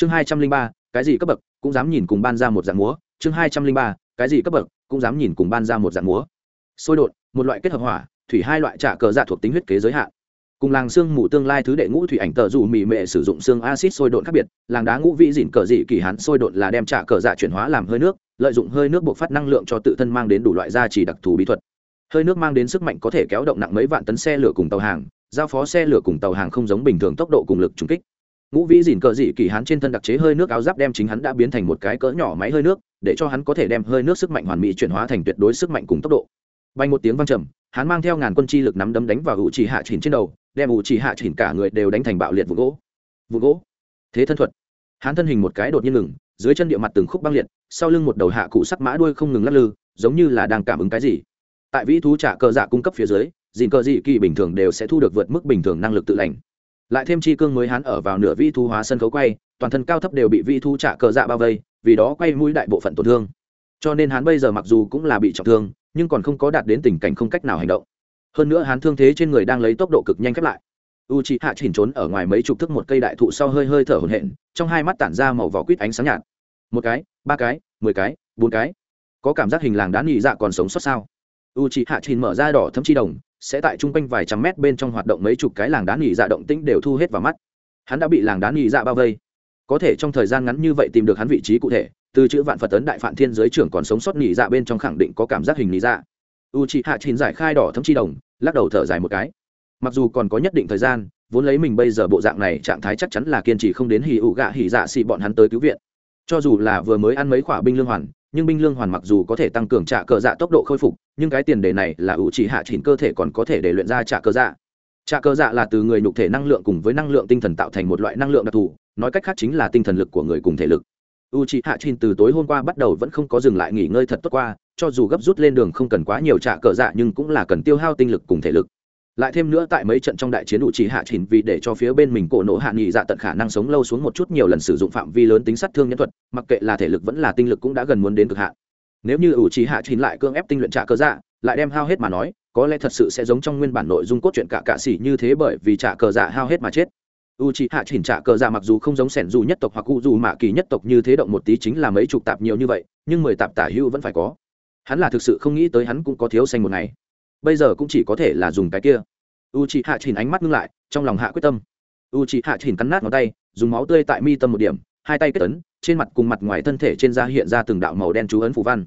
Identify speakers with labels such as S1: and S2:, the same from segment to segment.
S1: chương hai trăm linh ba, cái gì cấp bậc, cũng dám nhìn cùng ban ra một dạng múa. Chương hai trăm linh ba, cái gì cấp bậc, cũng dám nhìn cùng ban ra một dạng múa. Sôi đột một loại kết hợp hỏa, thủy hai loại trả cờ dạ thuộc tính huyết kế giới hạn. Cùng làng xương mù tương lai thứ đệ ngũ thủy ảnh tờ dù mì mệ sử dụng xương acid sôi độn khác biệt, làng đá ngũ vị dỉn cờ dị kỳ hán sôi độn là đem trả cờ dạ chuyển hóa làm hơi nước, lợi dụng hơi nước buộc phát năng lượng cho tự thân mang đến đủ loại gia trì đặc thù bí thuật. Hơi nước mang đến sức mạnh có thể kéo động nặng mấy vạn tấn xe lửa cùng tàu hàng, giao phó xe lửa cùng tàu hàng không giống bình thường tốc độ cùng lực trúng kích ngũ vĩ dìn cờ dị kỳ hắn trên thân đặc chế hơi nước áo giáp đem chính hắn đã biến thành một cái cỡ nhỏ máy hơi nước, để cho hắn có thể đem hơi nước sức mạnh hoàn mỹ chuyển hóa thành tuyệt đối sức mạnh cùng tốc độ. Bay một tiếng vang trầm, hắn mang theo ngàn quân chi lực nắm đấm đánh vào ủ trì hạ chỉnh trên đầu, đem ủ trì hạ chỉnh cả người đều đánh thành bạo liệt vụ gỗ. Vụ gỗ. Thế thân thuật. Hắn thân hình một cái đột nhiên ngừng, dưới chân địa mặt từng khúc băng liệt, sau lưng một đầu hạ cụ sắc mã đuôi không ngừng lắc lư, giống như là đang cảm ứng cái gì. Tại vĩ thú trả cờ dạ cung cấp phía dưới, dìn cờ dị kỳ bình thường đều sẽ thu được vượt mức bình thường năng lực tự lành lại thêm chi cương mới hắn ở vào nửa vi thu hóa sân khấu quay, toàn thân cao thấp đều bị vi thu trả cờ dạ bao vây, vì đó quay mũi đại bộ phận tổn thương. Cho nên hắn bây giờ mặc dù cũng là bị trọng thương, nhưng còn không có đạt đến tình cảnh không cách nào hành động. Hơn nữa hắn thương thế trên người đang lấy tốc độ cực nhanh khép lại. U c h ị hạ chỉnh trốn ở ngoài mấy chục thức một cây đại thụ sau hơi hơi thở hồn hển, trong hai mắt tản ra màu vỏ quýt ánh sáng nhạt. Một cái, ba cái, mười cái, bốn cái. Có cảm giác hình làng đá nghỉ dạ còn sống sót sao? U c h ị hạ chỉnh mở ra đỏ thấm chi đồng, sẽ tại chung quanh vài trăm mét bên trong hoạt động mấy chục cái làng đá nghỉ dạ động tĩnh đều thu hết vào mắt. Hắn đã bị làng đá nghỉ dạ bao vây. Có thể trong thời gian ngắn như vậy tìm được hắn vị trí cụ thể, từ chữ vạn phật tấn đại phạm thiên giới trưởng còn sống sót nghỉ dạ bên trong khẳng định có cảm giác hình nghỉ dạ. U chị hạ chín giải khai đỏ thấm chi đồng, lắc đầu thở dài một cái. Mặc dù còn có nhất định thời gian, vốn lấy mình bây giờ bộ dạng này trạng thái chắc chắn là kiên trì không đến hì ụ gạ hì dạ xị bọn hắn tới cứu viện. Cho dù là vừa mới ăn mấy quả binh lương hoàn nhưng binh lương hoàn mặc dù có thể tăng cường trả cờ dạ tốc độ khôi phục, nhưng cái tiền đề này là ủ chỉ hạ chỉnh cơ thể còn có thể để luyện ra trả cờ dạ. Trả cờ dạ là từ người nhục thể năng lượng cùng với năng lượng tinh thần tạo thành một loại năng lượng đặc thù, nói cách khác chính là tinh thần lực của người cùng thể lực. U c h hạ chin từ tối hôm qua bắt đầu vẫn không có dừng lại nghỉ ngơi thật tốt qua, cho dù gấp rút lên đường không cần quá nhiều trả cờ dạ nhưng cũng là cần tiêu hao tinh lực cùng thể lực lại thêm nữa tại mấy trận trong đại chiến u trì hạ chỉnh vì để cho phía bên mình cổ nổ hạ nghỉ dạ tận khả năng sống lâu xuống một chút nhiều lần sử dụng phạm vi lớn tính sát thương nhân thuật, mặc kệ là thể lực vẫn là tinh lực cũng đã gần muốn đến cực hạn. Nếu như u trì hạ chỉnh lại cương ép tinh luyện trả cơ dạ lại đem hao hết mà nói, có lẽ thật sự sẽ giống trong nguyên bản nội dung cốt truyện cả cạ xỉ như thế bởi vì trả cờ dạ hao hết mà chết. U c h hạ chỉnh trả cờ dạ mặc dù không giống sẻn dù nhất tộc hoặc u dù mạ kỳ nhất tộc như thế động một tí chính là mấy chục tạp nhiều như vậy, nhưng mười tạp tả hữu vẫn phải có. Hắn là thực sự không nghĩ tới hắn cũng có thiếu xanh một ngày bây giờ cũng chỉ có thể là dùng cái kia. U chị hạ chỉnh ánh mắt ngưng lại, trong lòng hạ quyết tâm. U chị hạ chỉnh cắn nát ngón tay, dùng máu tươi tại mi tâm một điểm, hai tay kết ấn, trên mặt cùng mặt ngoài thân thể trên da hiện ra từng đạo màu đen chú ấn phù văn.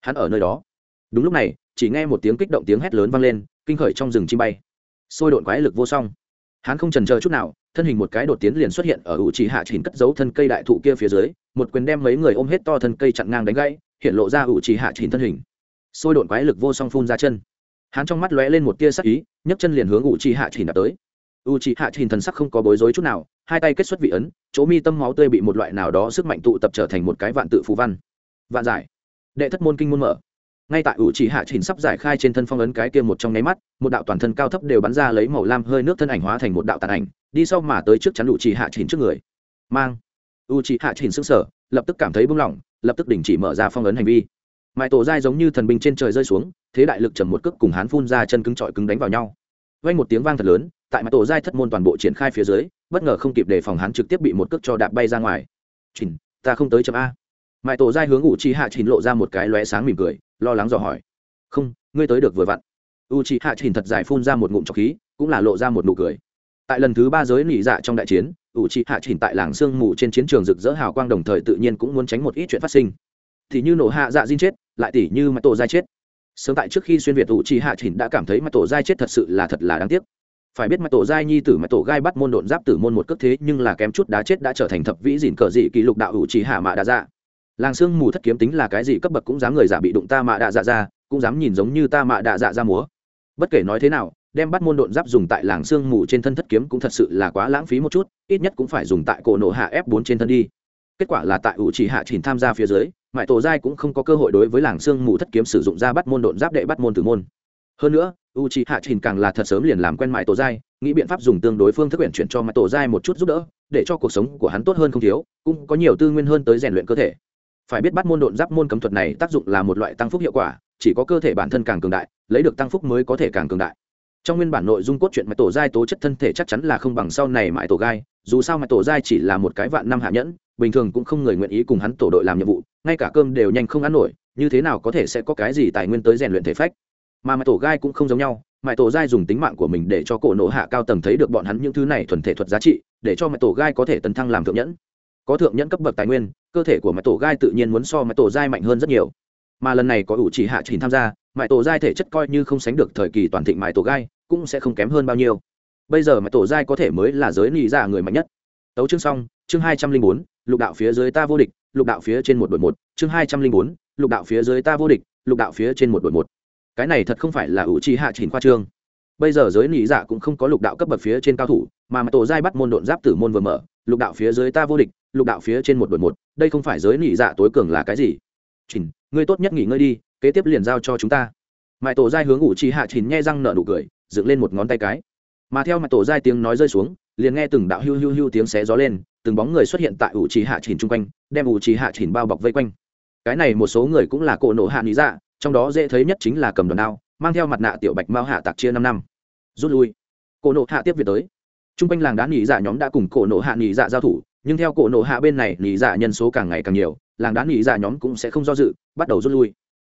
S1: Hắn ở nơi đó. Đúng lúc này, chỉ nghe một tiếng kích động tiếng hét lớn vang lên, kinh khởi trong rừng chim bay. Xôi độn quái lực vô song. Hắn không trần chờ chút nào, thân hình một cái đột tiến liền xuất hiện ở ủ trì hạ chỉnh cất giấu thân cây đại thụ kia phía dưới, một quyền đem mấy người ôm hết to thân cây chặn ngang đánh gãy, hiện lộ ra ủ trì hạ chỉnh thân hình. Xôi đột quái lực vô song phun ra chân hắn trong mắt lóe lên một tia sắc ý, nhấc chân liền hướng U Chi hạ Trình đạp tới. U Chi hạ Trình thần sắc không có bối rối chút nào, hai tay kết xuất vị ấn, chỗ mi tâm máu tươi bị một loại nào đó sức mạnh tụ tập trở thành một cái vạn tự phù văn. Vạn giải. Đệ thất môn kinh môn mở. Ngay tại ủ chỉ hạ Trình sắp giải khai trên thân phong ấn cái kia một trong nháy mắt, một đạo toàn thân cao thấp đều bắn ra lấy màu lam hơi nước thân ảnh hóa thành một đạo tàn ảnh, đi sau mà tới trước chắn ủ chỉ hạ Trình trước người. Mang. U chỉ hạ chỉnh sững sờ, lập tức cảm thấy buông lỏng, lập tức đình chỉ mở ra phong ấn hành vi mãi tổ dai giống như thần binh trên trời rơi xuống, thế đại lực trầm một cước cùng hắn phun ra chân cứng trọi cứng đánh vào nhau. Vang một tiếng vang thật lớn, tại mãi tổ dai thất môn toàn bộ triển khai phía dưới, bất ngờ không kịp đề phòng hắn trực tiếp bị một cước cho đạp bay ra ngoài. Chỉnh ta không tới chậm a. Mãi tổ dai hướng u chi hạ chỉnh lộ ra một cái lóe sáng mỉm cười, lo lắng dò hỏi. Không, ngươi tới được vừa vặn. U chi hạ chỉnh thật dài phun ra một ngụm trọc khí, cũng là lộ ra một nụ cười. Tại lần thứ ba giới nỉ dạ trong đại chiến u chi hạ chỉnh tại làng sương mù trên chiến trường rực rỡ hào quang đồng thời tự nhiên cũng muốn tránh một ít chuyện phát sinh thì như nổ hạ dạ diên chết, lại tỉ như mặt tổ giai chết. Sớm tại trước khi xuyên việt ủ trì hạ chỉnh đã cảm thấy mặt tổ giai chết thật sự là thật là đáng tiếc. Phải biết mặt tổ giai nhi tử mặt tổ gai bắt môn độn giáp tử môn một cước thế nhưng là kém chút đá chết đã trở thành thập vĩ dìn cờ dị kỷ lục đạo ủ trì hạ mạ đa dạ. Làng sương mù thất kiếm tính là cái gì cấp bậc cũng dám người giả bị đụng ta mạ đạ dạ ra, cũng dám nhìn giống như ta mạ đạ dạ ra múa. Bất kể nói thế nào, đem bắt môn độn giáp dùng tại làng sương mù trên thân thất kiếm cũng thật sự là quá lãng phí một chút, ít nhất cũng phải dùng tại cổ nổ hạ f 4 trên thân đi. Kết quả là tại ủ trì hạ chỉnh tham gia phía dưới mãi tổ giai cũng không có cơ hội đối với làng sương mù thất kiếm sử dụng ra bắt môn độn giáp đệ bắt môn tử môn. Hơn nữa u chỉ hạ trình càng là thật sớm liền làm quen mãi tổ giai, nghĩ biện pháp dùng tương đối phương thức quyển chuyển cho mãi tổ giai một chút giúp đỡ, để cho cuộc sống của hắn tốt hơn không thiếu, cũng có nhiều tư nguyên hơn tới rèn luyện cơ thể. Phải biết bắt môn độn giáp môn cấm thuật này tác dụng là một loại tăng phúc hiệu quả, chỉ có cơ thể bản thân càng cường đại, lấy được tăng phúc mới có thể càng cường đại. Trong nguyên bản nội dung cốt truyện mãi tổ giai tố chất thân thể chắc chắn là không bằng sau này mãi tổ gai dù sao mãi tổ giai chỉ là một cái vạn năm hạ nhẫn bình thường cũng không người nguyện ý cùng hắn tổ đội làm nhiệm vụ, ngay cả cơm đều nhanh không ăn nổi, như thế nào có thể sẽ có cái gì tài nguyên tới rèn luyện thể phách? Mà mãi tổ gai cũng không giống nhau mãi tổ gai dùng tính mạng của mình để cho cổ nộ hạ cao tầng thấy được bọn hắn những thứ này thuần thể thuật giá trị, để cho mãi tổ gai có thể tấn thăng làm thượng nhẫn. Có thượng nhẫn cấp bậc tài nguyên, cơ thể của mãi tổ gai tự nhiên muốn so mãi tổ gai mạnh hơn rất nhiều. Mà lần này có ủ chỉ hạ trình tham gia mãi tổ gai thể chất coi như không sánh được thời kỳ toàn thịnh mãi tổ gai, cũng sẽ không kém hơn bao nhiêu. Bây giờ mãi tổ gai có thể mới là giới nị giả dạ người mạnh nhất. Tấu chương xong, chương hai trăm linh bốn lục đạo phía dưới ta vô địch, lục đạo phía trên một đội một, chương hai trăm linh bốn, lục đạo phía dưới ta vô địch, lục đạo phía trên một đội một. Cái này thật không phải là ủ trì hạ chỉnh khoa trương. Bây giờ giới nị dạ cũng không có lục đạo cấp bậc phía trên cao thủ, mà mà tổ giai bắt môn độn giáp tử môn vừa mở, lục đạo phía dưới ta vô địch, lục đạo phía trên một đội một, đây không phải giới nị dạ tối cường là cái gì? Chỉnh, ngươi tốt nhất nghỉ ngơi đi, kế tiếp liền giao cho chúng ta. Mãi tổ giai hướng ủ trì hạ chỉnh nghe răng nở nụ cười, dựng lên một ngón tay cái. Mà theo mặt tổ giai tiếng nói rơi xuống liền nghe từng đạo hưu hưu hưu tiếng xé gió lên, từng bóng người xuất hiện tại ủ trì hạ chỉnh chung quanh, đem ủ trì hạ chỉnh bao bọc vây quanh. Cái này một số người cũng là cổ nổ hạ lý dạ trong đó dễ thấy nhất chính là cầm đòn đao, mang theo mặt nạ tiểu bạch mao hạ tạc chia năm năm. Rút lui. Cổ nổ hạ tiếp việc tới. Chung quanh làng đá nghỉ dạ nhóm đã cùng cổ nổ hạ nghỉ dạ giao thủ, nhưng theo cổ nổ hạ bên này nghỉ dạ nhân số càng ngày càng nhiều, làng đá nghỉ dạ nhóm cũng sẽ không do dự, bắt đầu rút lui.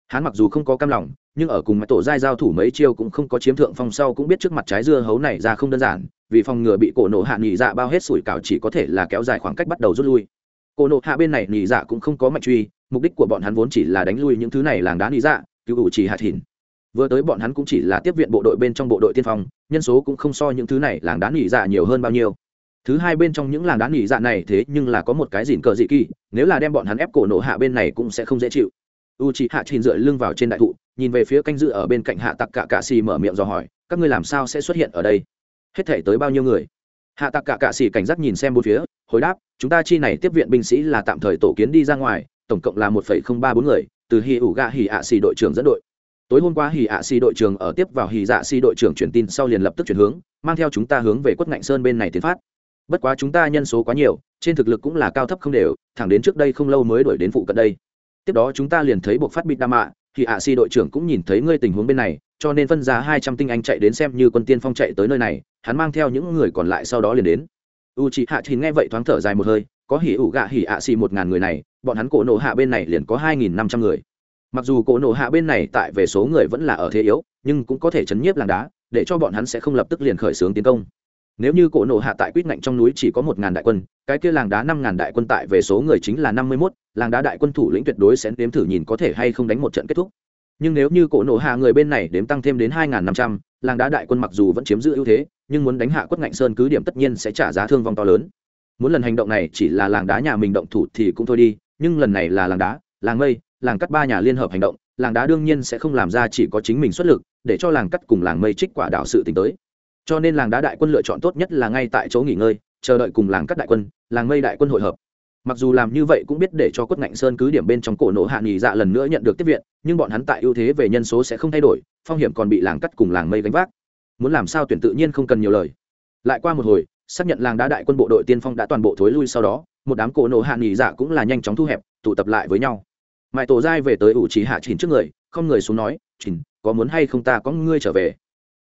S1: Hắn mặc dù không có cam lòng, nhưng ở cùng mặt tổ giai giao thủ mấy chiêu cũng không có chiếm thượng phong sau cũng biết trước mặt trái dưa hấu này ra không đơn giản vì phòng ngừa bị cổ nộ hạ nghỉ dạ bao hết sủi cảo chỉ có thể là kéo dài khoảng cách bắt đầu rút lui. Cổ nộ hạ bên này nghỉ dạ cũng không có mạch truy, mục đích của bọn hắn vốn chỉ là đánh lui những thứ này làng đá nghỉ dạ cứu ủ trì hạt hình vừa tới bọn hắn cũng chỉ là tiếp viện bộ đội bên trong bộ đội tiên phong, nhân số cũng không so những thứ này làng đá nghỉ dạ nhiều hơn bao nhiêu. Thứ hai bên trong những làng đá nghỉ dạ này thế nhưng là có một cái dìn cờ dị kỳ nếu là đem bọn hắn ép cổ nổ hạ bên này cũng sẽ không dễ chịu. U chị hạ trình dựa lưng vào trên đại thụ, nhìn về phía canh dự ở bên cạnh hạ tặc cả cạ xì mở miệng dò hỏi, các ngươi làm sao sẽ xuất hiện ở đây? Hết thể tới bao nhiêu người? Hạ tạc cả cạ xì cảnh giác nhìn xem bốn phía, hồi đáp, chúng ta chi này tiếp viện binh sĩ là tạm thời tổ kiến đi ra ngoài, tổng cộng là một phẩy không ba bốn người, từ hì ủ gạ hì ạ xì đội trưởng dẫn đội. Tối hôm qua hì ạ xì đội trưởng ở tiếp vào hì dạ xì đội trưởng truyền tin sau liền lập tức chuyển hướng, mang theo chúng ta hướng về quất ngạnh sơn bên này tiến phát. Bất quá chúng ta nhân số quá nhiều, trên thực lực cũng là cao thấp không đều, thẳng đến trước đây không lâu mới đuổi đến phụ cận đây. Tiếp đó chúng ta liền thấy buộc phát bịt đa mạ thì ạ xì đội trưởng cũng nhìn thấy ngươi tình huống bên này cho nên phân ra hai trăm tinh anh chạy đến xem như quân tiên phong chạy tới nơi này, hắn mang theo những người còn lại sau đó liền đến. U chị hạ thì nghe vậy thoáng thở dài một hơi, có hỉ ủ gạ hỉ ạ xì một ngàn người này, bọn hắn cổ nổ hạ bên này liền có hai nghìn năm trăm người. Mặc dù cổ nổ hạ bên này tại về số người vẫn là ở thế yếu, nhưng cũng có thể chấn nhiếp làng đá, để cho bọn hắn sẽ không lập tức liền khởi xướng tiến công. Nếu như cổ nổ hạ tại quyết ngạnh trong núi chỉ có một ngàn đại quân, cái kia làng đá năm ngàn đại quân tại về số người chính là năm mươi mốt, làng đá đại quân thủ lĩnh tuyệt đối sẽ đếm thử nhìn có thể hay không đánh một trận kết thúc nhưng nếu như cổ nổ hạ người bên này đếm tăng thêm đến hai ngàn năm trăm, làng đá đại quân mặc dù vẫn chiếm giữ ưu thế, nhưng muốn đánh hạ quất ngạnh sơn cứ điểm tất nhiên sẽ trả giá thương vong to lớn. Muốn lần hành động này chỉ là làng đá nhà mình động thủ thì cũng thôi đi, nhưng lần này là làng đá, làng mây, làng cắt ba nhà liên hợp hành động, làng đá đương nhiên sẽ không làm ra chỉ có chính mình xuất lực, để cho làng cắt cùng làng mây trích quả đạo sự t tới. Cho nên làng đá đại quân lựa chọn tốt nhất là ngay tại chỗ nghỉ ngơi, chờ đợi cùng làng cắt đại quân, làng mây đại quân hội hợp mặc dù làm như vậy cũng biết để cho quất ngạnh sơn cứ điểm bên trong cổ nổ hạ nghỉ dạ lần nữa nhận được tiếp viện, nhưng bọn hắn tại ưu thế về nhân số sẽ không thay đổi, phong hiểm còn bị làng cắt cùng làng mây gánh vác. Muốn làm sao tuyển tự nhiên không cần nhiều lời. Lại qua một hồi, xác nhận làng đá đại quân bộ đội tiên phong đã toàn bộ thối lui sau đó, một đám cổ nổ hạ nghỉ dạ cũng là nhanh chóng thu hẹp, tụ tập lại với nhau. Mãi tổ giai về tới ủ trí hạ chỉnh trước người, không người xuống nói, chỉnh, có muốn hay không ta có ngươi trở về?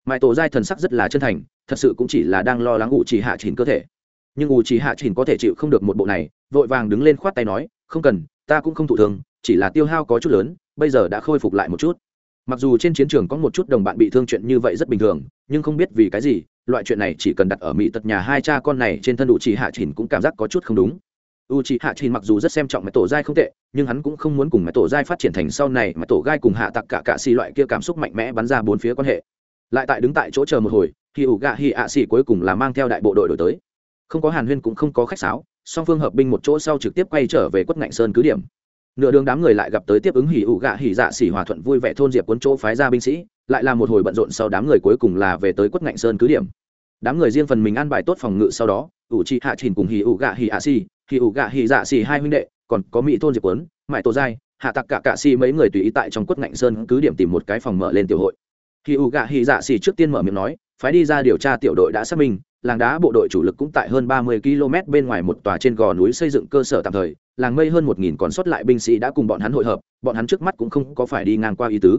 S1: Mãi tổ giai thần sắc rất là chân thành, thật sự cũng chỉ là đang lo lắng ủ trí hạ chỉnh cơ thể nhưng U trí hạ chỉnh có thể chịu không được một bộ này, vội vàng đứng lên khoát tay nói, không cần, ta cũng không thụ thường chỉ là tiêu hao có chút lớn, bây giờ đã khôi phục lại một chút. Mặc dù trên chiến trường có một chút đồng bạn bị thương chuyện như vậy rất bình thường, nhưng không biết vì cái gì, loại chuyện này chỉ cần đặt ở mỹ tật nhà hai cha con này trên thân u trí hạ chỉnh cũng cảm giác có chút không đúng. U Chỉ hạ Chỉ mặc dù rất xem trọng mẹ tổ giai không tệ, nhưng hắn cũng không muốn cùng mẹ tổ giai phát triển thành sau này mà tổ gai cùng hạ tặc cả cạ xì loại kia cảm xúc mạnh mẽ bắn ra bốn phía quan hệ. Lại tại đứng tại chỗ chờ một hồi thì ủ gạ hi ạ xì cuối cùng là mang theo đại bộ đội đổi tới không có hàn huyên cũng không có khách sáo, song phương hợp binh một chỗ sau trực tiếp quay trở về quất ngạnh sơn cứ điểm. Nửa đường đám người lại gặp tới tiếp ứng hỉ ủ gạ hỉ dạ xỉ hòa thuận vui vẻ thôn diệp cuốn chỗ phái ra binh sĩ, lại là một hồi bận rộn sau đám người cuối cùng là về tới quất ngạnh sơn cứ điểm. Đám người riêng phần mình ăn bài tốt phòng ngự sau đó, ủ trị hạ trình cùng hỉ ủ gạ hỉ ạ xỉ, hỉ ủ gạ hỉ dạ xỉ hai huynh đệ, còn có mỹ thôn diệp cuốn, mại tổ giai, hạ tặc cả cạ xỉ mấy người tùy ý tại trong quất ngạnh sơn cứ điểm tìm một cái phòng mở lên tiểu hội. Hỉ ủ gạ hỉ dạ xỉ trước tiên mở miệng nói, phái đi ra điều tra tiểu đội đã xác minh làng đá bộ đội chủ lực cũng tại hơn ba mươi km bên ngoài một tòa trên gò núi xây dựng cơ sở tạm thời, làng mây hơn một nghìn còn sót lại binh sĩ đã cùng bọn hắn hội hợp, bọn hắn trước mắt cũng không có phải đi ngang qua ý tứ.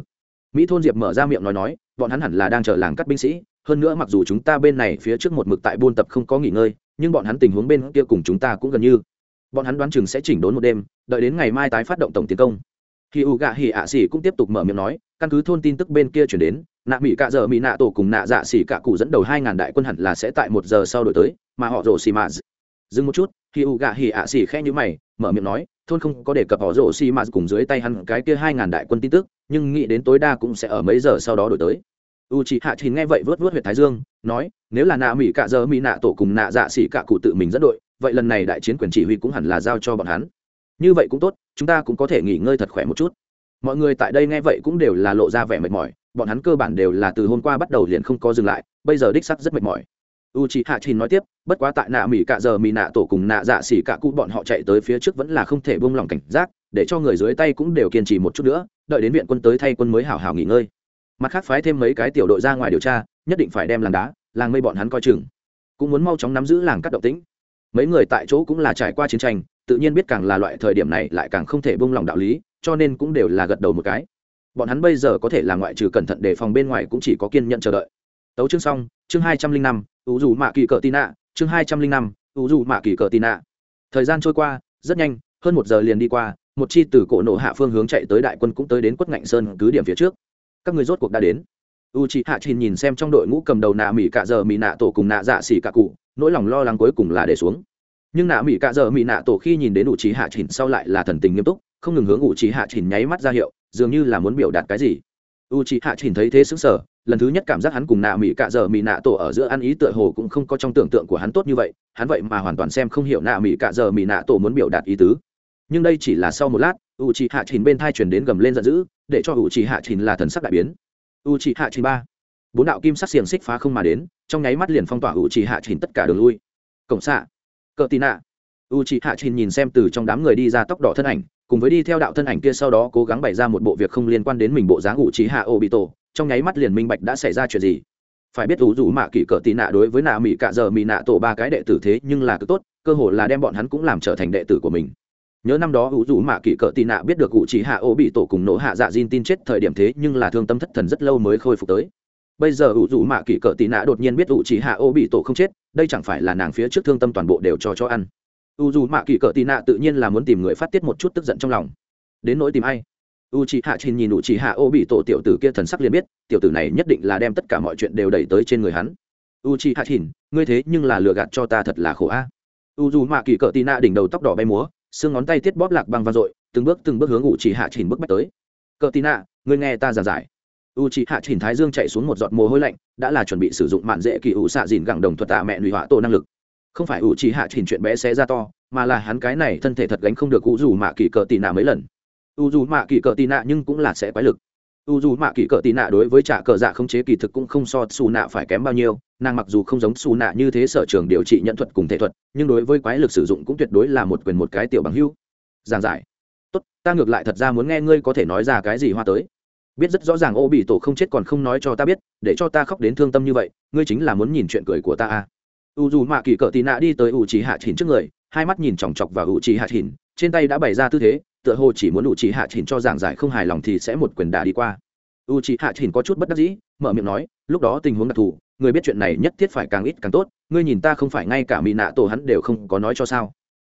S1: Mỹ thôn diệp mở ra miệng nói nói, bọn hắn hẳn là đang chờ làng cắt binh sĩ, hơn nữa mặc dù chúng ta bên này phía trước một mực tại buôn tập không có nghỉ ngơi, nhưng bọn hắn tình huống bên kia cùng chúng ta cũng gần như. Bọn hắn đoán chừng sẽ chỉnh đốn một đêm, đợi đến ngày mai tái phát động tổng tiến công. Khi u gạ hỉ ạ xỉ cũng tiếp tục mở miệng nói căn cứ thôn tin tức bên kia chuyển đến, nạ mỹ cạ giờ mỹ nạ tổ cùng nạ dạ xỉ cạ cụ dẫn đầu hai ngàn đại quân hẳn là sẽ tại một giờ sau đổi tới, mà họ rổ xì mạt dừng một chút khi u gạ hỉ ạ xỉ khẽ như mày, mở miệng nói, thôn không có đề cập họ rổ xì mạt cùng dưới tay hắn cái kia hai ngàn đại quân tin tức, nhưng nghĩ đến tối đa cũng sẽ ở mấy giờ sau đó đổi tới. U chị hạ thì nghe vậy vớt vớt huyện thái dương, nói, nếu là nạ mỹ cạ giờ mỹ nạ tổ cùng nạ dạ xỉ cạ cụ tự mình dẫn đội, vậy lần này đại chiến quyền chỉ huy cũng hẳn là giao cho bọn hắn. Như vậy cũng tốt, chúng ta cũng có thể nghỉ ngơi thật khỏe một chút mọi người tại đây nghe vậy cũng đều là lộ ra vẻ mệt mỏi, bọn hắn cơ bản đều là từ hôm qua bắt đầu liền không có dừng lại, bây giờ đích sắc rất mệt mỏi. U chị hạ trình nói tiếp, bất quá tại nạ mỹ cạ giờ mỹ nạ tổ cùng nạ dạ xỉ cạ cụ bọn họ chạy tới phía trước vẫn là không thể buông lỏng cảnh giác, để cho người dưới tay cũng đều kiên trì một chút nữa, đợi đến viện quân tới thay quân mới hào hào nghỉ ngơi. Mặt khác phái thêm mấy cái tiểu đội ra ngoài điều tra, nhất định phải đem làng đá, làng mây bọn hắn coi chừng. Cũng muốn mau chóng nắm giữ làng cắt động tĩnh. Mấy người tại chỗ cũng là trải qua chiến tranh tự nhiên biết càng là loại thời điểm này lại càng không thể buông lỏng đạo lý, cho nên cũng đều là gật đầu một cái. Bọn hắn bây giờ có thể là ngoại trừ cẩn thận đề phòng bên ngoài cũng chỉ có kiên nhận chờ đợi. Tấu chương xong, chương hai trăm linh năm ủ dù mạ kỳ cờ tin nạ, chương hai trăm linh năm ủ dù mạ kỳ cờ tin nạ. Thời gian trôi qua, rất nhanh, hơn một giờ liền đi qua, một chi từ cổ nộ hạ phương hướng chạy tới đại quân cũng tới đến quất ngạnh sơn cứ điểm phía trước. Các người rốt cuộc đã đến. U chị hạ trình nhìn xem trong đội ngũ cầm đầu nạ mỹ cạ giờ mỹ nạ tổ cùng nạ dạ xỉ cạ cụ, nỗi lòng lo lắng cuối cùng là để xuống nhưng nạ mỹ cạ dợ mỹ nạ tổ khi nhìn đến u trí hạ trình sau lại là thần tình nghiêm túc, không ngừng hướng u trí hạ trình nháy mắt ra hiệu, dường như là muốn biểu đạt cái gì. U trí hạ trình thấy thế xứng sở lần thứ nhất cảm giác hắn cùng nạ mỹ cạ dợ mỹ nạ tổ ở giữa ăn ý tựa hồ cũng không có trong tưởng tượng của hắn tốt như vậy, hắn vậy mà hoàn toàn xem không hiểu nạ mỹ cạ dợ mỹ nạ tổ muốn biểu đạt ý tứ. Nhưng đây chỉ là sau một lát u trí hạ trình bên thai truyền đến gầm lên giận dữ, để cho u trí hạ trình là thần sắc đại biến. U trí hạ trình ba. Bốn đạo kim sắc xiềng xích phá không mà đến, trong nháy mắt liền phong tỏa u trí hạ trình tất cả đường lui. Cổng xạ cờ tì nạ. U chị hạ trình nhìn xem từ trong đám người đi ra tóc đỏ thân ảnh, cùng với đi theo đạo thân ảnh kia sau đó cố gắng bày ra một bộ việc không liên quan đến mình bộ dáng u chị hạ ô bị tổ trong nháy mắt liền minh bạch đã xảy ra chuyện gì. Phải biết ủ rủ mạ kỷ cờ tì nạ đối với nạ mỹ cạ giờ mỹ nạ tổ ba cái đệ tử thế nhưng là cứ tốt, cơ hội là đem bọn hắn cũng làm trở thành đệ tử của mình. Nhớ năm đó ủ rủ mạ kỷ cờ tì nạ biết được u chỉ hạ ô bị tổ cùng nổ hạ dạ diên tin chết thời điểm thế nhưng là thương tâm thất thần rất lâu mới khôi phục tới bây giờ ủ rủ mạ kỷ cỡ tì nạ đột nhiên biết ủ chỉ hạ ô bị tổ không chết, đây chẳng phải là nàng phía trước thương tâm toàn bộ đều cho cho ăn. U dù mạ kỷ cỡ tì nạ tự nhiên là muốn tìm người phát tiết một chút tức giận trong lòng. Đến nỗi tìm ai? U chỉ hạ trình nhìn u chỉ hạ ô bị tổ tiểu tử kia thần sắc liền biết, tiểu tử này nhất định là đem tất cả mọi chuyện đều đẩy tới trên người hắn. U chỉ hạ trình ngươi thế nhưng là lừa gạt cho ta thật là khổ a. U dù mạ kỷ cỡ tì nạ đỉnh đầu tóc đỏ bay múa, xương ngón tay tiết bóp lạc băng vang dội, từng bước từng bước hướng u chỉ hạ chỉnh bước bách tới. Cỡ tì nạ, ngươi nghe ta giảng giải u chỉ hạ chỉnh thái dương chạy xuống một giọt mồ hôi lạnh, đã là chuẩn bị sử dụng mạn dễ kỳ ủ xạ dìn gẳng đồng thuật tạ mẹ lụy họa tổ năng lực. Không phải u chỉ hạ chỉnh chuyện bé xé ra to, mà là hắn cái này thân thể thật gánh không được u dù mạ kỳ cờ tì nạ mấy lần. U dù mạ kỳ cờ tì nạ nhưng cũng là sẽ quái lực. U dù mạ kỳ cờ tì nạ đối với trả cờ dạ không chế kỳ thực cũng không so xù nạ phải kém bao nhiêu, nàng mặc dù không giống xù nạ như thế sở trường điều trị nhận thuật cùng thể thuật, nhưng đối với quái lực sử dụng cũng tuyệt đối là một quyền một cái tiểu bằng hưu giảng giải. Tốt, ta ngược lại thật ra muốn nghe ngươi có thể nói ra cái gì hoa tới biết rất rõ ràng ô bị tổ không chết còn không nói cho ta biết, để cho ta khóc đến thương tâm như vậy, ngươi chính là muốn nhìn chuyện cười của ta à? U dù mạ kỳ cỡ tì nạ đi tới u trí hạ chỉnh trước người, hai mắt nhìn chòng chọc vào u trí hạ chỉnh trên tay đã bày ra tư thế, tựa hồ chỉ muốn u trí hạ chỉnh cho giảng giải không hài lòng thì sẽ một quyền đà đi qua. U trí hạ chỉnh có chút bất đắc dĩ, mở miệng nói, lúc đó tình huống đặc thù, người biết chuyện này nhất thiết phải càng ít càng tốt, ngươi nhìn ta không phải ngay cả mỹ nạ tổ hắn đều không có nói cho sao?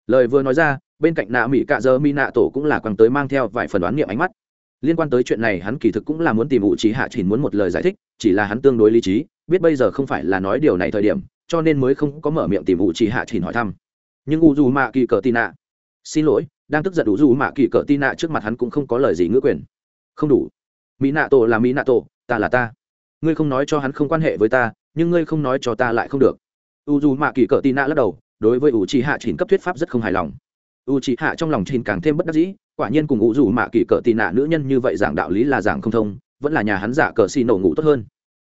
S1: Lời vừa nói ra, bên cạnh nạ mỹ cạ dơ mỹ nạ tổ cũng là quăng tới mang theo vài phần đoán niệm ánh mắt liên quan tới chuyện này hắn kỳ thực cũng là muốn tìm ủ trí hạ chỉnh muốn một lời giải thích, chỉ là hắn tương đối lý trí, biết bây giờ không phải là nói điều này thời điểm, cho nên mới không có mở miệng tìm ủ trí hạ chỉnh hỏi thăm. Nhưng u dù mạ kỳ cờ tin ạ xin lỗi, đang tức giận u dù mạ kỳ cờ tin ạ trước mặt hắn cũng không có lời gì ngữ quyền. Không đủ. Mỹ nạ tổ là mỹ nạ tổ, ta là ta. Ngươi không nói cho hắn không quan hệ với ta, nhưng ngươi không nói cho ta lại không được. U dù mạ kỳ cờ tin ạ lắc đầu, đối với u trí hạ chỉnh cấp thuyết pháp rất không hài lòng u chị hạ trong lòng chỉnh càng thêm bất đắc dĩ, quả nhiên cùng ngụ dù mạ kỳ cờ tì nạ nữ nhân như vậy giảng đạo lý là giảng không thông, vẫn là nhà hắn giả cờ xì nổ ngủ tốt hơn.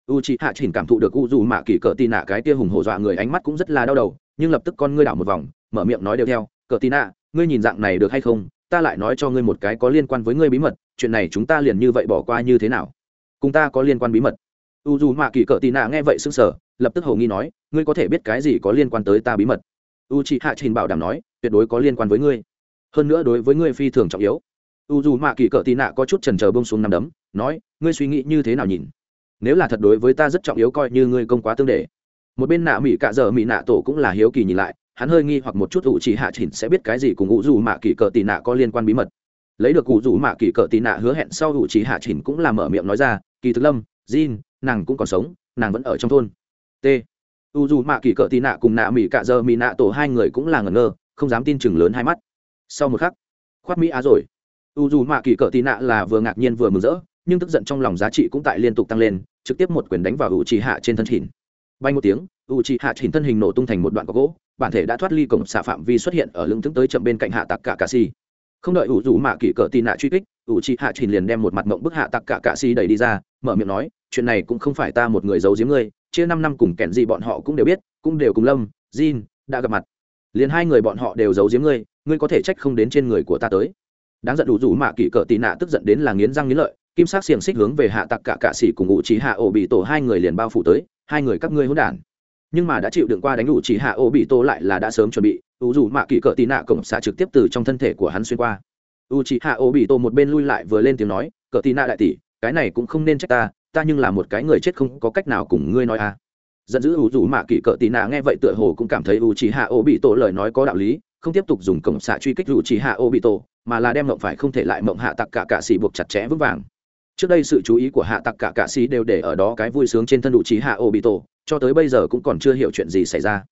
S1: U chị hạ chỉnh cảm thụ được u dù mạ kỳ cờ tì nạ cái tia hùng hổ dọa người ánh mắt cũng rất là đau đầu, nhưng lập tức con ngươi đảo một vòng, mở miệng nói đều theo cờ tì nạ, ngươi nhìn dạng này được hay không? Ta lại nói cho ngươi một cái có liên quan với ngươi bí mật, chuyện này chúng ta liền như vậy bỏ qua như thế nào? Cùng ta có liên quan bí mật. U dù mạ kỳ cờ tì nạ nghe vậy sững sờ, lập tức hầu nghi nói, ngươi có thể biết cái gì có liên quan tới ta bí mật? U chị hạ trình bảo đảm nói, tuyệt đối có liên quan với ngươi. Hơn nữa đối với ngươi phi thường trọng yếu. U dù mạ kỳ cỡ tì nạ có chút trần trờ bông xuống nằm đấm, nói, ngươi suy nghĩ như thế nào nhìn? Nếu là thật đối với ta rất trọng yếu coi như ngươi công quá tương đề một bên nạ mỹ cạ dở mỹ nạ tổ cũng là hiếu kỳ nhìn lại, hắn hơi nghi hoặc một chút ủ chỉ hạ chỉnh sẽ biết cái gì cùng ủ dù mạ kỳ cờ tì nạ có liên quan bí mật. Lấy được ủ dù mạ kỳ cờ tì nạ hứa hẹn sau ủ chỉ hạ chỉnh cũng là mở miệng nói ra, kỳ thực lâm, jin, nàng cũng còn sống, nàng vẫn ở trong thôn. T u dù mạ kỳ cỡ tì nạ cùng nạ mỹ cạ giờ mỹ nạ tổ hai người cũng là ngẩn ngơ, không dám tin chừng lớn hai mắt. Sau một khắc, khoát mỹ á rồi. U dù mạ kỳ cỡ tì nạ là vừa ngạc nhiên vừa mừng rỡ, nhưng tức giận trong lòng giá trị cũng tại liên tục tăng lên, trực tiếp một quyền đánh vào u trì hạ trên thân chỉnh bay một tiếng u trì hạ chỉnh thân hình nổ tung thành một đoạn có gỗ, bản thể đã thoát ly cổng xạ phạm vi xuất hiện ở lưng tướng tới chậm bên cạnh hạ tặc cả cà si không đợi u dù mạ kỳ cỡ tì nạ truy kích u trì hạ chỉnh liền đem một mặt mộng bức hạ tặc cả cà si đẩy đi ra, mở miệng nói, chuyện này cũng không phải ta một người giấu giếm ngươi chia năm năm cùng kẹn gì bọn họ cũng đều biết, cũng đều cùng lâm, jin đã gặp mặt. Liền hai người bọn họ đều giấu giếm ngươi ngươi có thể trách không đến trên người của ta tới. Đáng giận đủ rủ mạ kỳ cỡ tì nạ tức giận đến là nghiến răng nghiến lợi, kim sắc xiềng xích hướng về hạ tặc cả cạ xỉ cùng ngụ trí hạ ổ bị tổ hai người liền bao phủ tới, hai người các ngươi hỗn đản. Nhưng mà đã chịu đựng qua đánh đủ trí hạ ổ bị tổ lại là đã sớm chuẩn bị, ủ rủ mạ kỳ cỡ tì nạ cổng xạ trực tiếp từ trong thân thể của hắn xuyên qua. U trí hạ ổ bị tổ một bên lui lại vừa lên tiếng nói, cỡ tì nạ đại tỷ, cái này cũng không nên trách ta ta nhưng là một cái người chết không có cách nào cùng ngươi nói à. Giận dữ ủ rủ mạ kỳ cỡ tì nạ nghe vậy tựa hồ cũng cảm thấy ủ chỉ hạ ô bị tổ lời nói có đạo lý, không tiếp tục dùng cổng xạ truy kích ủ chỉ hạ ô bị tổ, mà là đem mộng phải không thể lại mộng hạ tặc cả cạ xỉ buộc chặt chẽ vững vàng. Trước đây sự chú ý của hạ tặc cả cạ xỉ đều để ở đó cái vui sướng trên thân ủ chỉ hạ ô bị tổ, cho tới bây giờ cũng còn chưa hiểu chuyện gì xảy ra.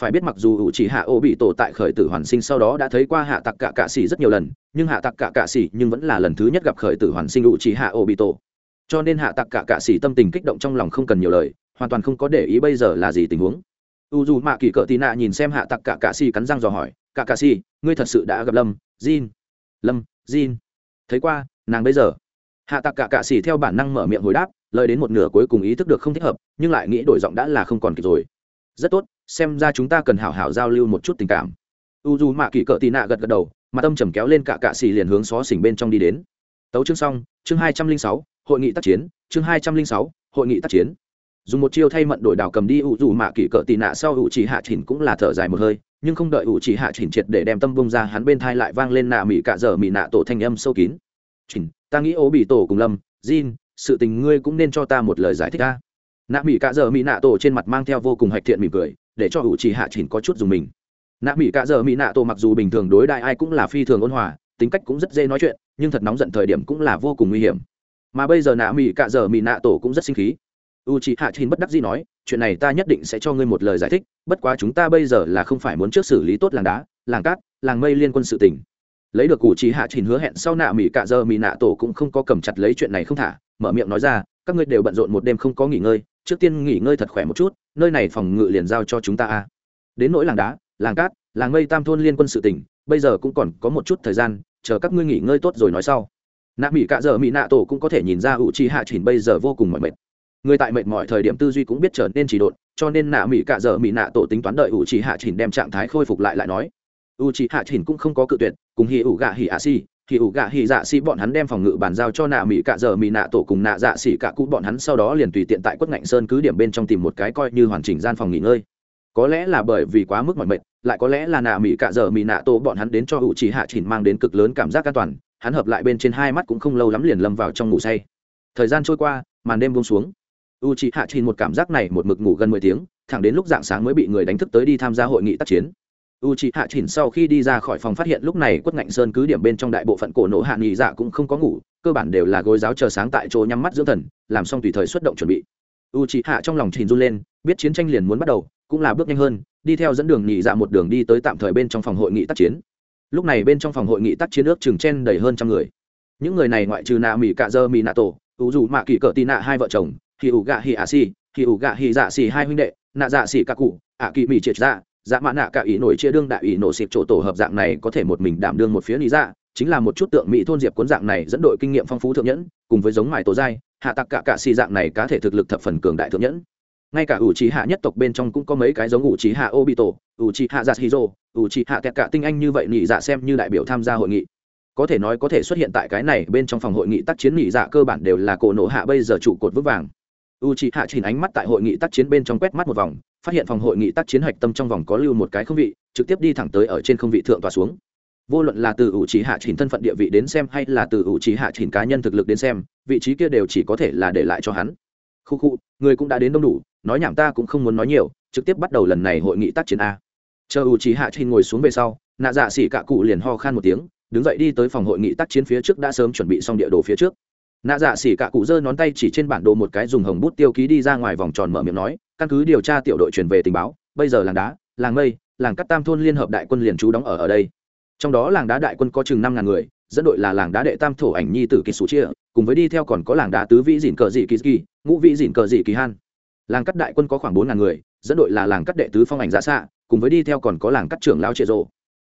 S1: Phải biết mặc dù ủ chỉ hạ ô bị tổ tại khởi tử hoàn sinh sau đó đã thấy qua hạ tặc cả cạ xỉ rất nhiều lần, nhưng hạ tặc cả cạ xỉ nhưng vẫn là lần thứ nhất gặp khởi tử hoàn sinh ủ chỉ hạ ô bị tổ cho nên hạ tặc cả cạ xỉ tâm tình kích động trong lòng không cần nhiều lời, hoàn toàn không có để ý bây giờ là gì tình huống. U dù mạ kỳ cỡ tì nạ nhìn xem hạ tặc cả cạ xỉ cắn răng dò hỏi, cả cạ xỉ ngươi thật sự đã gặp lâm, jin? Lâm, jin. Thấy qua, nàng bây giờ. Hạ tặc cả cạ xỉ theo bản năng mở miệng hồi đáp, lời đến một nửa cuối cùng ý thức được không thích hợp, nhưng lại nghĩ đổi giọng đã là không còn kịp rồi. Rất tốt, xem ra chúng ta cần hảo hảo giao lưu một chút tình cảm. U dù mạ kỳ cỡ tì nạ gật gật đầu, mà tâm trầm kéo lên cả cạ xỉ liền hướng xó xỉnh bên trong đi đến. Tấu chương xong, chương hai trăm linh sáu hội nghị tác chiến, chương hai trăm linh sáu, hội nghị tác chiến. Dùng một chiêu thay mận đổi đảo cầm đi, ủ dù mạ kỷ cỡ tì nạ sau ủ chỉ hạ chỉnh cũng là thở dài một hơi, nhưng không đợi ủ chỉ hạ chỉnh triệt để đem tâm bông ra, hắn bên thai lại vang lên nạ mỹ cạ dở mỹ nạ tổ thanh âm sâu kín. Chỉnh, ta nghĩ ố bị tổ cùng lâm, jin, sự tình ngươi cũng nên cho ta một lời giải thích ta. Nạ mỹ cạ dở mỹ nạ tổ trên mặt mang theo vô cùng hạch thiện mỉm cười, để cho ủ chỉ hạ chỉnh có chút dùng mình. Nạ mỹ cạ dở mỹ nạ tổ mặc dù bình thường đối đại ai cũng là phi thường ôn hòa, tính cách cũng rất dễ nói chuyện, nhưng thật nóng giận thời điểm cũng là vô cùng nguy hiểm mà bây giờ nạ mỹ cạ dở mỹ nạ tổ cũng rất sinh khí. U c h i hạ chín bất đắc dĩ nói, chuyện này ta nhất định sẽ cho ngươi một lời giải thích, bất quá chúng ta bây giờ là không phải muốn trước xử lý tốt làng đá, làng cát, làng mây liên quân sự tỉnh lấy được u c h i hạ chín hứa hẹn sau nạ mỹ cạ giờ mỹ nạ tổ cũng không có cầm chặt lấy chuyện này không thả, mở miệng nói ra, các ngươi đều bận rộn một đêm không có nghỉ ngơi, trước tiên nghỉ ngơi thật khỏe một chút, nơi này phòng ngự liền giao cho chúng ta a. Đến nỗi làng đá, làng cát, làng mây tam thôn liên quân sự tỉnh bây giờ cũng còn có một chút thời gian, chờ các ngươi nghỉ ngơi tốt rồi nói sau nạ mỹ cạ giờ mỹ nạ tổ cũng có thể nhìn ra ủ trì hạ chỉnh bây giờ vô cùng mỏi mệt. Người tại mệt mỏi thời điểm tư duy cũng biết trở nên chỉ độn, cho nên nạ mỹ cạ dở mỹ nạ tổ tính toán đợi ủ trì hạ chỉnh đem trạng thái khôi phục lại lại nói. Ủ trì hạ chỉnh cũng không có cự tuyệt, cùng hì ủ gạ hì ạ si hì ủ gạ hì dạ si bọn hắn đem phòng ngự bàn giao cho nạ mỹ cạ dở mỹ nạ tổ cùng nạ dạ xỉ cạ cũ bọn hắn sau đó liền tùy tiện tại quất ngạnh sơn cứ điểm bên trong tìm một cái coi như hoàn chỉnh gian phòng nghỉ ngơi. Có lẽ là bởi vì quá mức mỏi mệt, lại có lẽ là nạ mỹ cạ dở mỹ nạ tổ bọn hắn đến cho ủ chỉ hạ chỉnh mang đến cực lớn cảm giác an toàn hắn hợp lại bên trên hai mắt cũng không lâu lắm liền lâm vào trong ngủ say. Thời gian trôi qua, màn đêm buông xuống. U c hạ một cảm giác này một mực ngủ gần mười tiếng, thẳng đến lúc dạng sáng mới bị người đánh thức tới đi tham gia hội nghị tác chiến. U c hạ sau khi đi ra khỏi phòng phát hiện lúc này quất ngạnh sơn cứ điểm bên trong đại bộ phận cổ nổ hạ nghị dạ cũng không có ngủ, cơ bản đều là gối giáo chờ sáng tại chỗ nhắm mắt dưỡng thần, làm xong tùy thời xuất động chuẩn bị. U hạ trong lòng chìn run lên, biết chiến tranh liền muốn bắt đầu, cũng là bước nhanh hơn, đi theo dẫn đường nhị dạ một đường đi tới tạm thời bên trong phòng hội nghị tác chiến lúc này bên trong phòng hội nghị tác chiến ước chừng chen đầy hơn trăm người. Những người này ngoại trừ nạ mỹ cạ dơ mỹ nạ tổ, ủ dù mạ kỳ cỡ tì nạ hai vợ chồng, hì ủ gạ hì ạ xì, hì ủ gạ hì dạ xì hai huynh đệ, nạ dạ xì ca cụ, ạ kỳ mỹ triệt dạ dạ mã nạ cả ý nổi chia đương đại ý nổ xịp chỗ tổ hợp dạng này có thể một mình đảm đương một phía lý dạ chính là một chút tượng mỹ thôn diệp cuốn dạng này dẫn đội kinh nghiệm phong phú thượng nhẫn, cùng với giống mải tổ giai, hạ tặc cả cả xì dạng này cá thể thực lực thập phần cường đại thượng nhẫn ngay cả ủ trí hạ nhất tộc bên trong cũng có mấy cái giống ủ trí hạ obito ủ trí hạ giạt hiro ủ trí hạ kẹt cả tinh anh như vậy nhị dạ xem như đại biểu tham gia hội nghị. Có thể nói có thể xuất hiện tại cái này bên trong phòng hội nghị tác chiến nhị dạ cơ bản đều là cổ nổ hạ bây giờ trụ cột vững vàng. U c h hạ chỉnh ánh mắt tại hội nghị tác chiến bên trong quét mắt một vòng, phát hiện phòng hội nghị tác chiến hạch tâm trong vòng có lưu một cái không vị, trực tiếp đi thẳng tới ở trên không vị thượng tòa xuống. Vô luận là từ u c h hạ chỉnh thân phận địa vị đến xem hay là từ u c h hạ chỉnh cá nhân thực lực đến xem, vị trí kia đều chỉ có thể là để lại cho hắn. Khu khu, người cũng đã đến đông đủ nói nhảm ta cũng không muốn nói nhiều, trực tiếp bắt đầu lần này hội nghị tác chiến a. Chờ u trí hạ trình ngồi xuống về sau, nạ dạ xỉ cạ cụ liền ho khan một tiếng, đứng dậy đi tới phòng hội nghị tác chiến phía trước đã sớm chuẩn bị xong địa đồ phía trước. Nạ dạ xỉ cạ cụ giơ ngón tay chỉ trên bản đồ một cái dùng hồng bút tiêu ký đi ra ngoài vòng tròn mở miệng nói, căn cứ điều tra tiểu đội truyền về tình báo, bây giờ làng đá, làng mây, làng cắt tam thôn liên hợp đại quân liền trú đóng ở ở đây. Trong đó làng đá đại quân có chừng năm ngàn người, dẫn đội là làng đá đệ tam thổ ảnh nhi tử kỳ sủ chia cùng với đi theo còn có làng đá tứ vĩ dìn cờ dị kỳ ngũ vĩ dìn cờ dị kỳ han làng cắt đại quân có khoảng bốn ngàn người, dẫn đội là làng cắt đệ tứ phong ảnh giả xạ, cùng với đi theo còn có làng cắt trưởng lao trệ rộ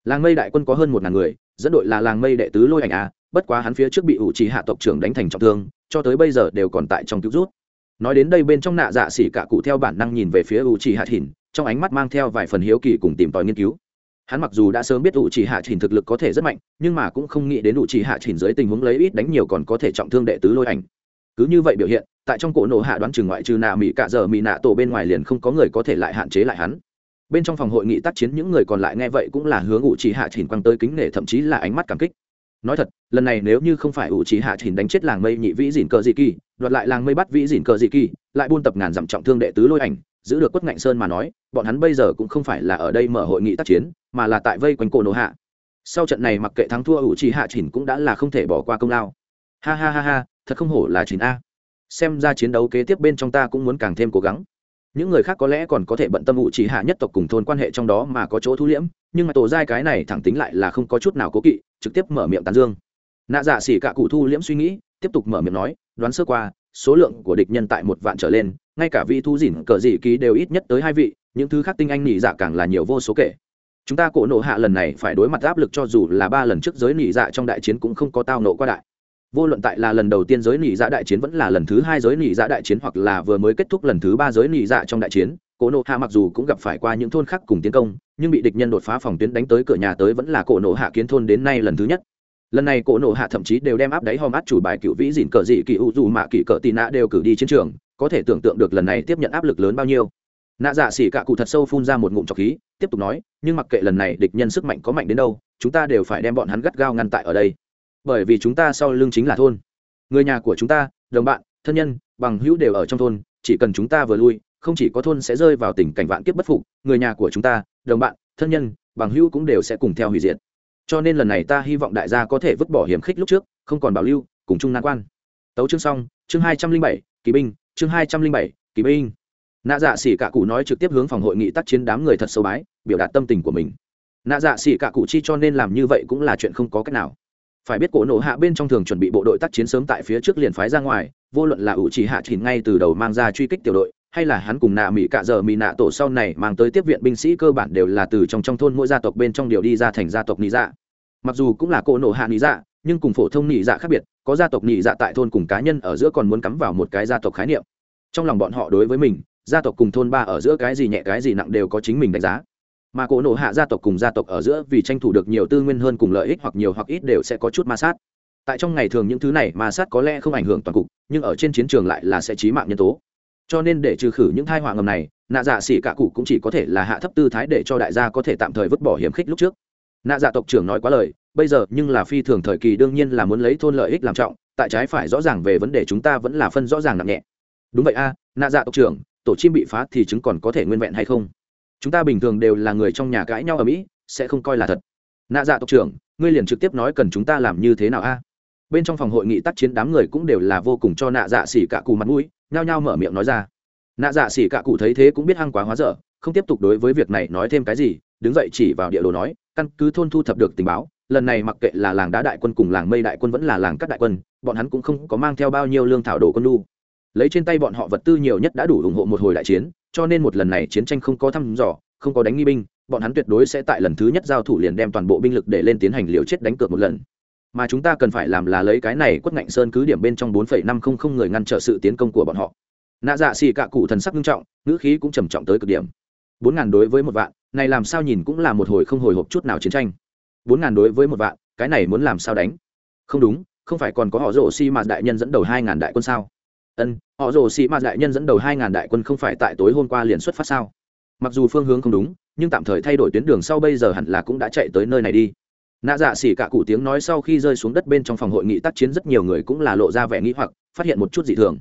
S1: làng mây đại quân có hơn một ngàn người, dẫn đội là làng mây đệ tứ lôi ảnh a, bất quá hắn phía trước bị ủ trì hạ tộc trưởng đánh thành trọng thương, cho tới bây giờ đều còn tại trong cứu rút. Nói đến đây bên trong nạ dạ xỉ cả cụ theo bản năng nhìn về phía ủ trì hạ thìn, trong ánh mắt mang theo vài phần hiếu kỳ cùng tìm tòi nghiên cứu. Hắn mặc dù đã sớm biết ủ trì hạ thìn thực lực có thể rất mạnh, nhưng mà cũng không nghĩ đến ủ trì hạ thìn dưới tình huống lấy ít đánh nhiều còn có thể trọng thương đệ tứ lôi ảnh. Cứ như vậy biểu hiện tại trong cổ nổ hạ đoán chừng ngoại trừ nạ mỹ cạ giờ mỹ nạ tổ bên ngoài liền không có người có thể lại hạn chế lại hắn. Bên trong phòng hội nghị tác chiến những người còn lại nghe vậy cũng là hướng ủ trì hạ chỉnh quăng tới kính nể, thậm chí là ánh mắt cảm kích. Nói thật, lần này nếu như không phải ủ trì hạ chỉnh đánh chết làng mây nhị vĩ dìn cờ dị kỳ, đoạt lại làng mây bắt vĩ dìn cờ dị kỳ, lại buôn tập ngàn dặm trọng thương đệ tứ lôi ảnh, giữ được quất ngạnh sơn mà nói, bọn hắn bây giờ cũng không phải là ở đây mở hội nghị tác chiến, mà là tại vây quanh cổ nổ hạ. Sau trận này mặc kệ thắng thua ủ trì hạ chỉnh cũng đã là không thể bỏ qua công lao. Ha ha ha ha, thật không hổ là chín a xem ra chiến đấu kế tiếp bên trong ta cũng muốn càng thêm cố gắng. Những người khác có lẽ còn có thể bận tâm ủ chỉ hạ nhất tộc cùng thôn quan hệ trong đó mà có chỗ thu liễm, nhưng mà tổ giai cái này thẳng tính lại là không có chút nào cố kỵ, trực tiếp mở miệng tán dương. Nạ dạ xỉ cả cụ thu liễm suy nghĩ, tiếp tục mở miệng nói, đoán sơ qua, số lượng của địch nhân tại một vạn trở lên, ngay cả vị thu dỉn cờ dị ký đều ít nhất tới hai vị, những thứ khác tinh anh nhị dạ càng là nhiều vô số kể. Chúng ta cổ nộ hạ lần này phải đối mặt áp lực cho dù là ba lần trước giới nhị dạ trong đại chiến cũng không có tao nộ qua đại vô luận tại là lần đầu tiên giới nỉ dạ đại chiến vẫn là lần thứ hai giới nỉ dạ đại chiến hoặc là vừa mới kết thúc lần thứ ba giới nỉ dạ trong đại chiến, cổ nộ hạ mặc dù cũng gặp phải qua những thôn khác cùng tiến công, nhưng bị địch nhân đột phá phòng tuyến đánh tới cửa nhà tới vẫn là cổ nộ hạ kiến thôn đến nay lần thứ nhất. Lần này cổ nộ hạ thậm chí đều đem áp đáy hòm át chủ bài cựu vĩ dìn cờ dị kỳ u dù mạ kỳ cờ tị nạ đều cử đi chiến trường, có thể tưởng tượng được lần này tiếp nhận áp lực lớn bao nhiêu. Nạ dạ xỉ cạ cụ thật sâu phun ra một ngụm trọc khí, tiếp tục nói, nhưng mặc kệ lần này địch nhân sức mạnh có mạnh đến đâu, chúng ta đều phải đem bọn hắn gắt gao ngăn tại ở đây bởi vì chúng ta sau lưng chính là thôn. Người nhà của chúng ta, đồng bạn, thân nhân, bằng hữu đều ở trong thôn, chỉ cần chúng ta vừa lui, không chỉ có thôn sẽ rơi vào tình cảnh vạn kiếp bất phục, người nhà của chúng ta, đồng bạn, thân nhân, bằng hữu cũng đều sẽ cùng theo hủy diệt. Cho nên lần này ta hy vọng đại gia có thể vứt bỏ hiểm khích lúc trước, không còn bảo lưu, cùng chung nan quan. Tấu chương xong, chương hai trăm linh bảy, kỳ binh, chương hai trăm linh bảy, kỳ binh. Nạ dạ xỉ cả cụ nói trực tiếp hướng phòng hội nghị tác chiến đám người thật sâu bái, biểu đạt tâm tình của mình. Nạ dạ xỉ cả cụ chi cho nên làm như vậy cũng là chuyện không có cách nào phải biết cổ nổ hạ bên trong thường chuẩn bị bộ đội tác chiến sớm tại phía trước liền phái ra ngoài, vô luận là ủ chỉ hạ thìn ngay từ đầu mang ra truy kích tiểu đội, hay là hắn cùng nạ mỹ cạ giờ mỹ nạ tổ sau này mang tới tiếp viện binh sĩ cơ bản đều là từ trong trong thôn mỗi gia tộc bên trong điều đi ra thành gia tộc nị dạ. Mặc dù cũng là cổ nổ hạ nị dạ nhưng cùng phổ thông nị dạ khác biệt, có gia tộc nị dạ tại thôn cùng cá nhân ở giữa còn muốn cắm vào một cái gia tộc khái niệm. Trong lòng bọn họ đối với mình, gia tộc cùng thôn ba ở giữa cái gì nhẹ cái gì nặng đều có chính mình đánh giá mà cổ nổ hạ gia tộc cùng gia tộc ở giữa vì tranh thủ được nhiều tư nguyên hơn cùng lợi ích hoặc nhiều hoặc ít đều sẽ có chút ma sát. Tại trong ngày thường những thứ này ma sát có lẽ không ảnh hưởng toàn cục, nhưng ở trên chiến trường lại là sẽ trí mạng nhân tố. Cho nên để trừ khử những thai họa ngầm này, nạ dạ xỉ cả cụ cũng chỉ có thể là hạ thấp tư thái để cho đại gia có thể tạm thời vứt bỏ hiểm khích lúc trước. Nạ dạ tộc trưởng nói quá lời, bây giờ nhưng là phi thường thời kỳ đương nhiên là muốn lấy thôn lợi ích làm trọng, tại trái phải rõ ràng về vấn đề chúng ta vẫn là phân rõ ràng nặng nhẹ. Đúng vậy a, nạ dạ tộc trưởng, tổ chim bị phá thì chứng còn có thể nguyên vẹn hay không? Chúng ta bình thường đều là người trong nhà cãi nhau ở mỹ, sẽ không coi là thật. Nạ dạ tộc trưởng, ngươi liền trực tiếp nói cần chúng ta làm như thế nào a? Bên trong phòng hội nghị tác chiến đám người cũng đều là vô cùng cho nạ dạ xỉ cả cụ mặt mũi, nhao nhao mở miệng nói ra. Nạ dạ xỉ cả cụ thấy thế cũng biết hăng quá hóa dở, không tiếp tục đối với việc này nói thêm cái gì, đứng dậy chỉ vào địa đồ nói, căn cứ thôn thu thập được tình báo, lần này mặc kệ là làng đá đại quân cùng làng mây đại quân vẫn là làng các đại quân, bọn hắn cũng không có mang theo bao nhiêu lương thảo đồ quân lu. Lấy trên tay bọn họ vật tư nhiều nhất đã đủ ủng hộ một hồi đại chiến cho nên một lần này chiến tranh không có thăm dò, không có đánh nghi binh, bọn hắn tuyệt đối sẽ tại lần thứ nhất giao thủ liền đem toàn bộ binh lực để lên tiến hành liều chết đánh cược một lần. Mà chúng ta cần phải làm là lấy cái này quất ngạnh sơn cứ điểm bên trong bốn phẩy năm không không người ngăn trở sự tiến công của bọn họ. Nạ dạ xì cạ cụ thần sắc nghiêm trọng, ngữ khí cũng trầm trọng tới cực điểm. Bốn ngàn đối với một vạn, này làm sao nhìn cũng là một hồi không hồi hộp chút nào chiến tranh. Bốn ngàn đối với một vạn, cái này muốn làm sao đánh? Không đúng, không phải còn có họ rổ xi mà đại nhân dẫn đầu hai ngàn đại quân sao? Ân, họ rồ sĩ mạt đại nhân dẫn đầu hai ngàn đại quân không phải tại tối hôm qua liền xuất phát sao? Mặc dù phương hướng không đúng, nhưng tạm thời thay đổi tuyến đường sau bây giờ hẳn là cũng đã chạy tới nơi này đi. Nạ dạ xỉ cả cụ tiếng nói sau khi rơi xuống đất bên trong phòng hội nghị tác chiến rất nhiều người cũng là lộ ra vẻ nghĩ hoặc, phát hiện một chút dị thường.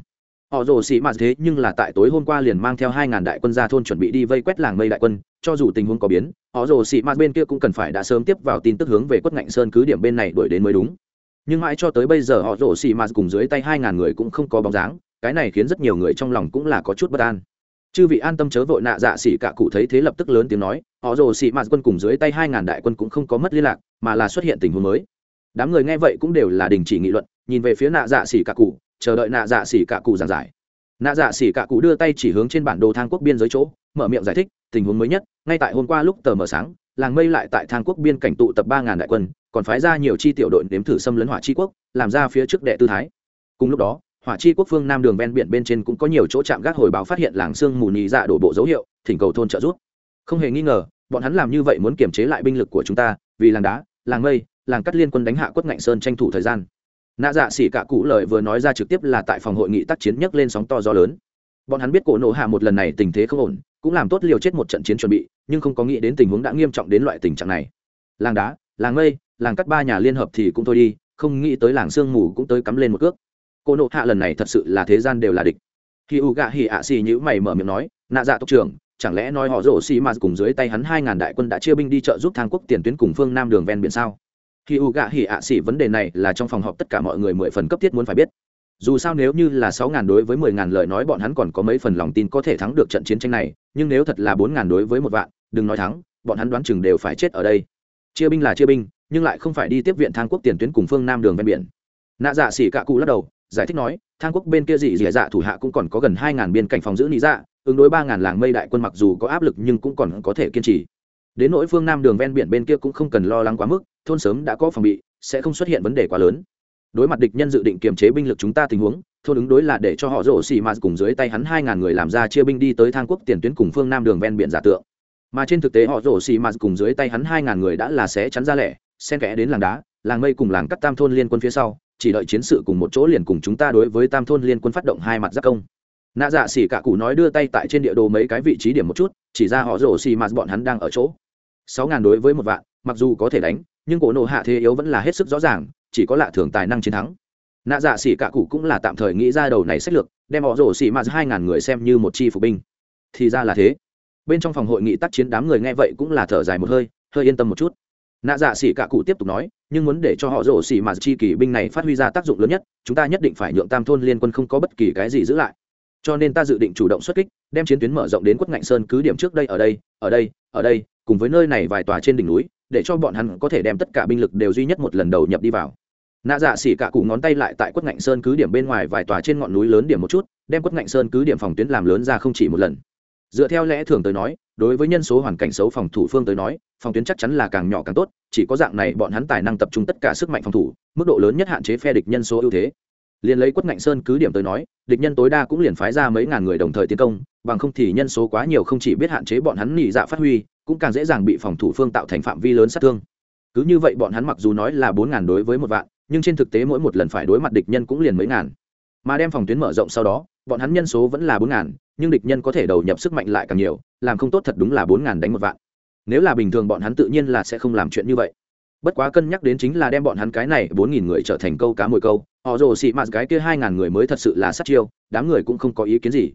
S1: Họ rồ Sĩ mạt thế nhưng là tại tối hôm qua liền mang theo hai ngàn đại quân ra thôn chuẩn bị đi vây quét làng mây đại quân, cho dù tình huống có biến, họ rồ Sĩ mạt bên kia cũng cần phải đã sớm tiếp vào tin tức hướng về quất ngạnh sơn cứ điểm bên này đuổi đến mới đúng nhưng mãi cho tới bây giờ họ rổ xì mạt cùng dưới tay hai ngàn người cũng không có bóng dáng, cái này khiến rất nhiều người trong lòng cũng là có chút bất an. Chư vị an tâm chớ vội nạ dạ xỉ cả cụ thấy thế lập tức lớn tiếng nói, họ rồ xỉ mạt quân cùng dưới tay hai ngàn đại quân cũng không có mất liên lạc, mà là xuất hiện tình huống mới. Đám người nghe vậy cũng đều là đình chỉ nghị luận, nhìn về phía nạ dạ xỉ cả cụ, chờ đợi nạ dạ xỉ cả cụ giảng giải. Nạ dạ xỉ cả cụ đưa tay chỉ hướng trên bản đồ thang quốc biên giới chỗ, mở miệng giải thích, tình huống mới nhất, ngay tại hôm qua lúc tờ mờ sáng làng mây lại tại thang quốc biên cảnh tụ tập ba ngàn đại quân, còn phái ra nhiều chi tiểu đội nếm thử xâm lấn hỏa chi quốc, làm ra phía trước đệ tư thái. Cùng lúc đó, hỏa chi quốc phương nam đường ven biển bên trên cũng có nhiều chỗ chạm gác hồi báo phát hiện làng sương mù nhì dạ đổ bộ dấu hiệu, thỉnh cầu thôn trợ giúp. Không hề nghi ngờ, bọn hắn làm như vậy muốn kiềm chế lại binh lực của chúng ta, vì làng đá, làng mây, làng cắt liên quân đánh hạ quất ngạnh sơn tranh thủ thời gian. Nạ dạ xỉ cả cụ lời vừa nói ra trực tiếp là tại phòng hội nghị tác chiến nhấc lên sóng to gió lớn. Bọn hắn biết cổ nổ hạ một lần này tình thế không ổn, cũng làm tốt liều chết một trận chiến chuẩn bị nhưng không có nghĩ đến tình huống đã nghiêm trọng đến loại tình trạng này. Làng đá, làng mây làng cắt ba nhà liên hợp thì cũng thôi đi, không nghĩ tới làng sương mù cũng tới cắm lên một cước. Cô nộ hạ lần này thật sự là thế gian đều là địch. Khi u gạ hỉ ạ xì nhữ mày mở miệng nói, nạ dạ tộc trưởng, chẳng lẽ nói họ rổ xì mà cùng dưới tay hắn hai ngàn đại quân đã chia binh đi trợ giúp thang quốc tiền tuyến cùng phương nam đường ven biển sao? Khi u gạ hỉ ạ xì vấn đề này là trong phòng họp tất cả mọi người mười phần cấp thiết muốn phải biết. Dù sao nếu như là sáu ngàn đối với mười ngàn lời nói bọn hắn còn có mấy phần lòng tin có thể thắng được trận chiến tranh này, nhưng nếu thật là bốn ngàn đối với một vạn đừng nói thắng, bọn hắn đoán chừng đều phải chết ở đây. Chia binh là chia binh, nhưng lại không phải đi tiếp viện thang quốc tiền tuyến cùng phương nam đường ven biển. Nạ dạ xỉ cạ cụ lắc đầu, giải thích nói, thang quốc bên kia dị dị dạ thủ hạ cũng còn có gần hai ngàn biên cảnh phòng giữ lý dạ ứng đối ba ngàn làng mây đại quân mặc dù có áp lực nhưng cũng còn có thể kiên trì. Đến nỗi phương nam đường ven biển bên kia cũng không cần lo lắng quá mức, thôn sớm đã có phòng bị, sẽ không xuất hiện vấn đề quá lớn. Đối mặt địch nhân dự định kiềm chế binh lực chúng ta tình huống, thôn ứng đối là để cho họ rổ xì mà cùng dưới tay hắn hai ngàn người làm ra chia binh đi tới thang quốc tiền tuyến cùng phương nam đường ven biển giả tượng mà trên thực tế họ rổ xì mà cùng dưới tay hắn hai ngàn người đã là sẽ chắn ra lẻ, xen kẽ đến làng đá, làng mây cùng làng cắt tam thôn liên quân phía sau, chỉ đợi chiến sự cùng một chỗ liền cùng chúng ta đối với tam thôn liên quân phát động hai mặt giác công. Nạ dạ xỉ cả cụ nói đưa tay tại trên địa đồ mấy cái vị trí điểm một chút, chỉ ra họ rổ xì mà bọn hắn đang ở chỗ. Sáu ngàn đối với một vạn, mặc dù có thể đánh, nhưng cổ nộ hạ thế yếu vẫn là hết sức rõ ràng, chỉ có lạ thường tài năng chiến thắng. Nạ dạ xỉ cả cụ cũng là tạm thời nghĩ ra đầu này sách lược, đem họ rổ xỉ mà hai ngàn người xem như một chi phục binh. Thì ra là thế bên trong phòng hội nghị tác chiến đám người nghe vậy cũng là thở dài một hơi hơi yên tâm một chút. Nạ dạ xỉ cả cụ tiếp tục nói, nhưng muốn để cho họ rổ xỉ mà chi kỳ binh này phát huy ra tác dụng lớn nhất, chúng ta nhất định phải nhượng tam thôn liên quân không có bất kỳ cái gì giữ lại. Cho nên ta dự định chủ động xuất kích, đem chiến tuyến mở rộng đến quất ngạnh sơn cứ điểm trước đây ở đây ở đây ở đây, cùng với nơi này vài tòa trên đỉnh núi, để cho bọn hắn có thể đem tất cả binh lực đều duy nhất một lần đầu nhập đi vào. Nạ dạ xỉ cả cụ ngón tay lại tại quất ngạnh sơn cứ điểm bên ngoài vài tòa trên ngọn núi lớn điểm một chút, đem quất ngạnh sơn cứ điểm phòng tuyến làm lớn ra không chỉ một lần dựa theo lẽ thường tới nói, đối với nhân số hoàn cảnh xấu phòng thủ phương tới nói, phòng tuyến chắc chắn là càng nhỏ càng tốt, chỉ có dạng này bọn hắn tài năng tập trung tất cả sức mạnh phòng thủ, mức độ lớn nhất hạn chế phe địch nhân số ưu thế. Liền lấy quất ngạnh sơn cứ điểm tới nói, địch nhân tối đa cũng liền phái ra mấy ngàn người đồng thời tiến công, bằng không thì nhân số quá nhiều không chỉ biết hạn chế bọn hắn nhị dạ phát huy, cũng càng dễ dàng bị phòng thủ phương tạo thành phạm vi lớn sát thương. Cứ như vậy bọn hắn mặc dù nói là bốn ngàn đối với một vạn, nhưng trên thực tế mỗi một lần phải đối mặt địch nhân cũng liền mấy ngàn. Mà đem phòng tuyến mở rộng sau đó, bọn hắn nhân số vẫn là bốn ngàn nhưng địch nhân có thể đầu nhập sức mạnh lại càng nhiều, làm không tốt thật đúng là bốn ngàn đánh một vạn. Nếu là bình thường bọn hắn tự nhiên là sẽ không làm chuyện như vậy. Bất quá cân nhắc đến chính là đem bọn hắn cái này bốn nghìn người trở thành câu cá mồi câu, họ rồ xị mạt cái kia hai ngàn người mới thật sự là sát chiêu, đám người cũng không có ý kiến gì.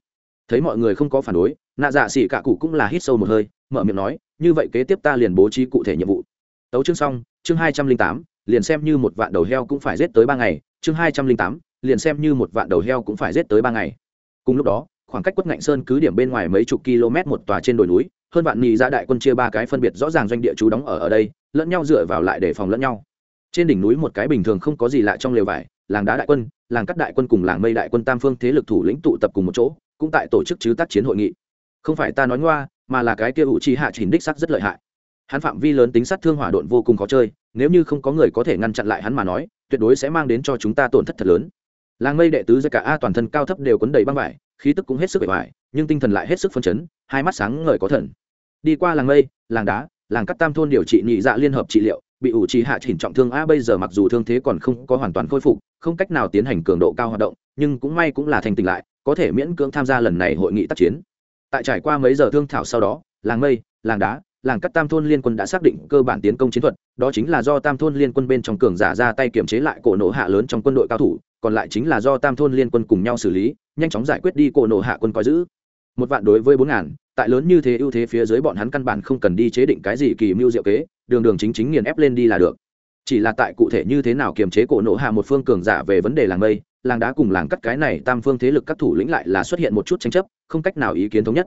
S1: Thấy mọi người không có phản đối, nạ dạ xị cả cụ cũng là hít sâu một hơi, mở miệng nói, như vậy kế tiếp ta liền bố trí cụ thể nhiệm vụ. Tấu chương xong, chương hai trăm linh tám, liền xem như một vạn đầu heo cũng phải giết tới ba ngày, chương hai trăm linh tám, liền xem như một vạn đầu heo cũng phải giết tới ba ngày. Cùng lúc đó khoảng cách quất ngạnh sơn cứ điểm bên ngoài mấy chục km một tòa trên đồi núi, hơn vạn nhị ra đại quân chia ba cái phân biệt rõ ràng doanh địa chú đóng ở ở đây, lẫn nhau dựa vào lại để phòng lẫn nhau. Trên đỉnh núi một cái bình thường không có gì lạ trong lều vải, làng đá đại quân, làng cắt đại quân cùng làng mây đại quân tam phương thế lực thủ lĩnh tụ tập cùng một chỗ, cũng tại tổ chức chứ tác chiến hội nghị. Không phải ta nói ngoa, mà là cái kia ủ chi hạ chỉnh đích sắc rất lợi hại. Hắn phạm vi lớn tính sát thương hỏa độn vô cùng khó chơi, nếu như không có người có thể ngăn chặn lại hắn mà nói, tuyệt đối sẽ mang đến cho chúng ta tổn thất thật lớn. Làng mây đệ tứ ra cả a toàn thân cao thấp đều quấn đầy băng vải khí tức cũng hết sức bề ngoài, nhưng tinh thần lại hết sức phân chấn, hai mắt sáng ngời có thần. Đi qua làng mây, làng đá, làng cắt tam thôn điều trị nhị dạ liên hợp trị liệu, bị ủ trì hạ chỉnh trọng thương a, bây giờ mặc dù thương thế còn không có hoàn toàn khôi phục, không cách nào tiến hành cường độ cao hoạt động, nhưng cũng may cũng là thành tỉnh lại, có thể miễn cưỡng tham gia lần này hội nghị tác chiến. Tại trải qua mấy giờ thương thảo sau đó, làng mây, làng đá, làng cắt tam thôn liên quân đã xác định cơ bản tiến công chiến thuật, đó chính là do tam thôn liên quân bên trong cường giả ra tay kiểm chế lại cổ nổ hạ lớn trong quân đội cao thủ còn lại chính là do tam thôn liên quân cùng nhau xử lý, nhanh chóng giải quyết đi cổ nộ hạ quân coi giữ. Một vạn đối với bốn ngàn, tại lớn như thế ưu thế phía dưới bọn hắn căn bản không cần đi chế định cái gì kỳ mưu diệu kế, đường đường chính chính nghiền ép lên đi là được. Chỉ là tại cụ thể như thế nào kiềm chế cổ nộ hạ một phương cường giả về vấn đề làng mây, làng đá cùng làng cắt cái này tam phương thế lực các thủ lĩnh lại là xuất hiện một chút tranh chấp, không cách nào ý kiến thống nhất.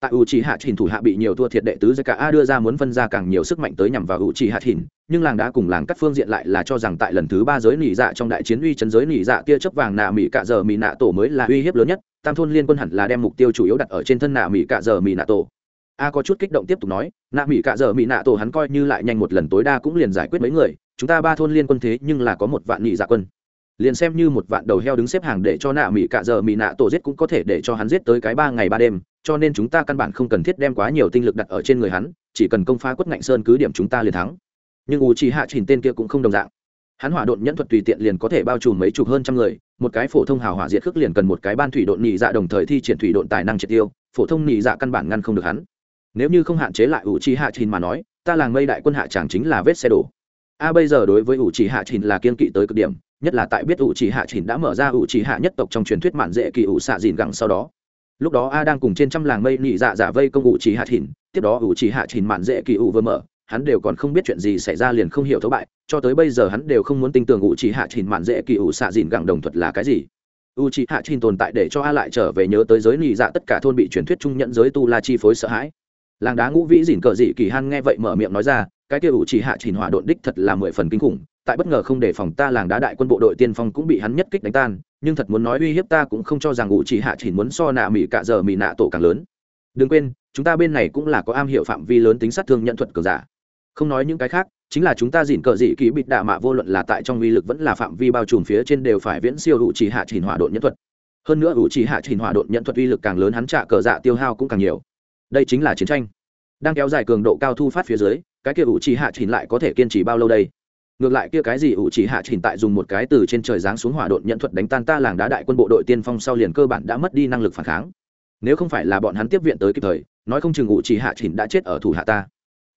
S1: Tại u trì hạ trình thủ hạ bị nhiều thua thiệt đệ tứ giải cả a đưa ra muốn phân ra càng nhiều sức mạnh tới nhằm vào u trì hạ trình nhưng làng đá cùng làng cắt phương diện lại là cho rằng tại lần thứ ba giới nỉ dạ trong đại chiến uy chấn giới nỉ dạ kia chấp vàng nạ mỹ cạ giờ mỹ nạ tổ mới là uy hiếp lớn nhất, tam thôn liên quân hẳn là đem mục tiêu chủ yếu đặt ở trên thân nạ mỹ cạ giờ mỹ nạ tổ. A có chút kích động tiếp tục nói, nạ mỹ cạ giờ mỹ nạ tổ hắn coi như lại nhanh một lần tối đa cũng liền giải quyết mấy người, chúng ta ba thôn liên quân thế nhưng là có một vạn nỉ dạ quân. Liền xem như một vạn đầu heo đứng xếp hàng để cho nạ mỹ cạ giờ mỹ nạ tổ giết cũng có thể để cho hắn giết tới cái ba ngày ba đêm, cho nên chúng ta căn bản không cần thiết đem quá nhiều tinh lực đặt ở trên người hắn, chỉ cần công phá quất ngạnh sơn cứ điểm chúng ta liền thắng nhưng u chi hạ chỉnh tên kia cũng không đồng dạng. Hắn hỏa độn nhẫn thuật tùy tiện liền có thể bao trùm mấy chục hơn trăm người, một cái phổ thông hào hỏa diệt khước liền cần một cái ban thủy độn nhị dạ đồng thời thi triển thủy độn tài năng triệt tiêu, phổ thông nhị dạ căn bản ngăn không được hắn. Nếu như không hạn chế lại u chi hạ chỉnh mà nói, ta làng mây đại quân hạ chẳng chính là vết xe đổ. A bây giờ đối với u chi hạ chỉnh là kiên kỵ tới cực điểm, nhất là tại biết u chi hạ chỉnh đã mở ra u chi hạ nhất tộc trong truyền thuyết mạn dễ kỳ ủ xạ dìn gẳng sau đó. Lúc đó a đang cùng trên trăm làng mây nhị dạ giả vây công u chi hạ chỉnh, tiếp đó u chi hạ chỉnh mạn dễ kỳ ủ vừa mở hắn đều còn không biết chuyện gì xảy ra liền không hiểu thấu bại, cho tới bây giờ hắn đều không muốn tin tưởng u chi hạ chỉnh mạn dễ kỳ ủ xạ dìn gẳng đồng thuật là cái gì. U chi hạ chỉnh tồn tại để cho a lại trở về nhớ tới giới nị dạ tất cả thôn bị truyền thuyết trung nhận giới tu la chi phối sợ hãi. Làng đá ngũ vĩ dìn cờ dị kỳ han nghe vậy mở miệng nói ra, cái kia ủ chỉ hạ chỉnh hỏa độn đích thật là mười phần kinh khủng, tại bất ngờ không đề phòng ta làng đá đại quân bộ đội tiên phong cũng bị hắn nhất kích đánh tan, nhưng thật muốn nói uy hiếp ta cũng không cho rằng ủ chỉ hạ chỉnh muốn so nạ mỹ cạ giờ mỹ nạ tổ càng lớn. Đừng quên, chúng ta bên này cũng là có am hiểu phạm vi lớn tính sát thương nhận thuật cường giả không nói những cái khác, chính là chúng ta dìn cờ dị kỳ bịt đạ mạ vô luận là tại trong uy lực vẫn là phạm vi bao trùm phía trên đều phải viễn siêu hữu chỉ hạ trình hỏa độn nhân thuật. Hơn nữa hữu chỉ hạ trình hỏa độn nhân thuật uy lực càng lớn hắn trả cờ dạ tiêu hao cũng càng nhiều. Đây chính là chiến tranh. Đang kéo dài cường độ cao thu phát phía dưới, cái kia hữu chỉ hạ trình lại có thể kiên trì bao lâu đây? Ngược lại kia cái gì hữu chỉ hạ trình tại dùng một cái từ trên trời giáng xuống hỏa độn nhận thuật đánh tan ta làng đá đại quân bộ đội tiên phong sau liền cơ bản đã mất đi năng lực phản kháng. Nếu không phải là bọn hắn tiếp viện tới kịp thời, nói không chừng hữu chỉ hạ trình đã chết ở thủ hạ ta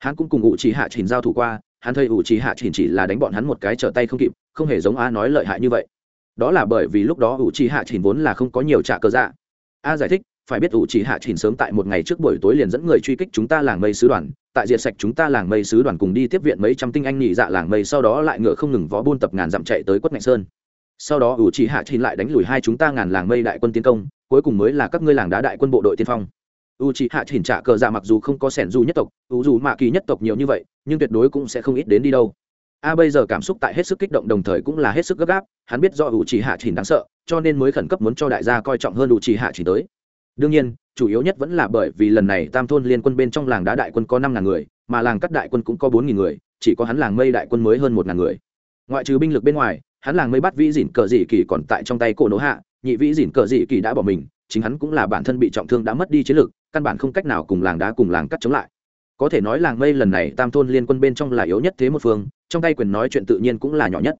S1: hắn cũng cùng ủ chỉ hạ chỉnh giao thủ qua, hắn thấy ủ chỉ hạ chỉnh chỉ là đánh bọn hắn một cái trở tay không kịp, không hề giống a nói lợi hại như vậy. Đó là bởi vì lúc đó ủ chỉ hạ chỉnh vốn là không có nhiều trả cơ dạ. A giải thích, phải biết ủ chỉ hạ chỉnh sớm tại một ngày trước buổi tối liền dẫn người truy kích chúng ta làng mây sứ đoàn, tại diệt sạch chúng ta làng mây sứ đoàn cùng đi tiếp viện mấy trăm tinh anh nhị dạ làng mây, sau đó lại ngựa không ngừng vó buôn tập ngàn dặm chạy tới quất ngạnh sơn. Sau đó ủ chỉ hạ chỉnh lại đánh lùi hai chúng ta ngàn làng mây đại quân tiến công, cuối cùng mới là các ngươi làng đá đại quân bộ đội tiên phong u chỉ hạ chỉnh trả cờ dạ mặc dù không có sẻn du nhất tộc, u dù mạ kỳ nhất tộc nhiều như vậy, nhưng tuyệt đối cũng sẽ không ít đến đi đâu. A bây giờ cảm xúc tại hết sức kích động đồng thời cũng là hết sức gấp gáp, hắn biết do u chỉ hạ chỉnh đáng sợ, cho nên mới khẩn cấp muốn cho đại gia coi trọng hơn u chỉ hạ chỉnh tới. Đương nhiên, chủ yếu nhất vẫn là bởi vì lần này tam thôn liên quân bên trong làng đá đại quân có năm ngàn người, mà làng cắt đại quân cũng có bốn nghìn người, chỉ có hắn làng mây đại quân mới hơn một ngàn người. Ngoại trừ binh lực bên ngoài, hắn làng mây bắt vĩ dỉn cờ dị kỳ còn tại trong tay cổ nỗ hạ, nhị vĩ dỉn cờ dị kỳ đã bỏ mình, chính hắn cũng là bản thân bị trọng thương đã mất đi chiến lực căn bản không cách nào cùng làng đá cùng làng cắt chống lại. Có thể nói làng mây lần này tam thôn liên quân bên trong là yếu nhất thế một phương, trong tay quyền nói chuyện tự nhiên cũng là nhỏ nhất.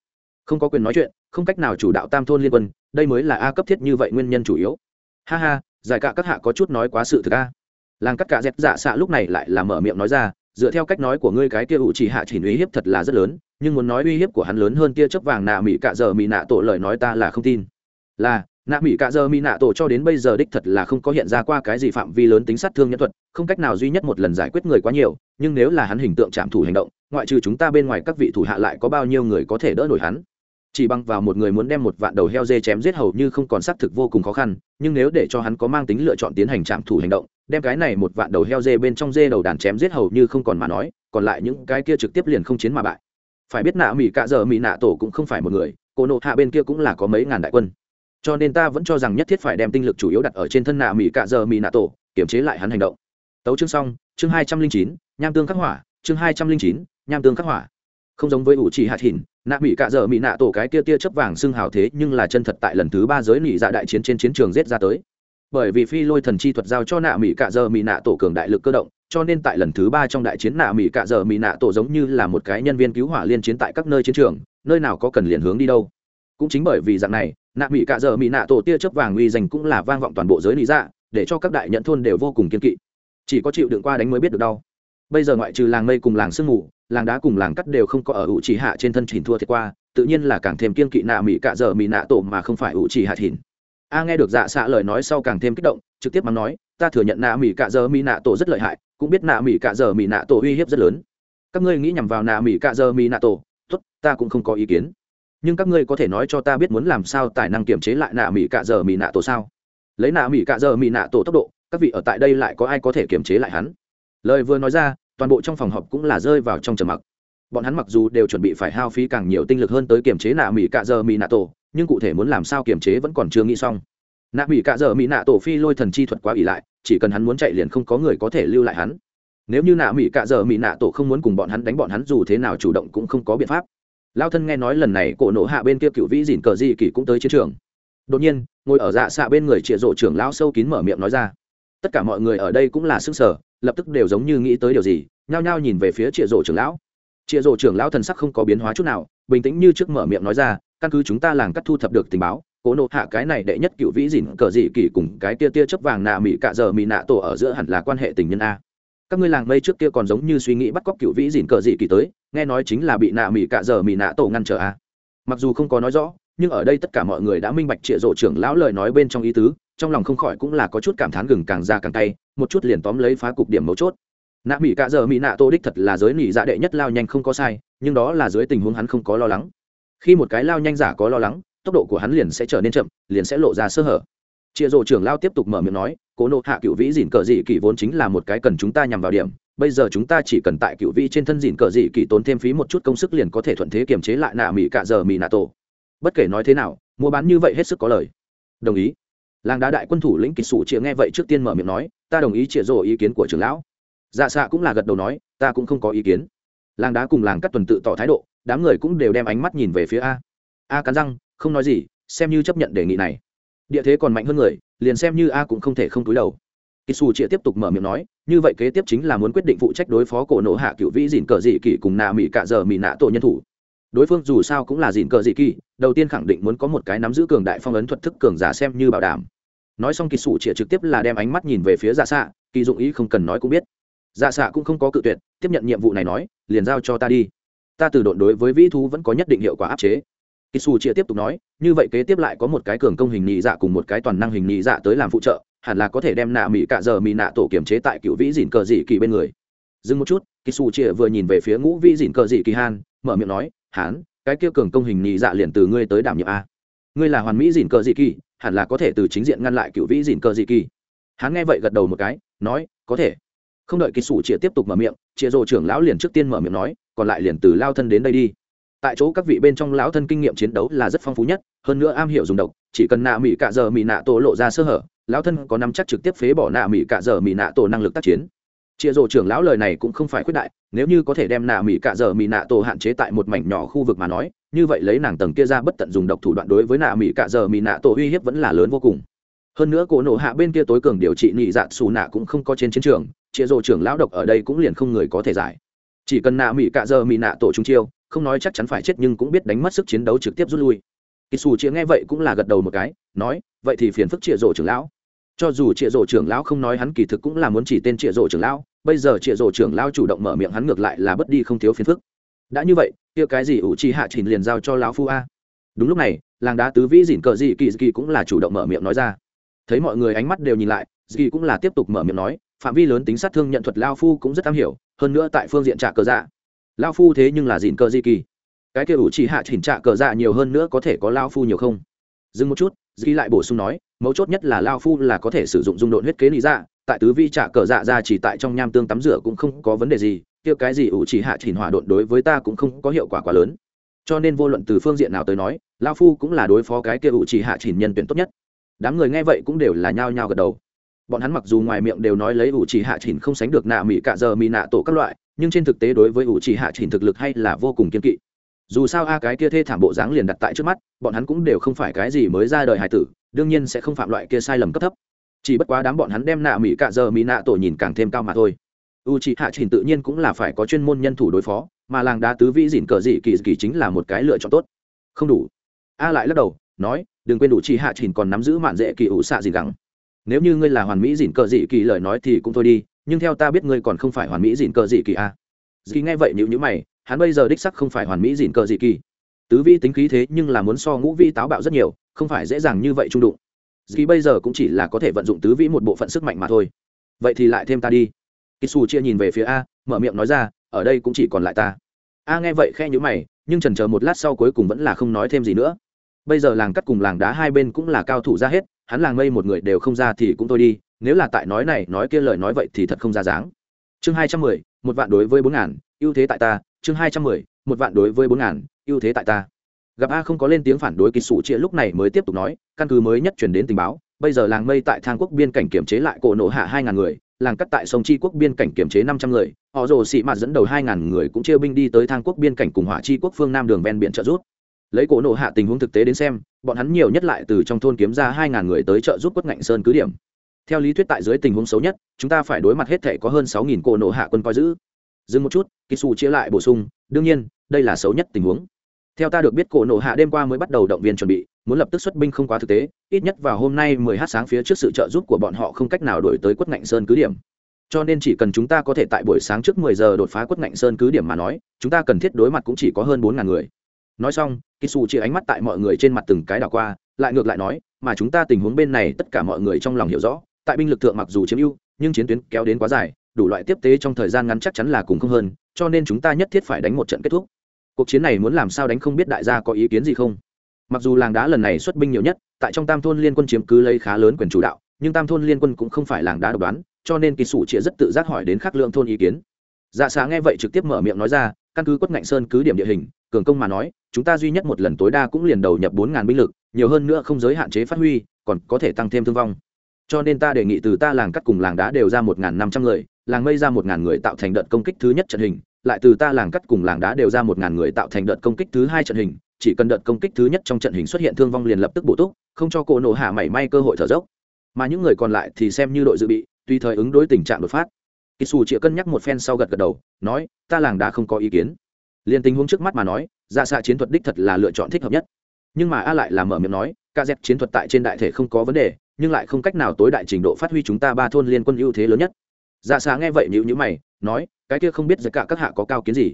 S1: Không có quyền nói chuyện, không cách nào chủ đạo tam thôn liên quân, đây mới là a cấp thiết như vậy nguyên nhân chủ yếu. Ha ha, giải cả các hạ có chút nói quá sự thực a. Làng cắt cả dẹp dạ xạ lúc này lại là mở miệng nói ra, dựa theo cách nói của ngươi cái kia ủ chỉ hạ chỉ uy hiếp thật là rất lớn, nhưng muốn nói uy hiếp của hắn lớn hơn kia chớp vàng nạ mỹ cạ giờ mỹ nạ tổ lời nói ta là không tin. Là nạ mỹ cạ giờ mỹ nạ tổ cho đến bây giờ đích thật là không có hiện ra qua cái gì phạm vi lớn tính sát thương nhân thuật, không cách nào duy nhất một lần giải quyết người quá nhiều, nhưng nếu là hắn hình tượng trạm thủ hành động, ngoại trừ chúng ta bên ngoài các vị thủ hạ lại có bao nhiêu người có thể đỡ nổi hắn? Chỉ bằng vào một người muốn đem một vạn đầu heo dê chém giết hầu như không còn xác thực vô cùng khó khăn, nhưng nếu để cho hắn có mang tính lựa chọn tiến hành trạm thủ hành động, đem cái này một vạn đầu heo dê bên trong dê đầu đàn chém giết hầu như không còn mà nói, còn lại những cái kia trực tiếp liền không chiến mà bại. Phải biết nạ mỹ cạ giờ mỹ nạ tổ cũng không phải một người cô nộ hạ bên kia cũng là có mấy ngàn đại quân cho nên ta vẫn cho rằng nhất thiết phải đem tinh lực chủ yếu đặt ở trên thân nạ mỹ cạ giờ mỹ nạ tổ kiểm chế lại hắn hành động. Tấu chương xong chương hai trăm linh chín nham tương khắc hỏa chương hai trăm linh chín nham tương khắc hỏa. Không giống với ủ trì hạt hình, nạ mỹ cạ giờ mỹ nạ tổ cái tia tia chấp vàng xưng hào thế nhưng là chân thật tại lần thứ ba giới nị dạ đại chiến trên chiến trường giết ra tới. Bởi vì phi lôi thần chi thuật giao cho nạ mỹ cạ giờ mỹ nạ tổ cường đại lực cơ động cho nên tại lần thứ ba trong đại chiến nạ mỹ cạ giờ mỹ nạ tổ giống như là một cái nhân viên cứu hỏa liên chiến tại các nơi chiến trường nơi nào có cần liền hướng đi đâu. Cũng chính bởi vì dạng này nạ mỹ cạ dợ mỹ nạ tổ tia chấp vàng uy danh cũng là vang vọng toàn bộ giới lý dạ để cho các đại nhận thôn đều vô cùng kiên kỵ. Chỉ có chịu đựng qua đánh mới biết được đau. Bây giờ ngoại trừ làng mây cùng làng sương mù, làng đá cùng làng cắt đều không có ở ủ chỉ hạ trên thân chỉnh thua thiệt qua, tự nhiên là càng thêm kiên kỵ nạ mỹ cạ giờ mỹ nạ tổ mà không phải ủ chỉ hạ thìn. A nghe được dạ xạ lời nói sau càng thêm kích động, trực tiếp mắng nói, ta thừa nhận nạ mỹ cạ giờ mỹ nạ tổ rất lợi hại, cũng biết nạ mỹ cạ giờ mỹ nạ tổ uy hiếp rất lớn. Các ngươi nghĩ nhằm vào nạ mỹ cạ giờ mỹ nạ tổ tuất ta cũng không có ý kiến nhưng các ngươi có thể nói cho ta biết muốn làm sao tài năng kiềm chế lại nạ mỹ cạ giờ mỹ nạ tổ sao? Lấy nạ mỹ cạ giờ mỹ nạ tổ tốc độ, các vị ở tại đây lại có ai có thể kiềm chế lại hắn? Lời vừa nói ra, toàn bộ trong phòng họp cũng là rơi vào trong trầm mặc. Bọn hắn mặc dù đều chuẩn bị phải hao phí càng nhiều tinh lực hơn tới kiềm chế nạ mỹ cạ giờ mỹ nạ tổ, nhưng cụ thể muốn làm sao kiềm chế vẫn còn chưa nghĩ xong. Nạ mỹ cạ giờ mỹ nạ tổ phi lôi thần chi thuật quá ỉ lại, chỉ cần hắn muốn chạy liền không có người có thể lưu lại hắn. Nếu như nạ mỹ cạ giờ mỹ nạ tổ không muốn cùng bọn hắn đánh, bọn hắn dù thế nào chủ động cũng không có biện pháp lao thân nghe nói lần này cổ nộ hạ bên kia cựu vĩ dìn cờ di kỳ cũng tới chiến trường. Đột nhiên, ngồi ở dạ xạ bên người trịa rộ trưởng lão sâu kín mở miệng nói ra. Tất cả mọi người ở đây cũng là sức sở, lập tức đều giống như nghĩ tới điều gì, nhao nhao nhìn về phía trịa rộ trưởng lão. Trịa rộ trưởng lão thần sắc không có biến hóa chút nào, bình tĩnh như trước mở miệng nói ra, căn cứ chúng ta làng cắt thu thập được tình báo cố nộ hạ cái này đệ nhất cựu vĩ dìn cờ dị kỳ cùng cái tia tia chấp vàng nạ mỹ cạ giờ mỹ nạ tổ ở giữa hẳn là quan hệ tình nhân a các ngươi làng mây trước kia còn giống như suy nghĩ bắt cóc cựu vĩ dìn cờ dị kỳ tới, nghe nói chính là bị nạ mỹ cạ giờ mỹ nạ tổ ngăn trở à? Mặc dù không có nói rõ, nhưng ở đây tất cả mọi người đã minh bạch trịa rộ trưởng lão lời nói bên trong ý tứ, trong lòng không khỏi cũng là có chút cảm thán gừng càng ra càng tay một chút liền tóm lấy phá cục điểm mấu chốt. Nạ mỹ cạ giờ mỹ nạ tô đích thật là giới nỉ dạ đệ nhất lao nhanh không có sai, nhưng đó là dưới tình huống hắn không có lo lắng. Khi một cái lao nhanh giả có lo lắng, tốc độ của hắn liền sẽ trở nên chậm, liền sẽ lộ ra sơ hở chia rộ trưởng lao tiếp tục mở miệng nói, cố nộ hạ cựu vĩ dìn cờ dị kỳ vốn chính là một cái cần chúng ta nhằm vào điểm, bây giờ chúng ta chỉ cần tại cựu vĩ trên thân dìn cờ dị kỳ tốn thêm phí một chút công sức liền có thể thuận thế kiềm chế lại nạ mỹ cạ giờ mỹ nạ tổ. Bất kể nói thế nào, mua bán như vậy hết sức có lời. Đồng ý. Làng đá đại quân thủ lĩnh kỳ sủ chịa nghe vậy trước tiên mở miệng nói, ta đồng ý chịa rộ ý kiến của trưởng lão. Dạ xạ cũng là gật đầu nói, ta cũng không có ý kiến. Làng đá cùng làng cắt tuần tự tỏ thái độ, đám người cũng đều đem ánh mắt nhìn về phía a. A cắn răng, không nói gì, xem như chấp nhận đề nghị này địa thế còn mạnh hơn người, liền xem như a cũng không thể không túi đầu. Kỳ xù chĩa tiếp tục mở miệng nói, như vậy kế tiếp chính là muốn quyết định phụ trách đối phó cổ nổ hạ cựu vĩ dìn cờ dị kỳ cùng nạ mỹ cạ giờ mỹ nạ tổ nhân thủ. Đối phương dù sao cũng là dìn cờ dị kỳ đầu tiên khẳng định muốn có một cái nắm giữ cường đại phong ấn thuật thức cường giả xem như bảo đảm. Nói xong kỳ xù chĩa trực tiếp là đem ánh mắt nhìn về phía dạ xạ kỳ dụng ý không cần nói cũng biết. Dạ xạ cũng không có cự tuyệt, tiếp nhận nhiệm vụ này nói, liền giao cho ta đi. Ta từ độn đối với vĩ thú vẫn có nhất định hiệu quả áp chế kỳ sủ chia tiếp tục nói, như vậy kế tiếp lại có một cái cường công hình nhị dạ cùng một cái toàn năng hình nhị dạ tới làm phụ trợ, hẳn là có thể đem nạ mỹ cạ giờ mỹ nạ tổ kiểm chế tại cựu vĩ dìn cờ dị kỳ bên người. Dừng một chút kỳ sủ chia vừa nhìn về phía ngũ vĩ dìn cờ dị kỳ han, mở miệng nói, hán, cái kia cường công hình nhị dạ liền từ ngươi tới đảm nhiệm a. Ngươi là hoàn mỹ dìn cờ dị kỳ, hẳn là có thể từ chính diện ngăn lại cựu vĩ dìn cờ dị kỳ. Hắn nghe vậy gật đầu một cái, nói, có thể. Không đợi kỳ sủ chia tiếp tục mở miệng, chia rồ trưởng lão liền trước tiên mở miệng nói, còn lại liền từ lao thân đến đây đi tại chỗ các vị bên trong lão thân kinh nghiệm chiến đấu là rất phong phú nhất, hơn nữa am hiểu dùng độc, chỉ cần nạ mỹ cạ giờ mỹ nạ tổ lộ ra sơ hở, lão thân có nắm chắc trực tiếp phế bỏ nạ mỹ cạ giờ mỹ nạ tổ năng lực tác chiến. Chịa rộ trưởng lão lời này cũng không phải khuyết đại, nếu như có thể đem nạ mỹ cạ giờ mỹ nạ tổ hạn chế tại một mảnh nhỏ khu vực mà nói, như vậy lấy nàng tầng kia ra bất tận dùng độc thủ đoạn đối với nạ mỹ cạ giờ mỹ nạ tổ uy hiếp vẫn là lớn vô cùng. Hơn nữa cổ nổ hạ bên kia tối cường điều trị nị dạ xù nạ cũng không có trên chiến trường, chịa rộ trưởng lão độc ở đây cũng liền không người có thể giải. Chỉ cần nạ mỹ cạ giờ mỹ nạ tổ trung chiêu không nói chắc chắn phải chết nhưng cũng biết đánh mất sức chiến đấu trực tiếp rút lui. Kỳ xù chĩa nghe vậy cũng là gật đầu một cái, nói, vậy thì phiền phức chĩa rộ trưởng lão. Cho dù chĩa rổ trưởng lão không nói hắn kỳ thực cũng là muốn chỉ tên chĩa rổ trưởng lão, bây giờ chĩa rổ trưởng lão chủ động mở miệng hắn ngược lại là bất đi không thiếu phiền phức. Đã như vậy, kia cái gì ủ chi hạ trình liền giao cho lão phu a? Đúng lúc này, làng đá tứ vĩ dìn cờ dị kỳ kỳ cũng là chủ động mở miệng nói ra. Thấy mọi người ánh mắt đều nhìn lại dị cũng là tiếp tục mở miệng nói, phạm vi lớn tính sát thương nhận thuật lao phu cũng rất am hiểu, hơn nữa tại phương diện trả cờ dạ lao phu thế nhưng là dịn cờ di kỳ. Cái kia ủ chỉ hạ chỉnh trạ cờ dạ nhiều hơn nữa có thể có lao phu nhiều không? Dừng một chút Di lại bổ sung nói, mấu chốt nhất là lao phu là có thể sử dụng dung độn huyết kế lý dạ tại tứ vi trạ cờ dạ ra chỉ tại trong nham tương tắm rửa cũng không có vấn đề gì, kia cái gì ủ chỉ hạ chỉnh hỏa độn đối với ta cũng không có hiệu quả quá lớn. Cho nên vô luận từ phương diện nào tới nói lao phu cũng là đối phó cái kia ủ chỉ hạ chỉnh nhân tuyển tốt nhất. Đám người nghe vậy cũng đều là nhao nhao gật đầu. Bọn hắn mặc dù ngoài miệng đều nói lấy ủ chỉ hạ chỉnh không sánh được nạ mỹ cả giờ mỹ nạ tổ các loại nhưng trên thực tế đối với ủ chỉ hạ trình thực lực hay là vô cùng kiên kỵ. Dù sao a cái kia thê thảm bộ dáng liền đặt tại trước mắt, bọn hắn cũng đều không phải cái gì mới ra đời hải tử, đương nhiên sẽ không phạm loại kia sai lầm cấp thấp. Chỉ bất quá đám bọn hắn đem nạ mỹ cạ giờ mỹ nạ tổ nhìn càng thêm cao mà thôi. U c h ị hạ trình tự nhiên cũng là phải có chuyên môn nhân thủ đối phó, mà làng đá tứ vĩ dìn cờ dị kỳ kỳ chính là một cái lựa chọn tốt. Không đủ. A lại lắc đầu, nói, đừng quên đủ c h ị hạ trình còn nắm giữ mạn dễ kỳ ủ xạ gì gắng. Nếu như ngươi là hoàn mỹ dìn cờ dị kỳ lời nói thì cũng thôi đi nhưng theo ta biết ngươi còn không phải hoàn mỹ dịn cờ dị kỳ a à. dì nghe vậy nhữ nhữ mày, hắn bây giờ đích sắc không phải hoàn mỹ dịn cờ dị kỳ. Tứ vi tính khí thế nhưng là muốn so ngũ vi táo bạo rất nhiều, không phải dễ dàng như vậy trung đụng. Dì bây giờ cũng chỉ là có thể vận dụng tứ vĩ một bộ phận sức mạnh mà thôi. Vậy thì lại thêm ta đi. Kisu chia nhìn về phía a, mở miệng nói ra, ở đây cũng chỉ còn lại ta. A nghe vậy khe nhữ mày, nhưng trần chờ một lát sau cuối cùng vẫn là không nói thêm gì nữa. Bây giờ làng cắt cùng làng đá hai bên cũng là cao thủ ra hết hắn làng mây một người đều không ra thì cũng thôi đi, nếu là tại nói này, nói kia lời nói vậy thì thật không ra dáng. Chương hai trăm mười, một vạn đối với bốn ngàn, ưu thế tại ta. Chương hai trăm mười, một vạn đối với bốn ngàn, ưu thế tại ta. Gặp a không có lên tiếng phản đối kỳ sủ chia lúc này mới tiếp tục nói, căn cứ mới nhất chuyển đến tình báo, bây giờ làng mây tại thang quốc biên cảnh kiểm chế lại cổ nổ hạ hai ngàn người, làng cắt tại sông chi quốc biên cảnh kiểm chế năm trăm người, họ rồ xị mạt dẫn đầu hai ngàn người cũng chia binh đi tới thang quốc biên cảnh cùng hỏa chi quốc phương nam đường ven biển trợ rút lấy cổ nổ hạ tình huống thực tế đến xem, bọn hắn nhiều nhất lại từ trong thôn kiếm ra hai ngàn người tới trợ giúp quất ngạnh sơn cứ điểm. Theo lý thuyết tại dưới tình huống xấu nhất, chúng ta phải đối mặt hết thể có hơn sáu nghìn cổ nổ hạ quân coi giữ. Dừng một chút kisu chia lại bổ sung, đương nhiên, đây là xấu nhất tình huống. Theo ta được biết cổ nổ hạ đêm qua mới bắt đầu động viên chuẩn bị, muốn lập tức xuất binh không quá thực tế, ít nhất vào hôm nay mười h sáng phía trước sự trợ giúp của bọn họ không cách nào đổi tới quất ngạnh sơn cứ điểm. Cho nên chỉ cần chúng ta có thể tại buổi sáng trước mười giờ đột phá quất ngạnh sơn cứ điểm mà nói, chúng ta cần thiết đối mặt cũng chỉ có hơn bốn ngàn người nói xong kỳ xù chỉ ánh mắt tại mọi người trên mặt từng cái đảo qua, lại ngược lại nói, mà chúng ta tình huống bên này tất cả mọi người trong lòng hiểu rõ, tại binh lực thượng mặc dù chiếm ưu, nhưng chiến tuyến kéo đến quá dài, đủ loại tiếp tế trong thời gian ngắn chắc chắn là cùng không hơn, cho nên chúng ta nhất thiết phải đánh một trận kết thúc. Cuộc chiến này muốn làm sao đánh không biết đại gia có ý kiến gì không? Mặc dù làng đá lần này xuất binh nhiều nhất, tại trong tam thôn liên quân chiếm cứ lấy khá lớn quyền chủ đạo, nhưng tam thôn liên quân cũng không phải làng đá độc đoán, cho nên kỳ sủ chĩa rất tự giác hỏi đến khắc lượng thôn ý kiến. Dạ xá nghe vậy trực tiếp mở miệng nói ra, căn cứ quất ngạnh sơn cứ điểm địa hình cường công mà nói, chúng ta duy nhất một lần tối đa cũng liền đầu nhập bốn ngàn binh lực, nhiều hơn nữa không giới hạn chế phát huy, còn có thể tăng thêm thương vong. Cho nên ta đề nghị từ ta làng cắt cùng làng đá đều ra một ngàn năm trăm người, làng mây ra một ngàn người tạo thành đợt công kích thứ nhất trận hình, lại từ ta làng cắt cùng làng đá đều ra một ngàn người tạo thành đợt công kích thứ hai trận hình, chỉ cần đợt công kích thứ nhất trong trận hình xuất hiện thương vong liền lập tức bổ túc, không cho cỗ nổ hạ mảy may cơ hội thở dốc. Mà những người còn lại thì xem như đội dự bị, tùy thời ứng đối tình trạng đột phát. Kỳ xù chịa cân nhắc một phen sau gật gật đầu, nói, ta làng đá không có ý kiến liền tình huống trước mắt mà nói ra xạ chiến thuật đích thật là lựa chọn thích hợp nhất. Nhưng mà a lại là mở miệng nói ca dẹp chiến thuật tại trên đại thể không có vấn đề, nhưng lại không cách nào tối đại trình độ phát huy chúng ta ba thôn liên quân ưu thế lớn nhất. Ra xạ nghe vậy nhữ nhữ mày, nói, cái kia không biết giải cả các hạ có cao kiến gì?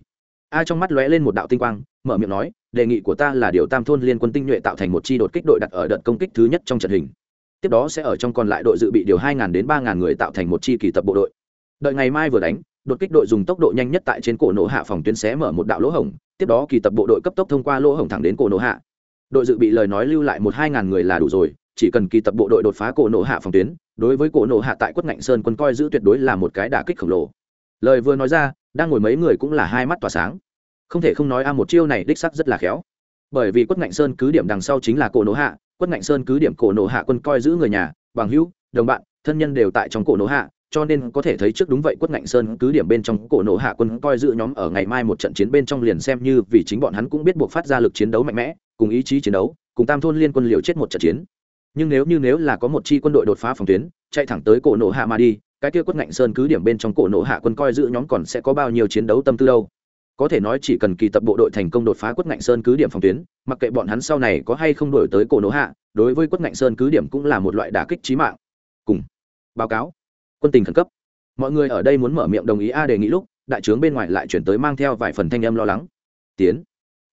S1: A trong mắt lóe lên một đạo tinh quang, mở miệng nói, đề nghị của ta là điều tam thôn liên quân tinh nhuệ tạo thành một chi đột kích đội đặt ở đợt công kích thứ nhất trong trận hình. Tiếp đó sẽ ở trong còn lại đội dự bị điều hai đến ba người tạo thành một chi kỳ tập bộ đội. Đợi ngày mai vừa đánh đột kích đội dùng tốc độ nhanh nhất tại trên cổ nổ hạ phòng tuyến xé mở một đạo lỗ hổng, tiếp đó kỳ tập bộ đội cấp tốc thông qua lỗ hổng thẳng đến cổ nổ hạ. Đội dự bị lời nói lưu lại một hai ngàn người là đủ rồi, chỉ cần kỳ tập bộ đội đột phá cổ nổ hạ phòng tuyến, đối với cổ nổ hạ tại quất ngạnh sơn quân coi giữ tuyệt đối là một cái đả kích khổng lồ. Lời vừa nói ra, đang ngồi mấy người cũng là hai mắt tỏa sáng. Không thể không nói a, một chiêu này đích sắc rất là khéo. Bởi vì quất ngạnh sơn cứ điểm đằng sau chính là cổ nổ hạ, quất ngạnh sơn cứ điểm cổ nổ hạ quân coi giữ người nhà, bằng hữu, đồng bạn, thân nhân đều tại trong cổ nổ hạ cho nên có thể thấy trước đúng vậy quất ngạnh sơn cứ điểm bên trong cổ nổ hạ quân coi giữ nhóm ở ngày mai một trận chiến bên trong liền xem như vì chính bọn hắn cũng biết buộc phát ra lực chiến đấu mạnh mẽ, cùng ý chí chiến đấu, cùng tam thôn liên quân liều chết một trận chiến. Nhưng nếu như nếu là có một chi quân đội đột phá phòng tuyến, chạy thẳng tới cổ nổ hạ mà đi, cái kia quất ngạnh sơn cứ điểm bên trong cổ nổ hạ quân coi giữ nhóm còn sẽ có bao nhiêu chiến đấu tâm tư đâu? Có thể nói chỉ cần kỳ tập bộ đội thành công đột phá quất ngạnh sơn cứ điểm phòng tuyến, mặc kệ bọn hắn sau này có hay không đổi tới cổ nổ hạ, đối với quất ngạnh sơn cứ điểm cũng là một loại đả kích trí mạng. Cùng báo cáo quân tình khẩn cấp. Mọi người ở đây muốn mở miệng đồng ý a đề nghị lúc, đại trướng bên ngoài lại chuyển tới mang theo vài phần thanh âm lo lắng. Tiến.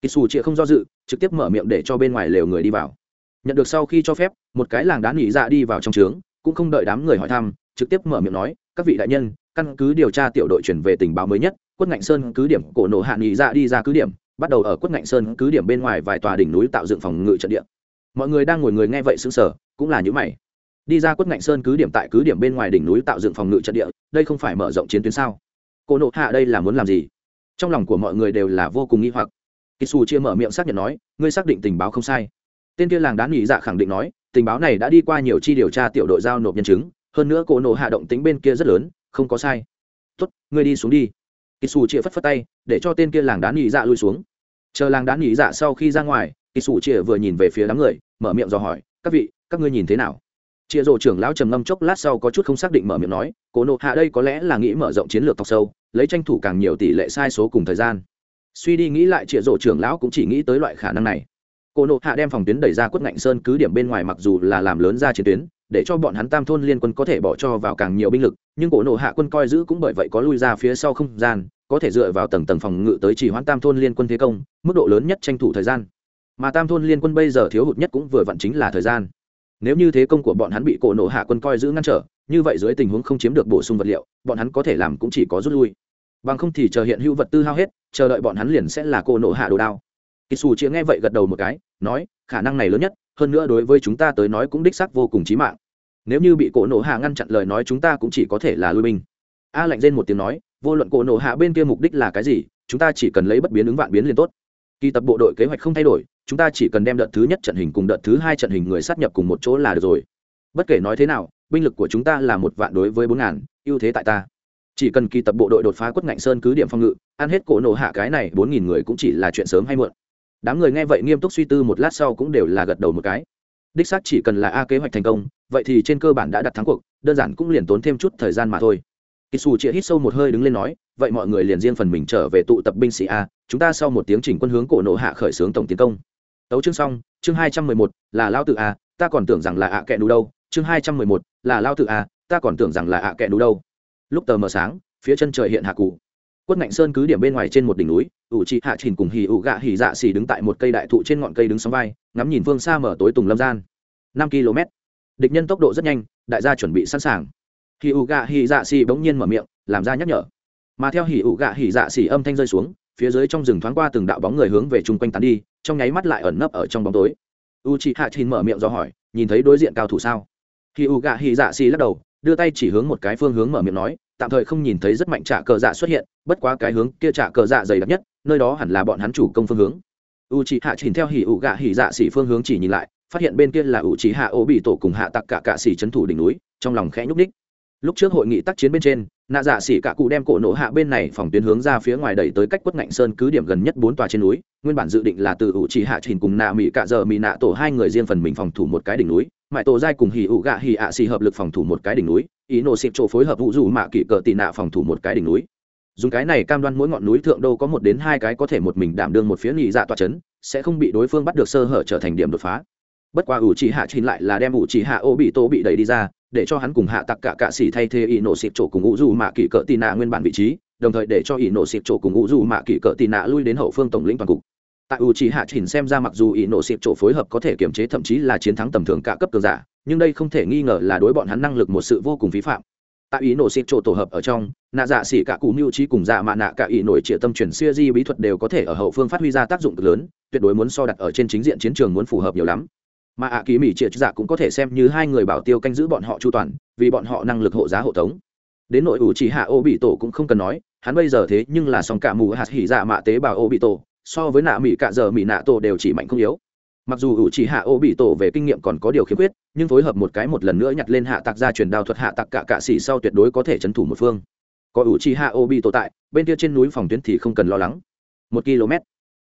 S1: Kỳ xù chịa không do dự, trực tiếp mở miệng để cho bên ngoài lều người đi vào. Nhận được sau khi cho phép, một cái làng đá nghỉ dạ đi vào trong trướng, cũng không đợi đám người hỏi thăm, trực tiếp mở miệng nói, các vị đại nhân, căn cứ điều tra tiểu đội chuyển về tình báo mới nhất, quất ngạnh sơn cứ điểm cổ nổ hạ nghỉ dạ đi ra cứ điểm, bắt đầu ở quất ngạnh sơn cứ điểm bên ngoài vài tòa đỉnh núi tạo dựng phòng ngự trận địa. Mọi người đang ngồi người nghe vậy xứng sở cũng là những mày đi ra quất ngạnh sơn cứ điểm tại cứ điểm bên ngoài đỉnh núi tạo dựng phòng ngự trận địa, đây không phải mở rộng chiến tuyến sao? Cô nộ hạ đây là muốn làm gì? Trong lòng của mọi người đều là vô cùng nghi hoặc. Kisu chia mở miệng xác nhận nói, ngươi xác định tình báo không sai. Tên kia làng đá nghỉ dạ khẳng định nói, tình báo này đã đi qua nhiều chi điều tra tiểu đội giao nộp nhân chứng, hơn nữa cô nộ hạ động tính bên kia rất lớn, không có sai. Tốt, ngươi đi xuống đi. Kisu chia phất phất tay, để cho tên kia làng đá nghỉ dạ lui xuống. Chờ làng đá nghỉ dạ sau khi ra ngoài kisu chia vừa nhìn về phía đám người, mở miệng dò hỏi, các vị, các ngươi nhìn thế nào? Chia rổ trưởng lão trầm ngâm chốc lát sau có chút không xác định mở miệng nói cổ nộ hạ đây có lẽ là nghĩ mở rộng chiến lược tộc sâu, lấy tranh thủ càng nhiều tỷ lệ sai số cùng thời gian. Suy đi nghĩ lại chia rổ trưởng lão cũng chỉ nghĩ tới loại khả năng này. Cổ nộ hạ đem phòng tuyến đẩy ra quất ngạnh sơn cứ điểm bên ngoài mặc dù là làm lớn ra chiến tuyến, để cho bọn hắn tam thôn liên quân có thể bỏ cho vào càng nhiều binh lực, nhưng cổ nộ hạ quân coi giữ cũng bởi vậy có lui ra phía sau không gian, có thể dựa vào tầng tầng phòng ngự tới chỉ hoãn tam thôn liên quân thế công, mức độ lớn nhất tranh thủ thời gian. Mà tam thôn liên quân bây giờ thiếu hụt nhất cũng vừa vặn chính là thời gian nếu như thế công của bọn hắn bị cổ nổ hạ quân coi giữ ngăn trở, như vậy dưới tình huống không chiếm được bổ sung vật liệu, bọn hắn có thể làm cũng chỉ có rút lui. Bằng không thì chờ hiện hữu vật tư hao hết, chờ đợi bọn hắn liền sẽ là cổ nổ hạ đồ đao. Kỳ xù chĩa nghe vậy gật đầu một cái, nói, khả năng này lớn nhất, hơn nữa đối với chúng ta tới nói cũng đích xác vô cùng chí mạng. Nếu như bị cổ nổ hạ ngăn chặn lời nói chúng ta cũng chỉ có thể là lui binh. A lạnh rên một tiếng nói, vô luận cổ nổ hạ bên kia mục đích là cái gì, chúng ta chỉ cần lấy bất biến ứng vạn biến liền tốt. Kỳ tập bộ đội kế hoạch không thay đổi chúng ta chỉ cần đem đợt thứ nhất trận hình cùng đợt thứ hai trận hình người sát nhập cùng một chỗ là được rồi. Bất kể nói thế nào, binh lực của chúng ta là một vạn đối với bốn ngàn, ưu thế tại ta. Chỉ cần kỳ tập bộ đội đột phá quất ngạnh sơn cứ điểm phòng ngự, ăn hết cổ nổ hạ cái này bốn nghìn người cũng chỉ là chuyện sớm hay muộn. Đám người nghe vậy nghiêm túc suy tư một lát sau cũng đều là gật đầu một cái. Đích xác chỉ cần là a kế hoạch thành công, vậy thì trên cơ bản đã đặt thắng cuộc, đơn giản cũng liền tốn thêm chút thời gian mà thôi. Kỳ xù chĩa hít sâu một hơi đứng lên nói, vậy mọi người liền riêng phần mình trở về tụ tập binh sĩ a, chúng ta sau một tiếng chỉnh quân hướng cổ nộ hạ khởi xướng tổng tiến công tấu chương xong, chương hai trăm mười một, là lao tự a, ta còn tưởng rằng là ạ kẹ đủ đâu. Chương hai trăm mười một, là lao tự a, ta còn tưởng rằng là ạ kẹ đủ đâu. Lúc tờ mờ sáng, phía chân trời hiện hạ cụ. Quất ngạnh sơn cứ điểm bên ngoài trên một đỉnh núi, ủ trị hạ trình cùng hì ủ gạ hì dạ xì đứng tại một cây đại thụ trên ngọn cây đứng sóng vai, ngắm nhìn phương xa mở tối tùng lâm gian. Năm km, địch nhân tốc độ rất nhanh, đại gia chuẩn bị sẵn sàng. Hì ủ gạ hì dạ xì bỗng nhiên mở miệng, làm ra nhắc nhở. Mà theo hì ủ gạ hì dạ xì âm thanh rơi xuống phía dưới trong rừng thoáng qua từng đạo bóng người hướng về chung quanh tán đi, trong nháy mắt lại ẩn nấp ở trong bóng tối. U chị hạ chín mở miệng do hỏi, nhìn thấy đối diện cao thủ sao? Khi u gạ hy dạ xì lắc đầu, đưa tay chỉ hướng một cái phương hướng mở miệng nói, tạm thời không nhìn thấy rất mạnh trả cờ dạ xuất hiện, bất quá cái hướng kia trả cờ dạ dày đặc nhất, nơi đó hẳn là bọn hắn chủ công phương hướng. U chị hạ chín theo hỉ u gạ hỉ dạ xỉ phương hướng chỉ nhìn lại, phát hiện bên kia là u chị hạ ô bị tổ cùng hạ tặc cả cạ xỉ trấn thủ đỉnh núi, trong lòng khẽ nhúc ních lúc trước hội nghị tác chiến bên trên, nạ dạ xỉ cả cụ đem cổ nổ hạ bên này phòng tuyến hướng ra phía ngoài đẩy tới cách quất ngạnh sơn cứ điểm gần nhất bốn tòa trên núi, nguyên bản dự định là từ ủ chỉ hạ trình cùng nạ mỹ cạ giờ mỹ nạ tổ hai người riêng phần mình phòng thủ một cái đỉnh núi mãi tổ giai cùng hỉ ủ gạ hỉ ạ xỉ hợp lực phòng thủ một cái đỉnh núi, ý nổ xịp chỗ phối hợp vụ dù mạ kỵ cờ tị nạ phòng thủ một cái đỉnh núi. Dùng cái này cam đoan mỗi ngọn núi thượng đô có một đến hai cái có thể một mình đảm đương một phía nhị dạ tòa chấn, sẽ không bị đối phương bắt được sơ hở trở thành điểm đột phá. Bất qua ủ chỉ hạ trình lại là đem ủ chỉ hạ ô bị tô bị đẩy đi ra để cho hắn cùng hạ tặc cả cạ xỉ thay thế ỷ nổ xịp chỗ cùng ngũ dù mạ kỵ cỡ tị nạ nguyên bản vị trí, đồng thời để cho ỷ nổ xịp chỗ cùng ngũ dù mạ kỵ cỡ tị nạ lui đến hậu phương tổng lĩnh toàn cục. Tại u chỉ hạ chỉnh xem ra mặc dù ỷ nổ xịp chỗ phối hợp có thể kiểm chế thậm chí là chiến thắng tầm thường cả cấp cường giả, nhưng đây không thể nghi ngờ là đối bọn hắn năng lực một sự vô cùng phí phạm. Tại ý nổ xịp chỗ tổ hợp ở trong, nạ dạ xỉ cả cụ mưu trí cùng dạ mạ nạ cả ý nổi trịa tâm chuyển xưa di bí thuật đều có thể ở hậu phương phát huy ra tác dụng cực lớn, tuyệt đối muốn so đặt ở trên chính diện chiến trường muốn phù hợp nhiều lắm mà ạ ký mỹ triệt dạ cũng có thể xem như hai người bảo tiêu canh giữ bọn họ chu toàn, vì bọn họ năng lực hộ giá hộ tống. Đến nội ủ chỉ hạ ô bị tổ cũng không cần nói, hắn bây giờ thế nhưng là song cả mù hạt hỉ dạ mạ tế bào ô bị tổ, so với nạ mỹ cạ giờ mỹ nạ tổ đều chỉ mạnh không yếu. Mặc dù ủ chỉ hạ ô bị tổ về kinh nghiệm còn có điều khiếm khuyết, nhưng phối hợp một cái một lần nữa nhặt lên hạ tạc ra truyền đao thuật hạ tạc cả cạ xỉ sau tuyệt đối có thể c thủ một phương. Có ủ chỉ hạ ô bị tổ tại, bên kia trên núi phòng tuyến thì không cần lo lắng. Một km,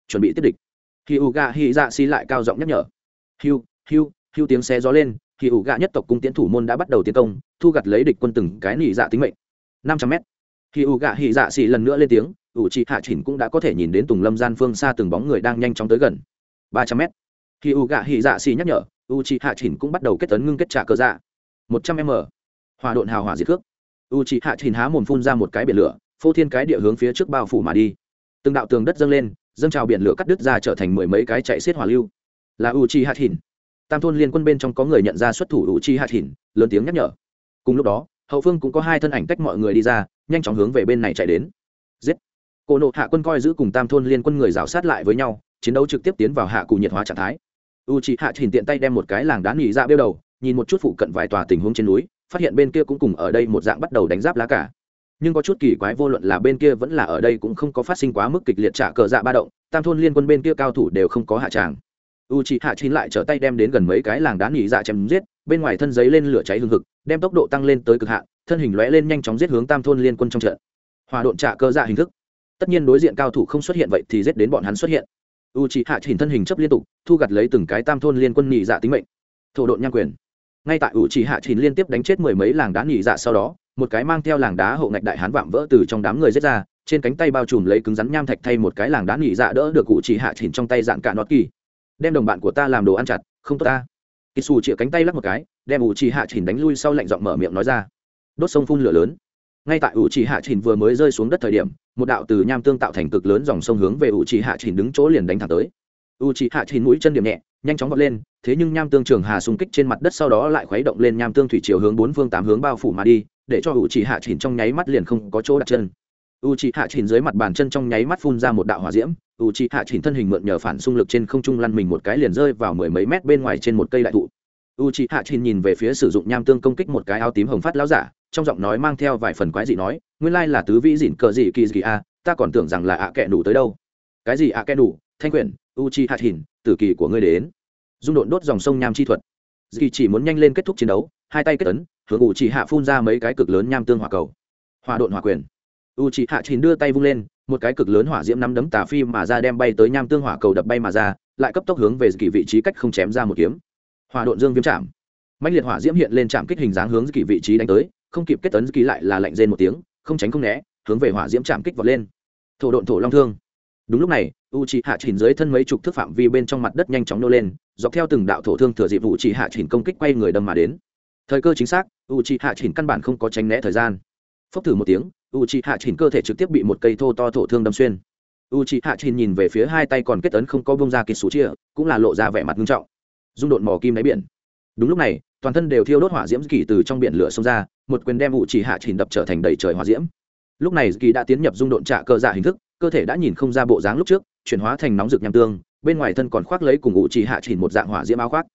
S1: chuẩn bị tiếp địch. Khi u gà hi dạ xi lại cao giọng nhắc nhở. Hiu hưu hưu tiếng xe gió lên, thì ủ gạ nhất tộc cung tiến thủ môn đã bắt đầu tiến công, thu gặt lấy địch quân từng cái nỉ dạ tính mệnh. Năm trăm m khi ủ gạ hỉ dạ xì lần nữa lên tiếng, ủ chỉ hạ chỉnh cũng đã có thể nhìn đến tùng lâm gian phương xa từng bóng người đang nhanh chóng tới gần. Ba trăm m khi ủ gạ hỉ dạ xì nhắc nhở u chị hạ chỉnh cũng bắt đầu kết tấn ngưng kết trả cơ dạ. Một trăm m. Hòa độn hào hỏa diệt cước u chị hạ chỉnh há mồm phun ra một cái biển lửa, phô thiên cái địa hướng phía trước bao phủ mà đi. Từng đạo tường đất dâng lên, dâng trào biển lửa cắt đứt ra trở thành mười mấy cái chạy xiết hỏa lưu. Là u chi hạ chỉnh tam thôn liên quân bên trong có người nhận ra xuất thủ u chi hạ hỉn lớn tiếng nhắc nhở. Cùng lúc đó, hậu phương cũng có hai thân ảnh tách mọi người đi ra, nhanh chóng hướng về bên này chạy đến. Giết! Cổ nộ hạ quân coi giữ cùng tam thôn liên quân người rào sát lại với nhau, chiến đấu trực tiếp tiến vào hạ cụ nhiệt hóa trạng thái. U Chi hạ chỉnh tiện tay đem một cái làng đá nghỉ ra bêu đầu, nhìn một chút phụ cận vài tòa tình huống trên núi, phát hiện bên kia cũng cùng ở đây một dạng bắt đầu đánh giáp lá cả. Nhưng có chút kỳ quái vô luận là bên kia vẫn là ở đây cũng không có phát sinh quá mức kịch liệt trả cờ dạ ba động, tam thôn liên quân bên kia cao thủ đều không có hạ tràng u c h ị hạ chín lại trở tay đem đến gần mấy cái làng đá nghỉ dạ chém giết, bên ngoài thân giấy lên lửa cháy hương hực, đem tốc độ tăng lên tới cực hạn, thân hình lóe lên nhanh chóng giết hướng tam thôn liên quân trong trận. Hòa độn trả cơ dạ hình thức. Tất nhiên đối diện cao thủ không xuất hiện vậy thì giết đến bọn hắn xuất hiện. U c h ị hạ chín thân hình chấp liên tục, thu gặt lấy từng cái tam thôn liên quân nghỉ dạ tính mệnh. Thổ độn nhang quyền. Ngay tại u c h ị hạ chín liên tiếp đánh chết mười mấy làng đá nghỉ dạ sau đó, một cái mang theo làng đá hậu ngạch đại hán vạm vỡ từ trong đám người giết ra, trên cánh tay bao trùm lấy cứng rắn nham thạch thay một cái làng đá nghỉ dạ đỡ được u c hạ chỉnh trong tay dạng cả nót kỳ đem đồng bạn của ta làm đồ ăn chặt, không tốt ta. Kỳ xù chĩa cánh tay lắc một cái, đem ủ trì hạ chỉnh đánh lui sau lạnh giọng mở miệng nói ra. Đốt sông phun lửa lớn. Ngay tại ủ trì hạ chỉnh vừa mới rơi xuống đất thời điểm, một đạo từ nham tương tạo thành cực lớn dòng sông hướng về ủ trì hạ chỉnh đứng chỗ liền đánh thẳng tới. Ủ trì hạ chỉnh mũi chân điểm nhẹ, nhanh chóng vọt lên, thế nhưng nham tương trường hà xung kích trên mặt đất sau đó lại khuấy động lên nham tương thủy chiều hướng bốn phương tám hướng bao phủ mà đi, để cho ủ trì hạ chỉnh trong nháy mắt liền không có chỗ đặt chân. U trì hạ chỉnh dưới mặt bàn chân trong nháy mắt phun ra một đạo hỏa diễm u trì hạ chỉnh thân hình mượn nhờ phản xung lực trên không trung lăn mình một cái liền rơi vào mười mấy mét bên ngoài trên một cây đại thụ. U c h i hạ chỉnh nhìn về phía sử dụng nham tương công kích một cái áo tím hồng phát lão giả, trong giọng nói mang theo vài phần quái dị nói, nguyên lai là tứ vĩ dịn cờ dị kỳ dị a à, ta còn tưởng rằng là ạ kẹ đủ tới đâu. Cái gì ạ kẹ đủ thanh quyển, u c h i hạ chỉnh, tử kỳ của ngươi đến. Dung độn đốt dòng sông nham chi thuật. Dị chỉ muốn nhanh lên kết thúc chiến đấu, hai tay kết ấn, hướng u chỉ hạ phun ra mấy cái cực lớn nham tương hỏa cầu. Hòa độn hỏa quyền. U c hạ chỉnh đưa tay vung lên một cái cực lớn hỏa diễm nắm đấm tà phi mà ra đem bay tới nham tương hỏa cầu đập bay mà ra, lại cấp tốc hướng về kỳ vị trí cách không chém ra một kiếm. Hòa độn dương viêm chạm. Mạnh liệt hỏa diễm hiện lên chạm kích hình dáng hướng kỳ vị trí đánh tới, không kịp kết tấn kỳ lại là lạnh rên một tiếng, không tránh không né, hướng về hỏa diễm chạm kích vọt lên. Thổ độn thổ long thương. Đúng lúc này u c hạ chỉnh dưới thân mấy chục thước phạm vi bên trong mặt đất nhanh chóng nô lên, dọc theo từng đạo thổ thương thừa dịp u c hạ chỉnh công kích quay người đâm mà đến. Thời cơ chính xác u c hạ chỉnh căn bản không có tránh né thời gian. Phốc thử một tiếng u c hạ chỉnh cơ thể trực tiếp bị một cây thô to thổ thương đâm xuyên. U c hạ chỉnh nhìn về phía hai tay còn kết ấn không có bông ra kiệt sủ chia cũng là lộ ra vẻ mặt nghiêm trọng. Dung độn mò kim đáy biển. Đúng lúc này, toàn thân đều thiêu đốt hỏa diễm kỳ từ trong biển lửa xông ra, một quyền đem vụ chỉ hạ chỉnh đập trở thành đầy trời hỏa diễm. Lúc này kỳ đã tiến nhập dung độn trạ cơ dạ hình thức, cơ thể đã nhìn không ra bộ dáng lúc trước, chuyển hóa thành nóng rực nham tương, bên ngoài thân còn khoác lấy cùng u chỉ hạ chỉnh một dạng hỏa diễm áo khoác.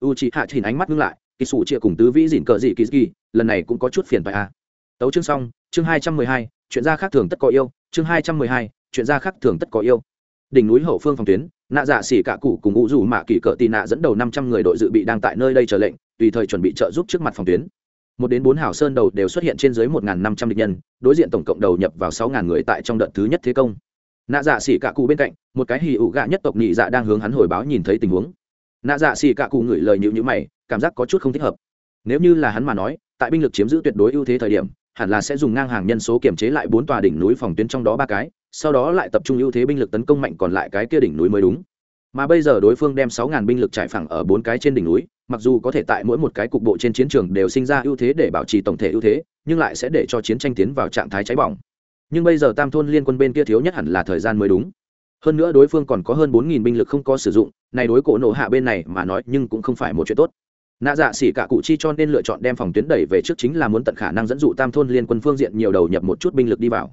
S1: U chị hạ chỉnh ánh mắt ngưng lại kỳ sủ chia cùng tứ vĩ dỉn cờ dị kỳ kỳ lần này cũng có chút phiền phải a à tấu chương xong, chương hai trăm mười hai, chuyện gia khác thường tất có yêu, chương hai trăm mười hai, chuyện gia khác thường tất có yêu. Đỉnh núi hậu phương phòng tuyến, nạ dạ xỉ cả cụ cùng ngũ rủ mạ kỳ cỡ tì nạ dẫn đầu năm trăm người đội dự bị đang tại nơi đây chờ lệnh, tùy thời chuẩn bị trợ giúp trước mặt phòng tuyến. Một đến bốn hảo sơn đầu đều xuất hiện trên dưới một năm trăm địch nhân, đối diện tổng cộng đầu nhập vào sáu ngàn người tại trong đợt thứ nhất thế công. Nạ dạ xỉ cả cụ bên cạnh, một cái hì ủ gạ nhất tộc nhị dạ đang hướng hắn hồi báo nhìn thấy tình huống. Nạ dạ xỉ cả cụ ngửi lời nhịu nhữ mày, cảm giác có chút không thích hợp. Nếu như là hắn mà nói, tại binh lực chiếm giữ tuyệt đối ưu thế thời điểm hẳn là sẽ dùng ngang hàng nhân số kiểm chế lại bốn tòa đỉnh núi phòng tuyến trong đó ba cái, sau đó lại tập trung ưu thế binh lực tấn công mạnh còn lại cái kia đỉnh núi mới đúng. Mà bây giờ đối phương đem sáu ngàn binh lực trải phẳng ở bốn cái trên đỉnh núi, mặc dù có thể tại mỗi một cái cục bộ trên chiến trường đều sinh ra ưu thế để bảo trì tổng thể ưu thế, nhưng lại sẽ để cho chiến tranh tiến vào trạng thái cháy bỏng. Nhưng bây giờ tam thôn liên quân bên kia thiếu nhất hẳn là thời gian mới đúng. Hơn nữa đối phương còn có hơn bốn nghìn binh lực không có sử dụng, này đối cổ nổ hạ bên này mà nói nhưng cũng không phải một chuyện tốt nạ dạ xỉ cả cụ chi cho nên lựa chọn đem phòng tuyến đẩy về trước chính là muốn tận khả năng dẫn dụ tam thôn liên quân phương diện nhiều đầu nhập một chút binh lực đi vào.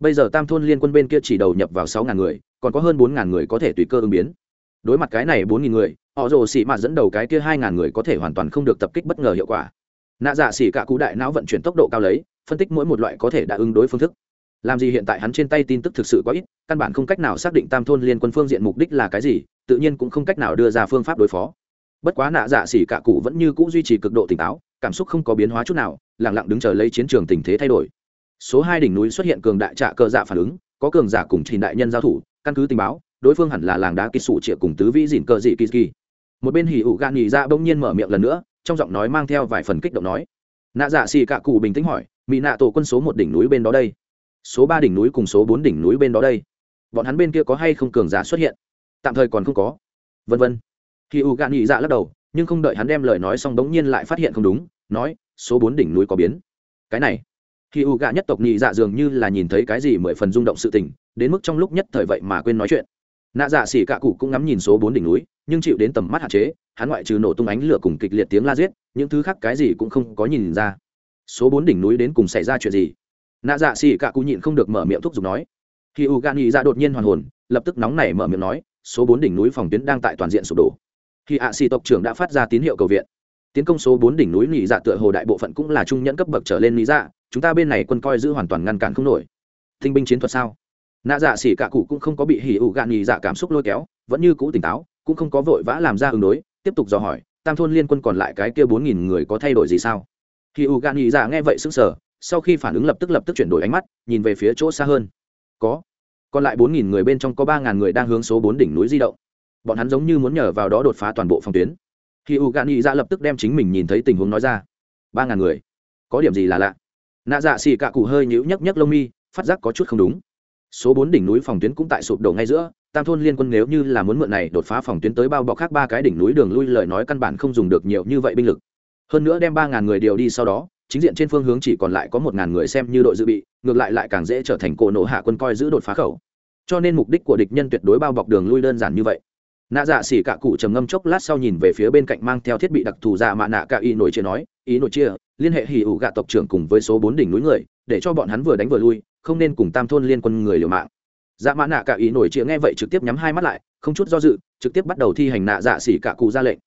S1: Bây giờ tam thôn liên quân bên kia chỉ đầu nhập vào sáu ngàn người, còn có hơn bốn ngàn người có thể tùy cơ ứng biến. Đối mặt cái này bốn nghìn người, họ rồ xỉ mạt dẫn đầu cái kia hai ngàn người có thể hoàn toàn không được tập kích bất ngờ hiệu quả. Nạ dạ xỉ cả cụ đại não vận chuyển tốc độ cao lấy, phân tích mỗi một loại có thể đã ứng đối phương thức. Làm gì hiện tại hắn trên tay tin tức thực sự có ít, căn bản không cách nào xác định tam thôn liên quân phương diện mục đích là cái gì, tự nhiên cũng không cách nào đưa ra phương pháp đối phó bất quá nạ dạ xỉ cả cụ vẫn như c ũ duy trì cực độ tỉnh táo, cảm xúc không có biến hóa chút nào lẳng lặng đứng chờ lấy chiến trường tình thế thay đổi. Số hai đỉnh núi xuất hiện cường đại trạ cơ dạ phản ứng, có cường giả cùng trình đại nhân giao thủ, căn cứ tình báo, đối phương hẳn là làng đá kỳ sủ triệu cùng tứ vĩ dìn cơ dị kỳ kỳ. Một bên hỉ ủ gan nhị ra bỗng nhiên mở miệng lần nữa, trong giọng nói mang theo vài phần kích động nói. Nạ dạ xì cạ cụ bình tĩnh hỏi mỹ nạ tổ quân số một đỉnh núi bên đó đây? Số ba đỉnh núi cùng số bốn đỉnh núi bên đó đây. Bọn hắn bên kia có hay không cường giả xuất hiện? Tạm thời còn không có. Vân vân khi u gạn nhị dạ lắc đầu, nhưng không đợi hắn đem lời nói xong bỗng nhiên lại phát hiện không đúng, nói, số bốn đỉnh núi có biến. Cái này. Khi u gạ nhất tộc nhị dạ dường như là nhìn thấy cái gì mười phần rung động sự tình, đến mức trong lúc nhất thời vậy mà quên nói chuyện. Nạ dạ xỉ cạ cụ cũng ngắm nhìn số bốn đỉnh núi, nhưng chịu đến tầm mắt hạn chế, hắn ngoại trừ nổ tung ánh lửa cùng kịch liệt tiếng la giết, những thứ khác cái gì cũng không có nhìn ra. Số bốn đỉnh núi đến cùng xảy ra chuyện gì? Nạ dạ xỉ cạ cụ nhịn không được mở miệng thúc giục nói. Khi u gạ nhị dạ đột nhiên hoàn hồn, lập tức nóng nảy mở miệng nói, số bốn đỉnh núi phòng tuyến đang tại toàn diện sụp đổ khi ạ xì tộc trưởng đã phát ra tín hiệu cầu viện, tiến công số bốn đỉnh núi nhị dạ tựa hồ đại bộ phận cũng là trung nhẫn cấp bậc trở lên lý dạ chúng ta bên này quân coi giữ hoàn toàn ngăn cản không nổi. Thinh binh chiến thuật sao? Nạ dạ xỉ cả cụ cũng không có bị hỉ ủ gạn nhị dạ cảm xúc lôi kéo, vẫn như cũ tỉnh táo, cũng không có vội vã làm ra ứng đối, tiếp tục dò hỏi, tam thôn liên quân còn lại cái kia bốn nghìn người có thay đổi gì sao? Hỉ ủ gạn nhị dạ nghe vậy sững sờ, sau khi phản ứng lập tức lập tức chuyển đổi ánh mắt, nhìn về phía chỗ xa hơn. Có. Còn lại bốn nghìn người bên trong có ba ngàn người đang hướng số bốn đỉnh núi di động bọn hắn giống như muốn nhờ vào đó đột phá toàn bộ phòng tuyến. Khi u gan nhị ra lập tức đem chính mình nhìn thấy tình huống nói ra. Ba ngàn người. Có điểm gì là lạ? Nạ dạ xì cạ cụ hơi nhíu nhấc nhấc lông mi, phát giác có chút không đúng. Số bốn đỉnh núi phòng tuyến cũng tại sụp đổ ngay giữa, tam thôn liên quân nếu như là muốn mượn này đột phá phòng tuyến tới bao bọc khác ba cái đỉnh núi đường lui, lời nói căn bản không dùng được nhiều như vậy binh lực. Hơn nữa đem ba ngàn người điều đi sau đó, chính diện trên phương hướng chỉ còn lại có một ngàn người xem như đội dự bị, ngược lại lại càng dễ trở thành cổ nổ hạ quân coi giữ đột phá khẩu. Cho nên mục đích của địch nhân tuyệt đối bao bọc đường lui đơn giản như vậy nạ dạ xỉ cả cụ trầm ngâm chốc lát sau nhìn về phía bên cạnh mang theo thiết bị đặc thù dạ mạ nạ cả y nổi chia nói, ý nổi chia, liên hệ hỉ ủ gạ tộc trưởng cùng với số bốn đỉnh núi người, để cho bọn hắn vừa đánh vừa lui, không nên cùng tam thôn liên quân người liều mạng. Dạ mạ nạ cả y nổi chia nghe vậy trực tiếp nhắm hai mắt lại, không chút do dự, trực tiếp bắt đầu thi hành nạ dạ xỉ cả cụ ra lệnh.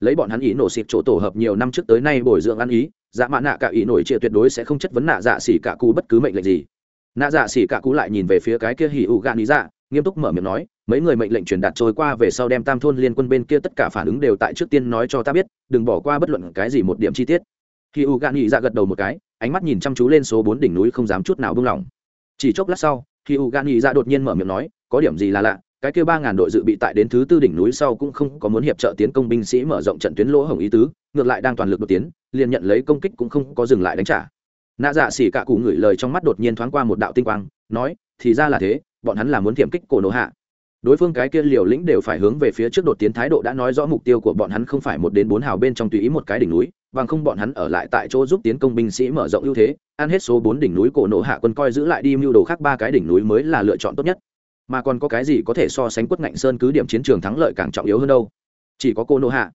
S1: Lấy bọn hắn ý nổ xịt chỗ tổ hợp nhiều năm trước tới nay bồi dưỡng ăn ý dạ mạ nạ cả ý nổi chia tuyệt đối sẽ không chất vấn nạ dạ xỉ cả cụ bất cứ mệnh lệnh gì. Nạ dạ xỉ cả cụ lại nhìn về phía cái kia hỉ ủ gạ lý dạ nghiêm túc mở miệng nói, mấy người mệnh lệnh truyền đạt trôi qua về sau đem tam thôn liên quân bên kia tất cả phản ứng đều tại trước tiên nói cho ta biết, đừng bỏ qua bất luận cái gì một điểm chi tiết. Khi u gạn nghị ra gật đầu một cái, ánh mắt nhìn chăm chú lên số bốn đỉnh núi không dám chút nào buông lỏng. Chỉ chốc lát sau, khi u gạn nghị ra đột nhiên mở miệng nói, có điểm gì là lạ, cái kia ba ngàn đội dự bị tại đến thứ tư đỉnh núi sau cũng không có muốn hiệp trợ tiến công binh sĩ mở rộng trận tuyến lỗ hồng ý tứ, ngược lại đang toàn lực đột tiến, liền nhận lấy công kích cũng không có dừng lại đánh trả. Nạ dạ xỉ cả cụ ngửi lời trong mắt đột nhiên thoáng qua một đạo tinh quang, nói, thì ra là thế bọn hắn là muốn tiềm kích cổ nổ hạ. Đối phương cái kia liều lĩnh đều phải hướng về phía trước đột tiến thái độ đã nói rõ mục tiêu của bọn hắn không phải một đến bốn hào bên trong tùy ý một cái đỉnh núi, bằng không bọn hắn ở lại tại chỗ giúp tiến công binh sĩ mở rộng ưu thế, ăn hết số bốn đỉnh núi cổ nổ hạ quân coi giữ lại đi mưu đồ khác ba cái đỉnh núi mới là lựa chọn tốt nhất. Mà còn có cái gì có thể so sánh quất ngạnh sơn cứ điểm chiến trường thắng lợi càng trọng yếu hơn đâu? Chỉ có cô nổ hạ.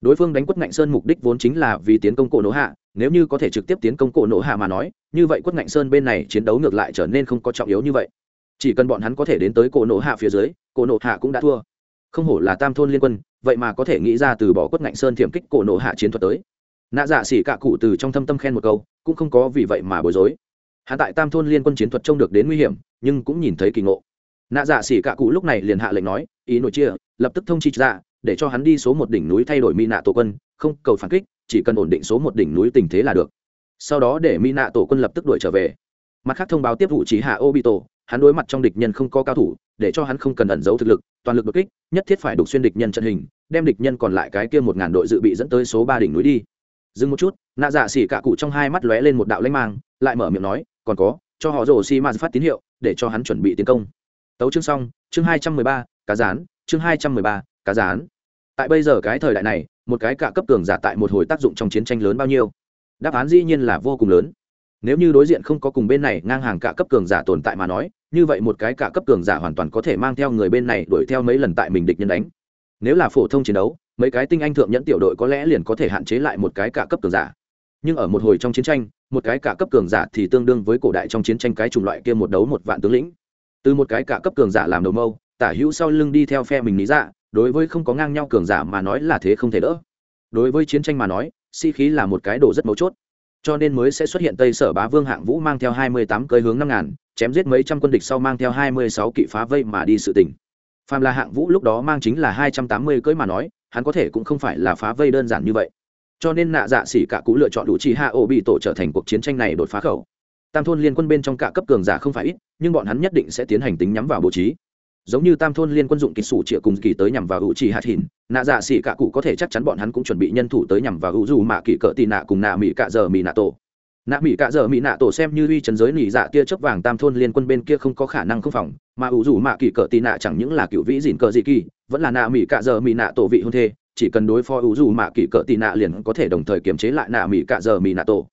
S1: Đối phương đánh quất ngạnh sơn mục đích vốn chính là vì tiến công cổ nổ hạ, nếu như có thể trực tiếp tiến công cổ nổ hạ mà nói, như vậy quất ngạnh sơn bên này chiến đấu ngược lại trở nên không có trọng yếu như vậy chỉ cần bọn hắn có thể đến tới cổ nộ hạ phía dưới, cổ nộ hạ cũng đã thua. Không hổ là tam thôn liên quân, vậy mà có thể nghĩ ra từ bỏ quất ngạnh sơn thiểm kích cổ nộ hạ chiến thuật tới. Nạ dạ xỉ cạ cụ từ trong thâm tâm khen một câu, cũng không có vì vậy mà bối rối. Hạ tại tam thôn liên quân chiến thuật trông được đến nguy hiểm, nhưng cũng nhìn thấy kỳ ngộ. Nạ dạ xỉ cạ cụ lúc này liền hạ lệnh nói, ý nội chia, lập tức thông chi ra để cho hắn đi số một đỉnh núi thay đổi mỹ nạ tổ quân, không cầu phản kích, chỉ cần ổn định số một đỉnh núi tình thế là được. Sau đó để mỹ nạ tổ quân lập tức đuổi trở về. Mặt khác thông báo tiếp vụ chỉ hạ obito hắn đối mặt trong địch nhân không có cao thủ, để cho hắn không cần ẩn giấu thực lực, toàn lực đột kích, nhất thiết phải đục xuyên địch nhân trận hình, đem địch nhân còn lại cái kia một ngàn đội dự bị dẫn tới số ba đỉnh núi đi. Dừng một chút, nạ dạ xỉ cả cụ trong hai mắt lóe lên một đạo lanh mang, lại mở miệng nói, còn có, cho họ rổ xi ma phát tín hiệu, để cho hắn chuẩn bị tiến công. Tấu chương xong, chương hai trăm mười ba, cá rán, chương hai trăm mười ba, cá rán. Tại bây giờ cái thời đại này, một cái cả cấp cường giả tại một hồi tác dụng trong chiến tranh lớn bao nhiêu? Đáp án dĩ nhiên là vô cùng lớn nếu như đối diện không có cùng bên này ngang hàng cả cấp cường giả tồn tại mà nói, như vậy một cái cả cấp cường giả hoàn toàn có thể mang theo người bên này đuổi theo mấy lần tại mình địch nhân đánh. Nếu là phổ thông chiến đấu, mấy cái tinh anh thượng nhẫn tiểu đội có lẽ liền có thể hạn chế lại một cái cả cấp cường giả. Nhưng ở một hồi trong chiến tranh, một cái cả cấp cường giả thì tương đương với cổ đại trong chiến tranh cái chủng loại kia một đấu một vạn tướng lĩnh. Từ một cái cả cấp cường giả làm đầu mâu, tả hữu sau lưng đi theo phe mình lý dạ đối với không có ngang nhau cường giả mà nói là thế không thể đỡ. Đối với chiến tranh mà nói, sĩ、si、khí là một cái đồ rất mấu chốt cho nên mới sẽ xuất hiện tây sở bá vương hạng vũ mang theo hai mươi tám cơi hướng năm ngàn, chém giết mấy trăm quân địch sau mang theo hai mươi sáu kỵ phá vây mà đi sự tỉnh phàm là hạng vũ lúc đó mang chính là hai trăm tám mươi cưỡi mà nói, hắn có thể cũng không phải là phá vây đơn giản như vậy. Cho nên nạ dạ xỉ cả cũ lựa chọn đủ chi hạ ổ bị tổ trở thành cuộc chiến tranh này đột phá khẩu. Tam thôn liên quân bên trong cả cấp cường giả không phải ít, nhưng bọn hắn nhất định sẽ tiến hành tính nhắm vào bố trí giống như tam thôn liên quân dụng kỳ sủ trịa cùng kỳ tới nhằm vào hữu trì hạt hình, nạ dạ xỉ cả cụ có thể chắc chắn bọn hắn cũng chuẩn bị nhân thủ tới nhằm vào hữu dù mạ kỳ cỡ tì nạ cùng nạ mỹ cạ giờ mỹ nạ tổ. Nạ mỹ cạ giờ mỹ nạ tổ xem như uy trần giới nỉ dạ tia chớp vàng tam thôn liên quân bên kia không có khả năng không phòng, mà hữu dù mạ kỳ cỡ tì nạ chẳng những là cựu vĩ dìn cờ dị kỳ, vẫn là nạ mỹ cạ giờ mỹ nạ tổ vị hôn thê, chỉ cần đối phó hữu dù mạ kỳ cỡ tì nạ liền có thể đồng thời kiềm chế lại nạ mỹ cạ giờ mỹ nạ tổ.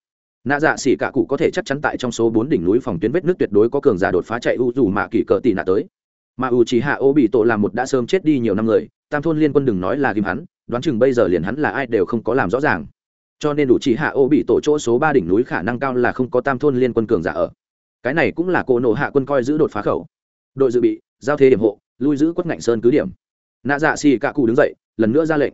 S1: Nạ dạ xỉ cả cụ có thể chắc chắn tại trong số bốn đỉnh núi phòng tuyến vết nước tuyệt đối có cường giả đột phá chạy u dù mạ kỳ cỡ tì nạ tới mà u chỉ hạ ô bị tổ làm một đã sớm chết đi nhiều năm người, tam thôn liên quân đừng nói là ghim hắn, đoán chừng bây giờ liền hắn là ai đều không có làm rõ ràng. Cho nên đủ chỉ hạ ô bị tổ chỗ số ba đỉnh núi khả năng cao là không có tam thôn liên quân cường giả ở. Cái này cũng là cỗ nổ hạ quân coi giữ đột phá khẩu. Đội dự bị, giao thế điểm hộ, lui giữ quất ngạnh sơn cứ điểm. Nạ dạ xì cạ cụ đứng dậy, lần nữa ra lệnh.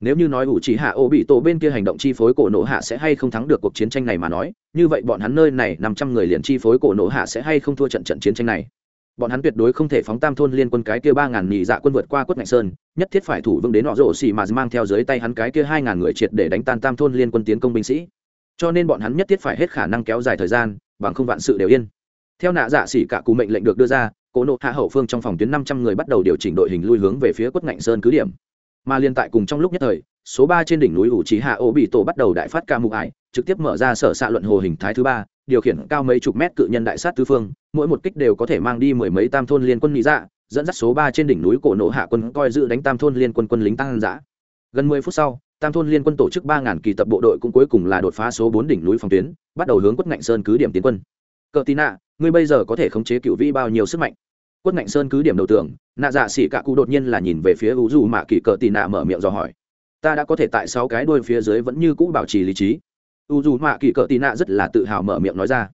S1: Nếu như nói ủ chỉ hạ ô bị tổ bên kia hành động chi phối cổ nổ hạ sẽ hay không thắng được cuộc chiến tranh này mà nói, như vậy bọn hắn nơi này năm trăm người liền chi phối cổ nổ hạ sẽ hay không thua trận trận chiến tranh này bọn hắn tuyệt đối không thể phóng tam thôn liên quân cái kia ba ngàn nhị dạ quân vượt qua quất Ngạnh sơn, nhất thiết phải thủ vững đến họ rổ xì mà mang theo dưới tay hắn cái kia hai ngàn người triệt để đánh tan tam thôn liên quân tiến công binh sĩ. Cho nên bọn hắn nhất thiết phải hết khả năng kéo dài thời gian, bằng không vạn sự đều yên. Theo nạ dạ xỉ cả cụ mệnh lệnh được đưa ra, cố nộ hạ hậu phương trong phòng tuyến năm trăm người bắt đầu điều chỉnh đội hình lui hướng về phía quất ngạnh sơn cứ điểm. Mà liên tại cùng trong lúc nhất thời, số ba trên đỉnh núi ủ trí hạ ô bị tổ bắt đầu đại phát ca mụ ải, trực tiếp mở ra sở xạ luận hồ hình thái thứ ba điều khiển cao mấy chục mét cự nhân đại sát tứ phương, mỗi một kích đều có thể mang đi mười mấy tam thôn liên quân mỹ dạ dẫn dắt số ba trên đỉnh núi cổ nộ hạ quân coi giữ đánh tam thôn liên quân quân lính tăng giã gần mười phút sau, tam thôn liên quân tổ chức ba ngàn kỳ tập bộ đội cũng cuối cùng là đột phá số bốn đỉnh núi phòng tuyến, bắt đầu hướng quất ngạnh sơn cứ điểm tiến quân. Cờ tì nạ, ngươi bây giờ có thể khống chế cựu vĩ bao nhiêu sức mạnh? Quất ngạnh sơn cứ điểm đầu tường nạ dạ xỉ cạ cụ đột nhiên là nhìn về phía u dù mạ kỳ, cờ tì nạ mở miệng dò hỏi. Ta đã có thể tại sáu cái đuôi phía dưới vẫn như cũ bảo trì lý trí u dù mạ kỳ cờ tì nạ rất là tự hào mở miệng nói ra.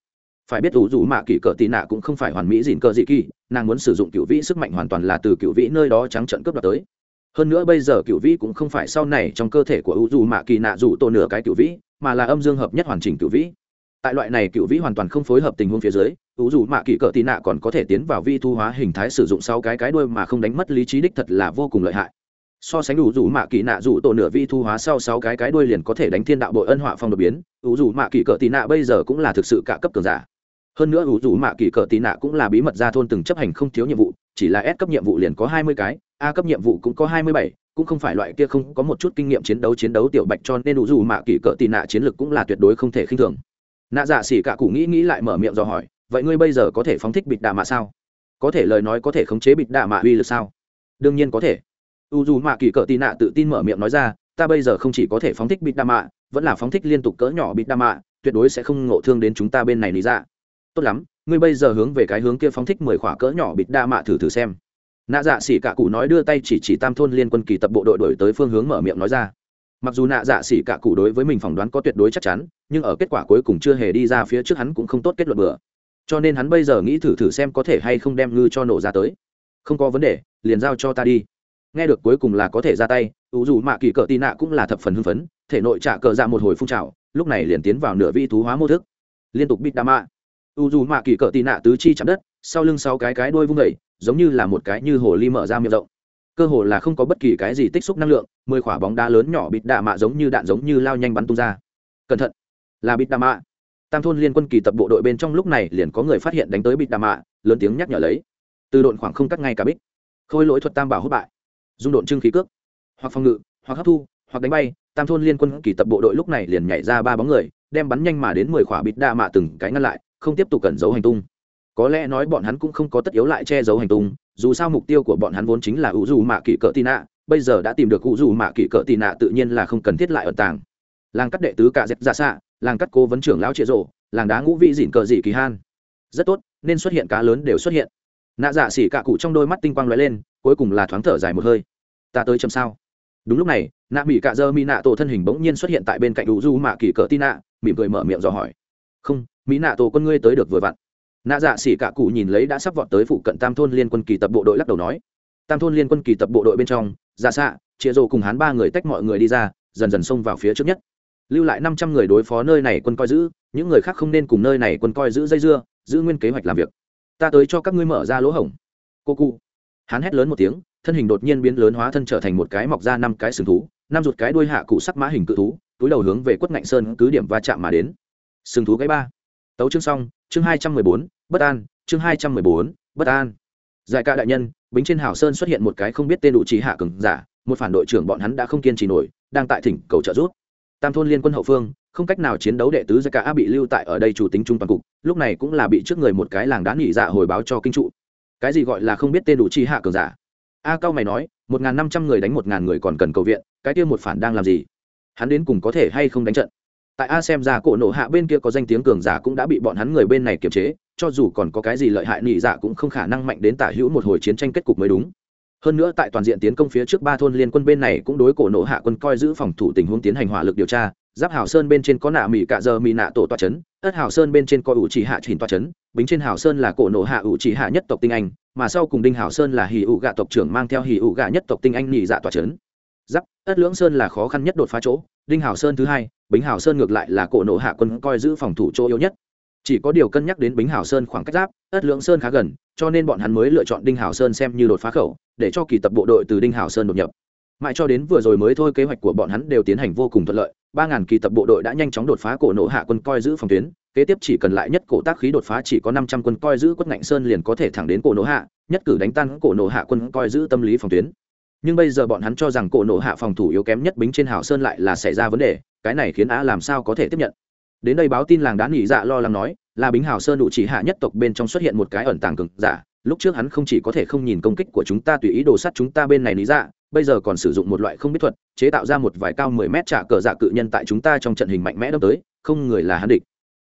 S1: Phải biết u dù mạ kỳ cờ tì nạ cũng không phải hoàn mỹ dịn cờ dị kỳ, nàng muốn sử dụng cựu vĩ sức mạnh hoàn toàn là từ cựu vĩ nơi đó trắng trận cướp đoạt tới. Hơn nữa bây giờ cựu vĩ cũng không phải sau này trong cơ thể của u dù mạ kỳ nạ dù tô nửa cái cựu vĩ, mà là âm dương hợp nhất hoàn chỉnh cựu vĩ. Tại loại này cựu vĩ hoàn toàn không phối hợp tình huống phía dưới, u dù mạ kỳ Cờ tị nạ còn có thể tiến vào vi thu hóa hình thái sử dụng sau cái cái đuôi mà không đánh mất lý trí đích thật là vô cùng lợi hại so sánh đủ rủ mạ kỳ nạ rủ tổ nửa vi thu hóa sau sáu cái cái đuôi liền có thể đánh thiên đạo bội ân họa phong đột biến. Ủ rủ mạ kỳ cỡ tị nạ bây giờ cũng là thực sự cả cấp cường giả. Hơn nữa ủ rủ mạ kỳ cỡ tị nạ cũng là bí mật ra thôn từng chấp hành không thiếu nhiệm vụ, chỉ là S cấp nhiệm vụ liền có hai mươi cái, A cấp nhiệm vụ cũng có hai mươi bảy, cũng không phải loại kia không có một chút kinh nghiệm chiến đấu chiến đấu tiểu bạch cho nên ủ rủ mạ kỳ cỡ tị nạ chiến lược cũng là tuyệt đối không thể khinh thường. Nạ dạ xỉ cả cụ nghĩ nghĩ lại mở miệng dò hỏi, vậy ngươi bây giờ có thể phóng thích bịt đạ mạ sao? Có thể lời nói có thể khống chế bịt đạ mạ uy lực sao? Đương nhiên có thể u dù mạ kỳ cỡ tị nạ tự tin mở miệng nói ra, ta bây giờ không chỉ có thể phóng thích bịt đa mạ, vẫn là phóng thích liên tục cỡ nhỏ bịt đa mạ, tuyệt đối sẽ không ngộ thương đến chúng ta bên này lý ra. Tốt lắm, ngươi bây giờ hướng về cái hướng kia phóng thích mười khỏa cỡ nhỏ bịt đa mạ thử thử xem. Nạ dạ xỉ cả cụ nói đưa tay chỉ chỉ tam thôn liên quân kỳ tập bộ đội đổi tới phương hướng mở miệng nói ra. Mặc dù nạ dạ xỉ cả cụ đối với mình phỏng đoán có tuyệt đối chắc chắn, nhưng ở kết quả cuối cùng chưa hề đi ra phía trước hắn cũng không tốt kết luận bừa. Cho nên hắn bây giờ nghĩ thử thử xem có thể hay không đem ngư cho nổ ra tới. Không có vấn đề, liền giao cho ta đi nghe được cuối cùng là có thể ra tay, ủ dù mạ kỳ cỡ tị nạ cũng là thập phần hưng phấn, thể nội trả cờ ra một hồi phun trào, lúc này liền tiến vào nửa vi thú hóa mô thức. Liên tục bít đa mạ. U dù mạ kỳ cỡ tị nạ tứ chi chạm đất, sau lưng sáu cái cái đôi vung vẩy giống như là một cái như hồ ly mở ra miệng rộng. Cơ hồ là không có bất kỳ cái gì tích xúc năng lượng, mười quả bóng đá lớn nhỏ bịt đạ mạ giống như đạn giống như lao nhanh bắn tung ra. Cẩn thận, là bịt đạ mạ. Tam thôn liên quân kỳ tập bộ đội bên trong lúc này liền có người phát hiện đánh tới bịt đạ mạ, lớn tiếng nhắc nhở lấy. Từ độn khoảng không cắt ngay cả bích. Khôi lỗi thuật tam bảo hút bại dung độn trưng khí cước, hoặc phòng ngự, hoặc hấp thu, hoặc đánh bay. Tam thôn liên quân kỳ tập bộ đội lúc này liền nhảy ra ba bóng người, đem bắn nhanh mà đến mười khỏa bịt đa mạ từng cái ngăn lại, không tiếp tục cẩn giấu hành tung. Có lẽ nói bọn hắn cũng không có tất yếu lại che giấu hành tung, dù sao mục tiêu của bọn hắn vốn chính là ủ dù mạ kỷ cỡ tì nạ, bây giờ đã tìm được ủ dù mạ kỷ cỡ tì nạ tự nhiên là không cần thiết lại ở tàng. Làng cắt đệ tứ cả dẹp ra dạ xạ, làng cắt cố vấn trưởng lão trịa rộ làng đá ngũ vị dịn cờ dị kỳ han. Rất tốt, nên xuất hiện cá lớn đều xuất hiện. Nạ dạ xỉ cạ cụ trong đôi mắt tinh quang lóe lên cuối cùng là thoáng thở dài một hơi. Ta tới chầm sao? Đúng lúc này, nạ mỹ cạ dơ mỹ nạ tổ thân hình bỗng nhiên xuất hiện tại bên cạnh đủ du mạ kỳ cỡ tin nạ, mỉm cười mở miệng dò hỏi. Không mỹ nạ tổ con ngươi tới được vừa vặn. Nạ dạ xỉ cạ cụ nhìn lấy đã sắp vọt tới phụ cận tam thôn liên quân kỳ tập bộ đội lắc đầu nói. Tam thôn liên quân kỳ tập bộ đội bên trong dạ xạ chịa rồ cùng hắn ba người tách mọi người đi ra, dần dần xông vào phía trước nhất. Lưu lại năm trăm người đối phó nơi này quân coi giữ, những người khác không nên cùng nơi này quân coi giữ dây dưa, giữ nguyên kế hoạch làm việc. Ta tới cho các ngươi mở ra lỗ hổng. Cô cụ hắn hét lớn một tiếng, thân hình đột nhiên biến lớn hóa thân trở thành một cái mọc ra năm cái sừng thú, năm ruột cái đuôi hạ cụ sắc mã hình cự thú, túi đầu hướng về quất ngạnh sơn cứ điểm va chạm mà đến. Sừng thú cái ba. Tấu chương xong, chương hai trăm mười bốn, bất an, chương hai trăm mười bốn, bất an. Giải ca đại nhân, bính trên Hảo sơn xuất hiện một cái không biết tên đủ trí hạ cường giả, một phản đội trưởng bọn hắn đã không kiên trì nổi, đang tại thỉnh cầu trợ giúp. Tam thôn liên quân hậu phương, không cách nào chiến đấu đệ tứ giải ca bị lưu tại ở đây chủ tính trung toàn cục, lúc này cũng là bị trước người một cái làng đá nghỉ dạ hồi báo cho kinh trụ cái gì gọi là không biết tên đủ chi hạ cường giả? A cao mày nói, một n g h n năm trăm người đánh một ngàn người còn cần cầu viện, cái kia một phản đang làm gì? Hắn đến cùng có thể hay không đánh trận? Tại a xem ra cổ nổ hạ bên kia có danh tiếng cường giả cũng đã bị bọn hắn người bên này kiềm chế, cho dù còn có cái gì lợi hại nị dạ cũng không khả năng mạnh đến tả hữu một hồi chiến tranh kết cục mới đúng. Hơn nữa tại toàn diện tiến công phía trước ba thôn liên quân bên này cũng đối cổ nổ hạ quân coi giữ phòng thủ tình huống tiến hành hỏa lực điều tra giáp hào sơn bên trên có nạ mỹ cạ giờ mỹ nạ tổ toa c h ấ n, ất hào sơn bên trên có ủ chỉ hạ trình toa c h ấ n, bính trên hào sơn là cổ nổ hạ ủ chỉ hạ nhất tộc tinh anh, mà sau cùng đinh hào sơn là hì ủ gạ tộc trưởng mang theo hì ủ gạ nhất tộc tinh anh nhị dạ toa c h ấ n. Giáp, ất lưỡng sơn là khó khăn nhất đột phá chỗ, đinh hào sơn thứ hai, bính hào sơn ngược lại là cổ nổ hạ quân coi giữ phòng thủ chỗ yếu nhất. Chỉ có điều cân nhắc đến bính hảo sơn khoảng cách giáp, ất lưỡng sơn khá gần, cho nên bọn hắn mới lựa chọn đinh hảo sơn xem như đột phá khẩu, để cho kỳ tập bộ đội từ đinh hảo sơn đột nhập. Mãi cho đến vừa rồi mới thôi, kế hoạch của bọn hắn đều tiến hành vô cùng thuận lợi ba ngàn kỳ tập bộ đội đã nhanh chóng đột phá cổ nổ hạ quân coi giữ phòng tuyến, kế tiếp chỉ cần lại nhất cổ tác khí đột phá chỉ có năm trăm quân coi giữ quất ngạnh sơn liền có thể thẳng đến cổ nổ hạ, nhất cử đánh tan cổ nổ hạ quân coi giữ tâm lý phòng tuyến. Nhưng bây giờ bọn hắn cho rằng cổ nổ hạ phòng thủ yếu kém nhất bính trên hảo sơn lại là xảy ra vấn đề, cái này khiến á làm sao có thể tiếp nhận. Đến đây báo tin làng đã nghỉ dạ lo lắng nói, là bính hào sơn đủ chỉ hạ nhất tộc bên trong xuất hiện một cái ẩn tàng cực giả, lúc trước hắn không chỉ có thể không nhìn công kích của chúng ta tùy ý đồ sắt chúng ta bên này lý dạ bây giờ còn sử dụng một loại không biết thuật, chế tạo ra một vài cao mười mét trả cờ dạ cự nhân tại chúng ta trong trận hình mạnh mẽ đâm tới, không người là hắn địch.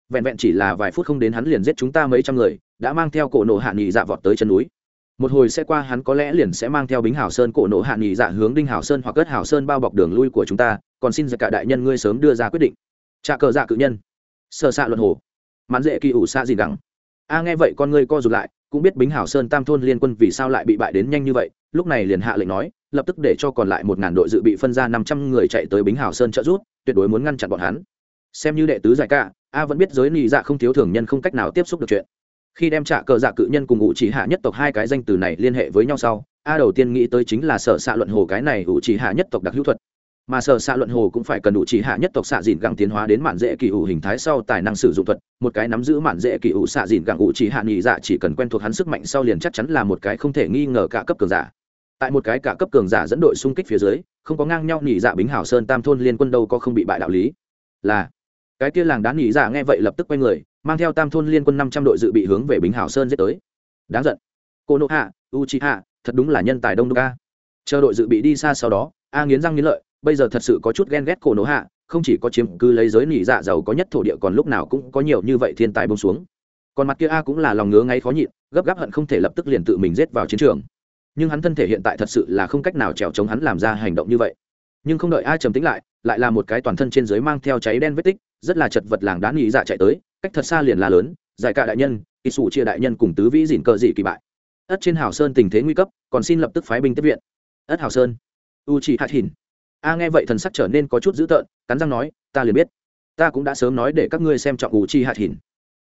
S1: Vẹn vẹn chỉ là vài phút không đến hắn liền giết chúng ta mấy trăm người, đã mang theo cổ nổ hạ nghị dạ vọt tới chân núi. Một hồi sẽ qua hắn có lẽ liền sẽ mang theo bính hảo sơn, cổ nổ hạ nghị dạ hướng đinh hảo sơn hoặc cất hảo sơn bao bọc đường lui của chúng ta, còn xin cả đại nhân ngươi sớm đưa ra quyết định. Trả cờ dạ cự nhân. Sơ xạ luận hồ. Mãn dễ kỳ ủ xa gì đẳng. A, nghe vậy con ngươi co rụt lại, cũng biết bính hảo sơn tam thôn liên quân vì sao lại bị bại đến nhanh như vậy, lúc này liền hạ lệnh nói lập tức để cho còn lại một ngàn đội dự bị phân ra năm trăm người chạy tới bính hảo sơn trợ rút tuyệt đối muốn ngăn chặn bọn hắn. Xem như đệ tứ giải ca a vẫn biết giới nị dạ không thiếu thường nhân không cách nào tiếp xúc được chuyện. Khi đem trả cờ dạ cự nhân cùng ngụ chỉ hạ nhất tộc hai cái danh từ này liên hệ với nhau sau, a đầu tiên nghĩ tới chính là sở xạ luận hồ cái này ngụ chỉ hạ nhất tộc đặc hữu thuật. Mà sở xạ luận hồ cũng phải cần ngụ chỉ hạ nhất tộc xạ dìn gẳng tiến hóa đến mạn dễ kỳ ủ hình thái sau tài năng sử dụng thuật, một cái nắm giữ mạn dễ kỳ ủ xạ dìn gẳng ngụ chỉ hạ nhị dạ chỉ cần quen thuộc hắn sức mạnh sau liền chắc chắn là một cái không thể nghi ngờ cả cấp cường giả tại một cái cả cấp cường giả dẫn đội xung kích phía dưới, không có ngang nhau nhị dạ bính hảo sơn tam thôn liên quân đâu có không bị bại đạo lý. Là, cái kia làng đá nhị dạ nghe vậy lập tức quay người, mang theo tam thôn liên quân năm trăm đội dự bị hướng về bính hảo sơn giết tới. Đáng giận. Cô nộ hạ u chi hạ thật đúng là nhân tài đông đô ca chờ đội dự bị đi xa sau đó, a nghiến răng nghiến lợi, bây giờ thật sự có chút ghen ghét cổ nổ hạ, không chỉ có chiếm cứ lấy giới nỉ dạ giàu có nhất thổ địa còn lúc nào cũng có nhiều như vậy thiên tài bông xuống. Còn mặt kia a cũng là lòng ngứa ngay khó nhịn, gấp gáp hận không thể lập tức liền tự mình rết vào chiến trường nhưng hắn thân thể hiện tại thật sự là không cách nào trèo chống hắn làm ra hành động như vậy. Nhưng không đợi ai trầm tính lại lại là một cái toàn thân trên dưới mang theo cháy đen vết tích, rất là chật vật làng đá nghĩ dạ chạy tới, cách thật xa liền là lớn, giải cả đại nhân kỳ sủ chia đại nhân cùng tứ vĩ dìn cờ dị kỳ bại. Ất trên hào sơn tình thế nguy cấp, còn xin lập tức phái binh tiếp viện. Ất hào sơn u chỉ hạt hìn a nghe vậy thần sắc trở nên có chút dữ tợn, cắn răng nói, ta liền biết. Ta cũng đã sớm nói để các ngươi xem trọng u chi hạt hìn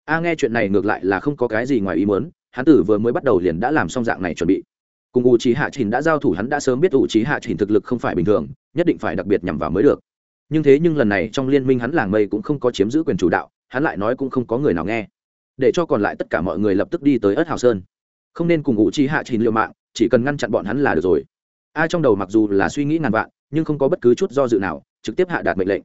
S1: a nghe chuyện này ngược lại là không có cái gì ngoài ý muốn, hắn tử vừa mới bắt đầu liền đã làm xong dạng này chuẩn bị cùng u chi hạ Trình đã giao thủ hắn đã sớm biết u chi hạ Trình thực lực không phải bình thường, nhất định phải đặc biệt nhằm vào mới được. Nhưng thế nhưng lần này trong liên minh hắn làng mây cũng không có chiếm giữ quyền chủ đạo, hắn lại nói cũng không có người nào nghe. Để cho còn lại tất cả mọi người lập tức đi tới ớt hào sơn. Không nên cùng u chi hạ Trình liều mạng, chỉ cần ngăn chặn bọn hắn là được rồi. A trong đầu mặc dù là suy nghĩ ngàn vạn, nhưng không có bất cứ chút do dự nào, trực tiếp hạ đạt mệnh lệnh.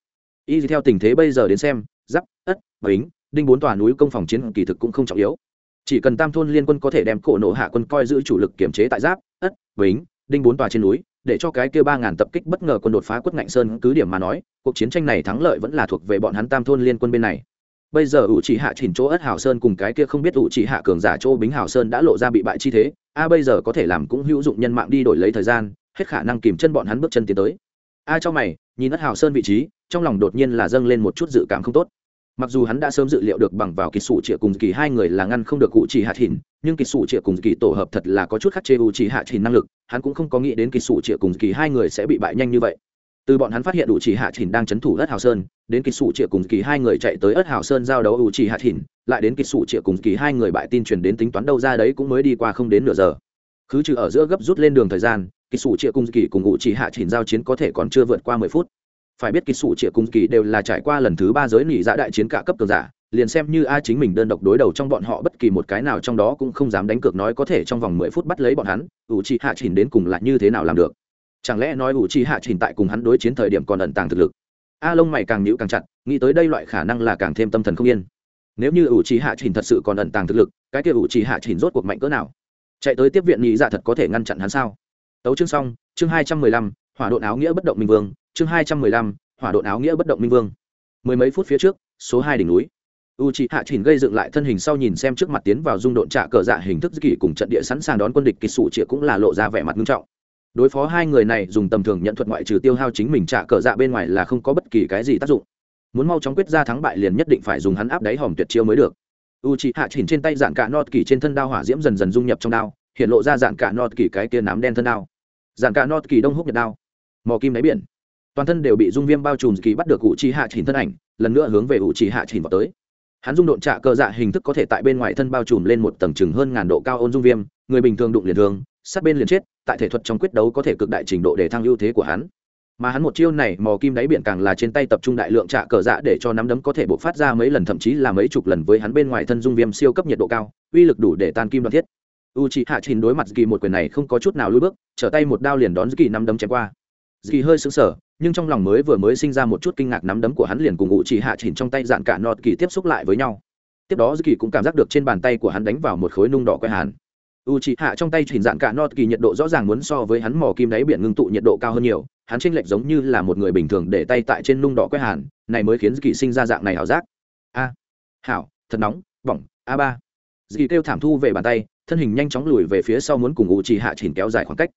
S1: Y theo tình thế bây giờ đến xem, giáp, ất bính đinh bốn tòa núi công phòng chiến kỳ thực cũng không trọng yếu chỉ cần tam thôn liên quân có thể đem cổ nổ hạ quân coi giữ chủ lực kiểm chế tại giáp, ất, bính, đinh bốn tòa trên núi, để cho cái kia ba ngàn tập kích bất ngờ quân đột phá quất ngạnh sơn cứ điểm mà nói, cuộc chiến tranh này thắng lợi vẫn là thuộc về bọn hắn tam thôn liên quân bên này. Bây giờ ủ chỉ hạ chỉnh chỗ ất hảo sơn cùng cái kia không biết ủ chỉ hạ cường giả chỗ bính hảo sơn đã lộ ra bị bại chi thế, a bây giờ có thể làm cũng hữu dụng nhân mạng đi đổi lấy thời gian, hết khả năng kìm chân bọn hắn bước chân tiến tới. A cho mày, nhìn ất hào sơn vị trí, trong lòng đột nhiên là dâng lên một chút dự cảm không tốt mặc dù hắn đã sớm dự liệu được bằng vào kỳ sủ trịa cùng kỳ hai người là ngăn không được cụ chỉ hạt hình nhưng kỳ sủ trịa cùng kỳ tổ hợp thật là có chút khắc chế u chỉ hạt hình năng lực, hắn cũng không có nghĩ đến kỳ sủ trịa cùng kỳ hai người sẽ bị bại nhanh như vậy. Từ bọn hắn phát hiện u chỉ hạt hình đang chấn thủ ất hào sơn, đến kỳ sủ trịa cùng kỳ hai người chạy tới ất hào sơn giao đấu u chỉ hạt hình lại đến kỳ sủ trịa cùng kỳ hai người bại tin truyền đến tính toán đâu ra đấy cũng mới đi qua không đến nửa giờ. Cứ trừ ở giữa gấp rút lên đường thời gian, kỳ sủ trịa cùng kỳ cùng u chỉ hạ hình giao chiến có thể còn chưa vượt qua mười phút phải biết kỳ sủ trịa cùng kỳ đều là trải qua lần thứ ba giới nỉ dạ đại chiến cả cấp cường giả, liền xem như A chính mình đơn độc đối đầu trong bọn họ bất kỳ một cái nào trong đó cũng không dám đánh cược nói có thể trong vòng mười phút bắt lấy bọn hắn, ủ trì hạ chỉnh đến cùng là như thế nào làm được. Chẳng lẽ nói ủ trì hạ chỉnh tại cùng hắn đối chiến thời điểm còn ẩn tàng thực lực? A lông mày càng nhịu càng chặt, nghĩ tới đây loại khả năng là càng thêm tâm thần không yên. Nếu như ủ trì hạ chỉnh thật sự còn ẩn tàng thực lực, cái kia ủ trì hạ chỉnh rốt cuộc mạnh cỡ nào? Chạy tới tiếp viện nhị dạ thật có thể ngăn chặn hắn sao? Tấu chương xong, chương hai trăm mười lăm, hỏa độn áo nghĩa bất động minh vương chương hai trăm mười lăm, hỏa độn áo nghĩa bất động minh vương. Mười mấy phút phía trước, số hai đỉnh núi. U c hạ chỉnh gây dựng lại thân hình sau nhìn xem trước mặt tiến vào dung độn trạ cờ dạ hình thức kỳ cùng trận địa sẵn sàng đón quân địch kỳ sủ chĩa cũng là lộ ra vẻ mặt nghiêm trọng. Đối phó hai người này dùng tầm thường nhận thuật ngoại trừ tiêu hao chính mình trạ cờ dạ bên ngoài là không có bất kỳ cái gì tác dụng. Muốn mau chóng quyết ra thắng bại liền nhất định phải dùng hắn áp đáy hòm tuyệt chiêu mới được. U c hạ chỉnh trên tay dạn cả nọt kỳ trên thân đao hỏa diễm dần dần dung nhập trong đao, hiện lộ ra dạn cả nọt kỳ cái kia nám đen thân đao. Dạn cả nọt kỳ đông húc nhật đao. Mò kim đáy biển toàn thân đều bị dung viêm bao trùm kỳ bắt được ủ trì hạ chỉnh thân ảnh, lần nữa hướng về ủ trì hạ chỉnh vào tới. Hắn dung độn trạ cơ dạ hình thức có thể tại bên ngoài thân bao trùm lên một tầng chừng hơn ngàn độ cao ôn dung viêm, người bình thường đụng liền thường sát bên liền chết, tại thể thuật trong quyết đấu có thể cực đại trình độ để thăng ưu thế của hắn. Mà hắn một chiêu này, mò kim đáy biển càng là trên tay tập trung đại lượng trạ cờ dạ để cho nắm đấm có thể bộc phát ra mấy lần, thậm chí là mấy chục lần với hắn bên ngoài thân dung viêm siêu cấp nhiệt độ cao, uy lực đủ để tan kim đoạn thiết. U c hạ trình đối mặt kỳ một quyền này không có chút nào lùi bước, trở tay một đao liền đón kỳ nắm đấm chém qua. Kỳ hơi sững sờ nhưng trong lòng mới vừa mới sinh ra một chút kinh ngạc nắm đấm của hắn liền cùng ngụ chỉ hạ trình trong tay dạn cả nọt kỳ tiếp xúc lại với nhau. Tiếp đó kỳ cũng cảm giác được trên bàn tay của hắn đánh vào một khối nung đỏ quay hàn. U chỉ hạ trong tay chỉnh dạn cả nọt kỳ nhiệt độ rõ ràng muốn so với hắn mò kim đáy biển ngưng tụ nhiệt độ cao hơn nhiều, hắn chênh lệch giống như là một người bình thường để tay tại trên nung đỏ quay hàn, này mới khiến kỳ sinh ra dạng này ảo giác. A, hảo, thật nóng, bỏng, a ba. Dì kêu thảm thu về bàn tay, thân hình nhanh chóng lùi về phía sau muốn cùng u chỉ hạ chỉnh kéo dài khoảng cách.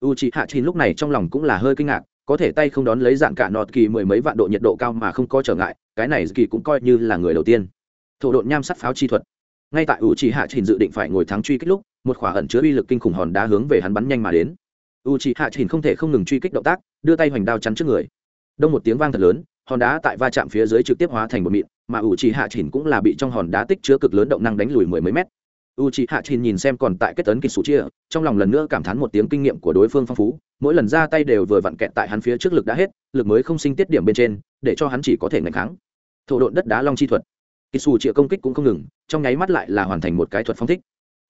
S1: U chỉ hạ chỉnh lúc này trong lòng cũng là hơi kinh ngạc có thể tay không đón lấy dạng cả nọt kỳ mười mấy vạn độ nhiệt độ cao mà không có trở ngại, cái này kỳ cũng coi như là người đầu tiên. Thổ độn nham sắt pháo chi thuật. Ngay tại u chỉ hạ trình dự định phải ngồi thắng truy kích lúc, một khỏa ẩn chứa uy lực kinh khủng hòn đá hướng về hắn bắn nhanh mà đến. U chỉ hạ trình không thể không ngừng truy kích động tác, đưa tay hoành đao chắn trước người. Đông một tiếng vang thật lớn, hòn đá tại va chạm phía dưới trực tiếp hóa thành một mịn, mà u chỉ hạ trình cũng là bị trong hòn đá tích chứa cực lớn động năng đánh lùi mười mấy mét u c hạ chỉnh nhìn xem còn tại kết tấn kịch sủ chia, trong lòng lần nữa cảm thán một tiếng kinh nghiệm của đối phương phong phú. Mỗi lần ra tay đều vừa vặn kẹt tại hắn phía trước lực đã hết, lực mới không sinh tiết điểm bên trên, để cho hắn chỉ có thể ngành kháng. Thổ độn đất đá long chi thuật. Kịch sủ chia công kích cũng không ngừng, trong nháy mắt lại là hoàn thành một cái thuật phong thích.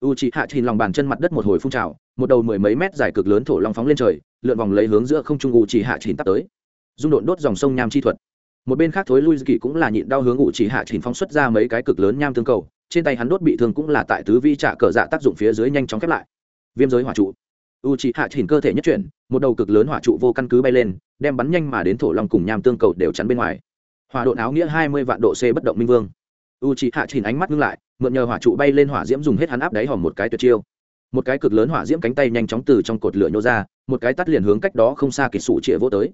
S1: U c hạ chỉnh lòng bàn chân mặt đất một hồi phun trào, một đầu mười mấy mét dài cực lớn thổ long phóng lên trời, lượn vòng lấy hướng giữa không trung u c hạ chỉnh tắt tới. Dung độn đốt dòng sông nham chi thuật. Một bên khác thối lui kỳ cũng là nhịn đau hướng u c hạ chỉnh phóng xuất ra mấy cái cực lớn nham tương cầu trên tay hắn đốt bị thương cũng là tại tứ vi trả cờ dạ tác dụng phía dưới nhanh chóng khép lại. Viêm giới hỏa trụ. U c hạ chỉnh cơ thể nhất chuyển, một đầu cực lớn hỏa trụ vô căn cứ bay lên, đem bắn nhanh mà đến thổ long cùng nham tương cầu đều chắn bên ngoài. Hỏa độn áo nghĩa hai mươi vạn độ c bất động minh vương. U c hạ chỉnh ánh mắt ngưng lại, mượn nhờ hỏa trụ bay lên hỏa diễm dùng hết hắn áp đáy hòm một cái tuyệt chiêu. Một cái cực lớn hỏa diễm cánh tay nhanh chóng từ trong cột lửa nhô ra, một cái tắt liền hướng cách đó không xa kịch sủ chĩa vô tới.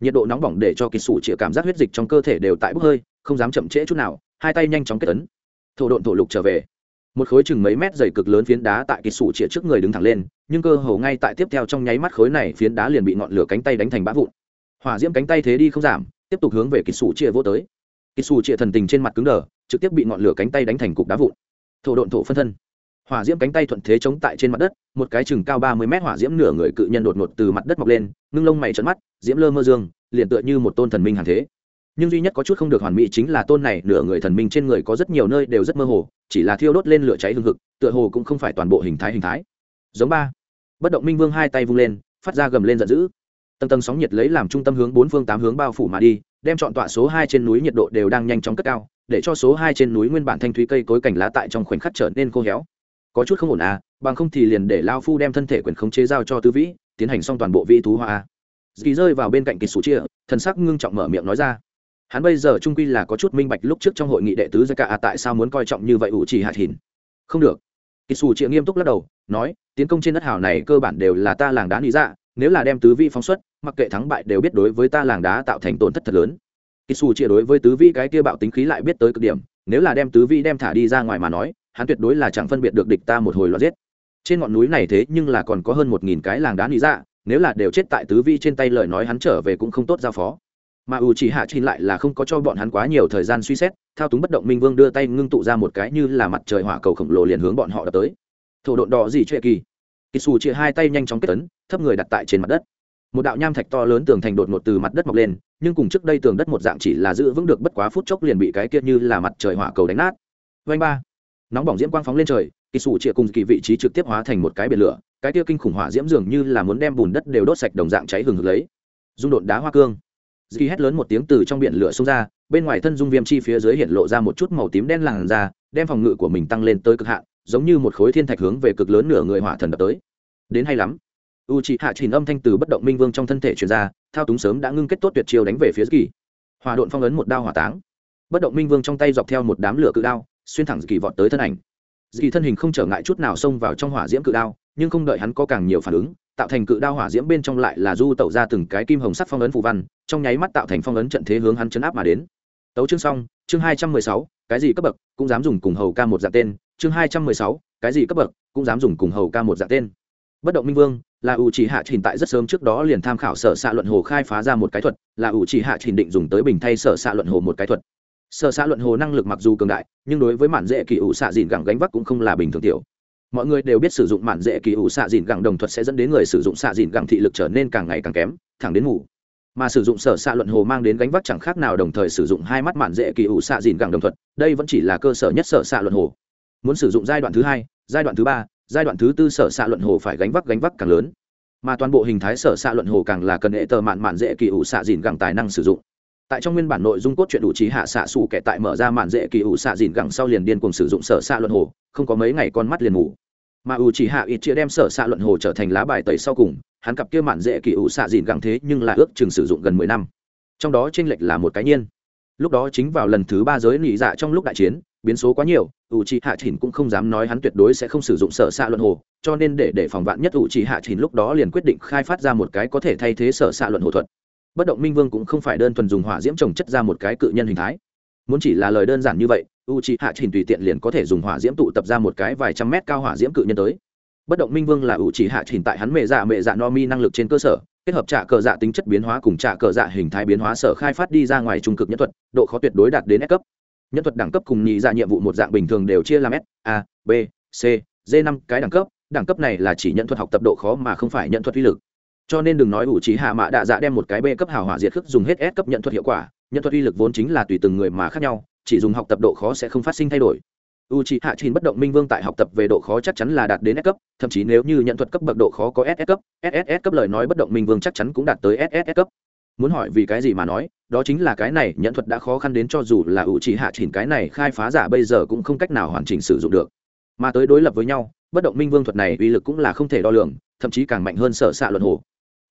S1: Nhiệt độ nóng bỏng để cho kịch sủ chĩa cảm giác huyết dịch trong cơ thể đều tại bốc hơi, không dám chậm trễ chút nào, hai tay nhanh chóng kết tấn thổ độn thổ lục trở về. Một khối chừng mấy mét dày cực lớn phiến đá tại kỳ sủ chĩa trước người đứng thẳng lên, nhưng cơ hồ ngay tại tiếp theo trong nháy mắt khối này phiến đá liền bị ngọn lửa cánh tay đánh thành bã vụn. Hỏa diễm cánh tay thế đi không giảm, tiếp tục hướng về kỳ sủ chĩa vô tới. Kỳ sủ chĩa thần tình trên mặt cứng đờ, trực tiếp bị ngọn lửa cánh tay đánh thành cục đá vụn. Thổ độn thổ phân thân. Hỏa diễm cánh tay thuận thế chống tại trên mặt đất, một cái chừng cao ba mươi mét hỏa diễm nửa người cự nhân đột ngột từ mặt đất mọc lên, ngưng lông mày trận mắt, diễm lơ mơ dương, liền tựa như một tôn thần minh hàng thế nhưng duy nhất có chút không được hoàn mỹ chính là tôn này, nửa người thần minh trên người có rất nhiều nơi đều rất mơ hồ, chỉ là thiêu đốt lên lửa cháy hương thực tựa hồ cũng không phải toàn bộ hình thái hình thái. Giống ba. Bất động minh vương hai tay vung lên, phát ra gầm lên giận dữ. Tầng tầng sóng nhiệt lấy làm trung tâm hướng bốn phương tám hướng bao phủ mà đi, đem chọn tọa số hai trên núi nhiệt độ đều đang nhanh chóng cất cao, để cho số hai trên núi nguyên bản thanh thúy cây cối cảnh lá tại trong khoảnh khắc trở nên khô héo. Có chút không ổn à bằng không thì liền để lao phu đem thân thể quyền khống chế giao cho tư vĩ, tiến hành xong toàn bộ vị thú hoa. A dì rơi vào bên cạnh kỳ sủ chia, thần sắc ngưng trọng mở miệng nói ra hắn bây giờ trung quy là có chút minh bạch lúc trước trong hội nghị đệ tứ ra cả tại sao muốn coi trọng như vậy ủ chỉ hạt thìn không được. Kỳ xù chịa nghiêm túc lắc đầu, nói, tiến công trên đất hảo này cơ bản đều là ta làng đá lý dạ nếu là đem tứ vi phóng xuất, mặc kệ thắng bại đều biết đối với ta làng đá tạo thành tổn thất thật lớn. Kỳ xù chia đối với tứ vi cái kia bạo tính khí lại biết tới cực điểm, nếu là đem tứ vi đem thả đi ra ngoài mà nói, hắn tuyệt đối là chẳng phân biệt được địch ta một hồi loạt giết. Trên ngọn núi này thế nhưng là còn có hơn một nghìn cái làng đá lý dạ nếu là đều chết tại tứ vi trên tay lời nói hắn trở về cũng không tốt giao phó mà ủ chỉ hạ chín lại là không có cho bọn hắn quá nhiều thời gian suy xét, thao túng bất động minh vương đưa tay ngưng tụ ra một cái như là mặt trời hỏa cầu khổng lồ liền hướng bọn họ đập tới. Thổ độn đỏ gì chuyện kỳ? Kỳ xù chia hai tay nhanh chóng kết tấn, thấp người đặt tại trên mặt đất. Một đạo nham thạch to lớn tường thành đột ngột từ mặt đất mọc lên, nhưng cùng trước đây tường đất một dạng chỉ là giữ vững được bất quá phút chốc liền bị cái kia như là mặt trời hỏa cầu đánh nát. Vanh ba! Nóng bỏng diễm quang phóng lên trời kỳ xù chia cùng kỳ vị trí trực tiếp hóa thành một cái biển lửa, cái kia kinh khủng hỏa diễm dường như là muốn đem bùn đất đều đốt sạch đồng dạng cháy hừng hực lấy. Dung đột đá hoa cương dì hét lớn một tiếng từ trong biển lửa xông ra, bên ngoài thân dung viêm chi phía dưới hiện lộ ra một chút màu tím đen làn ra đem phòng ngự của mình tăng lên tới cực hạn, giống như một khối thiên thạch hướng về cực lớn nửa người hỏa thần đập tới. Đến hay lắm. U chị hạ chỉnh âm thanh từ bất động minh vương trong thân thể truyền ra, thao túng sớm đã ngưng kết tốt tuyệt chiêu đánh về phía kỳ hòa độn phong ấn một đao hỏa táng. Bất động minh vương trong tay dọc theo một đám lửa cự đao, xuyên thẳng kỳ vọt tới thân ảnh. Dì thân hình không trở ngại chút nào xông vào trong hỏa diễm cự đao, nhưng không đợi hắn có càng nhiều phản ứng tạo thành cự đao hỏa diễm bên trong lại là du tẩu ra từng cái kim hồng sắc phong ấn phù văn, trong nháy mắt tạo thành phong ấn trận thế hướng hắn chấn áp mà đến. Tấu chương xong, chương hai trăm mười sáu, cái gì cấp bậc, cũng dám dùng cùng hầu ca một dạng tên. Chương hai trăm mười sáu, cái gì cấp bậc, cũng dám dùng cùng hầu ca một dạng tên. Bất động minh vương, là ủ chỉ hạ trình tại rất sớm trước đó liền tham khảo sở xạ luận hồ khai phá ra một cái thuật, là ủ chỉ hạ trình định dùng tới bình thay sở xạ luận hồ một cái thuật. Sở xạ luận hồ năng lực mặc dù cường đại, nhưng đối với mạn dễ kỳ ủ xạ dịn gẳng gánh vác cũng không là bình thường tiểu mọi người đều biết sử dụng mạn dễ kỳ ủ xạ dìn gẳng đồng thuật sẽ dẫn đến người sử dụng xạ dìn gẳng thị lực trở nên càng ngày càng kém, thẳng đến ngủ. Mà sử dụng sở xạ luận hồ mang đến gánh vác chẳng khác nào đồng thời sử dụng hai mắt mạn dễ kỳ ủ xạ dìn gẳng đồng thuật, đây vẫn chỉ là cơ sở nhất sở xạ luận hồ. Muốn sử dụng giai đoạn thứ hai, giai đoạn thứ ba, giai đoạn thứ tư sở xạ luận hồ phải gánh vác gánh vác càng lớn. Mà toàn bộ hình thái sở xạ luận hồ càng là cần hệ tờ mạn mạn dễ kỳ ủ xạ dìn gẳng tài năng sử dụng. Tại trong nguyên bản nội dung cốt truyện đủ trí hạ xạ xù kẻ tại mở ra mạn dễ kỳ ủ xạ dìn gẳng sau liền điên cùng sử dụng sở xạ luận hồ, không có mấy ngày con mắt liền ngủ mà u chỉ hạ ít chia đem sở xạ luận hồ trở thành lá bài tẩy sau cùng, hắn cặp kia mạn dễ kỳ ủ xạ dìn gẳng thế nhưng là ước chừng sử dụng gần mười năm. Trong đó t r ê n lệch là một cái nhiên. Lúc đó chính vào lần thứ ba giới nỉ dạ trong lúc đại chiến, biến số quá nhiều, u chỉ hạ chỉnh cũng không dám nói hắn tuyệt đối sẽ không sử dụng sở xạ luận hồ, cho nên để để phòng vạn nhất u chỉ hạ chỉnh lúc đó liền quyết định khai phát ra một cái có thể thay thế sở xạ luận hồ thuật. Bất động minh vương cũng không phải đơn thuần dùng hỏa diễm trồng chất ra một cái cự nhân hình thái muốn chỉ là lời đơn giản như vậy u c h i hạ trình tùy tiện liền có thể dùng hỏa diễm tụ tập ra một cái vài trăm mét cao hỏa diễm cự nhân tới. Bất động minh vương là ủ chỉ hạ trình tại hắn mẹ dạ mẹ dạ no mi năng lực trên cơ sở, kết hợp trả cờ dạ tính chất biến hóa cùng trả cờ dạ hình thái biến hóa sở khai phát đi ra ngoài trung cực nhân thuật, độ khó tuyệt đối đạt đến S cấp. Nhân thuật đẳng cấp cùng nhị dạ nhiệm vụ một dạng bình thường đều chia làm S, A, B, C, D năm, cái đẳng cấp. Đẳng cấp này là chỉ nhận thuật học tập độ khó mà không phải nhận thuật uy lực. Cho nên đừng nói ủ chỉ hạ mạ đạ dạ đem một cái B cấp hào hỏa diệt khước dùng hết S cấp nhận thuật hiệu quả nhận thuật uy lực vốn chính là tùy từng người mà khác nhau, chỉ dùng học tập độ khó sẽ không phát sinh thay đổi. U c h ị hạ chín bất động minh vương tại học tập về độ khó chắc chắn là đạt đến s cấp, thậm chí nếu như nhận thuật cấp bậc độ khó có ss cấp ss cấp lời nói bất động minh vương chắc chắn cũng đạt tới ss cấp. Muốn hỏi vì cái gì mà nói, đó chính là cái này nhận thuật đã khó khăn đến cho dù là u c h ị hạ trình cái này khai phá giả bây giờ cũng không cách nào hoàn chỉnh sử dụng được. Mà tới đối lập với nhau, bất động minh vương thuật này uy lực cũng là không thể đo lường, thậm chí càng mạnh hơn sở xạ luận hồ.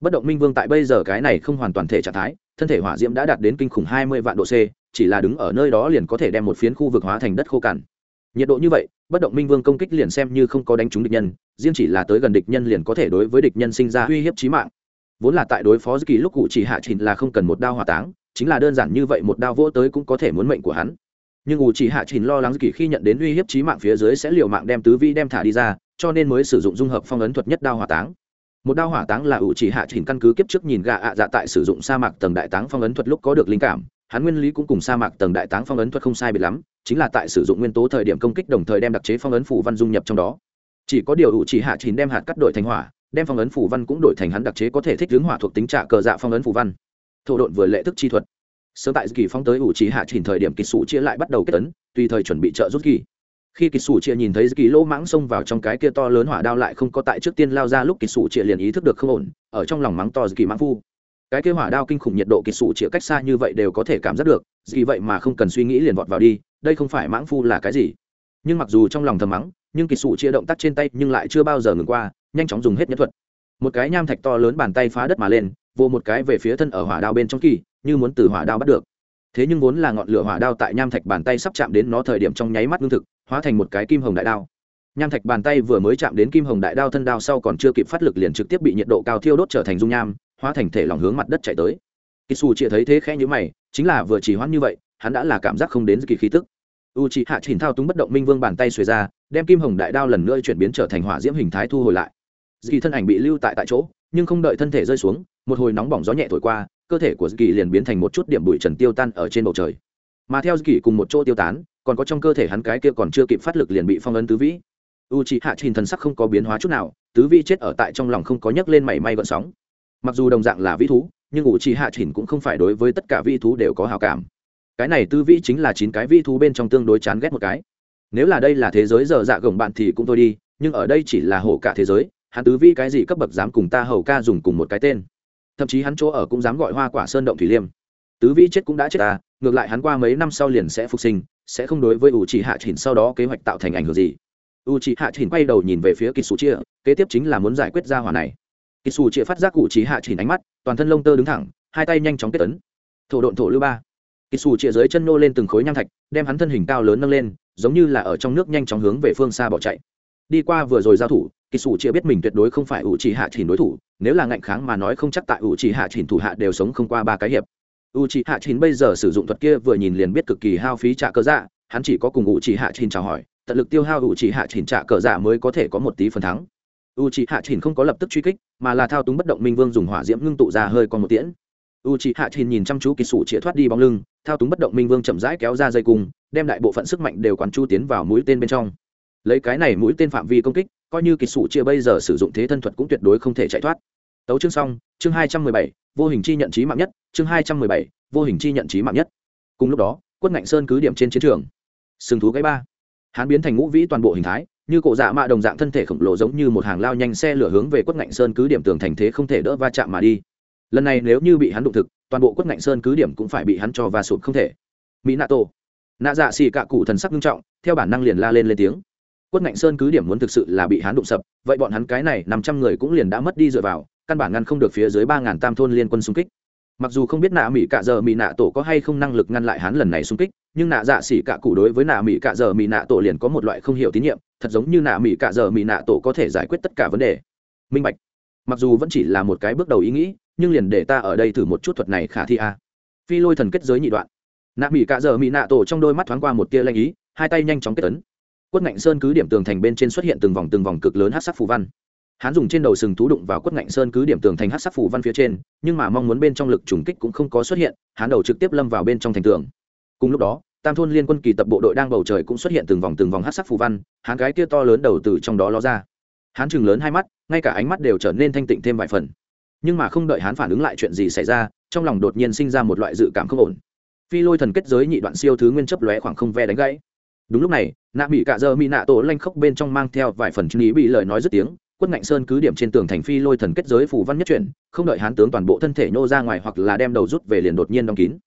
S1: Bất động minh vương tại bây giờ cái này không hoàn toàn thể trạng thái thân thể hỏa diễm đã đạt đến kinh khủng hai mươi vạn độ c, chỉ là đứng ở nơi đó liền có thể đem một phiến khu vực hóa thành đất khô cằn. Nhiệt độ như vậy, bất động minh vương công kích liền xem như không có đánh trúng địch nhân, riêng chỉ là tới gần địch nhân liền có thể đối với địch nhân sinh ra uy hiếp trí mạng. Vốn là tại đối phó kỳ lúc cụ chỉ hạ trình là không cần một đao hỏa táng, chính là đơn giản như vậy một đao vỗ tới cũng có thể muốn mệnh của hắn. Nhưng ủ chỉ hạ trình lo lắng kỳ khi nhận đến uy hiếp trí mạng phía dưới sẽ liều mạng đem tứ vi đem thả đi ra, cho nên mới sử dụng dung hợp phong ấn thuật nhất đao hỏa táng một đao hỏa táng là ủ chỉ hạ chỉnh căn cứ kiếp trước nhìn gà ạ dạ tại sử dụng sa mạc tầng đại táng phong ấn thuật lúc có được linh cảm. Hắn nguyên lý cũng cùng sa mạc tầng đại táng phong ấn thuật không sai biệt lắm, chính là tại sử dụng nguyên tố thời điểm công kích đồng thời đem đặc chế phong ấn phủ văn dung nhập trong đó. Chỉ có điều ủ chỉ hạ chỉnh đem hạt cắt đổi thành hỏa, đem phong ấn phủ văn cũng đổi thành hắn đặc chế có thể thích hướng hỏa thuộc tính trả cờ dạ phong ấn phủ văn. Thổ độn vừa lệ thức chi thuật. Sớm tại kỳ phong tới ủ chỉ hạ chỉnh thời điểm kỳ sụ chia lại bắt đầu kết tấn tùy thời chuẩn bị trợ rút kỳ khi kỳ sủ chia nhìn thấy kỳ lỗ mãng xông vào trong cái kia to lớn hỏa đao lại không có tại trước tiên lao ra lúc kỳ sủ chia liền ý thức được không ổn, ở trong lòng mắng to kỳ mãng phu. Cái kia hỏa đao kinh khủng nhiệt độ kỳ sụ chia cách xa như vậy đều có thể cảm giác được, gì vậy mà không cần suy nghĩ liền vọt vào đi, đây không phải mãng phu là cái gì. Nhưng mặc dù trong lòng thầm mắng, nhưng kỳ sụ chia động tác trên tay nhưng lại chưa bao giờ ngừng qua, nhanh chóng dùng hết nhất thuật. Một cái nham thạch to lớn bàn tay phá đất mà lên vô một cái về phía thân ở hỏa đao bên trong kỳ, như muốn từ hỏa đao bắt được thế nhưng vốn là ngọn lửa hỏa đao tại nham thạch bàn tay sắp chạm đến nó thời điểm trong nháy mắt ngưng thực, hóa thành một cái kim hồng đại đao. Nham thạch bàn tay vừa mới chạm đến kim hồng đại đao thân đao sau còn chưa kịp phát lực liền trực tiếp bị nhiệt độ cao thiêu đốt trở thành dung nham, hóa thành thể lòng hướng mặt đất chạy tới. Kỳ xù chịa thấy thế khẽ nhữ mày, chính là vừa chỉ hoãn như vậy, hắn đã là cảm giác không đến kỳ khí tức. U chị hạ chỉnh thao túng bất động minh vương bàn tay xuề ra, đem kim hồng đại đao lần nữa chuyển biến trở thành hỏa diễm hình thái thu hồi lại. Dì thân ảnh bị lưu tại tại chỗ, nhưng không đợi thân thể rơi xuống, một hồi nóng bỏng gió nhẹ thổi qua cơ thể của kỳ liền biến thành một chút điểm bụi trần tiêu tan ở trên bầu trời. Mà theo kỳ cùng một chỗ tiêu tán, còn có trong cơ thể hắn cái kia còn chưa kịp phát lực liền bị phong ấn tứ vĩ. U c hạ thần sắc không có biến hóa chút nào, tứ vĩ chết ở tại trong lòng không có nhấc lên mảy may gợn sóng. Mặc dù đồng dạng là vĩ thú, nhưng Uchiha trì hạ cũng không phải đối với tất cả vĩ thú đều có hào cảm. Cái này tứ vĩ chính là chín cái vĩ thú bên trong tương đối chán ghét một cái. Nếu là đây là thế giới giờ dạ gồng bạn thì cũng thôi đi, nhưng ở đây chỉ là hổ cả thế giới, hắn tứ vĩ cái gì cấp bậc dám cùng ta hầu ca dùng cùng một cái tên thậm chí hắn chỗ ở cũng dám gọi hoa quả sơn động thủy liêm. Tứ vĩ chết cũng đã chết ta ngược lại hắn qua mấy năm sau liền sẽ phục sinh, sẽ không đối với u trì hạ chỉnh sau đó kế hoạch tạo thành ảnh hưởng gì. U trì hạ chỉnh quay đầu nhìn về phía kỳ sủ chia kế tiếp chính là muốn giải quyết ra hỏa này. Kỳ xù phát giác u trí hạ chỉnh ánh mắt, toàn thân lông tơ đứng thẳng, hai tay nhanh chóng kết tấn thổ độn thổ lưu ba. Kỳ xù dưới chân nô lên từng khối nham thạch, đem hắn thân hình cao lớn nâng lên, giống như là ở trong nước nhanh chóng hướng về phương xa bỏ chạy. Đi qua vừa rồi giao thủ kỳ sủ chia biết mình tuyệt đối không phải ủ trì hạ chỉnh đối thủ, nếu là ngạnh kháng mà nói không chắc tại ủ trì hạ chỉnh thủ hạ đều sống không qua ba cái hiệp. U trì hạ chỉnh bây giờ sử dụng thuật kia vừa nhìn liền biết cực kỳ hao phí trả cơ dạ hắn chỉ có cùng ủ trì hạ chỉnh chào hỏi, tận lực tiêu hao ủ trì hạ chỉnh trả cờ dạ mới có thể có một tí phần thắng. U c h hạ chỉnh không có lập tức truy kích, mà là thao túng bất động minh vương dùng hỏa diễm ngưng tụ ra hơi còn một tiễn. U c h hạ chỉnh nhìn chăm chú kỳ sủ chĩa thoát đi bóng lưng, thao túng bất động minh vương chậm rãi kéo ra dây cung, đem đại bộ phận sức mạnh đều quán chu tiến vào mũi tên bên trong. Lấy cái này mũi tên phạm vi công kích coi như kỳ sủ chia bây giờ sử dụng thế thân thuật cũng tuyệt đối không thể chạy thoát. Tấu chương xong, chương hai trăm mười bảy, vô hình chi nhận trí mạng nhất, chương hai trăm mười bảy, vô hình chi nhận trí mạng nhất. Cùng lúc đó quân ngạnh sơn cứ điểm trên chiến trường. Sừng thú gãy ba. Hắn biến thành ngũ vĩ toàn bộ hình thái, như cổ dạ mạ đồng dạng thân thể khổng lồ giống như một hàng lao nhanh xe lửa hướng về quất ngạnh sơn cứ điểm tường thành thế không thể đỡ va chạm mà đi. Lần này nếu như bị hắn đụng thực, toàn bộ quất ngạnh sơn cứ điểm cũng phải bị hắn cho va sụt không thể. Mỹ nạ tổ. Nạ dạ xì cạ cụ thần sắc nghiêm trọng, theo bản năng liền la lên lên tiếng quất ngạnh sơn cứ điểm muốn thực sự là bị hắn đụng sập, vậy bọn hắn cái này năm trăm người cũng liền đã mất đi dựa vào, căn bản ngăn không được phía dưới ba ngàn tam thôn liên quân xung kích. Mặc dù không biết nạ mỹ cạ giờ mỹ nạ tổ có hay không năng lực ngăn lại hắn lần này xung kích, nhưng nạ dạ xỉ cạ cụ đối với nạ mỹ cạ giờ mỹ nạ tổ liền có một loại không hiểu tín nhiệm, thật giống như nạ mỹ cạ giờ mỹ nạ tổ có thể giải quyết tất cả vấn đề. Minh bạch. Mặc dù vẫn chỉ là một cái bước đầu ý nghĩ, nhưng liền để ta ở đây thử một chút thuật này khả thi a. Phi lôi thần kết giới nhị đoạn. Nạ mỹ cạ giờ mỹ nạ tổ trong đôi mắt thoáng qua một tia lanh ý, hai tay nhanh chóng kết tấn quất ngạnh sơn cứ điểm tường thành bên trên xuất hiện từng vòng từng vòng cực lớn hát sắc phù văn. Hắn dùng trên đầu sừng thú đụng vào quất ngạnh sơn cứ điểm tường thành hát sắc phù văn phía trên, nhưng mà mong muốn bên trong lực trùng kích cũng không có xuất hiện, hắn đầu trực tiếp lâm vào bên trong thành tường. Cùng lúc đó, tam thôn liên quân kỳ tập bộ đội đang bầu trời cũng xuất hiện từng vòng từng vòng hát sắc phù văn, hắn cái kia to lớn đầu từ trong đó ló ra. Hắn chừng lớn hai mắt, ngay cả ánh mắt đều trở nên thanh tịnh thêm vài phần. Nhưng mà không đợi hắn phản ứng lại chuyện gì xảy ra, trong lòng đột nhiên sinh ra một loại dự cảm không ổn. Phi lôi thần kết giới nhị đoạn siêu thứ nguyên chấp lóe khoảng không ve đánh gãy đúng lúc này, nạ bị cạ dơ mỹ nạ tổ lanh khóc bên trong mang theo vài phần chân ý bị lời nói dứt tiếng, quất ngạnh sơn cứ điểm trên tường thành phi lôi thần kết giới phủ văn nhất chuyển, không đợi hán tướng toàn bộ thân thể nhô ra ngoài hoặc là đem đầu rút về liền đột nhiên đóng kín.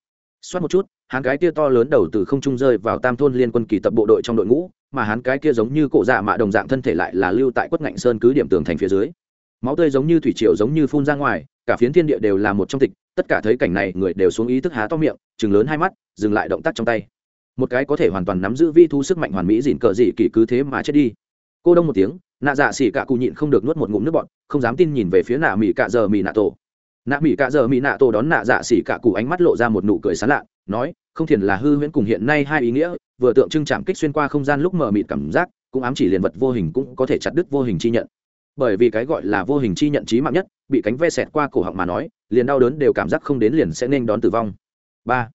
S1: Xoát một chút, hán cái kia to lớn đầu từ không trung rơi vào tam thôn liên quân kỳ tập bộ đội trong đội ngũ, mà hán cái kia giống như cổ dạ mạ đồng dạng thân thể lại là lưu tại quất ngạnh sơn cứ điểm tường thành phía dưới. Máu tươi giống như thủy triều giống như phun ra ngoài, cả phiến thiên địa đều là một trong tịch, tất cả thấy cảnh này người đều xuống ý thức há to miệng chừng lớn hai mắt, dừng lại động tác trong tay một cái có thể hoàn toàn nắm giữ vi thu sức mạnh hoàn mỹ dịn cờ dị kỳ cứ thế mà chết đi. Cô đông một tiếng, nạ dạ xỉ cả cụ nhịn không được nuốt một ngụm nước bọt, không dám tin nhìn về phía nạ mỹ cạ giờ mỹ nạ tổ. Nạ mỹ cạ giờ mỹ nạ tổ đón nạ dạ xỉ cả cụ ánh mắt lộ ra một nụ cười sán lạ, nói, không thiền là hư huyễn cùng hiện nay hai ý nghĩa, vừa tượng trưng chạm kích xuyên qua không gian lúc mờ mịt cảm giác, cũng ám chỉ liền vật vô hình cũng có thể chặt đứt vô hình chi nhận. Bởi vì cái gọi là vô hình chi nhận trí mạng nhất, bị cánh ve xẹt qua cổ họng mà nói, liền đau đớn đều cảm giác không đến liền sẽ nên đón tử vong. Ba.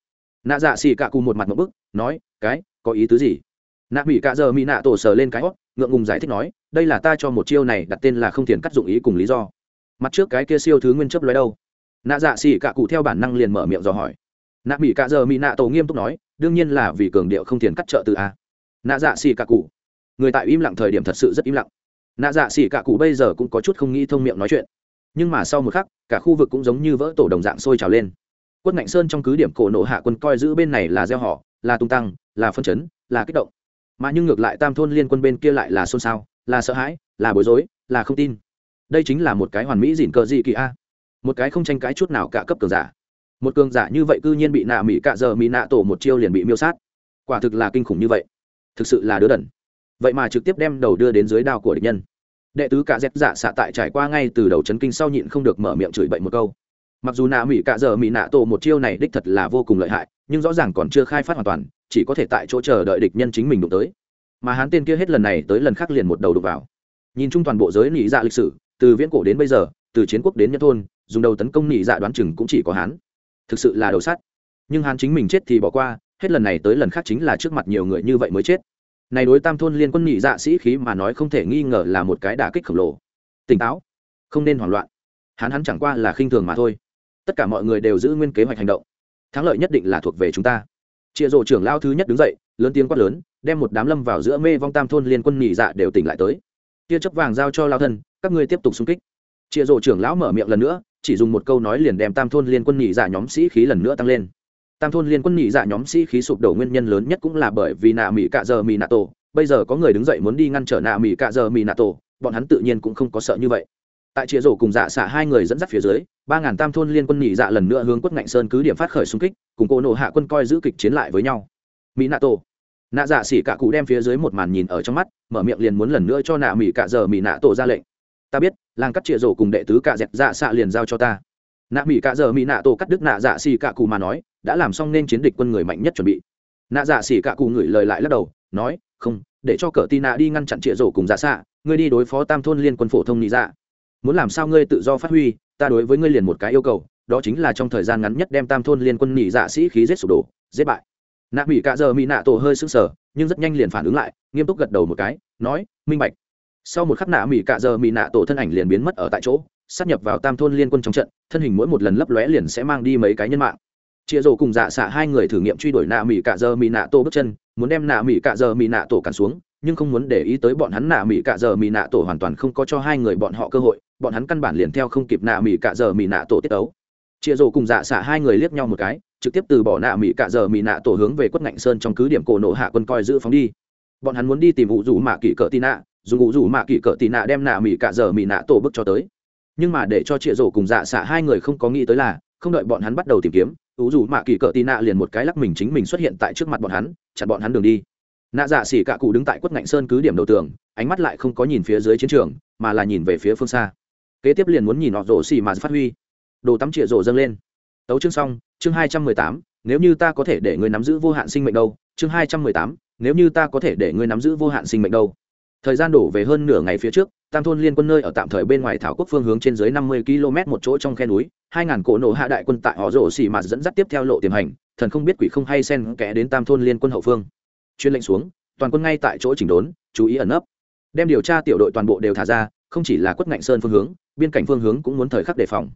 S1: Nạ dạ xỉ cạ cụ một mặt một bức nói, cái, có ý tứ gì? Nạ mỹ cạ giờ mỹ nạ tổ sờ lên cái hót ngượng ngùng giải thích nói, đây là ta cho một chiêu này đặt tên là không tiền cắt dụng ý cùng lý do. Mặt trước cái kia siêu thứ nguyên chấp loay đâu? Nạ dạ xỉ cạ cụ theo bản năng liền mở miệng dò hỏi. Nạ mỹ cạ giờ mỹ nạ tổ nghiêm túc nói, đương nhiên là vì cường điệu không tiền cắt trợ từ a. Nạ dạ xỉ cạ cụ, người tại im lặng thời điểm thật sự rất im lặng. Nạ dạ xỉ cạ cụ bây giờ cũng có chút không nghĩ thông miệng nói chuyện. Nhưng mà sau một khắc, cả khu vực cũng giống như vỡ tổ đồng dạng sôi trào lên. Quân ngạnh sơn trong cứ điểm cổ nộ hạ quân coi giữ bên này là gieo họ là tung tăng, là phân chấn, là kích động. Mà nhưng ngược lại tam thôn liên quân bên kia lại là xôn xao, là sợ hãi, là bối rối, là không tin. Đây chính là một cái hoàn mỹ dịn cờ dị kỳ a. Một cái không tranh cãi chút nào cả cấp cường giả. Một cường giả như vậy cư nhiên bị nạ mỹ cạ giờ mỹ nạ tổ một chiêu liền bị miêu sát. Quả thực là kinh khủng như vậy. Thực sự là đứa đần. Vậy mà trực tiếp đem đầu đưa đến dưới đao của địch nhân. Đệ tứ cả dép dạ xạ tại trải qua ngay từ đầu chấn kinh sau nhịn không được mở miệng chửi bậy một câu mặc dù nạ mỹ cạ giờ mỹ nạ tổ một chiêu này đích thật là vô cùng lợi hại, nhưng rõ ràng còn chưa khai phát hoàn toàn, chỉ có thể tại chỗ chờ đợi địch nhân chính mình đụng tới. Mà hắn tên kia hết lần này tới lần khác liền một đầu đục vào. Nhìn chung toàn bộ giới nỉ dạ lịch sử, từ viễn cổ đến bây giờ, từ chiến quốc đến nhân thôn, dùng đầu tấn công nỉ dạ đoán chừng cũng chỉ có hắn. Thực sự là đầu sắt. Nhưng hắn chính mình chết thì bỏ qua, hết lần này tới lần khác chính là trước mặt nhiều người như vậy mới chết. Này đối tam thôn liên quân nỉ dạ sĩ khí mà nói không thể nghi ngờ là một cái đả kích khổng lồ. Tỉnh táo. Không nên hoảng loạn. Hắn hắn chẳng qua là khinh thường mà thôi tất cả mọi người đều giữ nguyên kế hoạch hành động. Thắng lợi nhất định là thuộc về chúng ta. Chịa rộ trưởng lao thứ nhất đứng dậy, lớn tiếng quát lớn, đem một đám lâm vào giữa mê vong tam thôn liên quân nhị dạ đều tỉnh lại tới. Tia chấp vàng giao cho lao thân, các ngươi tiếp tục xung kích. Chịa rộ trưởng lão mở miệng lần nữa, chỉ dùng một câu nói liền đem tam thôn liên quân nhị dạ nhóm sĩ khí lần nữa tăng lên. Tam thôn liên quân nhị dạ nhóm sĩ khí sụp đổ nguyên nhân lớn nhất cũng là bởi vì nạ mỹ cạ giờ mỹ nạ tổ. Bây giờ có người đứng dậy muốn đi ngăn trở nạ mỹ cạ giờ mỹ nạ tổ, bọn hắn tự nhiên cũng không có sợ như vậy. Tại chĩa rổ cùng dạ xả hai người dẫn dắt phía dưới ba ngàn tam thôn liên quân nhị dạ lần nữa hướng quất ngạnh sơn cứ điểm phát khởi xung kích, cùng cô nộ hạ quân coi giữ kịch chiến lại với nhau. Mỹ nạ tổ. Nạ dạ xỉ cả cụ đem phía dưới một màn nhìn ở trong mắt, mở miệng liền muốn lần nữa cho nạ mỹ cả giờ mỹ nạ tổ ra lệnh. Ta biết, làng cắt chĩa rổ cùng đệ tứ cả dẹp dạ xạ liền giao cho ta. Nạ mỹ cả giờ mỹ nạ tổ cắt đứt nạ dạ xỉ cả cụ mà nói, đã làm xong nên chiến địch quân người mạnh nhất chuẩn bị. Nạ dạ xỉ cả cụ ngửi lời lại lắc đầu, nói, không, để cho cờ tì nạ đi ngăn chặn chĩa rổ cùng dạ xạ, ngươi đi đối phó tam thôn liên quân phổ thông nhị dạ. Muốn làm sao ngươi tự do phát huy ta đối với ngươi liền một cái yêu cầu, đó chính là trong thời gian ngắn nhất đem tam thôn liên quân nhị dạ sĩ khí giết sụp đổ, giết bại. Nạ mỹ cạ giờ mỹ nạ tổ hơi sững sờ, nhưng rất nhanh liền phản ứng lại, nghiêm túc gật đầu một cái, nói, minh bạch. Sau một khắc nạ mỹ cạ giờ mỹ nạ tổ thân ảnh liền biến mất ở tại chỗ, sát nhập vào tam thôn liên quân trong trận, thân hình mỗi một lần lấp lóe liền sẽ mang đi mấy cái nhân mạng. Chia rổ cùng dạ xạ hai người thử nghiệm truy đuổi nạ mỹ cạ giờ mỹ nạ tổ bước chân, muốn đem nạ mỹ cạ giờ mỹ nạ tổ cản xuống, nhưng không muốn để ý tới bọn hắn nạ mỹ cạ giờ mỹ nạ tổ hoàn toàn không có cho hai người bọn họ cơ hội bọn hắn căn bản liền theo không kịp nạ mỹ cạ giờ mỹ nạ tổ tiết ấu. Chia rổ cùng dạ xạ hai người liếc nhau một cái, trực tiếp từ bỏ nạ mỹ cạ giờ mỹ nạ tổ hướng về quất ngạnh sơn trong cứ điểm cổ nộ hạ quân coi giữ phóng đi. Bọn hắn muốn đi tìm vụ rủ mạ kỷ cỡ tì nạ dùng vụ rủ mạ kỷ cỡ tì nạ đem nạ mỹ cả giờ mỹ nạ tổ bước cho tới. Nhưng mà để cho chịa rổ cùng dạ xạ hai người không có nghĩ tới là, không đợi bọn hắn bắt đầu tìm kiếm ủ rủ mạ kỷ cỡ tì nạ liền một cái lắc mình chính mình xuất hiện tại trước mặt bọn hắn, chặn bọn hắn đường đi. Nạ dạ xỉ cạ cụ đứng tại quất ngạnh sơn cứ điểm đầu tường, ánh mắt lại không có nhìn phía dưới chiến trường, mà là nhìn về phía phương xa kế tiếp liền muốn nhìn họ rổ xì mà phát huy. Đồ tắm trịa rổ dâng lên. Tấu chương xong, chương hai trăm mười tám, nếu như ta có thể để ngươi nắm giữ vô hạn sinh mệnh đâu? Chương hai trăm mười tám, nếu như ta có thể để ngươi nắm giữ vô hạn sinh mệnh đâu? Thời gian đổ về hơn nửa ngày phía trước, tam thôn liên quân nơi ở tạm thời bên ngoài thảo quốc phương hướng trên dưới năm mươi km một chỗ trong khe núi, hai ngàn cổ nổ hạ đại quân tại họ rổ xì mà dẫn dắt tiếp theo lộ tiềm hành, thần không biết quỷ không hay sen kẽ đến tam thôn liên quân hậu phương. Chuyên lệnh xuống, toàn quân ngay tại chỗ chỉnh đốn, chú ý ẩn nấp. Đem điều tra tiểu đội toàn bộ đều thả ra, không chỉ là quất ngạnh sơn phương hướng biên cảnh phương hướng cũng muốn thời khắc đề phòng.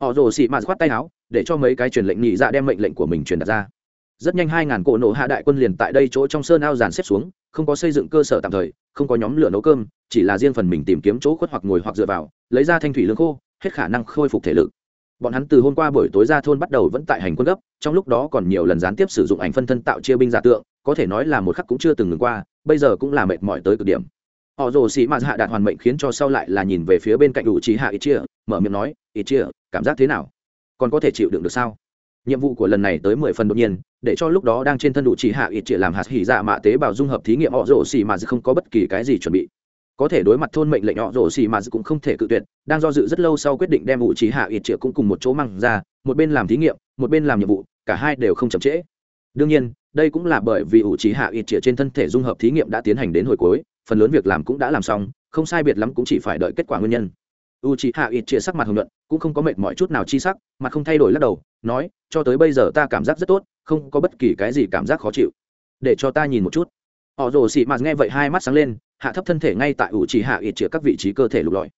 S1: Họ rồ xị mạt khoát tay áo, để cho mấy cái truyền lệnh nhị dạ đem mệnh lệnh của mình truyền đặt ra. Rất nhanh hai ngàn cỗ nổ hạ đại quân liền tại đây chỗ trong sơn ao dàn xếp xuống, không có xây dựng cơ sở tạm thời, không có nhóm lửa nấu cơm, chỉ là riêng phần mình tìm kiếm chỗ khuất hoặc ngồi hoặc dựa vào, lấy ra thanh thủy lương khô, hết khả năng khôi phục thể lực. Bọn hắn từ hôm qua buổi tối ra thôn bắt đầu vẫn tại hành quân gấp, trong lúc đó còn nhiều lần gián tiếp sử dụng ảnh phân thân tạo chia binh giả tượng, có thể nói là một khắc cũng chưa từng ngừng qua, bây giờ cũng là mệt mỏi tới cực điểm họ rồ sĩ mạt hạ đạt hoàn mệnh khiến cho sau lại là nhìn về phía bên cạnh ủ trí hạ ít chia, mở miệng nói ít chia, cảm giác thế nào? Còn có thể chịu đựng được sao? Nhiệm vụ của lần này tới mười phần đột nhiên, để cho lúc đó đang trên thân đủ trí hạ ít chia làm hạt hỉ dạ mạ tế bào dung hợp thí nghiệm, họ rồ sĩ mạt không có bất kỳ cái gì chuẩn bị. Có thể đối mặt thôn mệnh lệnh, họ rồ xì mà cũng không thể cự tuyệt, đang do dự rất lâu sau quyết định đem ủ trí hạ ít chia cũng cùng một chỗ măng ra, một bên làm thí nghiệm, một bên làm nhiệm vụ, cả hai đều không chậm trễ. Đương nhiên, đây cũng là bởi vì ủ trí hạ ít chia trên thân thể dung hợp thí nghiệm đã tiến hành đến hồi cuối phần lớn việc làm cũng đã làm xong, không sai biệt lắm cũng chỉ phải đợi kết quả nguyên nhân. U trí hạ ít chia sắc mặt hồng nhuận, cũng không có mệt mọi chút nào chi sắc, mặt không thay đổi lắc đầu, nói, cho tới bây giờ ta cảm giác rất tốt, không có bất kỳ cái gì cảm giác khó chịu. Để cho ta nhìn một chút. Họ rồ xị mạt nghe vậy hai mắt sáng lên, hạ thấp thân thể ngay tại ủ trì hạ ít chia các vị trí cơ thể lục lọi.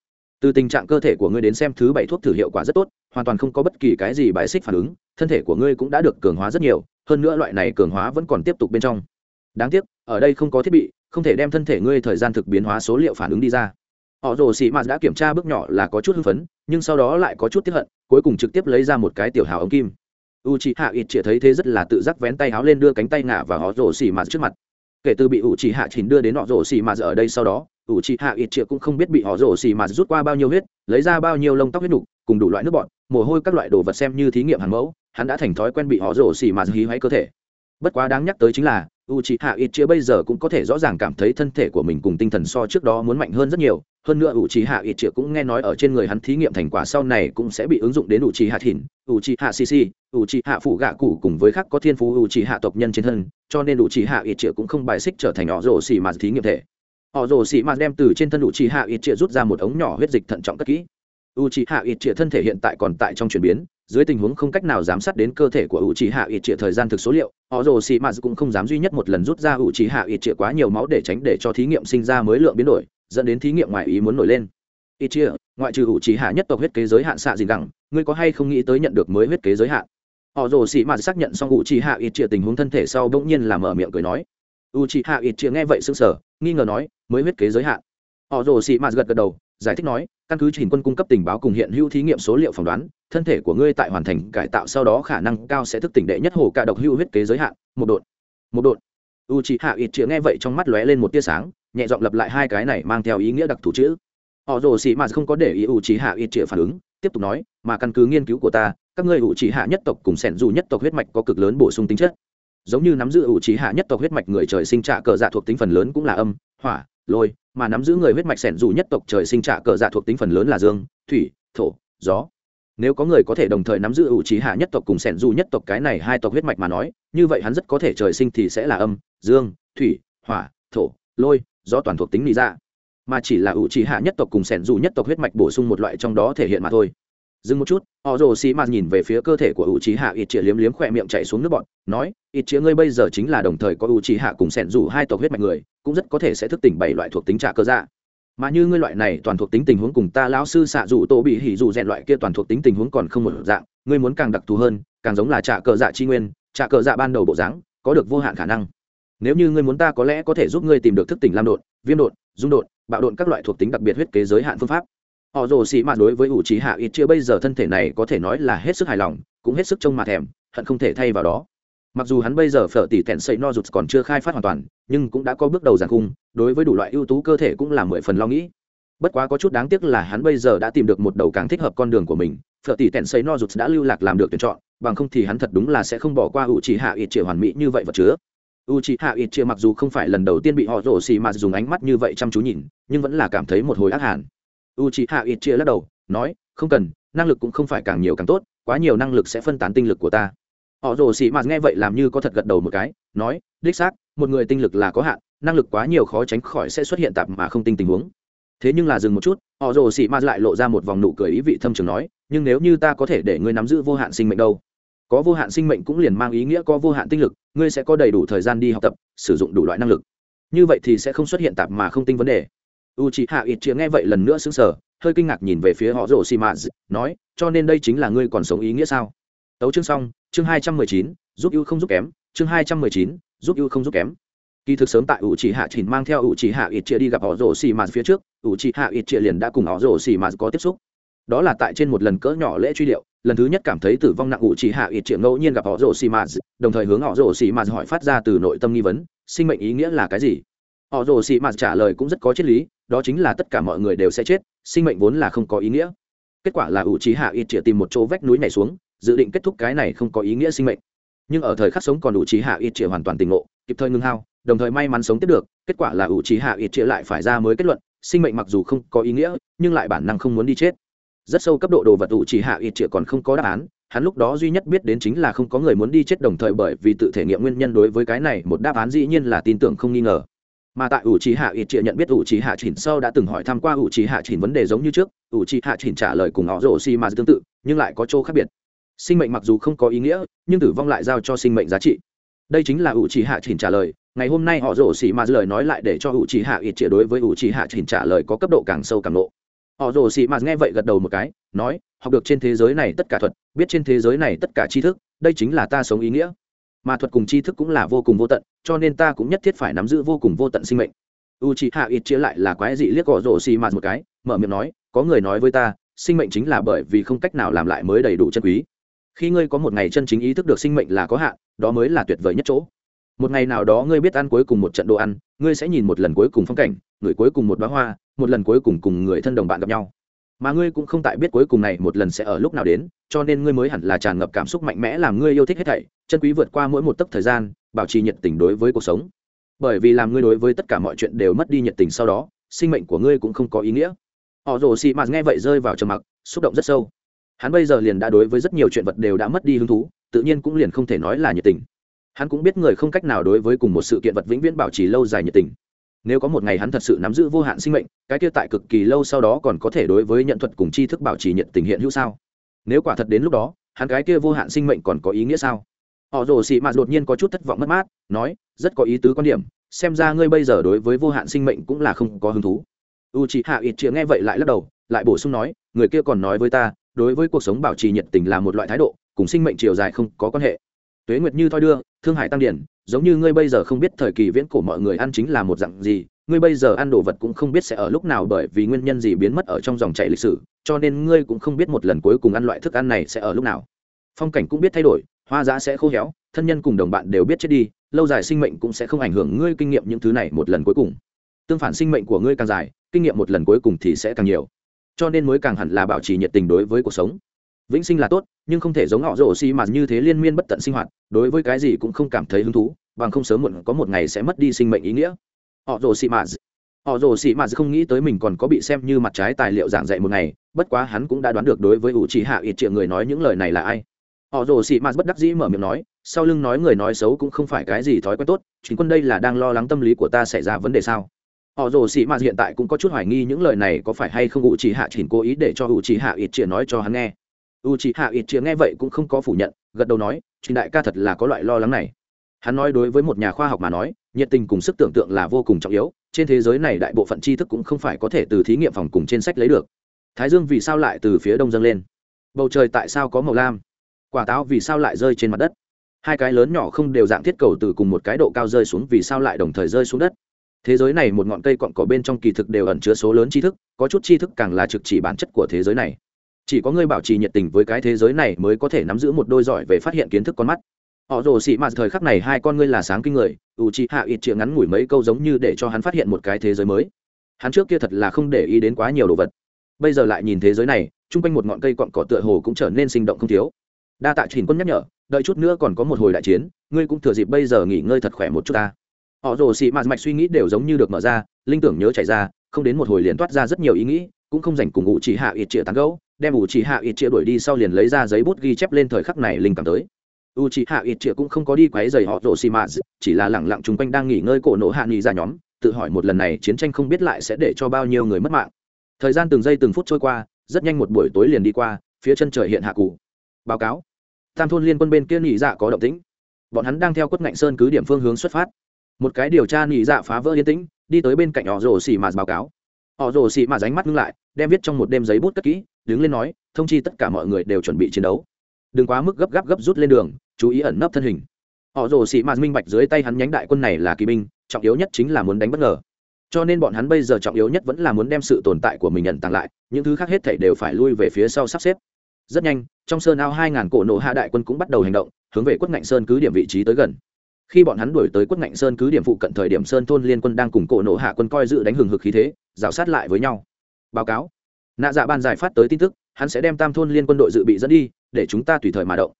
S1: Từ tình trạng cơ thể của ngươi đến xem thứ bảy thuốc thử hiệu quả rất tốt, hoàn toàn không có bất kỳ cái gì bài xích phản ứng, thân thể của ngươi cũng đã được cường hóa rất nhiều, hơn nữa loại này cường hóa vẫn còn tiếp tục bên trong. Đáng tiếc, ở đây không có thiết bị không thể đem thân thể ngươi thời gian thực biến hóa số liệu phản ứng đi ra. Họ rồ sĩ mạt đã kiểm tra bước nhỏ là có chút hưng phấn, nhưng sau đó lại có chút tiếp hận, cuối cùng trực tiếp lấy ra một cái tiểu hào ống kim. U chị hạ ít chĩa thấy thế rất là tự giác vén tay háo lên đưa cánh tay ngả và họ rồ xì mạt trước mặt. Kể từ bị ủ trì hạ chín đưa đến họ rổ xì mạt ở đây sau đó ủ trì hạ ít chĩa cũng không biết bị họ rổ xì mạt rút qua bao nhiêu huyết, lấy ra bao nhiêu lông tóc huyết nục, cùng đủ loại nước bọt, mồ hôi các loại đồ vật xem như thí nghiệm hàng mẫu, hắn đã thành thói quen bị họ rổ xì mạt hí hoáy cơ thể. Bất quá đáng nhắc tới chính là u c hạ ít chia bây giờ cũng có thể rõ ràng cảm thấy thân thể của mình cùng tinh thần so trước đó muốn mạnh hơn rất nhiều. Hơn nữa u c hạ ít chia cũng nghe nói ở trên người hắn thí nghiệm thành quả sau này cũng sẽ bị ứng dụng đến u c hạ thìn u c hạ cc u c hạ phụ gạ cụ cùng với khác có thiên phú u c hạ tộc nhân trên thân, cho nên u c hạ ít chia cũng không bài xích trở thành họ rồ xì mà thí nghiệm thể. Họ rồ xì mà đem từ trên thân u c hạ ít chia rút ra một ống nhỏ huyết dịch thận trọng cất kỹ u c hạ ít trịa thân thể hiện tại còn tại trong chuyển biến, dưới tình huống không cách nào giám sát đến cơ thể của u c hạ ít trịa thời gian thực số liệu họ rồ xì mạt cũng không dám duy nhất một lần rút ra u c hạ ít trịa quá nhiều máu để tránh để cho thí nghiệm sinh ra mới lượng biến đổi, dẫn đến thí nghiệm ngoài ý muốn nổi lên. Ít chia ngoại trừ u c hạ nhất tộc huyết kế giới hạn xạ gì gẳng, ngươi có hay không nghĩ tới nhận được mới huyết kế giới hạn? Họ rồ xì mạt xác nhận xong u c hạ ít trịa tình huống thân thể sau bỗng nhiên làm mở miệng cười nói. U c hạ ít trịa nghe vậy sững sờ, nghi ngờ nói, mới huyết kế giới hạn. Họ rồ xì mạt gật gật đầu giải thích nói, căn cứ trình quân cung cấp tình báo cùng hiện hữu thí nghiệm số liệu phỏng đoán, thân thể của ngươi tại hoàn thành cải tạo sau đó khả năng cao sẽ thức tỉnh đệ nhất hồ cả độc hữu huyết kế giới hạn, một đột một đột u c hạ ít chĩa nghe vậy trong mắt lóe lên một tia sáng, nhẹ giọng lập lại hai cái này mang theo ý nghĩa đặc thù chữ. Họ rồ xì mà không có để ý u c hạ ít chĩa phản ứng, tiếp tục nói, mà căn cứ nghiên cứu của ta, các ngươi u c hạ nhất tộc cùng sẻn dù nhất tộc huyết mạch có cực lớn bổ sung tính chất. Giống như nắm giữ u c hạ nhất tộc huyết mạch người trời sinh trạ cờ dạ thuộc tính phần lớn cũng là âm, hỏa, lôi mà nắm giữ người huyết mạch sẻn dù nhất tộc trời sinh trả cờ dạ thuộc tính phần lớn là dương, thủy, thổ, gió. Nếu có người có thể đồng thời nắm giữ ủ trí hạ nhất tộc cùng sẻn dù nhất tộc cái này hai tộc huyết mạch mà nói, như vậy hắn rất có thể trời sinh thì sẽ là âm, dương, thủy, hỏa, thổ, lôi do toàn thuộc tính lý ra. Mà chỉ là ủ trí hạ nhất tộc cùng sẻn dù nhất tộc huyết mạch bổ sung một loại trong đó thể hiện mà thôi dừng một chút họ rồ xì mạt nhìn về phía cơ thể của U trí hạ ít chĩa liếm liếm khỏe miệng chạy xuống nước bọn nói, ít chĩa ngươi bây giờ chính là đồng thời có U trí hạ cùng sẻn rủ hai tộc huyết mạch người, cũng rất có thể sẽ thức tỉnh bảy loại thuộc tính trả cơ dạ. Mà như ngươi loại này toàn thuộc tính tình huống cùng ta lão sư xạ dù tổ bị hỉ dù rèn loại kia toàn thuộc tính tình huống còn không một dạng, ngươi muốn càng đặc thù hơn, càng giống là trả cờ dạ chi nguyên trả cờ dạ ban đầu bộ dáng, có được vô hạn khả năng. Nếu như ngươi muốn ta có lẽ có thể giúp ngươi tìm được thức tỉnh lam đột viêm đột dung đột bạo đột các loại thuộc tính đặc biệt huyết kế giới hạn phương pháp họ rồ xì mạt đối với ủ trí hạ ít chia bây giờ thân thể này có thể nói là hết sức hài lòng, cũng hết sức trông mà thèm, hận không thể thay vào đó. Mặc dù hắn bây giờ phở tỷ tẹn xây no rụt còn chưa khai phát hoàn toàn, nhưng cũng đã có bước đầu giàn cung đối với đủ loại ưu tú cơ thể cũng là mười phần lo nghĩ. Bất quá có chút đáng tiếc là hắn bây giờ đã tìm được một đầu càng thích hợp con đường của mình, phở tỷ tẹn xây no rụt đã lưu lạc làm được tuyển chọn, bằng không thì hắn thật đúng là sẽ không bỏ qua ủ trí hạ ít chia hoàn mỹ như vậy vật chứa. U trí hạ ít chia mặc dù không phải lần đầu tiên bị họ rổ xì mà dùng ánh mắt như vậy chăm chú nhìn, nhưng vẫn là cảm thấy một hồi ác hàn u trí hạ ít triệu lắc đầu, nói, không cần, năng lực cũng không phải càng nhiều càng tốt, quá nhiều năng lực sẽ phân tán tinh lực của ta. Họ rồ xì mà nghe vậy làm như có thật gật đầu một cái, nói, đích xác, một người tinh lực là có hạn, năng lực quá nhiều khó tránh khỏi sẽ xuất hiện tạp mà không tinh tình huống. Thế nhưng là dừng một chút, họ rồ xì ma lại lộ ra một vòng nụ cười ý vị thâm trường nói, nhưng nếu như ta có thể để ngươi nắm giữ vô hạn sinh mệnh đâu? Có vô hạn sinh mệnh cũng liền mang ý nghĩa có vô hạn tinh lực, ngươi sẽ có đầy đủ thời gian đi học tập, sử dụng đủ loại năng lực. Như vậy thì sẽ không xuất hiện tạp mà không tinh vấn đề u chị hạ ít chĩa nghe vậy lần nữa xứng sở hơi kinh ngạc nhìn về phía họ rồ xì mạ nói, cho nên đây chính là ngươi còn sống ý nghĩa sao? Tấu chương xong, chương hai trăm mười chín, giúp ưu không giúp kém, chương hai trăm mười chín, giúp ưu không giúp kém. Kỳ thực sớm tại ủ chỉ hạ chỉnh mang theo ủ chỉ hạ ít chia đi gặp họ rồ xì mạt phía trước ủ chỉ hạ ít chia liền đã cùng họ rồ xì mạt có tiếp xúc. Đó là tại trên một lần cỡ nhỏ lễ truy điệu, lần thứ nhất cảm thấy tử vong nặng ủ chỉ hạ ít chia ngẫu nhiên gặp họ rồ xì mạt đồng thời hướng họ rồ xì mạt hỏi phát ra từ nội tâm nghi vấn, sinh mệnh ý nghĩa là cái gì? Họ rồ xì mạt trả lời cũng rất có triết lý, đó chính là tất cả mọi người đều sẽ chết, sinh mệnh vốn là không có ý nghĩa. Kết quả là ủ trí hạ ít chĩa tìm một chỗ vách núi này xuống, dự định kết thúc cái này không có ý nghĩa sinh mệnh. Nhưng ở thời khắc sống còn ủ trí hạ ít chĩa hoàn toàn tỉnh ngộ, kịp thời ngưng hao, đồng thời may mắn sống tiếp được, kết quả là ủ trí hạ ít chĩa lại phải ra mới kết luận, sinh mệnh mặc dù không có ý nghĩa, nhưng lại bản năng không muốn đi chết. Rất sâu cấp độ đồ vật ủ trí hạ ít chĩa còn không có đáp án, hắn lúc đó duy nhất biết đến chính là không có người muốn đi chết đồng thời bởi vì tự thể nghiệm nguyên nhân đối với cái này, một đáp án dĩ nhiên là tin tưởng không nghi ngờ mà tại ủ trí hạ ít chia nhận biết ủ trí hạ chỉnh sau đã từng hỏi thăm qua ủ trí hạ chỉnh vấn đề giống như trước, ủ trí hạ chỉnh trả lời cùng họ rổ xi mà tương tự, nhưng lại có chỗ khác biệt. Sinh mệnh mặc dù không có ý nghĩa, nhưng tử vong lại giao cho sinh mệnh giá trị. Đây chính là ủ trí hạ chỉnh trả lời. Ngày hôm nay họ rổ xì mà lời nói lại để cho ủ trì hạ ít chia đối với ủ trì hạ chỉnh trả lời có cấp độ càng sâu càng lộ. Họ rổ xì mà nghe vậy gật đầu một cái, nói, học được trên thế giới này tất cả thuật, biết trên thế giới này tất cả tri thức, đây chính là ta sống ý nghĩa. Mà thuật cùng tri thức cũng là vô cùng vô tận cho nên ta cũng nhất thiết phải nắm giữ vô cùng vô tận sinh mệnh. U c hạ ít chia lại là quái dị liếc họ rổ xì mà một cái, mở miệng nói, có người nói với ta, sinh mệnh chính là bởi vì không cách nào làm lại mới đầy đủ chân quý. Khi ngươi có một ngày chân chính ý thức được sinh mệnh là có hạn, đó mới là tuyệt vời nhất chỗ. Một ngày nào đó ngươi biết ăn cuối cùng một trận đồ ăn, ngươi sẽ nhìn một lần cuối cùng phong cảnh, người cuối cùng một bá hoa, một lần cuối cùng cùng người thân đồng bạn gặp nhau. Mà ngươi cũng không tại biết cuối cùng này một lần sẽ ở lúc nào đến, cho nên ngươi mới hẳn là tràn ngập cảm xúc mạnh mẽ làm ngươi yêu thích hết thảy, chân quý vượt qua mỗi một tấc thời gian bảo trì nhiệt tình đối với cuộc sống. Bởi vì làm ngươi đối với tất cả mọi chuyện đều mất đi nhiệt tình sau đó, sinh mệnh của ngươi cũng không có ý nghĩa. Họ rồ xì mạt nghe vậy rơi vào trầm mặc, xúc động rất sâu. Hắn bây giờ liền đã đối với rất nhiều chuyện vật đều đã mất đi hứng thú, tự nhiên cũng liền không thể nói là nhiệt tình. Hắn cũng biết người không cách nào đối với cùng một sự kiện vật vĩnh viễn bảo trì lâu dài nhiệt tình. Nếu có một ngày hắn thật sự nắm giữ vô hạn sinh mệnh, cái kia tại cực kỳ lâu sau đó còn có thể đối với nhận thuật cùng tri thức bảo trì nhiệt tình hiện hữu sao? Nếu quả thật đến lúc đó, hắn cái kia vô hạn sinh mệnh còn có ý nghĩa sao? Họ rồ xị mạt đột nhiên có chút thất vọng mất mát, nói, rất có ý tứ quan điểm, xem ra ngươi bây giờ đối với vô hạn sinh mệnh cũng là không có hứng thú. U chị hạ ít chĩa nghe vậy lại lắc đầu, lại bổ sung nói, người kia còn nói với ta, đối với cuộc sống bảo trì nhiệt tình là một loại thái độ, cùng sinh mệnh chiều dài không có quan hệ. Tuế nguyệt như thoi đưa, thương hải tăng điển, giống như ngươi bây giờ không biết thời kỳ viễn cổ mọi người ăn chính là một dạng gì, ngươi bây giờ ăn đồ vật cũng không biết sẽ ở lúc nào bởi vì nguyên nhân gì biến mất ở trong dòng chảy lịch sử, cho nên ngươi cũng không biết một lần cuối cùng ăn loại thức ăn này sẽ ở lúc nào. Phong cảnh cũng biết thay đổi hoa giá sẽ khô héo, thân nhân cùng đồng bạn đều biết chết đi, lâu dài sinh mệnh cũng sẽ không ảnh hưởng ngươi kinh nghiệm những thứ này một lần cuối cùng. Tương phản sinh mệnh của ngươi càng dài, kinh nghiệm một lần cuối cùng thì sẽ càng nhiều. Cho nên mới càng hẳn là bảo trì nhiệt tình đối với cuộc sống. Vĩnh sinh là tốt, nhưng không thể giống họ rổ xi mà như thế liên miên bất tận sinh hoạt, đối với cái gì cũng không cảm thấy hứng thú, bằng không sớm muộn có một ngày sẽ mất đi sinh mệnh ý nghĩa. Họ rổ xi mà họ rồ xị mạt không nghĩ tới mình còn có bị xem như mặt trái tài liệu giảng dạy một ngày, bất quá hắn cũng đã đoán được đối với ủ trì hạ ít triệu người nói những lời này là ai họ rồ xị mạt bất đắc dĩ mở miệng nói, sau lưng nói người nói xấu cũng không phải cái gì thói quen tốt, chính quân đây là đang lo lắng tâm lý của ta xảy ra vấn đề sao? Họ rồ xị mạt hiện tại cũng có chút hoài nghi những lời này có phải hay không ủ chỉ hạ chỉnh cố ý để cho ủ chỉ hạ ít triệu nói cho hắn nghe. U chỉ hạ ít chĩa nghe vậy cũng không có phủ nhận, gật đầu nói, trình đại ca thật là có loại lo lắng này. Hắn nói đối với một nhà khoa học mà nói, nhiệt tình cùng sức tưởng tượng là vô cùng trọng yếu, trên thế giới này đại bộ phận tri thức cũng không phải có thể từ thí nghiệm phòng cùng trên sách lấy được. Thái dương vì sao lại từ phía đông dâng lên? Bầu trời tại sao có màu lam? Quả táo vì sao lại rơi trên mặt đất? Hai cái lớn nhỏ không đều dạng thiết cầu từ cùng một cái độ cao rơi xuống vì sao lại đồng thời rơi xuống đất? Thế giới này một ngọn cây cọn cỏ bên trong kỳ thực đều ẩn chứa số lớn tri thức, có chút tri thức càng là trực chỉ bản chất của thế giới này. Chỉ có ngươi bảo trì nhiệt tình với cái thế giới này mới có thể nắm giữ một đôi giỏi về phát hiện kiến thức con mắt. Họ rồ xị mạt thời khắc này hai con ngươi là sáng kinh người u chi hạ ít chĩa ngắn ngủi mấy câu giống như để cho hắn phát hiện một cái thế giới mới. Hắn trước kia thật là không để ý đến quá nhiều đồ vật. Bây giờ lại nhìn thế giới này, chung quanh một ngọn cây cọn cỏ tựa hồ cũng trở nên sinh động không thiếu đa tạ trình quân nhắc nhở, đợi chút nữa còn có một hồi đại chiến, ngươi cũng thừa dịp bây giờ nghỉ ngơi thật khỏe một chút ta. Họ rồ xị mạt mạch suy nghĩ đều giống như được mở ra, linh tưởng nhớ chạy ra, không đến một hồi liền toát ra rất nhiều ý nghĩ, cũng không dành cùng ngụ chỉ hạ ít chĩa tán gấu đem ủ chỉ hạ ít chĩa đuổi đi sau liền lấy ra giấy bút ghi chép lên thời khắc này linh cảm tới. U chỉ hạ ít chĩa cũng không có đi quấy giày họ rồ xị mạt, chỉ là lẳng lặng chung quanh đang nghỉ ngơi cổ nổ hạ nghỉ ra nhóm, tự hỏi một lần này chiến tranh không biết lại sẽ để cho bao nhiêu người mất mạng. Thời gian từng giây từng phút trôi qua, rất nhanh một buổi tối liền đi qua, phía chân trời hiện hạ cụ. Báo cáo tam thôn liên quân bên kia nghỉ dạ có động tĩnh. Bọn hắn đang theo quất ngạnh sơn cứ điểm phương hướng xuất phát. Một cái điều tra nghỉ dạ phá vỡ yên tĩnh, đi tới bên cạnh họ rồ xì mà báo cáo. Họ rồ xì mà ránh mắt ngưng lại, đem viết trong một đêm giấy bút cất kỹ, đứng lên nói, thông chi tất cả mọi người đều chuẩn bị chiến đấu. Đừng quá mức gấp gáp gấp rút lên đường, chú ý ẩn nấp thân hình. Họ rồ xì mà minh bạch dưới tay hắn nhánh đại quân này là kỳ binh, trọng yếu nhất chính là muốn đánh bất ngờ. Cho nên bọn hắn bây giờ trọng yếu nhất vẫn là muốn đem sự tồn tại của mình nhận tặng lại, những thứ khác hết thảy đều phải lui về phía sau sắp xếp rất nhanh, trong sơn ao hai ngàn cổ nổ hạ đại quân cũng bắt đầu hành động, hướng về quất ngạnh sơn cứ điểm vị trí tới gần. Khi bọn hắn đuổi tới quất ngạnh sơn cứ điểm phụ cận thời điểm, sơn thôn liên quân đang cùng cổ nổ hạ quân coi dự đánh hừng hực khí thế, rào sát lại với nhau. Báo cáo. Nạ dạ ban giải phát tới tin tức, hắn sẽ đem tam thôn liên quân đội dự bị dẫn đi, để chúng ta tùy thời mà động.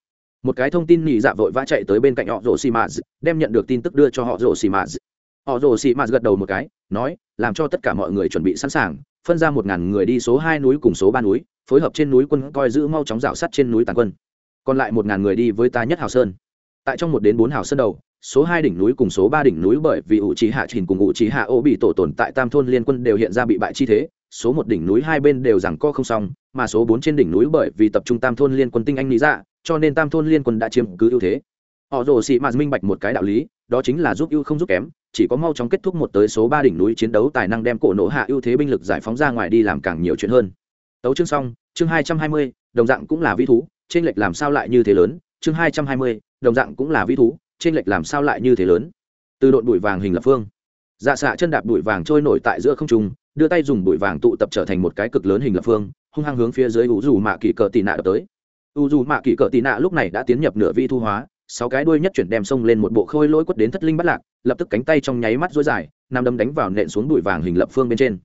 S1: Một cái thông tin nhị dạ vội vã chạy tới bên cạnh họ rổ xì mạt đem nhận được tin tức đưa cho họ rổ xì mạt họ rồ xì mạt gật đầu một cái, nói, làm cho tất cả mọi người chuẩn bị sẵn sàng, phân ra một ngàn người đi số hai núi cùng số ba núi phối hợp trên núi quân coi giữ mau chóng rào sắt trên núi tàn quân. Còn lại một ngàn người đi với ta nhất hào sơn. Tại trong một đến bốn hào sơn đầu, số hai đỉnh núi cùng số ba đỉnh núi bởi vì ủ trí hạ trình cùng ủ trí hạ ô bị tổ tồn tại tam thôn liên quân đều hiện ra bị bại chi thế, số một đỉnh núi hai bên đều rằng co không xong, mà số bốn trên đỉnh núi bởi vì tập trung tam thôn liên quân tinh anh lý ra cho nên tam thôn liên quân đã chiếm cứ ưu thế. Họ rồ sĩ mạt minh bạch một cái đạo lý, đó chính là giúp ưu không giúp kém, chỉ có mau chóng kết thúc một tới số ba đỉnh núi chiến đấu tài năng đem cổ nổ hạ ưu thế binh lực giải phóng ra ngoài đi làm càng nhiều chuyện hơn tấu chương xong, chương hai trăm hai mươi, đồng dạng cũng là vi thú, trên lệch làm sao lại như thế lớn? Chương hai trăm hai mươi, đồng dạng cũng là vi thú, trên lệch làm sao lại như thế lớn? Từ đội bụi vàng hình lập phương. Dạ xạ chân đạp bụi vàng trôi nổi tại giữa không trung, đưa tay dùng bụi vàng tụ tập trở thành một cái cực lớn hình lập phương, hung hăng hướng phía dưới u dù mạ kỳ cờ tị nạ đập tới. U dù mạ kỳ cờ tị nạ lúc này đã tiến nhập nửa vi thu hóa, sáu cái đuôi nhất chuyển đem sông lên một bộ khôi lỗi quất đến thất linh bắt lạc, lập tức cánh tay trong nháy mắt dối dài, nằm đâm đánh vào nện xuống bụi vàng hình lập phương bên trên.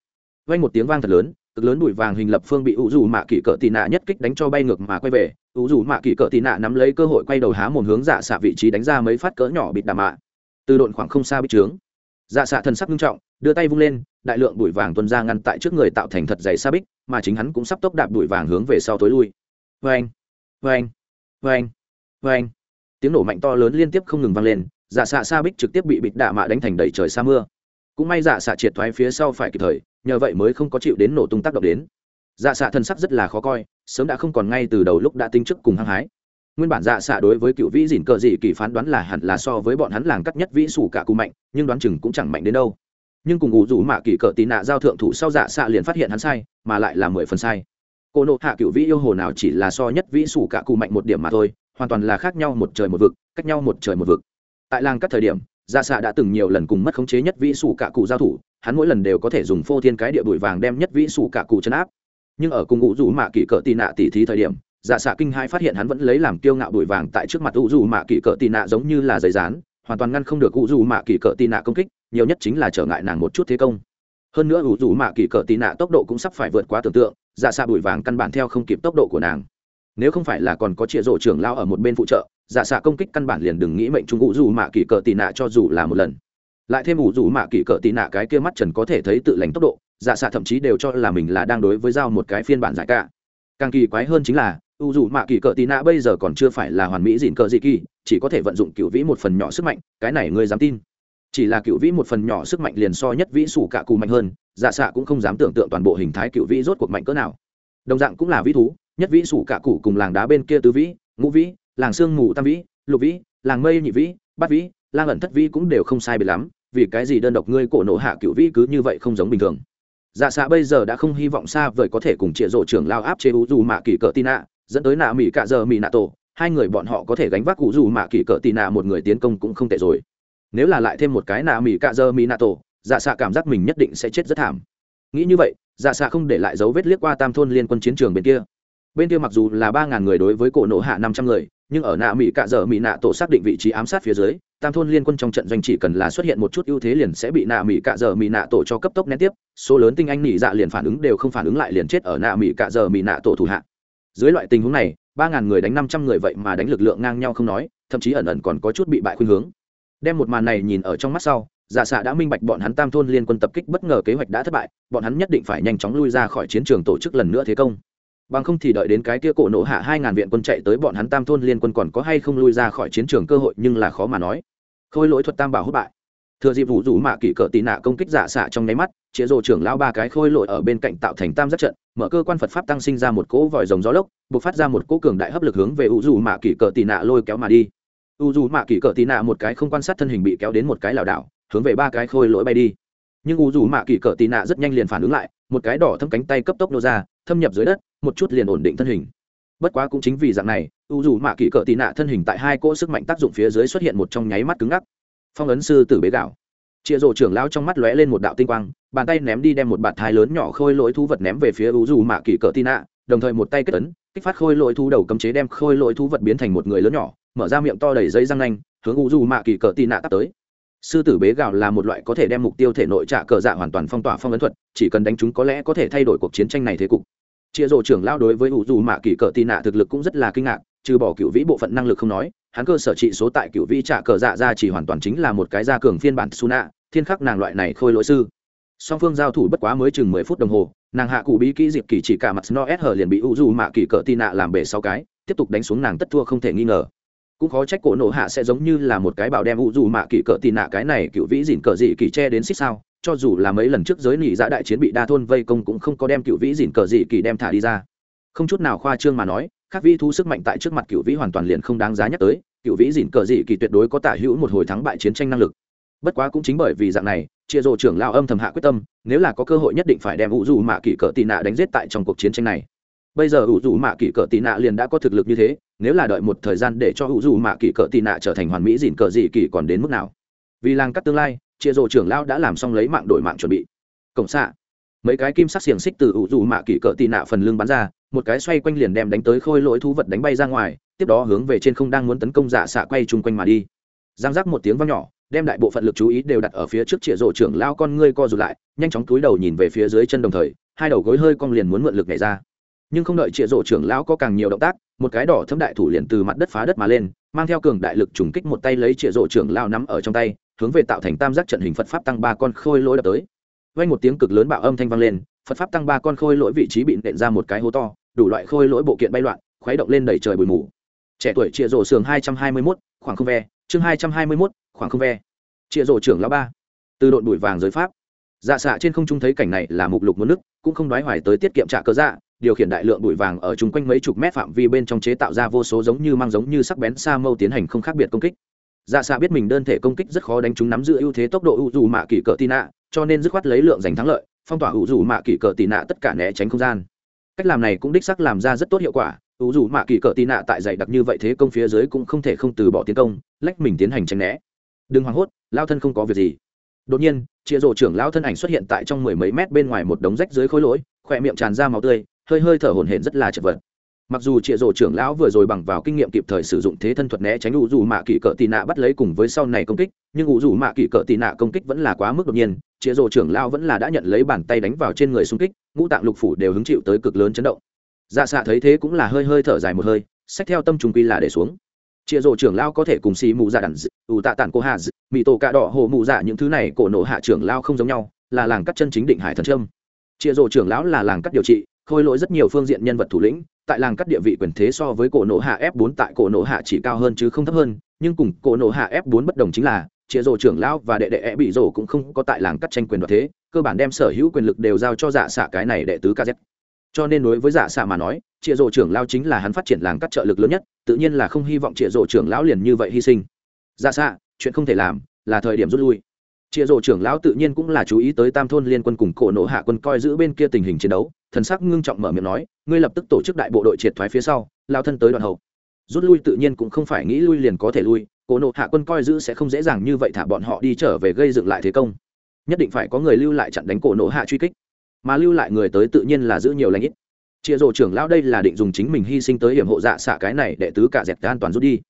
S1: Vang một tiếng vang thật lớn cực lớn bụi vàng hình lập phương bị ủ dù mạ kỷ cỡ tị nạ nhất kích đánh cho bay ngược mà quay về. Ủ dù mạ kỷ cỡ tị nạ nắm lấy cơ hội quay đầu há một hướng dạ xạ vị trí đánh ra mấy phát cỡ nhỏ bịt đà mạ. Từ độn khoảng không xa bị trướng. Dạ xạ thần sắc nghiêm trọng, đưa tay vung lên, đại lượng bụi vàng tuân ra ngăn tại trước người tạo thành thật dày xa bích, mà chính hắn cũng sắp tốc đạp bụi vàng hướng về sau tối lui. Vê anh vê anh tiếng nổ mạnh to lớn liên tiếp không ngừng vang lên dạ xạ xa bích trực tiếp bị bịt đạ mạ đánh thành đầy trời xa mưa. Cũng may dạ xạ triệt thoái phía sau phải kịp thời nhờ vậy mới không có chịu đến nổ tung tác động đến. Dạ xạ thân sắc rất là khó coi, sớm đã không còn ngay từ đầu lúc đã tính chức cùng hăng hái. Nguyên bản dạ xạ đối với cựu vĩ dìn cờ dị kỳ phán đoán là hẳn là so với bọn hắn làng cắt nhất vĩ sủ cả cụ mạnh, nhưng đoán chừng cũng chẳng mạnh đến đâu. Nhưng cùng ngụ rủ mạ kỳ cờ tí nạ giao thượng thủ sau dạ xạ liền phát hiện hắn sai, mà lại là mười phần sai. Cô nộ hạ cựu vĩ yêu hồ nào chỉ là so nhất vĩ sủ cả cụ mạnh một điểm mà thôi, hoàn toàn là khác nhau một trời một vực, cách nhau một trời một vực. Tại làng các thời điểm dạ xạ đã từng nhiều lần cùng mất khống chế nhất vĩ sủ cả cụ giao thủ hắn mỗi lần đều có thể dùng phô thiên cái địa bụi vàng đem nhất vĩ sủ cả cụ chấn áp. Nhưng ở cùng ngụ rủ mạ kỳ cỡ tì nạ tỉ thí thời điểm dạ xạ kinh hai phát hiện hắn vẫn lấy làm kiêu ngạo bụi vàng tại trước mặt ngụ rủ mạ kỳ cỡ tì nạ giống như là giấy rán hoàn toàn ngăn không được ngụ rủ mạ kỳ cỡ tì nạ công kích, nhiều nhất chính là trở ngại nàng một chút thế công. Hơn nữa ngụ rủ mạ kỳ cỡ tì nạ tốc độ cũng sắp phải vượt quá tưởng tượng dạ xạ bụi vàng căn bản theo không kịp tốc độ của nàng. Nếu không phải là còn có Triệu rổ trưởng lao ở một bên phụ trợ dạ xạ công kích căn bản liền đừng nghĩ mệnh trung ngụ rủ mạ kỳ cỡ tì nạ cho dù là một lần lại thêm ủ rủ mạ kỳ cỡ tị nạ cái kia mắt trần có thể thấy tự lành tốc độ dạ xạ thậm chí đều cho là mình là đang đối với giao một cái phiên bản giải cả. Càng kỳ quái hơn chính là u dù mạ kỳ cỡ tị nạ bây giờ còn chưa phải là hoàn mỹ dịn cỡ dị kỳ, chỉ có thể vận dụng cựu vĩ một phần nhỏ sức mạnh, cái này ngươi dám tin? Chỉ là cựu vĩ một phần nhỏ sức mạnh liền so nhất vĩ sủ cả cù mạnh hơn dạ xạ cũng không dám tưởng tượng toàn bộ hình thái cựu vĩ rốt cuộc mạnh cỡ nào. Đồng dạng cũng là vĩ thú, nhất vĩ sủ cả cụ cùng làng đá bên kia tứ vĩ, ngũ vĩ, làng sương mù tam vĩ, lục vĩ, làng mây nhị vĩ, bát vĩ lang ẩn thất vĩ cũng đều không sai biệt lắm vì cái gì đơn độc ngươi cổ nộ hạ cựu vĩ cứ như vậy không giống bình thường? Dạ xạ bây giờ đã không hy vọng xa vời có thể cùng trịa rộ trưởng lao áp chế u dù mạ kỳ cỡ tì nạ, dẫn tới nạ mỹ cạ giờ mỹ nạ tổ. Hai người bọn họ có thể gánh vác u dù mạ kỳ cỡ tì nạ một người tiến công cũng không tệ rồi. Nếu là lại thêm một cái nạ mỹ cạ giờ mỹ nạ tổ dạ xạ cảm giác mình nhất định sẽ chết rất thảm. Nghĩ như vậy dạ xạ không để lại dấu vết liếc qua tam thôn liên quân chiến trường bên kia. Bên kia mặc dù là ba ngàn người đối với cổ nộ hạ năm trăm người, nhưng ở nạ mỹ cạ dở mỹ nạ tổ xác định vị trí ám sát phía dưới tam thôn liên quân trong trận doanh chỉ cần là xuất hiện một chút ưu thế liền sẽ bị nạ mỹ cạ dở mỹ nạ tổ cho cấp tốc nén tiếp, số lớn tinh anh nỉ dạ liền phản ứng đều không phản ứng lại liền chết ở nạ mỹ cạ dở mỹ nạ tổ thủ hạ. Dưới loại tình huống này, ba ngàn người đánh năm trăm người vậy mà đánh lực lượng ngang nhau không nói, thậm chí ẩn ẩn còn có chút bị bại khuynh hướng. Đem một màn này nhìn ở trong mắt sau giả xạ đã minh bạch bọn hắn tam thôn liên quân tập kích bất ngờ kế hoạch đã thất bại, bọn hắn nhất định phải nhanh chóng lui ra khỏi chiến trường tổ chức lần nữa thế công bằng không thì đợi đến cái kia cổ nổ hạ hai ngàn viện quân chạy tới bọn hắn tam thôn liên quân còn có hay không lui ra khỏi chiến trường cơ hội nhưng là khó mà nói. Khôi lỗi thuật tam bảo hốt bại. Thừa dịp vụ rủ mạ kỷ cỡ tị nạ công kích giả xạ trong nháy mắt chĩa rồ trưởng lao ba cái khôi lỗi ở bên cạnh tạo thành tam giác trận, mở cơ quan phật pháp tăng sinh ra một cỗ vòi rồng gió lốc buộc phát ra một cỗ cường đại hấp lực hướng về u dù mạ kỷ cỡ tị nạ lôi kéo mà đi. U dù mạ kỷ cỡ tị nạ một cái không quan sát thân hình bị kéo đến một cái lảo đảo, hướng về ba cái khôi lỗi bay đi. Nhưng u dù mạ kỷ cỡ tị nạ rất nhanh liền phản ứng lại, một cái đỏ thâm cánh tay cấp tốc nô ra, thâm nhập dưới đất một chút liền ổn định thân hình. Bất quá cũng chính vì dạng này, u dù mạ kỷ cỡ tị nạ thân hình tại hai cỗ sức mạnh tác dụng phía dưới xuất hiện một trong nháy mắt cứng ngắc. Phong ấn sư tử bế gạo. Chịa rổ trưởng lao trong mắt lóe lên một đạo tinh quang, bàn tay ném đi đem một bạt thai lớn nhỏ khôi lỗi thú vật ném về phía u dù mạ kỷ cỡ tị nạ, đồng thời một tay kết tấn kích phát khôi lỗi thú đầu cấm chế đem khôi lỗi thú vật biến thành một người lớn nhỏ, mở ra miệng to đầy dây răng nanh, hướng u dù mạ kỷ cỡ tị nạ tắt tới. Sư tử bế gạo là một loại có thể đem mục tiêu thể nội trả cờ dạ hoàn toàn phong tỏa phong ấn thuật, chỉ cần đánh chúng có lẽ có thể thay đổi cuộc chiến tranh này thế cục chia rổ trưởng lao đối với ủ dù mạ kỳ cờ tì nạ thực lực cũng rất là kinh ngạc, trừ bỏ cựu vĩ bộ phận năng lực không nói, hắn cơ sở trị số tại cựu vĩ trả cờ dạ ra chỉ hoàn toàn chính là một cái gia cường phiên bản su nạ thiên khắc nàng loại này khôi lỗi sư. Song phương giao thủ bất quá mới chừng mười phút đồng hồ, nàng hạ cụ bí kỹ dịp kỳ chỉ cả mặt no s hờ liền bị ủ dù mạ kỳ cờ tị nạ làm bể sáu cái, tiếp tục đánh xuống nàng tất thua không thể nghi ngờ. Cũng khó trách cổ nổ hạ sẽ giống như là một cái bảo đem ủ dù mạ kỳ cờ tị nạ cái này cựu vĩ dìn cờ dị kỳ che đến xích sao cho dù là mấy lần trước giới nỉ dạ đại chiến bị đa thôn vây công cũng không có đem cựu vĩ dìn cờ dị kỳ đem thả đi ra. Không chút nào khoa trương mà nói khác vĩ thu sức mạnh tại trước mặt cựu vĩ hoàn toàn liền không đáng giá nhắc tới, cựu vĩ dìn cờ dị kỳ tuyệt đối có tả hữu một hồi thắng bại chiến tranh năng lực. Bất quá cũng chính bởi vì dạng này, chia rộ trưởng lao âm thầm hạ quyết tâm, nếu là có cơ hội nhất định phải đem ủ dù mạ kỷ cờ tị nạ đánh giết tại trong cuộc chiến tranh này. Bây giờ ủ dù mạ kỷ cờ tị nạ liền đã có thực lực như thế, nếu là đợi một thời gian để cho ủ dù mạ kỷ cờ tị nạ trở thành hoàn mỹ dìn cờ dị kỳ còn đến mức nào? Vì làng cắt tương lai chia rồ trưởng lao đã làm xong lấy mạng đổi mạng chuẩn bị. Cổng xạ. Mấy cái kim sắc xiềng xích từ ủ dù mạ kỷ cỡ tị nạ phần lưng bắn ra, một cái xoay quanh liền đem đánh tới khôi lỗi thú vật đánh bay ra ngoài, tiếp đó hướng về trên không đang muốn tấn công giả xạ quay chung quanh mà đi. Giang giác một tiếng vang nhỏ, đem đại bộ phận lực chú ý đều đặt ở phía trước chĩa rổ trưởng lao con ngươi co rụt lại, nhanh chóng túi đầu nhìn về phía dưới chân đồng thời, hai đầu gối hơi cong liền muốn mượn lực nhảy ra. Nhưng không đợi chĩa rổ trưởng lão có càng nhiều động tác, một cái đỏ thâm đại thủ liền từ mặt đất phá đất mà lên, mang theo cường đại lực trùng kích một tay lấy chĩa rổ trưởng lao nắm ở trong tay hướng về tạo thành tam giác trận hình phật pháp tăng ba con khôi lỗi đập tới. Vang một tiếng cực lớn bạo âm thanh vang lên, phật pháp tăng ba con khôi lỗi vị trí bị nện ra một cái hố to, đủ loại khôi lỗi bộ kiện bay loạn, khuấy động lên đẩy trời bụi mù. Trẻ tuổi chia rổ sườn hai trăm hai mươi mốt, khoảng không ve. Chương hai trăm hai mươi mốt, khoảng không ve. Chia rổ trưởng lão ba. Từ đội bụi vàng giới pháp. Dạ xạ trên không trung thấy cảnh này là mục lục muốn nước, cũng không đoái hoài tới tiết kiệm trả cơ dạ điều khiển đại lượng bụi vàng ở chung quanh mấy chục mét phạm vi bên trong chế tạo ra vô số giống như mang giống như sắc bén sa mâu tiến hành không khác biệt công kích dạ xạ biết mình đơn thể công kích rất khó đánh chúng nắm giữ ưu thế tốc độ ưu dù mạ kỷ cờ tị nạ, cho nên dứt khoát lấy lượng giành thắng lợi, phong tỏa ưu dù mạ kỷ cờ tị nạ tất cả né tránh không gian. Cách làm này cũng đích sắc làm ra rất tốt hiệu quả ưu dù mạ kỷ cờ tị nạ tại dày đặc như vậy thế công phía dưới cũng không thể không từ bỏ tiến công, lách mình tiến hành tránh né. Đừng hoảng hốt, lao thân không có việc gì. Đột nhiên chĩa rổ trưởng lao thân ảnh xuất hiện tại trong mười mấy mét bên ngoài một đống rách dưới khối lỗi, khỏe miệng tràn ra máu tươi, hơi hơi thở hổn hển rất là chật vật mặc dù trịa rổ trưởng lão vừa rồi bằng vào kinh nghiệm kịp thời sử dụng thế thân thuật né tránh ủ dù mạ kỷ cỡ tị nạ bắt lấy cùng với sau này công kích, nhưng ủ dù mạ kỷ cỡ tị nạ công kích vẫn là quá mức đột nhiên, trịa rổ trưởng lão vẫn là đã nhận lấy bàn tay đánh vào trên người xung kích, ngũ tạng lục phủ đều hứng chịu tới cực lớn chấn động. Dạ xạ thấy thế cũng là hơi hơi thở dài một hơi, sách theo tâm trùng quy là để xuống. Chĩa rổ trưởng lao có thể cùng xì mù dạ đàn ủ tạ tản cô hà mì tổ cạ đỏ hồ mù dạ những thứ này cổ nổ hạ trưởng lao không giống nhau, là làng cắt chân chính định hải thần trâm chĩa rổ trưởng lão là làng cắt điều trị khôi lỗi rất nhiều phương diện nhân vật thủ lĩnh, tại làng cắt địa vị quyền thế so với cổ nổ hạ f 4 tại cổ nổ hạ chỉ cao hơn chứ không thấp hơn, nhưng cùng cổ nổ hạ f 4 bất đồng chính là chĩa rổ trưởng lão và đệ đệ e bị rổ cũng không có tại làng cắt tranh quyền đoạt thế, cơ bản đem sở hữu quyền lực đều giao cho giả xạ cái này đệ tứ kz cho nên đối với giả xạ mà nói chĩa rổ trưởng lão chính là hắn phát triển làng cắt trợ lực lớn nhất, tự nhiên là không hy vọng chĩa rổ trưởng lão liền như vậy hy sinh. Giả xạ, chuyện không thể làm, là thời điểm rút lui. Chia rổ trưởng lão tự nhiên cũng là chú ý tới tam thôn liên quân cùng cổ nổ hạ quân coi giữ bên kia tình hình chiến đấu, thần sắc ngưng trọng mở miệng nói, ngươi lập tức tổ chức đại bộ đội triệt thoái phía sau, lao thân tới đoạn hậu. Rút lui tự nhiên cũng không phải nghĩ lui liền có thể lui, cổ nổ hạ quân coi giữ sẽ không dễ dàng như vậy thả bọn họ đi trở về gây dựng lại thế công. Nhất định phải có người lưu lại chặn đánh cổ nổ hạ truy kích. Mà lưu lại người tới tự nhiên là giữ nhiều lãnh ít. Chia rộ trưởng lão đây là định dùng chính mình hy sinh tới hiểm hộ dạ xạ cái này để tứ cả dẹp an toàn rút đi.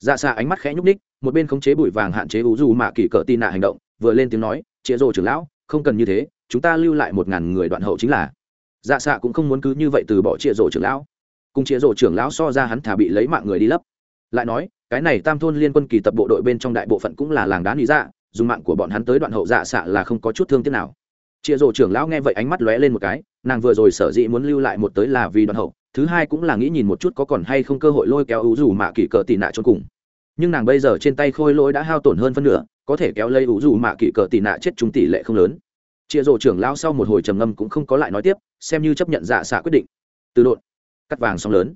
S1: Dạ xạ ánh mắt khẽ nhúc ních một bên khống chế bụi vàng hạn chế ủ dù mạ kỳ cỡ tin nạ hành động vừa lên tiếng nói chĩa rồ trưởng lão, không cần như thế, chúng ta lưu lại một ngàn người đoạn hậu chính là. Dạ xạ cũng không muốn cứ như vậy từ bỏ chĩa rồ trưởng lão. Cùng chĩa rồ trưởng lão so ra hắn thả bị lấy mạng người đi lấp. Lại nói, cái này tam thôn liên quân kỳ tập bộ đội bên trong đại bộ phận cũng là làng đá lý dạ dùng mạng của bọn hắn tới đoạn hậu dạ xạ là không có chút thương tiếc nào. Chĩa rồ trưởng lão nghe vậy ánh mắt lóe lên một cái, nàng vừa rồi sở dĩ muốn lưu lại một tới là vì đoạn hậu, thứ hai cũng là nghĩ nhìn một chút có còn hay không cơ hội lôi kéo ưu dù mạ kỳ cờ tị nạ cho cùng. Nhưng nàng bây giờ trên tay khôi lỗi đã hao tổn hơn phân nửa có thể kéo lây ủ dù mạ kỳ cờ tị nạ chết chúng tỷ lệ không lớn. Chịa rổ trưởng lao sau một hồi trầm ngâm cũng không có lại nói tiếp, xem như chấp nhận dạ xạ quyết định. Từ đột cắt vàng sóng lớn.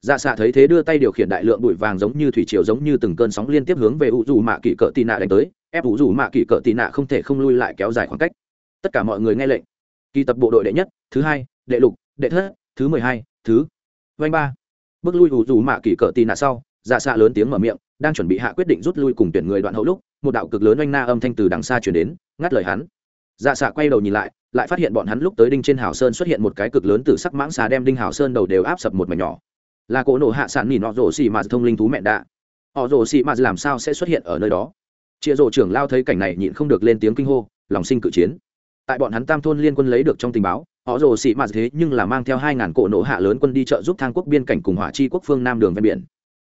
S1: Dạ xạ thấy thế đưa tay điều khiển đại lượng bụi vàng giống như thủy triều giống như từng cơn sóng liên tiếp hướng về ủ dù mạ kỳ cờ tị nạ đánh tới, ép ủ dù mạ kỳ cờ tị nạ không thể không lui lại kéo dài khoảng cách. Tất cả mọi người nghe lệnh. Kỳ tập bộ đội đệ nhất, thứ hai, đệ lục, đệ thất, thứ mười hai, thứ vanh ba. Bước lui ủ dù mạ kỳ cờ tị nạ sau dạ xạ lớn tiếng mở miệng, đang chuẩn bị hạ quyết định rút lui cùng tuyển người đoạn hậu lúc một đạo cực lớn oanh na âm thanh từ đằng xa chuyển đến, ngắt lời hắn. Dạ xạ quay đầu nhìn lại lại phát hiện bọn hắn lúc tới đinh trên hào sơn xuất hiện một cái cực lớn từ sắc mãng xà đem đinh hào sơn đầu đều áp sập một mảnh nhỏ. Là cỗ nổ hạ sản nhìn họ rổ xì mà thông linh thú mẹ đạ. Họ rổ xì mà làm sao sẽ xuất hiện ở nơi đó? Chịa rổ trưởng lao thấy cảnh này nhịn không được lên tiếng kinh hô, lòng sinh cự chiến. Tại bọn hắn tam thôn liên quân lấy được trong tình báo, họ rồ xị mà thế nhưng là mang theo hai ngàn cỗ nổ hạ lớn quân đi trợ giúp thang quốc biên cảnh cùng hỏa chi quốc phương nam đường ven biển.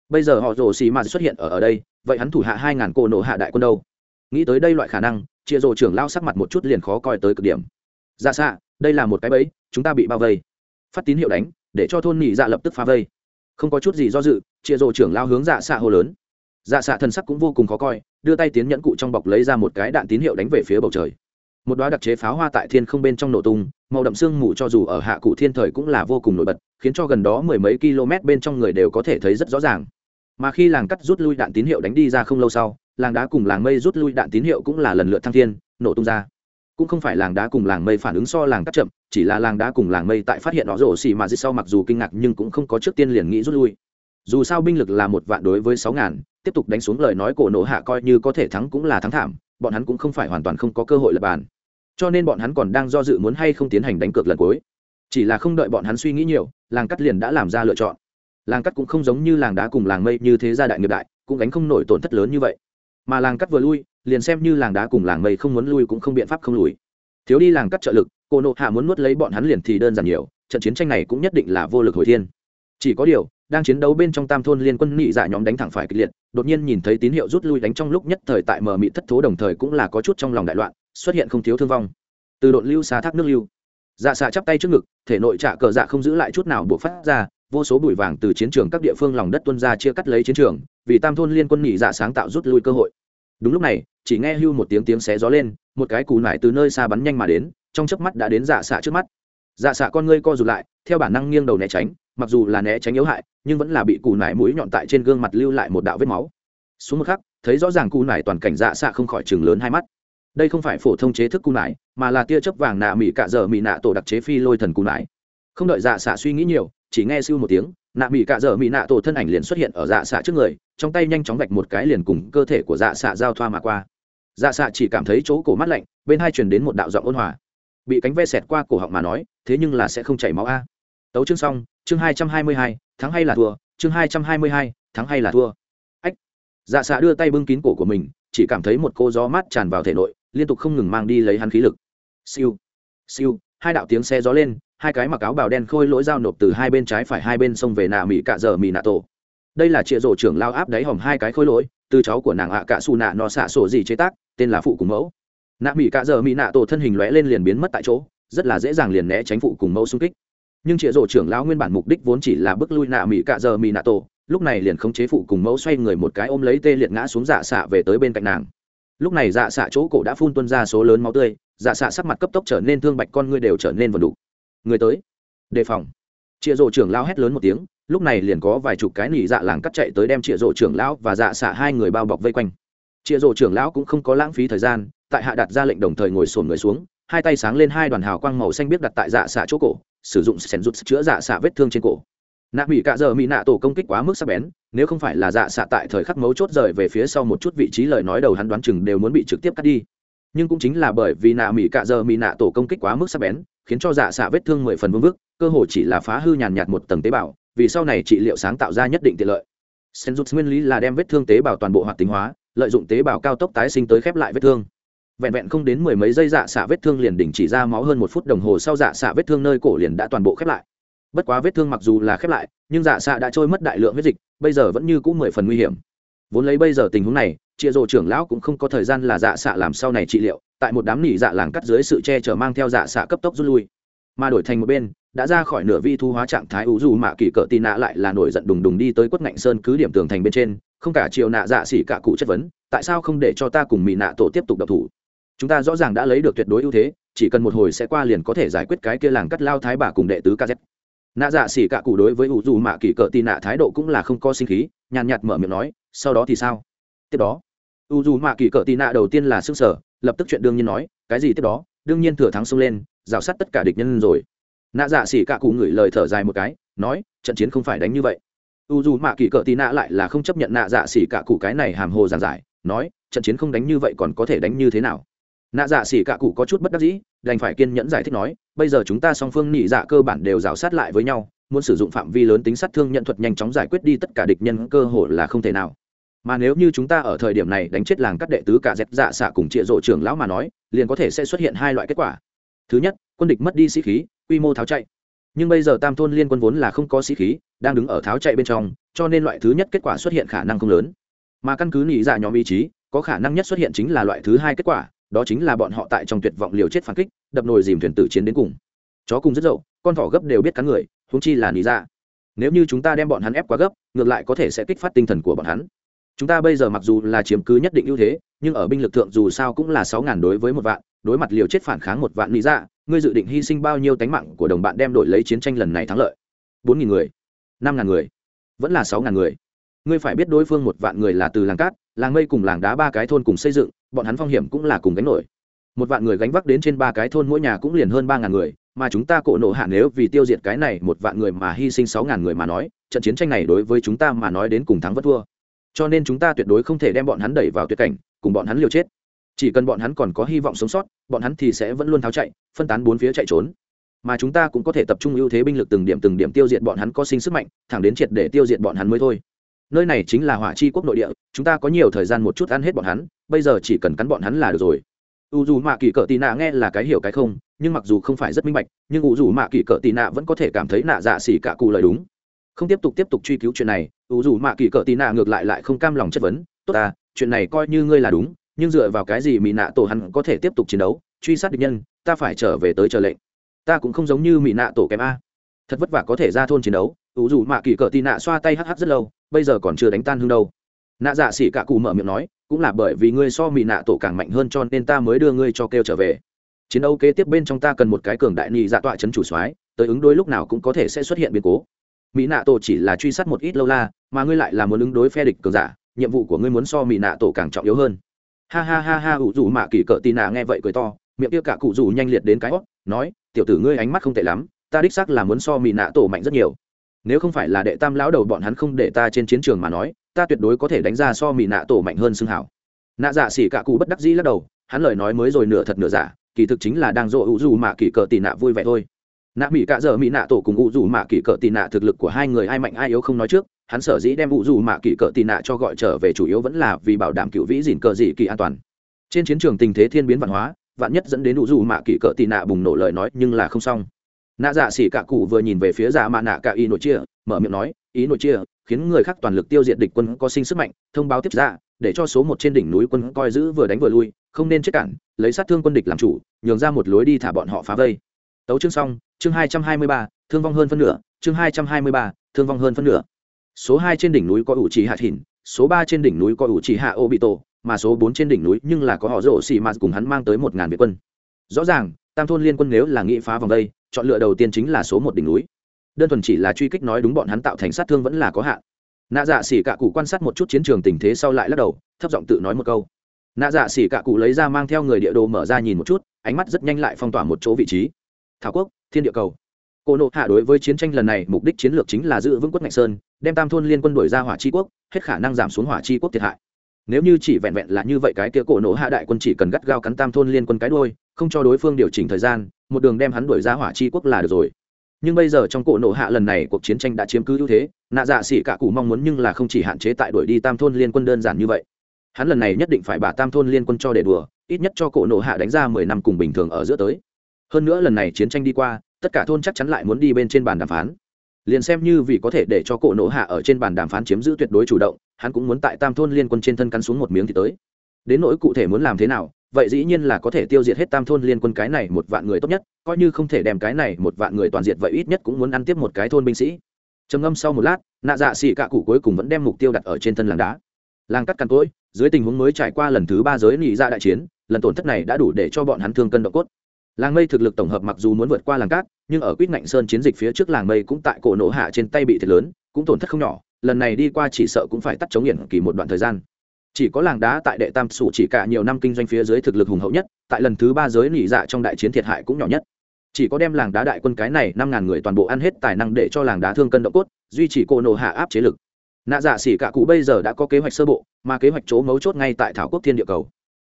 S1: Bây giờ họ rồ xị mà xuất hiện ở ở đây vậy hắn thủ hạ hai ngàn cỗ nổ hạ đại quân đâu? Nghĩ tới đây loại khả năng, chia rồ trưởng lao sắc mặt một chút liền khó coi tới cực điểm. Ra dạ xạ, đây là một cái bẫy, chúng ta bị bao vây. Phát tín hiệu đánh, để cho thôn nhị dạ lập tức phá vây. Không có chút gì do dự, chia rồ trưởng lao hướng dạ xạ hô lớn. Dạ xạ thần sắc cũng vô cùng khó coi, đưa tay tiến nhẫn cụ trong bọc lấy ra một cái đạn tín hiệu đánh về phía bầu trời. Một đoá đặc chế pháo hoa tại thiên không bên trong nổ tung, màu đậm sương mù cho dù ở hạ cụ thiên thời cũng là vô cùng nổi bật, khiến cho gần đó mười mấy km bên trong người đều có thể thấy rất rõ ràng mà khi làng cắt rút lui đạn tín hiệu đánh đi ra không lâu sau, làng đá cùng làng mây rút lui đạn tín hiệu cũng là lần lượt thăng thiên, nổ tung ra. Cũng không phải làng đá cùng làng mây phản ứng so làng cắt chậm, chỉ là làng đá cùng làng mây tại phát hiện đó rổ xì mà dịch sau mặc dù kinh ngạc nhưng cũng không có trước tiên liền nghĩ rút lui. Dù sao binh lực là một vạn đối với sáu ngàn, tiếp tục đánh xuống lời nói cổ nổ hạ coi như có thể thắng cũng là thắng thảm, bọn hắn cũng không phải hoàn toàn không có cơ hội lập bàn. Cho nên bọn hắn còn đang do dự muốn hay không tiến hành đánh cược lần cuối. Chỉ là không đợi bọn hắn suy nghĩ nhiều, làng cắt liền đã làm ra lựa chọn làng cắt cũng không giống như làng đá cùng làng mây như thế gia đại nghiệp đại, cũng gánh không nổi tổn thất lớn như vậy. Mà làng cắt vừa lui, liền xem như làng đá cùng làng mây không muốn lui cũng không biện pháp không lùi. Thiếu đi làng cắt trợ lực, cô nộ hạ muốn nuốt lấy bọn hắn liền thì đơn giản nhiều, trận chiến tranh này cũng nhất định là vô lực hồi thiên. Chỉ có điều, đang chiến đấu bên trong tam thôn liên quân nị dạ nhóm đánh thẳng phải kịch liệt, đột nhiên nhìn thấy tín hiệu rút lui đánh trong lúc nhất thời tại mờ mị thất thố đồng thời cũng là có chút trong lòng đại loạn, xuất hiện không thiếu thương vong. Từ đột lưu xa thác nước lưu. Dạ xạ chắp tay trước ngực, thể nội trả cờ dạ không giữ lại chút nào buộc phát ra vô số bụi vàng từ chiến trường các địa phương lòng đất tuân ra chia cắt lấy chiến trường, vì tam thôn liên quân nghỉ dạ sáng tạo rút lui cơ hội. Đúng lúc này, chỉ nghe hưu một tiếng tiếng xé gió lên, một cái cù nải từ nơi xa bắn nhanh mà đến, trong chớp mắt đã đến dạ xạ trước mắt. Dạ xạ con ngươi co rụt lại, theo bản năng nghiêng đầu né tránh, mặc dù là né tránh yếu hại, nhưng vẫn là bị cù nải mũi nhọn tại trên gương mặt lưu lại một đạo vết máu. Xuống một khắc, thấy rõ ràng cù nải toàn cảnh dạ xạ không khỏi chừng lớn hai mắt. Đây không phải phổ thông chế thức cù nải, mà là tia chớp vàng nạ mỹ cạ dở mỹ nạ tổ đặc chế phi lôi thần cù nải. Không đợi dạ xạ suy nghĩ nhiều chỉ nghe siêu một tiếng, nạ mỹ cạ dở mỹ nạ tổ thân ảnh liền xuất hiện ở dạ xạ trước người, trong tay nhanh chóng vạch một cái liền cùng cơ thể của dạ xạ giao thoa mà qua. Dạ xạ chỉ cảm thấy chỗ cổ mắt lạnh, bên hai truyền đến một đạo giọng ôn hòa. Bị cánh ve xẹt qua cổ họng mà nói, thế nhưng là sẽ không chảy máu a. Tấu chương xong, chương hai trăm hai mươi hai, thắng hay là thua? Chương hai trăm hai mươi hai, thắng hay là thua? Ách. Dạ xạ đưa tay bưng kín cổ của mình, chỉ cảm thấy một cô gió mát tràn vào thể nội, liên tục không ngừng mang đi lấy hắn khí lực. Siêu. Siêu. Hai đạo tiếng xe gió lên hai cái mặc áo bào đen khôi lỗi dao nộp từ hai bên trái phải hai bên sông về nạ mỹ cạ dở mỹ nạ tổ. Đây là trịa rổ trưởng lao áp đáy hòm hai cái khôi lỗi, từ cháu của nàng ạ cạ xù nạ nọ xạ sổ gì chế tác, tên là phụ cùng mẫu. Nạ mỹ cạ dở mỹ nạ tổ thân hình lóe lên liền biến mất tại chỗ, rất là dễ dàng liền né tránh phụ cùng mẫu xung kích. Nhưng trịa rổ trưởng lao nguyên bản mục đích vốn chỉ là bước lui nạ mỹ cạ dở mỹ nạ tổ, lúc này liền khống chế phụ cùng mẫu xoay người một cái ôm lấy tê liệt ngã xuống dạ xạ về tới bên cạnh nàng. Lúc này dạ xạ chỗ cổ đã phun tuân ra số lớn máu tươi dạ xạ sắc mặt cấp tốc trở nên thương bạch con ngươi đều trở nên vần đủ người tới. Đề phòng. Chịa rộ trưởng lao hét lớn một tiếng, lúc này liền có vài chục cái nỉ dạ làng cắt chạy tới đem chịa rộ trưởng lão và dạ xạ hai người bao bọc vây quanh. Chịa rộ trưởng lão cũng không có lãng phí thời gian, tại hạ đặt ra lệnh đồng thời ngồi sồn người xuống, hai tay sáng lên hai đoàn hào quang màu xanh biết đặt tại dạ xạ chỗ cổ, sử dụng sèn rút chữa dạ xạ vết thương trên cổ. Nạ bị cạ giờ mỹ nạ tổ công kích quá mức sắc bén, nếu không phải là dạ xạ tại thời khắc mấu chốt rời về phía sau một chút vị trí lời nói đầu hắn đoán chừng đều muốn bị trực tiếp cắt đi. Nhưng cũng chính là bởi vì nạ mỹ cạ giờ mỹ nạ tổ công kích quá mức sắc bén khiến cho dạ xạ vết thương mười phần vương vức, cơ hồ chỉ là phá hư nhàn nhạt một tầng tế bào, vì sau này trị liệu sáng tạo ra nhất định tiện lợi. Senjut nguyên lý là đem vết thương tế bào toàn bộ hoạt tính hóa, lợi dụng tế bào cao tốc tái sinh tới khép lại vết thương. Vẹn vẹn không đến mười mấy giây dạ xạ vết thương liền đỉnh chỉ ra máu hơn một phút đồng hồ sau dạ xạ vết thương nơi cổ liền đã toàn bộ khép lại. Bất quá vết thương mặc dù là khép lại, nhưng dạ xạ đã trôi mất đại lượng huyết dịch, bây giờ vẫn như c ũ mười phần nguy hiểm. Vốn lấy bây giờ tình huống này, chia rộ trưởng lão cũng không có thời gian là dạ xạ làm sau này trị liệu tại một đám nỉ dạ làng cắt dưới sự che chở mang theo dạ xạ cấp tốc rút lui. Mà đổi thành một bên, đã ra khỏi nửa vi thu hóa trạng thái ủ dù mạ kỳ cỡ tì nạ lại là nổi giận đùng đùng đi tới quất ngạnh sơn cứ điểm tường thành bên trên, không cả chiều nạ dạ xỉ cả cụ chất vấn, tại sao không để cho ta cùng mỹ nạ tổ tiếp tục đập thủ? Chúng ta rõ ràng đã lấy được tuyệt đối ưu thế, chỉ cần một hồi sẽ qua liền có thể giải quyết cái kia làng cắt lao thái bà cùng đệ tứ kz nạ dạ xỉ cả cụ đối với ủ dù mạ kỳ cỡ tì nạ thái độ cũng là không có sinh khí, nhàn nhạt mở miệng nói, sau đó thì sao? Tiếp đó u dù mạ kỳ cỡ tì nạ đầu tiên là s ư sở lập tức chuyện đương nhiên nói, cái gì tiếp đó, đương nhiên thừa thắng xông lên, rào sát tất cả địch nhân rồi. Nạ dạ xỉ cả cụ ngửi lời thở dài một cái, nói, trận chiến không phải đánh như vậy. U dù mạ kỳ cỡ tì nạ lại là không chấp nhận nạ dạ xỉ cả cụ cái này hàm hồ giàn giải, nói, trận chiến không đánh như vậy còn có thể đánh như thế nào? Nạ dạ xỉ cả cụ có chút bất đắc dĩ, đành phải kiên nhẫn giải thích nói, bây giờ chúng ta song phương nhị dạ cơ bản đều rào sát lại với nhau, muốn sử dụng phạm vi lớn tính sát thương nhận thuật nhanh chóng giải quyết đi tất cả địch nhân cơ hội là không thể nào mà nếu như chúng ta ở thời điểm này đánh chết làng các đệ tứ cả dẹp dạ xạ cùng trịa rộ trưởng lão mà nói, liền có thể sẽ xuất hiện hai loại kết quả. Thứ nhất, quân địch mất đi sĩ khí, quy mô tháo chạy. Nhưng bây giờ tam thôn liên quân vốn là không có sĩ khí, đang đứng ở tháo chạy bên trong, cho nên loại thứ nhất kết quả xuất hiện khả năng không lớn. Mà căn cứ nghĩ ra dạ nhóm ý chí, có khả năng nhất xuất hiện chính là loại thứ hai kết quả, đó chính là bọn họ tại trong tuyệt vọng liều chết phản kích, đập nồi dìm thuyền tử chiến đến cùng. Chó cùng rất dậu, con thỏ gấp đều biết cắn người húng chi là nghĩ ra dạ. nếu như chúng ta đem bọn hắn ép quá gấp, ngược lại có thể sẽ kích phát tinh thần của bọn hắn chúng ta bây giờ mặc dù là chiếm cứ nhất định ưu thế, nhưng ở binh lực thượng dù sao cũng là sáu ngàn đối với một vạn, đối mặt liều chết phản kháng một vạn lý dạ ngươi dự định hy sinh bao nhiêu tánh mạng của đồng bạn đem đổi lấy chiến tranh lần này thắng lợi? Bốn nghìn người, năm ngàn người, vẫn là sáu ngàn người. Ngươi phải biết đối phương một vạn người là từ làng cát, làng mây cùng làng đá ba cái thôn cùng xây dựng, bọn hắn phong hiểm cũng là cùng gánh nổi. Một vạn người gánh vác đến trên ba cái thôn mỗi nhà cũng liền hơn ba ngàn người, mà chúng ta cổ nộ hạ nếu vì tiêu diệt cái này một vạn người mà hy sinh sáu ngàn người mà nói, trận chiến tranh này đối với chúng ta mà nói đến cùng thắng vất thua cho nên chúng ta tuyệt đối không thể đem bọn hắn đẩy vào tuyệt cảnh, cùng bọn hắn liều chết. Chỉ cần bọn hắn còn có hy vọng sống sót, bọn hắn thì sẽ vẫn luôn tháo chạy, phân tán bốn phía chạy trốn. Mà chúng ta cũng có thể tập trung ưu thế binh lực từng điểm từng điểm tiêu diệt bọn hắn có sinh sức mạnh, thẳng đến triệt để tiêu diệt bọn hắn mới thôi. Nơi này chính là hỏa chi quốc nội địa, chúng ta có nhiều thời gian một chút ăn hết bọn hắn, bây giờ chỉ cần cắn bọn hắn là được rồi. U dù mạ kỳ cỡ tì nạ nghe là cái hiểu cái không, nhưng mặc dù không phải rất minh bạch, nhưng u dù mạ kỳ cỡ tì nạ vẫn có thể cảm thấy nạ dạ xỉ cả cụ lời đúng. Không tiếp tục tiếp tục truy cứu chuyện này ủ dù mạ kỳ cỡ tì nạ ngược lại lại không cam lòng chất vấn, tốt ta, chuyện này coi như ngươi là đúng, nhưng dựa vào cái gì mỹ nạ tổ hắn có thể tiếp tục chiến đấu, truy sát địch nhân, ta phải trở về tới chờ lệnh. Ta cũng không giống như mỹ nạ tổ kém a. Thật vất vả có thể ra thôn chiến đấu. Ủ dù mạ kỳ cỡ tì nạ xoa tay hh rất lâu, bây giờ còn chưa đánh tan hương đâu. Nạ dạ xỉ cả cụ mở miệng nói, cũng là bởi vì ngươi so mỹ nạ tổ càng mạnh hơn cho nên ta mới đưa ngươi cho kêu trở về. Chiến đấu kế tiếp bên trong ta cần một cái cường đại nhị dạ tọa chấn chủ soái, tới ứng đối lúc nào cũng có thể sẽ xuất hiện biến cố mỹ nạ tổ chỉ là truy sát một ít lâu la, mà ngươi lại là muốn ứng đối phe địch cường giả, nhiệm vụ của ngươi muốn so mỹ nạ tổ càng trọng yếu hơn. Ha ha ha ha, ủ dù mạ kỳ cỡ tì nạ nghe vậy cười to, miệng kia cả cụ dù nhanh liệt đến cái hót nói, tiểu tử ngươi ánh mắt không tệ lắm, ta đích xác là muốn so mỹ nạ tổ mạnh rất nhiều. Nếu không phải là đệ tam lão đầu bọn hắn không để ta trên chiến trường mà nói, ta tuyệt đối có thể đánh ra so mỹ nạ tổ mạnh hơn xương hảo. Nạ dạ xỉ cả cụ bất đắc dĩ lắc đầu, hắn lời nói mới rồi nửa thật nửa giả, kỳ thực chính là đang dỗ ủ dù mạ kỳ cỡ tì nạ vui vẻ thôi nạ mỹ cạ dợ mỹ nạ tổ cùng ủ dù mạ kỳ cỡ tì nạ thực lực của hai người ai mạnh ai yếu không nói trước, hắn sở dĩ đem ủ dù mạ kỳ cỡ tì nạ cho gọi trở về chủ yếu vẫn là vì bảo đảm cựu vĩ dìn cờ dị kỳ an toàn. Trên chiến trường tình thế thiên biến văn hóa, vạn nhất dẫn đến ủ dù mạ kỳ cỡ tì nạ bùng nổ lời nói nhưng là không xong. Nạ dạ xỉ cạ cụ vừa nhìn về phía dạ mạ nạ cạ y nội chia, mở miệng nói, ý nội chia, khiến người khác toàn lực tiêu diệt địch quân có sinh sức mạnh, thông báo tiếp ra để cho số một trên đỉnh núi quân coi giữ vừa đánh vừa lui, không nên chết cản, lấy sát thương quân địch làm chủ, nhường ra một lối đi thả bọn họ phá vây tấu chương xong chương hai trăm hai mươi ba thương vong hơn phân nửa chương hai trăm hai mươi ba thương vong hơn phân nửa. Số hai trên đỉnh núi có ủ trì hạt hình, số ba trên đỉnh núi có ủ trì hạ ô bị tổ mà số bốn trên đỉnh núi nhưng là có họ rổ xì mạt cùng hắn mang tới một ngàn việt quân. Rõ ràng tam thôn liên quân nếu là nghị phá vòng đây chọn lựa đầu tiên chính là số một đỉnh núi. Đơn thuần chỉ là truy kích nói đúng bọn hắn tạo thành sát thương vẫn là có hạn. Nạ dạ xỉ cạ cụ quan sát một chút chiến trường tình thế sau lại lắc đầu thấp giọng tự nói một câu. Nạ dạ xỉ cạ cụ lấy ra mang theo người địa đồ mở ra nhìn một chút ánh mắt rất nhanh lại phong tỏa một chỗ vị trí thảo quốc, thiên địa cầu. Cô nộ hạ đối với chiến tranh lần này, mục đích chiến lược chính là giữ vững quốc ngạch sơn, đem tam thôn liên quân đuổi ra hỏa c quốc, hết khả năng giảm xuống hỏa c quốc thiệt hại. Nếu như chỉ vẹn vẹn là như vậy cái kia cổ nổ hạ đại quân chỉ cần gắt gao cắn tam thôn liên quân cái đôi không cho đối phương điều chỉnh thời gian, một đường đem hắn đuổi ra hỏa c quốc là được rồi. Nhưng bây giờ trong cổ nộ hạ lần này cuộc chiến tranh đã chiếm cứ ưu thế, nạ dạ xỉ cả cụ mong muốn nhưng là không chỉ hạn chế tại đuổi đi tam thôn liên quân đơn giản như vậy. Hắn lần này nhất định phải bà tam thôn liên quân cho để đùa, ít nhất cho cổ nộ hạ đánh ra mười năm cùng bình thường ở giữa tới hơn nữa lần này chiến tranh đi qua, tất cả thôn chắc chắn lại muốn đi bên trên bàn đàm phán. Liền xem như vì có thể để cho cổ nổ hạ ở trên bàn đàm phán chiếm giữ tuyệt đối chủ động, hắn cũng muốn tại tam thôn liên quân trên thân cắn xuống một miếng thì tới. Đến nỗi cụ thể muốn làm thế nào, vậy dĩ nhiên là có thể tiêu diệt hết tam thôn liên quân cái này một vạn người tốt nhất, coi như không thể đem cái này một vạn người toàn diệt vậy ít nhất cũng muốn ăn tiếp một cái thôn binh sĩ. Trầm ngâm sau một lát, nạ dạ xị cạ cụ cuối cùng vẫn đem mục tiêu đặt ở trên thân làng đá. Làng cắt cằn cỗi, dưới tình huống mới trải qua lần thứ ba giới nị ra đại chiến, lần tổn thất này đã đủ để cho bọn hắn thương cân độ cốt làng mây thực lực tổng hợp mặc dù muốn vượt qua làng cát, nhưng ở quýt ngạnh sơn chiến dịch phía trước làng mây cũng tại cổ nổ hạ trên tay bị thiệt lớn, cũng tổn thất không nhỏ, lần này đi qua chỉ sợ cũng phải tắt chống nghiện kỳ một đoạn thời gian. Chỉ có làng đá tại đệ tam sủ chỉ cả nhiều năm kinh doanh phía dưới thực lực hùng hậu nhất, tại lần thứ ba giới nỉ dạ trong đại chiến thiệt hại cũng nhỏ nhất. Chỉ có đem làng đá đại quân cái này năm ngàn người toàn bộ ăn hết tài năng để cho làng đá thương cân động cốt, duy trì cổ nổ hạ áp chế lực. Nạ dạ xỉ cả cụ bây giờ đã có kế hoạch sơ bộ, mà kế hoạch chỗ mấu chốt ngay tại thảo quốc thiên địa cầu.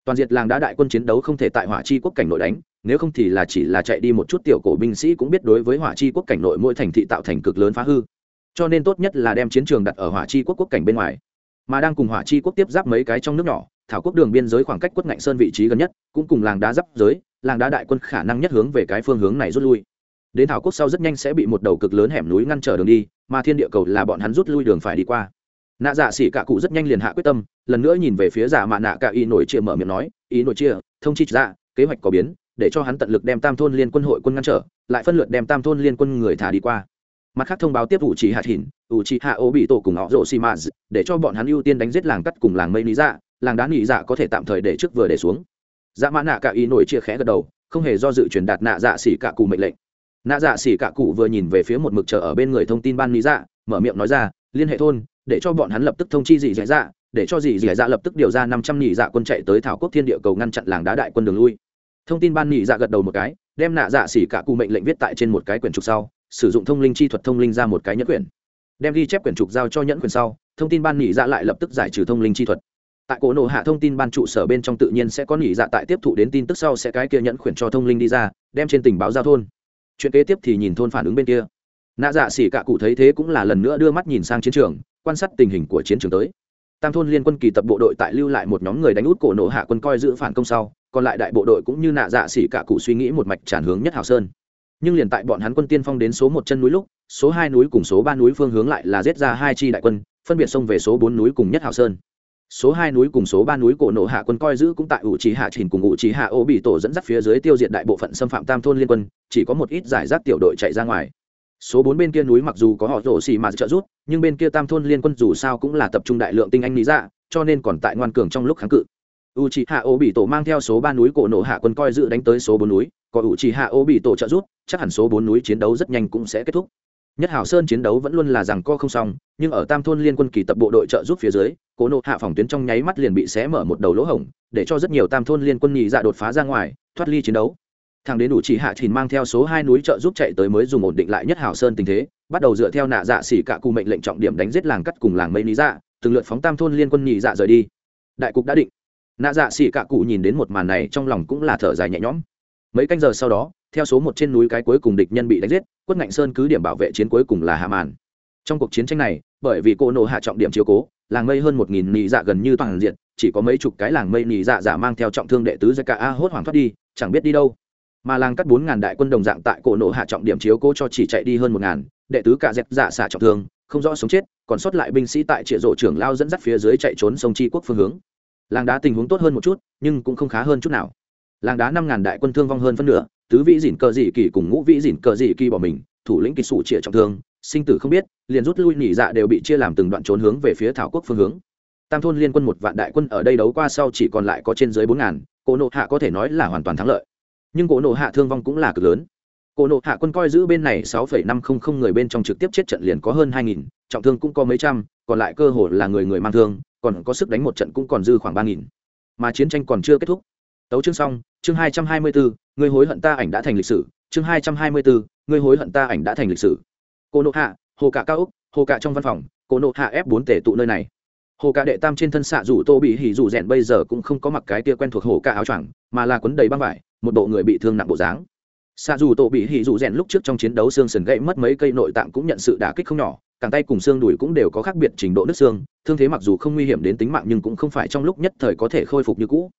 S1: Toàn diệt làng đá đại quân chiến đấu không thể tại hỏa chi quốc cảnh nội đánh nếu không thì là chỉ là chạy đi một chút tiểu cổ binh sĩ cũng biết đối với hỏa chi quốc cảnh nội mỗi thành thị tạo thành cực lớn phá hư. Cho nên tốt nhất là đem chiến trường đặt ở hỏa chi quốc quốc cảnh bên ngoài. Mà đang cùng hỏa chi quốc tiếp giáp mấy cái trong nước nhỏ, thảo quốc đường biên giới khoảng cách quất ngạnh sơn vị trí gần nhất, cũng cùng làng đá giáp giới, làng đá đại quân khả năng nhất hướng về cái phương hướng này rút lui. Đến thảo quốc sau rất nhanh sẽ bị một đầu cực lớn hẻm núi ngăn trở đường đi, mà thiên địa cầu là bọn hắn rút lui đường phải đi qua. Nạ dạ xỉ cả cụ rất nhanh liền hạ quyết tâm, lần nữa nhìn về phía giả mạ nạ cả y nổi chia mở miệng nói, ý nổi chia, thông chi dạ kế hoạch có biến để cho hắn tận lực đem tam thôn liên quân hội quân ngăn trở, lại phân lượt đem tam thôn liên quân người thả đi qua. Mặt khác thông báo tiếp ủ trì hạt hỉn ủ trì hạ ô bị tổ cùng họ rộ xi mã để cho bọn hắn ưu tiên đánh giết làng cắt cùng làng mây lý dạ làng đá nghỉ dạ có thể tạm thời để trước vừa để xuống. Dạ mã nạ cả ý nổi chia khẽ gật đầu, không hề do dự truyền đạt nạ dạ xỉ cả cụ mệnh lệnh. Nạ dạ xỉ cả cụ vừa nhìn về phía một mực chờ ở bên người thông tin ban lý dạ mở miệng nói ra, liên hệ thôn, để cho bọn hắn lập tức thông chi dị dạ dạ để cho dị dạ dạ lập tức điều ra năm trăm nghỉ dạ quân chạy tới thảo quốc thiên địa cầu ngăn chặn làng đá đại quân đường lui thông tin ban nhị dạ gật đầu một cái, đem nạ dạ xỉ cả cụ mệnh lệnh viết tại trên một cái quyển trục sau, sử dụng thông linh chi thuật thông linh ra một cái nhẫn quyển. Đem ghi chép quyển trục giao cho nhẫn quyển sau, thông tin ban nhị dạ lại lập tức giải trừ thông linh chi thuật. Tại cổ nộ hạ thông tin ban trụ sở bên trong tự nhiên sẽ có nhị dạ tại tiếp thụ đến tin tức sau sẽ cái kia nhẫn quyển cho thông linh đi ra, đem trên tình báo giao thôn. Chuyện kế tiếp thì nhìn thôn phản ứng bên kia. Nạ dạ xỉ cả cụ thấy thế cũng là lần nữa đưa mắt nhìn sang chiến trường, quan sát tình hình của chiến trường tới. Tam thôn liên quân kỳ tập bộ đội tại lưu lại một nhóm người đánh út cổ nộ hạ quân coi giữ phản công sau còn lại đại bộ đội cũng như nạ dạ xỉ cả cụ suy nghĩ một mạch tràn hướng nhất hào sơn. Nhưng liền tại bọn hắn quân tiên phong đến số một chân núi lúc, số hai núi cùng số ba núi phương hướng lại là giết ra hai chi đại quân, phân biệt xông về số bốn núi cùng nhất hào sơn. Số hai núi cùng số ba núi cổ nộ hạ quân coi giữ cũng tại ủ trí hạ trình cùng ủ trí hạ ô bị tổ dẫn dắt phía dưới tiêu diệt đại bộ phận xâm phạm tam thôn liên quân, chỉ có một ít giải rác tiểu đội chạy ra ngoài. Số bốn bên kia núi mặc dù có họ rổ xì mà trợ rút nhưng bên kia tam thôn liên quân dù sao cũng là tập trung đại lượng tinh anh lý dạ cho nên còn tại ngoan cường trong lúc kháng cự u c hạ ô bị tổ mang theo số ba núi cổ nổ hạ quân coi giữ đánh tới số bốn núi, có u c hạ ô bị tổ trợ rút chắc hẳn số bốn núi chiến đấu rất nhanh cũng sẽ kết thúc. Nhất hảo sơn chiến đấu vẫn luôn là rằng co không xong, nhưng ở tam thôn liên quân kỳ tập bộ đội trợ giúp phía dưới, cổ nộ hạ phòng tuyến trong nháy mắt liền bị xé mở một đầu lỗ hổng, để cho rất nhiều tam thôn liên quân nhị dạ đột phá ra ngoài, thoát ly chiến đấu. Thằng đến đủ chỉ hạ thìn mang theo số hai núi trợ giúp chạy tới mới dùng ổn định lại nhất hảo sơn tình thế, bắt đầu dựa theo nạ dạ xỉ cả cụ mệnh lệnh trọng điểm đánh giết làng cắt cùng làng mây lý dạ từng lượt phóng tam thôn liên quân nhị dạ rời đi. Đại cục đã định nạ dạ xỉ cả cụ nhìn đến một màn này trong lòng cũng là thở dài nhẹ nhõm. Mấy canh giờ sau đó, theo số một trên núi cái cuối cùng địch nhân bị đánh giết, quất ngạnh sơn cứ điểm bảo vệ chiến cuối cùng là hạ màn trong cuộc chiến tranh này, bởi vì cô nộ hạ trọng điểm chiếu cố, làng mây hơn một nghìn nị dạ gần như toàn diện, chỉ có mấy chục cái làng mây nị dạ giả mang theo trọng thương đệ tứ ra cả a hốt hoảng thoát đi, chẳng biết đi đâu. Mà làng cắt bốn ngàn đại quân đồng dạng tại cổ nộ hạ trọng điểm chiếu cố cho chỉ chạy đi hơn một ngàn, đệ tứ cả dẹp dạ xả trọng thương, không rõ sống chết, còn sót lại binh sĩ tại trịa rộ trưởng lao dẫn dắt phía dưới chạy trốn sông chi quốc phương hướng làng đá tình huống tốt hơn một chút, nhưng cũng không khá hơn chút nào. Làng đá năm ngàn đại quân thương vong hơn phân nửa, tứ vĩ dỉn cờ dị kỳ cùng ngũ vĩ dỉn cờ dị kỳ bỏ mình, thủ lĩnh kỳ sủ chĩa trọng thương, sinh tử không biết, liền rút lui nhị dạ đều bị chia làm từng đoạn trốn hướng về phía thảo quốc phương hướng. Tam thôn liên quân một vạn đại quân ở đây đấu qua sau chỉ còn lại có trên dưới bốn ngàn, cổ nộ hạ có thể nói là hoàn toàn thắng lợi. Nhưng cổ nộ hạ thương vong cũng là cực lớn. Cổ nộ hạ quân coi giữ bên này sáu phẩy năm không không người bên trong trực tiếp chết trận liền có hơn hai nghìn, trọng thương cũng có mấy trăm, còn lại cơ hồ là người người mang thương còn có sức đánh một trận cũng còn dư khoảng ba nghìn. Mà chiến tranh còn chưa kết thúc. Tấu chương xong, chương hai trăm hai mươi bốn người hối hận ta ảnh đã thành lịch sử. Chương hai trăm hai mươi bốn người hối hận ta ảnh đã thành lịch sử. Cô nộ hạ, hồ cạ cao úc, hồ cạ trong văn phòng, cô nộ hạ ép bốn tể tụ nơi này. Hồ cạ đệ tam trên thân xạ rủ tô bị hỉ rủ rèn bây giờ cũng không có mặc cái tia quen thuộc hồ cạ áo choàng, mà là quấn đầy băng vải, một bộ người bị thương nặng bộ dáng xạ dù tổ bị hỉ dù rèn lúc trước trong chiến đấu xương sườn gãy mất mấy cây nội tạng cũng nhận sự đả kích không nhỏ, càng tay cùng xương đùi cũng đều có khác biệt trình độ nứt xương, thương thế mặc dù không nguy hiểm đến tính mạng nhưng cũng không phải trong lúc nhất thời có thể khôi phục như cũ.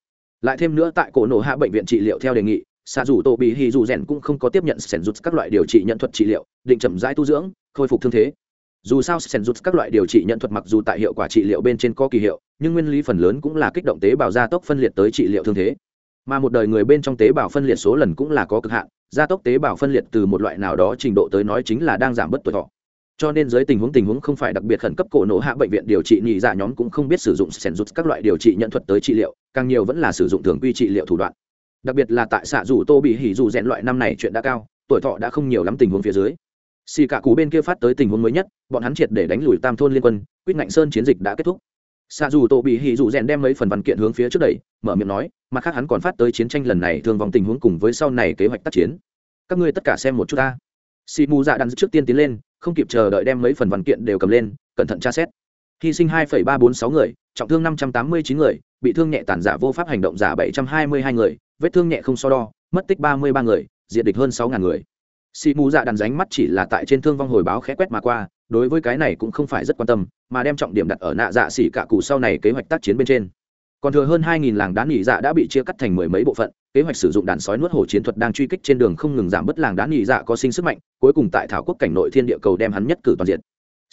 S1: Lại thêm nữa tại cổ nổ hạ bệnh viện trị liệu theo đề nghị, xạ dù tổ bị hỉ dù rèn cũng không có tiếp nhận sẻn rút các loại điều trị nhận thuật trị liệu, định chậm rãi tu dưỡng, khôi phục thương thế. Dù sao sẻn rút các loại điều trị nhận thuật mặc dù tại hiệu quả trị liệu bên trên có kỳ hiệu, nhưng nguyên lý phần lớn cũng là kích động tế bào gia tốc phân liệt tới trị liệu thương thế mà một đời người bên trong tế bào phân liệt số lần cũng là có cực hạn, gia tốc tế bào phân liệt từ một loại nào đó trình độ tới nói chính là đang giảm bớt tuổi thọ. Cho nên dưới tình huống tình huống không phải đặc biệt khẩn cấp cổ nổ hạ bệnh viện điều trị nhị dạ nhóm cũng không biết sử dụng sẻn rút các loại điều trị nhận thuật tới trị liệu, càng nhiều vẫn là sử dụng thường quy trị liệu thủ đoạn. Đặc biệt là tại xạ dù tô bị hỉ dù rèn loại năm này chuyện đã cao, tuổi thọ đã không nhiều lắm tình huống phía dưới. Xì cả cú bên kia phát tới tình huống mới nhất, bọn hắn triệt để đánh lùi tam thôn liên quân, quyết ngạnh sơn chiến dịch đã kết thúc xạ dù tổ bị hỉ dù rèn đem mấy phần văn kiện hướng phía trước đẩy, mở miệng nói, mặt khác hắn còn phát tới chiến tranh lần này thương vòng tình huống cùng với sau này kế hoạch tác chiến. Các ngươi tất cả xem một chút ta. Xì mù dạ đàn trước tiên tiến lên, không kịp chờ đợi đem mấy phần văn kiện đều cầm lên, cẩn thận tra xét. Hy sinh hai ba bốn sáu người, trọng thương năm trăm tám mươi chín người, bị thương nhẹ tàn giả vô pháp hành động giả bảy trăm hai mươi hai người, vết thương nhẹ không so đo, mất tích ba mươi ba người, diện địch hơn sáu ngàn người. Xì mù dạ đàn ránh mắt chỉ là tại trên thương vong hồi báo khẽ quét mà qua đối với cái này cũng không phải rất quan tâm, mà đem trọng điểm đặt ở nạ dạ xỉ cả cụ sau này kế hoạch tác chiến bên trên. Còn thừa hơn hai nghìn làng đá nghỉ dạ đã bị chia cắt thành mười mấy bộ phận, kế hoạch sử dụng đàn sói nuốt hổ chiến thuật đang truy kích trên đường không ngừng giảm bớt làng đá nghỉ dạ có sinh sức mạnh, cuối cùng tại thảo quốc cảnh nội thiên địa cầu đem hắn nhất cử toàn diện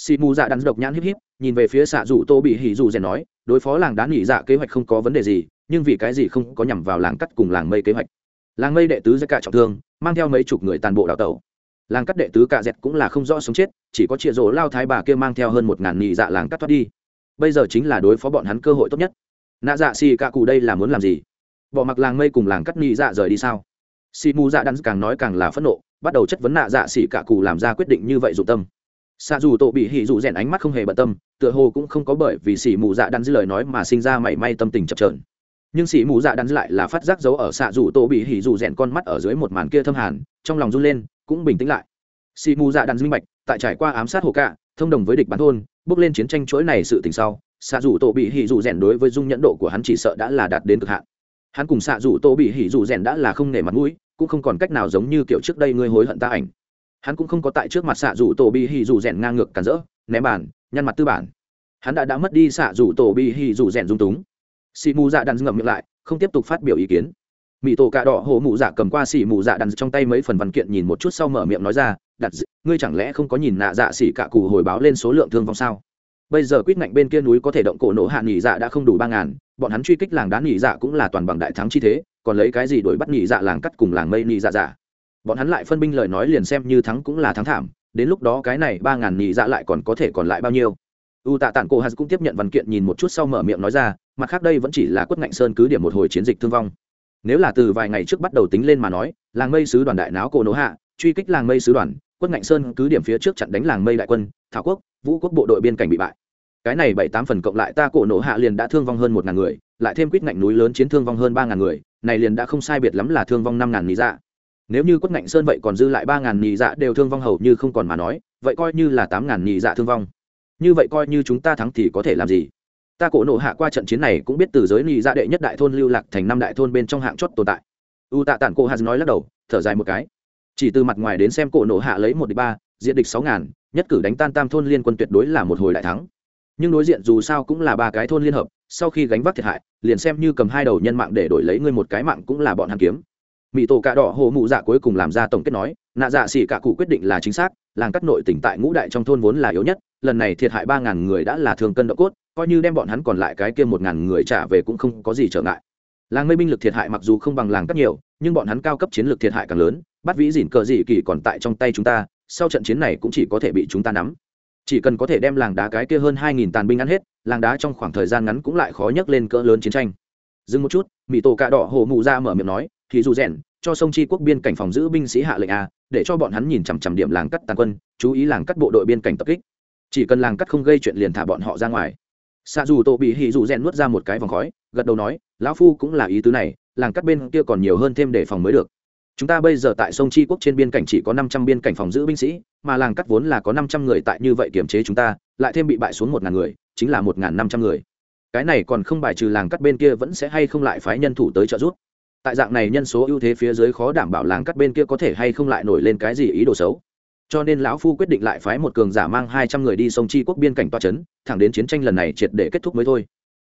S1: xì mù dạ đắn độc nhãn híp híp, nhìn về phía xạ rủ tô bị hỉ dù rèn nói, đối phó làng đá nghỉ dạ kế hoạch không có vấn đề gì, nhưng vì cái gì không có nhằm vào làng cắt cùng làng mây kế hoạch. Làng mây đệ tứ ra cả trọng thương, mang theo mấy chục người tàn bộ đào tẩu làng cắt đệ tứ cạ dẹt cũng là không rõ sống chết, chỉ có chịa rỗ lao thái bà kia mang theo hơn một ngàn nhị dạ làng cắt thoát đi. Bây giờ chính là đối phó bọn hắn cơ hội tốt nhất. Nạ dạ xì cạ cụ đây là muốn làm gì? Bỏ mặc làng mây cùng làng cắt nhị dạ rời đi sao? Xì mù dạ đắn càng nói càng là phẫn nộ, bắt đầu chất vấn nạ dạ xì cạ cụ làm ra quyết định như vậy dụng tâm. Xa dù tổ bị hỉ dù rèn ánh mắt không hề bận tâm, tựa hồ cũng không có bởi vì xì mù dạ đắn dư lời nói mà sinh ra mảy may tâm tình chập trờn nhưng xì mù dạ đắn lại là phát giác dấu ở xạ dù tổ bị hỉ dù rèn con mắt ở dưới một màn kia thâm hàn, trong lòng run lên cũng bình tĩnh lại. Xì mù dạ đàn minh bạch, tại trải qua ám sát hồ cạ, thông đồng với địch bán thôn, bước lên chiến tranh chuỗi này sự tình sau, xạ dù tổ bị hỉ dù rèn đối với dung nhẫn độ của hắn chỉ sợ đã là đạt đến cực hạn. Hắn cùng xạ dù tổ bị hỉ dù rèn đã là không nể mặt mũi, cũng không còn cách nào giống như kiểu trước đây ngươi hối hận ta ảnh. Hắn cũng không có tại trước mặt xạ dù tổ bị hỉ dù rèn ngang ngược cản rỡ, ném bàn, nhăn mặt tư bản. Hắn đã đã mất đi xạ dù tổ bị hỉ dù rèn dung túng. Xì mù dạ đàn ngậm miệng lại, không tiếp tục phát biểu ý kiến mỹ tổ cà đỏ hồ mụ dạ cầm qua xỉ mụ dạ đàn trong tay mấy phần văn kiện nhìn một chút sau mở miệng nói ra đặt ngươi chẳng lẽ không có nhìn nạ dạ xỉ cả cụ hồi báo lên số lượng thương vong sao? Bây giờ quyết ngạnh bên kia núi có thể động cổ nổ hạ nghỉ dạ đã không đủ ba ngàn, bọn hắn truy kích làng đá nghỉ dạ cũng là toàn bằng đại thắng chi thế, còn lấy cái gì đổi bắt nghỉ dạ làng cắt cùng làng mây nghỉ dạ dạ bọn hắn lại phân binh lời nói liền xem như thắng cũng là thắng thảm, đến lúc đó cái này ba ngàn nghỉ dạ lại còn có thể còn lại bao nhiêu? U tạ tản cổ hạt cũng tiếp nhận văn kiện nhìn một chút sau mở miệng nói ra, mặt khác đây vẫn chỉ là quất ngạnh sơn cứ điểm một hồi chiến dịch thương vong nếu là từ vài ngày trước bắt đầu tính lên mà nói, làng mây sứ đoàn đại náo cổ nỗ hạ, truy kích làng mây sứ đoàn, quất ngạnh sơn cứ điểm phía trước chặn đánh làng mây đại quân, thảo quốc, vũ quốc bộ đội biên cảnh bị bại. Cái này bảy tám phần cộng lại ta cổ nổ hạ liền đã thương vong hơn một ngàn người, lại thêm quýt ngạnh núi lớn chiến thương vong hơn ba ngàn người, này liền đã không sai biệt lắm là thương vong năm ngàn nhị dạ. Nếu như quất ngạnh sơn vậy còn dư lại ba ngàn nhị dạ đều thương vong hầu như không còn mà nói, vậy coi như là tám ngàn nhị dạ thương vong. Như vậy coi như chúng ta thắng thì có thể làm gì? Ta cổ nộ hạ qua trận chiến này cũng biết từ giới nị ra đệ nhất đại thôn lưu lạc thành năm đại thôn bên trong hạng chót tồn tại. U tạ tản cô hà nói lắc đầu, thở dài một cái. Chỉ từ mặt ngoài đến xem cổ nộ hạ lấy một địch ba diện địch sáu ngàn, nhất cử đánh tan tam thôn liên quân tuyệt đối là một hồi đại thắng. Nhưng đối diện dù sao cũng là ba cái thôn liên hợp, sau khi gánh vác thiệt hại, liền xem như cầm hai đầu nhân mạng để đổi lấy ngươi một cái mạng cũng là bọn hàn kiếm. Mỹ tổ cạ đỏ hồ mụ dạ cuối cùng làm ra tổng kết nói, nạ dạ xỉ cả cụ quyết định là chính xác, làng cắt nội tỉnh tại ngũ đại trong thôn vốn là yếu nhất lần này thiệt hại ba ngàn người đã là thường cân độ cốt, coi như đem bọn hắn còn lại cái kia một ngàn người trả về cũng không có gì trở ngại. Làng mây binh lực thiệt hại mặc dù không bằng làng cắt nhiều, nhưng bọn hắn cao cấp chiến lược thiệt hại càng lớn, bắt vĩ dỉn cờ dị kỳ còn tại trong tay chúng ta, sau trận chiến này cũng chỉ có thể bị chúng ta nắm. Chỉ cần có thể đem làng đá cái kia hơn hai nghìn tàn binh ăn hết, làng đá trong khoảng thời gian ngắn cũng lại khó nhấc lên cỡ lớn chiến tranh. Dừng một chút mỹ tổ cạ đỏ hồ mụ ra mở miệng nói, thì dù rèn, cho sông chi quốc biên cảnh phòng giữ binh sĩ hạ lệnh a, để cho bọn hắn nhìn chằm chằm điểm làng cắt tàn quân, chú ý làng cắt bộ đội biên cảnh tập kích chỉ cần làng cắt không gây chuyện liền thả bọn họ ra ngoài. Xa dù tổ bị hì dù rèn nuốt ra một cái vòng khói, gật đầu nói, lão phu cũng là ý tứ này, làng cắt bên kia còn nhiều hơn thêm để phòng mới được. Chúng ta bây giờ tại sông tri quốc trên biên cảnh chỉ có năm trăm biên cảnh phòng giữ binh sĩ, mà làng cắt vốn là có năm trăm người tại như vậy kiềm chế chúng ta, lại thêm bị bại xuống một ngàn người, chính là một ngàn năm trăm người. Cái này còn không bài trừ làng cắt bên kia vẫn sẽ hay không lại phái nhân thủ tới trợ giúp. Tại dạng này nhân số ưu thế phía dưới khó đảm bảo làng cắt bên kia có thể hay không lại nổi lên cái gì ý đồ xấu cho nên lão phu quyết định lại phái một cường giả mang hai trăm người đi sông chi quốc biên cảnh toa trấn thẳng đến chiến tranh lần này triệt để kết thúc mới thôi.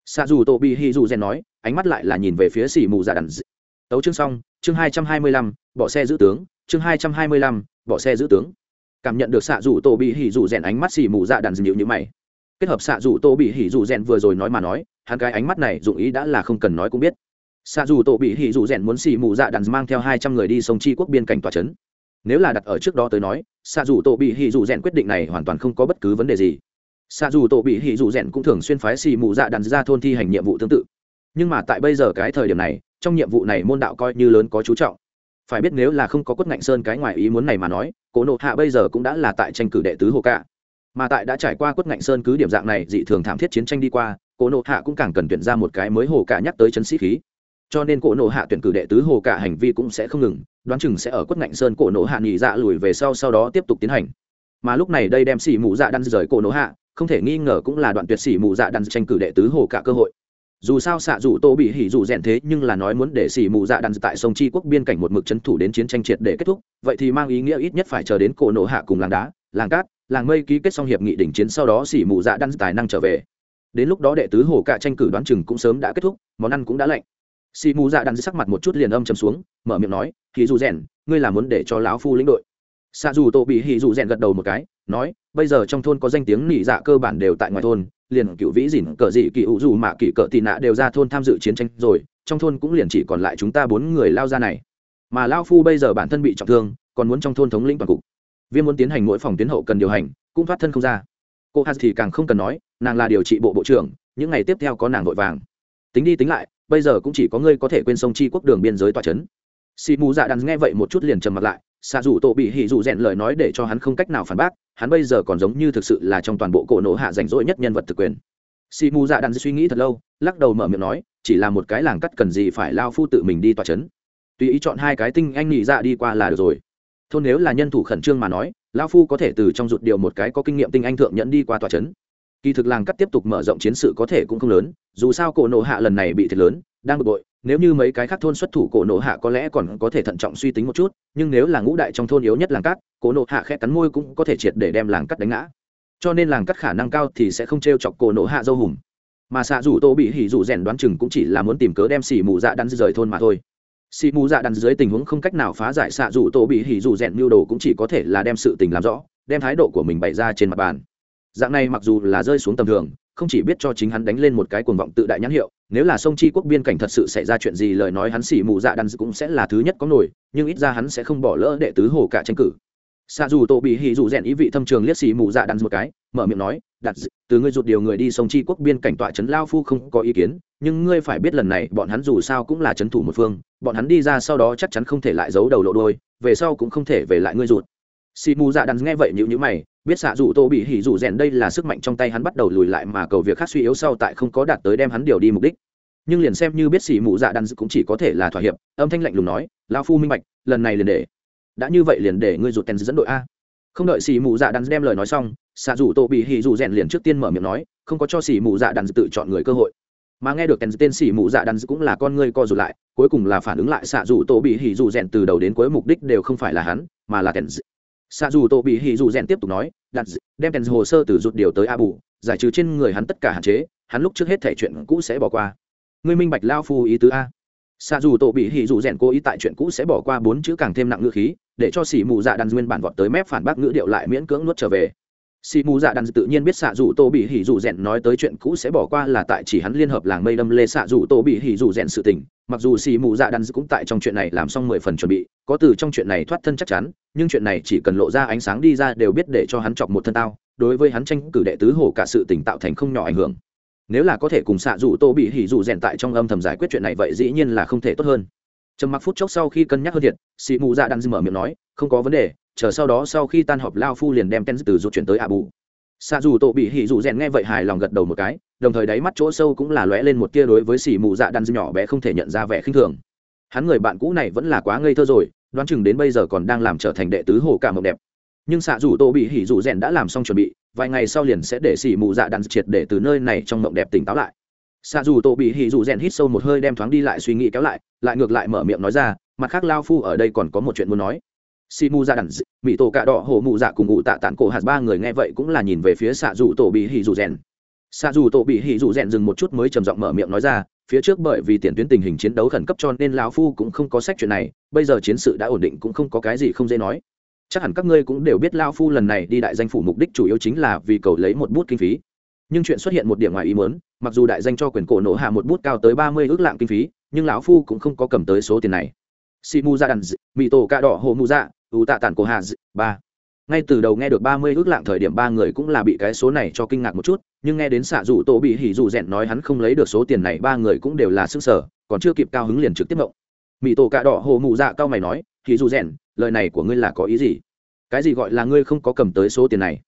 S1: Xa dù tô bị hi dù rèn nói, ánh mắt lại là nhìn về phía xỉ mù giả đàn d... tấu chương xong, chương hai trăm hai mươi lăm, bỏ xe giữ tướng, chương hai trăm hai mươi lăm, bỏ xe giữ tướng. Cảm nhận được xạ dù tô bị hỉ dù rèn ánh mắt xỉ mù dạ đàn dịu như mày. Kết hợp xạ dù tô bị hỉ dù rèn vừa rồi nói mà nói, hắn cái ánh mắt này dụng ý đã là không cần nói cũng biết. Xạ dù tô bị hỉ dù rèn muốn xỉ mù dạ đàn mang theo hai trăm người đi sông chi quốc biên cảnh tòa trấn nếu là đặt ở trước đó tới nói xạ dù tổ bị hỉ dù rèn quyết định này hoàn toàn không có bất cứ vấn đề gì. Xạ dù tổ bị hỉ dù rèn cũng thường xuyên phái xì mù dạ đàn ra thôn thi hành nhiệm vụ tương tự. Nhưng mà tại bây giờ cái thời điểm này, trong nhiệm vụ này môn đạo coi như lớn có chú trọng. Phải biết nếu là không có quất ngạnh sơn cái ngoài ý muốn này mà nói cổ nộ hạ bây giờ cũng đã là tại tranh cử đệ tứ hồ cả mà tại đã trải qua quất ngạnh sơn cứ điểm dạng này dị thường thảm thiết chiến tranh đi qua cổ nộ hạ cũng càng cần tuyển ra một cái mới hồ cả nhắc tới chấn sĩ khí cho nên cổ nộ hạ tuyển cử đệ tứ hồ cả hành vi cũng sẽ không ngừng, đoán chừng sẽ ở quất ngạnh sơn cổ nộ hạ nghỉ dạ lùi về sau sau đó tiếp tục tiến hành. Mà lúc này đây đem xỉ mù dạ đan rời cổ nộ hạ, không thể nghi ngờ cũng là đoạn tuyệt xỉ mù dạ đan tranh cử đệ tứ hồ cả cơ hội. Dù sao xạ dù tô bị hỉ dù rèn thế nhưng là nói muốn để xỉ mù dạ đan tại sông chi quốc biên cảnh một mực c h ấ n thủ đến chiến tranh triệt để kết thúc, vậy thì mang ý nghĩa ít nhất phải chờ đến cổ nộ hạ cùng làng đá, làng cát, làng mây ký kết xong hiệp nghị đỉnh chiến sau đó xỉ mù dạ đan tài năng trở về. Đến lúc đó đệ tứ hồ cả tranh cử đoán chừng cũng sớm đã kết thúc, món ăn cũng đã lạnh xỉ mù dạ đan sắc mặt một chút liền âm chầm xuống, mở miệng nói, hỉ dù rèn, ngươi là muốn để cho lão phu lĩnh đội. Xạ dù tô bị hỉ dù rèn gật đầu một cái, nói, bây giờ trong thôn có danh tiếng nỉ dạ cơ bản đều tại ngoài thôn, liền cựu vĩ dìn, cờ dị kỳ ủ dù mạ kỳ cờ tị nạ đều ra thôn tham dự chiến tranh rồi, trong thôn cũng liền chỉ còn lại chúng ta bốn người lao ra này. Mà lao phu bây giờ bản thân bị trọng thương, còn muốn trong thôn thống lĩnh toàn cục. Viêm muốn tiến hành mỗi phòng tuyến hậu cần điều hành, cũng thoát thân không ra. Cô hát thì càng không cần nói, nàng là điều trị bộ bộ trưởng, những ngày tiếp theo có nàng vội vàng. Tính đi tính lại bây giờ cũng chỉ có ngươi có thể quên sông chi quốc đường biên giới tòa trấn xì mù dạ đàn nghe vậy một chút liền trầm mặt lại xạ dù tổ bị hỉ dù rèn lời nói để cho hắn không cách nào phản bác, hắn bây giờ còn giống như thực sự là trong toàn bộ cổ nổ hạ rảnh rỗi nhất nhân vật thực quyền. Si mù dạ đàn suy nghĩ thật lâu, lắc đầu mở miệng nói, chỉ là một cái làng cắt cần gì phải lao phu tự mình đi tòa trấn tùy ý chọn hai cái tinh anh nhị dạ đi qua là được rồi. Thôn nếu là nhân thủ khẩn trương mà nói, lao phu có thể từ trong rụt điều một cái có kinh nghiệm tinh anh thượng nhẫn đi qua tòa trấn kỳ thực làng cắt tiếp tục mở rộng chiến sự có thể cũng không lớn, dù sao cổ nổ hạ lần này bị thiệt lớn, đang bực bội, nếu như mấy cái khác thôn xuất thủ cổ nộ hạ có lẽ còn có thể thận trọng suy tính một chút, nhưng nếu là ngũ đại trong thôn yếu nhất làng cát cổ nộ hạ khẽ cắn môi cũng có thể triệt để đem làng cắt đánh ngã. Cho nên làng cắt khả năng cao thì sẽ không t r e o chọc cổ nộ hạ dâu hùm mà xạ dù tô bị hỉ dù rèn đoán chừng cũng chỉ là muốn tìm cớ đem xỉ mù dạ đắn rời thôn mà thôi. Xỉ mù dạ đắn dưới tình huống không cách nào phá giải xạ dù tô bị hỉ dù rèn mưu đồ cũng chỉ có thể là đem sự tình làm rõ, đem thái độ của mình bày ra trên mặt bàn dạng này mặc dù là rơi xuống tầm thường, không chỉ biết cho chính hắn đánh lên một cái cuồng vọng tự đại nhãn hiệu, nếu là sông chi quốc biên cảnh thật sự xảy ra chuyện gì lời nói hắn xỉ mù dạ đan cũng sẽ là thứ nhất có nổi, nhưng ít ra hắn sẽ không bỏ lỡ đệ tứ hồ cả tranh cử. Xa dù tổ bị hỉ dù rèn ý vị thâm trường liếc xỉ mù dạ đan một cái, mở miệng nói đặt từ ngươi rụt điều người đi sông chi quốc biên cảnh tọa trấn lao phu không có ý kiến, nhưng ngươi phải biết lần này bọn hắn dù sao cũng là trấn thủ một phương, bọn hắn đi ra sau đó chắc chắn không thể lại giấu đầu lộ đôi, về sau cũng không thể về lại ngươi rụt xì mù dạ đan nghe vậy nhữ nhữ mày, biết xạ dù tô bị hỉ dù rèn đây là sức mạnh trong tay hắn bắt đầu lùi lại mà cầu việc khác suy yếu sau tại không có đạt tới đem hắn điều đi mục đích. Nhưng liền xem như biết xỉ mù dạ đan cũng chỉ có thể là thỏa hiệp, âm thanh lạnh lùng nói lao phu minh bạch, lần này liền để. Đã như vậy liền để ngươi rụt tèn dẫn đội a. Không đợi xỉ mù dạ đan đem lời nói xong, xạ dù tô bị hỉ dù rèn liền trước tiên mở miệng nói, không có cho xỉ mù dạ đan tự chọn người cơ hội. Mà nghe được tên xỉ mụ dạ đan cũng là con ngươi co rụt lại, cuối cùng là phản ứng lại xạ dù tô bị hỉ dù rèn từ đầu đến cuối mục đích đều không phải là hắn, mà là tên xạ dù tổ bị hỉ dù rèn tiếp tục nói, đặt đem tèn hồ sơ từ rụt điều tới a bù, giải trừ trên người hắn tất cả hạn chế, hắn lúc trước hết thể chuyện cũ sẽ bỏ qua. Ngươi minh bạch lao phu ý tứ a. Xạ dù tổ bị hỉ dù rèn cố ý tại chuyện cũ sẽ bỏ qua bốn chữ càng thêm nặng ngữ khí, để cho xỉ mù dạ đàn nguyên bản vọt tới mép phản bác ngữ điệu lại miễn cưỡng nuốt trở về xỉ mù dạ đàn tự nhiên biết xạ dù tô bị hỉ dù rèn nói tới chuyện cũ sẽ bỏ qua là tại chỉ hắn liên hợp làng mây đâm lê xạ dù tô bị hỉ dù rèn sự tình. Mặc dù xỉ mù dạ đàn cũng tại trong chuyện này làm xong mười phần chuẩn bị, có từ trong chuyện này thoát thân chắc chắn, nhưng chuyện này chỉ cần lộ ra ánh sáng đi ra đều biết để cho hắn chọc một thân tao, đối với hắn tranh cử đệ tứ hồ cả sự tình tạo thành không nhỏ ảnh hưởng. Nếu là có thể cùng xạ dù tô bị hỉ dù rèn tại trong âm thầm giải quyết chuyện này vậy dĩ nhiên là không thể tốt hơn. Trầm mặc phút chốc sau khi cân nhắc hơn thiệt, xì mù dạ đan mở miệng nói, không có vấn đề chờ sau đó sau khi tan họp lao phu liền đem tên từ rụt chuyển tới ạ bù xa dù tô bị hỉ dù rèn nghe vậy hài lòng gật đầu một cái, đồng thời đáy mắt chỗ sâu cũng là lóe lên một tia đối với xỉ mù dạ đan nhỏ bé không thể nhận ra vẻ khinh thường. Hắn người bạn cũ này vẫn là quá ngây thơ rồi, đoán chừng đến bây giờ còn đang làm trở thành đệ tứ hồ cả mộng đẹp. Nhưng xạ dù tô bị hỉ dù rèn đã làm xong chuẩn bị, vài ngày sau liền sẽ để xỉ mù dạ đàn triệt để từ nơi này trong mộng đẹp tỉnh táo lại. Xạ dù Tô bị hỉ dù rèn hít sâu một hơi đem thoáng đi lại suy nghĩ kéo lại lại ngược lại mở miệng nói ra, mặt khác lao phu ở đây còn có một chuyện muốn nói si mu ra đàn mỹ tổ cạ đỏ, hổ mụ dạ cùng ngụ tạ tản cổ hạt, ba người nghe vậy cũng là nhìn về phía xạ dù tổ bị hỉ dù rèn. Xạ dù tổ bị hỉ dù rèn dừng một chút mới trầm giọng mở miệng nói ra, phía trước bởi vì tiền tuyến tình hình chiến đấu khẩn cấp cho nên lão phu cũng không có sách chuyện này, bây giờ chiến sự đã ổn định cũng không có cái gì không dễ nói. Chắc hẳn các ngươi cũng đều biết lão phu lần này đi đại danh phủ mục đích chủ yếu chính là vì cầu lấy một bút kinh phí. Nhưng chuyện xuất hiện một điểm ngoài ý muốn, mặc dù đại danh cho quyền cổ nổ hạ một bút cao tới ba mươi ước lạng kinh phí, nhưng lão phu cũng không có cầm tới số tiền này. Si mu ra đàn mỹ tổ cạ đỏ hồ mu dạ ưu tạ tản cổ hạ ba. Ngay từ đầu nghe được ba mươi ước lạng thời điểm ba người cũng là bị cái số này cho kinh ngạc một chút, nhưng nghe đến xạ rủ tổ bị hỉ rủ rèn nói hắn không lấy được số tiền này, ba người cũng đều là sức sở, còn chưa kịp cao hứng liền trực tiếp mộng mỹ tổ cạ đỏ hồ mụ dạ cao mày nói, hỉ rủ rèn lời này của ngươi là có ý gì? Cái gì gọi là ngươi không có cầm tới số tiền này?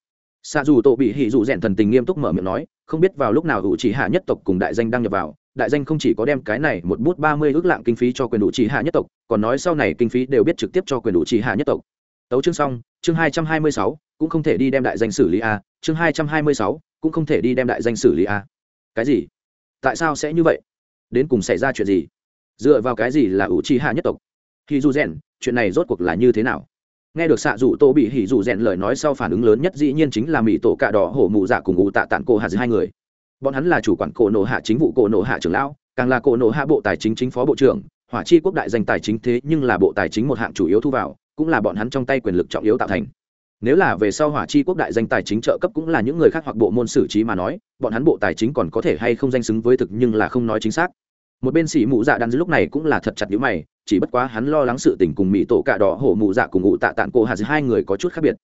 S1: Xạ dù tổ bị hỉ rủ rèn thần tình nghiêm túc mở miệng nói, không biết vào lúc nào hữu chỉ hạ nhất tộc cùng đại danh đăng nhập vào đại danh không chỉ có đem cái này một bút ba mươi ước lạng kinh phí cho quyền đủ chỉ hạ nhất tộc, còn nói sau này kinh phí đều biết trực tiếp cho quyền đủ chỉ hạ nhất tộc. Tấu chương xong, chương hai trăm hai mươi sáu, cũng không thể đi đem đại danh xử lý a, chương hai trăm hai mươi sáu, cũng không thể đi đem đại danh xử lý a. Cái gì? Tại sao sẽ như vậy? Đến cùng xảy ra chuyện gì? Dựa vào cái gì là ủ trì hạ nhất tộc? Khi du rèn, chuyện này rốt cuộc là như thế nào? Nghe được xạ dù tô bị hỉ dù rèn lời nói sau phản ứng lớn nhất dĩ nhiên chính là mỹ tổ cạ đỏ hổ mụ dạ cùng ủ tạ tạng cổ hạ hai người bọn hắn là chủ quản cổ nổ hạ chính vụ cổ nổ hạ trưởng lão, càng là cổ nổ hạ bộ tài chính chính phó bộ trưởng, hỏa chi quốc đại danh tài chính thế nhưng là bộ tài chính một hạng chủ yếu thu vào, cũng là bọn hắn trong tay quyền lực trọng yếu tạo thành. Nếu là về sau hỏa chi quốc đại danh tài chính trợ cấp cũng là những người khác hoặc bộ môn xử trí mà nói, bọn hắn bộ tài chính còn có thể hay không danh xứng với thực nhưng là không nói chính xác. Một bên sĩ mụ dạ đan lúc này cũng là thật chặt nhữ mày, chỉ bất quá hắn lo lắng sự tình cùng mỹ tổ cạ đỏ hổ mụ dạ cùng ngụ tạ tạng cổ hạ hai người có chút khác biệt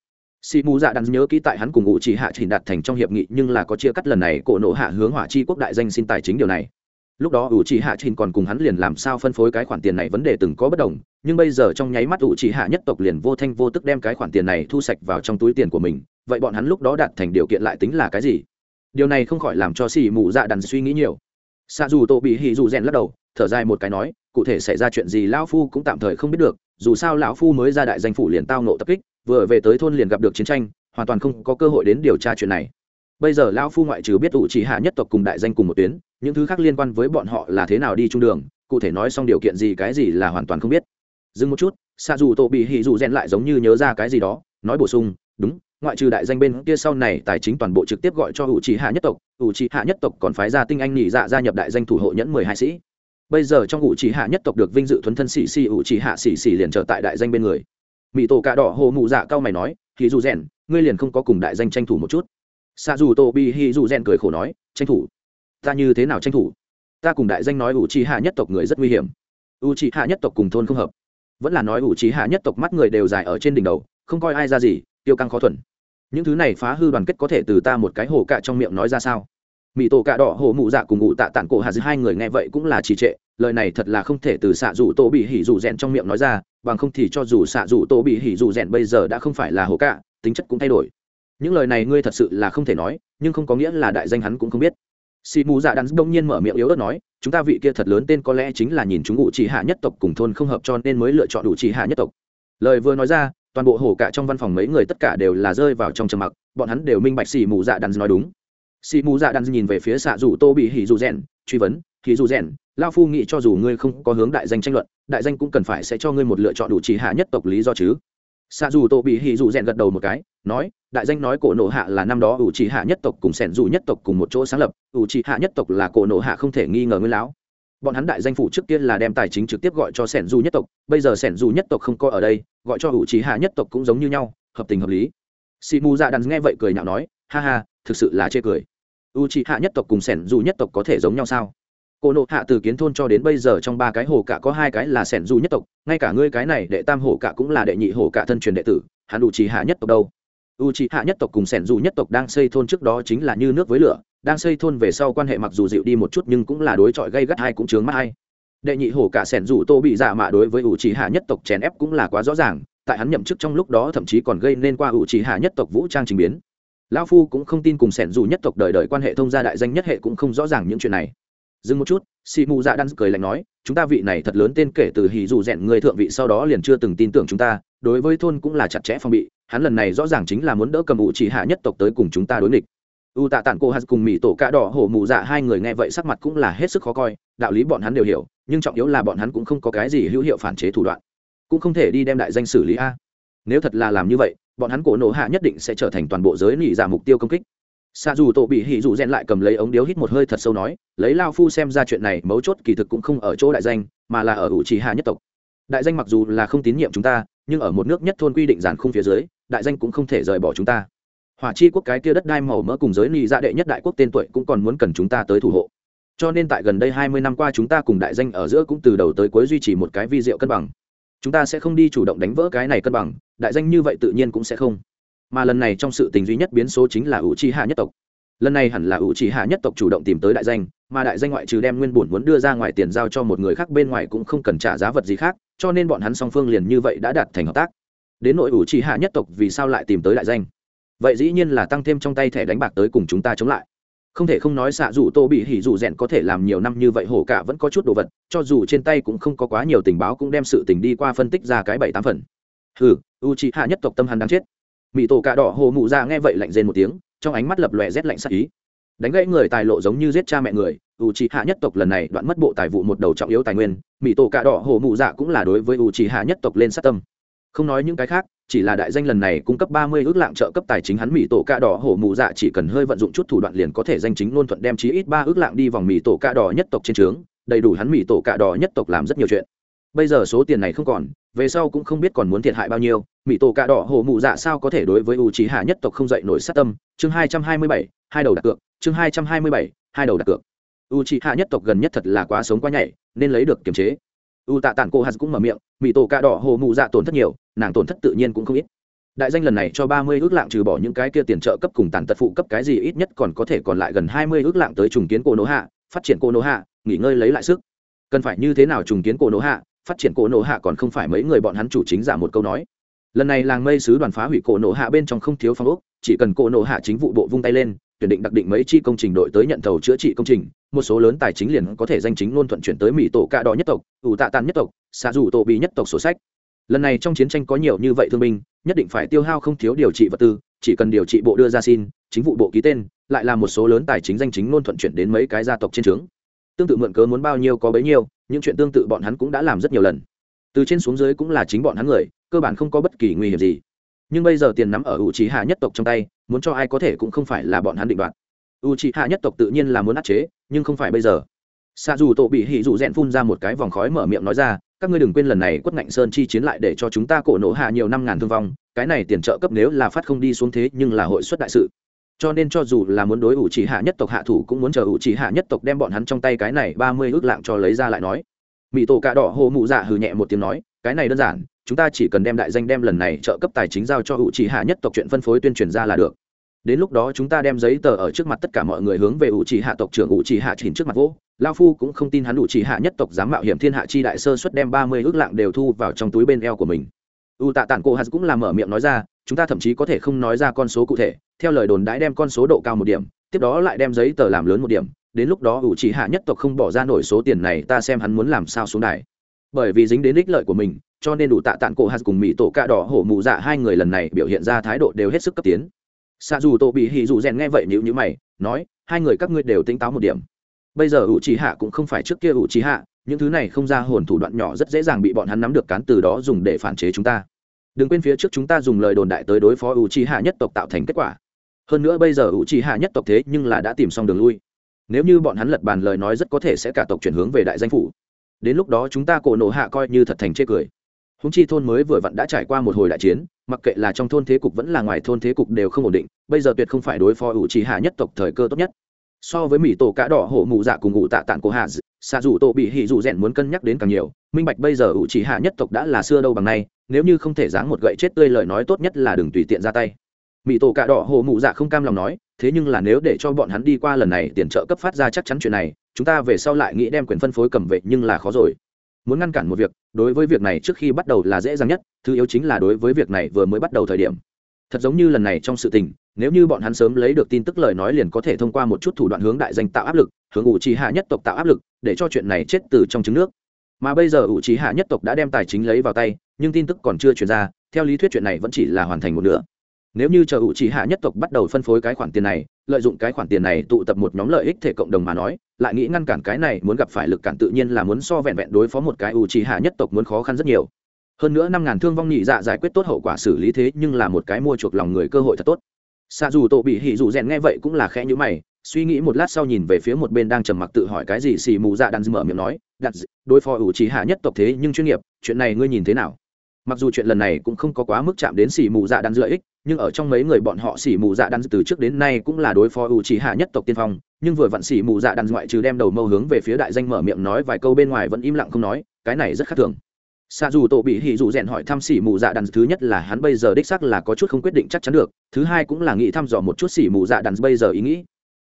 S1: sĩ mù dạ đan nhớ kỹ tại hắn cùng ngụ chỉ hạ chỉ đạt thành trong hiệp nghị nhưng là có chia cắt lần này cổ nộ hạ hướng hỏa chi quốc đại danh xin tài chính điều này. Lúc đó ủ chỉ hạ trình còn cùng hắn liền làm sao phân phối cái khoản tiền này vấn đề từng có bất đồng, nhưng bây giờ trong nháy mắt ủ chỉ hạ nhất tộc liền vô thanh vô tức đem cái khoản tiền này thu sạch vào trong túi tiền của mình, vậy bọn hắn lúc đó đạt thành điều kiện lại tính là cái gì? Điều này không khỏi làm cho xì mù dạ đàn suy nghĩ nhiều. Xa dù tổ bị hì dù rèn lắc đầu, thở dài một cái nói, cụ thể xảy ra chuyện gì, lão phu cũng tạm thời không biết được, dù sao lão phu mới ra đại danh phủ liền tao nộ tập kích vừa về tới thôn liền gặp được chiến tranh, hoàn toàn không có cơ hội đến điều tra chuyện này. Bây giờ lão phu ngoại trừ biết ủ chỉ hạ nhất tộc cùng đại danh cùng một tuyến, những thứ khác liên quan với bọn họ là thế nào đi trung đường, cụ thể nói xong điều kiện gì cái gì là hoàn toàn không biết. Dừng một chút xa dù tổ bị hỉ dù rèn lại giống như nhớ ra cái gì đó, nói bổ sung, đúng, ngoại trừ đại danh bên kia sau này tài chính toàn bộ trực tiếp gọi cho ủ trì hạ nhất tộc ủ trì hạ nhất tộc còn phái ra tinh anh nhị dạ gia nhập đại danh thủ hộ nhẫn mười hai sĩ. Bây giờ trong ủ trì hạ nhất tộc được vinh dự thuấn thân xì xì ủ trì hạ xì xì liền trở tại đại danh bên người mỹ tổ cà đỏ hồ mụ dạ cao mày nói thì dù rèn, ngươi liền không có cùng đại danh tranh thủ một chút. Xa dù tổ bị hì dù rèn cười khổ nói, tranh thủ? Ta như thế nào tranh thủ? Ta cùng đại danh nói ủ trì hạ nhất tộc người rất nguy hiểm. U trì hạ nhất tộc cùng thôn không hợp. Vẫn là nói ủ trì hạ nhất tộc mắt người đều dài ở trên đỉnh đầu, không coi ai ra gì, tiêu căng khó thuần. Những thứ này phá hư đoàn kết có thể từ ta một cái hồ cạ trong miệng nói ra sao? Mỹ tổ cạ đỏ hồ mụ dạ cùng ngụ tạ tản cổ hạ dư, hai người nghe vậy cũng là trì trệ. Lời này thật là không thể từ xạ dù tô bị hỉ dù rèn trong miệng nói ra, bằng không thì cho dù xạ dù tô bị hỉ dù rèn bây giờ đã không phải là hồ cạ, tính chất cũng thay đổi. Những lời này ngươi thật sự là không thể nói, nhưng không có nghĩa là đại danh hắn cũng không biết. Xì mù dạ đắn đông nhiên mở miệng yếu ớt nói, chúng ta vị kia thật lớn tên có lẽ chính là nhìn chúng ngụ chỉ hạ nhất tộc cùng thôn không hợp cho nên mới lựa chọn đủ chỉ hạ nhất tộc. Lời vừa nói ra, toàn bộ hổ cả trong văn phòng mấy người tất cả đều là rơi vào trong trầm mặc, bọn hắn đều minh bạch xì mù dạ đắn nói đúng xì mù dạ đắn nhìn về phía xạ dù tô bị hỉ dù rèn, truy vấn, hỉ dù rèn, lao phu nghĩ cho dù ngươi không có hướng đại danh tranh luận, đại danh cũng cần phải sẽ cho ngươi một lựa chọn đủ chỉ hạ nhất tộc lý do chứ. Xạ dù tô bị hỉ dù rèn gật đầu một cái, nói, đại danh nói cổ nổ hạ là năm đó ủ trì hạ nhất tộc cùng sẻn dù nhất tộc cùng một chỗ sáng lập, ủ trì hạ nhất tộc là cổ nổ hạ không thể nghi ngờ ngươi lão. Bọn hắn đại danh phủ trước tiên là đem tài chính trực tiếp gọi cho sẻn Dụ nhất tộc, bây giờ sẻn Dụ nhất tộc không coi ở đây, gọi cho ủ trí hạ nhất tộc cũng giống như nhau, hợp tình hợp lý. Sĩ mù dạ đàn nghe vậy cười nhạo nói, ha ha thực sự là chê cười. U trì hạ nhất tộc cùng sẻn dù nhất tộc có thể giống nhau sao? Cổ nộ hạ từ kiến thôn cho đến bây giờ trong ba cái hồ cả có hai cái là sẻn dù nhất tộc, ngay cả ngươi cái này đệ tam hồ cả cũng là đệ nhị hồ cả thân truyền đệ tử, hắn ủ trì hạ nhất tộc đâu? U c h ị hạ nhất tộc cùng sẻn dù nhất tộc đang xây thôn trước đó chính là như nước với lửa, đang xây thôn về sau quan hệ mặc dù dịu đi một chút nhưng cũng là đối chọi gây gắt hai cũng chướng mắt hai đệ nhị hổ cả sẻn dù tô bị giả mạ đối với u trì hạ nhất tộc chèn ép cũng là quá rõ ràng, tại hắn nhậm chức trong lúc đó thậm chí còn gây nên qua u trì hạ nhất tộc vũ trang trình biến. Lão phu cũng không tin cùng sẻn dù nhất tộc đời đời quan hệ thông gia đại danh nhất hệ cũng không rõ ràng những chuyện này. Dừng một chút si mù dạ đan cười lạnh nói, chúng ta vị này thật lớn tên kể từ hì dù rèn người thượng vị sau đó liền chưa từng tin tưởng chúng ta, đối với thôn cũng là chặt chẽ phòng bị, hắn lần này rõ ràng chính là muốn đỡ cầm ủ chỉ hạ nhất tộc tới cùng chúng ta đối nghịch. U tạ tản cô hạt cùng mỹ tổ cạ đỏ hổ mù dạ hai người nghe vậy sắc mặt cũng là hết sức khó coi, đạo lý bọn hắn đều hiểu, nhưng trọng yếu là bọn hắn cũng không có cái gì hữu hiệu phản chế thủ đoạn, cũng không thể đi đem đại danh xử lý a. Nếu thật là làm như vậy bọn hắn cổ nổ hạ nhất định sẽ trở thành toàn bộ giới nỉ giả mục tiêu công kích. Xa dù tổ bị hỉ dù rèn lại cầm lấy ống điếu hít một hơi thật sâu nói, lấy lao phu xem ra chuyện này mấu chốt kỳ thực cũng không ở chỗ đại danh, mà là ở ủ trì hạ nhất tộc. Đại danh mặc dù là không tín nhiệm chúng ta, nhưng ở một nước nhất thôn quy định giản khung phía dưới, đại danh cũng không thể rời bỏ chúng ta. Hỏa chi quốc cái kia đất đai màu mỡ cùng giới nị dạ đệ nhất đại quốc tên tuổi cũng còn muốn cần chúng ta tới thủ hộ. Cho nên tại gần đây hai mươi năm qua chúng ta cùng đại danh ở giữa cũng từ đầu tới cuối duy trì một cái vi diệu cân bằng. Chúng ta sẽ không đi chủ động đánh vỡ cái này cân bằng đại danh như vậy tự nhiên cũng sẽ không. Mà lần này trong sự tình duy nhất biến số chính là ủ trì hạ nhất tộc. Lần này hẳn là ủ trì hạ nhất tộc chủ động tìm tới đại danh, mà đại danh ngoại trừ đem nguyên bổn muốn đưa ra ngoài tiền giao cho một người khác bên ngoài cũng không cần trả giá vật gì khác, cho nên bọn hắn song phương liền như vậy đã đạt thành hợp tác. Đến nội ủ trì hạ nhất tộc vì sao lại tìm tới đại danh? Vậy dĩ nhiên là tăng thêm trong tay thẻ đánh bạc tới cùng chúng ta chống lại. Không thể không nói xạ dù tô bị hỉ dù rèn có thể làm nhiều năm như vậy hổ cả vẫn có chút đồ vật, cho dù trên tay cũng không có quá nhiều tình báo cũng đem sự tình đi qua phân tích ra cái bảy tám phần. Hừ u c hạ nhất tộc tâm hắn đáng chết. Mỹ tổ cạ đỏ hồ mụ ra nghe vậy lạnh rên một tiếng, trong ánh mắt lập lòe rét lạnh sắc ý. Đánh gãy người tài lộ giống như giết cha mẹ người, u c hạ nhất tộc lần này đoạn mất bộ tài vụ một đầu trọng yếu tài nguyên mỹ tổ cạ đỏ hồ mụ dạ cũng là đối với u c hạ nhất tộc lên sát tâm. Không nói những cái khác, chỉ là đại danh lần này cung cấp ba mươi ước lạng trợ cấp tài chính hắn mỹ tổ cạ đỏ hổ mù dạ chỉ cần hơi vận dụng chút thủ đoạn liền có thể danh chính luôn thuận đem chí ít ba ước lạng đi vòng mỹ tổ cạ đỏ nhất tộc trên trướng, đầy đủ hắn mỹ tổ cạ đỏ nhất tộc làm rất nhiều chuyện. Bây giờ số tiền này không còn về sau cũng không biết còn muốn thiệt hại bao nhiêu, mỹ tổ cạ đỏ hổ mụ dạ sao có thể đối với u trí hạ nhất tộc không dậy nổi sát tâm? Chương hai trăm hai mươi bảy, hai đầu đặt cược, chương hai trăm hai mươi bảy, hai đầu đặt cược. U trí hạ nhất tộc gần nhất thật là quá sống quá nhảy, nên lấy được kiềm chế. U tạ tản cô hạt cũng mở miệng, mỹ tổ cạ đỏ hồ mụ dạ tổn thất nhiều, nàng tổn thất tự nhiên cũng không ít. Đại danh lần này cho ba mươi ước lạng trừ bỏ những cái kia tiền trợ cấp cùng tàn tật phụ cấp cái gì ít nhất còn có thể còn lại gần hai mươi ước lạng tới trùng kiến cô nỗ hạ, phát triển cô nỗ hạ, nghỉ ngơi lấy lại sức. Cần phải như thế nào trùng kiến cổ nổ hạ? Phát triển cổ nổ hạ còn không phải mấy người bọn hắn chủ chính giả một câu nói. Lần này làng mây sứ đoàn phá hủy cổ nổ hạ bên trong không thiếu phong ốc, chỉ cần cổ nổ hạ chính vụ bộ vung tay lên, tuyển định đặc định mấy chi công trình đội tới nhận thầu chữa trị công trình, một số lớn tài chính liền có thể danh chính luôn thuận chuyển tới mỹ tổ cạ đỏ nhất tộc, ủ tạ tàn nhất tộc, xạ dù tổ bị nhất tộc sổ sách. Lần này trong chiến tranh có nhiều như vậy thương binh, nhất định phải tiêu hao không thiếu điều trị vật tư, chỉ cần điều trị bộ đưa ra xin, chính vụ bộ ký tên, lại là một số lớn tài chính danh chính luôn thuận chuyển đến mấy cái gia tộc trên trướng tương tự mượn cớ muốn bao nhiêu có bấy nhiêu, những chuyện tương tự bọn hắn cũng đã làm rất nhiều lần. Từ trên xuống dưới cũng là chính bọn hắn người, cơ bản không có bất kỳ nguy hiểm gì. Nhưng bây giờ tiền nắm ở u trí hạ nhất tộc trong tay, muốn cho ai có thể cũng không phải là bọn hắn định đoạt. U trí hạ nhất tộc tự nhiên là muốn áp chế, nhưng không phải bây giờ. Xa dù tổ bị hỉ dù rẽn phun ra một cái vòng khói mở miệng nói ra, các ngươi đừng quên lần này quất ngạnh sơn chi chiến lại để cho chúng ta cổ nổ hạ nhiều năm ngàn thương vong, cái này tiền trợ cấp nếu là phát không đi xuống thế nhưng là hội suất đại sự cho nên cho dù là muốn đối ủ chỉ hạ nhất tộc hạ thủ cũng muốn chờ ủ chỉ hạ nhất tộc đem bọn hắn trong tay cái này ba mươi ước lạng cho lấy ra lại nói. Mỹ tổ cạ đỏ hồ mụ dạ hừ nhẹ một tiếng nói, cái này đơn giản, chúng ta chỉ cần đem đại danh đem lần này trợ cấp tài chính giao cho ủ chỉ hạ nhất tộc chuyện phân phối tuyên truyền ra là được. Đến lúc đó chúng ta đem giấy tờ ở trước mặt tất cả mọi người hướng về ủ chỉ hạ tộc trưởng ủ chỉ hạ chỉnh trước mặt vỗ lao phu cũng không tin hắn ủ chỉ hạ nhất tộc dám mạo hiểm thiên hạ chi đại sơ xuất đem ba mươi ước lạng đều thu vào trong túi bên eo của mình. U tạ tản cô hạt cũng làm mở miệng nói ra, chúng ta thậm chí có thể không nói ra con số cụ thể theo lời đồn đãi đem con số độ cao một điểm, tiếp đó lại đem giấy tờ làm lớn một điểm, đến lúc đó ủ chỉ hạ nhất tộc không bỏ ra nổi số tiền này, ta xem hắn muốn làm sao xuống đài. Bởi vì dính đến ích lợi của mình, cho nên đủ tạ tạng cổ hạt cùng mỹ tổ cạ đỏ hổ mụ dạ hai người lần này biểu hiện ra thái độ đều hết sức cấp tiến. Xa dù tổ bị hì dù rèn nghe vậy nhữ nhữ mày, nói, hai người các ngươi đều tính táo một điểm. Bây giờ ủ trì hạ cũng không phải trước kia ủ trì hạ, những thứ này không ra hồn thủ đoạn nhỏ rất dễ dàng bị bọn hắn nắm được cán từ đó dùng để phản chế chúng ta. Đừng quên phía trước chúng ta dùng lời đồn đại tới đối phó ủ trì hạ nhất tộc tạo thành kết quả hơn nữa bây giờ ủ trì hạ nhất tộc thế nhưng là đã tìm xong đường lui. Nếu như bọn hắn lật bàn lời nói rất có thể sẽ cả tộc chuyển hướng về đại danh phủ. Đến lúc đó chúng ta cổ nổ hạ coi như thật thành chê cười. Húng chi thôn mới vừa vặn đã trải qua một hồi đại chiến, mặc kệ là trong thôn thế cục vẫn là ngoài thôn thế cục đều không ổn định, bây giờ tuyệt không phải đối phó ủ trì hạ nhất tộc thời cơ tốt nhất. So với mỹ tổ cá đỏ hổ mụ dạ cùng ngụ tạ tạng cổ hạ xạ dù tổ bị hỉ dù rèn muốn cân nhắc đến càng nhiều, minh bạch bây giờ ủ trì hạ nhất tộc đã là xưa đâu bằng nay, nếu như không thể dáng một gậy chết tươi lời nói tốt nhất là đừng tùy tiện ra tay mỹ tổ cạ đỏ hồ mụ dạ không cam lòng nói, thế nhưng là nếu để cho bọn hắn đi qua lần này tiền trợ cấp phát ra chắc chắn chuyện này, chúng ta về sau lại nghĩ đem quyền phân phối cầm vệ nhưng là khó rồi. Muốn ngăn cản một việc, đối với việc này trước khi bắt đầu là dễ dàng nhất, thứ yếu chính là đối với việc này vừa mới bắt đầu thời điểm. Thật giống như lần này trong sự tình, nếu như bọn hắn sớm lấy được tin tức lời nói liền có thể thông qua một chút thủ đoạn hướng đại danh tạo áp lực, hướng ủ trì hạ nhất tộc tạo áp lực, để cho chuyện này chết từ trong trứng nước. Mà bây giờ ủ trì hạ nhất tộc đã đem tài chính lấy vào tay, nhưng tin tức còn chưa chuyển ra, theo lý thuyết chuyện này vẫn chỉ là hoàn thành một nửa nếu như chờ ủ trì hạ nhất tộc bắt đầu phân phối cái khoản tiền này, lợi dụng cái khoản tiền này tụ tập một nhóm lợi ích thể cộng đồng mà nói, lại nghĩ ngăn cản cái này muốn gặp phải lực cản tự nhiên là muốn so vẹn vẹn đối phó một cái ủ trì hạ nhất tộc muốn khó khăn rất nhiều. Hơn nữa năm ngàn thương vong nhị dạ giải quyết tốt hậu quả xử lý thế nhưng là một cái mua chuộc lòng người cơ hội thật tốt. Xa dù tổ bị hỉ dù rèn nghe vậy cũng là khẽ nhữ mày, suy nghĩ một lát sau nhìn về phía một bên đang trầm mặc tự hỏi cái gì xì mù dạ đàn mở miệng nói, đặt đối phó ủ trì hạ nhất tộc thế nhưng chuyên nghiệp, chuyện này ngươi nhìn thế nào? Mặc dù chuyện lần này cũng không có quá mức chạm đến xỉ mù dạ đan lợi ích, nhưng ở trong mấy người bọn họ xỉ mù dạ đan từ trước đến nay cũng là đối phó ủ trí hạ nhất tộc tiên phong, nhưng vừa vặn xỉ mù dạ đan ngoại trừ đem đầu mâu hướng về phía đại danh mở miệng nói vài câu bên ngoài vẫn im lặng không nói, cái này rất khác thường. Xa dù tổ bị hỉ dù rèn hỏi thăm xỉ mù dạ đàn thứ nhất là hắn bây giờ đích sắc là có chút không quyết định chắc chắn được, thứ hai cũng là nghĩ thăm dò một chút xỉ mù dạ đàn bây giờ ý nghĩ.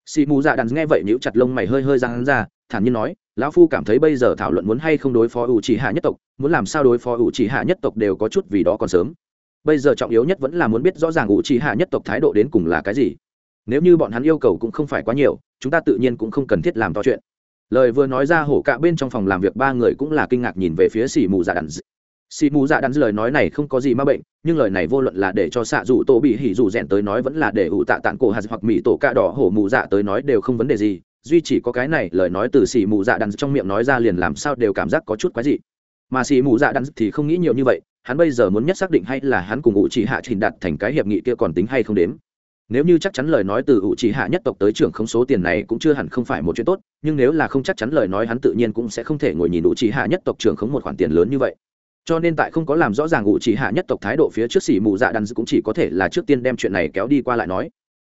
S1: Xỉ mù dạ đàn nghe vậy nhíu chặt lông mày hơi hơi ra hắn ra, thản nhiên nói lão phu cảm thấy bây giờ thảo luận muốn hay không đối phó ủ chỉ hạ nhất tộc, muốn làm sao đối phó ủ chỉ hạ nhất tộc đều có chút vì đó còn sớm. Bây giờ trọng yếu nhất vẫn là muốn biết rõ ràng ủ chỉ hạ nhất tộc thái độ đến cùng là cái gì. Nếu như bọn hắn yêu cầu cũng không phải quá nhiều, chúng ta tự nhiên cũng không cần thiết làm to chuyện. Lời vừa nói ra, hổ cạ bên trong phòng làm việc ba người cũng là kinh ngạc nhìn về phía xì mù dạ đàn xì mù dạ đàn lời nói này không có gì ma bệnh, nhưng lời này vô luận là để cho xạ dù tô bị hỉ dù rèn tới nói vẫn là để ủ tạ tạng cổ hạt hoặc mỹ tổ cạ đỏ hổ mù dạ tới nói đều không vấn đề gì duy chỉ có cái này, lời nói từ xì mù dạ đắn trong miệng nói ra liền làm sao đều cảm giác có chút quái dị. Mà xì mù dạ đắn thì không nghĩ nhiều như vậy, hắn bây giờ muốn nhất xác định hay là hắn cùng ủ chỉ hạ trình đặt thành cái hiệp nghị kia còn tính hay không đếm. Nếu như chắc chắn lời nói từ ủ chỉ hạ nhất tộc tới trưởng không số tiền này cũng chưa hẳn không phải một chuyện tốt, nhưng nếu là không chắc chắn lời nói hắn tự nhiên cũng sẽ không thể ngồi nhìn ủ chỉ hạ nhất tộc trưởng không một khoản tiền lớn như vậy. Cho nên tại không có làm rõ ràng ủ chỉ hạ nhất tộc thái độ phía trước xỉ mù dạ đàn cũng chỉ có thể là trước tiên đem chuyện này kéo đi qua lại nói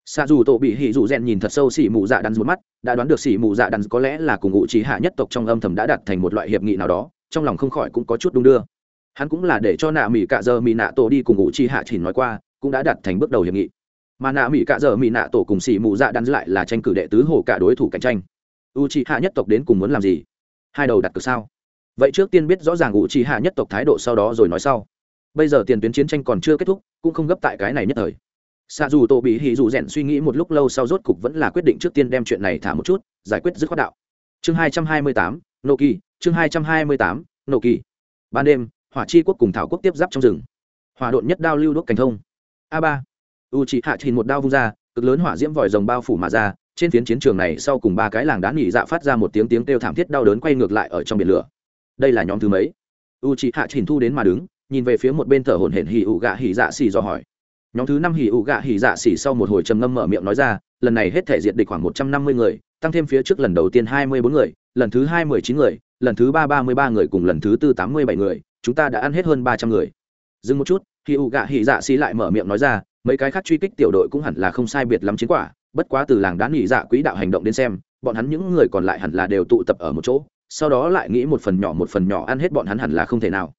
S1: xa dù tổ bị hỉ dù rèn nhìn thật sâu xỉ mù dạ đắn rút mắt, đã đoán được xỉ mù dạ đắn có lẽ là cùng ngụ trí hạ nhất tộc trong âm thầm đã đặt thành một loại hiệp nghị nào đó, trong lòng không khỏi cũng có chút đung đưa. Hắn cũng là để cho nạ mỹ cạ giờ mỹ nạ tổ đi cùng ngụ trí hạ chỉ nói qua, cũng đã đặt thành bước đầu hiệp nghị. Mà nạ mỹ cạ Dơ mỹ nạ tổ cùng xỉ mù dạ đắn lại là tranh cử đệ tứ hồ cả đối thủ cạnh tranh. U trí hạ nhất tộc đến cùng muốn làm gì? Hai đầu đặt cược sao? Vậy trước tiên biết rõ ràng ngụ trí hạ nhất tộc thái độ sau đó rồi nói sau. Bây giờ tiền tuyến chiến tranh còn chưa kết thúc, cũng không gấp tại cái này nhất thời xa dù tổ bị hì dù rèn suy nghĩ một lúc lâu sau rốt cục vẫn là quyết định trước tiên đem chuyện này thả một chút, giải quyết dứt khoát đạo. Chương hai trăm hai mươi tám, nô kỳ, chương hai trăm hai mươi tám, nô kỳ. Ban đêm, hỏa chi quốc cùng thảo quốc tiếp giáp trong rừng. Hỏa độn nhất đao lưu đốt cảnh thông. A ba. U chị hạ trình một đao vung ra, cực lớn hỏa diễm vòi rồng bao phủ mà ra, trên phiến chiến trường này sau cùng ba cái làng đá nghỉ dạ phát ra một tiếng tiếng kêu thảm thiết đau đớn quay ngược lại ở trong biển lửa. Đây là nhóm thứ mấy? U chị hạ trình thu đến mà đứng, nhìn về phía một bên thở hổn hển hỉ ụ gạ hỉ dạ xì dò hỏi nhóm thứ năm hỉ ụ gạ hỉ dạ xỉ sau một hồi trầm ngâm mở miệng nói ra, lần này hết thể diệt địch khoảng một trăm năm mươi người, tăng thêm phía trước lần đầu tiên hai mươi bốn người, lần thứ hai mười chín người, lần thứ ba ba mươi ba người cùng lần thứ tư tám mươi bảy người, chúng ta đã ăn hết hơn ba trăm người. Dừng một chút, hỉ ụ gạ hỉ dạ xỉ lại mở miệng nói ra, mấy cái khác truy kích tiểu đội cũng hẳn là không sai biệt lắm chiến quả, bất quá từ làng đá nghỉ dạ quỹ đạo hành động đến xem, bọn hắn những người còn lại hẳn là đều tụ tập ở một chỗ, sau đó lại nghĩ một phần nhỏ một phần nhỏ ăn hết bọn hắn hẳn là không thể nào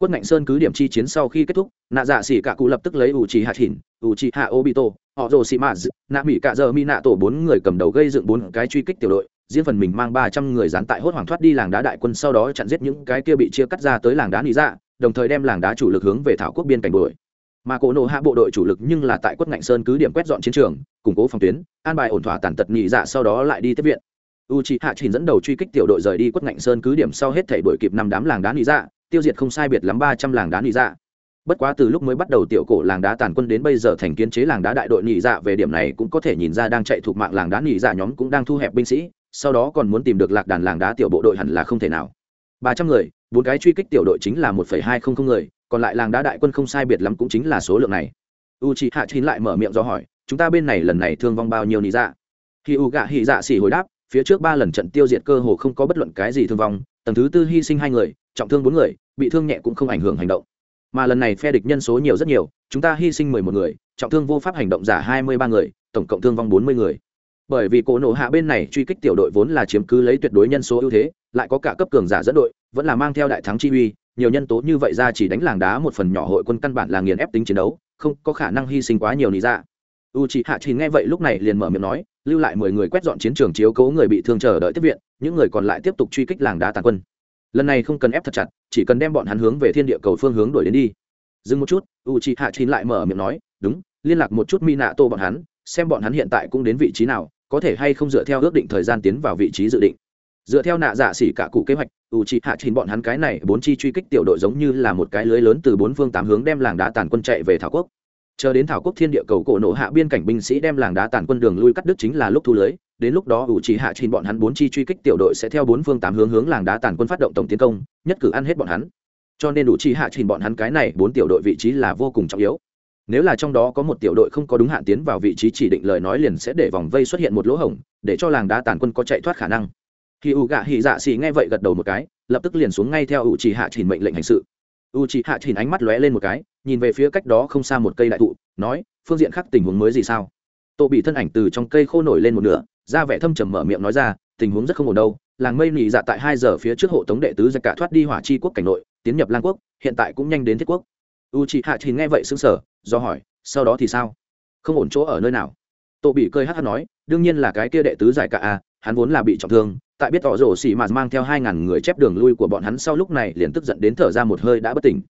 S1: quất ngạnh sơn cứ điểm chi chiến sau khi kết thúc, nạ dạ xỉ cả cụ lập tức lấy ủ trì hạt hỉn ủ trì hạ obito, họ rồ xì maz nạ mỹ cả giờ mi nạ tổ bốn người cầm đầu gây dựng bốn cái truy kích tiểu đội, riêng phần mình mang ba trăm người dán tại hốt hoảng thoát đi làng đá đại quân sau đó chặn giết những cái kia bị chia cắt ra tới làng đá nị dạ đồng thời đem làng đá chủ lực hướng về thảo quốc biên cảnh đuổi. Mà cổ nộ hạ bộ đội chủ lực nhưng là tại quất ngạnh sơn cứ điểm quét dọn chiến trường, củng cố phòng tuyến, an bài ổn thỏa tàn tật nhị dạ sau đó lại đi tiếp viện. U c h i hạ trình dẫn đầu truy kích tiểu đội rời đi quất ngạnh sơn cứ điểm sau hết thể đuổi kịp năm đám làng đá nhị dạ tiêu diệt không sai biệt lắm ba trăm làng đá nị dạ. Bất quá từ lúc mới bắt đầu tiểu cổ làng đá tàn quân đến bây giờ thành kiến chế làng đá đại đội nị dạ về điểm này cũng có thể nhìn ra đang chạy thuộc mạng làng đá nị dạ nhóm cũng đang thu hẹp binh sĩ, sau đó còn muốn tìm được lạc đàn làng đá tiểu bộ đội hẳn là không thể nào. ba trăm người, bốn cái truy kích tiểu đội chính là một phẩy hai không không người, còn lại làng đá đại quân không sai biệt lắm cũng chính là số lượng này. U Chị hạ chín lại mở miệng do hỏi, chúng ta bên này lần này thương vong bao nhiêu nị dạ? Khi u gạ hỉ dạ xỉ hồi đáp, phía trước ba lần trận tiêu diệt cơ hồ không có bất luận cái gì thương vong, tầng thứ tư hy sinh hai người trọng thương bốn người, bị thương nhẹ cũng không ảnh hưởng hành động. Mà lần này phe địch nhân số nhiều rất nhiều, chúng ta hy sinh mười một người, trọng thương vô pháp hành động giả hai mươi ba người, tổng cộng thương vong bốn mươi người. Bởi vì cổ nổ hạ bên này truy kích tiểu đội vốn là chiếm cứ lấy tuyệt đối nhân số ưu thế, lại có cả cấp cường giả dẫn đội, vẫn là mang theo đại thắng chi uy, nhiều nhân tố như vậy ra chỉ đánh làng đá một phần nhỏ hội quân căn bản là nghiền ép tính chiến đấu, không có khả năng hy sinh quá nhiều lý ra. U chị hạ chỉ nghe vậy lúc này liền mở miệng nói, lưu lại mười người quét dọn chiến trường chiếu cố người bị thương chờ đợi tiếp viện, những người còn lại tiếp tục truy kích làng đá tàn quân lần này không cần ép thật chặt, chỉ cần đem bọn hắn hướng về thiên địa cầu phương hướng đuổi đến đi. Dừng một chút u chị hạ chín lại mở miệng nói, đúng, liên lạc một chút mi nạ tô bọn hắn, xem bọn hắn hiện tại cũng đến vị trí nào, có thể hay không dựa theo ước định thời gian tiến vào vị trí dự định. Dựa theo nạ dạ xỉ cả cụ kế hoạch u c hạ trình bọn hắn cái này bốn chi truy kích tiểu đội giống như là một cái lưới lớn từ bốn phương tám hướng đem làng đá tàn quân chạy về thảo quốc chờ đến thảo quốc thiên địa cầu cổ nổ hạ biên cảnh binh sĩ đem làng đá tàn quân đường lui cắt đứt chính là lúc thu lưới. Đến lúc đó, ủ trì hạ trình bọn hắn bốn chi truy kích tiểu đội sẽ theo bốn phương tám hướng hướng làng đá tàn quân phát động tổng tiến công, nhất cử ăn hết bọn hắn. Cho nên ủ trì hạ trình bọn hắn cái này bốn tiểu đội vị trí là vô cùng trọng yếu. Nếu là trong đó có một tiểu đội không có đúng hạn tiến vào vị trí chỉ định lời nói liền sẽ để vòng vây xuất hiện một lỗ hổng, để cho làng đá tàn quân có chạy thoát khả năng. Khi u gạ hỉ dạ xì nghe vậy gật đầu một cái, lập tức liền xuống ngay theo ủ trì hạ trình mệnh lệnh hành sự u chị hạ chỉnh ánh mắt lóe lên một cái, nhìn về phía cách đó không xa một cây đại thụ, nói, phương diện khác tình huống mới gì sao? Tô bị thân ảnh từ trong cây khô nổi lên một nửa, ra vẻ thâm trầm mở miệng nói ra, tình huống rất không ổn đâu, làng mây nỉ dạ tại hai giờ phía trước hộ tống đệ tứ giặc cả thoát đi hỏa chi quốc cảnh nội, tiến nhập lang quốc, hiện tại cũng nhanh đến thiết quốc. U chị hạ thì nghe vậy xứng sở do hỏi, sau đó thì sao? Không ổn chỗ ở nơi nào? Tô bị cơi hát hát nói, đương nhiên là cái kia đệ tứ giải cả a hắn vốn là bị trọng thương tại biết tỏ rổ xỉ mà mang theo hai ngàn người chép đường lui của bọn hắn sau lúc này liền tức giận đến thở ra một hơi đã bất tỉnh.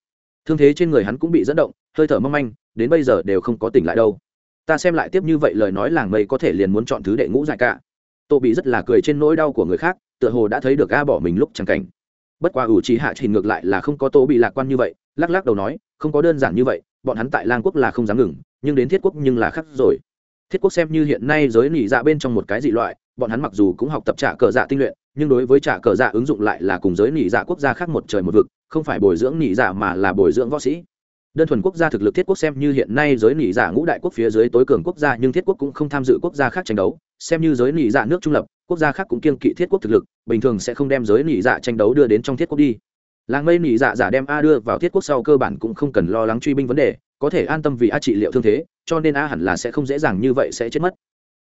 S1: Thương thế trên người hắn cũng bị dẫn động, hơi thở mâm anh đến bây giờ đều không có tỉnh lại đâu. Ta xem lại tiếp như vậy lời nói làng mây có thể liền muốn chọn thứ đệ ngũ giải cả. Tô bị rất là cười trên nỗi đau của người khác, tựa hồ đã thấy được a bỏ mình lúc chẳng cảnh. Bất quá ủ trí hạ trình ngược lại là không có tô bị lạc quan như vậy, lắc lắc đầu nói, không có đơn giản như vậy, bọn hắn tại lang quốc là không dám ngừng, nhưng đến thiết quốc nhưng là khắc rồi. Thiết quốc xem như hiện nay giới nỉ dạ bên trong một cái dị loại bọn hắn mặc dù cũng học tập trả cờ dạ tinh luyện, nhưng đối với trả cờ dạ ứng dụng lại là cùng giới nỉ dạ quốc gia khác một trời một vực, không phải bồi dưỡng nỉ dạ mà là bồi dưỡng võ sĩ. Đơn thuần quốc gia thực lực thiết quốc xem như hiện nay giới nỉ dạ ngũ đại quốc phía dưới tối cường quốc gia, nhưng thiết quốc cũng không tham dự quốc gia khác tranh đấu. Xem như giới nỉ dạ nước trung lập, quốc gia khác cũng kiên kỵ thiết quốc thực lực, bình thường sẽ không đem giới nỉ dạ tranh đấu đưa đến trong thiết quốc đi. Làng mây nỉ dạ giả đem a đưa vào thiết quốc sau cơ bản cũng không cần lo lắng truy binh vấn đề, có thể an tâm vì a trị liệu thương thế, cho nên a hẳn là sẽ không dễ dàng như vậy sẽ chết mất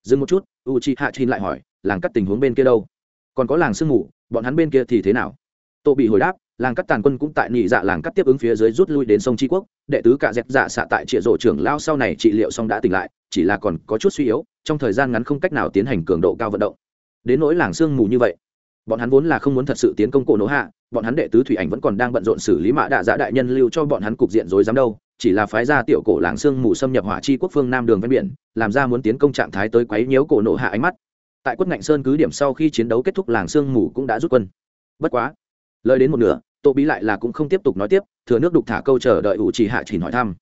S1: dừng một chút u chi hạ chin lại hỏi, làng cắt tình huống bên kia đâu? Còn có làng sương ngủ bọn hắn bên kia thì thế nào? Tô bị hồi đáp, làng cắt tàn quân cũng tại nhị dạ làng cắt tiếp ứng phía dưới rút lui đến sông tri quốc, đệ tứ cả dẹp dạ xạ tại trịa rộ trưởng lao sau này trị liệu xong đã tỉnh lại, chỉ là còn có chút suy yếu, trong thời gian ngắn không cách nào tiến hành cường độ cao vận động. Đến nỗi làng sương mù như vậy, bọn hắn vốn là không muốn thật sự tiến công cổ nỗ hạ bọn hắn đệ tứ thủy ảnh vẫn còn đang bận rộn xử lý mã đạ dạ đại nhân lưu cho bọn hắn cục diện rối dám đâu, chỉ là phái ra tiểu cổ làng sương mù xâm nhập hỏa chi quốc phương nam đường ven biển, làm ra muốn tiến công trạng thái tới quấy nhiễu cổ nộ hạ ánh mắt. Tại quất ngạnh sơn cứ điểm sau khi chiến đấu kết thúc, làng sương mù cũng đã rút quân. Bất quá, lời đến một nửa, tô bí lại là cũng không tiếp tục nói tiếp, thừa nước đục thả câu chờ đợi u trì hạ chỉnh hỏi thăm.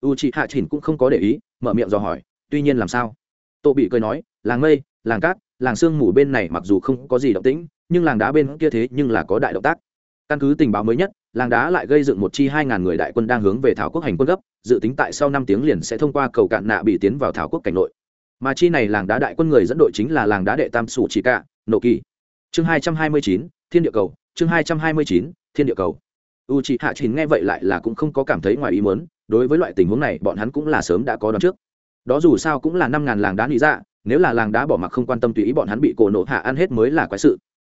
S1: U trì hạ chỉnh cũng không có để ý, mở miệng dò hỏi, tuy nhiên làm sao? Tô bị cười nói, làng mây, làng cát, làng sương mù bên này mặc dù không có gì động tĩnh, nhưng làng đá bên kia thế nhưng là có đại động tác căn cứ tình báo mới nhất làng đá lại gây dựng một chi hai ngàn người đại quân đang hướng về thảo quốc hành quân gấp dự tính tại sau năm tiếng liền sẽ thông qua cầu cạn nạ bị tiến vào thảo quốc cảnh nội. Mà chi này làng đá đại quân người dẫn đội chính là làng đá đệ tam sủ chỉ cả nộ kỳ. Chương hai trăm hai mươi chín thiên địa cầu chương hai trăm hai mươi chín thiên địa cầu. U chị hạ chín nghe vậy lại là cũng không có cảm thấy ngoài ý muốn đối với loại tình huống này bọn hắn cũng là sớm đã có đón trước. Đó dù sao cũng là năm ngàn làng đá lý ra, dạ, nếu là làng đá bỏ mặc không quan tâm tùy ý bọn hắn bị cổ nộ hạ ăn hết mới là quái sự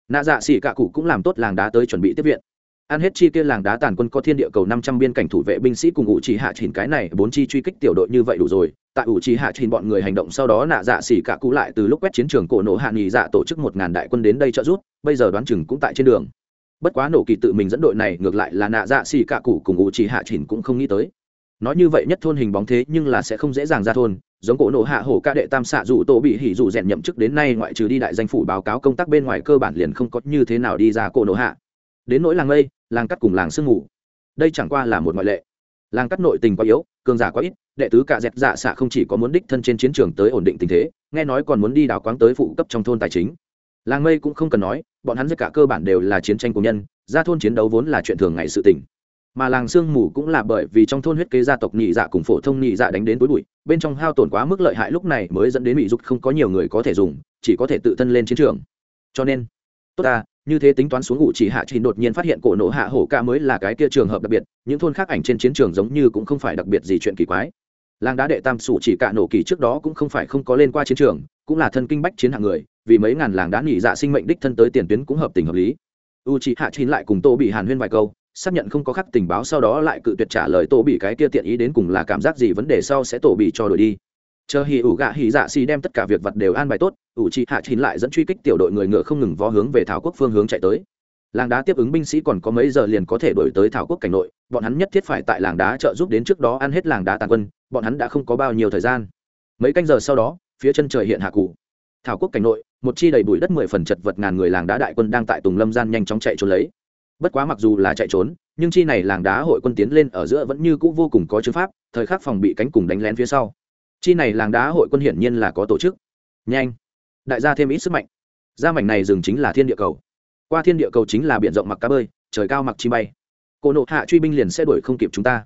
S1: nạ dạ xỉ cạ cụ cũng làm tốt làng đá tới chuẩn bị tiếp viện. Ăn hết chi kia làng đá tàn quân có thiên địa cầu năm trăm biên cảnh thủ vệ binh sĩ cùng ủ trì hạ chỉnh cái này bốn chi truy kích tiểu đội như vậy đủ rồi. Tại ủ trì hạ chỉnh bọn người hành động sau đó, nạ dạ xỉ cạ cụ lại từ lúc quét chiến trường cổ nổ hạ nghỉ dạ tổ chức một ngàn đại quân đến đây trợ giúp, bây giờ đoán chừng cũng tại trên đường. Bất quá nổ kỳ tự mình dẫn đội này, ngược lại là nạ dạ xỉ cạ cụ cùng ủ trì hạ chỉnh cũng không nghĩ tới. Nói như vậy nhất thôn hình bóng thế nhưng là sẽ không dễ dàng ra thôn giống cổ nộ hạ hổ ca đệ tam xạ dù tổ bị hỉ dù rèn nhậm chức đến nay ngoại trừ đi đại danh phủ báo cáo công tác bên ngoài cơ bản liền không có như thế nào đi ra cổ nộ hạ. Đến nỗi làng mây, làng cắt cùng làng sương ngủ đây chẳng qua là một ngoại lệ. Làng cắt nội tình quá yếu, cường giả quá ít, đệ tứ cả dẹp dạ xạ không chỉ có muốn đích thân trên chiến trường tới ổn định tình thế, nghe nói còn muốn đi đào quáng tới phụ cấp trong thôn tài chính. Làng mây cũng không cần nói, bọn hắn tất cả cơ bản đều là chiến tranh của nhân ra thôn chiến đấu vốn là chuyện thường ngày sự tình mà làng sương mù cũng là bởi vì trong thôn huyết kế gia tộc nhị dạ cùng phổ thông nhị dạ đánh đến tối bụi, bên trong hao tổn quá mức lợi hại lúc này mới dẫn đến bị dục không có nhiều người có thể dùng, chỉ có thể tự thân lên chiến trường. Cho nên, tốt ta, như thế tính toán xuống ngụ chỉ hạ chỉ đột nhiên phát hiện cổ nổ hạ hổ ca mới là cái kia trường hợp đặc biệt, những thôn khác ảnh trên chiến trường giống như cũng không phải đặc biệt gì chuyện kỳ quái. Làng đá đệ tam sủ chỉ cả nổ kỳ trước đó cũng không phải không có lên qua chiến trường, cũng là thân kinh bách chiến hạng người, vì mấy ngàn làng đá nhị dạ sinh mệnh đích thân tới tiền tuyến cũng hợp tình hợp lý. U chỉ hạ chín lại cùng tô bị hàn huyên vài câu xác nhận không có khắc tình báo sau đó lại cự tuyệt trả lời tổ bị cái kia tiện ý đến cùng là cảm giác gì vấn đề sau sẽ tổ bị cho đổi đi. Chờ hì ủ gạ hì dạ xì đem tất cả việc vật đều an bài tốt, ủ chị hạ chín lại dẫn truy kích tiểu đội người ngựa không ngừng vó hướng về thảo quốc phương hướng chạy tới. Làng đá tiếp ứng binh sĩ còn có mấy giờ liền có thể đổi tới thảo quốc cảnh nội, bọn hắn nhất thiết phải tại làng đá trợ giúp đến trước đó ăn hết làng đá tàn quân, bọn hắn đã không có bao nhiêu thời gian. Mấy canh giờ sau đó, phía chân trời hiện hạ cụ. Thảo quốc cảnh nội, một chi đầy bụi đất mười phần chật vật ngàn người làng đá đại quân đang tại tùng lâm gian nhanh chóng chạy trốn lấy bất quá mặc dù là chạy trốn, nhưng chi này làng đá hội quân tiến lên ở giữa vẫn như cũ vô cùng có chứng pháp, thời khắc phòng bị cánh cùng đánh lén phía sau. Chi này làng đá hội quân hiển nhiên là có tổ chức. Nhanh! Đại gia thêm ít sức mạnh. Gia mảnh này dừng chính là thiên địa cầu. Qua thiên địa cầu chính là biển rộng mặc cá bơi, trời cao mặc chi bay. Cổ nộ hạ truy binh liền sẽ đuổi không kịp chúng ta.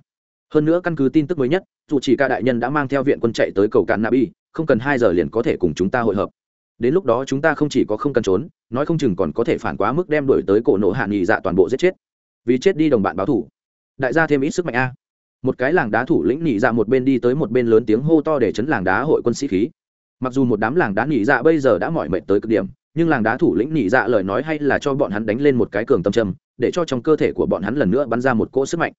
S1: Hơn nữa căn cứ tin tức mới nhất, dù chỉ ca đại nhân đã mang theo viện quân chạy tới cầu cạn nabi không cần hai giờ liền có thể cùng chúng ta hội hợp đến lúc đó chúng ta không chỉ có không cần trốn, nói không chừng còn có thể phản quá mức đem đuổi tới cổ nộ hạ nghị dạ toàn bộ giết chết. Vì chết đi đồng bạn báo thủ. Đại gia thêm ít sức mạnh a. Một cái làng đá thủ lĩnh nhị dạ một bên đi tới một bên lớn tiếng hô to để chấn làng đá hội quân sĩ khí. Mặc dù một đám làng đá nhị dạ bây giờ đã mỏi mệt tới cực điểm, nhưng làng đá thủ lĩnh nhị dạ lời nói hay là cho bọn hắn đánh lên một cái cường tâm trầm, để cho trong cơ thể của bọn hắn lần nữa bắn ra một cỗ sức mạnh.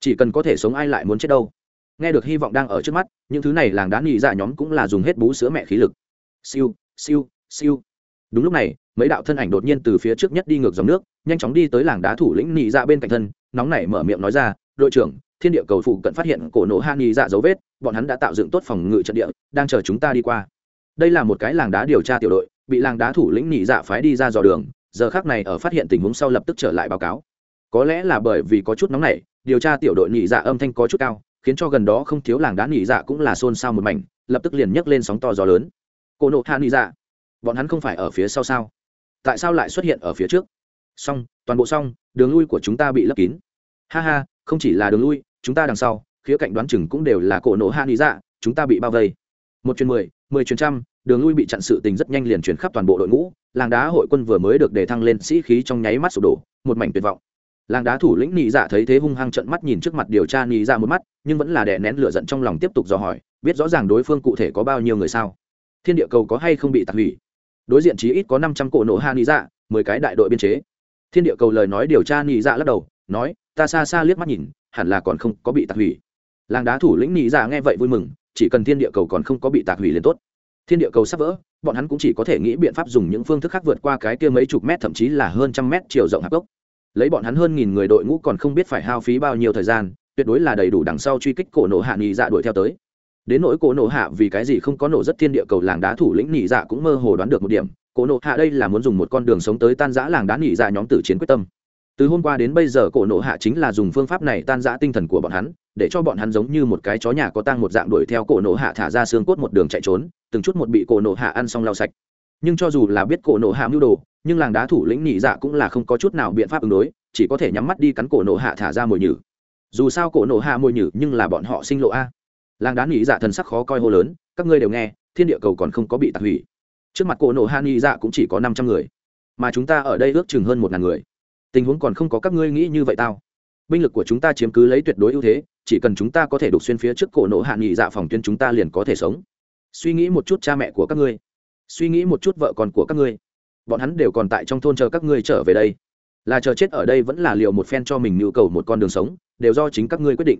S1: Chỉ cần có thể sống ai lại muốn chết đâu. Nghe được hy vọng đang ở trước mắt, những thứ này làng đá nhị dạ nhóm cũng là dùng hết bú sữa mẹ khí lực. Siêu siêu siêu. Đúng lúc này, mấy đạo thân ảnh đột nhiên từ phía trước nhất đi ngược dòng nước, nhanh chóng đi tới làng đá thủ lĩnh nhị dạ bên cạnh thân, nóng nảy mở miệng nói ra, đội trưởng, thiên địa cầu phụ cận phát hiện cổ nổ hạ nhị dạ dấu vết, bọn hắn đã tạo dựng tốt phòng ngự trận địa, đang chờ chúng ta đi qua. Đây là một cái làng đá điều tra tiểu đội, bị làng đá thủ lĩnh nhị dạ phái đi ra dò đường, giờ khác này ở phát hiện tình huống sau lập tức trở lại báo cáo. Có lẽ là bởi vì có chút nóng nảy, điều tra tiểu đội nhị dạ âm thanh có chút cao, khiến cho gần đó không thiếu làng đá nhị dạ cũng là xôn xao một mảnh, lập tức liền nhấc lên sóng to gió lớn cổ nộ hạ nghĩ dạ. Bọn hắn không phải ở phía sau sao? Tại sao lại xuất hiện ở phía trước? Xong, toàn bộ xong, đường lui của chúng ta bị lấp kín. Ha ha, không chỉ là đường lui, chúng ta đằng sau, khía cạnh đoán chừng cũng đều là cổ nộ hạ nghĩ dạ chúng ta bị bao vây. Một chuyến mười mười chuyến trăm, đường lui bị chặn sự tình rất nhanh liền chuyển khắp toàn bộ đội ngũ, làng đá hội quân vừa mới được đề thăng lên sĩ khí trong nháy mắt sụp đổ, một mảnh tuyệt vọng. Làng đá thủ lĩnh Nị dạ thấy thế hung hăng trận mắt nhìn trước mặt điều tra Nị dạ một mắt, nhưng vẫn là đè nén lửa giận trong lòng tiếp tục dò hỏi, biết rõ ràng đối phương cụ thể có bao nhiêu người sao? Thiên địa cầu có hay không bị tạc hủy? Đối diện chí ít có năm trăm cổ nổ hạ nghĩ dạ mười cái đại đội biên chế. Thiên địa cầu lời nói điều tra nghĩ dạ lắc đầu, nói, ta xa xa liếc mắt nhìn, hẳn là còn không có bị tạc hủy. Làng đá thủ lĩnh nghĩ dạ nghe vậy vui mừng, chỉ cần thiên địa cầu còn không có bị tạc hủy liền tốt. Thiên địa cầu sắp vỡ, bọn hắn cũng chỉ có thể nghĩ biện pháp dùng những phương thức khác vượt qua cái kia mấy chục mét, thậm chí là hơn trăm mét chiều rộng hạp gốc. Lấy bọn hắn hơn nghìn người đội ngũ còn không biết phải hao phí bao nhiêu thời gian, tuyệt đối là đầy đủ đằng sau truy kích cổ nổ hạ nhị dạ đuổi theo tới đến nỗi cổ nổ hạ vì cái gì không có nổ rất thiên địa cầu làng đá thủ lĩnh nhị dạ cũng mơ hồ đoán được một điểm, cổ nổ hạ đây là muốn dùng một con đường sống tới tan giã làng đá nhị dạ nhóm tử chiến quyết tâm. Từ hôm qua đến bây giờ cổ nổ hạ chính là dùng phương pháp này tan giã tinh thần của bọn hắn, để cho bọn hắn giống như một cái chó nhà có tang một dạng đuổi theo cổ nổ hạ thả ra xương cốt một đường chạy trốn, từng chút một bị cổ nổ hạ ăn xong lau sạch. Nhưng cho dù là biết cổ nổ hạ mưu đồ, nhưng làng đá thủ lĩnh nhị dạ cũng là không có chút nào biện pháp ứng đối, chỉ có thể nhắm mắt đi cắn cổ nổ hạ thả ra mồi nhử. Dù sao cổ nổ hạ mồi nhử nhưng là bọn họ sinh lộ a làng đá nhị dạ thần sắc khó coi hô lớn, các ngươi đều nghe, thiên địa cầu còn không có bị tạc hủy. Trước mặt cổ nổ hạ nhị dạ cũng chỉ có năm trăm người, mà chúng ta ở đây ước chừng hơn một ngàn người. Tình huống còn không có các ngươi nghĩ như vậy tao. Binh lực của chúng ta chiếm cứ lấy tuyệt đối ưu thế, chỉ cần chúng ta có thể đục xuyên phía trước cổ nổ hạ nghị dạ phòng tuyến chúng ta liền có thể sống. Suy nghĩ một chút cha mẹ của các ngươi. Suy nghĩ một chút vợ con của các ngươi. Bọn hắn đều còn tại trong thôn chờ các ngươi trở về đây. Là chờ chết ở đây vẫn là liệu một phen cho mình nhu cầu một con đường sống, đều do chính các ngươi quyết định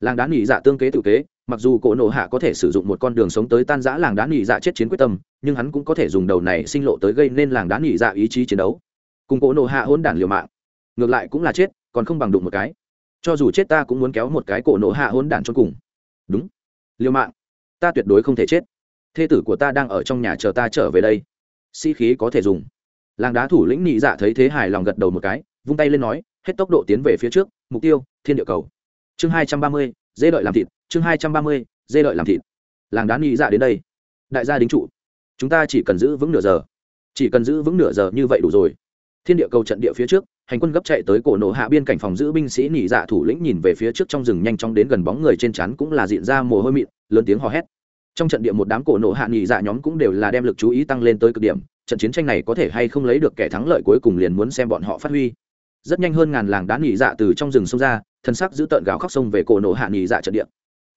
S1: làng đá nghỉ dạ tương kế tự kế, mặc dù cổ nổ hạ có thể sử dụng một con đường sống tới tan giã làng đá nghỉ dạ chết chiến quyết tâm, nhưng hắn cũng có thể dùng đầu này sinh lộ tới gây nên làng đá nghỉ dạ ý chí chiến đấu. Cùng cổ nổ hạ hôn đản liều mạng, ngược lại cũng là chết, còn không bằng đụng một cái. Cho dù chết ta cũng muốn kéo một cái cổ nổ hạ hôn đản cho cùng. Đúng. Liều mạng. Ta tuyệt đối không thể chết. Thê tử của ta đang ở trong nhà chờ ta trở về đây. Sĩ、si、khí có thể dùng. Làng đá thủ lĩnh nhị dạ thấy thế hài lòng gật đầu một cái, vung tay lên nói, hết tốc độ tiến về phía trước, mục tiêu, thiên địa cầu chương hai trăm ba mươi, dê đợi làm thịt. Chương hai trăm ba mươi, dê đợi làm thịt. Làng đá nhị dạ đến đây. Đại gia đính trụ. Chúng ta chỉ cần giữ vững nửa giờ. Chỉ cần giữ vững nửa giờ như vậy đủ rồi. Thiên địa cầu trận địa phía trước, hành quân gấp chạy tới cổ nổ hạ biên cảnh phòng giữ binh sĩ nỉ dạ thủ lĩnh nhìn về phía trước trong rừng nhanh chóng đến gần bóng người trên chắn cũng là diện ra mồ hôi mịn, lớn tiếng hò hét. Trong trận địa một đám cổ nổ hạ nỉ dạ nhóm cũng đều là đem lực chú ý tăng lên tới cực điểm. Trận chiến tranh này có thể hay không lấy được kẻ thắng lợi cuối cùng liền muốn xem bọn họ phát huy. Rất nhanh hơn ngàn làng đá nỉ dạ từ trong rừng xông ra thân sắc giữ tợn gào khóc sông về cổ nổ hạ nghỉ dạ trận địa.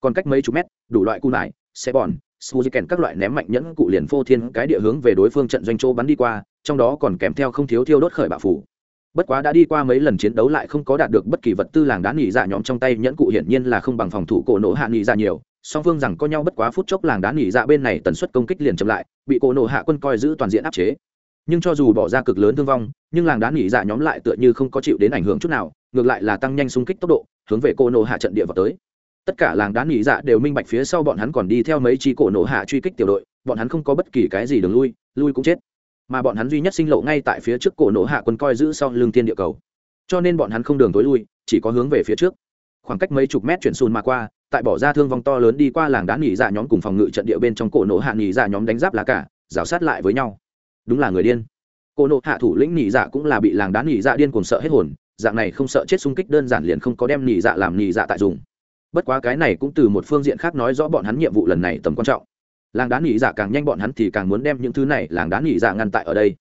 S1: Còn cách mấy chục mét, đủ loại cu nải, xe bòn suzuken các loại ném mạnh nhẫn cụ liền phô thiên cái địa hướng về đối phương trận doanh châu bắn đi qua, trong đó còn kèm theo không thiếu thiêu đốt khởi bạo phủ. Bất quá đã đi qua mấy lần chiến đấu lại không có đạt được bất kỳ vật tư làng đá nghỉ dạ nhóm trong tay, nhẫn cụ hiển nhiên là không bằng phòng thủ cổ nổ hạ nghỉ dạ nhiều, song phương rằng có nhau bất quá phút chốc làng đá nghỉ dạ bên này tần suất công kích liền chậm lại, bị cổ nổ hạ quân coi giữ toàn diện áp chế. Nhưng cho dù bỏ ra cực lớn thương vong, nhưng làng đá nghỉ dạ nhóm lại tựa như không có chịu đến ảnh hưởng chút nào ngược lại là tăng nhanh xung kích tốc độ, hướng về cô nổ hạ trận địa vào tới. Tất cả làng đá nghỉ dạ đều minh bạch phía sau bọn hắn còn đi theo mấy chi cổ nổ hạ truy kích tiểu đội, bọn hắn không có bất kỳ cái gì đường lui lui cũng chết. Mà bọn hắn duy nhất sinh lộ ngay tại phía trước cổ nổ hạ quân coi giữ sau lưng thiên địa cầu. Cho nên bọn hắn không đường tối lui, chỉ có hướng về phía trước. Khoảng cách mấy chục mét chuyển xùn mà qua, tại bỏ ra thương vong to lớn đi qua làng đá nghỉ dạ nhóm cùng phòng ngự trận địa bên trong cổ nổ hạ nghỉ dạ nhóm đánh giáp lá cả, rào sát lại với nhau. Đúng là người điên. Cổ nổ hạ thủ lĩnh nghỉ dạ cũng là bị làng đá nghỉ dạ điên cùng sợ hết hồn dạng này không sợ chết xung kích đơn giản liền không có đem nhị dạ làm nhị dạ tại dùng. Bất quá cái này cũng từ một phương diện khác nói rõ bọn hắn nhiệm vụ lần này tầm quan trọng. Làng đá nhị dạ càng nhanh bọn hắn thì càng muốn đem những thứ này làng đá nhị dạ ngăn tại ở đây.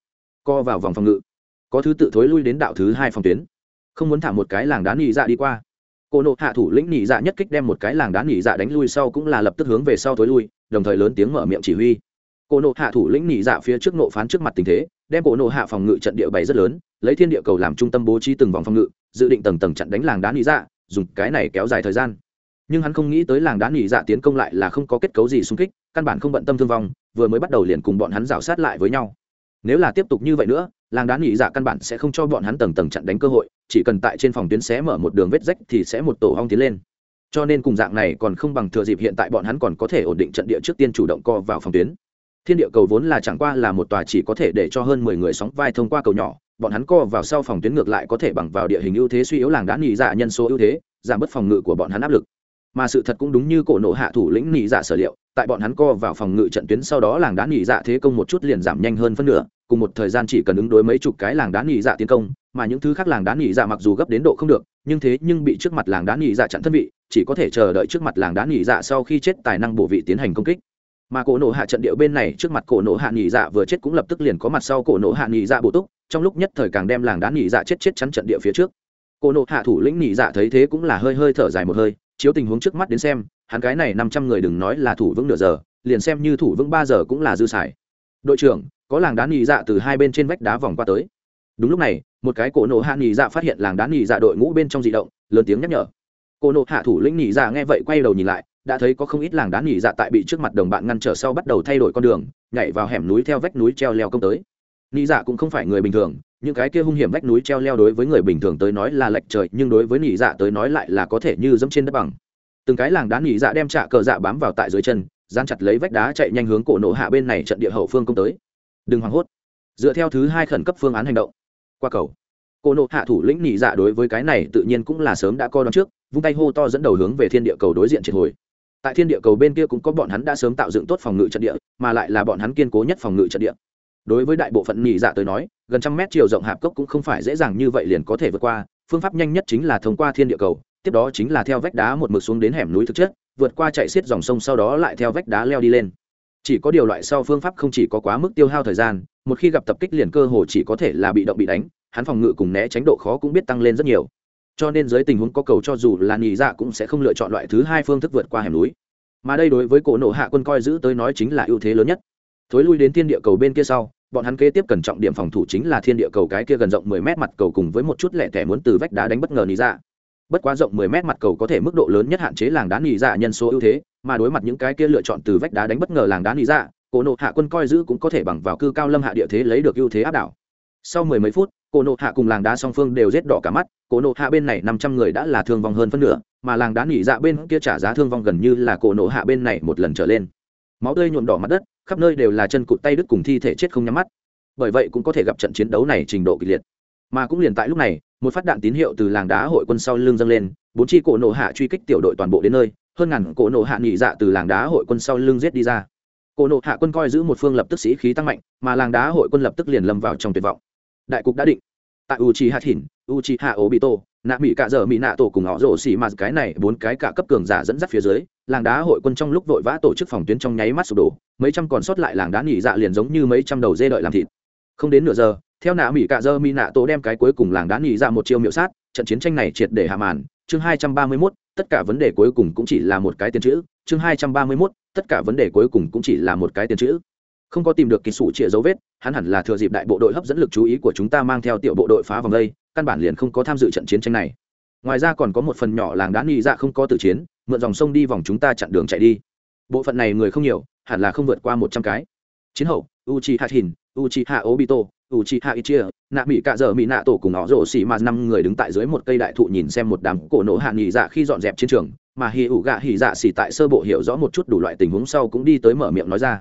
S1: Co vào vòng phòng ngự. Có thứ tự thối lui đến đạo thứ hai phòng tuyến. Không muốn thả một cái làng đá nhị dạ đi qua. Cô nộ hạ thủ lĩnh nhị dạ nhất kích đem một cái làng đá nhị dạ đánh lui sau cũng là lập tức hướng về sau thối lui, đồng thời lớn tiếng mở miệng chỉ huy. Cô nộ hạ thủ lĩnh nhị dạ phía trước nộ phán trước mặt tình thế, đem cổ nộ hạ phòng ngự trận địa bày rất lớn lấy thiên địa cầu làm trung tâm bố trí từng vòng phòng ngự, dự định tầng tầng chặn đánh làng đá nỉ dạ dùng cái này kéo dài thời gian. Nhưng hắn không nghĩ tới làng đá nỉ dạ tiến công lại là không có kết cấu gì xung kích, căn bản không bận tâm thương vong, vừa mới bắt đầu liền cùng bọn hắn rào sát lại với nhau. Nếu là tiếp tục như vậy nữa, làng đá nỉ dạ căn bản sẽ không cho bọn hắn tầng tầng chặn đánh cơ hội, chỉ cần tại trên phòng tuyến xé mở một đường vết rách thì sẽ một tổ hong tiến lên. Cho nên cùng dạng này còn không bằng thừa dịp hiện tại bọn hắn còn có thể ổn định trận địa trước tiên chủ động co vào phòng tuyến. Thiên địa cầu vốn là chẳng qua là một tòa chỉ có thể để cho hơn mười người sóng vai thông qua cầu nhỏ bọn hắn co vào sau phòng tuyến ngược lại có thể bằng vào địa hình ưu thế suy yếu làng đã nghỉ dạ nhân số ưu thế, giảm bớt phòng ngự của bọn hắn áp lực. Mà sự thật cũng đúng như cổ nộ hạ thủ lĩnh nghỉ dạ sở liệu, tại bọn hắn co vào phòng ngự trận tuyến sau đó làng đá nghỉ dạ thế công một chút liền giảm nhanh hơn phân nửa, cùng một thời gian chỉ cần ứng đối mấy chục cái làng đá nghỉ dạ tiến công, mà những thứ khác làng đá nghỉ dạ mặc dù gấp đến độ không được, nhưng thế nhưng bị trước mặt làng đá nghỉ dạ chặn thân vị, chỉ có thể chờ đợi trước mặt làng đá nghỉ dạ sau khi chết tài năng bổ vị tiến hành công kích mà cổ nổ hạ trận địa bên này trước mặt cổ nổ hạ nghỉ dạ vừa chết cũng lập tức liền có mặt sau cổ nổ hạ nghỉ dạ bổ túc, trong lúc nhất thời càng đem làng đá nghỉ dạ chết chết chắn trận địa phía trước. Cổ nổ hạ thủ lĩnh nghỉ dạ thấy thế cũng là hơi hơi thở dài một hơi, chiếu tình huống trước mắt đến xem, hắn cái này năm trăm người đừng nói là thủ vững nửa giờ, liền xem như thủ vững ba giờ cũng là dư xài. Đội trưởng, có làng đá nghỉ dạ từ hai bên trên vách đá vòng qua tới. Đúng lúc này, một cái cổ nổ hạ nghỉ dạ phát hiện làng đá nghỉ dạ đội ngũ bên trong dị động, lớn tiếng nhắc nhở. Cổ nổ hạ thủ lĩnh nghỉ dạ nghe vậy quay đầu nhìn lại đã thấy có không ít làng đá nghỉ dạ tại bị trước mặt đồng bạn ngăn trở sau bắt đầu thay đổi con đường, nhảy vào hẻm núi theo vách núi treo leo công tới. Nghỉ dạ cũng không phải người bình thường, những cái kia hung hiểm vách núi treo leo đối với người bình thường tới nói là lệch trời, nhưng đối với nghỉ dạ tới nói lại là có thể như dẫm trên đất bằng. Từng cái làng đá nghỉ dạ đem trạ cờ dạ bám vào tại dưới chân gian chặt lấy vách đá chạy nhanh hướng cổ nổ hạ bên này trận địa hậu phương công tới. Đừng hoảng hốt. Dựa theo thứ hai khẩn cấp phương án hành động. Qua cầu. Cổ nộ hạ thủ lĩnh nhị dạ đối với cái này tự nhiên cũng là sớm đã coi đón trước, vung tay hô to dẫn đầu hướng về thiên địa cầu đối diện triệt hồi tại thiên địa cầu bên kia cũng có bọn hắn đã sớm tạo dựng tốt phòng ngự trận địa, mà lại là bọn hắn kiên cố nhất phòng ngự trận địa. Đối với đại bộ phận nhị dạ tới nói, gần trăm mét chiều rộng hạp cốc cũng không phải dễ dàng như vậy liền có thể vượt qua, phương pháp nhanh nhất chính là thông qua thiên địa cầu, tiếp đó chính là theo vách đá một mực xuống đến hẻm núi thực chất, vượt qua chạy xiết dòng sông sau đó lại theo vách đá leo đi lên. Chỉ có điều loại sau phương pháp không chỉ có quá mức tiêu hao thời gian, một khi gặp tập kích liền cơ hồ chỉ có thể là bị động bị đánh, hắn phòng ngự cùng né tránh độ khó cũng biết tăng lên rất nhiều cho nên dưới tình huống có cầu cho dù là nghỉ dạ cũng sẽ không lựa chọn loại thứ hai phương thức vượt qua hẻm núi. Mà đây đối với cổ nộ hạ quân coi giữ tới nói chính là ưu thế lớn nhất. Thối lui đến thiên địa cầu bên kia sau, bọn hắn kế tiếp cần trọng điểm phòng thủ chính là thiên địa cầu cái kia gần rộng mười mét mặt cầu cùng với một chút lẻ tẻ muốn từ vách đá đánh bất ngờ nghỉ dạ. Bất quá rộng mười mét mặt cầu có thể mức độ lớn nhất hạn chế làng đá nghỉ dạ nhân số ưu thế, mà đối mặt những cái kia lựa chọn từ vách đá đánh bất ngờ làng đá nghỉ dạ cổ nộ hạ quân coi giữ cũng có thể bằng vào cư cao lâm hạ địa thế lấy được ưu thế áp đảo. Sau mười mấy phút cổ nộ hạ cùng làng đá song phương đều rết đỏ cả mắt cổ nộ hạ bên này năm trăm người đã là thương vong hơn phân nửa, mà làng đá nghỉ dạ bên kia trả giá thương vong gần như là cổ nộ hạ bên này một lần trở lên. Máu tươi nhuộm đỏ mặt đất, khắp nơi đều là chân cụt tay đứt cùng thi thể chết không nhắm mắt. Bởi vậy cũng có thể gặp trận chiến đấu này trình độ kịch liệt. Mà cũng liền tại lúc này, một phát đạn tín hiệu từ làng đá hội quân sau lưng dâng lên, bốn chi cổ nộ hạ truy kích tiểu đội toàn bộ đến nơi, hơn ngàn cổ nộ hạ nghỉ dạ từ làng đá hội quân sau lưng giết đi ra. Cổ nộ hạ quân coi giữ một phương lập tức sĩ khí tăng mạnh, mà làng đá hội quân lập tức liền lâm vào trong tuyệt vọng đại cục đã định. Tại u chi hạt hỉn u chi hạ ố bị tổ nạ mỹ cạ dở mỹ nạ tổ cùng họ rổ xì mà cái này bốn cái cả cấp cường giả dẫn dắt phía dưới làng đá hội quân trong lúc vội vã tổ chức phòng tuyến trong nháy mắt sụp đổ mấy trăm còn sót lại làng đá nỉ dạ liền giống như mấy trăm đầu dê đợi làm thịt. Không đến nửa giờ theo nạ mỹ cạ dơ mỹ nạ tổ đem cái cuối cùng làng đá nỉ dạ một chiêu miệu sát trận chiến tranh này triệt để hạ màn. Chương hai trăm ba mươi 231, tất cả vấn đề cuối cùng cũng chỉ là một cái tiền chữ. Chương hai trăm ba mươi 231, tất cả vấn đề cuối cùng cũng chỉ là một cái tiền chữ không có tìm được kỳ sủ chĩa dấu vết hắn hẳn là thừa dịp đại bộ đội hấp dẫn lực chú ý của chúng ta mang theo tiểu bộ đội phá vòng đây căn bản liền không có tham dự trận chiến tranh này. Ngoài ra còn có một phần nhỏ làng đá nghi dạ không có tử chiến mượn dòng sông đi vòng chúng ta chặn đường chạy đi. Bộ phận này người không nhiều hẳn là không vượt qua một trăm cái. Chiến hậu uchi hạ thìn, uchi hạ obito uchi hạ ichia nạ mỹ cạ dở mỹ nạ tổ cùng họ rổ xì mà năm người đứng tại dưới một cây đại thụ nhìn xem một đám cổ nổ hạ nghỉ dạ khi dọn dẹp chiến trường mà hì ủ gạ hì dạ xì tại sơ bộ hiểu rõ một chút đủ loại tình huống sau cũng đi tới mở miệng nói ra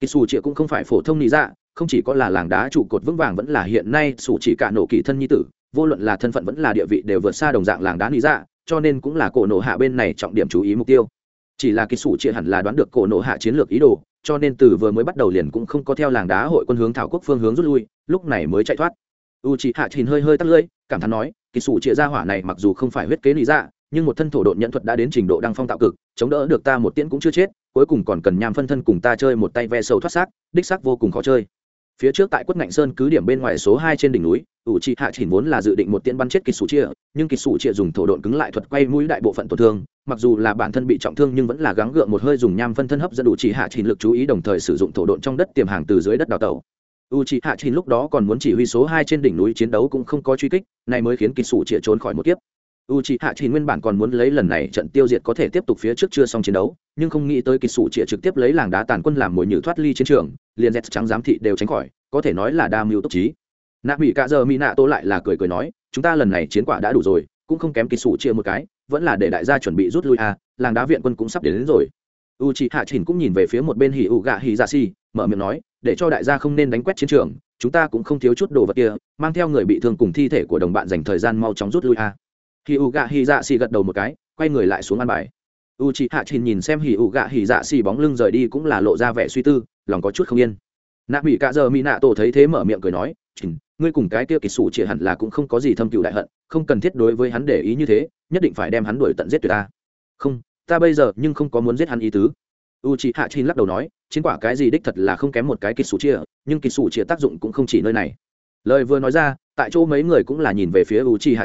S1: kỳ xù chịa cũng không phải phổ thông nị dạ không chỉ có là làng đá trụ cột vững vàng vẫn là hiện nay sủ chỉ cả nổ kỳ thân nhi tử, vô luận là thân phận vẫn là địa vị đều vượt xa đồng dạng làng đá nị dạ cho nên cũng là cổ nổ hạ bên này trọng điểm chú ý mục tiêu. Chỉ là kỳ sủ chia hẳn là đoán được cổ nổ hạ chiến lược ý đồ, cho nên từ vừa mới bắt đầu liền cũng không có theo làng đá hội quân hướng thảo quốc phương hướng rút lui, lúc này mới chạy thoát. U chị hạ trình hơi hơi tắt lưỡi, cảm thán nói, kỳ sủ chia ra hỏa này mặc dù không phải huyết kế lý dạ nhưng một thân thổ độn nhận thuật đã đến trình độ đăng phong tạo cực, chống đỡ được ta một tiễn cũng chưa chết cuối cùng còn cần nham phân thân cùng ta chơi một tay ve sầu thoát xác, đích xác vô cùng khó chơi. Phía trước tại quất ngạnh sơn cứ điểm bên ngoài số hai trên đỉnh núi, ủ trị hạ chỉ vốn là dự định một tiễn bắn chết kỳ sủ chia nhưng kỳ sủ chia dùng thổ độn cứng lại thuật quay mũi đại bộ phận tổn thương, mặc dù là bản thân bị trọng thương nhưng vẫn là gắng gượng một hơi dùng nham phân thân hấp dẫn ủ trị hạ chỉ lực chú ý đồng thời sử dụng thổ độn trong đất tiềm hàng từ dưới đất đào tẩu. U trị hạ chỉ lúc đó còn muốn chỉ huy số hai trên đỉnh núi chiến đấu cũng không có truy kích này mới khiến kỳ sủ chia trốn khỏi một kiếp u c hạ Chỉ nguyên bản còn muốn lấy lần này trận tiêu diệt có thể tiếp tục phía trước chưa xong chiến đấu nhưng không nghĩ tới kỳ sủ trịa trực tiếp lấy làng đá tàn quân làm mồi nhử thoát ly chiến trường liền dẹt trắng giám thị đều tránh khỏi có thể nói là đa mưu tốc trí nạ mỹ cả giờ mỹ nạ tô lại là cười cười nói chúng ta lần này chiến quả đã đủ rồi cũng không kém kỳ sủ chia một cái vẫn là để đại gia chuẩn bị rút lui à làng đá viện quân cũng sắp đến, đến rồi u c hạ Chỉ cũng nhìn về phía một bên hỉ U gạ hỉ ra si mở miệng nói để cho đại gia không nên đánh quét chiến trường chúng ta cũng không thiếu chút đồ vật kia mang theo người bị thương cùng thi thể của đồng bạn dành thời gian mau chóng rút lui à hì ụ gạ hì dạ xì gật đầu một cái, quay người lại xuống ăn bài. U chị hạ trình nhìn xem hì ụ gạ hì dạ xì bóng lưng rời đi cũng là lộ ra vẻ suy tư, lòng có chút không yên. Nạ bị cả giờ mỹ nạ tổ thấy thế mở miệng cười nói trình ngươi cùng cái kia kỳ sủ chỉ hẳn là cũng không có gì thâm cựu đại hận, không cần thiết đối với hắn để ý như thế, nhất định phải đem hắn đuổi tận giết tuyệt ta. Không, ta bây giờ nhưng không có muốn giết hắn ý tứ. U c hạ Trình lắc đầu nói, chiến quả cái gì đích thật là không kém một cái kỳ sủ chia nhưng kỳ sủ chia tác dụng cũng không chỉ nơi này. Lời vừa nói ra, tại chỗ mấy người cũng là nhìn về phía u c hạ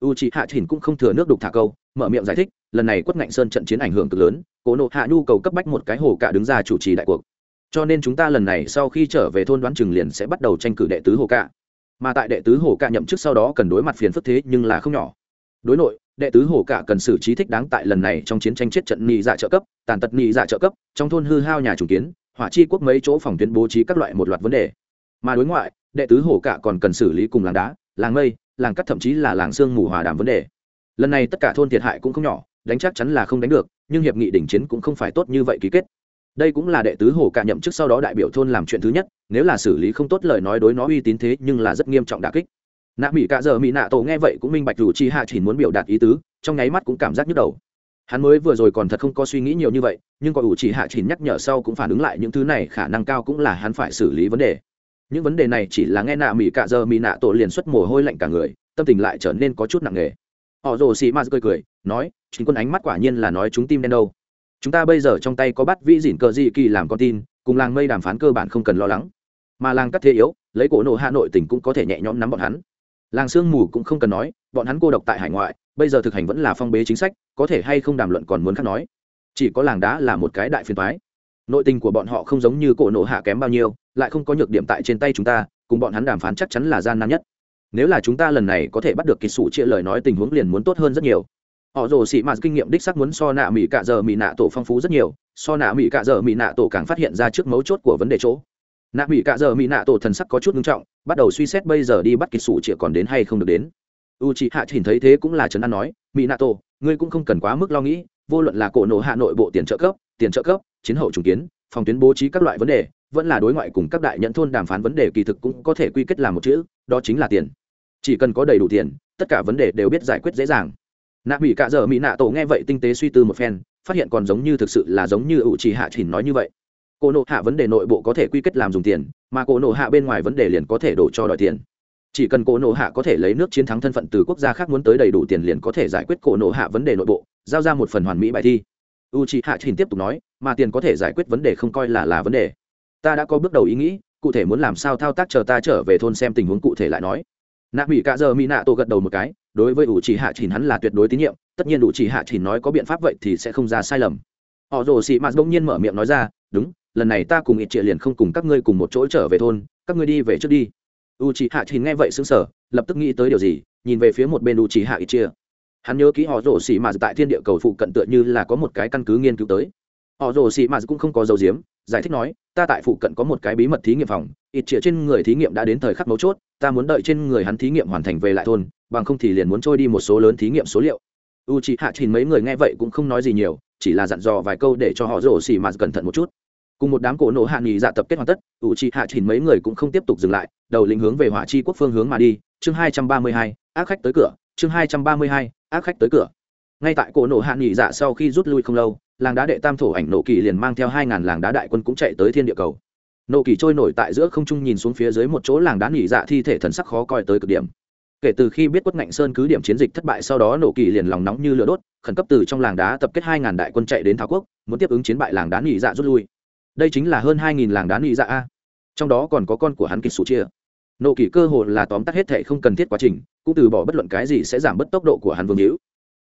S1: u c h ị hạ thìn cũng không thừa nước đục thả câu, mở miệng giải thích, lần này quất ngạnh sơn trận chiến ảnh hưởng cực lớn, cố nộ hạ nhu cầu cấp bách một cái hồ cả đứng ra chủ trì đại cuộc. Cho nên chúng ta lần này sau khi trở về thôn đoán trường liền sẽ bắt đầu tranh cử đệ tứ hồ cả. Mà tại đệ tứ hồ cả nhậm chức sau đó cần đối mặt phiền phức thế nhưng là không nhỏ. Đối nội, đệ tứ hồ cả cần xử trí thích đáng tại lần này trong chiến tranh chết trận nị dạ trợ cấp, tàn tật nị dạ trợ cấp, trong thôn hư hao nhà chủ kiến, hỏa chi quốc mấy chỗ phòng tuyến bố trí các loại một loạt vấn đề. Mà đối ngoại, đệ tứ hồ cả còn cần xử lý cùng làng đá, làng mây làng cắt thậm chí là làng sương mù hòa đàm vấn đề. Lần này tất cả thôn thiệt hại cũng không nhỏ, đánh chắc chắn là không đánh được, nhưng hiệp nghị đỉnh chiến cũng không phải tốt như vậy ký kết. Đây cũng là đệ tứ hồ cả nhậm chức sau đó đại biểu thôn làm chuyện thứ nhất, nếu là xử lý không tốt lời nói đối nó uy tín thế nhưng là rất nghiêm trọng đà kích. Nạ mỹ cả giờ mỹ nạ tổ nghe vậy cũng minh bạch dù chi hạ chỉ muốn biểu đạt ý tứ, trong nháy mắt cũng cảm giác nhức đầu. Hắn mới vừa rồi còn thật không có suy nghĩ nhiều như vậy, nhưng có ủ chỉ hạ chỉ nhắc nhở sau cũng phản ứng lại những thứ này khả năng cao cũng là hắn phải xử lý vấn đề những vấn đề này chỉ là nghe nạ mỹ cả giờ mỹ nạ tổ liền xuất mồ hôi lạnh cả người, tâm tình lại trở nên có chút nặng nề. Họ rồ xì ma cười cười, nói, chính quân ánh mắt quả nhiên là nói chúng tim đen đâu. Chúng ta bây giờ trong tay có bắt vĩ dỉn cờ gì kỳ làm con tin, cùng làng mây đàm phán cơ bản không cần lo lắng. Mà làng cắt thế yếu, lấy cổ nổ hà nội tỉnh cũng có thể nhẹ nhõm nắm bọn hắn. Làng sương mù cũng không cần nói, bọn hắn cô độc tại hải ngoại, bây giờ thực hành vẫn là phong bế chính sách, có thể hay không đàm luận còn muốn khác nói. Chỉ có làng đá là một cái đại phiền thoái nội tình của bọn họ không giống như cổ nổ hạ kém bao nhiêu, lại không có nhược điểm tại trên tay chúng ta, cùng bọn hắn đàm phán chắc chắn là gian nan nhất. Nếu là chúng ta lần này có thể bắt được kỳ sủ chia lời nói tình huống liền muốn tốt hơn rất nhiều. Họ rồ sĩ mạt kinh nghiệm đích sắc muốn so nạ mỹ cạ giờ mỹ nạ tổ phong phú rất nhiều, so nạ mỹ cạ giờ mỹ nạ tổ càng phát hiện ra trước mấu chốt của vấn đề chỗ. Nạ mỹ cạ giờ mỹ nạ tổ thần sắc có chút nghiêm trọng, bắt đầu suy xét bây giờ đi bắt kỳ sủ chia còn đến hay không được đến. U chị hạ nhìn thấy thế cũng là trấn an nói mỹ nạ tổ, ngươi cũng không cần quá mức lo nghĩ, vô luận là cổ nổ hạ nội bộ tiền trợ cấp, tiền trợ cấp chiến hậu trùng kiến, phòng tuyến bố trí các loại vấn đề, vẫn là đối ngoại cùng các đại nhận thôn đàm phán vấn đề kỳ thực cũng có thể quy kết làm một chữ, đó chính là tiền. Chỉ cần có đầy đủ tiền, tất cả vấn đề đều biết giải quyết dễ dàng. Nạ mỹ cạ giờ mỹ nạ tổ nghe vậy tinh tế suy tư một phen, phát hiện còn giống như thực sự là giống như ủ trì hạ chỉnh nói như vậy. Cô nộ hạ vấn đề nội bộ có thể quy kết làm dùng tiền, mà cô nộ hạ bên ngoài vấn đề liền có thể đổ cho đòi tiền. Chỉ cần cổ nộ hạ có thể lấy nước chiến thắng thân phận từ quốc gia khác muốn tới đầy đủ tiền liền có thể giải quyết cổ nộ hạ vấn đề nội bộ, giao ra một phần hoàn mỹ bài thi u c h i hạ trình tiếp tục nói, mà tiền có thể giải quyết vấn đề không coi là là vấn đề. Ta đã có bước đầu ý nghĩ, cụ thể muốn làm sao thao tác chờ ta trở về thôn xem tình huống cụ thể lại nói. Nạ mỹ cạ giờ mỹ nạ tô gật đầu một cái, đối với u c h i hạ trình hắn là tuyệt đối tín nhiệm, tất nhiên u c h i hạ trình nói có biện pháp vậy thì sẽ không ra sai lầm. Họ rồ xị mạt bỗng nhiên mở miệng nói ra, đúng, lần này ta cùng ít trịa liền không cùng các ngươi cùng một chỗ trở về thôn, các ngươi đi về trước đi. U c hạ chín nghe vậy xứng sở lập tức nghĩ tới điều gì, nhìn về phía một bên u c hạ ít chia hắn nhớ kỹ họ rổ xỉ mà tại thiên địa cầu phụ cận tựa như là có một cái căn cứ nghiên cứu tới. Họ rổ xỉ mà cũng không có dấu diếm giải thích nói, ta tại phụ cận có một cái bí mật thí nghiệm phòng, ít chĩa trên người thí nghiệm đã đến thời khắc mấu chốt, ta muốn đợi trên người hắn thí nghiệm hoàn thành về lại thôn, bằng không thì liền muốn trôi đi một số lớn thí nghiệm số liệu. U chị hạ trình mấy người nghe vậy cũng không nói gì nhiều, chỉ là dặn dò vài câu để cho họ rổ xỉ mà cẩn thận một chút. Cùng một đám cổ nộ hạ nghỉ dạ tập kết hoàn tất u trì hạ trình mấy người cũng không tiếp tục dừng lại, đầu lĩnh hướng về hỏa chi quốc phương hướng mà đi. Chương hai trăm ba mươi hai, ác khách tới cửa chương hai trăm ba mươi hai, ác khách tới cửa. Ngay tại cổ nổ hạ nghỉ dạ sau khi rút lui không lâu, làng đá đệ tam thổ ảnh nổ kỳ liền mang theo hai ngàn làng đá đại quân cũng chạy tới thiên địa cầu. Nổ kỳ trôi nổi tại giữa không trung nhìn xuống phía dưới một chỗ làng đá nghỉ dạ thi thể thần sắc khó coi tới cực điểm. Kể từ khi biết quất ngạnh sơn cứ điểm chiến dịch thất bại sau đó nổ kỳ liền lòng nóng như lửa đốt, khẩn cấp từ trong làng đá tập kết hai ngàn đại quân chạy đến thảo quốc, muốn tiếp ứng chiến bại làng đá nghỉ dạ rút lui. Đây chính là hơn hai nghìn làng đá nghỉ dạ a. Trong đó còn có con của hắn kịch sủ chia nộ kỳ cơ hội là tóm tắt hết thệ không cần thiết quá trình, cũng từ bỏ bất luận cái gì sẽ giảm bớt tốc độ của hắn vương hữu.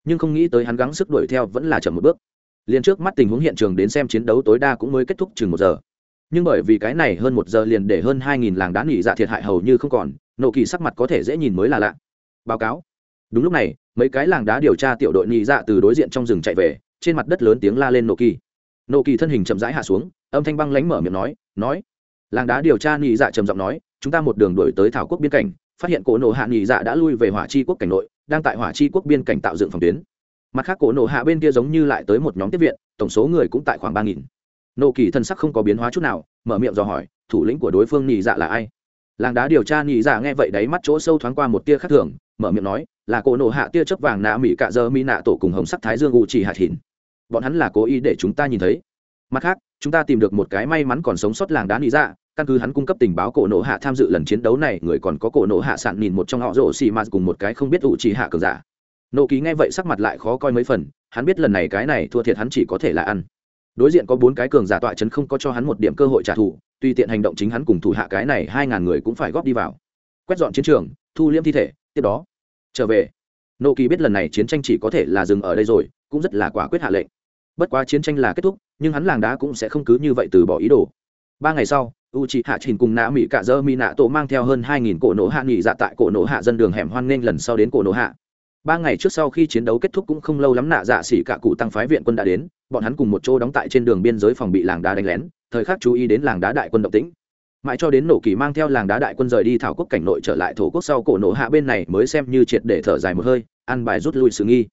S1: Nhưng không nghĩ tới hắn gắng sức đuổi theo vẫn là chậm một bước. Liền trước mắt tình huống hiện trường đến xem chiến đấu tối đa cũng mới kết thúc chừng một giờ. Nhưng bởi vì cái này hơn một giờ liền để hơn hai nghìn làng đá nghỉ dạ thiệt hại hầu như không còn, nộ kỳ sắc mặt có thể dễ nhìn mới là lạ. Báo cáo. Đúng lúc này, mấy cái làng đá điều tra tiểu đội nghỉ dạ từ đối diện trong rừng chạy về, trên mặt đất lớn tiếng la lên nộ kỳ. Nộ kỳ thân hình chậm rãi hạ xuống, âm thanh băng lánh mở miệng nói nói. Làng đá điều tra nghỉ dạ trầm giọng nói chúng ta một đường đổi tới thảo quốc biên cảnh phát hiện cổ nộ hạ nghỉ dạ đã lui về hỏa chi quốc cảnh nội đang tại hỏa chi quốc biên cảnh tạo dựng phòng tuyến. Mặt khác cổ nộ hạ bên kia giống như lại tới một nhóm tiếp viện tổng số người cũng tại khoảng ba nghìn. Nộ kỳ thân sắc không có biến hóa chút nào mở miệng dò hỏi thủ lĩnh của đối phương nghỉ dạ là ai? Làng đá điều tra nghỉ dạ nghe vậy đáy mắt chỗ sâu thoáng qua một tia khác thường mở miệng nói là cổ nộ hạ tia chớp vàng nạ mỹ cạ dơ mỹ nạ tổ cùng hồng sắc thái dương u chỉ hạt hìn, bọn hắn là cố ý để chúng ta nhìn thấy mặt khác, chúng ta tìm được một cái may mắn còn sống sót làng đá lý dạ căn cứ hắn cung cấp tình báo cổ nổ hạ tham dự lần chiến đấu này, người còn có cổ nổ hạ sạn nhìn một trong họ rổ xì mà cùng một cái không biết ủ chỉ hạ cường giả. Nộ ký nghe vậy sắc mặt lại khó coi mấy phần, hắn biết lần này cái này thua thiệt hắn chỉ có thể là ăn. Đối diện có bốn cái cường giả tọa chấn không có cho hắn một điểm cơ hội trả thù tuy tiện hành động chính hắn cùng thủ hạ cái này hai ngàn người cũng phải góp đi vào. Quét dọn chiến trường, thu liễm thi thể, tiếp đó trở về. Nộ kỳ biết lần này chiến tranh chỉ có thể là dừng ở đây rồi, cũng rất là quả quyết hạ lệnh. Bất quá chiến tranh là kết thúc nhưng hắn làng đá cũng sẽ không cứ như vậy từ bỏ ý đồ. Ba ngày sau u c h i hạ trình cùng nã mỹ cả dơ mỹ nạ tổ mang theo hơn hai nghìn cổ nổ hạ nghỉ dạ tại cổ nổ hạ dân đường hẻm hoan nghênh lần sau đến cổ nổ hạ. Ba ngày trước sau khi chiến đấu kết thúc cũng không lâu lắm nạ dạ xỉ cả cụ tăng phái viện quân đã đến, bọn hắn cùng một chỗ đóng tại trên đường biên giới phòng bị làng đá đánh lén, thời khắc chú ý đến làng đá đại quân động tĩnh. Mãi cho đến nổ kỳ mang theo làng đá đại quân rời đi thảo quốc cảnh nội trở lại thổ quốc sau cổ nổ hạ bên này mới xem như triệt để thở dài một hơi, ăn bài rút lui sự nghi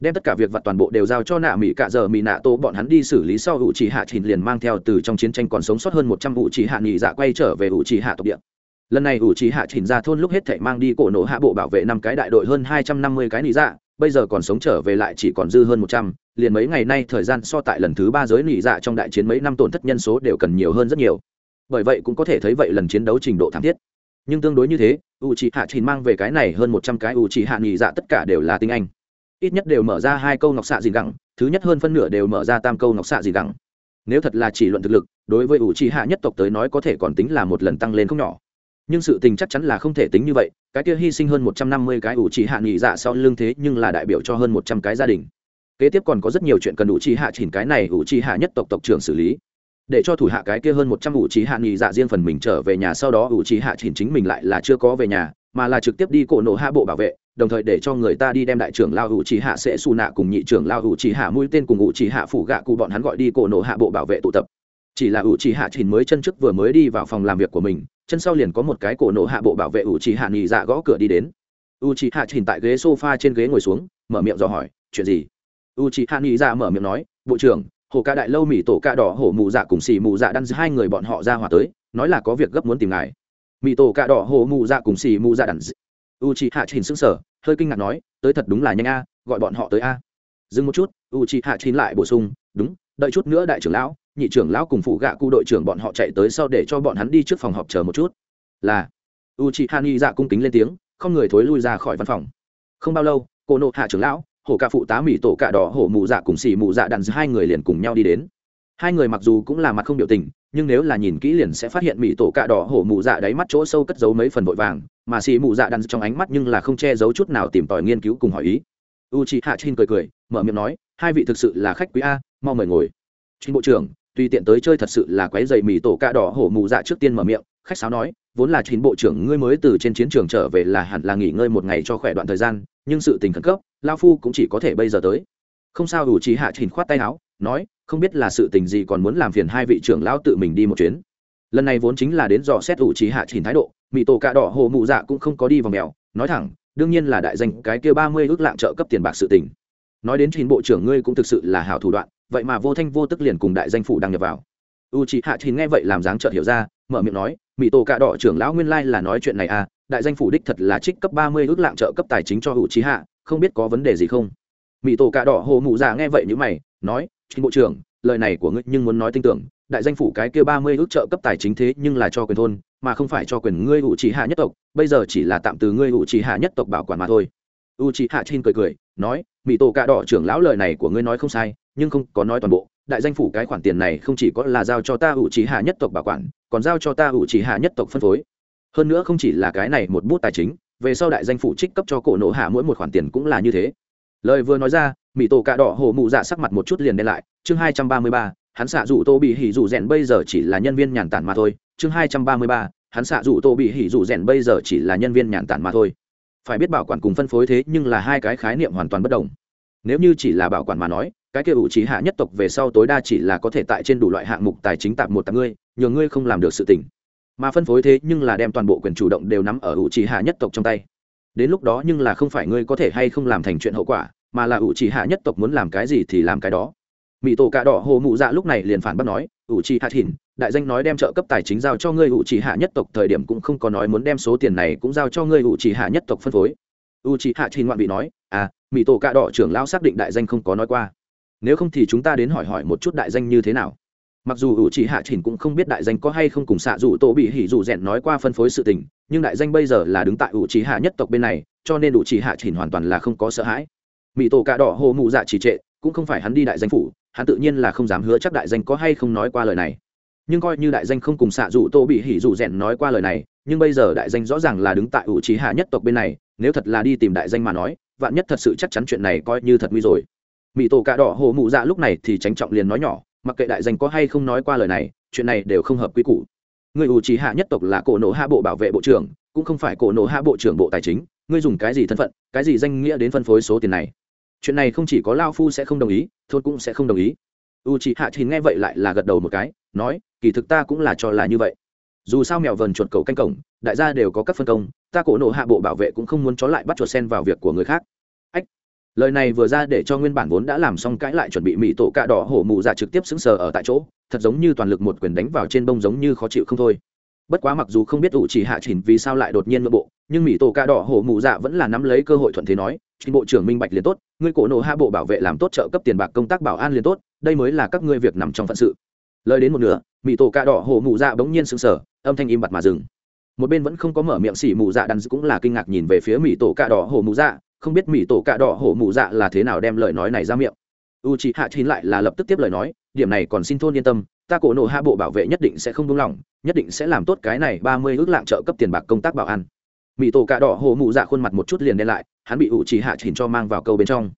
S1: đem tất cả việc vặt toàn bộ đều giao cho nạ mỹ cạ giờ mỹ nạ tô, bọn hắn đi xử lý sau hữu trì hạ trình liền mang theo từ trong chiến tranh còn sống sót hơn một trăm hữu trì hạ nghỉ dạ quay trở về hữu trì hạ tộc địa. Lần này hữu trì hạ trình ra thôn lúc hết thảy mang đi cổ nổ hạ bộ bảo vệ năm cái đại đội hơn hai trăm năm mươi cái nghỉ dạ bây giờ còn sống trở về lại chỉ còn dư hơn một trăm, liền mấy ngày nay thời gian so tại lần thứ ba giới nghỉ dạ trong đại chiến mấy năm tổn thất nhân số đều cần nhiều hơn rất nhiều. Bởi vậy cũng có thể thấy vậy lần chiến đấu trình độ thảm thiết. Nhưng tương đối như thế u c hạ trình mang về cái này hơn một trăm cái u c hạ nghỉ dạ tất cả đều là tinh anh ít nhất đều mở ra hai câu ngọc xạ dị gẳng, thứ nhất hơn phân nửa đều mở ra tam câu ngọc xạ dị gẳng. Nếu thật là chỉ luận thực lực, đối với ủ trì hạ nhất tộc tới nói có thể còn tính là một lần tăng lên không nhỏ. Nhưng sự tình chắc chắn là không thể tính như vậy, cái kia hy sinh hơn một trăm năm mươi cái ủ trì hạ nghỉ dạ sau lưng thế nhưng là đại biểu cho hơn một trăm cái gia đình. Kế tiếp còn có rất nhiều chuyện cần ủ trì hạ chỉnh cái này ủ trì hạ nhất tộc tộc trưởng xử lý để cho thủ hạ cái kia hơn một trăm ủ trì hạ nghỉ dạ riêng phần mình trở về nhà, sau đó ủ trí hạ chỉnh chính mình lại là chưa có về nhà, mà là trực tiếp đi cổ nổ hạ bộ bảo vệ, đồng thời để cho người ta đi đem đại trưởng lao ủ trí hạ sẽ xù nạ cùng nhị trưởng lao ủ trí hạ mũi tên cùng ủ trí hạ phủ gạ cụ bọn hắn gọi đi cổ nổ hạ bộ bảo vệ tụ tập. Chỉ là ủ trí hạ chỉnh mới chân trước vừa mới đi vào phòng làm việc của mình, chân sau liền có một cái cổ nổ hạ bộ bảo vệ ủ trí hạ nghỉ dạ gõ cửa đi đến. U trí hạ chỉnh tại ghế sofa trên ghế ngồi xuống, mở miệng dò hỏi, chuyện gì? U trì hạ nghỉ dạ mở miệng nói, bộ trưởng hồ ca đại lâu mỹ tổ ca đỏ hổ mù dạ cùng xì mù dạ đan hai người bọn họ ra hòa tới, nói là có việc gấp muốn tìm ngài. Mỹ tổ ca đỏ hổ mù dạ cùng xì mù dạ đăn u chị hạ chỉnh sững sờ, hơi kinh ngạc nói, tới thật đúng là nhanh a, gọi bọn họ tới a. Dừng một chút u chị hạ chỉnh lại bổ sung, đúng, đợi chút nữa đại trưởng lão, nhị trưởng lão cùng phụ gạ cụ đội trưởng bọn họ chạy tới sau để cho bọn hắn đi trước phòng họp chờ một chút. Là u chị hạ nghi dạ cung kính lên tiếng, không người thối lui ra khỏi văn phòng. Không bao lâu, cô nộ hạ trưởng lão hổ cả phụ tá mỹ tổ cạ đỏ, hổ mù dạ cùng xì mù dạ đàn hai người liền cùng nhau đi đến. Hai người mặc dù cũng là mặt không biểu tình, nhưng nếu là nhìn kỹ liền sẽ phát hiện mỹ tổ cạ đỏ, hổ mù dạ đáy mắt chỗ sâu cất giấu mấy phần vội vàng, mà xì mù dạ đan trong ánh mắt nhưng là không che giấu chút nào tìm tòi nghiên cứu cùng hỏi ý. U chị hạ chin cười cười, mở miệng nói, hai vị thực sự là khách quý a, mau mời ngồi. Chính bộ trưởng, tùy tiện tới chơi thật sự là quái dày mỹ tổ cạ đỏ, hổ mù dạ trước tiên mở miệng, khách sáo nói, vốn là trinh bộ trưởng ngươi mới từ trên chiến trường trở về là hẳn là nghỉ ngơi một ngày cho khỏe đoạn thời gian, nhưng sự tình khẩn cấp lao phu cũng chỉ có thể bây giờ tới. Không sao đủ trí hạ chỉnh khoát tay áo, nói, không biết là sự tình gì còn muốn làm phiền hai vị trưởng lão tự mình đi một chuyến. Lần này vốn chính là đến dò xét ủ trí hạ chỉnh thái độ mỹ tổ cạ đỏ hồ mụ dạ cũng không có đi vào mèo, nói thẳng, đương nhiên là đại danh cái kia ba mươi ước lạng trợ cấp tiền bạc sự tình. Nói đến trình bộ trưởng ngươi cũng thực sự là hảo thủ đoạn, vậy mà vô thanh vô tức liền cùng đại danh phủ đăng nhập vào. U chị hạ thì nghe vậy làm dáng chợt hiểu ra, mở miệng nói mỹ tổ cạ đỏ trưởng lão nguyên lai là nói chuyện này à đại danh phủ đích thật là trích cấp ba mươi ước lạng trợ cấp tài chính cho u chị hạ không biết có vấn đề gì không? Mỹ tổ cà đỏ hồ mụ già nghe vậy như mày, nói chính bộ trưởng, lời này của ngươi nhưng muốn nói tin tưởng, đại danh phủ cái kia ba mươi ước trợ cấp tài chính thế nhưng là cho quyền thôn, mà không phải cho quyền ngươi u trì hạ nhất tộc, bây giờ chỉ là tạm từ ngươi u trì hạ nhất tộc bảo quản mà thôi. U trì hạ trên cười cười, nói mỹ tổ cà đỏ trưởng lão lời này của ngươi nói không sai, nhưng không có nói toàn bộ, đại danh phủ cái khoản tiền này không chỉ có là giao cho ta u trì hạ nhất tộc bảo quản, còn giao cho ta u trì hạ nhất tộc phân phối. Hơn nữa không chỉ là cái này một bút tài chính về sau đại danh phủ trích cấp cho cổ nổ hạ mỗi một khoản tiền cũng là như thế. Lời vừa nói ra mỹ tổ cạ đỏ hồ mụ dạ sắc mặt một chút liền đen lại. Chương hai trăm ba mươi ba, hắn xạ dụ tô bị hỉ dụ rèn bây giờ chỉ là nhân viên nhàn tản mà thôi. Chương hai trăm ba mươi ba, hắn xạ dụ tô bị hỉ dụ rèn bây giờ chỉ là nhân viên nhàn tản mà thôi. Phải biết bảo quản cùng phân phối thế nhưng là hai cái khái niệm hoàn toàn bất đồng. Nếu như chỉ là bảo quản mà nói, cái kia ủ trí hạ nhất tộc về sau tối đa chỉ là có thể tại trên đủ loại hạng mục tài chính tạp một tạp ngươi, nhờ ngươi không làm được sự tỉnh mà phân phối thế nhưng là đem toàn bộ quyền chủ động đều nắm ở ủ trì hạ nhất tộc trong tay. Đến lúc đó nhưng là không phải ngươi có thể hay không làm thành chuyện hậu quả, mà là ủ trì hạ nhất tộc muốn làm cái gì thì làm cái đó. Mỹ tổ cà đỏ hồ mụ dạ lúc này liền phản bác nói ủ trì hạ thìn, đại danh nói đem trợ cấp tài chính giao cho ngươi ủ trì hạ nhất tộc, thời điểm cũng không có nói muốn đem số tiền này cũng giao cho ngươi ủ trì hạ nhất tộc phân phối. U trì hạ thìn ngoạn vị nói à mỹ tổ cà đỏ trưởng lão xác định đại danh không có nói qua. Nếu không thì chúng ta đến hỏi hỏi một chút đại danh như thế nào mặc dù ủ Chỉ hạ chỉnh cũng không biết đại danh có hay không cùng xạ dù tổ bị hỉ dù rèn nói qua phân phối sự tình, nhưng đại danh bây giờ là đứng tại ủ Chỉ hạ nhất tộc bên này, cho nên ủ Chỉ hạ chỉnh hoàn toàn là không có sợ hãi. Mỹ tổ cạ đỏ hồ mụ dạ chỉ trệ, cũng không phải hắn đi đại danh phủ, hắn tự nhiên là không dám hứa chắc đại danh có hay không nói qua lời này. Nhưng coi như đại danh không cùng xạ dụ tô bị hỉ dụ rèn nói qua lời này, nhưng bây giờ đại danh rõ ràng là đứng tại ủ trí hạ nhất tộc bên này, nếu thật là đi tìm đại danh mà nói, vạn nhất thật sự chắc chắn chuyện này coi như thật nguy rồi. Mỹ tổ cạ đỏ hồ mụ dạ lúc này thì tránh trọng liền nói nhỏ mặc kệ đại danh có hay không nói qua lời này, chuyện này đều không hợp quy củ. Người ủ trí hạ nhất tộc là cổ nộ hạ bộ bảo vệ bộ trưởng, cũng không phải cổ nộ hạ bộ trưởng bộ tài chính. Ngươi dùng cái gì thân phận, cái gì danh nghĩa đến phân phối số tiền này? Chuyện này không chỉ có lao phu sẽ không đồng ý, thôn cũng sẽ không đồng ý. U chị hạ thì nghe vậy lại là gật đầu một cái, nói, kỳ thực ta cũng là cho là như vậy. Dù sao mèo vần chuột cầu canh cổng, đại gia đều có các phân công, ta cổ nộ hạ bộ bảo vệ cũng không muốn chó lại bắt chuột sen vào việc của người khác lời này vừa ra để cho nguyên bản vốn đã làm xong cãi lại chuẩn bị mỹ tổ cạ đỏ hổ mụ dạ trực tiếp xứng sờ ở tại chỗ, thật giống như toàn lực một quyền đánh vào trên bông giống như khó chịu không thôi. Bất quá mặc dù không biết ủ chỉ hạ chỉnh vì sao lại đột nhiên nội bộ, nhưng mỹ tổ ca đỏ hổ mụ dạ vẫn là nắm lấy cơ hội thuận thế nói trình bộ trưởng minh bạch liền tốt, ngươi cổ nộ hạ bộ bảo vệ làm tốt trợ cấp tiền bạc công tác bảo an liền tốt, đây mới là các ngươi việc nằm trong phận sự. Lời đến một nửa mỹ tổ ca đỏ hổ mụ dạ bỗng nhiên sững sờ, âm thanh im bặt mà dừng. Một bên vẫn không có mở miệng xỉ mụ dạ đắn cũng là kinh ngạc nhìn về phía mỹ tổ ca đỏ hổ mụ dạ không biết mỹ tổ cạ đỏ hổ mụ dạ là thế nào đem lời nói này ra miệng. U chị hạ chín lại là lập tức tiếp lời nói, điểm này còn xin thôn yên tâm, ta cổ nộ hạ bộ bảo vệ nhất định sẽ không đúng lòng nhất định sẽ làm tốt cái này ba mươi ước lạng trợ cấp tiền bạc công tác bảo an. Mỹ tổ cạ đỏ hổ mụ dạ khuôn mặt một chút liền đen lại, hắn bị ủ trì hạ chỉnh cho mang vào câu bên trong.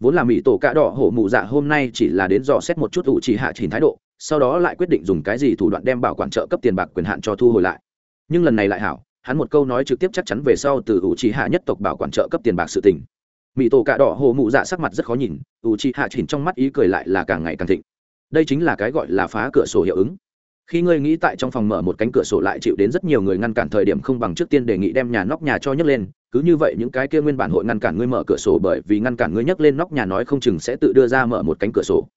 S1: Vốn là mỹ tổ cạ đỏ hổ mụ dạ hôm nay chỉ là đến dò xét một chút ủ trì hạ chỉnh thái độ, sau đó lại quyết định dùng cái gì thủ đoạn đem bảo quản trợ cấp tiền bạc quyền hạn cho thu hồi lại. Nhưng lần này lại hảo hắn một câu nói trực tiếp chắc chắn về sau từ ủ trì hạ nhất tộc bảo quản trợ cấp tiền bạc sự tình. Mỹ tổ cạ đỏ hồ mụ dạ sắc mặt rất khó nhìn, ủ trì hạ chỉnh trong mắt ý cười lại là càng ngày càng thịnh. Đây chính là cái gọi là phá cửa sổ hiệu ứng. Khi ngươi nghĩ tại trong phòng mở một cánh cửa sổ lại chịu đến rất nhiều người ngăn cản thời điểm không bằng trước tiên đề nghị đem nhà nóc nhà cho nhấc lên, cứ như vậy những cái kia nguyên bản hội ngăn cản ngươi mở cửa sổ bởi vì ngăn cản ngươi nhấc lên nóc nhà nói không chừng sẽ tự đưa ra mở một cánh cửa sổ.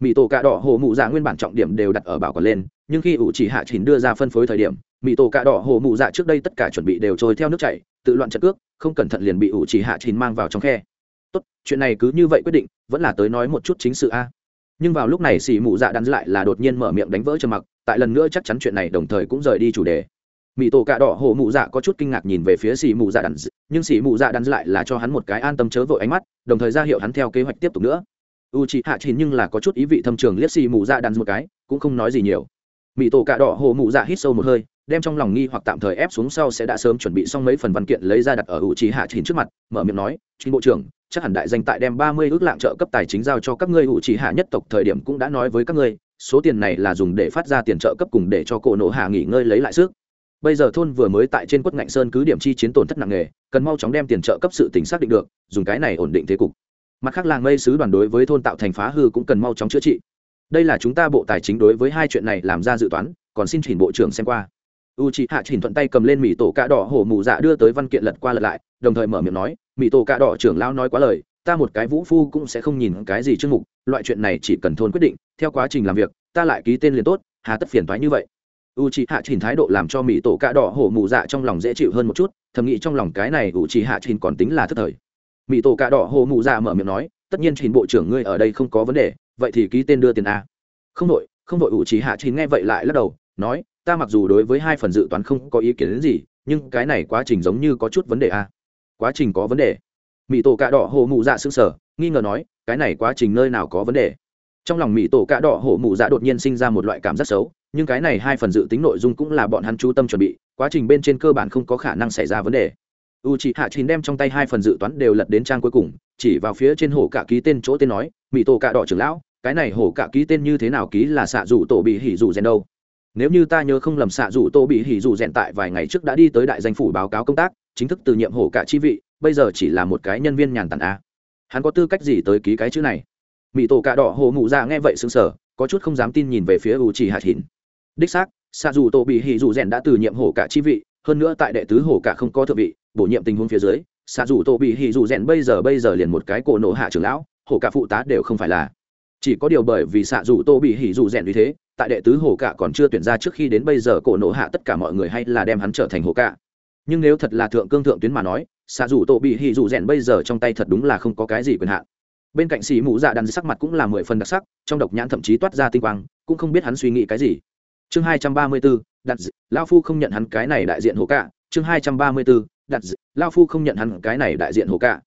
S1: Mỹ tổ cạ đỏ hồ mụ dạ nguyên bản trọng điểm đều đặt ở bảo còn lên, nhưng khi ủ chỉ hạ chỉnh đưa ra phân phối thời điểm mỹ tổ cạ đỏ hồ mụ dạ trước đây tất cả chuẩn bị đều trôi theo nước chảy, tự loạn trận cước, không cẩn thận liền bị ủ chỉ hạ chín mang vào trong khe. Tốt, chuyện này cứ như vậy quyết định, vẫn là tới nói một chút chính sự a. Nhưng vào lúc này xì mụ dạ đắn lại là đột nhiên mở miệng đánh vỡ trầm mặc, tại lần nữa chắc chắn chuyện này đồng thời cũng rời đi chủ đề. Mỹ tổ cạ đỏ hồ mụ dạ có chút kinh ngạc nhìn về phía xì mụ dạ đắn, nhưng xì mụ dạ đắn lại là cho hắn một cái an tâm chớ vội ánh mắt, đồng thời ra hiệu hắn theo kế hoạch tiếp tục nữa. U chị hạ chín nhưng là có chút ý vị thâm trường liếc xì mụ dạ đắn một cái, cũng không nói gì nhiều. Mỹ tổ cạ đỏ hồ mụ dạ hít sâu một hơi đem trong lòng nghi hoặc tạm thời ép xuống sau sẽ đã sớm chuẩn bị xong mấy phần văn kiện lấy ra đặt ở hữu trí hạ chín trước mặt, mở miệng nói chính bộ trưởng, chắc hẳn đại danh tại đem ba mươi ước lạng trợ cấp tài chính giao cho các ngươi hữu trí hạ nhất tộc thời điểm cũng đã nói với các ngươi, số tiền này là dùng để phát ra tiền trợ cấp cùng để cho cổ nộ hạ nghỉ ngơi lấy lại sức. Bây giờ thôn vừa mới tại trên quất ngạnh sơn cứ điểm chi chiến tổn thất nặng nề, cần mau chóng đem tiền trợ cấp sự tính xác định được, dùng cái này ổn định thế cục. Mặt khác làng mây sứ đoàn đối với thôn tạo thành phá hư cũng cần mau chóng chữa trị. Đây là chúng ta bộ tài chính đối với hai chuyện này làm ra dự toán, còn xin chỉnh bộ trưởng xem qua u chị hạ chỉnh thuận tay cầm lên mỹ tổ cạ đỏ hổ mù dạ đưa tới văn kiện lật qua lật lại, đồng thời mở miệng nói mỹ tổ cạ đỏ trưởng lao nói quá lời, ta một cái vũ phu cũng sẽ không nhìn cái gì chương mục, loại chuyện này chỉ cần thôn quyết định, theo quá trình làm việc, ta lại ký tên liền tốt, hà tất phiền thoái như vậy. U c hạ chỉnh thái độ làm cho mỹ tổ cạ đỏ hổ mù dạ trong lòng dễ chịu hơn một chút, thầm nghĩ trong lòng cái này u c hạ chỉnh còn tính là thất thời. Mỹ tổ cạ đỏ hổ mù dạ mở miệng nói, tất nhiên trình bộ trưởng ngươi ở đây không có vấn đề, vậy thì ký tên đưa tiền a. Không đội không đội u trí hạ chỉnh nghe vậy lại lắc đầu, nói ta mặc dù đối với hai phần dự toán không có ý kiến đến gì, nhưng cái này quá trình giống như có chút vấn đề a quá trình có vấn đề. Mỹ tổ cạ đỏ hổ mụ dạ xương sở nghi ngờ nói, cái này quá trình nơi nào có vấn đề? Trong lòng mỹ tổ cạ đỏ hổ mụ dạ đột nhiên sinh ra một loại cảm giác xấu, nhưng cái này hai phần dự tính nội dung cũng là bọn hắn chú tâm chuẩn bị, quá trình bên trên cơ bản không có khả năng xảy ra vấn đề. U chị hạ chín đem trong tay hai phần dự toán đều lật đến trang cuối cùng, chỉ vào phía trên hổ cả ký tên chỗ tên nói mỹ tổ cạ đỏ trưởng lão, cái này hổ cả ký tên như thế nào ký là xạ rủ tổ bị hỉ rủ rèn đâu? Nếu như ta nhớ không lầm xạ dù tô bị hỉ dù rèn tại vài ngày trước đã đi tới đại danh phủ báo cáo công tác, chính thức từ nhiệm hổ cả chi vị, bây giờ chỉ là một cái nhân viên nhàn tản a. Hắn có tư cách gì tới ký cái chữ này? Mỹ tổ Cả đỏ hồ mụ ra nghe vậy xứng sở có chút không dám tin nhìn về phía u Chỉ hạt hìn đích xác xạ dù tô bị hỉ dù rèn đã từ nhiệm hổ cả chi vị, hơn nữa tại đệ tứ hổ cả không có thượng vị, bổ nhiệm tình huống phía dưới xạ dù tô bị hỉ dù rèn bây giờ bây giờ liền một cái cổ nổ hạ trưởng lão, hổ cả phụ tá đều không phải là chỉ có điều bởi vì xạ dù tô bị hỉ dù rèn như thế, tại đệ tứ hổ cạ còn chưa tuyển ra trước khi đến bây giờ cổ nổ hạ tất cả mọi người hay là đem hắn trở thành hổ cạ. nhưng nếu thật là thượng cương thượng tuyến mà nói, xạ dù tô bị hỉ dù rèn bây giờ trong tay thật đúng là không có cái gì quyền hạn bên cạnh xì mũ dạ đàn sắc mặt cũng là mười phần đặc sắc, trong độc nhãn thậm chí toát ra tinh quang, cũng không biết hắn suy nghĩ cái gì chương hai trăm ba mươi bốn đặt lao phu không nhận hắn cái này đại diện hồ cạ. chương hai trăm ba mươi bốn đặt lao phu không nhận hắn cái này đại diện hồ cạ.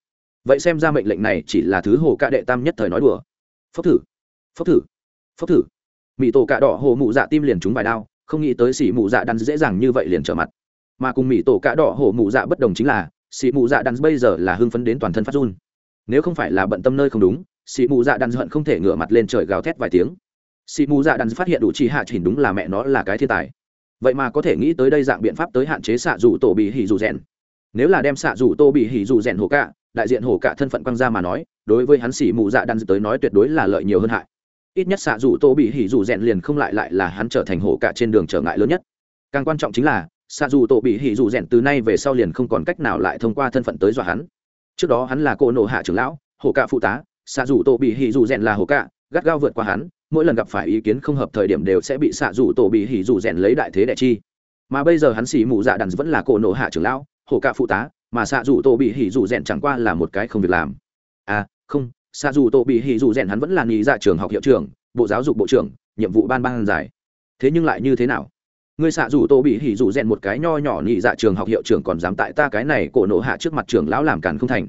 S1: vậy xem ra mệnh lệnh này chỉ là thứ hồ cạ đệ tam nhất thời nói đùa phốc thử. Phốc thử. Phốc thử. Mỹ tổ cạ đỏ hồ mụ dạ tim liền trúng vài đao, không nghĩ tới xỉ mụ dạ đan dễ dàng như vậy liền trở mặt. Mà cùng mỹ tổ cạ đỏ hồ mụ dạ bất đồng chính là, xỉ mụ dạ đan bây giờ là hưng phấn đến toàn thân phát run. Nếu không phải là bận tâm nơi không đúng, xỉ mụ dạ đan hận không thể ngửa mặt lên trời gào thét vài tiếng. Xỉ mụ dạ đan phát hiện đủ chi hạ chỉnh đúng là mẹ nó là cái thiên tài. Vậy mà có thể nghĩ tới đây dạng biện pháp tới hạn chế xạ dù tổ bị hỉ dù rèn nếu là đem xạ dù tô bị hỉ dù rèn hồ cạ đại diện hồ cạ thân phận quăng ra mà nói, đối với hắn xỉ mụ dạ đan tới nói tuyệt đối là lợi nhiều hơn hại. Ít nhất xạ dù tô bị hỉ dù rèn liền không lại lại là hắn trở thành hổ cả trên đường trở ngại lớn nhất. Càng quan trọng chính là, xạ dù tô bị hỉ dù rèn từ nay về sau liền không còn cách nào lại thông qua thân phận tới dọa hắn. Trước đó hắn là cô nộ hạ trưởng lão hổ cả phụ tá, xạ dù tô bị hỉ dù rèn là hổ cả, gắt gao vượt qua hắn, mỗi lần gặp phải ý kiến không hợp thời điểm đều sẽ bị xạ dù tô bị hỉ dù rèn lấy đại thế đại chi. Mà bây giờ hắn xỉ mụ dạ đàn vẫn là cô nộ hạ trưởng lão hổ cả phụ tá mà xạ dù tổ bị hỉ dù rèn chẳng qua là một cái không việc làm. À không, xạ dù tổ bị hỉ dù rèn hắn vẫn là nghỉ dạ trường học hiệu trưởng, bộ giáo dục bộ trưởng, nhiệm vụ ban ban giải. Thế nhưng lại như thế nào? Người xạ dù tổ bị hỉ dù rèn một cái nho nhỏ nghỉ dạ trường học hiệu trưởng còn dám tại ta cái này cổ nổ hạ trước mặt trường lão làm càn không thành.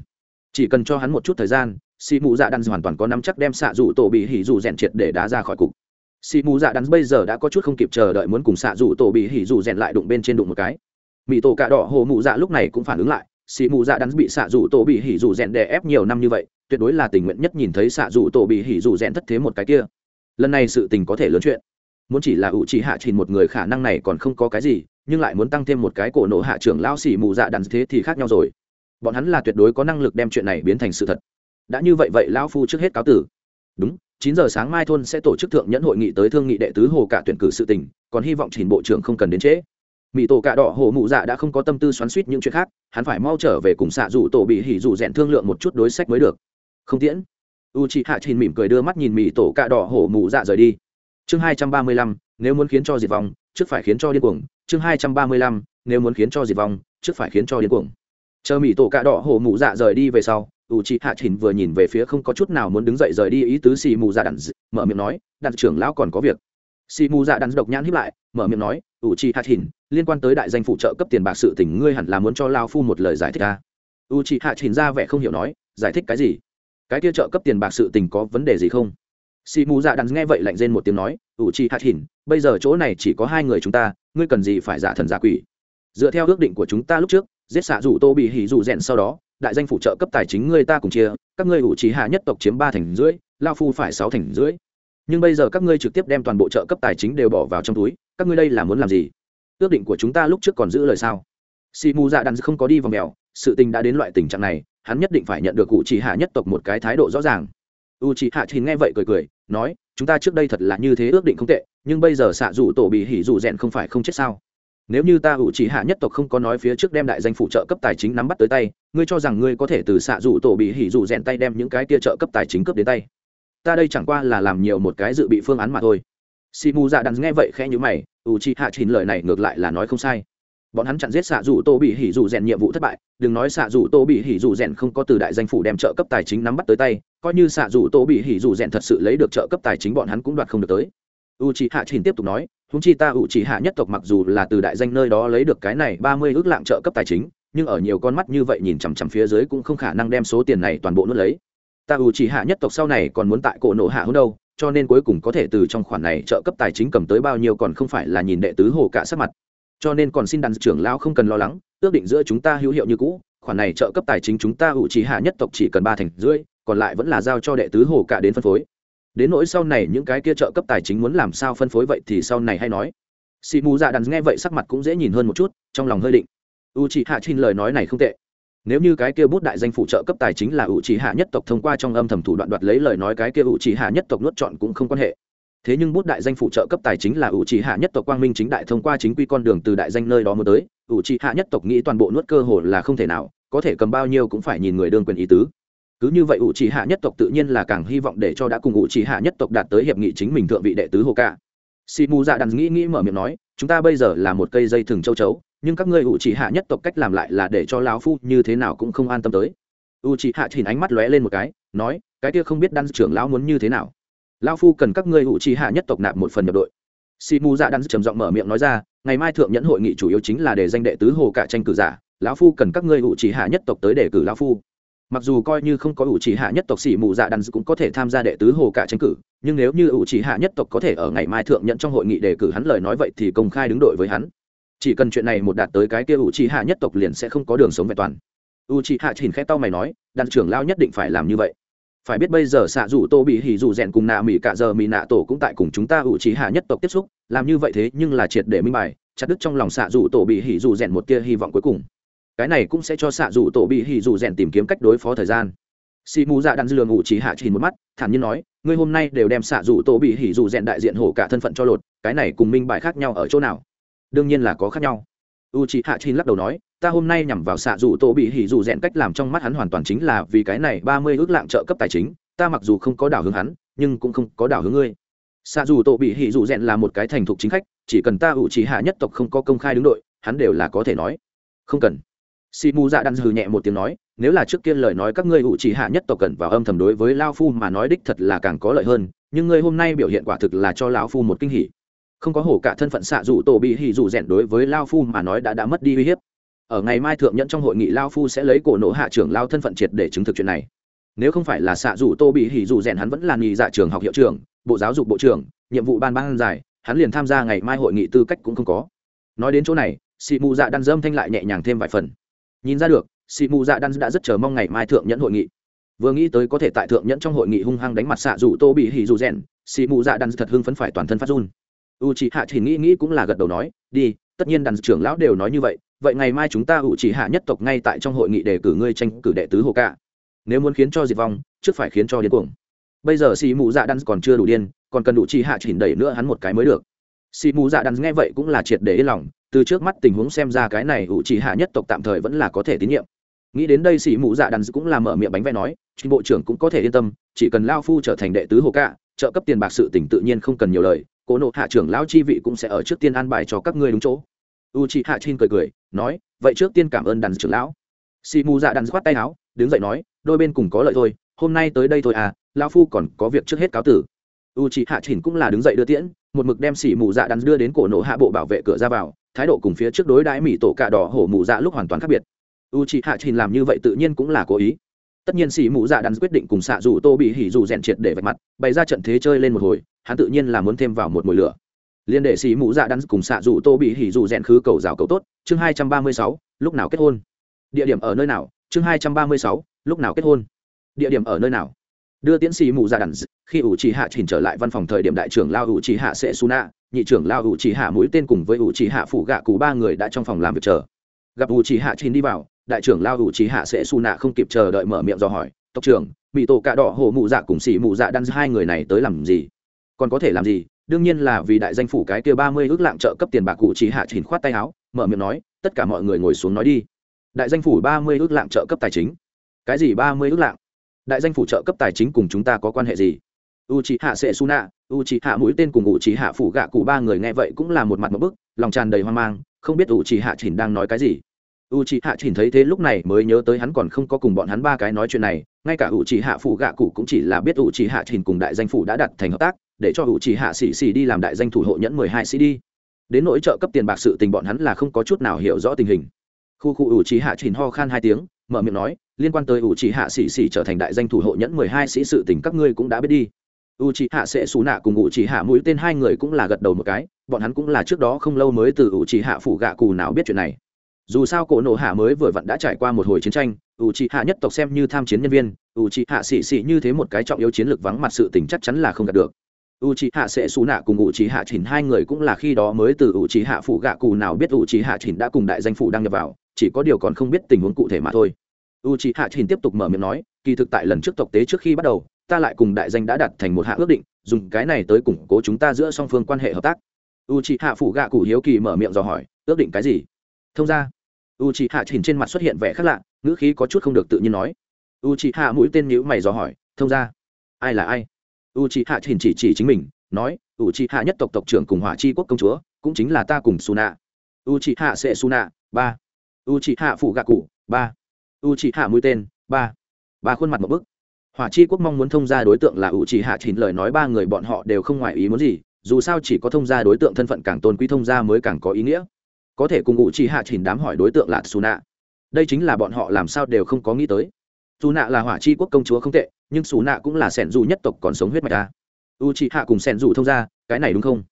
S1: Chỉ cần cho hắn một chút thời gian, xì mù dạ đan hoàn toàn có nắm chắc đem xạ dù tổ bị hỉ dù rèn triệt để đá ra khỏi cục. Xì mù dạ đan bây giờ đã có chút không kịp chờ đợi muốn cùng xạ dù tổ bị hỉ dù rèn lại đụng bên trên đụng một cái. Mỹ tổ cạ đỏ hồ mụ dạ lúc này cũng phản ứng lại xì mù dạ đắn bị xạ dù tổ bị hỉ dù rèn đè ép nhiều năm như vậy, tuyệt đối là tình nguyện nhất nhìn thấy xạ dù tổ bị hỉ dù rèn thất thế một cái kia. Lần này sự tình có thể lớn chuyện. Muốn chỉ là ủ chỉ hạ trình một người khả năng này còn không có cái gì, nhưng lại muốn tăng thêm một cái cổ nộ hạ trưởng lao xì mù dạ đắn thế thì khác nhau rồi. Bọn hắn là tuyệt đối có năng lực đem chuyện này biến thành sự thật. Đã như vậy vậy lão phu trước hết cáo tử. Đúng, chín giờ sáng mai thôn sẽ tổ chức thượng nhẫn hội nghị tới thương nghị đệ tứ hồ cả tuyển cử sự tình, còn hy vọng trình bộ trưởng không cần đến trễ mỹ tổ cạ đỏ hổ mụ dạ đã không có tâm tư xoắn suýt những chuyện khác, hắn phải mau trở về cùng xạ dù tổ bị hỉ dù rèn thương lượng một chút đối sách mới được. Không tiễn. U chị hạ trình mỉm cười đưa mắt nhìn mỹ tổ cạ đỏ hổ mụ dạ rời đi. Chương hai trăm ba mươi lăm, nếu muốn khiến cho diệt vong, trước phải khiến cho điên cuồng. Chương hai trăm ba mươi lăm, nếu muốn khiến cho diệt vong, trước phải khiến cho điên cuồng. Chờ mỹ tổ cạ đỏ hổ mụ dạ rời đi về sau u chị hạ trình vừa nhìn về phía không có chút nào muốn đứng dậy rời đi ý tứ xì mù dạ đặn mở miệng nói đặn trưởng lão còn có việc. Xì mù dạ đặn độc nhãn hiếp lại, mở miệng nói u chị hạ hình liên quan tới đại danh phụ trợ cấp tiền bạc sự tình, ngươi hẳn là muốn cho lao phu một lời giải thích à? ta u chị hạ hình ra vẻ không hiểu nói, giải thích cái gì? Cái kia trợ cấp tiền bạc sự tình có vấn đề gì không? Xì mù dạ đắn nghe vậy lạnh rên một tiếng nói u chi hạt hình bây giờ chỗ này chỉ có hai người chúng ta, ngươi cần gì phải giả thần giả quỷ? Dựa theo ước định của chúng ta lúc trước, giết xạ rủ tô bị hỉ rủ rèn sau đó, đại danh phụ trợ cấp tài chính ngươi ta cùng chia, các ngươi ủ trí hạ nhất tộc chiếm ba thành rưỡi, lao phu phải sáu thành rưỡi nhưng bây giờ các ngươi trực tiếp đem toàn bộ trợ cấp tài chính đều bỏ vào trong túi, các ngươi đây là muốn làm gì? Ước định của chúng ta lúc trước còn giữ lời sao? Xì mù dạ đắn không có đi vào mèo, sự tình đã đến loại tình trạng này, hắn nhất định phải nhận được cụ chỉ hạ nhất tộc một cái thái độ rõ ràng. U chỉ hạ thì nghe vậy cười cười, nói, chúng ta trước đây thật là như thế ước định không tệ, nhưng bây giờ xạ dù tổ bị hỉ dù rèn không phải không chết sao? Nếu như ta u chỉ hạ nhất tộc không có nói phía trước đem đại danh phụ trợ cấp tài chính nắm bắt tới tay, ngươi cho rằng ngươi có thể từ xạ dù tổ bị hỉ dù rèn tay đem những cái kia trợ cấp tài chính cướp đến tay? Ta đây chẳng qua là làm nhiều một cái dự bị phương án mà thôi. Xì mù dạ đắn nghe vậy khẽ nhữ mày u chi hạ chín lời này ngược lại là nói không sai. Bọn hắn chặn giết xạ dù tô bị hỉ dù rèn nhiệm vụ thất bại, đừng nói xạ dù tô bị hỉ dù rèn không có từ đại danh phủ đem trợ cấp tài chính nắm bắt tới tay, coi như xạ dù tô bị hỉ dù rèn thật sự lấy được trợ cấp tài chính bọn hắn cũng đoạt không được tới. U chi hạ chín tiếp tục nói húng chi ta u chi hạ nhất tộc mặc dù là từ đại danh nơi đó lấy được cái này ba mươi ước lạng trợ cấp tài chính, nhưng ở nhiều con mắt như vậy nhìn chằm chằm phía dưới cũng không khả năng đem số tiền này toàn bộ nuốt lấy ta ưu chỉ hạ nhất tộc sau này còn muốn tại cổ nộ hạ hơn đâu, cho nên cuối cùng có thể từ trong khoản này trợ cấp tài chính cầm tới bao nhiêu còn không phải là nhìn đệ tứ hồ cả sắc mặt. Cho nên còn xin đàn trưởng lao không cần lo lắng, ước định giữa chúng ta hữu hiệu như cũ, khoản này trợ cấp tài chính chúng ta ủ chỉ hạ nhất tộc chỉ cần ba thành rưỡi, còn lại vẫn là giao cho đệ tứ hồ cả đến phân phối. Đến nỗi sau này những cái kia trợ cấp tài chính muốn làm sao phân phối vậy thì sau này hay nói. Xị mù dạ đàn nghe vậy sắc mặt cũng dễ nhìn hơn một chút, trong lòng hơi định. U chỉ hạ trên lời nói này không tệ nếu như cái kia bút đại danh phụ trợ cấp tài chính là ủ c hạ nhất tộc thông qua trong âm thầm thủ đoạn đoạt lấy lời nói cái kia ủ c hạ nhất tộc nuốt chọn cũng không quan hệ. Thế nhưng bút đại danh phụ trợ cấp tài chính là ủ trì hạ nhất tộc quang minh chính đại thông qua chính quy con đường từ đại danh nơi đó mới tới. Ủ trì hạ nhất tộc nghĩ toàn bộ nuốt cơ hồ là không thể nào, có thể cầm bao nhiêu cũng phải nhìn người đương quyền ý tứ. Cứ như vậy ủ trì hạ nhất tộc tự nhiên là càng hy vọng để cho đã cùng ủ trì hạ nhất tộc đạt tới hiệp nghị chính mình thượng vị đệ tứ hồ ca. Si mù dạ đàn nghĩ nghĩ mở miệng nói, chúng ta bây giờ là một cây dây thừng châu chấu nhưng các ngươi ủ trì hạ nhất tộc cách làm lại là để cho lão phu như thế nào cũng không an tâm tới. U trì hạ chỉnh ánh mắt lóe lên một cái, nói, cái kia không biết đan trưởng lão muốn như thế nào? Lão phu cần các ngươi ủ trì hạ nhất tộc nạp một phần nhập đội. Si mu dạ đan trầm giọng mở miệng nói ra, ngày mai thượng nhẫn hội nghị chủ yếu chính là để danh đệ tứ hồ cả tranh cử giả, lão phu cần các ngươi ủ trì hạ nhất tộc tới để cử lão phu. Mặc dù coi như không có ủ trì hạ nhất tộc xỉ mù dạ đan cũng có thể tham gia đệ tứ hồ cả tranh cử, nhưng nếu như ủ trì hạ nhất tộc có thể ở ngày mai thượng nhẫn trong hội nghị đề cử hắn lời nói vậy thì công khai đứng đội với hắn chỉ cần chuyện này một đạt tới cái kia u trì hạ nhất tộc liền sẽ không có đường sống vẹn toàn. U trì hạ chỉnh khẽ tao mày nói, đàn trưởng lao nhất định phải làm như vậy. Phải biết bây giờ xạ rủ tô bị hỉ rủ rèn cùng nạ mỹ cả giờ mỹ nạ tổ cũng tại cùng chúng ta u trí hạ nhất tộc tiếp xúc, làm như vậy thế nhưng là triệt để minh bài, chặt đứt trong lòng xạ rủ tổ bị hỉ rủ rèn một tia hy vọng cuối cùng. Cái này cũng sẽ cho xạ rủ tổ bị hỉ rủ rèn tìm kiếm cách đối phó thời gian. Xì mù dạ đạn dư lường ủ trí hạ chỉ một mắt, thản nhiên nói, ngươi hôm nay đều đem xạ rủ tổ bị hỉ rủ rèn đại diện hổ cả thân phận cho lột, cái này cùng minh bài khác nhau ở chỗ nào? Đương nhiên là có khác nhau. U trí hạ chỉ lắc đầu nói, ta hôm nay nhằm vào xạ dù tổ bị hỉ dù rèn cách làm trong mắt hắn hoàn toàn chính là vì cái này ba mươi ước lạng trợ cấp tài chính, ta mặc dù không có đảo hướng hắn, nhưng cũng không có đảo hướng ngươi. Xạ dù tổ bị hỉ dù rèn là một cái thành thục chính khách, chỉ cần ta ủ chỉ hạ nhất tộc không có công khai đứng đội, hắn đều là có thể nói. Không cần. Si mu dạ đan hừ nhẹ một tiếng nói, nếu là trước kia lời nói các ngươi ủ chỉ hạ nhất tộc cần vào âm thầm đối với lao phu mà nói đích thật là càng có lợi hơn, nhưng ngươi hôm nay biểu hiện quả thực là cho lão phu một kinh hỉ không có hổ cả thân phận xạ dù tổ bị hỉ dù rèn đối với lao phu mà nói đã đã mất đi uy hiếp. Ở ngày mai thượng nhẫn trong hội nghị lao phu sẽ lấy cổ nộ hạ trưởng lao thân phận triệt để chứng thực chuyện này. Nếu không phải là xạ dù tô bị hỉ dù rèn hắn vẫn là nghỉ dạ trường học hiệu trưởng, bộ giáo dục bộ trưởng, nhiệm vụ ban ban dài hắn liền tham gia ngày mai hội nghị tư cách cũng không có. Nói đến chỗ này, xị mù dạ đan dâm thanh lại nhẹ nhàng thêm vài phần. Nhìn ra được, xị mù dạ đan đã rất chờ mong ngày mai thượng nhẫn hội nghị. Vừa nghĩ tới có thể tại thượng nhẫn trong hội nghị hung hăng đánh mặt xạ dù tô bị hỉ dù rèn xị mù dạ đan thật hưng phấn phải toàn thân phát run u chị hạ chỉ nghĩ nghĩ cũng là gật đầu nói, đi, tất nhiên đàn trưởng lão đều nói như vậy vậy ngày mai chúng ta u chỉ hạ nhất tộc ngay tại trong hội nghị đề cử ngươi tranh cử đệ tứ hồ cả nếu muốn khiến cho diệt vong, trước phải khiến cho điên cuồng. Bây giờ xì mù dạ đan còn chưa đủ điên, còn cần đủ chỉ hạ chỉnh đẩy nữa hắn một cái mới được. Xì mù dạ đan nghe vậy cũng là triệt để yên lòng, từ trước mắt tình huống xem ra cái này ủ chỉ hạ nhất tộc tạm thời vẫn là có thể tín nhiệm. Nghĩ đến đây xì mù dạ đan cũng là mở miệng bánh vẽ nói chính bộ trưởng cũng có thể yên tâm, chỉ cần lao phu trở thành đệ tứ hồ cả trợ cấp tiền bạc sự tỉnh tự nhiên không cần nhiều lời cố nộ hạ trưởng lão chi vị cũng sẽ ở trước tiên an bài cho các ngươi đúng chỗ. U chị hạ chin cười cười, nói, vậy trước tiên cảm ơn đàn trưởng lão. Si mu dạ đàn khoát tay áo, đứng dậy nói, đôi bên cùng có lợi thôi, hôm nay tới đây thôi à lão phu còn có việc trước hết cáo tử. U chị hạ chin cũng là đứng dậy đưa tiễn, một mực đem xỉ mù dạ đàn đưa đến cổ nổ hạ bộ bảo vệ cửa ra vào, thái độ cùng phía trước đối đãi mỹ tổ cạ đỏ hổ mù dạ lúc hoàn toàn khác biệt. U chị hạ chin làm như vậy tự nhiên cũng là cố ý tất nhiên xì mù dạ đắn quyết định cùng xạ dù tô bị hỉ dù rèn triệt để vạch mặt, bày ra trận thế chơi lên một hồi, hắn tự nhiên là muốn thêm vào một mùi lửa. Liên để sĩ mũ dạ đắn cùng xạ dù tô bị hỉ dù rèn khứ cầu rào cầu tốt, chương hai trăm ba mươi sáu, lúc nào kết hôn? Địa điểm ở nơi nào? Chương hai trăm ba mươi sáu, lúc nào kết hôn? Địa điểm ở nơi nào? Đưa tiến sĩ mù dạ đàn khi ủ trì hạ chỉnh trở lại văn phòng thời điểm đại trưởng lao ủ trì hạ sẽ su nhị trưởng lao ủ trì hạ mũi tên cùng với ủ trì hạ phủ gạ cụ ba người đã trong phòng làm việc chờ. Gặp ủ trì hạ chỉnh đi vào đại trưởng lao hữu trí hạ sẽ su nạ không kịp chờ đợi mở miệng do hỏi, tộc trưởng, bị tổ cạ đỏ hồ mụ dạ cùng xỉ mụ dạ đan hai người này tới làm gì? Còn có thể làm gì? Đương nhiên là vì đại danh phủ cái kia ba mươi ước lạng trợ cấp tiền bạc cụ chỉ hạ chỉnh khoát tay áo, mở miệng nói, tất cả mọi người ngồi xuống nói đi. Đại danh phủ ba mươi ước lạng trợ cấp tài chính. Cái gì ba mươi ước lạng? Đại danh phủ trợ cấp tài chính cùng chúng ta có quan hệ gì? U chị hạ sệ su nạ u c hạ mũi tên cùng u c hạ phủ gạ cụ ba người nghe vậy cũng là một mặt một bức, lòng tràn đầy hoang mang, không biết u c hạ chỉnh đang nói cái gì u c hạ chỉnh thấy thế lúc này mới nhớ tới hắn còn không có cùng bọn hắn ba cái nói chuyện này, ngay cả u c hạ phụ gạ cụ cũng chỉ là biết u c hạ chỉnh cùng đại danh phủ đã đặt thành hợp tác, để cho u c hạ xì xì đi làm đại danh thủ hộ nhẫn mười hai sĩ đi. Đến nỗi trợ cấp tiền bạc sự tình bọn hắn là không có chút nào hiểu rõ tình hình. Khu khu u c hạ chỉnh ho khan hai tiếng, mở miệng nói, liên quan tới u c hạ xì xì trở thành đại danh thủ hộ nhẫn mười hai sĩ sự tình các ngươi cũng đã biết đi. U c hạ sẽ xù nạ cùng u c hạ mũi tên hai người cũng là gật đầu một cái, bọn hắn cũng là trước đó không lâu mới từ u c hạ phủ gạ cù nào biết chuyện này dù sao cổ nộ hạ mới vừa vặn đã trải qua một hồi chiến tranh u c hạ nhất tộc xem như tham chiến nhân viên u c hạ xì xì như thế một cái trọng yếu chiến lược vắng mặt sự tình chắc chắn là không đạt được. U c hạ sẽ xù nạ cùng u c hạ chỉnh, hai người cũng là khi đó mới từ u c hạ phủ gạ cù nào biết u c hạ chỉnh đã cùng đại danh phủ đăng nhập vào, chỉ có điều còn không biết tình huống cụ thể mà thôi. U c hạ chỉnh tiếp tục mở miệng nói, kỳ thực tại lần trước tộc tế trước khi bắt đầu, ta lại cùng đại danh đã đặt thành một hạ ước định, dùng cái này tới củng cố chúng ta giữa song phương quan hệ hợp tác. U c hạ phủ gạ cụ hiếu kỳ mở miệng dò hỏi, ước định cái gì? Thông ra u c hạ chỉnh trên mặt xuất hiện vẻ khác lạ, ngữ khí có chút không được tự nhiên nói. U c hạ mũi tên nhữ mày dò hỏi, thông ra ai là ai? U c hạ chỉnh chỉ chỉ chính mình, nói u c hạ nhất tộc tộc trưởng cùng hỏa chi quốc công chúa, cũng chính là ta cùng suna. U c hạ sẽ suna, ba. U c hạ phủ gạ cụ, ba. U c hạ mũi tên, ba. Ba khuôn mặt một bức. Hỏa chi quốc mong muốn thông ra đối tượng là u c hạ chỉnh lời nói ba người bọn họ đều không ngoài ý muốn gì, dù sao chỉ có thông gia đối tượng thân phận càng tôn quý thông gia mới càng có ý nghĩa có thể cùng ngụ chỉ hạ chỉnh đám hỏi đối tượng là su nạ đây chính là bọn họ làm sao đều không có nghĩ tới. Su nạ là hỏa chi quốc công chúa không tệ nhưng su nạ cũng là sẻn dù nhất tộc còn sống huyết mạch ta u chỉ hạ cùng sẻn dù thông ra, cái này đúng không?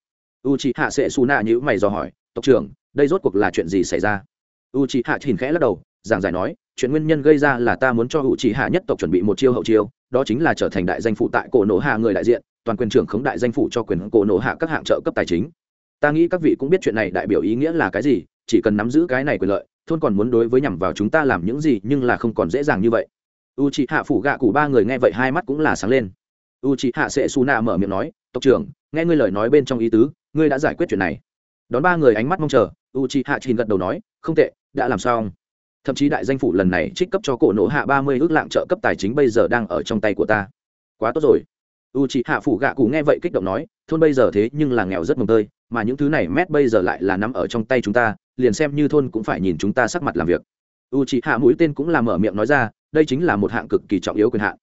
S1: U chỉ hạ sẽ su nạ như mày dò hỏi tộc trưởng đây rốt cuộc là chuyện gì xảy ra? U chỉ hạ chỉnh khẽ lắc đầu giảng giải nói chuyện nguyên nhân gây ra là ta muốn cho u chỉ hạ nhất tộc chuẩn bị một chiêu hậu chiêu đó chính là trở thành đại danh phụ tại cổ nổ hạ người đại diện toàn quyền trưởng khống đại danh phụ cho quyền cổ nổ hạ các hạng trợ cấp tài chính ta nghĩ các vị cũng biết chuyện này đại biểu ý nghĩa là cái gì, chỉ cần nắm giữ cái này quyền lợi, thôn còn muốn đối với nhằm vào chúng ta làm những gì nhưng là không còn dễ dàng như vậy. U c h ị hạ phủ gạ cụ ba người nghe vậy hai mắt cũng là sáng lên. U c h ị hạ sẽ su nạ mở miệng nói, tộc trưởng, nghe ngươi lời nói bên trong ý tứ, ngươi đã giải quyết chuyện này. Đón ba người ánh mắt mong chờ u c h ị hạ trình gật đầu nói, không tệ, đã làm xong. Thậm chí đại danh phủ lần này trích cấp cho cổ nổ hạ ba mươi ước lạng trợ cấp tài chính bây giờ đang ở trong tay của ta. Quá tốt rồi. U c h ị hạ phủ gạ cụ nghe vậy kích động nói, thôn bây giờ thế nhưng là nghèo rất mồng tơi mà những thứ này mét bây giờ lại là nằm ở trong tay chúng ta, liền xem như thôn cũng phải nhìn chúng ta sắc mặt làm việc. U c h ị hạ mũi tên cũng là mở miệng nói ra, đây chính là một hạng cực kỳ trọng yếu quyền hạn.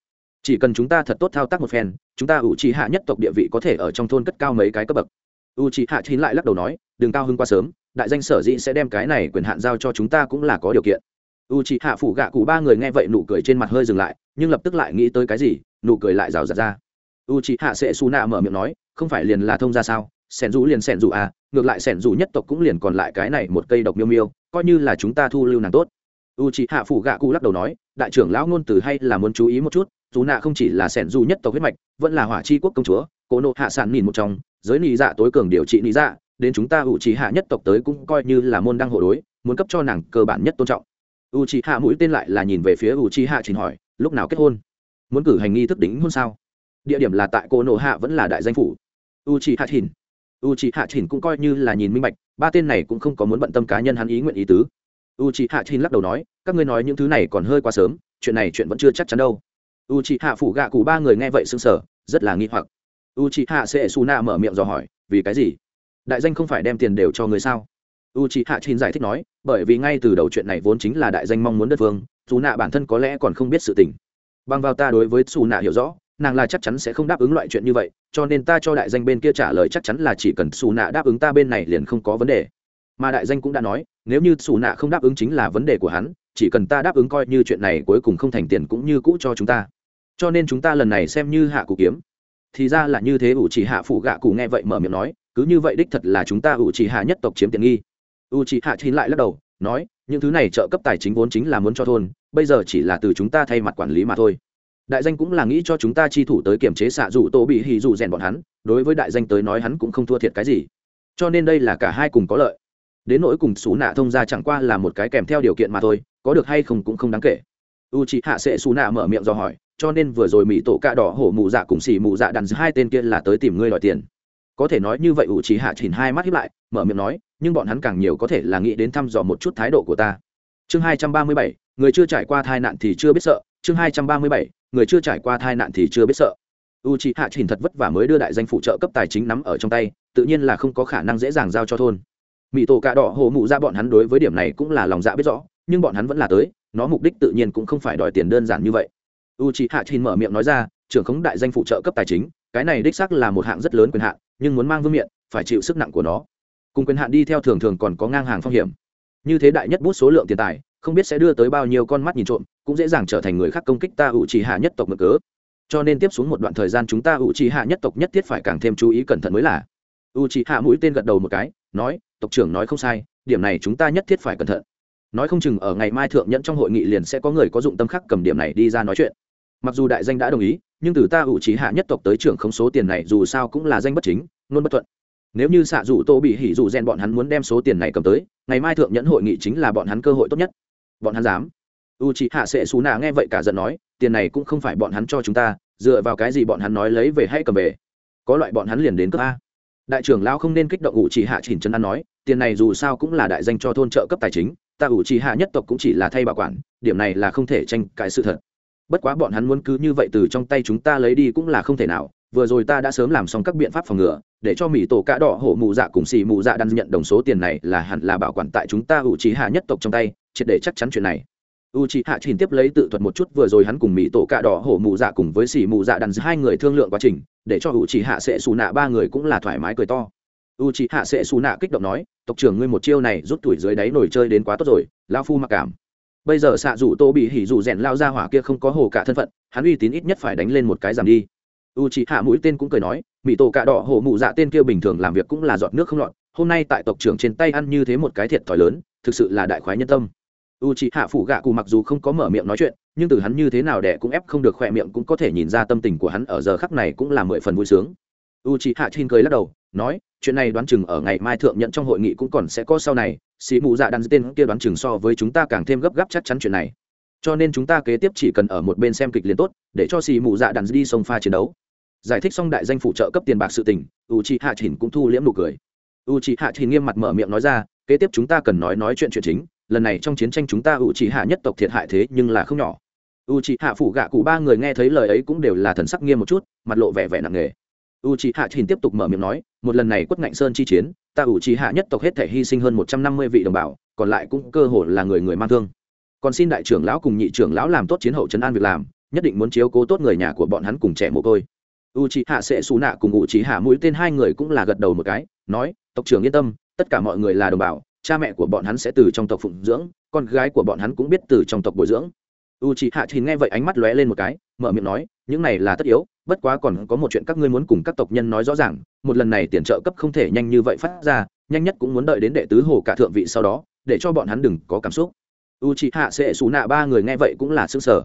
S1: Chỉ cần chúng ta thật tốt thao tác một phen, chúng ta u c h ị hạ nhất tộc địa vị có thể ở trong thôn cất cao mấy cái cấp bậc. U c h ị hạ chín lại lắc đầu nói, đừng cao hơn quá sớm, đại danh sở dĩ sẽ đem cái này quyền hạn giao cho chúng ta cũng là có điều kiện. U c h ị hạ phủ gạ cụ ba người nghe vậy nụ cười trên mặt hơi dừng lại, nhưng lập tức lại nghĩ tới cái gì, nụ cười lại rào rạt ra. U c h ị hạ sẽ xù nạ mở miệng nói, không phải liền là thông ra sao? Sẻn dù liền sẻn dù à ngược lại sẻn dù nhất tộc cũng liền còn lại cái này một cây độc miêu miêu, coi như là chúng ta thu lưu nàng tốt. U c h ị hạ phủ gạ cụ lắc đầu nói, đại trưởng lão ngôn từ hay là muốn chú ý một chút, dù nạ không chỉ là sẻn dù nhất tộc huyết mạch, vẫn là hỏa chi quốc công chúa cỗ nộ hạ sản nhìn một trong, giới nị dạ tối cường điều trị nị dạ đến chúng ta u c hạ nhất tộc tới cũng coi như là môn đăng hộ đối, muốn cấp cho nàng cơ bản nhất tôn trọng. U c hạ mũi tên lại là nhìn về phía u c hạ trình hỏi, lúc nào kết hôn? Muốn cử hành nghi thức đính hôn sao? Địa điểm là tại cô nộ hạ vẫn là đại danh phủ. U c h hạ trình u c h i hạ Chỉnh cũng coi như là nhìn minh bạch, ba tên này cũng không có muốn bận tâm cá nhân hắn ý nguyện ý tứ. U c h i hạ Chỉnh lắc đầu nói, các ngươi nói những thứ này còn hơi quá sớm, chuyện này chuyện vẫn chưa chắc chắn đâu. U c h i hạ phủ gạ cụ ba người nghe vậy s ư n g sở rất là nghi hoặc. U c h i hạ sẽ su na mở miệng dò hỏi, vì cái gì? Đại danh không phải đem tiền đều cho người sao? U c h i hạ Chỉnh giải thích nói, bởi vì ngay từ đầu chuyện này vốn chính là đại danh mong muốn đất vương, dù nạ bản thân có lẽ còn không biết sự tình. Bằng vào ta đối với Su nạ hiểu rõ nàng là chắc chắn sẽ không đáp ứng loại chuyện như vậy, cho nên ta cho đại danh bên kia trả lời chắc chắn là chỉ cần xù nạ đáp ứng ta bên này liền không có vấn đề. Mà đại danh cũng đã nói, nếu như xù nạ không đáp ứng chính là vấn đề của hắn, chỉ cần ta đáp ứng coi như chuyện này cuối cùng không thành tiền cũng như cũ cho chúng ta. Cho nên chúng ta lần này xem như hạ cụ kiếm. Thì ra là như thế ủ chỉ hạ phụ gạ cụ nghe vậy mở miệng nói, cứ như vậy đích thật là chúng ta ủ chỉ hạ nhất tộc chiếm tiện nghi. Ủ chỉ hạ chín lại lắc đầu, nói, những thứ này trợ cấp tài chính vốn chính là muốn cho thôn, bây giờ chỉ là từ chúng ta thay mặt quản lý mà thôi đại danh cũng là nghĩ cho chúng ta chi thủ tới kiểm chế xạ dù tô bị hì dù rèn bọn hắn, đối với đại danh tới nói hắn cũng không thua thiệt cái gì. Cho nên đây là cả hai cùng có lợi. Đến nỗi cùng xú nạ thông ra chẳng qua là một cái kèm theo điều kiện mà thôi, có được hay không cũng không đáng kể. U chị hạ sẽ xú nạ mở miệng do hỏi, cho nên vừa rồi mỹ tổ cạ đỏ hổ mụ dạ cùng xì mụ dạ đàn hai tên kia là tới tìm ngươi đòi tiền. Có thể nói như vậy u chị hạ chỉnh hai mắt hiếp lại, mở miệng nói, nhưng bọn hắn càng nhiều có thể là nghĩ đến thăm dò một chút thái độ của ta. Chương hai trăm ba mươi bảy, người chưa trải qua tai nạn thì chưa biết sợ. Chương hai trăm ba mươi bảy người chưa trải qua tai nạn thì chưa biết sợ. U chị hạ trình thật vất vả mới đưa đại danh phụ trợ cấp tài chính nắm ở trong tay, tự nhiên là không có khả năng dễ dàng giao cho thôn. Mỹ tổ cạ đỏ hồ mụ ra bọn hắn đối với điểm này cũng là lòng dạ biết rõ, nhưng bọn hắn vẫn là tới, nó mục đích tự nhiên cũng không phải đòi tiền đơn giản như vậy. U chị hạ trình mở miệng nói ra, trưởng khống đại danh phụ trợ cấp tài chính, cái này đích xác là một hạng rất lớn quyền hạn, nhưng muốn mang vương miện, phải chịu sức nặng của nó. Cùng quyền hạn đi theo thường thường còn có ngang hàng phong hiểm. Như thế đại nhất bút số lượng tiền tài, không biết sẽ đưa tới bao nhiêu con mắt nhìn trộm cũng dễ dàng trở thành người khác công kích ta ủ trì hạ nhất tộc mực cớ. Cho nên tiếp xuống một đoạn thời gian chúng ta ủ trì hạ nhất tộc nhất thiết phải càng thêm chú ý cẩn thận mới là. U trì hạ mũi tên gật đầu một cái, nói, tộc trưởng nói không sai, điểm này chúng ta nhất thiết phải cẩn thận. Nói không chừng ở ngày mai thượng nhẫn trong hội nghị liền sẽ có người có dụng tâm khắc cầm điểm này đi ra nói chuyện. Mặc dù đại danh đã đồng ý, nhưng từ ta ủ trí hạ nhất tộc tới trưởng không số tiền này dù sao cũng là danh bất chính, luôn bất thuận. Nếu như xạ dù tô bị hỉ dù rèn bọn hắn muốn đem số tiền này cầm tới, ngày mai thượng nhẫn hội nghị chính là bọn hắn cơ hội tốt nhất. Bọn hắn dám u chị hạ sẽ xù nạ nghe vậy cả giận nói, tiền này cũng không phải bọn hắn cho chúng ta, dựa vào cái gì bọn hắn nói lấy về hay cầm về? Có loại bọn hắn liền đến cấp a. Đại trưởng lao không nên kích động u chị hạ chỉnh chân ăn nói, tiền này dù sao cũng là đại danh cho thôn trợ cấp tài chính, ta u chị hạ nhất tộc cũng chỉ là thay bảo quản, điểm này là không thể tranh cãi sự thật. Bất quá bọn hắn muốn cứ như vậy từ trong tay chúng ta lấy đi cũng là không thể nào, vừa rồi ta đã sớm làm xong các biện pháp phòng ngừa, để cho mỹ tổ cá đỏ hổ mù dạ cùng xì mù dạ đang nhận đồng số tiền này là hẳn là bảo quản tại chúng ta ủ trí hạ nhất tộc trong tay, triệt để chắc chắn chuyện này u trí hạ trình tiếp lấy tự thuật một chút, vừa rồi hắn cùng mỹ tổ cạ đỏ hổ mù dạ cùng với xỉ mù dạ đàn hai người thương lượng quá trình, để cho u trí hạ sẽ xù nạ ba người cũng là thoải mái cười to. U trí hạ sẽ xù nạ kích động nói, tộc trưởng ngươi một chiêu này rút tuổi dưới đáy nổi chơi đến quá tốt rồi lao phu mặc cảm. Bây giờ xạ rủ tô bị hỉ rủ rèn lao ra hỏa kia không có hồ cả thân phận, hắn uy tín ít nhất phải đánh lên một cái giảm đi. U c hạ mũi tên cũng cười nói mỹ tổ cạ đỏ hổ mụ dạ tên kia bình thường làm việc cũng là giọt nước không lọt, hôm nay tại tộc trưởng trên tay ăn như thế một cái thiệt thòi lớn, thực sự là đại khoái nhân tâm u c hạ phủ gạ cụ mặc dù không có mở miệng nói chuyện, nhưng từ hắn như thế nào đẻ cũng ép không được khỏe miệng cũng có thể nhìn ra tâm tình của hắn ở giờ khắc này cũng là mười phần vui sướng. U c hạ chin cười lắc đầu, nói, chuyện này đoán chừng ở ngày mai thượng nhận trong hội nghị cũng còn sẽ có sau này, sĩ mụ dạ đan tên kia đoán chừng so với chúng ta càng thêm gấp gáp chắc chắn chuyện này. Cho nên chúng ta kế tiếp chỉ cần ở một bên xem kịch liền tốt, để cho sĩ mụ dạ đan đi sông pha chiến đấu. Giải thích xong đại danh phụ trợ cấp tiền bạc sự tình, u c h ị hạ chỉnh cũng thu liễm nụ cười. U c h ị hạ chỉnh nghiêm mặt mở miệng nói ra, kế tiếp chúng ta cần nói nói chuyện chuyện chính lần này trong chiến tranh chúng ta u trì hạ nhất tộc thiệt hại thế nhưng là không nhỏ. U trì hạ phủ gạ cụ ba người nghe thấy lời ấy cũng đều là thần sắc nghiêm một chút, mặt lộ vẻ vẻ nặng nề. U trì hạ trình tiếp tục mở miệng nói, một lần này quất ngạnh sơn chi chiến, ta u trì hạ nhất tộc hết thể hy sinh hơn một trăm năm mươi vị đồng bào, còn lại cũng cơ hồ là người người mang thương. Còn xin đại trưởng lão cùng nhị trưởng lão làm tốt chiến hậu chấn an việc làm, nhất định muốn chiếu cố tốt người nhà của bọn hắn cùng trẻ mồ côi. U trì hạ sẽ xù nạ cùng u trì hạ mũi tên hai người cũng là gật đầu một cái, nói, tộc trưởng yên tâm, tất cả mọi người là đồng bào cha mẹ của bọn hắn sẽ từ trong tộc phụng dưỡng, con gái của bọn hắn cũng biết từ trong tộc bồi dưỡng. U c hạ thì nghe vậy ánh mắt lóe lên một cái, mở miệng nói, những này là tất yếu, bất quá còn có một chuyện các ngươi muốn cùng các tộc nhân nói rõ ràng, một lần này tiền trợ cấp không thể nhanh như vậy phát ra, nhanh nhất cũng muốn đợi đến đệ tứ hồ cả thượng vị sau đó, để cho bọn hắn đừng có cảm xúc. U c hạ sẽ xù nạ ba người nghe vậy cũng là xương sở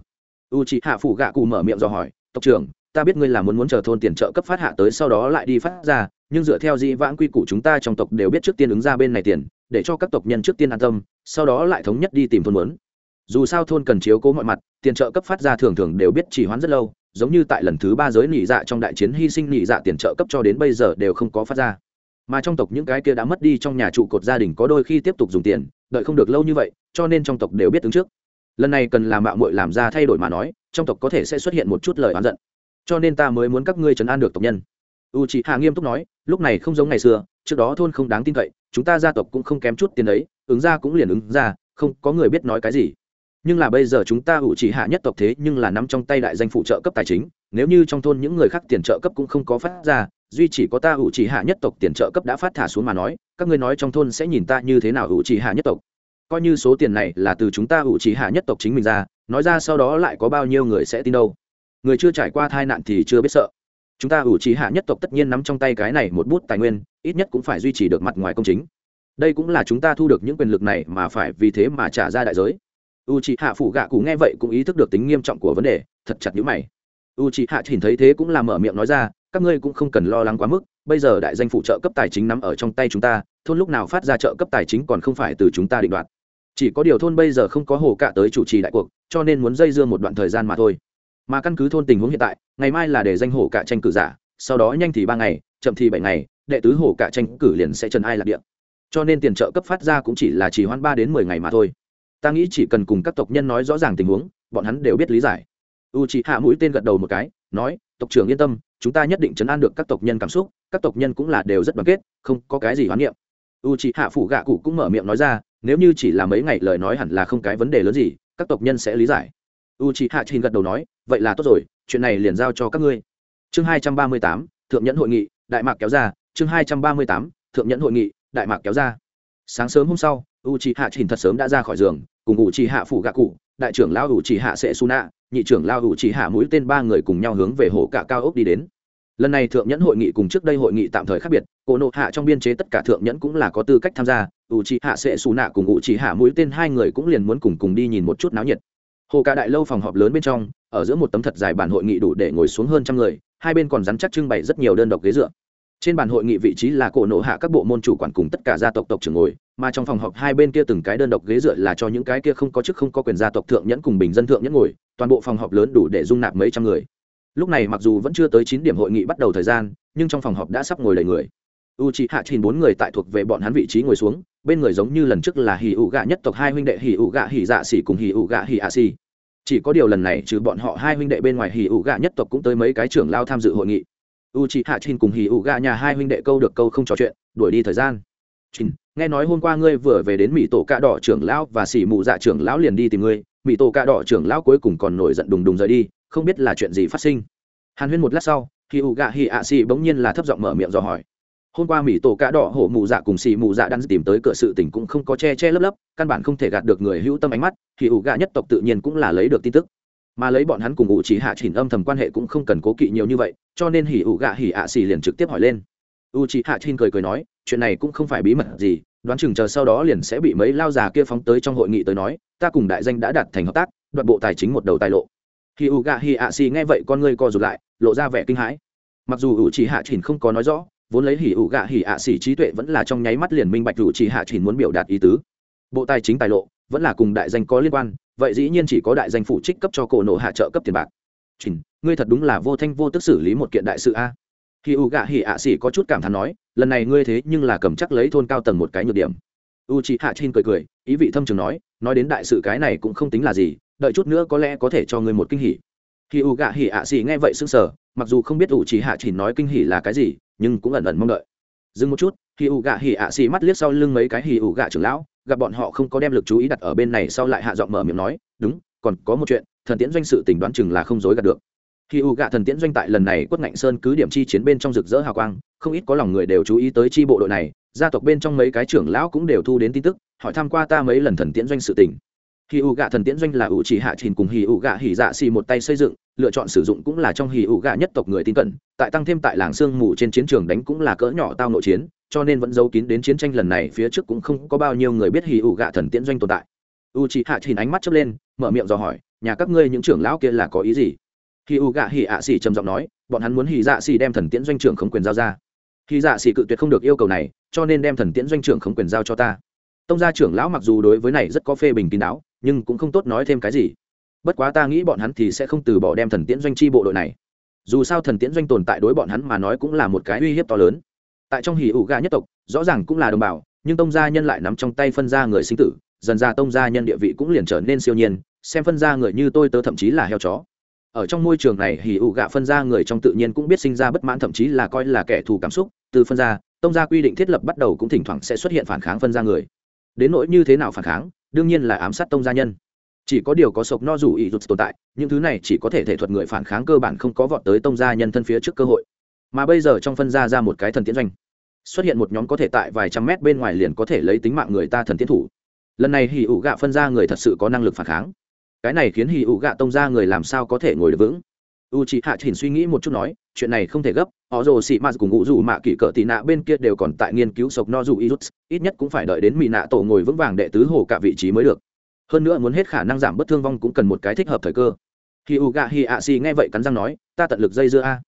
S1: u c hạ phủ gạ cụ mở miệng do hỏi, tộc trưởng ta biết ngươi là muốn muốn chờ thôn tiền trợ cấp phát hạ tới sau đó lại đi phát ra, nhưng dựa theo dĩ vãng quy củ chúng ta trong tộc đều biết trước tiên ứng ra bên này tiền, để cho các tộc nhân trước tiên an tâm, sau đó lại thống nhất đi tìm thôn muốn. Dù sao thôn cần chiếu cố mọi mặt, tiền trợ cấp phát ra thường thường đều biết chỉ hoãn rất lâu, giống như tại lần thứ ba giới nỉ dạ trong đại chiến hy sinh nỉ dạ tiền trợ cấp cho đến bây giờ đều không có phát ra. Mà trong tộc những cái kia đã mất đi trong nhà trụ cột gia đình có đôi khi tiếp tục dùng tiền, đợi không được lâu như vậy, cho nên trong tộc đều biết ứng trước. Lần này cần làm mạo muội làm ra thay đổi mà nói, trong tộc có thể sẽ xuất hiện một chút lời oán giận cho nên ta mới muốn các ngươi trấn an được tộc nhân. U c h hạ nghiêm túc nói, lúc này không giống ngày xưa, trước đó thôn không đáng tin cậy, chúng ta gia tộc cũng không kém chút tiền đấy, ứng ra cũng liền ứng ra, không có người biết nói cái gì. Nhưng là bây giờ chúng ta u c h hạ nhất tộc thế nhưng là nắm trong tay đại danh phụ trợ cấp tài chính, nếu như trong thôn những người khác tiền trợ cấp cũng không có phát ra, duy chỉ có ta u c h hạ nhất tộc tiền trợ cấp đã phát thả xuống mà nói, các ngươi nói trong thôn sẽ nhìn ta như thế nào u c h hạ nhất tộc? Coi như số tiền này là từ chúng ta u c h hạ nhất tộc chính mình ra, nói ra sau đó lại có bao nhiêu người sẽ tin đâu? Người chưa trải qua tai nạn thì chưa biết sợ. Chúng ta ủ trí hạ nhất tộc tất nhiên nắm trong tay cái này một bút tài nguyên, ít nhất cũng phải duy trì được mặt ngoài công chính. Đây cũng là chúng ta thu được những quyền lực này mà phải vì thế mà trả ra đại giới. U c hạ phủ gạ cụ nghe vậy cũng ý thức được tính nghiêm trọng của vấn đề, thật chặt nhữ mày. U c hạ nhìn thấy thế cũng là mở miệng nói ra, các ngươi cũng không cần lo lắng quá mức, bây giờ đại danh phụ trợ cấp tài chính nắm ở trong tay chúng ta, thôn lúc nào phát ra trợ cấp tài chính còn không phải từ chúng ta định đoạt. Chỉ có điều thôn bây giờ không có hồ cạ tới chủ trì đại cuộc, cho nên muốn dây dưa một đoạn thời gian mà thôi mà căn cứ thôn tình huống hiện tại, ngày mai là để danh hổ cả tranh cử giả, sau đó nhanh thì ba ngày, chậm thì bảy ngày, đệ tứ hổ cả tranh cử liền sẽ trần ai lạc địa. Cho nên tiền trợ cấp phát ra cũng chỉ là chỉ hoãn ba đến mười ngày mà thôi. Ta nghĩ chỉ cần cùng các tộc nhân nói rõ ràng tình huống, bọn hắn đều biết lý giải. U c hạ mũi tên gật đầu một cái, nói, tộc trưởng yên tâm, chúng ta nhất định chấn an được các tộc nhân cảm xúc, các tộc nhân cũng là đều rất đoàn kết, không có cái gì hoán niệm. U c hạ phủ gạ cụ cũng mở miệng nói ra, nếu như chỉ là mấy ngày lời nói hẳn là không cái vấn đề lớn gì, các tộc nhân sẽ lý giải. U c hạ trình gật đầu nói vậy là tốt rồi, chuyện này liền giao cho các ngươi. Chương hai trăm ba mươi tám, thượng nhẫn hội nghị, đại mạc kéo ra. Chương hai trăm ba mươi tám, thượng nhẫn hội nghị, đại mạc kéo ra. Sáng sớm hôm sau u c hạ trình thật sớm đã ra khỏi giường, cùng u c hạ phủ gạ cụ, đại trưởng lao u c hạ sẽ su nạ nhị trưởng lao u c hạ mũi tên ba người cùng nhau hướng về hồ cả cao ốc đi đến. Lần này thượng nhẫn hội nghị cùng trước đây hội nghị tạm thời khác biệt, cổ nộ hạ trong biên chế tất cả thượng nhẫn cũng là có tư cách tham gia u c hạ sẽ xù nạ cùng u c hạ mũi tên hai người cũng liền muốn cùng cùng đi nhìn một chút náo nhiệt hồ cả đại lâu phòng họp lớn bên trong, ở giữa một tấm thật dài bản hội nghị đủ để ngồi xuống hơn trăm người, hai bên còn rắn chắc trưng bày rất nhiều đơn độc ghế dựa. Trên bàn hội nghị vị trí là cổ nộ hạ các bộ môn chủ quản cùng tất cả gia tộc tộc trưởng ngồi, mà trong phòng họp hai bên kia từng cái đơn độc ghế dựa là cho những cái kia không có chức không có quyền gia tộc thượng nhẫn cùng bình dân thượng nhẫn ngồi, toàn bộ phòng họp lớn đủ để dung nạp mấy trăm người. Lúc này mặc dù vẫn chưa tới chín điểm hội nghị bắt đầu thời gian, nhưng trong phòng họp đã sắp ngồi đầy người. U c h hạ chín bốn người tại thuộc về bọn hắn vị trí ngồi xuống, bên người giống như lần trước là hì ụ gạ nhất tộc hai huynh đệ hì ụ gạ hì dạ xỉ cùng hì ụ gạ hì ạ xỉ chỉ có điều lần này trừ bọn họ hai huynh đệ bên ngoài hì ủ gạ nhất tộc cũng tới mấy cái trưởng lao tham dự hội nghị. U c h ị hạ trinh cùng hì ủ gạ nhà hai huynh đệ câu được câu không trò chuyện, đuổi đi thời gian. Chín nghe nói hôm qua ngươi vừa về đến mỹ tổ cạ đỏ trưởng lão và xỉ mụ dạ trưởng lão liền đi tìm ngươi, mỹ tổ cạ đỏ trưởng lão cuối cùng còn nổi giận đùng đùng rời đi, không biết là chuyện gì phát sinh. Hàn huyên một lát sau hì u gạ hì ạ xì bỗng nhiên là thấp giọng mở miệng dò hỏi hôm qua mỹ tổ cá đỏ hổ mụ dạ cùng xì mụ dạ đang tìm tới cửa sự tình cũng không có che che lấp lấp, căn bản không thể gạt được người hữu tâm ánh mắt, thì ủ gạ nhất tộc tự nhiên cũng là lấy được tin tức. Mà lấy bọn hắn cùng ủ chỉ hạ chỉnh âm thầm quan hệ cũng không cần cố kỵ nhiều như vậy, cho nên hỉ ủ gạ hỉ ạ xì liền trực tiếp hỏi lên. U chỉ hạ chỉnh cười cười nói, chuyện này cũng không phải bí mật gì, đoán chừng chờ sau đó liền sẽ bị mấy lao già kia phóng tới trong hội nghị tới nói, ta cùng đại danh đã đạt thành hợp tác đoạn bộ tài chính một đầu tài lộ. Hỉ u gạ hỉ ạ xì nghe vậy con ngươi co rụt lại, lộ ra vẻ kinh hãi. Mặc dù u chỉ hạ chỉnh không có nói rõ vốn lấy hỉ ủ gạ hỉ ạ xỉ trí tuệ vẫn là trong nháy mắt liền minh bạch rủ chỉ hạ chỉ muốn biểu đạt ý tứ. Bộ tài chính tài lộ vẫn là cùng đại danh có liên quan, vậy dĩ nhiên chỉ có đại danh phụ trích cấp cho cổ nộ hạ trợ cấp tiền bạc. Chỉnh, ngươi thật đúng là vô thanh vô tức xử lý một kiện đại sự a. Khi ủ gạ hỉ ạ xỉ có chút cảm thán nói, lần này ngươi thế nhưng là cầm chắc lấy thôn cao tầng một cái nhược điểm. U chị hạ chin cười cười, ý vị thâm trường nói nói đến đại sự cái này cũng không tính là gì, đợi chút nữa có lẽ có thể cho ngươi một kinh hỉ khi u gạ hỉ ạ xỉ nghe vậy sững sờ, mặc dù không biết u chỉ hạ chỉ nói kinh hỉ là cái gì, nhưng cũng ẩn ẩn mong đợi. Dừng một chút Hỉ u gạ hỉ ạ xỉ mắt liếc sau lưng mấy cái hỉ u gạ trưởng lão, gặp bọn họ không có đem lực chú ý đặt ở bên này sau lại hạ giọng mở miệng nói, đúng, còn có một chuyện, thần tiễn doanh sự tình đoán chừng là không dối gạt được. Hỉ u gạ thần tiễn doanh tại lần này quất ngạnh sơn cứ điểm chi chiến bên trong rực rỡ hào quang, không ít có lòng người đều chú ý tới chi bộ đội này, gia tộc bên trong mấy cái trưởng lão cũng đều thu đến tin tức, hỏi tham q u a ta mấy lần thần tiễn doanh sự tình. Hỉ u gạ thần tiễn doanh là ủ chỉ hạ trình cùng hì u gạ hỉ dạ xì một tay xây dựng, lựa chọn sử dụng cũng là trong hì u gạ nhất tộc người tin cẩn tại tăng thêm tại làng sương mù trên chiến trường đánh cũng là cỡ nhỏ tao nội chiến, cho nên vẫn giấu kín đến chiến tranh lần này phía trước cũng không có bao nhiêu người biết hì ủ gạ thần tiễn doanh tồn tại. U Chỉ hạ trình ánh mắt chớp lên, mở miệng dò hỏi, nhà các ngươi những trưởng lão kia là có ý gì? Hì ủ gạ Hỉ ạ xì trầm giọng nói, bọn hắn muốn hì dạ xì đem thần tiễn doanh trưởng không quyền giao ra. Hì dạ xì cự tuyệt không được yêu cầu này, cho nên đem thần tiễn doanh trưởng không quyền giao cho ta. Tông gia trưởng lão mặc dù đối với này rất có phê bình kín đáo nhưng cũng không tốt nói thêm cái gì. Bất quá ta nghĩ bọn hắn thì sẽ không từ bỏ đem thần tiễn doanh chi bộ đội này. Dù sao thần tiễn doanh tồn tại đối bọn hắn mà nói cũng là một cái uy hiếp to lớn. Tại trong hỉ ủ gà nhất tộc, rõ ràng cũng là đồng bào, nhưng tông gia nhân lại nắm trong tay phân gia người sinh tử, dần ra tông gia nhân địa vị cũng liền trở nên siêu nhiên, xem phân gia người như tôi tớ thậm chí là heo chó. Ở trong môi trường này hỉ ủ gạ phân gia người trong tự nhiên cũng biết sinh ra bất mãn thậm chí là coi là kẻ thù cảm xúc, từ phân gia, tông gia quy định thiết lập bắt đầu cũng thỉnh thoảng sẽ xuất hiện phản kháng phân gia người. Đến nỗi như thế nào phản kháng đương nhiên là ám sát tông gia nhân. Chỉ có điều có sộc no rủ ý rụt tồn tại, những thứ này chỉ có thể thể thuật người phản kháng cơ bản không có vọt tới tông gia nhân thân phía trước cơ hội. Mà bây giờ trong phân gia ra một cái thần tiến doanh, xuất hiện một nhóm có thể tại vài trăm mét bên ngoài liền có thể lấy tính mạng người ta thần tiến thủ. Lần này hì ủ gạ phân ra người thật sự có năng lực phản kháng. Cái này khiến hì ủ gạ tông ra người làm sao có thể ngồi được vững? U c hạ chỉnh suy nghĩ một chút nói, chuyện này không thể gấp họ rồ xị mạt cùng ngụ dù mạ kỷ cỡ tị nạ bên kia đều còn tại nghiên cứu sộc no dù irut ít nhất cũng phải đợi đến mỹ nạ tổ ngồi vững vàng đệ tứ hồ cả vị trí mới được. Hơn nữa muốn hết khả năng giảm bất thương vong cũng cần một cái thích hợp thời cơ. Khi u gạ hi ạ xì nghe vậy cắn răng nói, ta tận lực dây dưa a.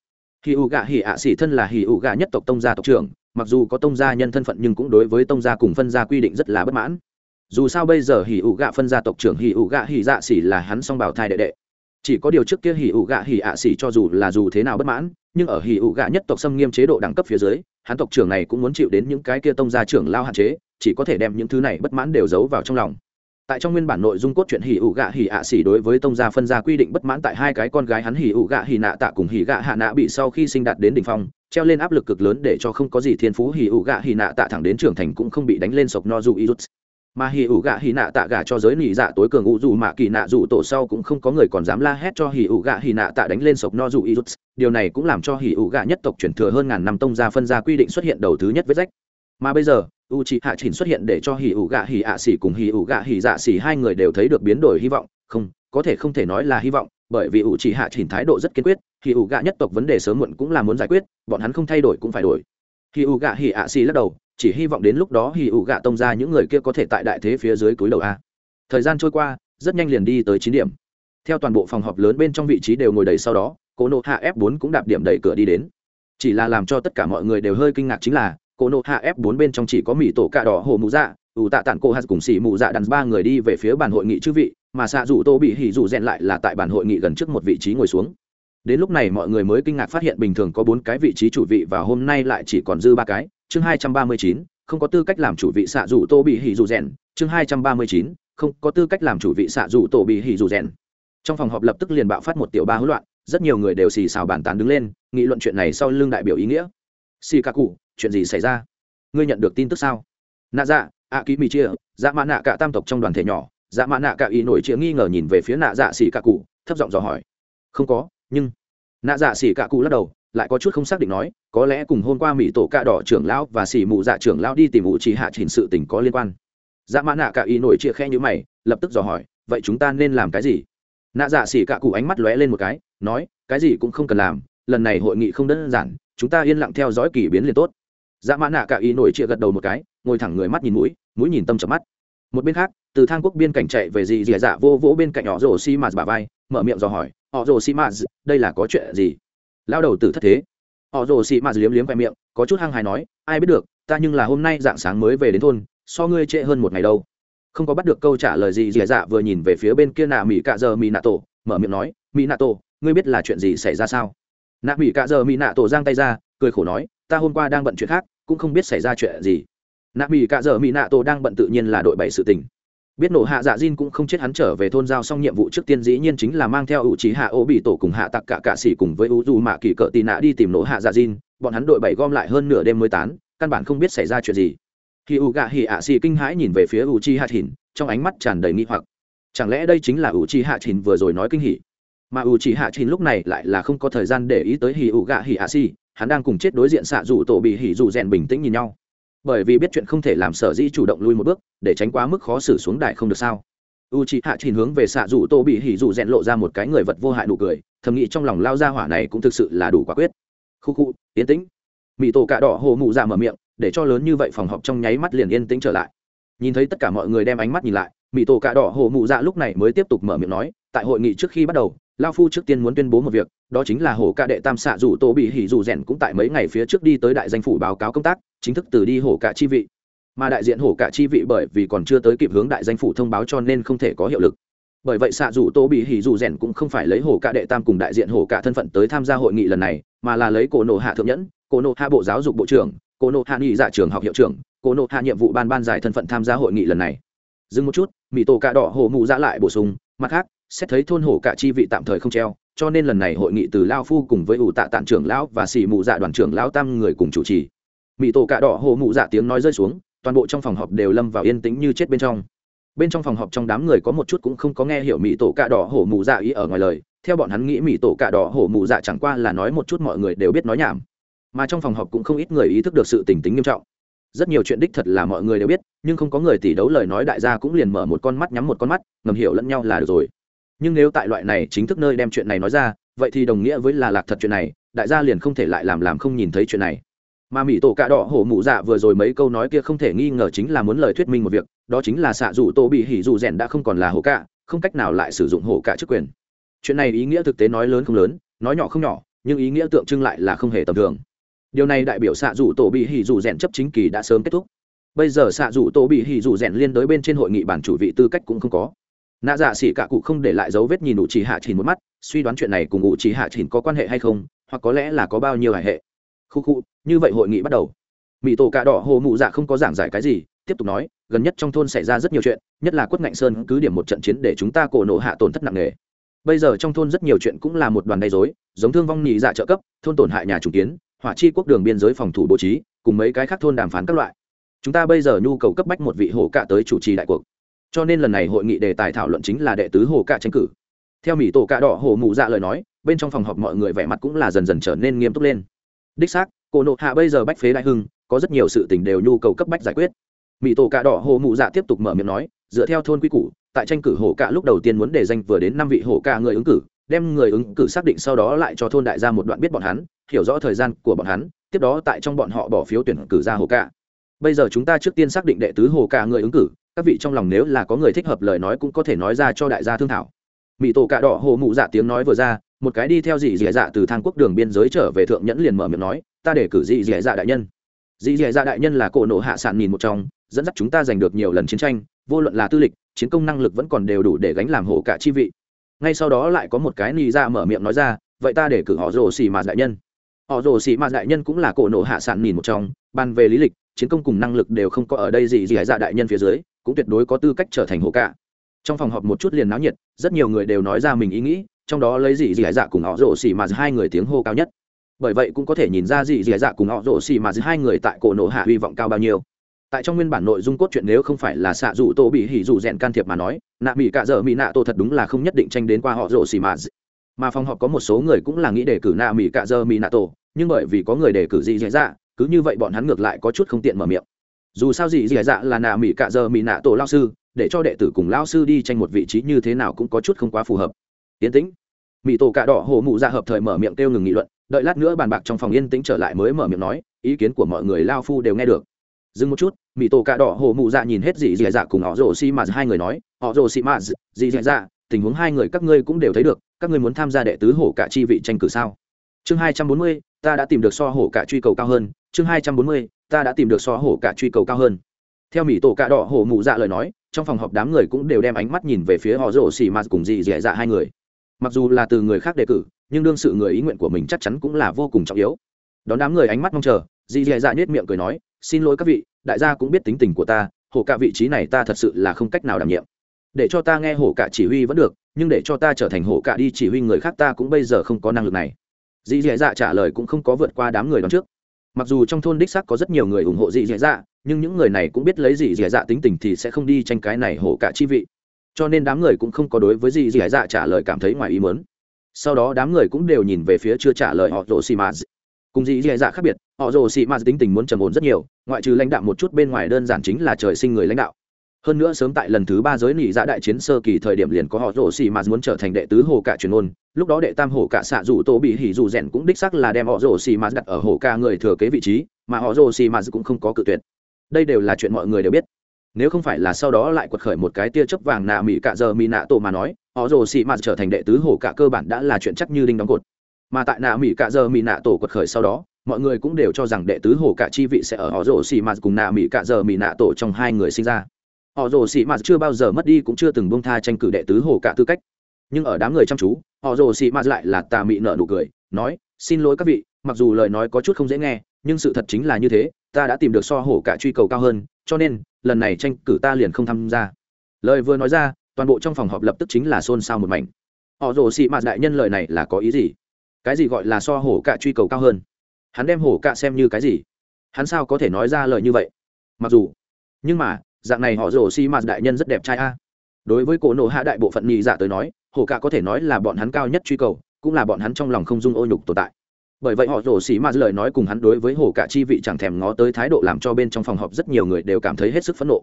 S1: Khi u gạ hi ạ xì thân là hi u gạ nhất tộc tông gia tộc trưởng, mặc dù có tông gia nhân thân phận nhưng cũng đối với tông gia cùng phân gia quy định rất là bất mãn. Dù sao bây giờ hỉ U gạ phân gia tộc trưởng hỉ U gạ hỉ dạ xỉ là hắn song bảo thai đệ đệ chỉ có điều trước kia hỉ ủ gạ hỉ ạ xỉ cho dù là dù thế nào bất mãn, nhưng ở hỉ ủ gạ nhất tộc xâm nghiêm chế độ đẳng cấp phía dưới, hắn tộc trưởng này cũng muốn chịu đến những cái kia tông gia trưởng lao hạn chế, chỉ có thể đem những thứ này bất mãn đều giấu vào trong lòng. Tại trong nguyên bản nội dung cốt truyện hỉ ủ gạ hỉ ạ xỉ đối với tông gia phân gia quy định bất mãn tại hai cái con gái hắn hỉ ủ gạ hỉ nạ tạ cùng hỉ gạ hạ nạ bị sau khi sinh đạt đến đỉnh phong, treo lên áp lực cực lớn để cho không có gì thiên phú hỉ ủ gạ hỉ nạ tạ thẳng đến trưởng thành cũng không bị đánh lên sộc no dù irut mà hỉ ủ gạ hỉ nạ tạ gả cho giới nỉ dạ tối cường ủ dù mạ kỳ nạ dù tổ sau cũng không có người còn dám la hét cho hỉ ủ gạ hỉ nạ tạ đánh lên sộc no dù irut điều này cũng làm cho hỉ ủ gạ nhất tộc chuyển thừa hơn ngàn năm tông gia phân gia quy định xuất hiện đầu thứ nhất với rách. Mà bây giờ, u Chị hạ chỉnh xuất hiện để cho hỉ ủ gạ hỉ ạ xỉ cùng hỉ ủ gạ hỉ dạ xỉ hai người đều thấy được biến đổi hy vọng. Không, có thể không thể nói là hy vọng, bởi vì u Chị hạ chỉnh thái độ rất kiên quyết hỉ ủ gạ nhất tộc vấn đề sớm muộn cũng là muốn giải quyết, bọn hắn không thay đổi cũng phải đổi. Hỉ ủ gạ hỉ ạ xỉ lắc đầu chỉ hy vọng đến lúc đó hỉ ụ gạ tông ra những người kia có thể tại đại thế phía dưới túi đầu a. Thời gian trôi qua, rất nhanh liền đi tới chín điểm. Theo toàn bộ phòng họp lớn bên trong vị trí đều ngồi đầy sau đó cô nộ hạ f 4 cũng đạp điểm đẩy cửa đi đến. Chỉ là làm cho tất cả mọi người đều hơi kinh ngạc chính là cô nộ hạ f 4 bên trong chỉ có mỹ tổ cạ đỏ hồ mụ dạ ủ tạ tản cô hạt cùng xỉ mụ dạ đàn ba người đi về phía bàn hội nghị chư vị, mà xạ dù tô bị hỉ dù rèn lại là tại bàn hội nghị gần trước một vị trí ngồi xuống. Đến lúc này mọi người mới kinh ngạc phát hiện bình thường có bốn cái vị trí chủ vị và hôm nay lại chỉ còn dư ba cái chương hai trăm ba mươi chín, không có tư cách làm chủ vị xạ dù tô bị hỉ dù rèn. chương hai trăm ba mươi chín, không có tư cách làm chủ vị xạ dù tô bị hỉ dù rèn. trong phòng họp lập tức liền bạo phát một tiểu ba hỗn loạn, rất nhiều người đều xì xào bàn tán đứng lên, nghị luận chuyện này sau lưng đại biểu ý nghĩa. Xì ca cụ chuyện gì xảy ra? ngươi nhận được tin tức sao? Nạ dạ ạ ký mì chia dạ mã nạ cả tam tộc trong đoàn thể nhỏ. Dạ mã nạ cả ý nổi chia nghi ngờ nhìn về phía nạ dạ xì cả cụ thấp giọng dò hỏi. Không có, nhưng nạ dạ xì cả cụ lắc đầu lại có chút không xác định nói, có lẽ cùng hôm qua mỹ tổ cạ đỏ trưởng lão và xỉ mụ dạ trưởng lão đi tìm ủ trì hạ trình sự tình có liên quan. Dạ mã nạ cạ ý nổi chia khe như mày, lập tức dò hỏi, vậy chúng ta nên làm cái gì? Nạ dạ xỉ cạ cụ ánh mắt lóe lên một cái, nói, cái gì cũng không cần làm, lần này hội nghị không đơn giản, chúng ta yên lặng theo dõi kỳ biến liền tốt. Dạ mã nạ cạ ý nổi chia gật đầu một cái, ngồi thẳng người mắt nhìn mũi mũi nhìn tâm chậm mắt. Một bên khác, từ thang quốc biên cảnh chạy về gì dì dạ vô vỗ bên cạnh họ rồ xi mạt bà vai, mở miệng dò hỏi, họ rồ xi mạt, đây là có chuyện gì? Lao đầu tử thất thế. Họ rồ xị mạt liếm liếm khoe miệng, có chút hăng hài nói, ai biết được, ta nhưng là hôm nay dạng sáng mới về đến thôn, so ngươi trễ hơn một ngày đâu. Không có bắt được câu trả lời gì, dì dạ vừa nhìn về phía bên kia nạ mỹ cạ giờ mỹ nạ tổ, mở miệng nói mỹ nạ tổ, ngươi biết là chuyện gì xảy ra sao? Nạ mỹ cạ giờ mỹ nạ tổ giang tay ra, cười khổ nói, ta hôm qua đang bận chuyện khác, cũng không biết xảy ra chuyện gì. Nạ mỹ cạ giờ mỹ nạ tổ đang bận tự nhiên là đội bảy sự tình biết nổ hạ dạ diên cũng không chết, hắn trở về thôn giao xong nhiệm vụ trước tiên dĩ nhiên chính là mang theo ủ trí hạ, ô bị tổ cùng hạ tặc cả cạ xỉ cùng với u dù mạ kỳ cỡ tì nạ đi tìm nổ hạ dạ diên bọn hắn đội bảy gom lại hơn nửa đêm mới tán, căn bản không biết xảy ra chuyện gì. Khi u gạ hỉ ạ xỉ kinh hãi nhìn về phía u chi hạ thìn, trong ánh mắt tràn đầy nghi hoặc. Chẳng lẽ đây chính là u chi hạ thìn vừa rồi nói kinh hỉ? Mà u chi hạ thìn lúc này lại là không có thời gian để ý tới hỉ u gạ hỉ ạ xỉ hắn đang cùng chết đối diện xạ dù tổ bị hỉ dù rèn bình tĩnh nhìn nhau bởi vì biết chuyện không thể làm sở dĩ chủ động lui một bước, để tránh quá mức khó xử xuống đại không được sao? U chị hạ trình hướng về xạ dù tô bị hỉ dù rèn lộ ra một cái người vật vô hại nụ cười, thầm nghĩ trong lòng lao ra hỏa này cũng thực sự là đủ quả quyết. Khu khu, yên tĩnh. Mỹ tổ cạ đỏ hồ mụ ra mở miệng, để cho lớn như vậy phòng họp trong nháy mắt liền yên tĩnh trở lại. Nhìn thấy tất cả mọi người đem ánh mắt nhìn lại mỹ tổ cạ đỏ hồ mụ ra lúc này mới tiếp tục mở miệng nói, tại hội nghị trước khi bắt đầu, lao phu trước tiên muốn tuyên bố một việc đó chính là hồ ca đệ tam xạ dù tô bị hỉ dù rèn cũng tại mấy ngày phía trước đi tới đại danh phủ báo cáo công tác, chính thức từ đi hồ cả chi vị. Mà đại diện hồ cả chi vị bởi vì còn chưa tới kịp hướng đại danh phủ thông báo cho nên không thể có hiệu lực. Bởi vậy xạ dù tô bị hỉ dù rèn cũng không phải lấy hồ ca đệ tam cùng đại diện hồ cả thân phận tới tham gia hội nghị lần này, mà là lấy cổ nộ hạ thượng nhẫn, cổ nộ hạ bộ giáo dục bộ trưởng, cổ nộ hạ nghị dạ trường học hiệu trưởng, cổ nộ hạ nhiệm vụ ban ban giải thân phận tham gia hội nghị lần này. Dừng một chút mỹ tổ cạ đỏ hồ mụ ra dạ lại bổ sung, mặt khác, xét thấy thôn hổ cả chi vị tạm thời không treo cho nên lần này hội nghị từ lao phu cùng với ủ tạ tạng trưởng lão và xì mụ dạ đoàn trưởng lão tam người cùng chủ trì. Mỹ tổ cạ đỏ hồ mụ dạ tiếng nói rơi xuống, toàn bộ trong phòng họp đều lâm vào yên tĩnh như chết bên trong. Bên trong phòng họp trong đám người có một chút cũng không có nghe hiểu mỹ tổ cạ đỏ hổ mụ dạ ý ở ngoài lời, theo bọn hắn nghĩ mỹ tổ cạ đỏ hổ mụ dạ chẳng qua là nói một chút mọi người đều biết nói nhảm. Mà trong phòng họp cũng không ít người ý thức được sự tình tính nghiêm trọng. Rất nhiều chuyện đích thật là mọi người đều biết, nhưng không có người tỷ đấu lời nói đại gia cũng liền mở một con mắt nhắm một con mắt, ngầm hiểu lẫn nhau là được rồi nhưng nếu tại loại này chính thức nơi đem chuyện này nói ra, vậy thì đồng nghĩa với là lạc thật chuyện này, đại gia liền không thể lại làm làm không nhìn thấy chuyện này. Mà mỹ tổ cạ đỏ hổ mụ dạ vừa rồi mấy câu nói kia không thể nghi ngờ chính là muốn lời thuyết minh một việc, đó chính là xạ dù tô bị hỉ dù rèn đã không còn là hổ cạ, không cách nào lại sử dụng hổ cạ chức quyền. Chuyện này ý nghĩa thực tế nói lớn không lớn, nói nhỏ không nhỏ, nhưng ý nghĩa tượng trưng lại là không hề tầm thường. Điều này đại biểu xạ dù tổ bị hỉ dù rèn chấp chính kỳ đã sớm kết thúc. Bây giờ xạ dù tổ bị hỉ dù rèn liên đối bên trên hội nghị bản chủ vị tư cách cũng không có nạ dạ xỉ cả cụ không để lại dấu vết nhìn ủ trì hạ chỉnh một mắt, suy đoán chuyện này cùng ủ trì hạ chỉnh có quan hệ hay không, hoặc có lẽ là có bao nhiêu hải hệ. Khu khu, như vậy hội nghị bắt đầu. Mỹ tổ cạ đỏ hồ mụ dạ không có giảng giải cái gì, tiếp tục nói, gần nhất trong thôn xảy ra rất nhiều chuyện, nhất là quất ngạnh sơn cứ điểm một trận chiến để chúng ta cổ nộ hạ tổn thất nặng nề. Bây giờ trong thôn rất nhiều chuyện cũng là một đoàn gây dối giống thương vong nhị dạ trợ cấp, thôn tổn hại nhà chủ kiến, hỏa chi quốc đường biên giới phòng thủ bố trí, cùng mấy cái khác thôn đàm phán các loại. Chúng ta bây giờ nhu cầu cấp bách một vị hổ cạ tới chủ trì đại cuộc cho nên lần này hội nghị đề tài thảo luận chính là đệ tứ hồ cạ tranh cử. Theo mỹ tổ cạ đỏ hồ mụ dạ lời nói, bên trong phòng họp mọi người vẻ mặt cũng là dần dần trở nên nghiêm túc lên. Đích xác cổ nộ hạ bây giờ bách phế đại hưng, có rất nhiều sự tình đều nhu cầu cấp bách giải quyết. Mỹ tổ cạ đỏ hồ mụ dạ tiếp tục mở miệng nói, dựa theo thôn quy củ, tại tranh cử hồ cạ lúc đầu tiên muốn đề danh vừa đến năm vị hồ cạ người ứng cử, đem người ứng cử xác định sau đó lại cho thôn đại gia một đoạn biết bọn hắn, hiểu rõ thời gian của bọn hắn, tiếp đó tại trong bọn họ bỏ phiếu tuyển cử ra hồ cạ. Bây giờ chúng ta trước tiên xác định đệ tứ hồ cạ người ứng cử các vị trong lòng nếu là có người thích hợp lời nói cũng có thể nói ra cho đại gia thương thảo. Mỹ tổ cạ đỏ hồ mụ dạ tiếng nói vừa ra, một cái đi theo dì dì dạ từ thang quốc đường biên giới trở về thượng nhẫn liền mở miệng nói, ta để cử dì dì dạ đại nhân. Dì dì dạ đại nhân là cổ nộ hạ sản nhìn một trong, dẫn dắt chúng ta giành được nhiều lần chiến tranh, vô luận là tư lịch, chiến công năng lực vẫn còn đều đủ để gánh làm hổ cả chi vị. Ngay sau đó lại có một cái nì ra dạ mở miệng nói ra, vậy ta để cử họ rồ xì mạt đại nhân. Họ rồ xì mạt đại nhân cũng là cổ nộ hạ sản nhìn một trong, ban về lý lịch, chiến công cùng năng lực đều không có ở đây gì dì dạ đại nhân phía dưới cũng tuyệt đối có tư cách trở thành hộ cả. Trong phòng họp một chút liền náo nhiệt, rất nhiều người đều nói ra mình ý nghĩ, trong đó lấy gì gì dạ cùng họ rồ xì mà hai người tiếng hô cao nhất. Bởi vậy cũng có thể nhìn ra gì gì dạ cùng họ rồ xì mà hai người tại cổ nổ hạ hy vọng cao bao nhiêu. Tại trong nguyên bản nội dung cốt truyện nếu không phải là xạ dụ tô bị hỉ dụ rèn can thiệp mà nói, nạ mỹ cạ dợ mỹ nạ tô thật đúng là không nhất định tranh đến qua họ rồ xì mà. mà phòng họp có một số người cũng là nghĩ đề cử nạ mỹ cạ dơ mỹ nạ tổ nhưng bởi vì có người đề cử gì dễ dạ cứ như vậy bọn hắn ngược lại có chút không tiện mở miệng dù sao gì dì dạ là nạ mỹ cạ dơ mỹ nạ tổ lao sư, để cho đệ tử cùng lao sư đi tranh một vị trí như thế nào cũng có chút không quá phù hợp. Yên tĩnh. Mỹ tổ cạ đỏ hồ mụ ra hợp thời mở miệng kêu ngừng nghị luận, đợi lát nữa bàn bạc trong phòng yên tĩnh trở lại mới mở miệng nói, ý kiến của mọi người lao phu đều nghe được. Dừng một chút mỹ tổ cạ đỏ hồ mụ dạ nhìn hết gì dì dạ cùng họ rồ xi mà hai người nói, họ rồ xi mà dì dì dạ tình huống hai người các ngươi cũng đều thấy được, các ngươi muốn tham gia đệ tứ hổ cả chi vị tranh cử sao? Chương hai trăm bốn mươi, ta đã tìm được so hổ cả truy cầu cao hơn, chương hai trăm bốn mươi ta đã tìm được so hổ cả truy cầu cao hơn. Theo mỹ tổ cạ đỏ hổ mụ dạ lời nói, trong phòng họp đám người cũng đều đem ánh mắt nhìn về phía họ rổ xì mà cùng dì dẻ dạ hai người. Mặc dù là từ người khác đề cử, nhưng đương sự người ý nguyện của mình chắc chắn cũng là vô cùng trọng yếu. Đón đám người ánh mắt mong chờ, dì dẻ dạ nhét miệng cười nói, xin lỗi các vị, đại gia cũng biết tính tình của ta, hổ cả vị trí này ta thật sự là không cách nào đảm nhiệm. Để cho ta nghe hổ cả chỉ huy vẫn được, nhưng để cho ta trở thành hổ cả đi chỉ huy người khác ta cũng bây giờ không có năng lực này. Dì dẻ dạ trả lời cũng không có vượt qua đám người đón trước mặc dù trong thôn đích sắc có rất nhiều người ủng hộ dị dạ dạ nhưng những người này cũng biết lấy dị dạ dạ tính tình thì sẽ không đi tranh cái này hổ cả chi vị. Cho nên đám người cũng không có đối với dị dạ dạ trả lời cảm thấy ngoài ý mớn sau đó đám người cũng đều nhìn về phía chưa trả lời họ rồ xì mạt. Cùng dị dạ dạ khác biệt, họ rồ xì mạt tính tình muốn trầm ổn rất nhiều, ngoại trừ lãnh đạo một chút bên ngoài đơn giản chính là trời sinh người lãnh đạo hơn nữa sớm tại lần thứ ba giới nị dạ đại chiến sơ kỳ thời điểm liền có họ rồ xì mạt muốn trở thành đệ tứ hồ cả truyền ôn lúc đó đệ tam hồ cả xạ dù tô bị hỉ dù rèn cũng đích sắc là đem họ rồ xì mạt đặt ở hồ ca người thừa kế vị trí, mà họ rồ xì mạt cũng không có cự tuyệt. Đây đều là chuyện mọi người đều biết. Nếu không phải là sau đó lại quật khởi một cái tia chớp vàng nạ mỹ cạ giờ mỹ nạ tổ mà nói, họ rồ xì mạt trở thành đệ tứ hồ cả cơ bản đã là chuyện chắc như đinh đóng cột. Mà tại nạ mỹ cạ giờ mỹ nạ tổ quật khởi sau đó, mọi người cũng đều cho rằng đệ tứ hồ cả chi vị sẽ ở họ rồ xì mạt cùng nạ mỹ cạ giờ mỹ nạ tổ trong hai người sinh ra họ rồ sĩ mạt chưa bao giờ mất đi cũng chưa từng bông tha tranh cử đệ tứ hồ cả tư cách. Nhưng ở đám người chăm chú, họ rồ sĩ mạt lại là tà mị nợ nụ cười, nói, xin lỗi các vị, mặc dù lời nói có chút không dễ nghe, nhưng sự thật chính là như thế, ta đã tìm được so hổ cả truy cầu cao hơn, cho nên, lần này tranh cử ta liền không tham gia. Lời vừa nói ra, toàn bộ trong phòng họp lập tức chính là xôn xao một mảnh. Họ rồ sĩ mạt đại nhân lời này là có ý gì? Cái gì gọi là so hổ cả truy cầu cao hơn? Hắn đem hổ cả xem như cái gì? Hắn sao có thể nói ra lời như vậy? Mặc dù, nhưng mà dạng này họ rồ xị mạt đại nhân rất đẹp trai a. Đối với cổ nộ hạ đại bộ phận nhị dạ tới nói, hồ cả có thể nói là bọn hắn cao nhất truy cầu, cũng là bọn hắn trong lòng không dung ô nhục tồn tại. Bởi vậy họ rồ xì ma lời nói cùng hắn đối với hồ cả chi vị chẳng thèm ngó tới thái độ làm cho bên trong phòng họp rất nhiều người đều cảm thấy hết sức phẫn nộ.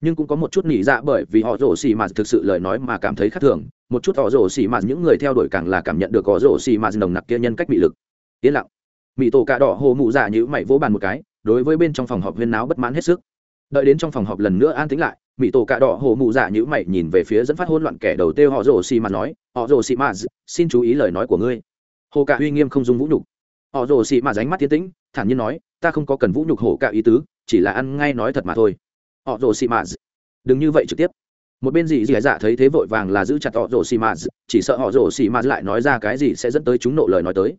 S1: Nhưng cũng có một chút nỉ dạ bởi vì họ rồ xì ma thực sự lời nói mà cảm thấy khác thường, một chút họ rồ xì ma những người theo đuổi càng là cảm nhận được họ rồ xì ma nồng nặc kia nhân cách bị lực. Yên lặng. Mỹ tổ cả đỏ hồ mụ dạ như mày vỗ bàn một cái, đối với bên trong phòng họp huyên náo bất mãn hết sức đợi đến trong phòng họp lần nữa an tĩnh lại mỹ tổ cạ đỏ hồ mụ dạ nhữ mày nhìn về phía dẫn phát hỗn loạn kẻ đầu tiêu họ rồ xì mà nói, họ rồ xì mà xin chú ý lời nói của ngươi. Hồ cạ uy nghiêm không dung vũ nhục. Họ rồ xì mà ránh mắt tiến tĩnh, thản nhiên nói, ta không có cần vũ nhục hổ cạ ý tứ, chỉ là ăn ngay nói thật mà thôi. Họ rồ xì mà đừng như vậy trực tiếp. Một bên gì dì dạ thấy thế vội vàng là giữ chặt họ rồ xì mà chỉ sợ họ rồ xì mà lại nói ra cái gì sẽ dẫn tới chúng nộ lời nói tới.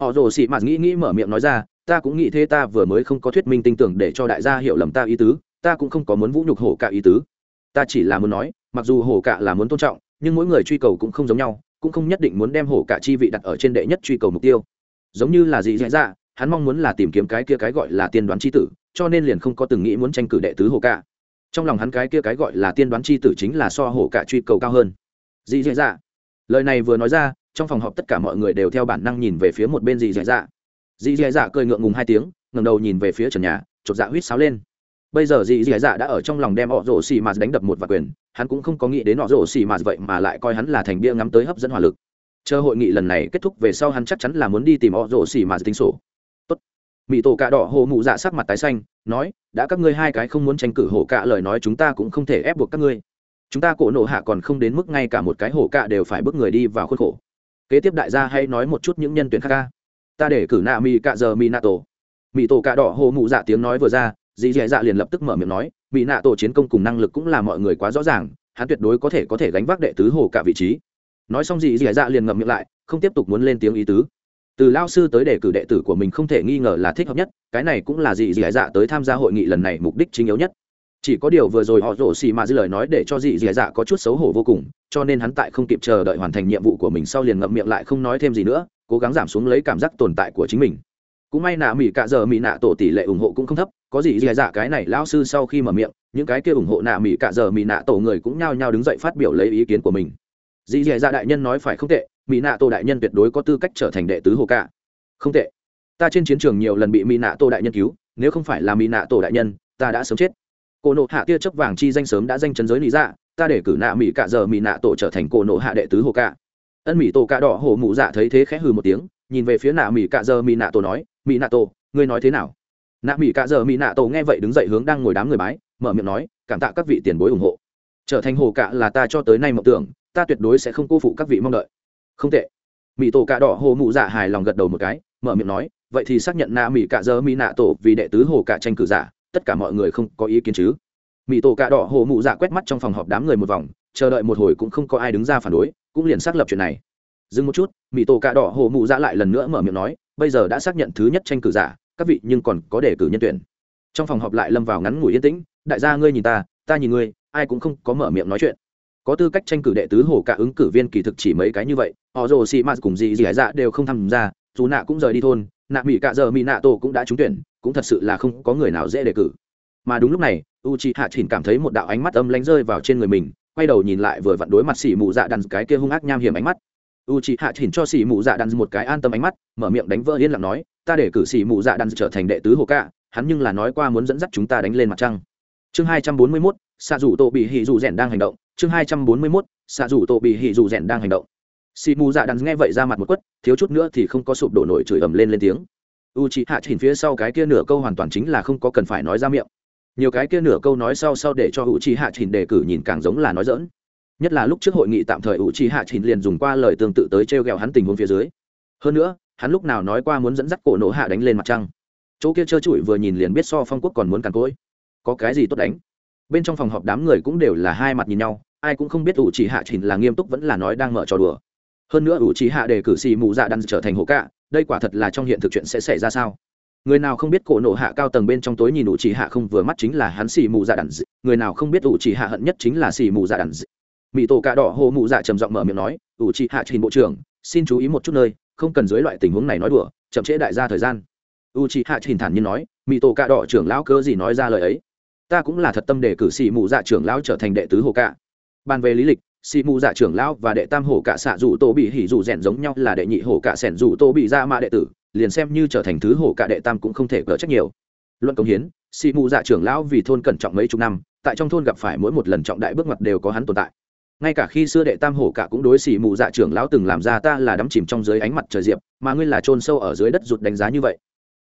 S1: Họ rồ xì mà nghĩ nghĩ mở miệng nói ra, ta cũng nghĩ thế, ta vừa mới không có thuyết minh tin tưởng để cho đại gia hiểu lầm ta ý tứ ta cũng không có muốn vũ nhục hổ cả ý tứ. Ta chỉ là muốn nói, mặc dù hổ cả là muốn tôn trọng, nhưng mỗi người truy cầu cũng không giống nhau, cũng không nhất định muốn đem hổ cả chi vị đặt ở trên đệ nhất truy cầu mục tiêu. Giống như là gì dễ dạ hắn mong muốn là tìm kiếm cái kia cái gọi là tiên đoán chi tử, cho nên liền không có từng nghĩ muốn tranh cử đệ tứ hổ cả. Trong lòng hắn cái kia cái gọi là tiên đoán chi tử chính là so hổ cả truy cầu cao hơn. Dị dễ dạ. Lời này vừa nói ra, trong phòng họp tất cả mọi người đều theo bản năng nhìn về phía một bên dị dễ dạ. Dị dễ dạ cười ngượng ngùng hai tiếng, ngẩng đầu nhìn về phía trần nhà, chột dạ huýt sáo lên bây giờ dì dì dạ đã ở trong lòng đem họ rổ xì mà đánh đập một vạt quyền, hắn cũng không có nghĩ đến họ rổ xì mà vậy mà lại coi hắn là thành bia ngắm tới hấp dẫn hỏa lực. Chờ hội nghị lần này kết thúc về sau hắn chắc chắn là muốn đi tìm họ rổ xì mà tính sổ. Tốt. Mỹ tổ cạ đỏ hồ mụ dạ sắc mặt tái xanh, nói, đã các ngươi hai cái không muốn tranh cử hổ cạ lời nói chúng ta cũng không thể ép buộc các ngươi. Chúng ta cổ nộ hạ còn không đến mức ngay cả một cái hổ cạ đều phải bước người đi vào khuôn khổ. Kế tiếp đại gia hay nói một chút những nhân tuyển khác ca. Ta để cử nạ mỹ cạ giờ mỹ nato tổ. Mỹ tổ cạ đỏ hồ mụ dạ tiếng nói vừa ra dì dì dạ liền lập tức mở miệng nói mỹ nạ tổ chiến công cùng năng lực cũng là mọi người quá rõ ràng, hắn tuyệt đối có thể có thể gánh vác đệ tứ hồ cả vị trí. Nói xong dì dì dạ liền ngậm miệng lại, không tiếp tục muốn lên tiếng ý tứ. Từ lao sư tới đề cử đệ tử của mình không thể nghi ngờ là thích hợp nhất, cái này cũng là dì dì dạ tới tham gia hội nghị lần này mục đích chính yếu nhất. Chỉ có điều vừa rồi họ rổ xì mà dư lời nói để cho dì dì dạ có chút xấu hổ vô cùng, cho nên hắn tại không kịp chờ đợi hoàn thành nhiệm vụ của mình sau liền ngậm miệng lại không nói thêm gì nữa, cố gắng giảm xuống lấy cảm giác tồn tại của chính mình. Cũng may nạ mỹ cạ giờ mỹ nạ tổ tỷ lệ ủng hộ cũng không thấp có gì dì dạ cái này lão sư sau khi mở miệng, những cái kia ủng hộ nạ mỹ cạ giờ mỹ nạ tổ người cũng nhao nhao đứng dậy phát biểu lấy ý kiến của mình. Dì dì dạ đại nhân nói phải không tệ mỹ nạ tổ đại nhân tuyệt đối có tư cách trở thành đệ tứ hồ cạ không tệ. Ta trên chiến trường nhiều lần bị mỹ nạ tổ đại nhân cứu, nếu không phải là mỹ nạ tổ đại nhân, ta đã sớm chết. Cổ nộ hạ tia chấp vàng chi danh sớm đã danh chấn giới lý dạ ta để cử nạ mỹ cạ giờ mỹ nạ tổ trở thành cổ nộ hạ đệ tứ hồ cạ ân mỹ tổ cạ đỏ hồ mụ dạ thấy thế khẽ hừ một tiếng, nhìn về phía nạ mỹ cạ giờ mỹ nạ tổ nói mỹ nạ tổ, ngươi nói thế nào? Nạ mỹ cạ giờ mỹ nạ tổ nghe vậy đứng dậy hướng đang ngồi đám người bái, mở miệng nói, cảm tạ các vị tiền bối ủng hộ. Trở thành hồ cạ là ta cho tới nay mộng tưởng, ta tuyệt đối sẽ không cô phụ các vị mong đợi. Không tệ. Mỹ tổ cạ đỏ hồ mụ dạ hài lòng gật đầu một cái, mở miệng nói, vậy thì xác nhận nạ mỹ cạ giờ mỹ nạ tổ vì đệ tứ hồ cạ tranh cử giả, tất cả mọi người không có ý kiến chứ? Mỹ tổ cạ đỏ hồ mụ dạ quét mắt trong phòng họp đám người một vòng, chờ đợi một hồi cũng không có ai đứng ra phản đối, cũng liền xác lập chuyện này. Dừng một chút mỹ tổ cạ đỏ hồ mụ dạ lại lần nữa mở miệng nói, bây giờ đã xác nhận thứ nhất tranh cử giả các vị nhưng còn có đề cử nhân tuyển. Trong phòng họp lại lâm vào ngắn ngủi yên tĩnh, đại gia ngươi nhìn ta ta nhìn ngươi, ai cũng không có mở miệng nói chuyện. Có tư cách tranh cử đệ tứ hồ cả ứng cử viên kỳ thực chỉ mấy cái như vậy, họ rồ xì mạt cùng gì gì hải dạ đều không tham gia, dù nạ cũng rời đi thôn, nạ mỹ cạ giờ mỹ nạ tổ cũng đã trúng tuyển, cũng thật sự là không có người nào dễ đề cử. Mà đúng lúc này u chi hạ chỉnh cảm thấy một đạo ánh mắt âm lánh rơi vào trên người mình, quay đầu nhìn lại vừa vặn đối mặt xỉ mù dạ đàn cái kia hung ác nham hiểm ánh mắt. U chị hạ chỉnh cho xỉ mù dạ đàn một cái an tâm ánh mắt, mở miệng đánh vỡ yên lặng nói ta để cử sĩ mù dạ đan trở thành đệ tứ hồ cạ hắn nhưng là nói qua muốn dẫn dắt chúng ta đánh lên mặt trăng. Chương hai trăm bốn mươi mốt xạ rủ tổ bị hỉ dù rèn đang hành động. Chương hai trăm bốn mươi mốt xạ rủ tổ bị hỉ dù rèn đang hành động. Xỉ mù dạ đan nghe vậy ra mặt một quất, thiếu chút nữa thì không có sụp đổ nổi chửi ầm lên lên tiếng. U chị hạ chỉnh phía sau cái kia nửa câu hoàn toàn chính là không có cần phải nói ra miệng. Nhiều cái kia nửa câu nói sau sau để cho u chị hạ chỉnh đề cử nhìn càng giống là nói dỡn nhất là lúc trước hội nghị tạm thời u trì hạ chỉnh liền dùng qua lời tương tự tới t r e o g ẹ o hắn tình huống phía dưới. Hơn nữa hắn lúc nào nói qua muốn dẫn dắt cổ nổ hạ đánh lên mặt trăng. Chỗ kia trơ trụi vừa nhìn liền biết so phong quốc còn muốn càn cối. Có cái gì tốt đánh? Bên trong phòng họp đám người cũng đều là hai mặt nhìn nhau, ai cũng không biết ủ chỉ hạ chỉnh là nghiêm túc vẫn là nói đang mở trò đùa. Hơn nữa ủ chỉ hạ để cử xì mù dạ đan trở thành hộ cạ, đây quả thật là trong hiện thực chuyện sẽ xảy ra sao? Người nào không biết cổ nổ hạ cao tầng bên trong tối nhìn ủ chỉ hạ không vừa mắt chính là hắn xì mù dạ đan người nào không biết ủ chỉ hạ hận nhất chính là xì mù dạ đan mỹ tổ cạ đỏ hồ mụ dạ trầm giọng mở miệng nói, ủ chỉ hạ trình bộ trưởng, xin chú ý một chút nơi không cần dưới loại tình huống này nói đùa, chậm trễ đại gia thời gian. U chị hạ trình thản nhiên nói mỹ tổ cạ đỏ trưởng lão cơ gì nói ra lời ấy? Ta cũng là thật tâm để cử sĩ mụ dạ trưởng lão trở thành đệ tứ hồ cạ. Bàn về lý lịch sĩ mụ dạ trưởng lão và đệ tam hồ cạ xạ dù tô bị hỉ dù rèn giống nhau là đệ nhị hồ cạ sẻn dù tô bị ra mạ đệ tử, liền xem như trở thành thứ hồ cạ đệ tam cũng không thể cỡ trách nhiều. Luận công hiến sĩ mụ dạ trưởng lão vì thôn cẩn trọng mấy chục năm, tại trong thôn gặp phải mỗi một lần trọng đại bước ngoặt đều có hắn tồn tại ngay cả khi xưa đệ tam hổ cả cũng đối xỉ mù dạ trưởng lão từng làm ra ta là đắm chìm trong dưới ánh mặt trời diệp, mà ngươi là chôn sâu ở dưới đất rụt đánh giá như vậy.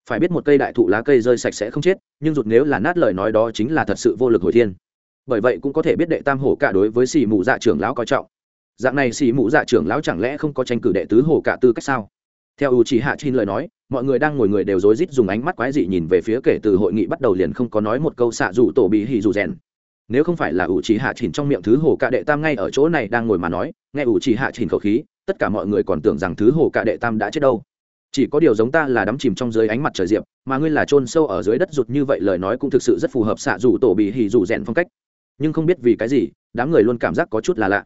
S1: Phải biết một cây đại thụ lá cây rơi sạch sẽ không chết, nhưng rụt nếu là nát lời nói đó chính là thật sự vô lực hồi thiên. Bởi vậy cũng có thể biết đệ tam hổ cả đối với xỉ mù dạ trưởng lão coi trọng. Dạng này xỉ mù dạ trưởng lão chẳng lẽ không có tranh cử đệ tứ hổ cả tư cách sao? Theo u chỉ hạ trên lời nói, mọi người đang ngồi người đều rối rít dùng ánh mắt quái dị nhìn về phía kể từ hội nghị bắt đầu liền không có nói một câu xạ dù tổ bị hỉ dù rèn nếu không phải là ủ trì hạ chỉnh trong miệng thứ hồ cạ đệ tam ngay ở chỗ này đang ngồi mà nói, nghe ủ trì hạ chỉnh khẩu khí, tất cả mọi người còn tưởng rằng thứ hồ cạ đệ tam đã chết đâu. Chỉ có điều giống ta là đắm chìm trong dưới ánh mặt trời diệp, mà ngươi là chôn sâu ở dưới đất rụt như vậy lời nói cũng thực sự rất phù hợp xạ rủ tổ bị hỉ rủ rèn phong cách. Nhưng không biết vì cái gì, đám người luôn cảm giác có chút là lạ.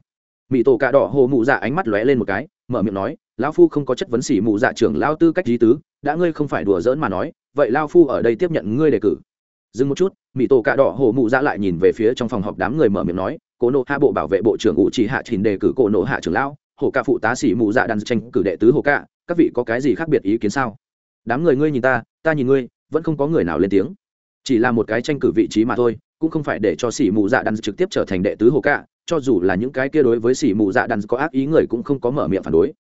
S1: Mỹ tổ cạ đỏ hồ mụ dạ ánh mắt lóe lên một cái, mở miệng nói, lão phu không có chất vấn xỉ mụ dạ trưởng lao tư cách lý tứ, đã ngươi không phải đùa giỡn mà nói, vậy lao phu ở đây tiếp nhận ngươi đề cử dừng một chút mỹ tổ cạ đỏ Hổ mụ dạ lại nhìn về phía trong phòng họp đám người mở miệng nói cố nộ hạ bộ bảo vệ bộ trưởng ủ chỉ hạ trình đề cử cổ nộ hạ trưởng lão, Hổ ca phụ tá sĩ mụ dạ đàn tranh cử đệ tứ Hổ ca các vị có cái gì khác biệt ý kiến sao? Đám người ngươi nhìn ta ta nhìn ngươi, vẫn không có người nào lên tiếng. Chỉ là một cái tranh cử vị trí mà thôi, cũng không phải để cho sĩ mụ dạ đàn trực tiếp trở thành đệ tứ Hổ ca cho dù là những cái kia đối với sĩ mụ dạ đàn có ác ý người cũng không có mở miệng phản đối.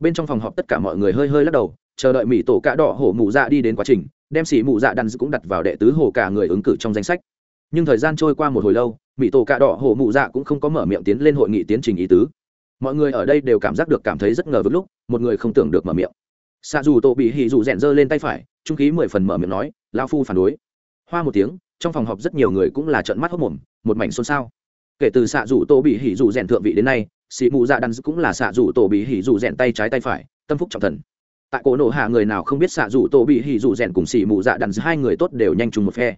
S1: Bên trong phòng họp tất cả mọi người hơi hơi lắc đầu, chờ đợi mỹ tổ cạ đỏ hổ mụ dạ đi đến quá trình đem xỉ mù dạ đan cũng đặt vào đệ tứ hồ cả người ứng cử trong danh sách. Nhưng thời gian trôi qua một hồi lâu mỹ tổ cạ đỏ hồ mù dạ cũng không có mở miệng tiến lên hội nghị tiến trình ý tứ. Mọi người ở đây đều cảm giác được cảm thấy rất ngờ vực lúc, một người không tưởng được mở miệng. Xạ dù tổ bị hì dù rèn dơ lên tay phải, trung khí mười phần mở miệng nói lao phu phản đối. Hoa một tiếng, trong phòng họp rất nhiều người cũng là trận mắt hốc mồm, một mảnh xôn xao. Kể từ xạ dù tổ bị hỉ dù rèn thượng vị đến nay sĩ mù dạ đan cũng là xạ dù tổ bị hỉ dù rèn tay trái tay phải, tâm phúc trọng thần tại cổ nổ hạ người nào không biết xạ dù tổ bị hỉ dù rèn cùng xì mù dạ đắn hai người tốt đều nhanh chung một phe.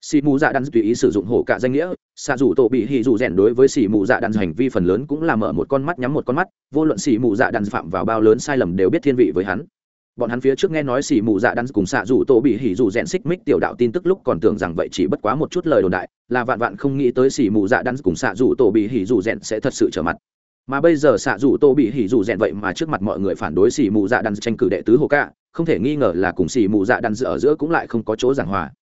S1: Xì mù dạ đắn tùy ý sử dụng hổ cả danh nghĩa, xạ dù tổ bị hỉ dù rèn đối với xì mù dạ đắn hành vi phần lớn cũng là mở một con mắt nhắm một con mắt, vô luận xì mù dạ đắn phạm vào bao lớn sai lầm đều biết thiên vị với hắn. Bọn hắn phía trước nghe nói xì mù dạ đắn cùng xạ dù tổ bị hỉ dù rèn xích mích tiểu đạo tin tức lúc còn tưởng rằng vậy chỉ bất quá một chút lời đồn đại, là vạn vạn không nghĩ tới xì mù dạ đắn cùng xạ dù tổ bị hỉ dù rèn sẽ thật sự trở mặt mà bây giờ xạ dù tô bị hỉ dù rèn vậy mà trước mặt mọi người phản đối xì mù dạ đan tranh cử đệ tứ hồ ca, không thể nghi ngờ là cùng xì mù dạ đan ở giữa cũng lại không có chỗ giảng hòa.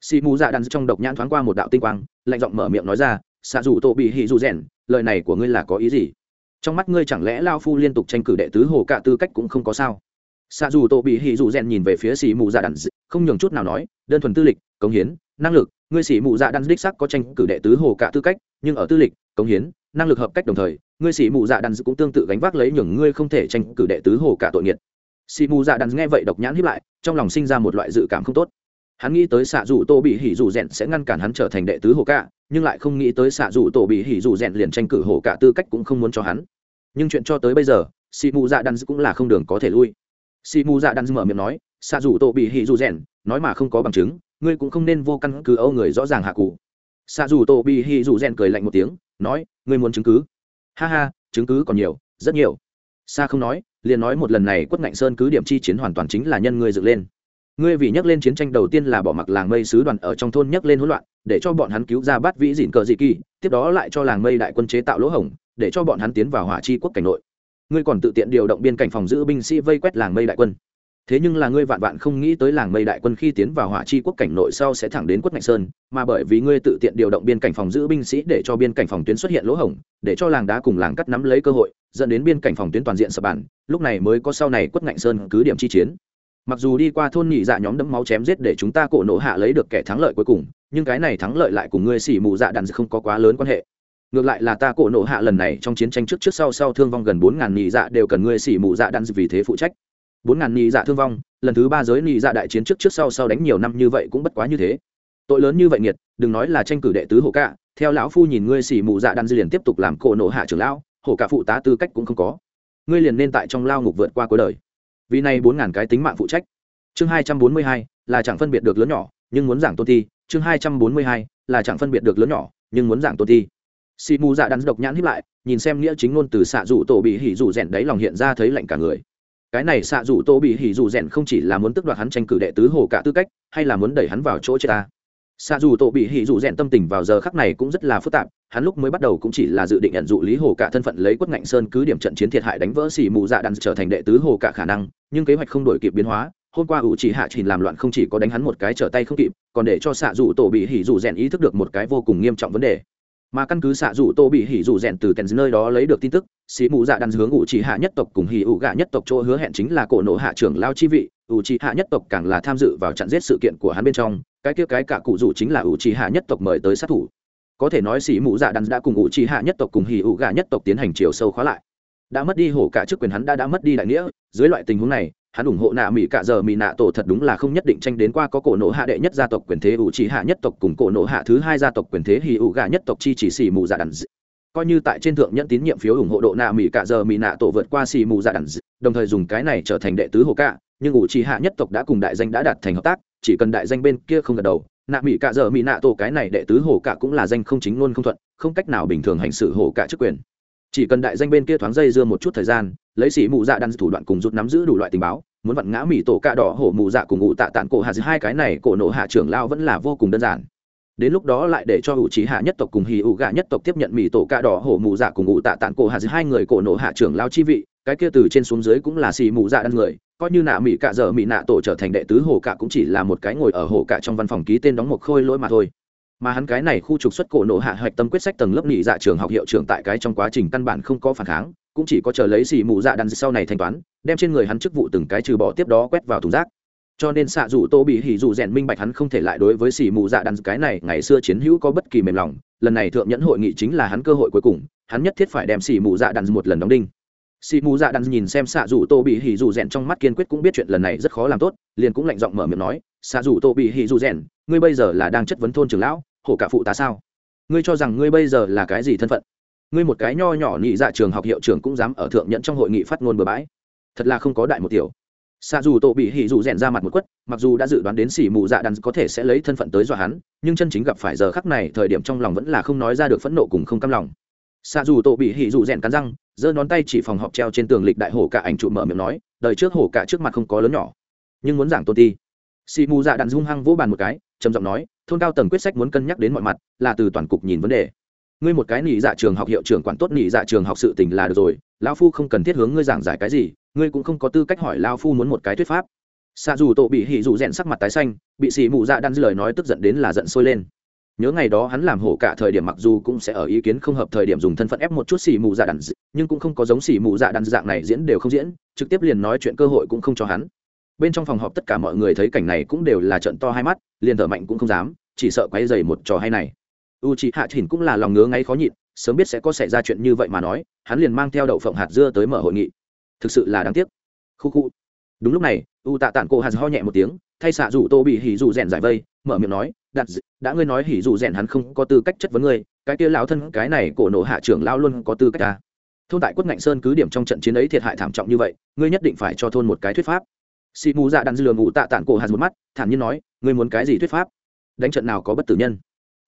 S1: Xì mù dạ đan trong độc nhãn thoáng qua một đạo tinh quang, lạnh giọng mở miệng nói ra, xạ dù tô bị hỉ dù rèn, lời này của ngươi là có ý gì? Trong mắt ngươi chẳng lẽ lao phu liên tục tranh cử đệ tứ hồ ca tư cách cũng không có sao? Xạ dù tô bị hỉ dù rèn nhìn về phía xì mù dạ đan không nhường chút nào nói, đơn thuần tư lịch công hiến, năng lực, ngươi xì mù dạ đan đích sắc có tranh cử đệ tứ hồ cả tư cách, nhưng ở tư lịch công hiến năng lực hợp cách đồng thời, ngươi sĩ mù dạ đắn cũng tương tự gánh vác lấy nhường ngươi không thể tranh cử đệ tứ hồ cả tội nghiệt. Sĩ mù dạ đàn nghe vậy độc nhãn hiếp lại, trong lòng sinh ra một loại dự cảm không tốt. Hắn nghĩ tới xạ dù tô bị hỉ dù rèn sẽ ngăn cản hắn trở thành đệ tứ hồ cả, nhưng lại không nghĩ tới xạ dù tổ bị hỉ dù rèn liền tranh cử hồ cả tư cách cũng không muốn cho hắn. Nhưng chuyện cho tới bây giờ sĩ mù dạ đắn cũng là không đường có thể lui. Sĩ mù dạ đắn mở miệng nói, xạ dù tổ bị hỉ dù rèn nói mà không có bằng chứng, ngươi cũng không nên vô căn cứ âu người rõ ràng hạ cụ. Xạ dù tổ bị hỉ dù rèn cười lạnh một tiếng nói, ngươi muốn chứng cứ? Ha ha, chứng cứ còn nhiều, rất nhiều. Xa không nói, liền nói một lần này quất ngạnh sơn cứ điểm chi chiến hoàn toàn chính là nhân ngươi dựng lên. Ngươi vì nhắc lên chiến tranh đầu tiên là bỏ mặc làng mây sứ đoàn ở trong thôn nhắc lên hỗn loạn, để cho bọn hắn cứu ra bát vĩ dịn cờ dị kỳ, tiếp đó lại cho làng mây đại quân chế tạo lỗ hổng, để cho bọn hắn tiến vào hỏa chi quốc cảnh nội. Ngươi còn tự tiện điều động biên cảnh phòng giữ binh sĩ vây quét làng mây đại quân thế nhưng là ngươi vạn vạn không nghĩ tới làng mây đại quân khi tiến vào hỏa chi quốc cảnh nội sau sẽ thẳng đến quất ngạch sơn, mà bởi vì ngươi tự tiện điều động biên cảnh phòng giữ binh sĩ để cho biên cảnh phòng tuyến xuất hiện lỗ hổng, để cho làng đá cùng làng cắt nắm lấy cơ hội, dẫn đến biên cảnh phòng tuyến toàn diện sập bản, lúc này mới có sau này quất ngạnh sơn cứ điểm chi chiến. Mặc dù đi qua thôn nhị dạ nhóm đấm máu chém giết để chúng ta cổ nổ hạ lấy được kẻ thắng lợi cuối cùng, nhưng cái này thắng lợi lại cùng ngươi xỉ mù dạ đàn không có quá lớn quan hệ. Ngược lại là ta cổ nổ hạ lần này trong chiến tranh trước trước sau sau thương vong gần bốn ngàn nhị dạ đều cần ngươi xỉ mù dạ đàn vì thế phụ trách bốn ngàn nhị dạ thương vong, lần thứ ba giới nhị dạ đại chiến trước trước sau sau đánh nhiều năm như vậy cũng bất quá như thế. Tội lớn như vậy nghiệt, đừng nói là tranh cử đệ tứ hộ cả, theo lão phu nhìn ngươi xỉ mù dạ đan dư liền tiếp tục làm cổ nổ hạ trưởng lão hộ cả phụ tá tư cách cũng không có. Ngươi liền nên tại trong lao ngục vượt qua cuối đời. Vì này bốn ngàn cái tính mạng phụ trách. Chương hai trăm bốn mươi hai, là chẳng phân biệt được lớn nhỏ, nhưng muốn giảng tôn thi. Chương hai trăm bốn mươi hai, là chẳng phân biệt được lớn nhỏ, nhưng muốn giảng tôn thi. Xì mù dạ đắn độc nhãn hiếp lại, nhìn xem nghĩa chính ngôn từ xạ rủ tổ bị hỉ rủ rèn đấy lòng hiện ra thấy lạnh cả người cái này xạ dù tô bị hỉ dù rèn không chỉ là muốn tước đoạt hắn tranh cử đệ tứ hồ cả tư cách, hay là muốn đẩy hắn vào chỗ chết ta. Xạ dù tổ bị hỉ dù rèn tâm tình vào giờ khắc này cũng rất là phức tạp, hắn lúc mới bắt đầu cũng chỉ là dự định nhận dụ lý hồ cả thân phận lấy quất ngạnh sơn cứ điểm trận chiến thiệt hại đánh vỡ xì mù dạ đàn trở thành đệ tứ hồ cả khả năng, nhưng kế hoạch không đổi kịp biến hóa, hôm qua ủ chỉ hạ chỉ làm loạn không chỉ có đánh hắn một cái trở tay không kịp, còn để cho xạ dù tổ bị hỉ dù rèn ý thức được một cái vô cùng nghiêm trọng vấn đề mà căn cứ xạ rủ tô bị hỉ rủ rèn từ tèn nơi đó lấy được tin tức sĩ mù dạ đàn hướng ủ trì hạ nhất tộc cùng hỉ ủ gạ nhất tộc chỗ hứa hẹn chính là cổ nộ hạ trưởng lao chi vị, ủ trì hạ nhất tộc càng là tham dự vào trận giết sự kiện của hắn bên trong, cái kia cái cả cụ rủ chính là ủ trì hạ nhất tộc mời tới sát thủ. Có thể nói sĩ mù dạ đàn đã cùng ủ trì hạ nhất tộc cùng hỉ ủ gạ nhất tộc tiến hành chiều sâu khóa lại. Đã mất đi hổ cả chức quyền hắn đã đã mất đi đại nghĩa, dưới loại tình huống này hắn ủng hộ nạ mỹ cả giờ mỹ nạ tổ thật đúng là không nhất định tranh đến qua có cổ nộ hạ đệ nhất gia tộc quyền thế ủ chỉ hạ nhất tộc cùng cổ nộ hạ thứ hai gia tộc quyền thế hì ủ gà nhất tộc chi chỉ xì mù dạ đàn coi như tại trên thượng nhận tín nhiệm phiếu ủng hộ độ nạ mỹ cả giờ mỹ nạ tổ vượt qua xì mù dạ đàn đồng thời dùng cái này trở thành đệ tứ hồ cạ, nhưng ủ trí hạ nhất tộc đã cùng đại danh đã đạt thành hợp tác, chỉ cần đại danh bên kia không gật đầu, nạ mỹ cả giờ mỹ nạ tổ cái này đệ tứ hồ cạ cũng là danh không chính luôn không thuận, không cách nào bình thường hành xử hồ cạ chức quyền chỉ cần đại danh bên kia thoáng dây dưa một chút thời gian, lấy xỉ mù dạ đan thủ đoạn cùng rút nắm giữ đủ loại tình báo, muốn vặn ngã mỹ tổ cạ đỏ hổ mù dạ cùng ngụ tạ tản cổ hạ hai cái này cổ nộ hạ trưởng lao vẫn là vô cùng đơn giản. Đến lúc đó lại để cho hữu trí hạ nhất tộc cùng hì ụ gạ nhất tộc tiếp nhận mỹ tổ cạ đỏ hổ mù dạ cùng ngụ tạ tản cổ hạ hai người cổ nộ hạ trưởng lao chi vị, cái kia từ trên xuống dưới cũng là xì mù dạ đan người, coi như nạ mỹ cạ dở mỹ nạ tổ trở thành đệ tứ hồ cạ cũng chỉ là một cái ngồi ở hồ cạ trong văn phòng ký tên đóng một khôi lỗi mà thôi mà hắn cái này khu trục xuất cổ nộ hạ hạch tâm quyết sách tầng lớp nhị dạ trường học hiệu trưởng tại cái trong quá trình căn bản không có phản kháng, cũng chỉ có chờ lấy xì mù dạ đan sau này thanh toán, đem trên người hắn chức vụ từng cái trừ bỏ tiếp đó quét vào thùng rác. Cho nên xạ dù tô bị hỉ dù rèn minh bạch hắn không thể lại đối với xì mù dạ đan cái này, ngày xưa chiến hữu có bất kỳ mềm lòng, lần này thượng nhẫn hội nghị chính là hắn cơ hội cuối cùng, hắn nhất thiết phải đem xì mù dạ đan một lần đóng đinh. Xì mù dạ đan nhìn xem xạ dù tô bị hỉ dù rèn trong mắt kiên quyết cũng biết chuyện lần này rất khó làm tốt, liền cũng lạnh giọng mở miệng nói, xạ dù tô bị hỉ dù rèn, ngươi bây giờ là đang chất vấn thôn trưởng lão hổ cả phụ tá sao? Ngươi cho rằng ngươi bây giờ là cái gì thân phận? Ngươi một cái nho nhỏ nhị dạ trường học hiệu trưởng cũng dám ở thượng nhận trong hội nghị phát ngôn bừa bãi. Thật là không có đại một tiểu. Xa dù tổ bị hỉ dù rèn ra mặt một quất, mặc dù đã dự đoán đến xỉ mù dạ đàn có thể sẽ lấy thân phận tới dọa hắn, nhưng chân chính gặp phải giờ khắc này, thời điểm trong lòng vẫn là không nói ra được phẫn nộ cùng không căm lòng. Xa dù tổ bị hỉ dù rèn cắn răng, giơ ngón tay chỉ phòng họp treo trên tường lịch đại hổ cả ảnh trụ mở miệng nói, đời trước hổ cả trước mặt không có lớn nhỏ, nhưng muốn giảng tôn ti. Xỉ mù dạ đàn hung hăng vỗ bàn một cái, trầm giọng nói thôn cao tầng quyết sách muốn cân nhắc đến mọi mặt, là từ toàn cục nhìn vấn đề. Ngươi một cái nỉ dạ trường học hiệu trưởng quản tốt nỉ dạ trường học sự tình là được rồi, lão phu không cần thiết hướng ngươi giảng giải cái gì, ngươi cũng không có tư cách hỏi lao phu muốn một cái thuyết pháp. Xa dù tổ bị hỉ dù rèn sắc mặt tái xanh, bị xì mụ dạ đan dư lời nói tức giận đến là giận sôi lên. Nhớ ngày đó hắn làm hổ cả thời điểm mặc dù cũng sẽ ở ý kiến không hợp thời điểm dùng thân phận ép một chút xì mù dạ đan nhưng cũng không có giống xì mù dạ đan dạng này diễn đều không diễn, trực tiếp liền nói chuyện cơ hội cũng không cho hắn bên trong phòng họp tất cả mọi người thấy cảnh này cũng đều là trận to hai mắt, liền thở mạnh cũng không dám, chỉ sợ quay dày một trò hay này. U chị hạ thìn cũng là lòng ngứa ngáy khó nhịn, sớm biết sẽ có xảy ra chuyện như vậy mà nói, hắn liền mang theo đậu phộng hạt dưa tới mở hội nghị. Thực sự là đáng tiếc. Khu khu. Đúng lúc này, u tạ tản cô hạt ho nhẹ một tiếng, thay xạ rủ tô bị hỉ rủ rèn giải vây, mở miệng nói đặt đã ngươi nói hỉ rủ rèn hắn không có tư cách chất vấn ngươi, cái kia lão thân, cái này cổ nổ hạ trưởng lao luôn có tư cách ta. Thôn tại quất ngạnh sơn cứ điểm trong trận chiến ấy thiệt hại thảm trọng như vậy, ngươi nhất định phải cho thôn một cái thuyết pháp xị mù dạ đàn dư lường ngụ tạ tản cổ hạt một mắt, thản nhiên nói, ngươi muốn cái gì thuyết pháp? Đánh trận nào có bất tử nhân?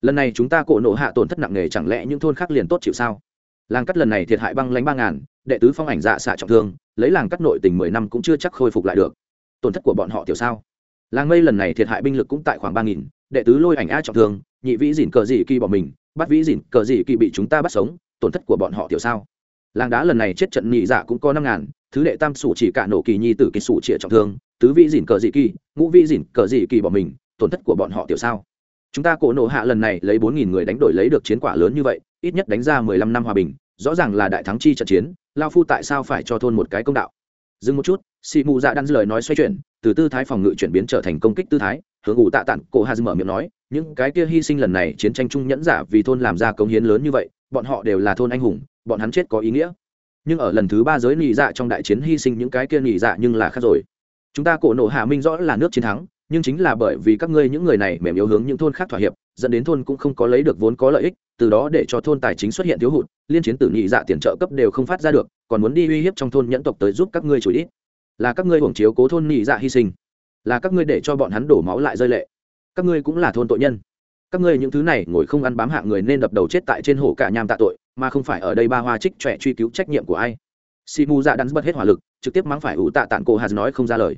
S1: Lần này chúng ta cổ nộ hạ tổn thất nặng nề chẳng lẽ những thôn khác liền tốt chịu sao? Làng cắt lần này thiệt hại băng lánh ba ngàn, đệ tứ phong ảnh dạ xạ trọng thương, lấy làng cắt nội tình mười năm cũng chưa chắc khôi phục lại được. Tổn thất của bọn họ tiểu sao? Làng mây lần này thiệt hại binh lực cũng tại khoảng ba nghìn, đệ tứ lôi ảnh a trọng thương, nhị vĩ dỉn cờ dị kỳ bỏ mình, bắt vĩ dỉn cờ dị kỳ bị chúng ta bắt sống, tổn thất của bọn họ tiểu sao? Làng đá lần này chết trận nhị dạ cũng có năm ngàn, thứ đệ tam sủ chỉ cả nổ kỳ nhi tử kỳ sủ trịa trọng thương, tứ vị dỉn cờ dị kỳ, ngũ vị dỉn cờ dị kỳ bỏ mình, tổn thất của bọn họ tiểu sao? Chúng ta cổ nộ hạ lần này lấy bốn nghìn người đánh đổi lấy được chiến quả lớn như vậy, ít nhất đánh ra mười lăm năm hòa bình, rõ ràng là đại thắng chi trận chiến, lao phu tại sao phải cho thôn một cái công đạo? Dừng một chút xị mù dạ đan lời nói xoay chuyển, từ tư thái phòng ngự chuyển biến trở thành công kích tư thái, hướng ủ tạ tản cổ hà mở miệng nói, những cái kia hy sinh lần này chiến tranh chung nhẫn giả vì thôn làm ra công hiến lớn như vậy, bọn họ đều là thôn anh hùng bọn hắn chết có ý nghĩa. Nhưng ở lần thứ ba giới nhị dạ trong đại chiến hy sinh những cái kia nhị dạ nhưng là khác rồi. Chúng ta cổ nộ hạ minh rõ là nước chiến thắng, nhưng chính là bởi vì các ngươi những người này mềm yếu hướng những thôn khác thỏa hiệp, dẫn đến thôn cũng không có lấy được vốn có lợi ích, từ đó để cho thôn tài chính xuất hiện thiếu hụt, liên chiến tử nhị dạ tiền trợ cấp đều không phát ra được, còn muốn đi uy hiếp trong thôn nhẫn tộc tới giúp các ngươi chủ ít. Là các ngươi hưởng chiếu cố thôn nhị dạ hy sinh. Là các ngươi để cho bọn hắn đổ máu lại rơi lệ. Các ngươi cũng là thôn tội nhân. Các ngươi những thứ này ngồi không ăn bám hạ người nên đập đầu chết tại trên hổ cả nham tạ tội mà không phải ở đây ba hoa trích trẻ truy cứu trách nhiệm của ai. Si mu dạ đắn bật hết hỏa lực, trực tiếp mắng phải ủ tạ tản cổ hạt nói không ra lời.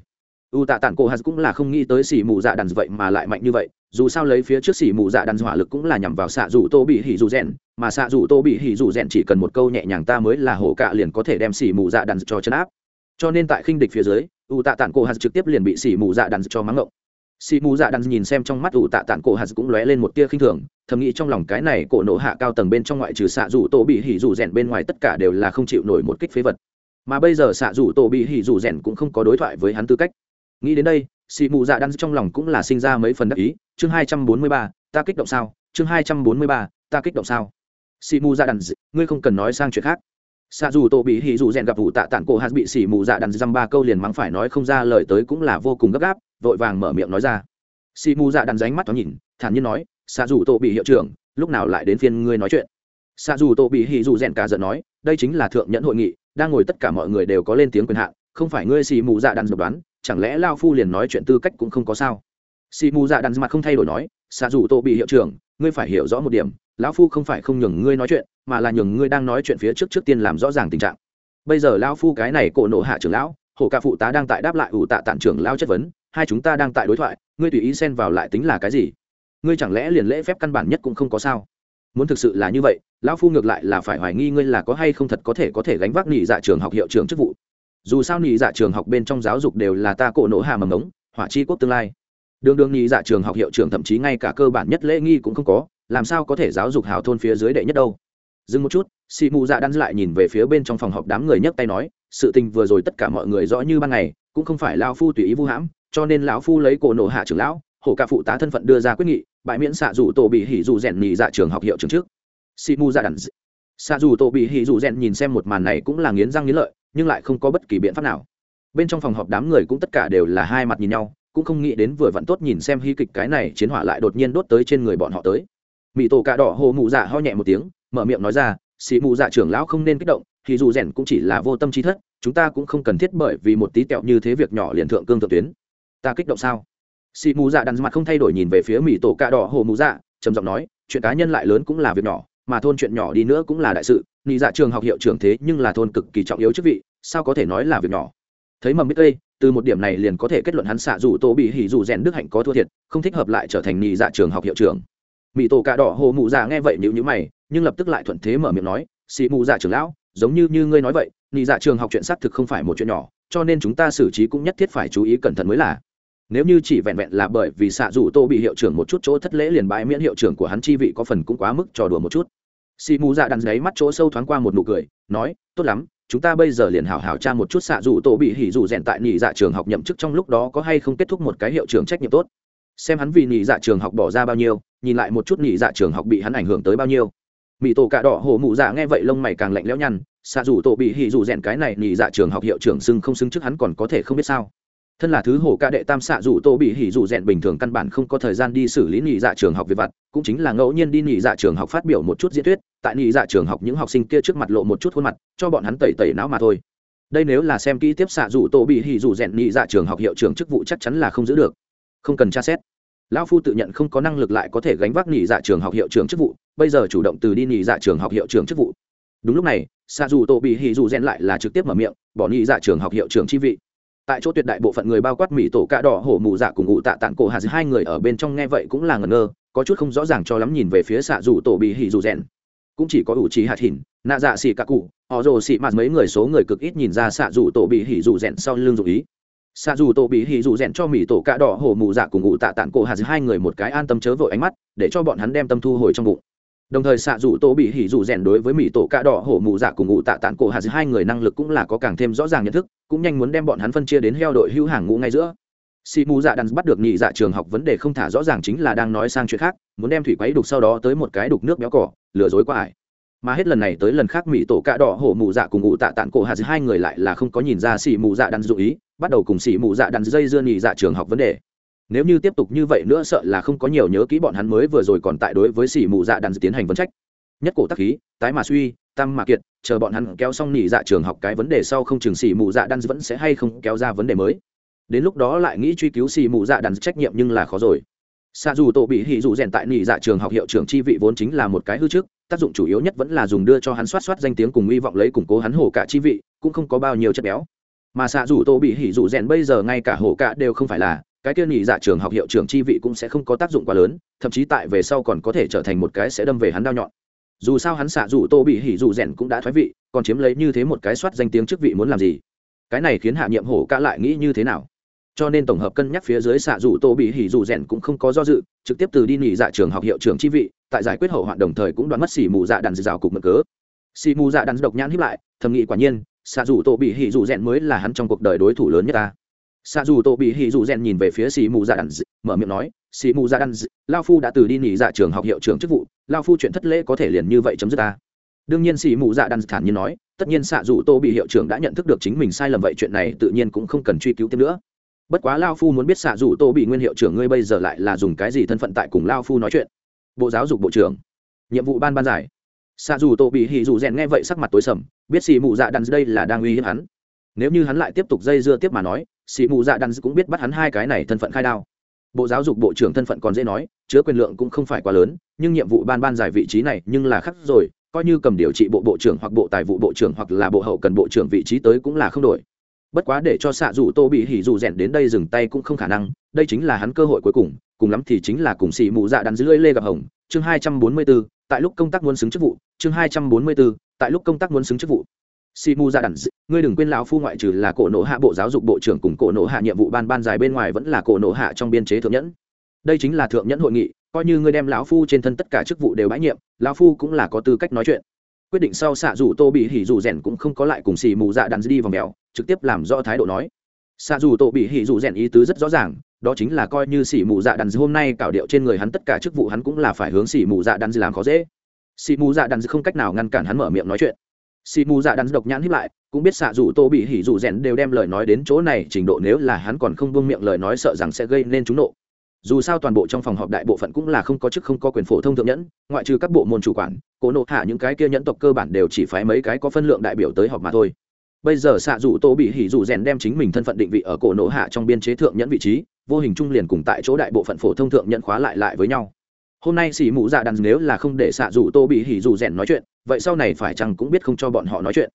S1: U tạ tản cổ hạt cũng là không nghĩ tới xỉ mù dạ đàn vậy mà lại mạnh như vậy, dù sao lấy phía trước xỉ mù dạ đàn hỏa lực cũng là nhằm vào xạ dù tô bị hỉ dù rèn, mà xạ dù tô bị hỉ dù rèn chỉ cần một câu nhẹ nhàng ta mới là hổ cạ liền có thể đem xỉ mù dạ đàn cho chấn áp. Cho nên tại khinh địch phía dưới u tạ tản cổ hạt trực tiếp liền bị xỉ mù dạ đàn cho mắng ngộng xỉ mù dạ đàn nhìn xem trong mắt u tạ tản cổ hạt cũng lóe lên một tia khinh thường, thầm nghĩ trong lòng cái này cổ nổ hạ cao tầng bên trong ngoại trừ xạ rủ tổ bị hỉ rủ rèn bên ngoài tất cả đều là không chịu nổi một kích phế vật. Mà bây giờ xạ rủ tổ bị hỉ rủ rèn cũng không có đối thoại với hắn tư cách. Nghĩ đến đây, xì mù dạ đan trong lòng cũng là sinh ra mấy phần đắc ý. Chương hai trăm bốn mươi ba, ta kích động sao? Chương hai trăm bốn mươi ba, ta kích động sao? Xì mù dạ đan ngươi không cần nói sang chuyện khác. Xạ dù tổ bị hỉ dù rèn gặp vụ tạ tản cổ hạt bị xì mù dạ đan dăm ba câu liền mắng phải nói không ra lời tới cũng là vô cùng gấp gáp vội vàng mở miệng nói ra. Xì mù dạ đan ránh mắt thoáng nhìn, thản nhiên nói, xạ dù tổ bị hiệu trưởng, lúc nào lại đến phiên ngươi nói chuyện? Xạ dù tổ bị hỉ dù rèn cả giận nói, đây chính là thượng nhẫn hội nghị, đang ngồi tất cả mọi người đều có lên tiếng quyền hạn, không phải ngươi xì mù dạ đàn dự đoán, chẳng lẽ lao phu liền nói chuyện tư cách cũng không có sao? Xì mù dạ đàn mặt không thay đổi nói, xạ dù tổ bị hiệu trưởng, ngươi phải hiểu rõ một điểm, lão phu không phải không nhường ngươi nói chuyện, mà là nhường ngươi đang nói chuyện phía trước trước tiên làm rõ ràng tình trạng. Bây giờ lão phu cái này cổ nộ hạ trưởng lão, hồ ca phụ tá đang tại đáp lại ủ tạ tản trưởng lao chất vấn hai chúng ta đang tại đối thoại, ngươi tùy ý xen vào lại tính là cái gì? Ngươi chẳng lẽ liền lễ phép căn bản nhất cũng không có sao? Muốn thực sự là như vậy, lão phu ngược lại là phải hoài nghi ngươi là có hay không thật có thể có thể gánh vác nghỉ dạ trường học hiệu trường chức vụ. Dù sao nghỉ dạ trường học bên trong giáo dục đều là ta cổ nổ hà mầm ống hỏa chi quốc tương lai. Đường đường nghỉ dạ trường học hiệu trường thậm chí ngay cả cơ bản nhất lễ nghi cũng không có, làm sao có thể giáo dục hảo thôn phía dưới đệ nhất đâu? Dừng một chút, xị mù dạ đan lại nhìn về phía bên trong phòng họp đám người nhấc tay nói, sự tình vừa rồi tất cả mọi người rõ như ban ngày, cũng không phải lao phu tùy ý vu hãm cho nên lão phu lấy cổ nộ hạ trưởng lão, hổ ca phụ tá thân phận đưa ra quyết nghị, bãi miễn xạ dù tổ bị hỉ dù rèn nhì dạ trường học hiệu trường trước. Xị mù dạ đàn xạ dù tổ bị hỉ dù rèn nhìn xem một màn này cũng là nghiến răng nghiến lợi, nhưng lại không có bất kỳ biện pháp nào. Bên trong phòng họp đám người cũng tất cả đều là hai mặt nhìn nhau, cũng không nghĩ đến vừa vặn tốt nhìn xem hy kịch cái này chiến hỏa lại đột nhiên đốt tới trên người bọn họ tới. Mỹ tổ cà đỏ hồ mụ dạ ho nhẹ một tiếng, mở miệng nói ra xì mụ dạ trưởng lão không nên kích động thì dù rèn cũng chỉ là vô tâm trí thất, chúng ta cũng không cần thiết bởi vì một tí tẹo như thế việc nhỏ liền thượng cương thượng tuyến ta kích động sao? Xì mù dạ đàn mặt không thay đổi nhìn về phía mỹ tổ cà đỏ hồ mù dạ trầm giọng nói, chuyện cá nhân lại lớn cũng là việc nhỏ, mà thôn chuyện nhỏ đi nữa cũng là đại sự. Nghị dạ trường học hiệu trưởng thế nhưng là thôn cực kỳ trọng yếu chức vị, sao có thể nói là việc nhỏ? Thấy mầm biết đây từ một điểm này liền có thể kết luận hắn xạ dù tô bị hỉ dù rèn đức hạnh có thua thiệt, không thích hợp lại trở thành nghị dạ trường học hiệu trưởng. Mỹ tổ cà đỏ hồ mụ dạ nghe vậy nhữ nhữ mày, nhưng lập tức lại thuận thế mở miệng nói xị mụ dạ trưởng lão, giống như như ngươi nói vậy nghị dạ trường học chuyện xác thực không phải một chuyện nhỏ, cho nên chúng ta xử trí cũng nhất thiết phải chú ý cẩn thận mới là nếu như chỉ vẹn vẹn là bởi vì xạ dù tô bị hiệu trưởng một chút chỗ thất lễ liền bãi miễn hiệu trưởng của hắn chi vị có phần cũng quá mức trò đùa một chút. Xì mù dạ đàn giấy mắt chỗ sâu thoáng qua một nụ cười, nói, tốt lắm, chúng ta bây giờ liền hảo hảo tra một chút xạ dù tô bị hỉ dù rèn tại nhị dạ trường học nhậm chức trong lúc đó có hay không kết thúc một cái hiệu trưởng trách nhiệm tốt. Xem hắn vì nhị dạ trường học bỏ ra bao nhiêu, nhìn lại một chút nhị dạ trường học bị hắn ảnh hưởng tới bao nhiêu. Mỹ tổ cạ đỏ hổ mụ dạ nghe vậy lông mày càng lạnh lẽo nhăn, xạ dù tô bị hỉ dù rèn cái này nhị dạ trường học hiệu trưởng xưng không xứng trước hắn còn có thể không biết sao thân là thứ hổ ca đệ tam xạ dù tô bị hỉ dù rèn bình thường căn bản không có thời gian đi xử lý nhị dạ trường học về vặt, cũng chính là ngẫu nhiên đi nhị dạ trường học phát biểu một chút diễn thuyết, tại nhị dạ trường học những học sinh kia trước mặt lộ một chút khuôn mặt, cho bọn hắn tẩy tẩy não mà thôi. Đây nếu là xem kỹ tiếp xạ dù tô bị hỉ dù rèn nhị dạ trường học hiệu trưởng chức vụ chắc chắn là không giữ được. Không cần tra xét. Lão phu tự nhận không có năng lực lại có thể gánh vác nhị dạ trường học hiệu trưởng chức vụ, bây giờ chủ động từ đi nhị dạ trường học hiệu trưởng chức vụ. Đúng lúc này, xạ dù tô bị hỉ dù rèn lại là trực tiếp mở miệng, bỏ nhị dạ trường học hiệu trưởng chi vị tại chỗ tuyệt đại bộ phận người bao quát mỹ tổ cạ đỏ, hổ mù dạ cùng ngụ tạ tạng cổ hà hai người ở bên trong nghe vậy cũng là ngẩn ngơ, có chút không rõ ràng cho lắm nhìn về phía xạ dù tổ bị hỉ dù rèn. Cũng chỉ có ủ trí hạt hỉn nạ dạ xỉ cả cụ, họ rồ xỉ mạt mấy người số người cực ít nhìn ra xạ dù tổ bị hỉ dù rèn sau lưng dù ý. Xạ dù tổ bị hỉ dù rèn cho mỹ tổ cạ đỏ, hổ mù dạ cùng ngụ tạ tạng cổ hà hai người một cái an tâm chớ vội ánh mắt, để cho bọn hắn đem tâm thu hồi trong bụng đồng thời xạ dù tổ bị hỉ dù rèn đối với mỹ tổ cạ đỏ hổ mù dạ cùng ngụ tạ tản cổ hà hai người năng lực cũng là có càng thêm rõ ràng nhận thức, cũng nhanh muốn đem bọn hắn phân chia đến heo đội hưu hàng ngũ ngay giữa. Xì mù dạ đàn bắt được nhị dạ trường học vấn đề không thả rõ ràng chính là đang nói sang chuyện khác, muốn đem thủy quấy đục sau đó tới một cái đục nước béo cỏ, lừa dối qua ải. Mà hết lần này tới lần khác mỹ tổ cạ đỏ hổ mù dạ cùng ngụ tạ tản cổ hà hai người lại là không có nhìn ra xì mù dạ đàn dụ ý, bắt đầu cùng xì mù dạ đàn dây dưa nhị dạ trường học vấn đề nếu như tiếp tục như vậy nữa sợ là không có nhiều nhớ kỹ bọn hắn mới vừa rồi còn tại đối với sỉ mù dạ đàn tiến hành vấn trách. Nhất cổ tắc khí, tái mà suy, tam mà kiệt, chờ bọn hắn kéo xong nỉ dạ trường học cái vấn đề sau không chừng sỉ mù dạ đan vẫn sẽ hay không kéo ra vấn đề mới. Đến lúc đó lại nghĩ truy cứu sỉ mù dạ đan trách nhiệm nhưng là khó rồi. Xa dù tổ bị hỉ dù rèn tại nỉ dạ trường học hiệu trưởng chi vị vốn chính là một cái hư trước, tác dụng chủ yếu nhất vẫn là dùng đưa cho hắn soát soát danh tiếng cùng hy vọng lấy củng cố hắn hổ cả chi vị, cũng không có bao nhiêu chất béo. Mà xạ dù tô bị hỉ dù rèn bây giờ ngay cả hổ cả đều không phải là cái kia nhị dạ trường học hiệu trưởng chi vị cũng sẽ không có tác dụng quá lớn, thậm chí tại về sau còn có thể trở thành một cái sẽ đâm về hắn đao nhọn. Dù sao hắn xạ dù tô bị hỉ dù rèn cũng đã thoái vị, còn chiếm lấy như thế một cái soát danh tiếng chức vị muốn làm gì? Cái này khiến hạ nhiệm hổ cả lại nghĩ như thế nào? Cho nên tổng hợp cân nhắc phía dưới xạ dù tô bị hỉ dù rèn cũng không có do dự, trực tiếp từ đi nghỉ dạ trường học hiệu trưởng chi vị, tại giải quyết hậu hoạn đồng thời cũng đoán mất xỉ mù dạ đàn rào cục mực cớ. Xỉ mù dạ đàn độc nhãn hiếp lại, thầm nghĩ quả nhiên, xạ dù tô bị hỉ dù rèn mới là hắn trong cuộc đời đối thủ lớn nhất ta xạ dù tô bị hỉ dù rèn nhìn về phía xì mù dạ đàn mở miệng nói xì mù dạ đàn lao phu đã từ đi nghỉ dạ trường học hiệu trưởng chức vụ, lao phu chuyện thất lễ có thể liền như vậy chấm dứt ta. Đương nhiên xì mù dạ đàn thản nhiên nói, tất nhiên xạ dù tô bị hiệu trưởng đã nhận thức được chính mình sai lầm vậy chuyện này tự nhiên cũng không cần truy cứu thêm nữa. Bất quá lao phu muốn biết xạ dù tô bị nguyên hiệu trưởng ngươi bây giờ lại là dùng cái gì thân phận tại cùng lao phu nói chuyện? Bộ giáo dục bộ trưởng, nhiệm vụ ban ban giải. Xạ dù tô bị hỉ dù rèn nghe vậy sắc mặt tối sầm, biết xì mù dạ đàn đây là đang uy hiếp hắn. Nếu như hắn lại tiếp tục dây dưa tiếp mà nói Sĩ mù dạ đan cũng biết bắt hắn hai cái này thân phận khai đao. Bộ giáo dục bộ trưởng thân phận còn dễ nói chứa quyền lượng cũng không phải quá lớn nhưng nhiệm vụ ban ban giải vị trí này nhưng là khắc rồi coi như cầm điều trị bộ bộ trưởng hoặc bộ tài vụ bộ trưởng hoặc là bộ hậu cần bộ trưởng vị trí tới cũng là không đổi. Bất quá để cho xạ dù tô bị hỉ dù rèn đến đây dừng tay cũng không khả năng đây chính là hắn cơ hội cuối cùng cùng lắm thì chính là cùng xì mù dạ Đan dưới lê gặp hồng chương hai trăm bốn mươi 244, tại lúc công tác muốn xứng chức vụ chương hai trăm bốn mươi 244, tại lúc công tác muốn xứng chức vụ xì mù dạ đàn ngươi đừng quên lão phu ngoại trừ là cổ nổ hạ bộ giáo dục bộ trưởng cùng cổ nổ hạ nhiệm vụ ban ban dài bên ngoài vẫn là cổ nổ hạ trong biên chế thượng nhẫn. Đây chính là thượng nhẫn hội nghị, coi như ngươi đem lão phu trên thân tất cả chức vụ đều bãi nhiệm, lão phu cũng là có tư cách nói chuyện. Quyết định sau xạ dù tô bị hỉ dù rèn cũng không có lại cùng xì mù dạ đàn đi vào mèo, trực tiếp làm rõ thái độ nói. Xạ dù tô bị hỉ dù rèn ý tứ rất rõ ràng, đó chính là coi như xì mù dạ đàn hôm nay cảo điệu trên người hắn tất cả chức vụ hắn cũng là phải hướng xì mù dạ đàn làm khó dễ. Xì mù dạ đàn không cách nào ngăn cản hắn mở miệng nói chuyện xì mù dạ đàn độc nhãn hiếp lại, cũng biết xạ dù tô bị hỉ dù rèn đều đem lời nói đến chỗ này, trình độ nếu là hắn còn không buông miệng lời nói sợ rằng sẽ gây nên chúng nộ. Dù sao toàn bộ trong phòng họp đại bộ phận cũng là không có chức không có quyền phổ thông thượng nhẫn, ngoại trừ các bộ môn chủ quản, cố nộ hạ những cái kia nhẫn tộc cơ bản đều chỉ phái mấy cái có phân lượng đại biểu tới họp mà thôi. Bây giờ xạ dù tô bị hỉ dù rèn đem chính mình thân phận định vị ở cổ nộ hạ trong biên chế thượng nhẫn vị trí, vô hình trung liền cùng tại chỗ đại bộ phận phổ thông thượng nhẫn khóa lại lại với nhau hôm nay xỉ mụ dạ đàn nếu là không để xạ dù tô bị hỉ dù rèn nói chuyện, vậy sau này phải chăng cũng biết không cho bọn họ nói chuyện?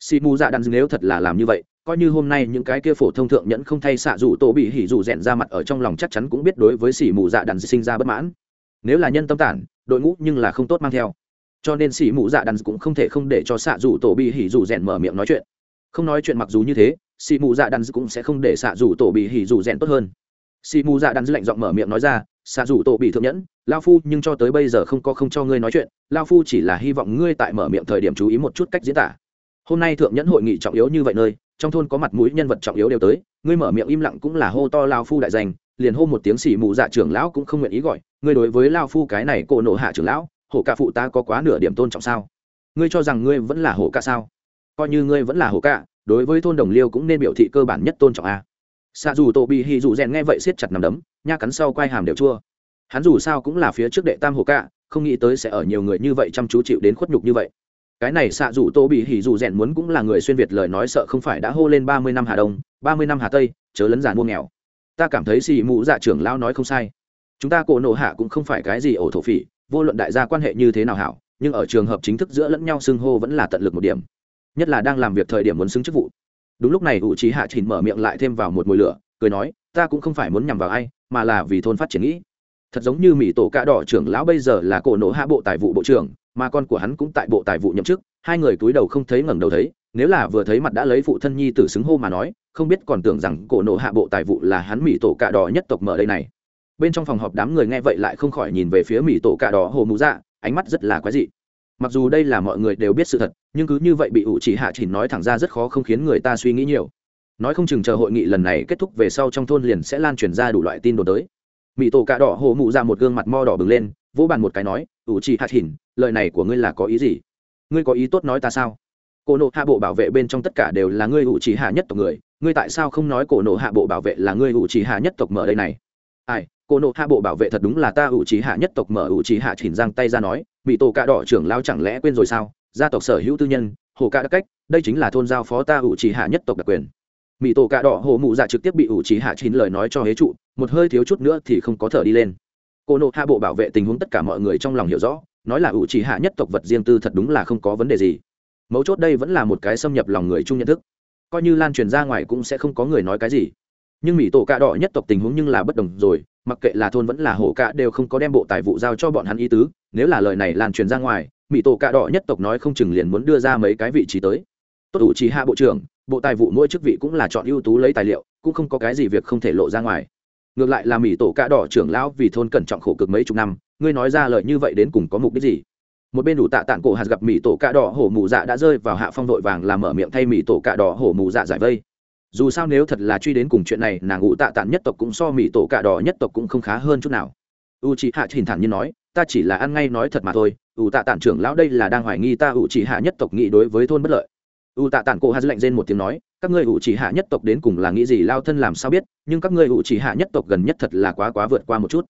S1: Xỉ mù dạ đàn nếu thật là làm như vậy, coi như hôm nay những cái kia phổ thông thượng nhẫn không thay xạ dù tô bị hỉ dù rèn ra mặt ở trong lòng chắc chắn cũng biết đối với xỉ mù dạ đàn sinh ra bất mãn. Nếu là nhân tâm tản, đội ngũ nhưng là không tốt mang theo. Cho nên xỉ mù dạ đàn cũng không thể không để cho xạ dù tổ bị hỉ dù rèn mở miệng nói chuyện. Không nói chuyện mặc dù như thế, xỉ mù dạ đàn cũng sẽ không để xạ dù tổ bị hỉ dù rèn tốt hơn. Xỉ mù dạ đàn lạnh giọng mở miệng nói ra xạ dù tổ bị thượng nhẫn, lao phu, nhưng cho tới bây giờ không có không cho ngươi nói chuyện, lao phu chỉ là hy vọng ngươi tại mở miệng thời điểm chú ý một chút cách diễn tả. Hôm nay thượng nhẫn hội nghị trọng yếu như vậy nơi, trong thôn có mặt mũi nhân vật trọng yếu đều tới, ngươi mở miệng im lặng cũng là hô to lao phu đại danh, liền hô một tiếng xỉ mù dạ trưởng lão cũng không nguyện ý gọi, ngươi đối với lao phu cái này cộ nộ hạ trưởng lão, hổ ca phụ ta có quá nửa điểm tôn trọng sao? Ngươi cho rằng ngươi vẫn là hổ ca sao? Coi như ngươi vẫn là hổ ca, đối với thôn đồng liêu cũng nên biểu thị cơ bản nhất tôn trọng a xạ dù tổ bị hì dù rèn nghe vậy siết chặt nằm đấm, nha cắn sau quai hàm đều chua. Hắn dù sao cũng là phía trước đệ tam hổ cạ không nghĩ tới sẽ ở nhiều người như vậy chăm chú chịu đến khuất nhục như vậy. Cái này xạ dù tô bị hỉ dù rèn muốn cũng là người xuyên việt lời nói sợ không phải đã hô lên ba mươi năm hà đông, ba mươi năm hà tây, chớ lấn giàn mua nghèo. Ta cảm thấy xì mụ dạ trưởng lao nói không sai. Chúng ta cổ nộ hạ cũng không phải cái gì ổ thổ phỉ, vô luận đại gia quan hệ như thế nào hảo, nhưng ở trường hợp chính thức giữa lẫn nhau xưng hô vẫn là tận lực một điểm. Nhất là đang làm việc thời điểm muốn xứng chức vụ đúng lúc này ủ trí hạ chỉnh mở miệng lại thêm vào một mùi lửa, cười nói, ta cũng không phải muốn nhằm vào ai, mà là vì thôn phát triển nghĩ. Thật giống như mỹ tổ cạ đỏ trưởng lão bây giờ là cổ nổ hạ bộ tài vụ bộ trưởng, mà con của hắn cũng tại bộ tài vụ nhậm chức, hai người túi đầu không thấy ngẩng đầu thấy, nếu là vừa thấy mặt đã lấy phụ thân nhi tử xứng hô mà nói, không biết còn tưởng rằng cổ nổ hạ bộ tài vụ là hắn mỹ tổ cạ đỏ nhất tộc mở đây này. Bên trong phòng họp đám người nghe vậy lại không khỏi nhìn về phía mỹ tổ cạ đỏ hồ mũ dạ ánh mắt rất là quái dị mặc dù đây là mọi người đều biết sự thật, nhưng cứ như vậy bị ủ chỉ hạ chỉ nói thẳng ra rất khó không khiến người ta suy nghĩ nhiều. Nói không chừng chờ hội nghị lần này kết thúc về sau trong thôn liền sẽ lan truyền ra đủ loại tin đồn tới. Mỹ tổ cạ đỏ hồ mụ ra một gương mặt mo đỏ bừng lên, vỗ bàn một cái nói, ủ chỉ hạ chỉ lời này của ngươi là có ý gì? Ngươi có ý tốt nói ta sao? Cổ nộ hạ bộ bảo vệ bên trong tất cả đều là ngươi ủ chỉ hạ nhất tộc người, ngươi tại sao không nói cổ nộ hạ bộ bảo vệ là ngươi ủ chỉ hạ nhất tộc mở đây này? Ai, cổ nộ hạ bộ bảo vệ thật đúng là ta ủ chỉ hạ nhất tộc mở ủ chỉ hạ chỉnh giang tay ra nói Bị tổ cạ đỏ trưởng lao chẳng lẽ quên rồi sao? Gia tộc sở hữu tư nhân, hồ cạ đặc cách, đây chính là thôn giao phó ta ủ trì hạ nhất tộc đặc quyền. Mỹ tổ cạ đỏ hồ mụ dạ trực tiếp bị ủ trì hạ chín lời nói cho hế trụ, một hơi thiếu chút nữa thì không có thở đi lên. Cô nộ hạ bộ bảo vệ tình huống tất cả mọi người trong lòng hiểu rõ, nói là ủ trì hạ nhất tộc vật riêng tư thật đúng là không có vấn đề gì. Mấu chốt đây vẫn là một cái xâm nhập lòng người chung nhận thức. Coi như lan truyền ra ngoài cũng sẽ không có người nói cái gì. Nhưng mỹ tổ cạ đỏ nhất tộc tình huống nhưng là bất đồng rồi, mặc kệ là thôn vẫn là hổ cạ đều không có đem bộ tài vụ giao cho bọn hắn ý tứ nếu là lời này lan truyền ra ngoài mỹ tổ cạ đỏ nhất tộc nói không chừng liền muốn đưa ra mấy cái vị trí tới. Tốt ủ trí hạ bộ trưởng, bộ tài vụ mỗi chức vị cũng là chọn ưu tú lấy tài liệu, cũng không có cái gì việc không thể lộ ra ngoài. Ngược lại là mỹ tổ cạ đỏ trưởng lão vì thôn cẩn trọng khổ cực mấy chục năm, ngươi nói ra lời như vậy đến cùng có mục đích gì? Một bên đủ tạ tạng cổ hạt gặp mỹ tổ cạ đỏ hổ mù dạ đã rơi vào hạ phong vội vàng làm mở miệng thay mỹ tổ cạ đỏ hổ mù dạ giải vây. Dù sao nếu thật là truy đến cùng chuyện này, nàng ngụ tạ tạng nhất tộc cũng so mỹ tổ cạ đỏ nhất tộc cũng không khá hơn chút nào. U chị hạ thỉnh thản như nói ta chỉ là ăn ngay nói thật mà thôi u tạ Tản trưởng lão đây là đang hoài nghi ta u Chỉ hạ nhất tộc nghĩ đối với thôn bất lợi. U tạ Tản cổ hạt lạnh rên một tiếng nói, các ngươi u chỉ hạ nhất tộc đến cùng là nghĩ gì, lao thân làm sao biết, nhưng các ngươi u chỉ hạ nhất tộc gần nhất thật là quá quá vượt qua một chút.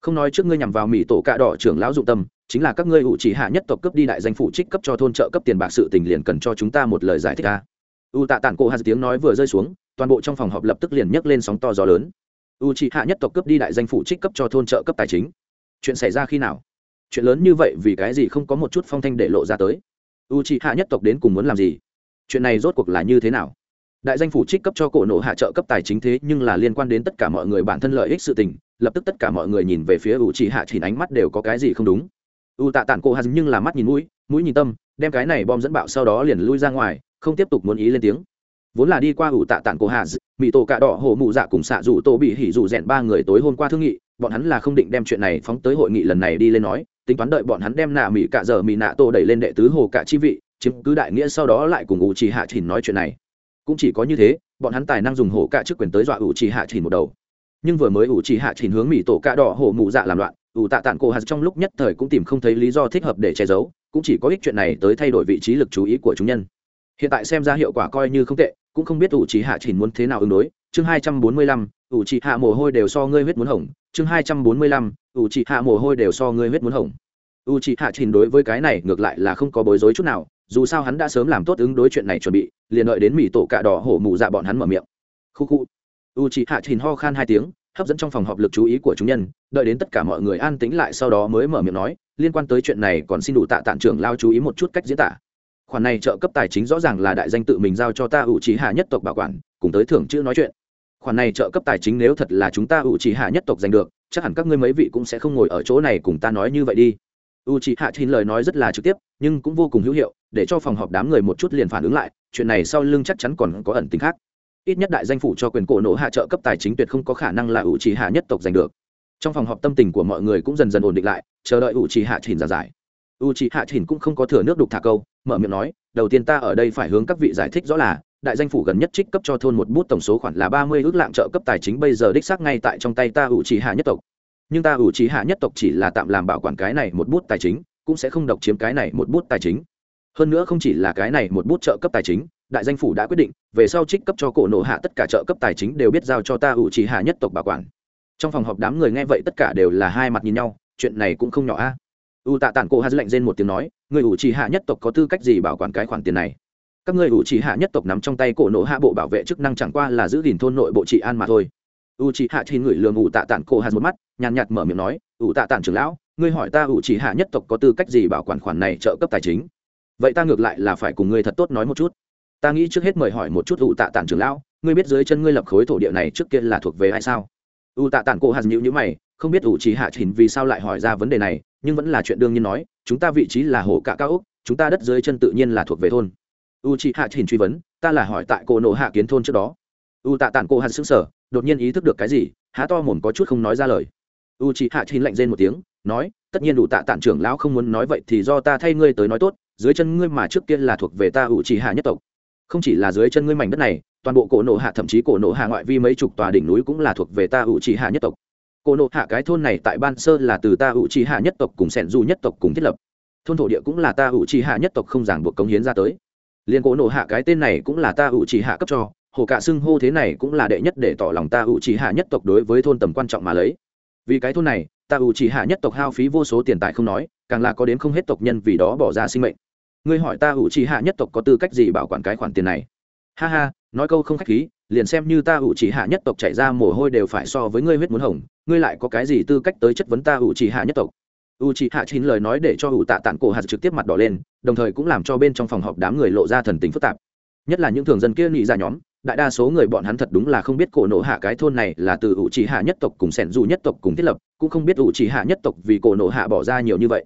S1: Không nói trước ngươi nhằm vào mỹ tổ cạ đỏ trưởng lão dụng tâm, chính là các ngươi ủ chỉ hạ nhất tộc cấp đi đại danh phủ trích cấp cho thôn trợ cấp tiền bạc sự tình liền cần cho chúng ta một lời giải thích ta u tạ tản cổ hạt tiếng nói vừa rơi xuống, toàn bộ trong phòng họp lập tức liền nhấc lên sóng to gió lớn. U chỉ hạ nhất tộc cấp đi đại danh phủ trích cấp cho thôn trợ cấp tài chính chuyện xảy ra khi nào? Chuyện lớn như vậy vì cái gì không có một chút phong thanh để lộ ra tới? U chỉ hạ nhất tộc đến cùng muốn làm gì? Chuyện này rốt cuộc là như thế nào? Đại danh phủ trích cấp cho cổ nộ hạ trợ cấp tài chính thế nhưng là liên quan đến tất cả mọi người bản thân lợi ích sự tình, lập tức tất cả mọi người nhìn về phía u chỉ hạ chỉ ánh mắt đều có cái gì không đúng. U tạ tản cổ hà nhưng là mắt nhìn mũi mũi nhìn tâm, đem cái này bom dẫn bạo sau đó liền lui ra ngoài, không tiếp tục muốn ý lên tiếng. Vốn là đi qua ủ tạ tản cổ hạ mỹ tổ cạ đỏ hồ mụ dạ cùng xạ dù tô bị hỉ dù rèn ba người tối hôm qua thương nghị bọn hắn là không định đem chuyện này phóng tới hội nghị lần này đi lên nói, tính toán đợi bọn hắn đem nạ mỹ cạ giờ mỹ nạ tô đẩy lên đệ tứ hồ cạ chi vị, chiếm cứ đại nghĩa sau đó lại cùng ủ trì hạ chỉnh nói chuyện này. Cũng chỉ có như thế, bọn hắn tài năng dùng hồ cạ chức quyền tới dọa ủ trì hạ chỉnh một đầu. Nhưng vừa mới ủ trì hạ chỉnh hướng mỹ tổ cạ đỏ hồ mụ dạ làm loạn, ủ tạ tản cổ hạt trong lúc nhất thời cũng tìm không thấy lý do thích hợp để che giấu, cũng chỉ có ích chuyện này tới thay đổi vị trí lực chú ý của chúng nhân. Hiện tại xem ra hiệu quả coi như không tệ, cũng không biết ủ trì hạ chỉnh muốn thế nào ứng đối. Chương hai trăm bốn mươi lăm, ủ trì hạ mồ hôi đều so ngươi huyết muốn hỏng chương hai trăm bốn mươi lăm u chị hạ mồ hôi đều so ngươi huyết muốn hỏng u chị hạ trình đối với cái này ngược lại là không có bối rối chút nào, dù sao hắn đã sớm làm tốt ứng đối chuyện này chuẩn bị, liền đợi đến mỹ tổ cạ đỏ hổ mù dạ bọn hắn mở miệng. Khu khu. U chị hạ trình ho khan hai tiếng, hấp dẫn trong phòng họp lực chú ý của chúng nhân, đợi đến tất cả mọi người an tĩnh lại sau đó mới mở miệng nói, liên quan tới chuyện này còn xin đủ tạ tản trưởng lao chú ý một chút cách diễn tả. Khoản này trợ cấp tài chính rõ ràng là đại danh tự mình giao cho ta ủ trí hạ nhất tộc bảo quản, cùng tới thưởng chữ nói chuyện khoản này trợ cấp tài chính nếu thật là chúng ta ủ trì hạ nhất tộc giành được, chắc hẳn các ngươi mấy vị cũng sẽ không ngồi ở chỗ này cùng ta nói như vậy đi. U trì hạ chín lời nói rất là trực tiếp, nhưng cũng vô cùng hữu hiệu, để cho phòng họp đám người một chút liền phản ứng lại, chuyện này sau lưng chắc chắn còn có ẩn tính khác. Ít nhất đại danh phủ cho quyền cổ nổ hạ trợ cấp tài chính tuyệt không có khả năng là ủ trì hạ nhất tộc giành được. Trong phòng họp tâm tình của mọi người cũng dần dần ổn định lại, chờ đợi u trì hạ chỉnh giả giải. U trì hạ chỉnh cũng không có thừa nước đục thả câu, mở miệng nói, đầu tiên ta ở đây phải hướng các vị giải thích rõ là đại danh phủ gần nhất trích cấp cho thôn một bút tổng số khoản là ba mươi ước lạng trợ cấp tài chính bây giờ đích xác ngay tại trong tay ta ủ trì hạ nhất tộc. Nhưng ta ủ trì hạ nhất tộc chỉ là tạm làm bảo quản cái này một bút tài chính, cũng sẽ không độc chiếm cái này một bút tài chính. Hơn nữa không chỉ là cái này một bút trợ cấp tài chính, đại danh phủ đã quyết định, về sau trích cấp cho cổ nộ hạ tất cả trợ cấp tài chính đều biết giao cho ta ủ trì hạ nhất tộc bảo quản. Trong phòng họp đám người nghe vậy tất cả đều là hai mặt nhìn nhau, chuyện này cũng không nhỏ a. U tạ tản cổ hạ lệnh rên một tiếng nói, người ủ trì hạ nhất tộc có tư cách gì bảo quản cái khoản tiền này? Các ngươi ủ trì hạ nhất tộc nắm trong tay cổ nổ hạ bộ bảo vệ chức năng chẳng qua là giữ gìn thôn nội bộ trị an mà thôi. U trì hạ thì người lường ủ tạ tản cổ hạ một mắt, nhàn nhạt mở miệng nói, ủ tạ tản trưởng lão, ngươi hỏi ta ủ trì hạ nhất tộc có tư cách gì bảo quản khoản này trợ cấp tài chính? Vậy ta ngược lại là phải cùng ngươi thật tốt nói một chút. Ta nghĩ trước hết mời hỏi một chút ủ tạ tản trưởng lão, ngươi biết dưới chân ngươi lập khối thổ địa này trước kia là thuộc về ai sao? U tạ tản cổ hạ nhữ nhữ mày, không biết ủ trì hạ chỉnh vì sao lại hỏi ra vấn đề này, nhưng vẫn là chuyện đương nhiên nói, chúng ta vị trí là hồ cạ cao úc chúng ta đất dưới chân tự nhiên là thuộc về thôn u chị hạ trình truy vấn, ta là hỏi tại cổ nộ hạ kiến thôn trước đó. U tạ tản cô hạt xứng sở đột nhiên ý thức được cái gì, há to mồm có chút không nói ra lời. U chị hạ trình lạnh rên một tiếng, nói, tất nhiên đủ tạ tản trưởng lão không muốn nói vậy thì do ta thay ngươi tới nói tốt, dưới chân ngươi mà trước kia là thuộc về ta u chị hạ nhất tộc. Không chỉ là dưới chân ngươi mảnh đất này, toàn bộ cổ nộ hạ thậm chí cổ nộ hạ ngoại vi mấy chục tòa đỉnh núi cũng là thuộc về ta u chị hạ nhất tộc. Cổ nộ hạ cái thôn này tại ban sơ là từ ta u chị hạ nhất tộc cùng sẻn du nhất tộc cùng thiết lập. Thôn thổ địa cũng là ta u chị hạ nhất tộc không giảng buộc cống hiến ra tới liền cổ nổ hạ cái tên này cũng là ta u Chỉ hạ cấp cho, hồ cạ xưng hô thế này cũng là đệ nhất để tỏ lòng ta u Chỉ hạ nhất tộc đối với thôn tầm quan trọng mà lấy. Vì cái thôn này, ta u Chỉ hạ nhất tộc hao phí vô số tiền tài không nói, càng là có đến không hết tộc nhân vì đó bỏ ra sinh mệnh. Ngươi hỏi ta u Chỉ hạ nhất tộc có tư cách gì bảo quản cái khoản tiền này? Ha ha, nói câu không khách khí, liền xem như ta ủ chỉ hạ nhất tộc chạy ra mồ hôi đều phải so với ngươi huyết muốn hồng, ngươi lại có cái gì tư cách tới chất vấn ta ủ chỉ hạ nhất tộc? U chỉ hạ chín lời nói để cho ủ tạ tản cổ hạt trực tiếp mặt đỏ lên, đồng thời cũng làm cho bên trong phòng họp đám người lộ ra thần tình phức tạp. Nhất là những thường dân kia nghĩ ra dạ nhóm, đại đa số người bọn hắn thật đúng là không biết cổ nộ hạ cái thôn này là từ ủ trì hạ nhất tộc cùng sẻn dù nhất tộc cùng thiết lập, cũng không biết ủ trì hạ nhất tộc vì cổ nộ hạ bỏ ra nhiều như vậy.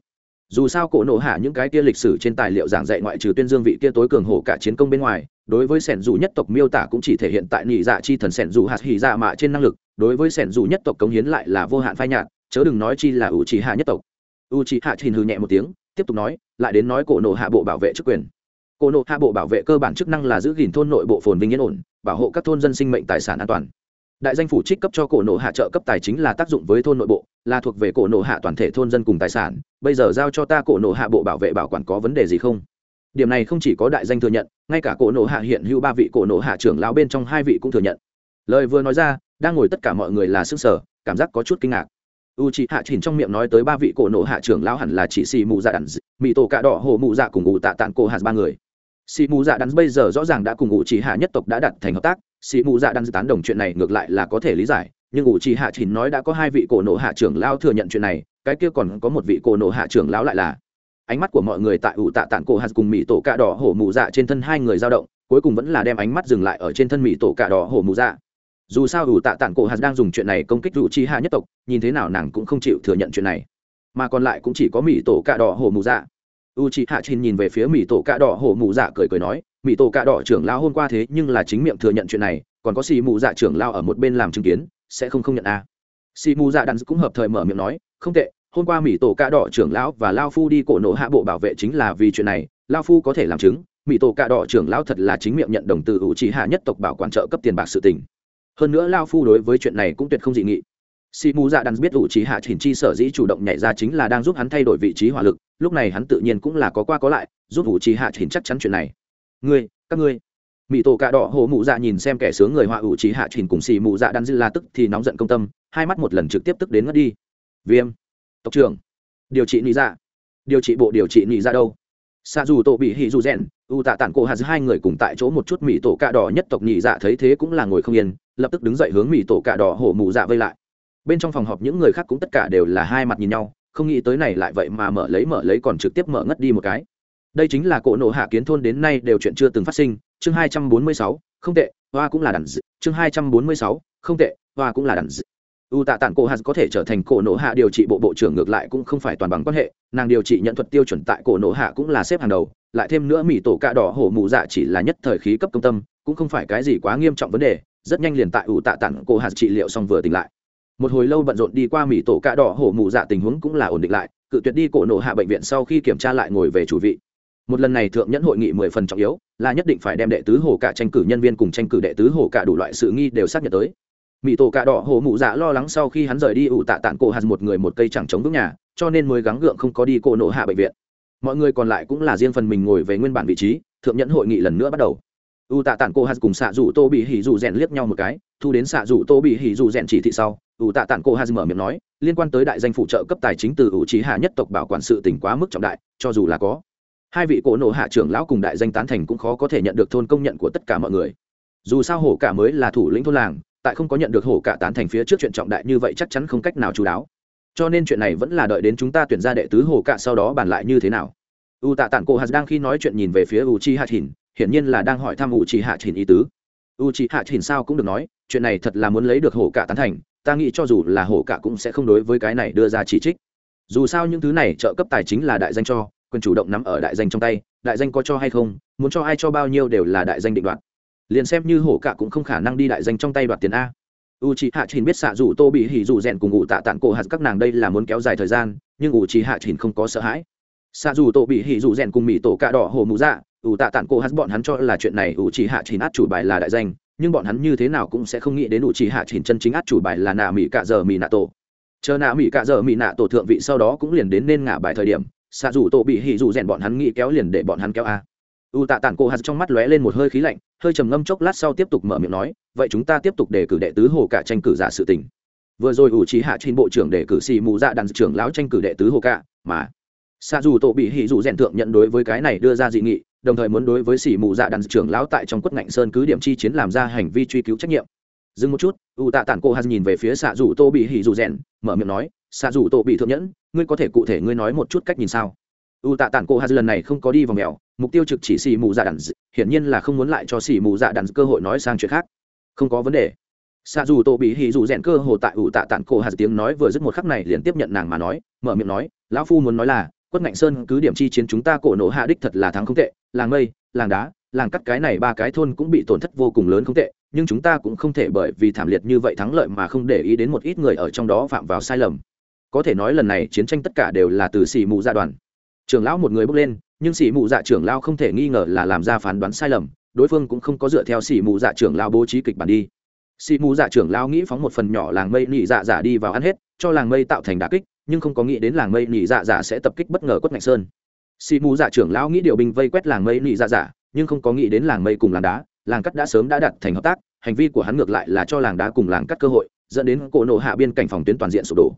S1: Dù sao cổ nộ hạ những cái kia lịch sử trên tài liệu giảng dạy ngoại trừ tuyên dương vị kia tối cường hổ cả chiến công bên ngoài, đối với sẻn dù nhất tộc miêu tả cũng chỉ thể hiện tại nhị dạ chi thần sẻn dù hạt hỉ dạ mạ trên năng lực, đối với sẻn dù nhất tộc cống hiến lại là vô hạn phai nhạt, chớ đừng nói chi là ủ trì hạ nhất tộc u trì hạ trình hư nhẹ một tiếng, tiếp tục nói, lại đến nói cổ nộ hạ bộ bảo vệ chức quyền. Cổ nộ hạ bộ bảo vệ cơ bản chức năng là giữ gìn thôn nội bộ phồn vinh yên ổn, bảo hộ các thôn dân sinh mệnh tài sản an toàn. Đại danh phủ trích cấp cho cổ nộ hạ trợ cấp tài chính là tác dụng với thôn nội bộ, là thuộc về cổ nộ hạ toàn thể thôn dân cùng tài sản. Bây giờ giao cho ta cổ nộ hạ bộ bảo vệ bảo quản có vấn đề gì không? Điểm này không chỉ có đại danh thừa nhận, ngay cả cổ nộ hạ hiện hữu ba vị cổ nộ hạ trưởng lão bên trong hai vị cũng thừa nhận. Lời vừa nói ra, đang ngồi tất cả mọi người là s ư n g sở cảm giác có chút kinh ngạc u chị hạ chỉnh trong miệng nói tới ba vị cổ nộ hạ trưởng lão hẳn là chỉ xì mù dạ đắn mỹ tổ cạ đỏ hồ mù dạ cùng ngụ tạ tạng cổ hạt ba người. Xì mù dạ đắn bây giờ rõ ràng đã cùng ngụ chỉ hạ nhất tộc đã đặt thành hợp tác, xì mù dạ đắn tán đồng chuyện này ngược lại là có thể lý giải, nhưng ngụ chỉ hạ chỉnh nói đã có hai vị cổ nộ hạ trưởng lão thừa nhận chuyện này, cái kia còn có một vị cổ nộ hạ trưởng lão lại là. Ánh mắt của mọi người tại ủ tạ tạng cổ hạt cùng mỹ tổ cạ đỏ hổ mù dạ trên thân hai người dao động, cuối cùng vẫn là đem ánh mắt dừng lại ở trên thân mỹ tổ cạ đỏ hổ mù dạ dù sao ủ tạ tản cổ hạt đang dùng chuyện này công kích rủ chi hạ nhất tộc, nhìn thế nào nàng cũng không chịu thừa nhận chuyện này. Mà còn lại cũng chỉ có mỹ tổ cạ đỏ hổ mù dạ. U chi hạ chín nhìn về phía mỹ tổ cạ đỏ hổ mù dạ cười cười nói, mỹ tổ cạ đỏ trưởng lao hôm qua thế nhưng là chính miệng thừa nhận chuyện này, còn có xì mù dạ trưởng lao ở một bên làm chứng kiến, sẽ không không nhận a à. xì mù dạ đàn cũng hợp thời mở miệng nói, không tệ, hôm qua mỹ tổ cạ đỏ trưởng lão và lao phu đi cổ nộ hạ bộ bảo vệ chính là vì chuyện này, lao phu có thể làm chứng, mỹ tổ cạ đỏ trưởng lão thật là chính miệng nhận đồng từ U Chi hạ nhất tộc bảo quản trợ cấp tiền bạc sự tình hơn nữa lao phu đối với chuyện này cũng tuyệt không dị nghị. Sĩ mù dạ đàn biết ủ trí hạ chỉnh chi sở dĩ chủ động nhảy ra chính là đang giúp hắn thay đổi vị trí hỏa lực, lúc này hắn tự nhiên cũng là có qua có lại, giúp ủ trí hạ chỉnh chắc chắn chuyện này. Ngươi, các ngươi. Mỹ tổ cạ đỏ hồ mụ dạ nhìn xem kẻ sướng người họa ủ trí hạ chỉnh cùng xì mù dạ đan dư la tức thì nóng giận công tâm, hai mắt một lần trực tiếp tức đến ngất đi. Viêm, tộc trưởng. Điều trị nị dạ. Điều trị bộ điều trị nị dạ đâu? Xa dù tổ bị hỉ dù rèn, u tạ tản cổ hạt hai người cùng tại chỗ một chút mỹ tổ cạ đỏ nhất tộc nhị dạ thấy thế cũng là ngồi không yên lập tức đứng dậy hướng mỹ tổ cạ đỏ hổ mù dạ vây lại. Bên trong phòng họp những người khác cũng tất cả đều là hai mặt nhìn nhau, không nghĩ tới này lại vậy mà mở lấy mở lấy còn trực tiếp mở ngất đi một cái. Đây chính là cỗ nổ hạ kiến thôn đến nay đều chuyện chưa từng phát sinh, chương hai trăm bốn mươi sáu, không tệ, hoa cũng là đàn dự, chương hai trăm bốn mươi sáu, không tệ, hoa cũng là đàn dự. U tạ tản cổ hạt có thể trở thành cổ nổ hạ điều trị bộ bộ trưởng ngược lại cũng không phải toàn bằng quan hệ, nàng điều trị nhận thuật tiêu chuẩn tại cổ nổ hạ cũng là xếp hàng đầu, lại thêm nữa mỹ tổ cạ đỏ hổ mù dạ chỉ là nhất thời khí cấp công tâm, cũng không phải cái gì quá nghiêm trọng vấn đề rất nhanh liền tại ủ tạ tặng cô hạt trị liệu xong vừa tỉnh lại. Một hồi lâu bận rộn đi qua mỹ tổ cạ đỏ hổ mụ dạ tình huống cũng là ổn định lại, cự tuyệt đi cổ nộ hạ bệnh viện sau khi kiểm tra lại ngồi về chủ vị. Một lần này thượng nhẫn hội nghị mười phần trọng yếu, là nhất định phải đem đệ tứ hồ cả tranh cử nhân viên cùng tranh cử đệ tứ hồ cả đủ loại sự nghi đều xác nhận tới. Mỹ tổ cạ đỏ hồ mụ dạ lo lắng sau khi hắn rời đi ủ tạ tản cổ hạt một người một cây chẳng chống vững nhà, cho nên mới gắng gượng không có đi cổ nộ hạ bệnh viện. Mọi người còn lại cũng là riêng phần mình ngồi về nguyên bản vị trí, thượng nhẫn hội nghị lần nữa bắt đầu u tạ tản cô hạt cùng xạ dù tô bị hỉ dù rèn liếc nhau một cái, thu đến xạ dù tô bị hỉ dù rèn chỉ thị sau, u tạ tản cô hạt mở miệng nói, liên quan tới đại danh phụ trợ cấp tài chính từ ủ trí hạ nhất tộc bảo quản sự tỉnh quá mức trọng đại, cho dù là có, hai vị cổ nộ hạ trưởng lão cùng đại danh tán thành cũng khó có thể nhận được thôn công nhận của tất cả mọi người. Dù sao hổ cả mới là thủ lĩnh thôn làng, tại không có nhận được hổ cả tán thành phía trước chuyện trọng đại như vậy chắc chắn không cách nào chú đáo. Cho nên chuyện này vẫn là đợi đến chúng ta tuyển ra đệ tứ hổ cả sau đó bàn lại như thế nào. U tạ tản Cô hạt đang khi nói chuyện nhìn về phía u chi hạt hình hiển nhiên là đang hỏi thăm u chi hạ trình ý tứ. U chi hạ trình sao cũng được nói, chuyện này thật là muốn lấy được hổ cả tán thành, ta nghĩ cho dù là hổ cả cũng sẽ không đối với cái này đưa ra chỉ trích. Dù sao những thứ này trợ cấp tài chính là đại danh cho, quyền chủ động nắm ở đại danh trong tay, đại danh có cho hay không, muốn cho ai cho bao nhiêu đều là đại danh định đoạt. Liền xem như hổ cả cũng không khả năng đi đại danh trong tay đoạt tiền a. U c h i hạ trình biết xạ dù tô bị hỉ dù rèn cùng ngụ tạ tản cổ hạt các nàng đây là muốn kéo dài thời gian, nhưng u c h i hạ trình không có sợ hãi. Xạ dù tô bị hỉ dù rèn cùng mỹ tổ cạ đỏ hồ mụ dạ ủ tạ tản Cô hạt bọn hắn cho là chuyện này ủ chỉ hạ chín át chủ bài là đại danh, nhưng bọn hắn như thế nào cũng sẽ không nghĩ đến ủ chỉ hạ chín chân chính át chủ bài là nạ mỹ cạ giờ mỹ nạ tổ. Chờ nạ mỹ cạ giờ mỹ nạ tổ thượng vị sau đó cũng liền đến nên ngả bài thời điểm xạ dù tổ bị hỉ dù rèn bọn hắn nghĩ kéo liền để bọn hắn kéo a. U tạ tản Cô hạt trong mắt lóe lên một hơi khí lạnh, hơi trầm ngâm chốc lát sau tiếp tục mở miệng nói, vậy chúng ta tiếp tục đề cử đệ tứ hồ cả tranh cử giả sự tình. Vừa rồi ủ trí hạ trên bộ trưởng đề cử xì mù dạ đàn trưởng lão tranh cử đệ tứ hồ cả, mà xạ dù tổ bị hỉ dù rèn thượng nhận đối với cái này đưa ra dị nghị đồng thời muốn đối với sĩ mù dạ đàn trưởng lão tại trong quất ngạnh sơn cứ điểm chi chiến làm ra hành vi truy cứu trách nhiệm. Dừng một chút, u tạ tản cô hạt nhìn về phía xạ dù tô bị hỉ dù rèn, mở miệng nói xạ dù tô bị thượng nhẫn, ngươi có thể cụ thể ngươi nói một chút cách nhìn sao? U tạ tản cô hạt lần này không có đi vào mèo, mục tiêu trực chỉ sĩ mù dạ đàn, hiển nhiên là không muốn lại cho sĩ mù dạ đàn cơ hội nói sang chuyện khác. Không có vấn đề. Xa dù tô bị hỉ dù rèn cơ hồ tại u tạ tản cô hạt tiếng nói vừa dứt một khắc này liền tiếp nhận nàng mà nói, mở miệng nói, lão phu muốn nói là quất ngạnh sơn cứ điểm chi chiến chúng ta cổ nổ hạ đích thật là thắng không tệ, làng mây, làng đá, làng cắt cái này ba cái thôn cũng bị tổn thất vô cùng lớn không tệ, nhưng chúng ta cũng không thể bởi vì thảm liệt như vậy thắng lợi mà không để ý đến một ít người ở trong đó phạm vào sai lầm. Có thể nói lần này chiến tranh tất cả đều là từ xì mù gia đoàn. Trưởng lão một người bước lên, nhưng xì mù dạ trưởng lão không thể nghi ngờ là làm ra phán đoán sai lầm, đối phương cũng không có dựa theo xì mù dạ trưởng lão bố trí kịch bản đi. Xì mù dạ trưởng lão nghĩ phóng một phần nhỏ làng mây nhị dạ giả đi vào ăn hết, cho làng mây tạo thành đà kích nhưng không có nghĩ đến làng mây nhị dạ dạ sẽ tập kích bất ngờ quất ngạch sơn. Xì mù dạ trưởng lão nghĩ điều binh vây quét làng mây nhị dạ dạ nhưng không có nghĩ đến làng mây cùng làng đá, làng cắt đã sớm đã đặt thành hợp tác, hành vi của hắn ngược lại là cho làng đá cùng làng cắt cơ hội, dẫn đến cổ nộ hạ biên cảnh phòng tuyến toàn diện sụp đổ.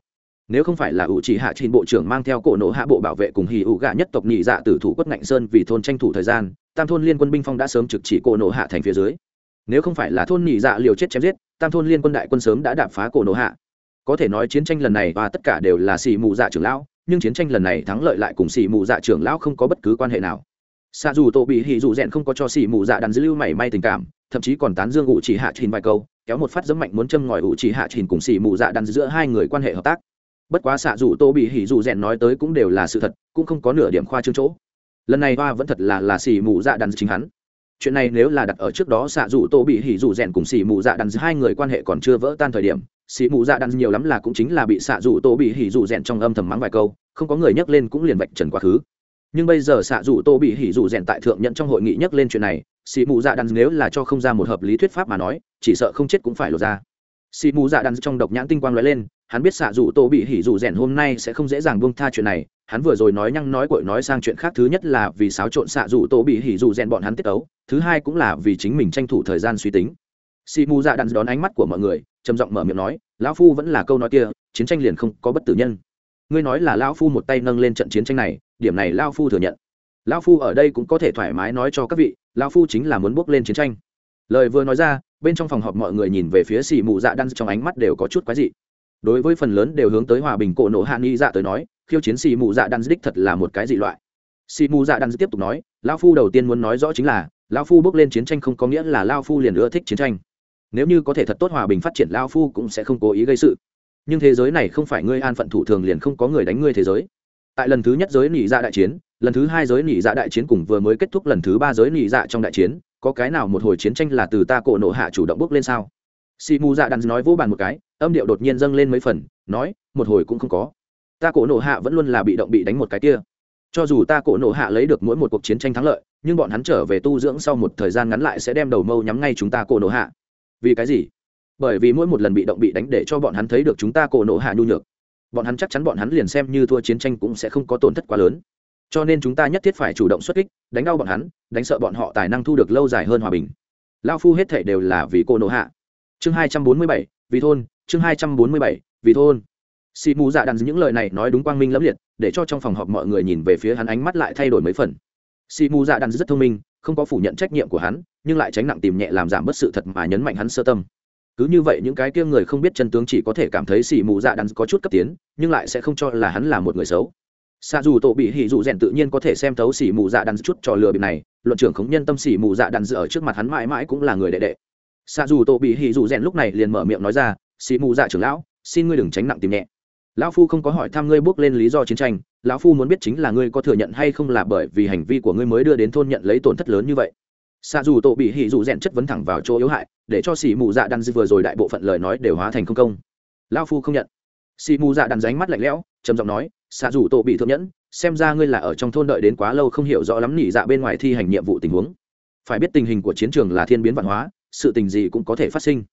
S1: Nếu không phải là ủ chỉ hạ trình bộ trưởng mang theo cổ nổ hạ bộ bảo vệ cùng hì ủ gạ nhất tộc nhị dạ tử thủ quất ngạnh sơn vì thôn tranh thủ thời gian, tam thôn liên quân binh phong đã sớm trực chỉ cổ nổ hạ thành phía dưới. Nếu không phải là thôn nhị dạ liều chết chém giết, tam thôn liên quân đại quân sớm đã đạp phá cổ nổ hạ có thể nói chiến tranh lần này và tất cả đều là xì mù dạ trưởng lão, nhưng chiến tranh lần này thắng lợi lại cùng xì mù dạ trưởng lão không có bất cứ quan hệ nào. Xa dù tổ bị hì dù rèn không có cho xì mù dạ đàn dư lưu mảy may tình cảm, thậm chí còn tán dương ủ chỉ hạ trình vài câu, kéo một phát dấm mạnh muốn châm ngòi ủ chỉ hạ trình cùng xì mù dạ đàn giữa hai người quan hệ hợp tác. Bất quá xạ dù tô bị hỉ dù rèn nói tới cũng đều là sự thật, cũng không có nửa điểm khoa trương chỗ. Lần này hoa vẫn thật là là xì mù dạ đàn chính hắn. Chuyện này nếu là đặt ở trước đó xạ dù tô bị hỉ dù rèn cùng xì mù dạ đàn hai người quan hệ còn chưa vỡ tan thời điểm xì mù dạ đan nhiều lắm là cũng chính là bị xạ dù tô bị hỉ dù rèn trong âm thầm mắng vài câu, không có người nhắc lên cũng liền vạch trần quá khứ. Nhưng bây giờ xạ dù tô bị hỉ dù rèn tại thượng nhận trong hội nghị nhắc lên chuyện này xì mù dạ đan nếu là cho không ra một hợp lý thuyết pháp mà nói, chỉ sợ không chết cũng phải lột ra. Xì mù dạ đan trong độc nhãn tinh quang lóe lên, hắn biết xạ dù tô bị hỉ dù rèn hôm nay sẽ không dễ dàng buông tha chuyện này, hắn vừa rồi nói nhăng nói cội nói sang chuyện khác thứ nhất là vì xáo trộn xạ dù tô bị hỉ dù rèn bọn hắn tiết ấu thứ hai cũng là vì chính mình tranh thủ thời gian suy tính. Xì mù dạ đan đón ánh mắt của mọi người trầm giọng mở miệng nói, lão phu vẫn là câu nói kia, chiến tranh liền không có bất tử nhân. Ngươi nói là lão phu một tay nâng lên trận chiến tranh này, điểm này lão phu thừa nhận. Lão phu ở đây cũng có thể thoải mái nói cho các vị, lão phu chính là muốn bước lên chiến tranh. Lời vừa nói ra, bên trong phòng họp mọi người nhìn về phía xì mù dạ đan trong ánh mắt đều có chút quái dị. Đối với phần lớn đều hướng tới hòa bình cổ nổ hạ nghi dạ tới nói, khiêu chiến xì mù dạ đan đích thật là một cái dị loại. Xì mù dạ đan tiếp tục nói, lão phu đầu tiên muốn nói rõ chính là, lão phu bước lên chiến tranh không có nghĩa là lão phu liền ưa thích chiến tranh nếu như có thể thật tốt hòa bình phát triển, lao phu cũng sẽ không cố ý gây sự. Nhưng thế giới này không phải ngươi an phận thủ thường liền không có người đánh ngươi thế giới. Tại lần thứ nhất giới nỉ dạ đại chiến, lần thứ hai giới nỉ dạ đại chiến cùng vừa mới kết thúc lần thứ ba giới nỉ dạ trong đại chiến, có cái nào một hồi chiến tranh là từ ta cổ nộ hạ chủ động bước lên sao? Si mu dạ đàn nói vô bàn một cái, âm điệu đột nhiên dâng lên mấy phần, nói, một hồi cũng không có. Ta cổ nộ hạ vẫn luôn là bị động bị đánh một cái kia. Cho dù ta cổ nộ hạ lấy được mỗi một cuộc chiến tranh thắng lợi, nhưng bọn hắn trở về tu dưỡng sau một thời gian ngắn lại sẽ đem đầu mâu nhắm ngay chúng ta cổ nộ hạ vì cái gì? Bởi vì mỗi một lần bị động bị đánh để cho bọn hắn thấy được chúng ta cổ nộ hạ nhu nhược, bọn hắn chắc chắn bọn hắn liền xem như thua chiến tranh cũng sẽ không có tổn thất quá lớn. Cho nên chúng ta nhất thiết phải chủ động xuất kích, đánh đau bọn hắn, đánh sợ bọn họ tài năng thu được lâu dài hơn hòa bình. Lao phu hết thể đều là vì cô nộ hạ. Chương hai trăm bốn mươi bảy, vì thôn, chương hai trăm bốn mươi bảy, vì thôn. Xì mù dạ đàn những lời này nói đúng quang minh lẫm liệt, để cho trong phòng họp mọi người nhìn về phía hắn ánh mắt lại thay đổi mấy phần. Xì mù dạ đàn rất thông minh không có phủ nhận trách nhiệm của hắn, nhưng lại tránh nặng tìm nhẹ làm giảm bớt sự thật mà nhấn mạnh hắn sơ tâm. Cứ như vậy những cái kia người không biết chân tướng chỉ có thể cảm thấy xì mù dạ đắn có chút cấp tiến, nhưng lại sẽ không cho là hắn là một người xấu. Xa dù tổ bị hỉ dụ rèn tự nhiên có thể xem thấu xỉ mù dạ đắn chút trò lừa bịp này, luận trưởng khống nhân tâm xỉ mù dạ đắn ở trước mặt hắn mãi mãi cũng là người đệ đệ. Xa dù tổ bị hỉ dụ rèn lúc này liền mở miệng nói ra, xỉ mù dạ trưởng lão, xin ngươi đừng tránh nặng tìm nhẹ lão phu không có hỏi thăm ngươi bước lên lý do chiến tranh, lão phu muốn biết chính là ngươi có thừa nhận hay không là bởi vì hành vi của ngươi mới đưa đến thôn nhận lấy tổn thất lớn như vậy. Xa dù tổ bị hỉ dù rèn chất vấn thẳng vào chỗ yếu hại, để cho xỉ mù dạ đàn vừa rồi đại bộ phận lời nói đều hóa thành không công. Lão phu không nhận. Xỉ mù dạ đan ránh mắt lạnh lẽo, trầm giọng nói xa dù tổ bị thượng nhẫn, xem ra ngươi là ở trong thôn đợi đến quá lâu không hiểu rõ lắm nỉ dạ bên ngoài thi hành nhiệm vụ tình huống. Phải biết tình hình của chiến trường là thiên biến văn hóa, sự tình gì cũng có thể phát sinh.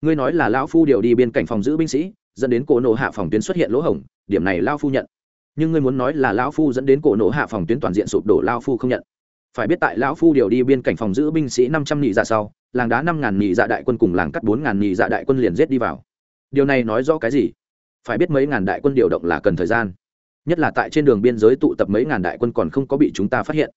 S1: Ngươi nói là lão phu điều đi bên cạnh phòng giữ binh sĩ dẫn đến cổ nổ hạ phòng tuyến xuất hiện lỗ hổng, điểm này lao phu nhận. Nhưng ngươi muốn nói là lão phu dẫn đến cổ nổ hạ phòng tuyến toàn diện sụp đổ, lao phu không nhận. Phải biết tại lão phu điều đi biên cảnh phòng giữ binh sĩ năm trăm nhị dạ sau, làng đá năm ngàn nhị dạ đại quân cùng làng cắt bốn ngàn nhị dạ đại quân liền giết đi vào. Điều này nói rõ cái gì? Phải biết mấy ngàn đại quân điều động là cần thời gian. Nhất là tại trên đường biên giới tụ tập mấy ngàn đại quân còn không có bị chúng ta phát hiện.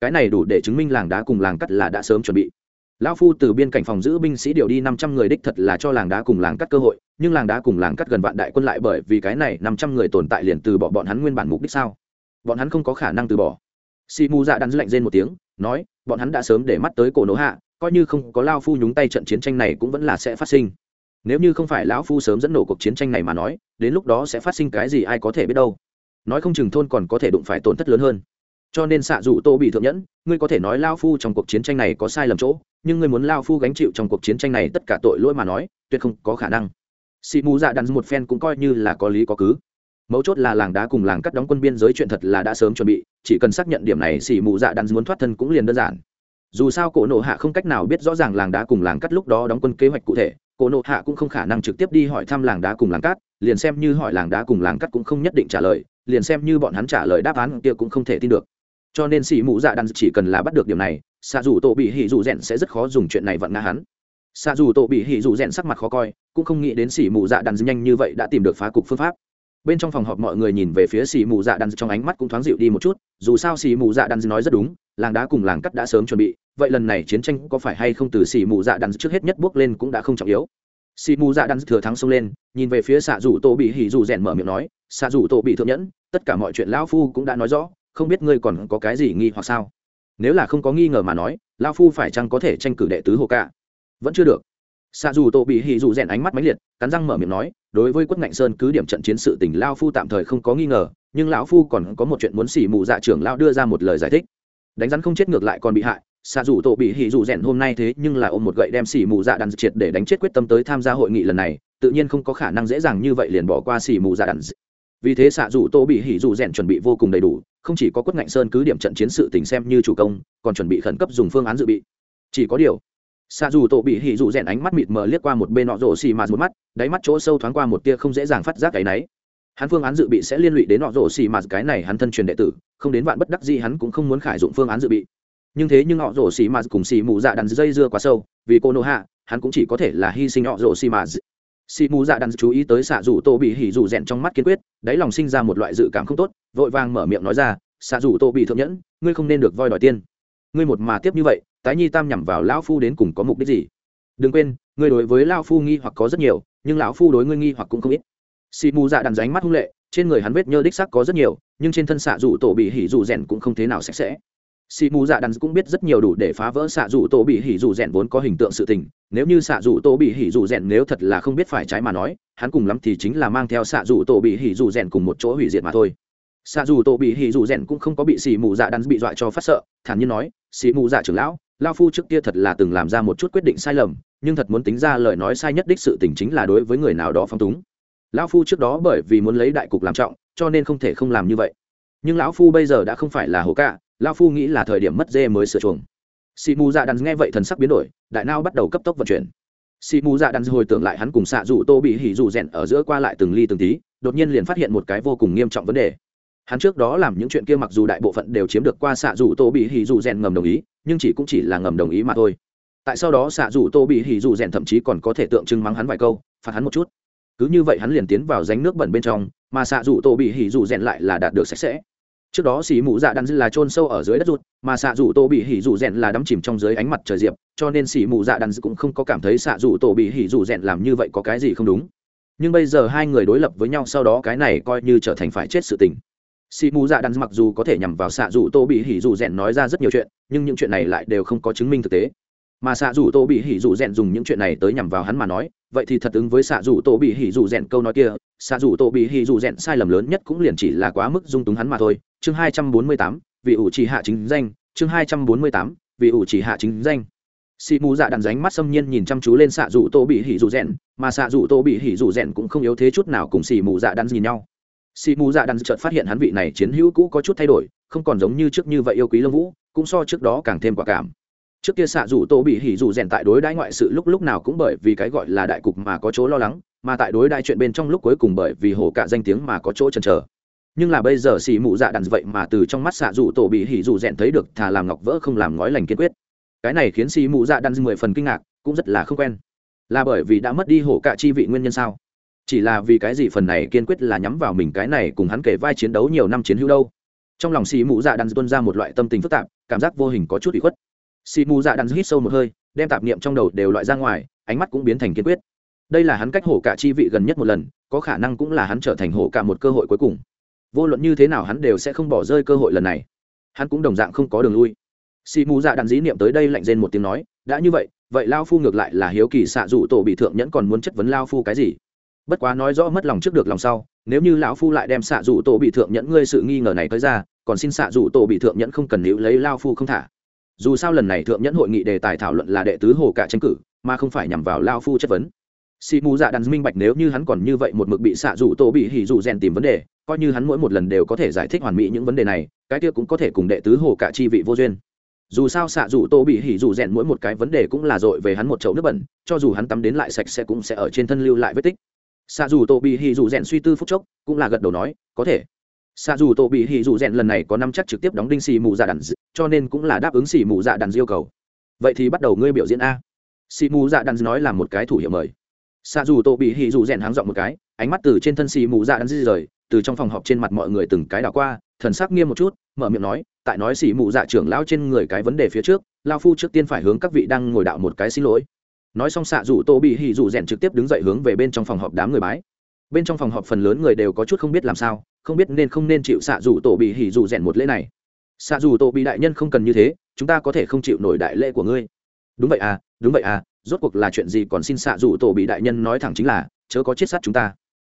S1: Cái này đủ để chứng minh làng đá cùng làng cắt là đã sớm chuẩn bị lão phu từ biên cảnh phòng giữ binh sĩ điều đi năm trăm người đích thật là cho làng đá cùng làng cắt cơ hội, nhưng làng đá cùng làng cắt gần vạn đại quân lại bởi vì cái này năm trăm người tồn tại liền từ bỏ bọn hắn nguyên bản mục đích sao? Bọn hắn không có khả năng từ bỏ. Si mu dạ đắn lạnh rên một tiếng, nói, bọn hắn đã sớm để mắt tới cổ nỗ hạ, coi như không có lao phu nhúng tay trận chiến tranh này cũng vẫn là sẽ phát sinh. Nếu như không phải lão phu sớm dẫn nổ cuộc chiến tranh này mà nói, đến lúc đó sẽ phát sinh cái gì ai có thể biết đâu. Nói không chừng thôn còn có thể đụng phải tổn thất lớn hơn. Cho nên xạ dù tô bị thượng nhẫn, ngươi có thể nói lao phu trong cuộc chiến tranh này có sai lầm chỗ nhưng ngươi muốn lao phu gánh chịu trong cuộc chiến tranh này tất cả tội lỗi mà nói, tuyệt không có khả năng. Xị mù dạ đắn một phen cũng coi như là có lý có cứ. Mấu chốt là làng đá cùng làng cắt đóng quân biên giới chuyện thật là đã sớm chuẩn bị, chỉ cần xác nhận điểm này xỉ mù dạ đắn muốn thoát thân cũng liền đơn giản. Dù sao cổ nộ hạ không cách nào biết rõ ràng làng đá cùng làng cắt lúc đó đóng quân kế hoạch cụ thể, cổ nộ hạ cũng không khả năng trực tiếp đi hỏi thăm làng đá cùng làng cát liền xem như hỏi làng đá cùng làng cắt cũng không nhất định trả lời, liền xem như bọn hắn trả lời đáp án kia cũng không thể tin được. Cho nên xỉ mù dạ đan chỉ cần là bắt được điểm này xạ dù tổ bị hỉ dù rèn sẽ rất khó dùng chuyện này vặn ngã hắn. Xạ dù tổ bị hỉ dù rèn sắc mặt khó coi, cũng không nghĩ đến xỉ mù dạ đan nhanh như vậy đã tìm được phá cục phương pháp. Bên trong phòng họp mọi người nhìn về phía xì mù dạ đan trong ánh mắt cũng thoáng dịu đi một chút, dù sao xì mù dạ đan nói rất đúng, làng đá cùng làng cắt đã sớm chuẩn bị, vậy lần này chiến tranh có phải hay không từ xì mù dạ đan trước hết nhất bước lên cũng đã không trọng yếu. Xì mù dạ đan thừa thắng xông lên, nhìn về phía xạ rủ tô bị hỉ dù rèn mở miệng nói, xạ rủ tô bị thượng nhẫn, tất cả mọi chuyện lão phu cũng đã nói rõ, không biết ngươi còn có cái gì nghi hoặc sao? Nếu là không có nghi ngờ mà nói, lão phu phải chăng có thể tranh cử đệ tứ hồ cả vẫn chưa được. Xa dù tô bị hỉ dù rèn ánh mắt máy liệt, cắn răng mở miệng nói, đối với quất ngạnh sơn cứ điểm trận chiến sự tình lao phu tạm thời không có nghi ngờ, nhưng lão phu còn có một chuyện muốn xỉ mù dạ trưởng lao đưa ra một lời giải thích. Đánh rắn không chết ngược lại còn bị hại xa dù tổ bị hỉ dù rèn hôm nay thế nhưng là ôm một gậy đem xỉ mù dạ đàn triệt để đánh chết quyết tâm tới tham gia hội nghị lần này, tự nhiên không có khả năng dễ dàng như vậy liền bỏ qua xỉ mù dạ đàn vì thế xạ dù tô bị hỉ dù rèn chuẩn bị vô cùng đầy đủ, không chỉ có quất ngạnh sơn cứ điểm trận chiến sự tình xem như chủ công, còn chuẩn bị khẩn cấp dùng phương án dự bị. Chỉ có điều, xạ dù tổ bị hỉ dù rèn ánh mắt mịt mờ liếc qua một bên nọ rổ xì mà một mắt, đáy mắt chỗ sâu thoáng qua một tia không dễ dàng phát giác cái náy. Hắn phương án dự bị sẽ liên lụy đến nọ rổ xì mà cái này hắn thân truyền đệ tử, không đến vạn bất đắc gì hắn cũng không muốn khải dụng phương án dự bị. Nhưng thế nhưng họ rổ xì mà cùng xì mù dạ đắn dây dưa quá sâu, vì cô nô hạ, hắn cũng chỉ có thể là hy sinh họ rổ xì mà xì mù dạ đàn chú ý tới xạ dù tô bị hỉ dù rèn trong mắt kiên quyết, đáy lòng sinh ra một loại dự cảm không tốt, vội vàng mở miệng nói ra, xạ dù tô bị thượng nhẫn, ngươi không nên được voi đòi tiên ngươi một mà tiếp như vậy, tái nhi tam nhằm vào lão phu đến cùng có mục đích gì? Đừng quên, ngươi đối với lão phu nghi hoặc có rất nhiều, nhưng lão phu đối ngươi nghi hoặc cũng không ít. Xì mù dạ đàn ránh mắt hung lệ, trên người hắn vết nhơ đích sắc có rất nhiều, nhưng trên thân xạ dù tổ bị hỉ dù rèn cũng không thế nào sạch sẽ xì mù dạ đắn cũng biết rất nhiều đủ để phá vỡ xạ dù tô bị hỉ dù rèn vốn có hình tượng sự tình. Nếu như xạ dù tô bị hỉ dù rèn nếu thật là không biết phải trái mà nói, hắn cùng lắm thì chính là mang theo xạ dù tô bị hỉ dù rèn cùng một chỗ hủy diệt mà thôi. Xạ dù tô bị hỉ dù rèn cũng không có bị xì mù dạ đắn bị dọa cho phát sợ, thản nhiên nói, xì mù dạ trưởng lão lao phu trước kia thật là từng làm ra một chút quyết định sai lầm, nhưng thật muốn tính ra lời nói sai nhất đích sự tình chính là đối với người nào đó phong túng. Lão phu trước đó bởi vì muốn lấy đại cục làm trọng, cho nên không thể không làm như vậy. Nhưng lão phu bây giờ đã không phải là hổ cả lão phu nghĩ là thời điểm mất dê mới sửa chuồng. Xì mù dạ đắn nghe vậy thần sắc biến đổi, đại nao bắt đầu cấp tốc vận chuyển. Xì mù dạ đắn hồi tưởng lại hắn cùng xạ dụ tô bị hỉ dụ rèn ở giữa qua lại từng ly từng tí, đột nhiên liền phát hiện một cái vô cùng nghiêm trọng vấn đề. Hắn trước đó làm những chuyện kia mặc dù đại bộ phận đều chiếm được qua xạ dù tô bị hỉ dù rèn ngầm đồng ý, nhưng chỉ cũng chỉ là ngầm đồng ý mà thôi. Tại sau đó xạ dù tô bị hỉ dù rèn thậm chí còn có thể tượng trưng mắng hắn vài câu, phạt hắn một chút. Cứ như vậy hắn liền tiến vào ránh nước bẩn bên trong, mà xạ dù tô bị hỉ dù rèn lại là đạt được sạch sẽ trước đó xì mù dạ đan dư là trôn sâu ở dưới đất rụt, mà xạ dù tô bị hỉ dù rèn là đắm chìm trong dưới ánh mặt trời diệp, cho nên xì mù dạ đan dư cũng không có cảm thấy xạ dù tô bị hỉ dù rèn làm như vậy có cái gì không đúng. Nhưng bây giờ hai người đối lập với nhau sau đó cái này coi như trở thành phải chết sự tình. Xì mù dạ đàn mặc dù có thể nhằm vào xạ dù tô bị hỉ dù rèn nói ra rất nhiều chuyện, nhưng những chuyện này lại đều không có chứng minh thực tế mà xạ dù tô bị hỉ dù rèn dùng những chuyện này tới nhằm vào hắn mà nói, vậy thì thật ứng với xạ dù tô bị hỉ dù rèn câu nói kia, xạ dù tô bị hỉ dù rèn sai lầm lớn nhất cũng liền chỉ là quá mức dung túng hắn mà thôi. Chương hai trăm bốn mươi tám, vị ủ chỉ hạ chính danh, chương hai trăm bốn mươi tám, vị ủ chỉ hạ chính danh. Xì mù dạ đàn ránh mắt xâm nhiên nhìn chăm chú lên xạ dù tô bị hỉ dù rèn mà xạ dù tô bị hỉ dù rèn cũng không yếu thế chút nào cùng xì mù dạ đàn nhìn nhau. Xì mù dạ đàn chợt phát hiện hắn vị này chiến hữu cũ có chút thay đổi, không còn giống như trước như vậy yêu quý lâm vũ, cũng so trước đó càng thêm quả cảm trước kia xạ dù tô bị hỉ dù rèn tại đối đãi ngoại sự lúc lúc nào cũng bởi vì cái gọi là đại cục mà có chỗ lo lắng, mà tại đối đại chuyện bên trong lúc cuối cùng bởi vì hổ cả danh tiếng mà có chỗ chần chờ. Nhưng là bây giờ xì mụ dạ đàn vậy mà từ trong mắt xạ dù tổ bị hỉ dù rèn thấy được thà làm ngọc vỡ không làm ngói lành kiên quyết. Cái này khiến xì mụ dạ đàn mười phần kinh ngạc, cũng rất là không quen. Là bởi vì đã mất đi hổ cả chi vị nguyên nhân sao? Chỉ là vì cái gì phần này kiên quyết là nhắm vào mình cái này cùng hắn kể vai chiến đấu nhiều năm chiến hữu đâu? Trong lòng xì mụ dạ đàn tuân ra một loại tâm tình phức tạp, cảm giác vô hình có chút bị khuất xì mù dạ đàn hít sâu một hơi, đem tạp niệm trong đầu đều loại ra ngoài, ánh mắt cũng biến thành kiên quyết. Đây là hắn cách hổ cả chi vị gần nhất một lần, có khả năng cũng là hắn trở thành hổ cả một cơ hội cuối cùng. Vô luận như thế nào hắn đều sẽ không bỏ rơi cơ hội lần này. Hắn cũng đồng dạng không có đường lui. Xì mù dạ đàn dĩ niệm tới đây lạnh rên một tiếng nói, đã như vậy vậy lao phu ngược lại là hiếu kỳ xạ dụ tổ bị thượng nhẫn còn muốn chất vấn lao phu cái gì? Bất quá nói rõ mất lòng trước được lòng sau, nếu như lão phu lại đem xạ dụ tổ bị thượng nhẫn ngươi sự nghi ngờ này tới ra, còn xin xạ dụ tổ bị thượng nhẫn không cần níu lấy lao phu không thả dù sao lần này thượng nhẫn hội nghị đề tài thảo luận là đệ tứ hồ cả tranh cử, mà không phải nhằm vào lao phu chất vấn. Xì mù dạ đàn minh bạch nếu như hắn còn như vậy một mực bị xạ dụ tổ bị hỉ dụ rèn tìm vấn đề, coi như hắn mỗi một lần đều có thể giải thích hoàn mỹ những vấn đề này, cái kia cũng có thể cùng đệ tứ hồ cả chi vị vô duyên. Dù sao xạ dụ tô bị hỉ dụ rèn mỗi một cái vấn đề cũng là dội về hắn một chậu nước bẩn, cho dù hắn tắm đến lại sạch sẽ cũng sẽ ở trên thân lưu lại vết tích. Xạ rủ tô bị hỉ dù rèn suy tư phút chốc, cũng là gật đầu nói, có thể xa dù tô bị hỉ dù rèn lần này có năm chắc trực tiếp đóng đinh xì mù dạ đàn cho nên cũng là đáp ứng xì mù dạ đàn yêu cầu. Vậy thì bắt đầu ngươi biểu diễn a. Xì mù dạ đàn nói là một cái thủ hiệu mời. Xa dù tô bị hỉ dù rèn háng dọn một cái, ánh mắt từ trên thân xì mù dạ đàn di rời, từ trong phòng họp trên mặt mọi người từng cái đảo qua, thần sắc nghiêm một chút, mở miệng nói, tại nói xỉ mù dạ trưởng lão trên người cái vấn đề phía trước lao phu trước tiên phải hướng các vị đang ngồi đạo một cái xin lỗi. Nói xong xạ Dù tô bị hỉ dù rèn trực tiếp đứng dậy hướng về bên trong phòng họp đám người bái bên trong phòng họp phần lớn người đều có chút không biết làm sao, không biết nên không nên chịu xạ rủ tổ bị hỉ rủ rèn một lễ này. Xạ rủ tổ bị đại nhân không cần như thế, chúng ta có thể không chịu nổi đại lễ của ngươi. Đúng vậy à đúng vậy à rốt cuộc là chuyện gì còn xin xạ rủ tổ bị đại nhân nói thẳng chính là, chớ có chết sát chúng ta.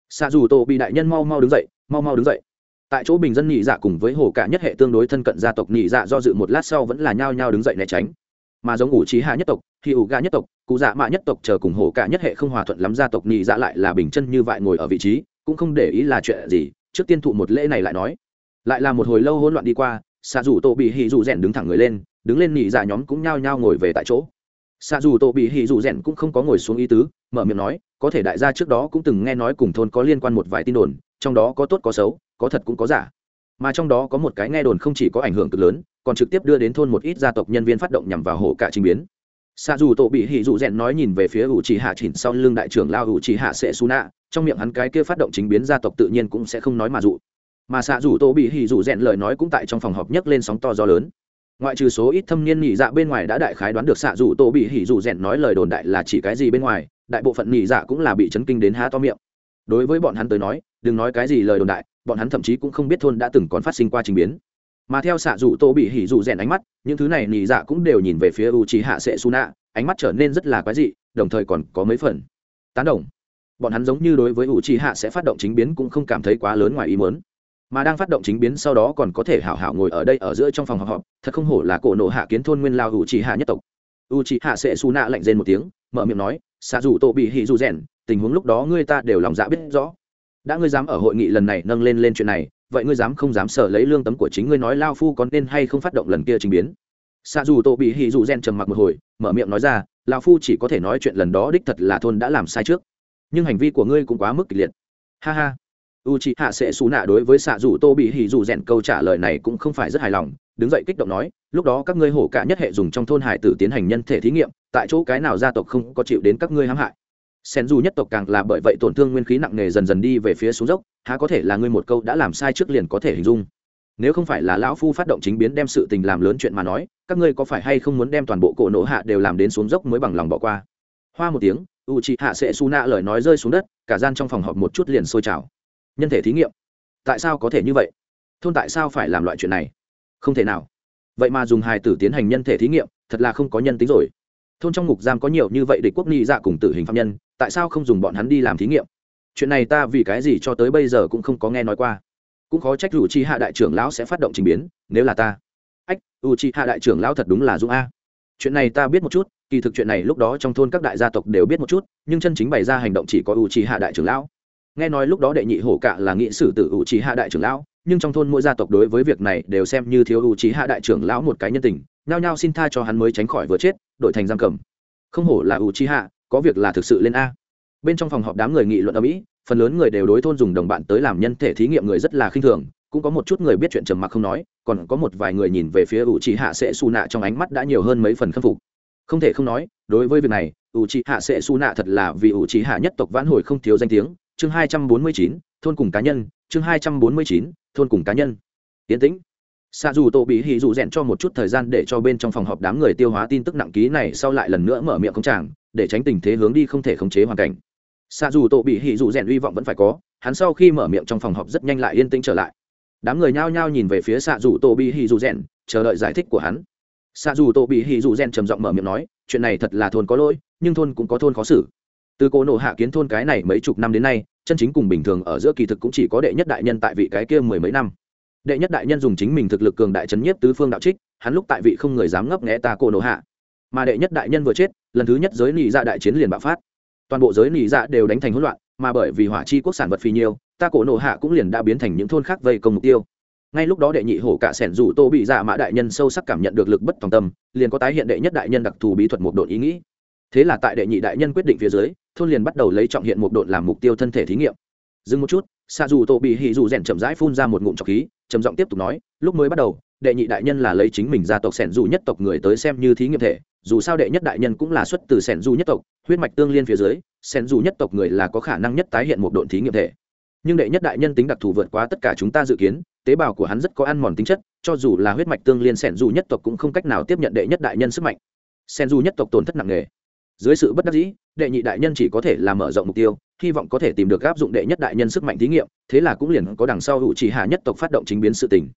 S1: Xạ rủ tổ bị đại nhân mau mau đứng dậy, mau mau đứng dậy. Tại chỗ bình dân nhị dạ cùng với hồ cả nhất hệ tương đối thân cận gia tộc nhị dạ do dự một lát sau vẫn là nhao nhao đứng dậy né tránh mà giống ủ trí hạ nhất tộc thì ủ gà nhất tộc, cụ dạ mạ nhất tộc chờ cùng hồ cả nhất hệ không hòa thuận lắm gia tộc nhị dạ lại là bình chân như vậy ngồi ở vị trí, cũng không để ý là chuyện gì, trước tiên thụ một lễ này lại nói. Lại là một hồi lâu hỗn loạn đi qua xạ dù tổ bị hì dù rèn đứng thẳng người lên, đứng lên nhị dạ nhóm cũng nhao nhao ngồi về tại chỗ. Xạ dù tổ bị hì dù rèn cũng không có ngồi xuống ý tứ, mở miệng nói, có thể đại gia trước đó cũng từng nghe nói cùng thôn có liên quan một vài tin đồn, trong đó có tốt có xấu, có thật cũng có giả mà trong đó có một cái nghe đồn không chỉ có ảnh hưởng cực lớn, còn trực tiếp đưa đến thôn một ít gia tộc nhân viên phát động nhằm vào hổ cả trình biến. Xa dù tổ bị hỉ Dụ rèn nói nhìn về phía ủ trì hạ chỉnh sau lưng đại trưởng lao ủ trì hạ sẽ su nạ trong miệng hắn cái kia phát động chính biến gia tộc tự nhiên cũng sẽ không nói mà dụ. Mà xạ dù tổ bị hỉ Dụ rèn lời nói cũng tại trong phòng họp nhấc lên sóng to gió lớn. Ngoại trừ số ít thâm niên nhị dạ bên ngoài đã đại khái đoán được xạ dù tổ bị hỉ dù rèn nói lời đồn đại là chỉ cái gì bên ngoài, đại bộ phận nhị dạ cũng là bị chấn kinh đến há to miệng. Đối với bọn hắn tới nói, đừng nói cái gì lời đồn đại bọn hắn thậm chí cũng không biết thôn đã từng còn phát sinh qua trình biến. Mà theo xạ dù tô bị hỉ dù rèn ánh mắt, những thứ này nỉ dạ cũng đều nhìn về phía u trí hạ sệ su nạ ánh mắt trở nên rất là quái dị, đồng thời còn có mấy phần tán đồng. Bọn hắn giống như đối với u trí hạ sẽ phát động chính biến cũng không cảm thấy quá lớn ngoài ý mớn mà đang phát động chính biến sau đó còn có thể hảo hảo ngồi ở đây ở giữa trong phòng họp họp, thật không hổ là cổ nộ hạ kiến thôn nguyên lao u trí hạ nhất tộc. U trí hạ sệ su nạ lạnh rên một tiếng, mở miệng nói, xạ dù tô bị hỉ dù rèn, tình huống lúc đó ngươi ta đều lòng dạ biết rõ đã ngươi dám ở hội nghị lần này nâng lên lên chuyện này, vậy ngươi dám không dám sở lấy lương tấm của chính ngươi nói lao phu có nên hay không phát động lần kia trình biến? Xa dù tổ bị hì dù gen trầm mặc một hồi, mở miệng nói ra, lao phu chỉ có thể nói chuyện lần đó đích thật là thôn đã làm sai trước. Nhưng hành vi của ngươi cũng quá mức kịch liệt. Ha ha. U c h ị hạ sẽ xù nạ đối với xạ dù tô bị hì dù rèn câu trả lời này cũng không phải rất hài lòng, đứng dậy kích động nói, lúc đó các ngươi hổ cả nhất hệ dùng trong thôn hải tử tiến hành nhân thể thí nghiệm, tại chỗ cái nào gia tộc không có chịu đến các ngươi hãm hại? Sen du nhất tộc càng là bởi vậy tổn thương nguyên khí nặng nề dần dần đi về phía xuống dốc, há có thể là ngươi một câu đã làm sai trước liền có thể hình dung. Nếu không phải là lão phu phát động chính biến đem sự tình làm lớn chuyện mà nói, các ngươi có phải hay không muốn đem toàn bộ cổ nổ hạ đều làm đến xuống dốc mới bằng lòng bỏ qua? Hoa một tiếng u chị hạ sẽ su nạ lời nói rơi xuống đất, cả gian trong phòng họp một chút liền sôi trào. Nhân thể thí nghiệm. Tại sao có thể như vậy? Thôn tại sao phải làm loại chuyện này? Không thể nào. Vậy mà dùng hài tử tiến hành nhân thể thí nghiệm, thật là không có nhân tính rồi. Thôn trong ngục giam có nhiều như vậy địch quốc nghi dạ cùng tử hình phạm nhân tại sao không dùng bọn hắn đi làm thí nghiệm? Chuyện này ta vì cái gì cho tới bây giờ cũng không có nghe nói qua. Cũng khó trách u chi hạ đại trưởng lão sẽ phát động trình biến, nếu là ta. Ách u chi hạ đại trưởng lão thật đúng là dũng a. Chuyện này ta biết một chút, kỳ thực chuyện này lúc đó trong thôn các đại gia tộc đều biết một chút, nhưng chân chính bày ra hành động chỉ có u chi hạ đại trưởng lão. Nghe nói lúc đó đệ nhị hổ cạ là nghị sử tử u chi hạ đại trưởng lão, nhưng trong thôn mỗi gia tộc đối với việc này đều xem như thiếu u chi hạ đại trưởng lão một cái nhân tình, nhao nhao xin tha cho hắn mới tránh khỏi vừa chết, đổi thành giam cầm. Không hổ là u chi hạ có việc là thực sự lên a. Bên trong phòng họp đám người nghị luận ở mỹ phần lớn người đều đối thôn dùng đồng bạn tới làm nhân thể thí nghiệm người rất là khinh thường, cũng có một chút người biết chuyện trầm mặc không nói, còn có một vài người nhìn về phía ủ trì hạ sẽ su nạ trong ánh mắt đã nhiều hơn mấy phần khâm phục. Không thể không nói, đối với việc này ủ trì hạ sẽ su nạ thật là vì ủ trì hạ nhất tộc vãn hồi không thiếu danh tiếng, chương hai trăm bốn mươi chín, thôn cùng cá nhân, chương hai trăm bốn mươi chín, thôn cùng cá nhân. Tiến tĩnh. Xa dù tổ bị hì dù rèn cho một chút thời gian để cho bên trong phòng họp đám người tiêu hóa tin tức nặng ký này, sau lại lần nữa mở miệng công tràng để tránh tình thế hướng đi không thể khống chế hoàn cảnh. Xạ dù tổ bị Hỉ dù rèn hy vọng vẫn phải có, hắn sau khi mở miệng trong phòng họp rất nhanh lại yên tĩnh trở lại. Đám người nhao nhao nhìn về phía xạ dù tổ bị Hỉ dù rèn, chờ đợi giải thích của hắn. Xạ dù tổ bị Hỉ dù rèn trầm giọng mở miệng nói, chuyện này thật là thôn có lỗi, nhưng thôn cũng có thôn khó xử. Từ cô nộ hạ kiến thôn cái này mấy chục năm đến nay, chân chính cùng bình thường ở giữa kỳ thực cũng chỉ có đệ nhất đại nhân tại vị cái kia mười mấy năm. Đệ nhất đại nhân dùng chính mình thực lực cường đại trấn nhiếp tứ phương đạo trích, hắn lúc tại vị không người dám ngấp nghẽ ta cô nộ hạ mà đệ nhất đại nhân vừa chết lần thứ nhất giới nị dạ đại chiến liền bạo phát. Toàn bộ giới nị dạ đều đánh thành hỗn loạn mà bởi vì hỏa chi quốc sản vật phì nhiều, ta cổ nổ hạ cũng liền đã biến thành những thôn khác vây công mục tiêu. Ngay lúc đó đệ nhị hổ cả sẻn dù tô bị dạ mã đại nhân sâu sắc cảm nhận được lực bất tòng tâm liền có tái hiện đệ nhất đại nhân đặc thù bí thuật một đội ý nghĩ. Thế là tại đệ nhị đại nhân quyết định phía dưới thôn liền bắt đầu lấy trọng hiện một đội làm mục tiêu thân thể thí nghiệm. Dừng một chút xa dù tô bị hì dù rèn chậm rãi phun ra một ngụm trọc khí trầm giọng tiếp tục nói lúc mới bắt đầu đệ nhị đại nhân là lấy chính mình gia tộc sẻn dù nhất tộc người tới xem như thí nghiệm thể dù sao đệ nhất đại nhân cũng là xuất từ sẻn du nhất tộc, huyết mạch tương liên phía dưới, sẻn du nhất tộc người là có khả năng nhất tái hiện một độn thí nghiệm thể. Nhưng đệ nhất đại nhân tính đặc thù vượt quá tất cả chúng ta dự kiến, tế bào của hắn rất có ăn mòn tính chất, cho dù là huyết mạch tương liên sẻn du nhất tộc cũng không cách nào tiếp nhận đệ nhất đại nhân sức mạnh. Sẻn du nhất tộc tổn thất nặng nề. Dưới sự bất đắc dĩ, đệ nhị đại nhân chỉ có thể làm mở rộng mục tiêu, hy vọng có thể tìm được áp dụng đệ nhất đại nhân sức mạnh thí nghiệm, thế là cũng liền có đằng sau hữu chỉ hạ nhất tộc phát động chính biến sự tình.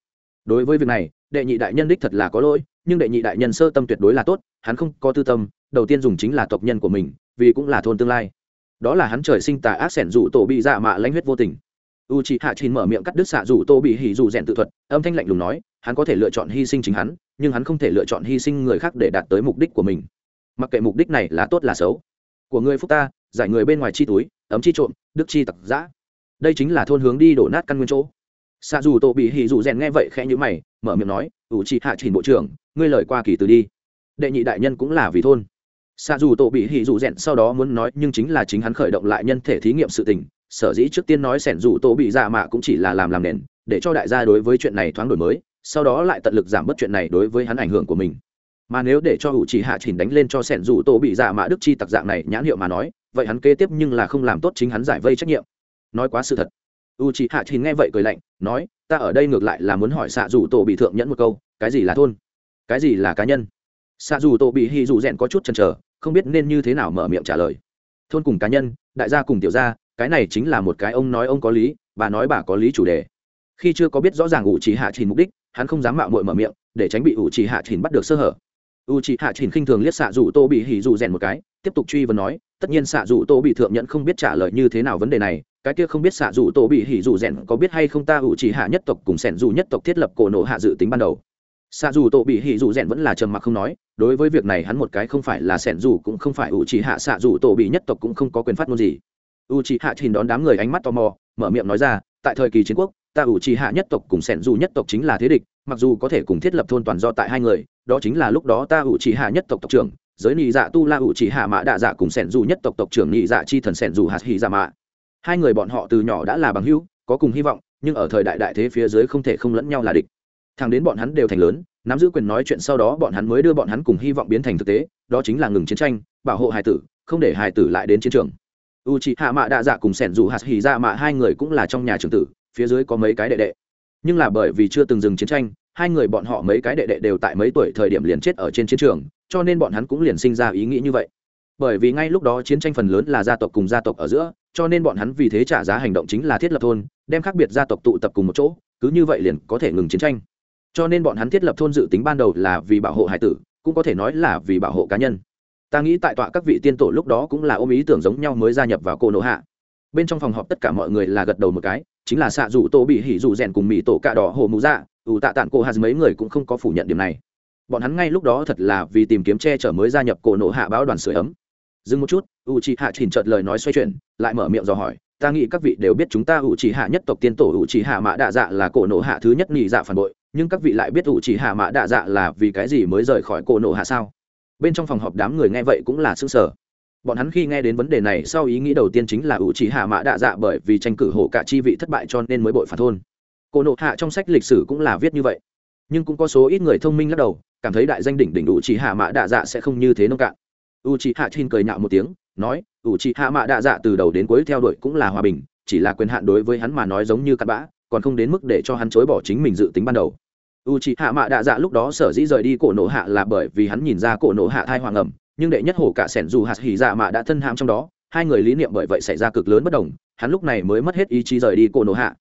S1: Đối với việc này, đệ nhị đại nhân đích thật là có lỗi nhưng đệ nhị đại nhân sơ tâm tuyệt đối là tốt, hắn không có tư tâm, đầu tiên dùng chính là tộc nhân của mình, vì cũng là thôn tương lai. Đó là hắn trời sinh tà ác sẻn rủ tổ bị dạ mạ lãnh huyết vô tình. U c h ị hạ chín mở miệng cắt đứt xạ rủ tô bị hỉ dù rèn tự thuật, âm thanh lạnh lùng nói, hắn có thể lựa chọn hy sinh chính hắn, nhưng hắn không thể lựa chọn hy sinh người khác để đạt tới mục đích của mình. Mặc kệ mục đích này là tốt là xấu. Của người phúc ta, giải người bên ngoài chi túi, ấm chi trộm, đức chi tặc giã đây chính là thôn hướng đi đổ nát căn nguyên chỗ xạ dù tô bị hỉ dù rèn nghe vậy khẽ nhữ mày, mở miệng nói, ủ c hạ trình bộ trưởng, ngươi lời qua kỳ từ đi. Đệ nhị đại nhân cũng là vì thôn. Xạ dù tổ bị hỉ dù rèn sau đó muốn nói, nhưng chính là chính hắn khởi động lại nhân thể thí nghiệm sự tình. Sở dĩ trước tiên nói sẻn dù tổ bị dạ mạ cũng chỉ là làm làm nền, để cho đại gia đối với chuyện này thoáng đổi mới, sau đó lại tận lực giảm bớt chuyện này đối với hắn ảnh hưởng của mình. Mà nếu để cho hữu chỉ hạ chỉnh đánh lên cho sẻn dù tổ bị dạ mạ đức chi tặc dạng này nhãn hiệu mà nói, vậy hắn kế tiếp nhưng là không làm tốt chính hắn giải vây trách nhiệm. Nói quá sự thật u chỉ hạ chỉnh nghe vậy cười lạnh, nói, ta ở đây ngược lại là muốn hỏi xạ dù tổ bị thượng nhẫn một câu, cái gì là thôn? Cái gì là cá nhân? Xạ dù tổ bị hy dù rèn có chút chần chờ, không biết nên như thế nào mở miệng trả lời. Thôn cùng cá nhân, đại gia cùng tiểu gia, cái này chính là một cái ông nói ông có lý, bà nói bà có lý chủ đề. Khi chưa có biết rõ ràng ủ trì hạ trình mục đích, hắn không dám mạo mội mở miệng, để tránh bị ủ trì hạ trình bắt được sơ hở. U trì hạ trình khinh thường liếc xạ dù tô bị hỉ dù rèn một cái, tiếp tục truy vấn nói, tất nhiên xạ dù tô bị thượng nhẫn không biết trả lời như thế nào vấn đề này cái kia không biết xạ dù tổ bị hỉ dù rèn có biết hay không ta ủ trì hạ nhất tộc cùng sẻn dù nhất tộc thiết lập cổ nổ hạ dự tính ban đầu. Xạ dù tổ bị hỉ dù rèn vẫn là trầm mặc không nói, đối với việc này hắn một cái không phải là sẻn dù cũng không phải ủ trì hạ xạ dù tổ bị nhất tộc cũng không có quyền phát ngôn gì. U chỉ hạ trình đón đám người ánh mắt tò mò, mở miệng nói ra, tại thời kỳ chiến quốc, ta u chỉ hạ nhất tộc cùng sẻn dù nhất tộc chính là thế địch, mặc dù có thể cùng thiết lập thôn toàn do tại hai người, đó chính là lúc đó ta u chỉ hạ nhất tộc tộc trưởng, giới nị dạ tu la u chỉ hạ mã đạ dạ cùng sẻn dù nhất tộc tộc trưởng nị dạ chi thần sẻn dù hạt hỉ dạ mạ hai người bọn họ từ nhỏ đã là bằng hữu, có cùng hy vọng, nhưng ở thời đại đại thế phía dưới không thể không lẫn nhau là địch. Thằng đến bọn hắn đều thành lớn, nắm giữ quyền nói chuyện sau đó bọn hắn mới đưa bọn hắn cùng hy vọng biến thành thực tế, đó chính là ngừng chiến tranh, bảo hộ hài tử, không để hài tử lại đến chiến trường. U c h ị hạ mạ đạ dạ cùng sẻn dù hạt hì ra mạ hai người cũng là trong nhà trường tử, phía dưới có mấy cái đệ đệ. Nhưng là bởi vì chưa từng dừng chiến tranh, hai người bọn họ mấy cái đệ đệ đều tại mấy tuổi thời điểm liền chết ở trên chiến trường, cho nên bọn hắn cũng liền sinh ra ý nghĩ như vậy. Bởi vì ngay lúc đó chiến tranh phần lớn là gia tộc cùng gia tộc ở giữa cho nên bọn hắn vì thế trả giá hành động chính là thiết lập thôn, đem khác biệt gia tộc tụ tập cùng một chỗ, cứ như vậy liền có thể ngừng chiến tranh. Cho nên bọn hắn thiết lập thôn dự tính ban đầu là vì bảo hộ hải tử, cũng có thể nói là vì bảo hộ cá nhân. Ta nghĩ tại tọa các vị tiên tổ lúc đó cũng là ôm ý tưởng giống nhau mới gia nhập vào cô nộ hạ. Bên trong phòng họp tất cả mọi người là gật đầu một cái, chính là xạ dù tô bị hỉ dù rèn cùng mỹ tổ cạ đỏ hồ mũ dạ ủ tạ tản cô hà mấy người cũng không có phủ nhận điểm này. Bọn hắn ngay lúc đó thật là vì tìm kiếm che chở mới gia nhập cổ nộ hạ báo đoàn sửa ấm dừng một chút u c hạ chỉnh trợt lời nói xoay chuyển, lại mở miệng dò hỏi, ta nghĩ các vị đều biết chúng ta u c hạ nhất tộc tiên tổ u c hạ mã đạ dạ là cổ nộ hạ thứ nhất nghị dạ phản bội, nhưng các vị lại biết u c hạ mã đạ dạ là vì cái gì mới rời khỏi cổ nộ hạ sao? Bên trong phòng họp đám người nghe vậy cũng là xương sở bọn hắn khi nghe đến vấn đề này sau ý nghĩ đầu tiên chính là ủ trí hạ mã đạ dạ bởi vì tranh cử hộ cả chi vị thất bại cho nên mới bội phản thôn. Cổ nộ hạ trong sách lịch sử cũng là viết như vậy, nhưng cũng có số ít người thông minh lắc đầu, cảm thấy đại danh đỉnh đỉnh ủ trí hạ mã đạ dạ sẽ không như thế nông cạn u trí hạ chin cười nhạo một tiếng, nói ủ trí hạ Mạ đạ dạ từ đầu đến cuối theo đuổi cũng là hòa bình, chỉ là quyền hạn đối với hắn mà nói giống như cặn bã, còn không đến mức để cho hắn chối bỏ chính mình dự tính ban đầu. U c h ị hạ mạ đạ dạ lúc đó sở dĩ rời đi cổ nổ hạ là bởi vì hắn nhìn ra cổ nổ hạ thai hoàng ẩm, nhưng đệ nhất hổ cả sẻn dù hạt hỉ dạ mạ đã thân hãm trong đó, hai người lý niệm bởi vậy xảy ra cực lớn bất đồng, hắn lúc này mới mất hết ý chí rời đi cổ nổ hạ.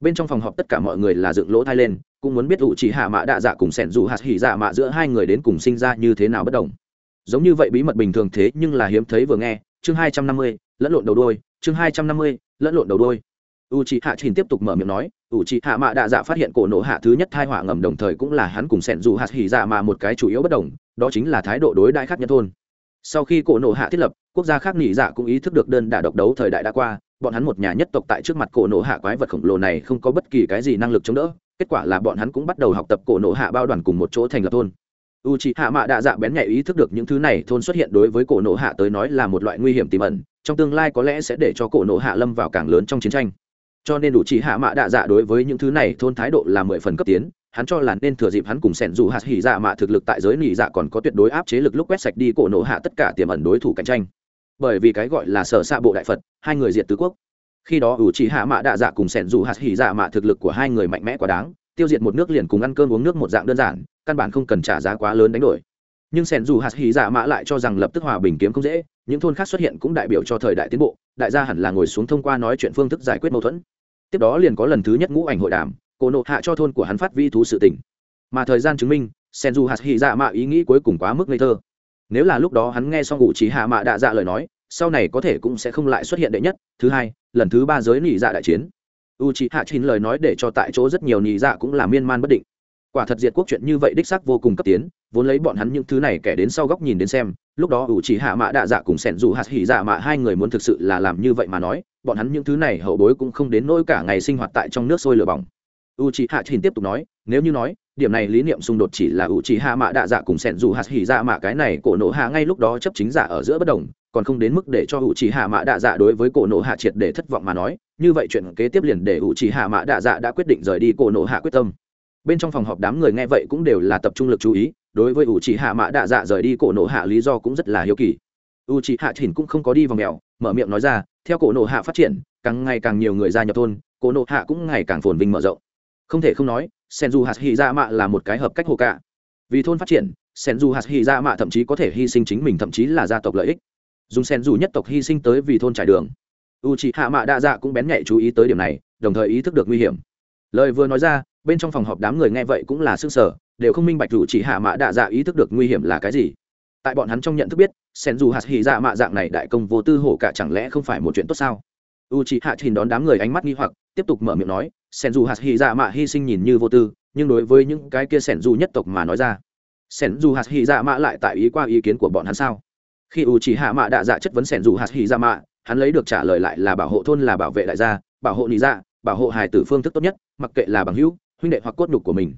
S1: Bên trong phòng họp tất cả mọi người là dựng lỗ thai lên, cũng muốn biết u c h hạ mạ đạ dạ cùng sẻn dù hạt hỉ dạ mạ giữa hai người đến cùng sinh ra như thế nào bất đồng giống như vậy bí mật bình thường thế nhưng là hiếm thấy vừa nghe. Chương hai trăm năm mươi, lẫn lộn đầu đôi. Chương hai trăm năm mươi, lẫn lộn đầu đôi. U c h ị hạ trình tiếp tục mở miệng nói u c h ị hạ mạ đạ dạ phát hiện cổ nổ hạ thứ nhất thai họa ngầm đồng thời cũng là hắn cùng sẻn dù hạt hỉ dạ mà một cái chủ yếu bất đồng, đó chính là thái độ đối đại khác nhân thôn. Sau khi cổ nổ hạ thiết lập, quốc gia khác nghỉ dạ cũng ý thức được đơn đả độc đấu thời đại đã qua, bọn hắn một nhà nhất tộc tại trước mặt cổ nổ hạ quái vật khổng lồ này không có bất kỳ cái gì năng lực chống đỡ, kết quả là bọn hắn cũng bắt đầu học tập cổ nổ hạ bao đoàn cùng một chỗ thành lập thôn u c h ị hạ mạ đạ dạ bén nhạy ý thức được những thứ này thôn xuất hiện đối với cổ nổ hạ tới nói là một loại nguy hiểm tiềm ẩn, trong tương lai có lẽ sẽ để cho cổ nổ hạ lâm vào càng lớn trong chiến tranh. Cho nên đủ ị hạ mạ đạ dạ đối với những thứ này thôn thái độ là mười phần cấp tiến, hắn cho là nên thừa dịp hắn cùng sẻn dù hạt hỉ dạ mạ thực lực tại giới nỉ dạ còn có tuyệt đối áp chế lực lúc quét sạch đi cổ nổ hạ tất cả tiềm ẩn đối thủ cạnh tranh. Bởi vì cái gọi là sở xạ bộ đại phật, hai người diệt tứ quốc. Khi đó u chỉ hạ mạ đạ dạ cùng sẻn dù hạt hỉ dạ mạ thực lực của hai người mạnh mẽ quá đáng tiêu diệt một nước liền cùng ăn cơm uống nước một dạng đơn giản, căn bản không cần trả giá quá lớn đánh đổi. Nhưng sẻn dù hạt hỉ dạ mã lại cho rằng lập tức hòa bình kiếm không dễ, những thôn khác xuất hiện cũng đại biểu cho thời đại tiến bộ, đại gia hẳn là ngồi xuống thông qua nói chuyện phương thức giải quyết mâu thuẫn. Tiếp đó liền có lần thứ nhất ngũ ảnh hội đàm cổ nộ hạ cho thôn của hắn phát vi thú sự tỉnh mà thời gian chứng minh sen dù hạt hỉ dạ mạ ý nghĩ cuối cùng quá mức ngây thơ. Nếu là lúc đó hắn nghe xong ngụ trí hạ mạ đạ dạ lời nói, sau này có thể cũng sẽ không lại xuất hiện đệ nhất, thứ hai, lần thứ ba giới nỉ dạ đại chiến u trí hạ chín lời nói để cho tại chỗ rất nhiều nhị dạ cũng là miên man bất định. Quả thật diệt quốc chuyện như vậy đích sắc vô cùng cấp tiến, vốn lấy bọn hắn những thứ này kẻ đến sau góc nhìn đến xem, lúc đó ủ chỉ hạ mạ đạ dạ cùng sẻn dù hạt hỉ dạ mạ hai người muốn thực sự là làm như vậy mà nói, bọn hắn những thứ này hậu bối cũng không đến nỗi cả ngày sinh hoạt tại trong nước sôi lửa bỏng. U chỉ hạ chín tiếp tục nói, nếu như nói, điểm này lý niệm xung đột chỉ là ủ chỉ hạ mạ đạ dạ cùng sẻn dù hạt hỉ dạ mạ cái này cổ nộ hạ ngay lúc đó chấp chính giả ở giữa bất đồng, còn không đến mức để cho ủ chỉ hạ mạ đạ dạ đối với cổ nộ hạ triệt để thất vọng mà nói như vậy chuyện kế tiếp liền để ủ chỉ hạ mạ đạ dạ đã quyết định rời đi cổ nộ hạ quyết tâm. Bên trong phòng họp đám người nghe vậy cũng đều là tập trung lực chú ý, đối với ủ chỉ hạ mạ đạ dạ rời đi cổ nộ hạ lý do cũng rất là hiếu kỳ. U chỉ hạ thìn cũng không có đi vào mèo mở miệng nói ra, theo cổ nộ hạ phát triển, càng ngày càng nhiều người gia nhập thôn, cổ nộ hạ cũng ngày càng phồn vinh mở rộng. Không thể không nói sen du hạt hy ra mạ là một cái hợp cách hồ cả vì thôn phát triển sen du hạt hy ra mạ thậm chí có thể hy sinh chính mình, thậm chí là gia tộc lợi ích. Dùng sen du nhất tộc hy sinh tới vì thôn trải đường u c hạ mạ đa dạ cũng bén nhạy chú ý tới điểm này, đồng thời ý thức được nguy hiểm. Lời vừa nói ra, bên trong phòng họp đám người nghe vậy cũng là s ư ơ n g sở đều không minh bạch dù chỉ hạ mạ đa dạ ý thức được nguy hiểm là cái gì. Tại bọn hắn trong nhận thức biết, sen dù hạt hy dạ mạ dạng này đại công vô tư hổ cả chẳng lẽ không phải một chuyện tốt sao? U c hạ trình đón đám người ánh mắt nghi hoặc, tiếp tục mở miệng nói, sen dù hạt hy dạ mạ hy sinh nhìn như vô tư, nhưng đối với những cái kia sen dù nhất tộc mà nói ra, sen dù hạt hy dạ mạ lại tại ý qua ý kiến của bọn hắn sao? Khi u chỉ hạ mạ đạ dạ chất vấn sẻn dù hạt hy dạ mạ hắn lấy được trả lời lại là bảo hộ thôn là bảo vệ đại gia, bảo hộ nị dạ bảo hộ hài tử phương thức tốt nhất, mặc kệ là bằng hữu, huynh đệ hoặc cốt nhục của mình.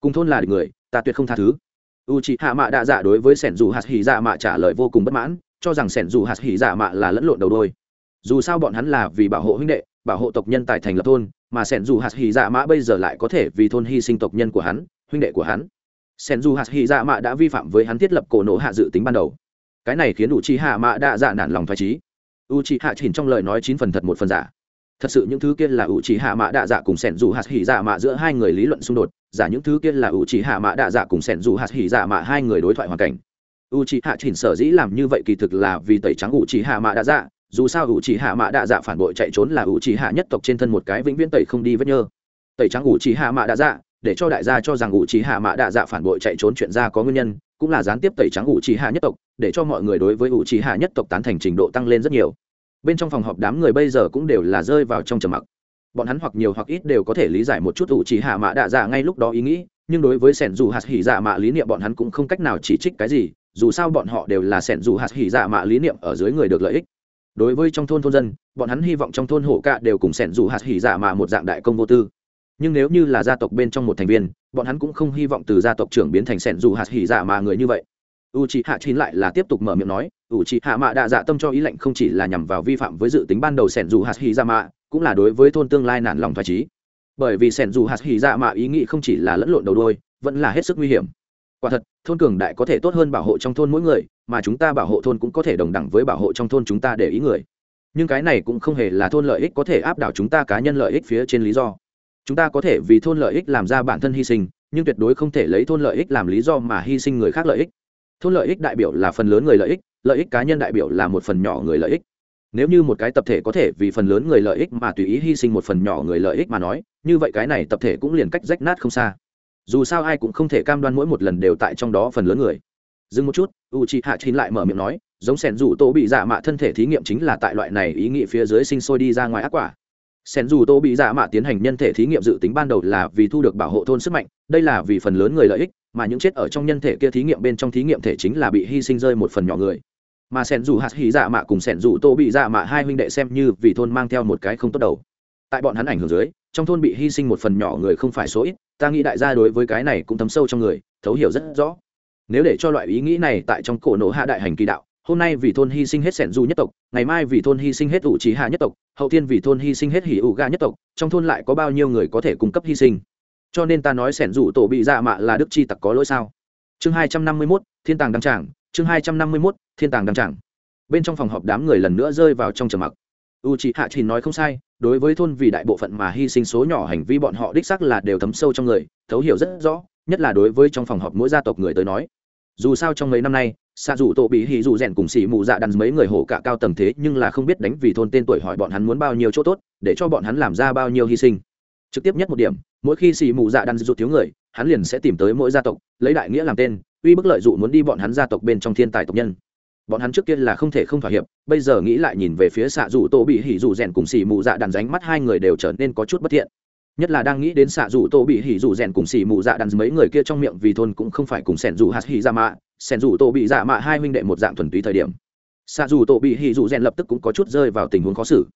S1: Cùng thôn là người, ta tuyệt không tha thứ. U chỉ hạ mạ đạ dạ đối với sẻn dù hạt hỉ dạ mạ trả lời vô cùng bất mãn, cho rằng sẻn dù hạt hỉ dạ mạ là lẫn lộn đầu đôi. Dù sao bọn hắn là vì bảo hộ huynh đệ, bảo hộ tộc nhân tại thành lập thôn, mà sẻn dù hạt hỉ dạ mạ bây giờ lại có thể vì thôn hy sinh tộc nhân của hắn, huynh đệ của hắn. Sẻn dù hạt hỉ dạ mạ đã vi phạm với hắn thiết lập cổ nổ hạ dự tính ban đầu. Cái này khiến u chi hạ mạ đã dạ nản lòng thoải trí u chi hạ chỉnh trong lời nói chín phần thật một phần giả. Thật sự những thứ kia là u chi hạ mã đạ dạ cùng sẻn dù hạt hỉ dạ mạ giữa hai người lý luận xung đột, giả những thứ kia là u chi hạ mã đạ dạ cùng sẻn dù hạt hỉ dạ mạ hai người đối thoại hoàn cảnh. U chi hạ chỉnh sở dĩ làm như vậy kỳ thực là vì tẩy trắng u chi hạ mạ đạ dạ dù sao ủ chỉ hạ mạ đạ dạ phản bội chạy trốn là ủ chỉ hạ nhất tộc trên thân một cái vĩnh viễn tẩy không đi vết nhơ. Tẩy trắng ủ chỉ hạ mạ đạ dạ để cho đại gia cho rằng ủ chỉ hạ mạ đạ dạ phản bội chạy trốn chuyện ra có nguyên nhân cũng là gián tiếp tẩy trắng ủ trì hạ nhất tộc, để cho mọi người đối với ủ trì hạ nhất tộc tán thành trình độ tăng lên rất nhiều. Bên trong phòng họp đám người bây giờ cũng đều là rơi vào trong trầm mặc. Bọn hắn hoặc nhiều hoặc ít đều có thể lý giải một chút ủ trì hạ mạ đạ dạ ngay lúc đó ý nghĩ, nhưng đối với sẻn dù hạt hỉ dạ mạ lý niệm bọn hắn cũng không cách nào chỉ trích cái gì, dù sao bọn họ đều là sẻn dù hạt hỉ dạ mạ lý niệm ở dưới người được lợi ích. Đối với trong thôn thôn dân, bọn hắn hy vọng trong thôn hộ cạ đều cùng sẻn dù hạt hỉ dạ mạ một dạng đại công vô tư nhưng nếu như là gia tộc bên trong một thành viên, bọn hắn cũng không hy vọng từ gia tộc trưởng biến thành sẻn dù hạt hỉ dạ mà người như vậy. U c h i hạ chín lại là tiếp tục mở miệng nói u c h i hạ mạ đạ dạ tâm cho ý lệnh không chỉ là nhằm vào vi phạm với dự tính ban đầu sẻn dù hạt hỉ dạ mạ cũng là đối với thôn tương lai nản lòng thoải trí bởi vì sẻn dù hạt hỉ dạ mạ ý nghĩ không chỉ là lẫn lộn đầu đôi, vẫn là hết sức nguy hiểm. Quả thật, thôn cường đại có thể tốt hơn bảo hộ trong thôn mỗi người, mà chúng ta bảo hộ thôn cũng có thể đồng đẳng với bảo hộ trong thôn chúng ta để ý người. Nhưng cái này cũng không hề là thôn lợi ích có thể áp đảo chúng ta cá nhân lợi ích phía trên lý do chúng ta có thể vì thôn lợi ích làm ra bản thân hy sinh, nhưng tuyệt đối không thể lấy thôn lợi ích làm lý do mà hy sinh người khác lợi ích. Thôn lợi ích đại biểu là phần lớn người lợi ích lợi ích cá nhân đại biểu là một phần nhỏ người lợi ích. Nếu như một cái tập thể có thể vì phần lớn người lợi ích mà tùy ý hy sinh một phần nhỏ người lợi ích mà nói, như vậy cái này tập thể cũng liền cách rách nát không xa. Dù sao ai cũng không thể cam đoan mỗi một lần đều tại trong đó phần lớn người. Dừng một chút u c hạ chín lại mở miệng nói, giống sẻn rủ tô bị giả mạ thân thể thí nghiệm chính là tại loại này ý nghĩ phía dưới sinh sôi đi ra ngoài ác quả sen dù tô bị dạ mạ tiến hành nhân thể thí nghiệm dự tính ban đầu là vì thu được bảo hộ thôn sức mạnh, đây là vì phần lớn người lợi ích, mà những chết ở trong nhân thể kia thí nghiệm bên trong thí nghiệm thể chính là bị hy sinh rơi một phần nhỏ người. Mà sen dù hạt hỉ dạ mạ cùng sen dù tô bị dạ mạ hai huynh đệ xem như vì thôn mang theo một cái không tốt đầu. Tại bọn hắn ảnh hưởng dưới, trong thôn bị hy sinh một phần nhỏ người không phải số ít, ta nghĩ đại gia đối với cái này cũng thấm sâu trong người, thấu hiểu rất rõ. Nếu để cho loại ý nghĩ này tại trong cổ nổ hạ đại hành kỳ đạo hôm nay vì thôn hy sinh hết sẻn du nhất tộc, ngày mai vì thôn hy sinh hết ủ trí hạ nhất tộc, hậu thiên vì thôn hy sinh hết hỉ ủ ga nhất tộc, trong thôn lại có bao nhiêu người có thể cung cấp hy sinh? Cho nên ta nói sẻn rủ tổ bị dạ mạ là đức chi tặc có lỗi sao? Chương hai trăm năm mươi mốt, thiên tàng đăng trảng chương hai trăm năm mươi mốt, thiên tàng đăng trảng bên trong phòng họp đám người lần nữa rơi vào trong trầm mặc. U c hạ trình nói không sai, đối với thôn vì đại bộ phận mà hy sinh số nhỏ hành vi bọn họ đích sắc là đều thấm sâu trong người, thấu hiểu rất rõ, nhất là đối với trong phòng họp mỗi gia tộc người tới nói. Dù sao trong mấy năm nay xa dù tổ bị hì dù rèn cùng xì mù dạ đàn mấy người hổ cả cao tầng thế nhưng là không biết đánh vì thôn tên tuổi hỏi bọn hắn muốn bao nhiêu chỗ tốt, để cho bọn hắn làm ra bao nhiêu hy sinh. Trực tiếp nhất một điểm, mỗi khi xì mù dạ đàn rụt thiếu người, hắn liền sẽ tìm tới mỗi gia tộc, lấy đại nghĩa làm tên, uy bức lợi dụ muốn đi bọn hắn gia tộc bên trong thiên tài tộc nhân. Bọn hắn trước kia là không thể không thỏa hiệp, bây giờ nghĩ lại nhìn về phía xạ dù tô bị hỉ dù rèn cùng xì mù dạ đàn ránh mắt hai người đều trở nên có chút bất thiện. Nhất là đang nghĩ đến xạ dù tô bị hỉ dù rèn cùng xì mù dạ đàn mấy người kia trong miệng vì thôn cũng không phải cùng sẻn dù hạt hỉ ra mạ sẻn dù tô bị dạ mạ hai huynh đệ một dạng thuần túy thời điểm. Xa dù tô bị hỉ dù rèn lập tức cũng có chút rơi vào tình huống khó xử.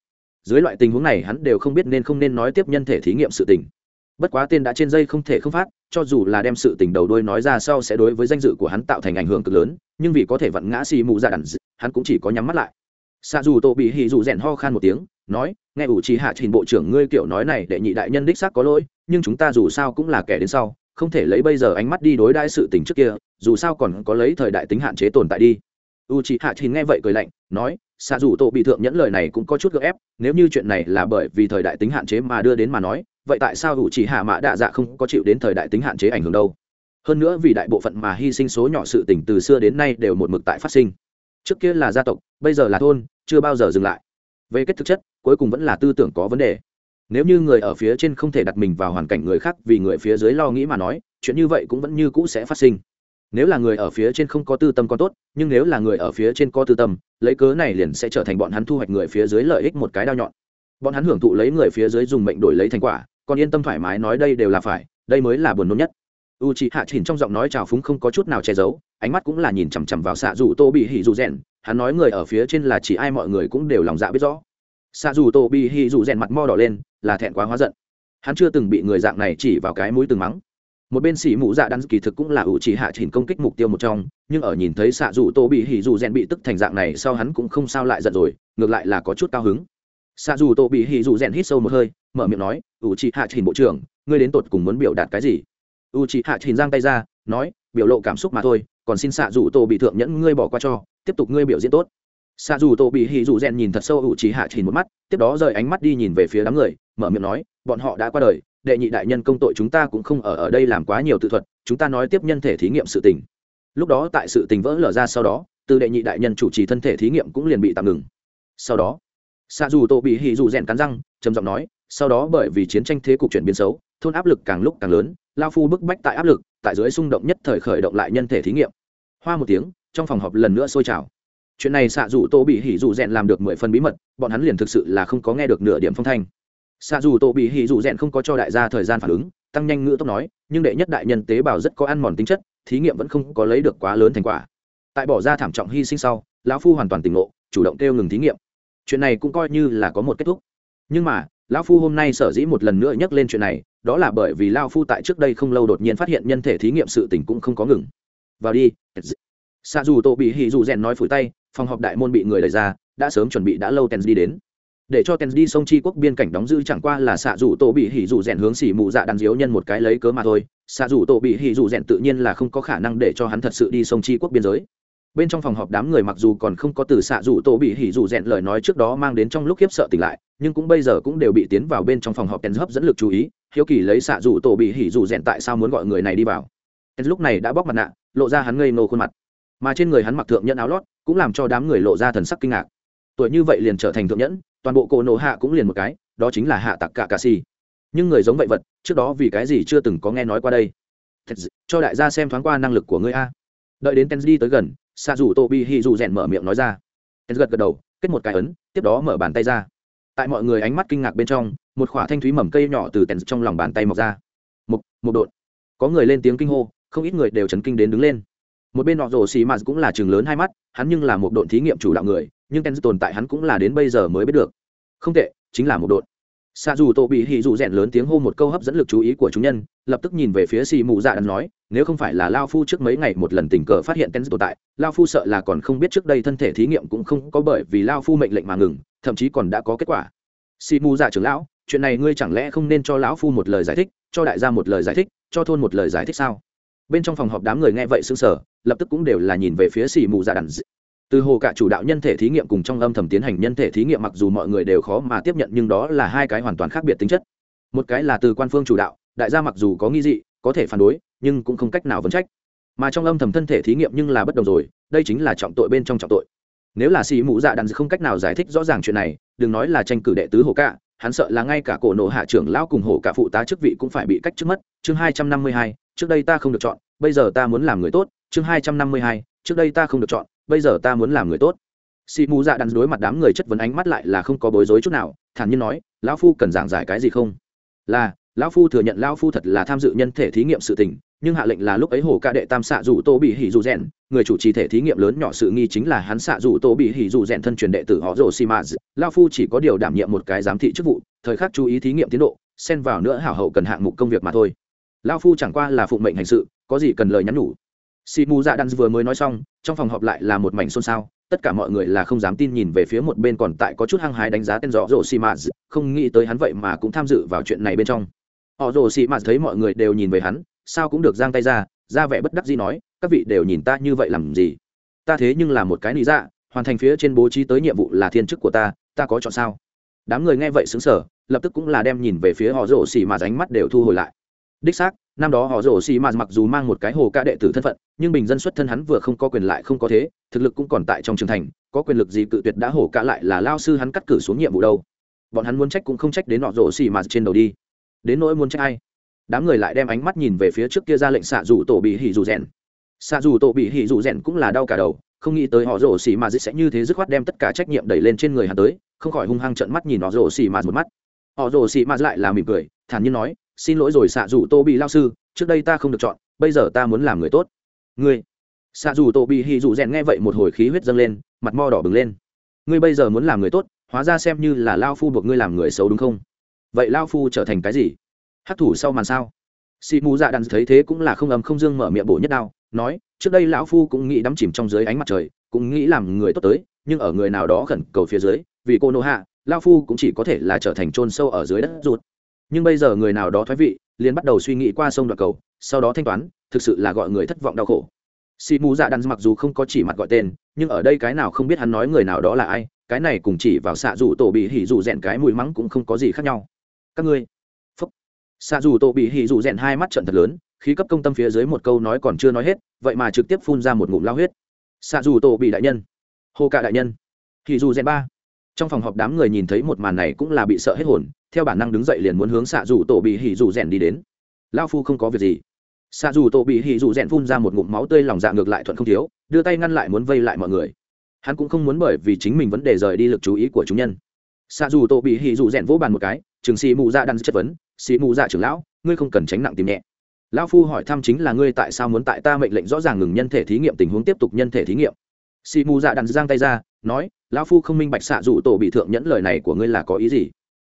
S1: Dưới loại tình huống này hắn đều không biết nên không nên nói tiếp nhân thể thí nghiệm sự tình. Bất quá tên đã trên dây không thể không phát, cho dù là đem sự tình đầu đuôi nói ra sau sẽ đối với danh dự của hắn tạo thành ảnh hưởng cực lớn, nhưng vì có thể vặn ngã xì mù dạ ra đàn hắn cũng chỉ có nhắm mắt lại. Xa dù tô bị hì dù rèn ho khan một tiếng, nói, nghe ủ trì hạ trình bộ trưởng ngươi kiểu nói này đệ nhị đại nhân đích xác có lỗi, nhưng chúng ta dù sao cũng là kẻ đến sau không thể lấy bây giờ ánh mắt đi đối đãi sự tình trước kia, dù sao còn có lấy thời đại tính hạn chế tồn tại đi. U c hạ thì nghe vậy cười lạnh, nói xa dù tổ bị thượng nhẫn lời này cũng có chút gợ ép, nếu như chuyện này là bởi vì thời đại tính hạn chế mà đưa đến mà nói, vậy tại sao u c hạ mã đạ dạ không có chịu đến thời đại tính hạn chế ảnh hưởng đâu? Hơn nữa vì đại bộ phận mà hy sinh số nhỏ sự tình từ xưa đến nay đều một mực tại phát sinh. Trước kia là gia tộc, bây giờ là thôn, chưa bao giờ dừng lại. Về kết thực chất, cuối cùng vẫn là tư tưởng có vấn đề nếu như người ở phía trên không thể đặt mình vào hoàn cảnh người khác vì người phía dưới lo nghĩ mà nói, chuyện như vậy cũng vẫn như cũ sẽ phát sinh. Nếu là người ở phía trên không có tư tâm còn tốt, nhưng nếu là người ở phía trên có tư tâm, lấy cớ này liền sẽ trở thành bọn hắn thu hoạch người phía dưới lợi ích một cái đao nhọn. Bọn hắn hưởng thụ lấy người phía dưới dùng mệnh đổi lấy thành quả, còn yên tâm thoải mái nói đây đều là phải, đây mới là buồn nôn nhất. U c h ị hạ chỉnh trong giọng nói trào phúng không có chút nào che giấu, ánh mắt cũng là nhìn chằm chằm vào xạ dù tô bị hỉ dù rèn hắn nói người ở phía trên là chỉ ai mọi người cũng đều lòng dạ biết rõ. Xạ dù tô bị hỉ dù rèn mặt mo đỏ lên là thẹn quá hóa giận. Hắn chưa từng bị người dạng này chỉ vào cái mũi từng mắng. Một bên xỉ mũ dạ đắn kỳ thực cũng là ủ chỉ hạ chỉnh công kích mục tiêu một trong, nhưng ở nhìn thấy xạ dù tô bị hỉ dù rèn bị tức thành dạng này sau hắn cũng không sao lại giận rồi, ngược lại là có chút cao hứng. Xạ dù tô bị hỉ dù rèn hít sâu một hơi, mở miệng nói, ủ chỉ hạ chỉnh bộ trưởng, ngươi đến tột cùng muốn biểu đạt cái gì? U chỉ hạ trình giang tay ra, nói, biểu lộ cảm xúc mà thôi, còn xin xạ dù tô bị thượng nhẫn ngươi bỏ qua cho, tiếp tục ngươi biểu diễn tốt. Xạ dù tô bị hỉ dù rèn nhìn thật sâu u chỉ hạ trình một mắt, tiếp đó rời ánh mắt đi nhìn về phía đám người mở miệng nói, bọn họ đã qua đời, đệ nhị đại nhân công tội chúng ta cũng không ở ở đây làm quá nhiều tự thuật, chúng ta nói tiếp nhân thể thí nghiệm sự tình. Lúc đó tại sự tình vỡ lở ra sau đó, từ đệ nhị đại nhân chủ trì thân thể thí nghiệm cũng liền bị tạm ngừng. Sau đó xạ dù tổ bị hì dù rèn cắn răng, trầm giọng nói, sau đó bởi vì chiến tranh thế cục chuyển biến xấu, thôn áp lực càng lúc càng lớn, lao phu bức bách tại áp lực, tại dưới xung động nhất thời khởi động lại nhân thể thí nghiệm. Hoa một tiếng, trong phòng họp lần nữa sôi trào. Chuyện này xạ dù tô bị hỉ dù rèn làm được mười phần bí mật, bọn hắn liền thực sự là không có nghe được nửa điểm phong thanh xạ dù tổ bị hỉ dù rèn không có cho đại gia thời gian phản ứng, tăng nhanh ngữ tốc nói, nhưng đệ nhất đại nhân tế bào rất có ăn mòn tính chất, thí nghiệm vẫn không có lấy được quá lớn thành quả. Tại bỏ ra thảm trọng hy sinh sau, lão phu hoàn toàn tỉnh ngộ, chủ động kêu ngừng thí nghiệm. Chuyện này cũng coi như là có một kết thúc. Nhưng mà, lão phu hôm nay sở dĩ một lần nữa nhắc lên chuyện này, đó là bởi vì lão phu tại trước đây không lâu đột nhiên phát hiện nhân thể thí nghiệm sự tình cũng không có ngừng. Vào đi xa dù tổ bị hì dù rèn nói phủi tay, phòng họp đại môn bị người lấy ra, đã sớm chuẩn bị đã lâu tèn đi đến để cho tens đi sông chi quốc biên cảnh đóng giữ chẳng qua là xạ dù tổ bị hỉ dù rèn hướng xỉ mụ dạ đàn diếu nhân một cái lấy cớ mà thôi. Xạ dù tổ bị hỉ dù rèn tự nhiên là không có khả năng để cho hắn thật sự đi sông chi quốc biên giới. Bên trong phòng họp đám người mặc dù còn không có từ xạ dù tổ bị hỉ dù rèn lời nói trước đó mang đến trong lúc khiếp sợ tỉnh lại, nhưng cũng bây giờ cũng đều bị tiến vào bên trong phòng họp tens hấp dẫn lực chú ý, hiếu kỳ lấy xạ dù tổ bị hỉ dù rèn tại sao muốn gọi người này đi vào. Lúc này đã bóc mặt nạ, lộ ra hắn ngây nô khuôn mặt. Mà trên người hắn mặc thượng nhẫn áo lót, cũng làm cho đám người lộ ra thần sắc kinh ngạc. Tuổi như vậy liền trở thành thượng nhẫn toàn bộ cổ nổ hạ cũng liền một cái, đó chính là hạ tặc cả cà xì. nhưng người giống vậy vật, trước đó vì cái gì chưa từng có nghe nói qua đây? Thật cho đại gia xem thoáng qua năng lực của ngươi a. Đợi đến Tenzi tới gần xa dù tô bi hi dù rèn mở miệng nói ra. Ten gật gật đầu, kết một cái ấn, tiếp đó mở bàn tay ra. Tại mọi người ánh mắt kinh ngạc bên trong, một khỏa thanh thúy mầm cây nhỏ từ tèn trong lòng bàn tay mọc ra. Một một đột. Có người lên tiếng kinh hô, không ít người đều chấn kinh đến đứng lên. Một bên nọ rổ xì mạt cũng là trường lớn hai mắt, hắn nhưng là một độn thí nghiệm chủ đạo người nhưng tên tồn tại hắn cũng là đến bây giờ mới biết được. Không tệ, chính là một đội xa dù tổ bị hì dù rèn lớn tiếng hô một câu hấp dẫn lực chú ý của chúng nhân, lập tức nhìn về phía xì mù dạ đắn nói, nếu không phải là lao phu trước mấy ngày một lần tình cờ phát hiện tên tồn tại, lao phu sợ là còn không biết trước đây thân thể thí nghiệm cũng không có bởi vì lao phu mệnh lệnh mà ngừng, thậm chí còn đã có kết quả. Xì mù dạ trưởng lão, chuyện này ngươi chẳng lẽ không nên cho lão phu một lời giải thích, cho đại gia một lời giải thích, cho thôn một lời giải thích sao? Bên trong phòng họp đám người nghe vậy sững sờ, lập tức cũng đều là nhìn về phía xì mù dạ đắn từ hồ cả chủ đạo nhân thể thí nghiệm cùng trong âm thầm tiến hành nhân thể thí nghiệm mặc dù mọi người đều khó mà tiếp nhận nhưng đó là hai cái hoàn toàn khác biệt tính chất. Một cái là từ quan phương chủ đạo, đại gia mặc dù có nghi dị, có thể phản đối, nhưng cũng không cách nào vấn trách. Mà trong âm thầm thân thể thí nghiệm nhưng là bất đồng rồi, đây chính là trọng tội bên trong trọng tội. Nếu là xì mụ dạ đàn không cách nào giải thích rõ ràng chuyện này, đừng nói là tranh cử đệ tứ hồ cả, hắn sợ là ngay cả cổ nộ hạ trưởng lão cùng hồ cả phụ tá chức vị cũng phải bị cách trước mất. Chương hai trăm năm mươi hai, trước đây ta không được chọn, bây giờ ta muốn làm người tốt. Chương hai trăm năm mươi hai, trước đây ta không được chọn bây giờ ta muốn làm người tốt. Xì mù dạ đắn đối mặt đám người chất vấn ánh mắt lại là không có bối rối chút nào, thản nhiên nói, lão phu cần giảng giải cái gì không? Là, lão phu thừa nhận lão phu thật là tham dự nhân thể thí nghiệm sự tình, nhưng hạ lệnh là lúc ấy hồ ca đệ tam xạ dù tô bị hỉ dù rèn người chủ trì thể thí nghiệm lớn nhỏ sự nghi chính là hắn xạ dù tô bị hỉ dù rèn thân truyền đệ tử họ rồ xi mã lão phu chỉ có điều đảm nhiệm một cái giám thị chức vụ, thời khắc chú ý thí nghiệm tiến độ, xen vào nữa hảo hậu cần hạng mục công việc mà thôi. Lão phu chẳng qua là phụng mệnh hành sự, có gì cần lời nhắn nhủ. Xì mu dạ đan vừa mới nói xong, trong phòng họp lại là một mảnh xôn xao, tất cả mọi người là không dám tin nhìn về phía một bên còn tại có chút hăng hái đánh giá tên rõ rồ Xì mã không nghĩ tới hắn vậy mà cũng tham dự vào chuyện này bên trong. Họ rồ Xì mã thấy mọi người đều nhìn về hắn, sao cũng được giang tay ra ra vẻ bất đắc dĩ nói, các vị đều nhìn ta như vậy làm gì? Ta thế nhưng là một cái lý dạ hoàn thành phía trên bố trí tới nhiệm vụ là thiên chức của ta ta có chọn sao? Đám người nghe vậy xứng sở lập tức cũng là đem nhìn về phía họ rổ xì mà ánh mắt đều thu hồi lại. Đích xác năm đó họ rổ xì mà mặc dù mang một cái hồ ca đệ tử thân phận, nhưng bình dân xuất thân hắn vừa không có quyền lại không có thế, thực lực cũng còn tại trong trường thành, có quyền lực gì cự tuyệt đã hổ ca lại là lao sư hắn cắt cử xuống nhiệm vụ đâu. Bọn hắn muốn trách cũng không trách đến họ rổ xì mà trên đầu đi. Đến nỗi muốn trách ai? Đám người lại đem ánh mắt nhìn về phía trước kia ra lệnh xạ dù tổ bị hỉ dù rèn. Xạ dù tổ bị hỉ dù rèn cũng là đau cả đầu, không nghĩ tới họ rổ xì mà dứt sẽ như thế dứt khoát đem tất cả trách nhiệm đẩy lên trên người hắn tới, không khỏi hung hăng trợn mắt nhìn họ rổ xì mà một mắt. Họ rổ xì mà lại là mỉm cười, thản nhiên nói xin lỗi rồi xạ dù tô bị lao sư, trước đây ta không được chọn, bây giờ ta muốn làm người tốt. Ngươi xạ dù tô bị hì dù rèn nghe vậy một hồi khí huyết dâng lên, mặt mo đỏ bừng lên. Ngươi bây giờ muốn làm người tốt, hóa ra xem như là lao phu buộc ngươi làm người xấu đúng không? Vậy lao phu trở thành cái gì? Hát thủ sau màn sao? Xì mù dạ đàn thấy thế cũng là không ấm không dương mở miệng bổ nhất đao, nói, trước đây lão phu cũng nghĩ đắm chìm trong dưới ánh mặt trời, cũng nghĩ làm người tốt tới, nhưng ở người nào đó khẩn cầu phía dưới, vì cô nô hạ lao phu cũng chỉ có thể là trở thành trôn sâu ở dưới đất ruột nhưng bây giờ người nào đó thoái vị, liền bắt đầu suy nghĩ qua sông đoạn cầu, sau đó thanh toán, thực sự là gọi người thất vọng đau khổ. Xì mù dạ đắn mặc dù không có chỉ mặt gọi tên, nhưng ở đây cái nào không biết hắn nói người nào đó là ai, cái này cùng chỉ vào xạ dù tổ bị hỉ dù rèn cái mùi mắng cũng không có gì khác nhau. Các ngươi xạ dù tổ bị hỉ dù rèn hai mắt trận thật lớn, khí cấp công tâm phía dưới một câu nói còn chưa nói hết, vậy mà trực tiếp phun ra một ngụm lao huyết. Xạ dù tổ bị đại nhân. Hô cả đại nhân. Hỉ dù rèn ba trong phòng họp đám người nhìn thấy một màn này cũng là bị sợ hết hồn, theo bản năng đứng dậy liền muốn hướng xạ dù tổ bị hỉ dù rèn đi đến. Lao phu không có việc gì. Xạ dù tổ bị hỉ dù rèn phun ra một ngụm máu tươi, lòng dạ ngược lại thuận không thiếu, đưa tay ngăn lại muốn vây lại mọi người. Hắn cũng không muốn bởi vì chính mình vấn đề rời đi lực chú ý của chúng nhân. Xạ dù tổ bị hỉ dù rèn vỗ bàn một cái, Trường xì mụ dạ ra đan chất vấn xì mù dạ trưởng lão, ngươi không cần tránh nặng tìm nhẹ. Lão phu hỏi thăm chính là ngươi tại sao muốn tại ta mệnh lệnh rõ ràng ngừng nhân thể thí nghiệm, tình huống tiếp tục nhân thể thí nghiệm xì mù dạ đàn giang tay ra, nói, lão phu không minh bạch xạ dụ tổ bị thượng nhẫn lời này của ngươi là có ý gì?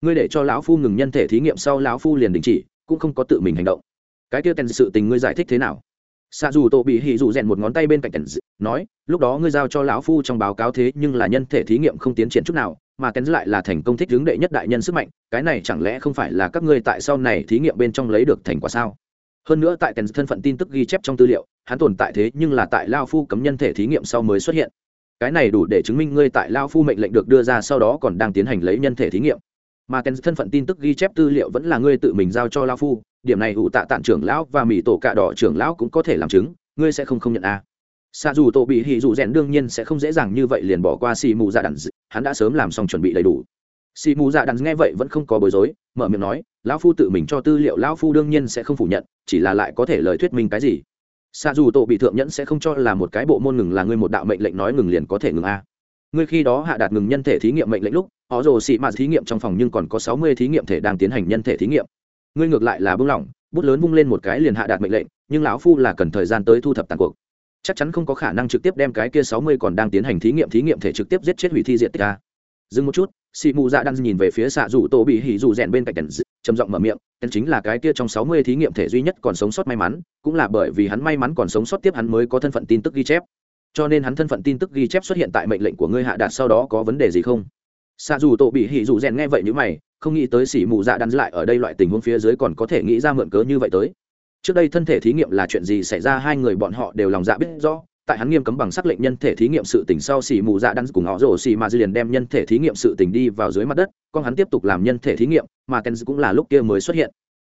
S1: Ngươi để cho lão phu ngừng nhân thể thí nghiệm sau lão phu liền đình chỉ, cũng không có tự mình hành động. Cái kia tên sự tình ngươi giải thích thế nào? Xạ dù tổ bị hỉ dù rèn một ngón tay bên cạnh tèn nói, lúc đó ngươi giao cho lão phu trong báo cáo thế nhưng là nhân thể thí nghiệm không tiến triển chút nào, mà tèn lại là thành công thích hướng đệ nhất đại nhân sức mạnh, cái này chẳng lẽ không phải là các ngươi tại sau này thí nghiệm bên trong lấy được thành quả sao? Hơn nữa tại tèn thân phận tin tức ghi chép trong tư liệu hắn tồn tại thế nhưng là tại lao phu cấm nhân thể thí nghiệm sau mới xuất hiện. Cái này đủ để chứng minh ngươi tại lao phu mệnh lệnh được đưa ra sau đó còn đang tiến hành lấy nhân thể thí nghiệm. Mà kèn thân phận tin tức ghi chép tư liệu vẫn là ngươi tự mình giao cho lao phu, điểm này ủ tạ tạng trưởng lão và mỹ tổ cạ đỏ trưởng lão cũng có thể làm chứng, ngươi sẽ không không nhận a. À. xa dù tổ bị hì dù rèn đương nhiên sẽ không dễ dàng như vậy liền bỏ qua xì mù dạ đàn hắn đã sớm làm xong chuẩn bị đầy đủ. Xì mù dạ đàn nghe vậy vẫn không có bối rối, mở miệng nói, lão phu tự mình cho tư liệu, lão phu đương nhiên sẽ không phủ nhận, chỉ là lại có thể lời thuyết minh cái gì? Xa dù tổ bị thượng nhẫn sẽ không cho là một cái bộ môn ngừng là ngươi một đạo mệnh lệnh nói ngừng liền có thể ngừng a. Ngươi khi đó hạ đạt ngừng nhân thể thí nghiệm mệnh lệnh lúc, họ rồ xị mạt thí nghiệm trong phòng nhưng còn có sáu mươi thí nghiệm thể đang tiến hành nhân thể thí nghiệm. Ngươi ngược lại là bưng lỏng, bút lớn vung lên một cái liền hạ đạt mệnh lệnh, nhưng lão phu là cần thời gian tới thu thập tàn cuộc. Chắc chắn không có khả năng trực tiếp đem cái kia sáu mươi còn đang tiến hành thí nghiệm thí nghiệm thể trực tiếp giết chết hủy thi diện tích a. Dừng một chút, xị mù dạ đang nhìn về phía xạ rủ tổ bị hỉ Dù rèn bên cạnh tèn trầm giọng mở miệng tên chính là cái kia trong sáu mươi thí nghiệm thể duy nhất còn sống sót may mắn, cũng là bởi vì hắn may mắn còn sống sót tiếp hắn mới có thân phận tin tức ghi chép. Cho nên hắn thân phận tin tức ghi chép xuất hiện tại mệnh lệnh của ngươi hạ đạt sau đó có vấn đề gì không? Xa dù tổ bị hỉ dù rèn nghe vậy như mày, không nghĩ tới xỉ mù dạ đắn lại ở đây loại tình huống phía dưới còn có thể nghĩ ra mượn cớ như vậy tới. Trước đây thân thể thí nghiệm là chuyện gì xảy ra, hai người bọn họ đều lòng dạ biết rõ tại hắn nghiêm cấm bằng sắc lệnh nhân thể thí nghiệm sự tình sau xỉ mù dạ đắn cùng họ rổ xỉ mà dư liền đem nhân thể thí nghiệm sự tình đi vào dưới mặt đất, con hắn tiếp tục làm nhân thể thí nghiệm, mà ken cũng là lúc kia mới xuất hiện.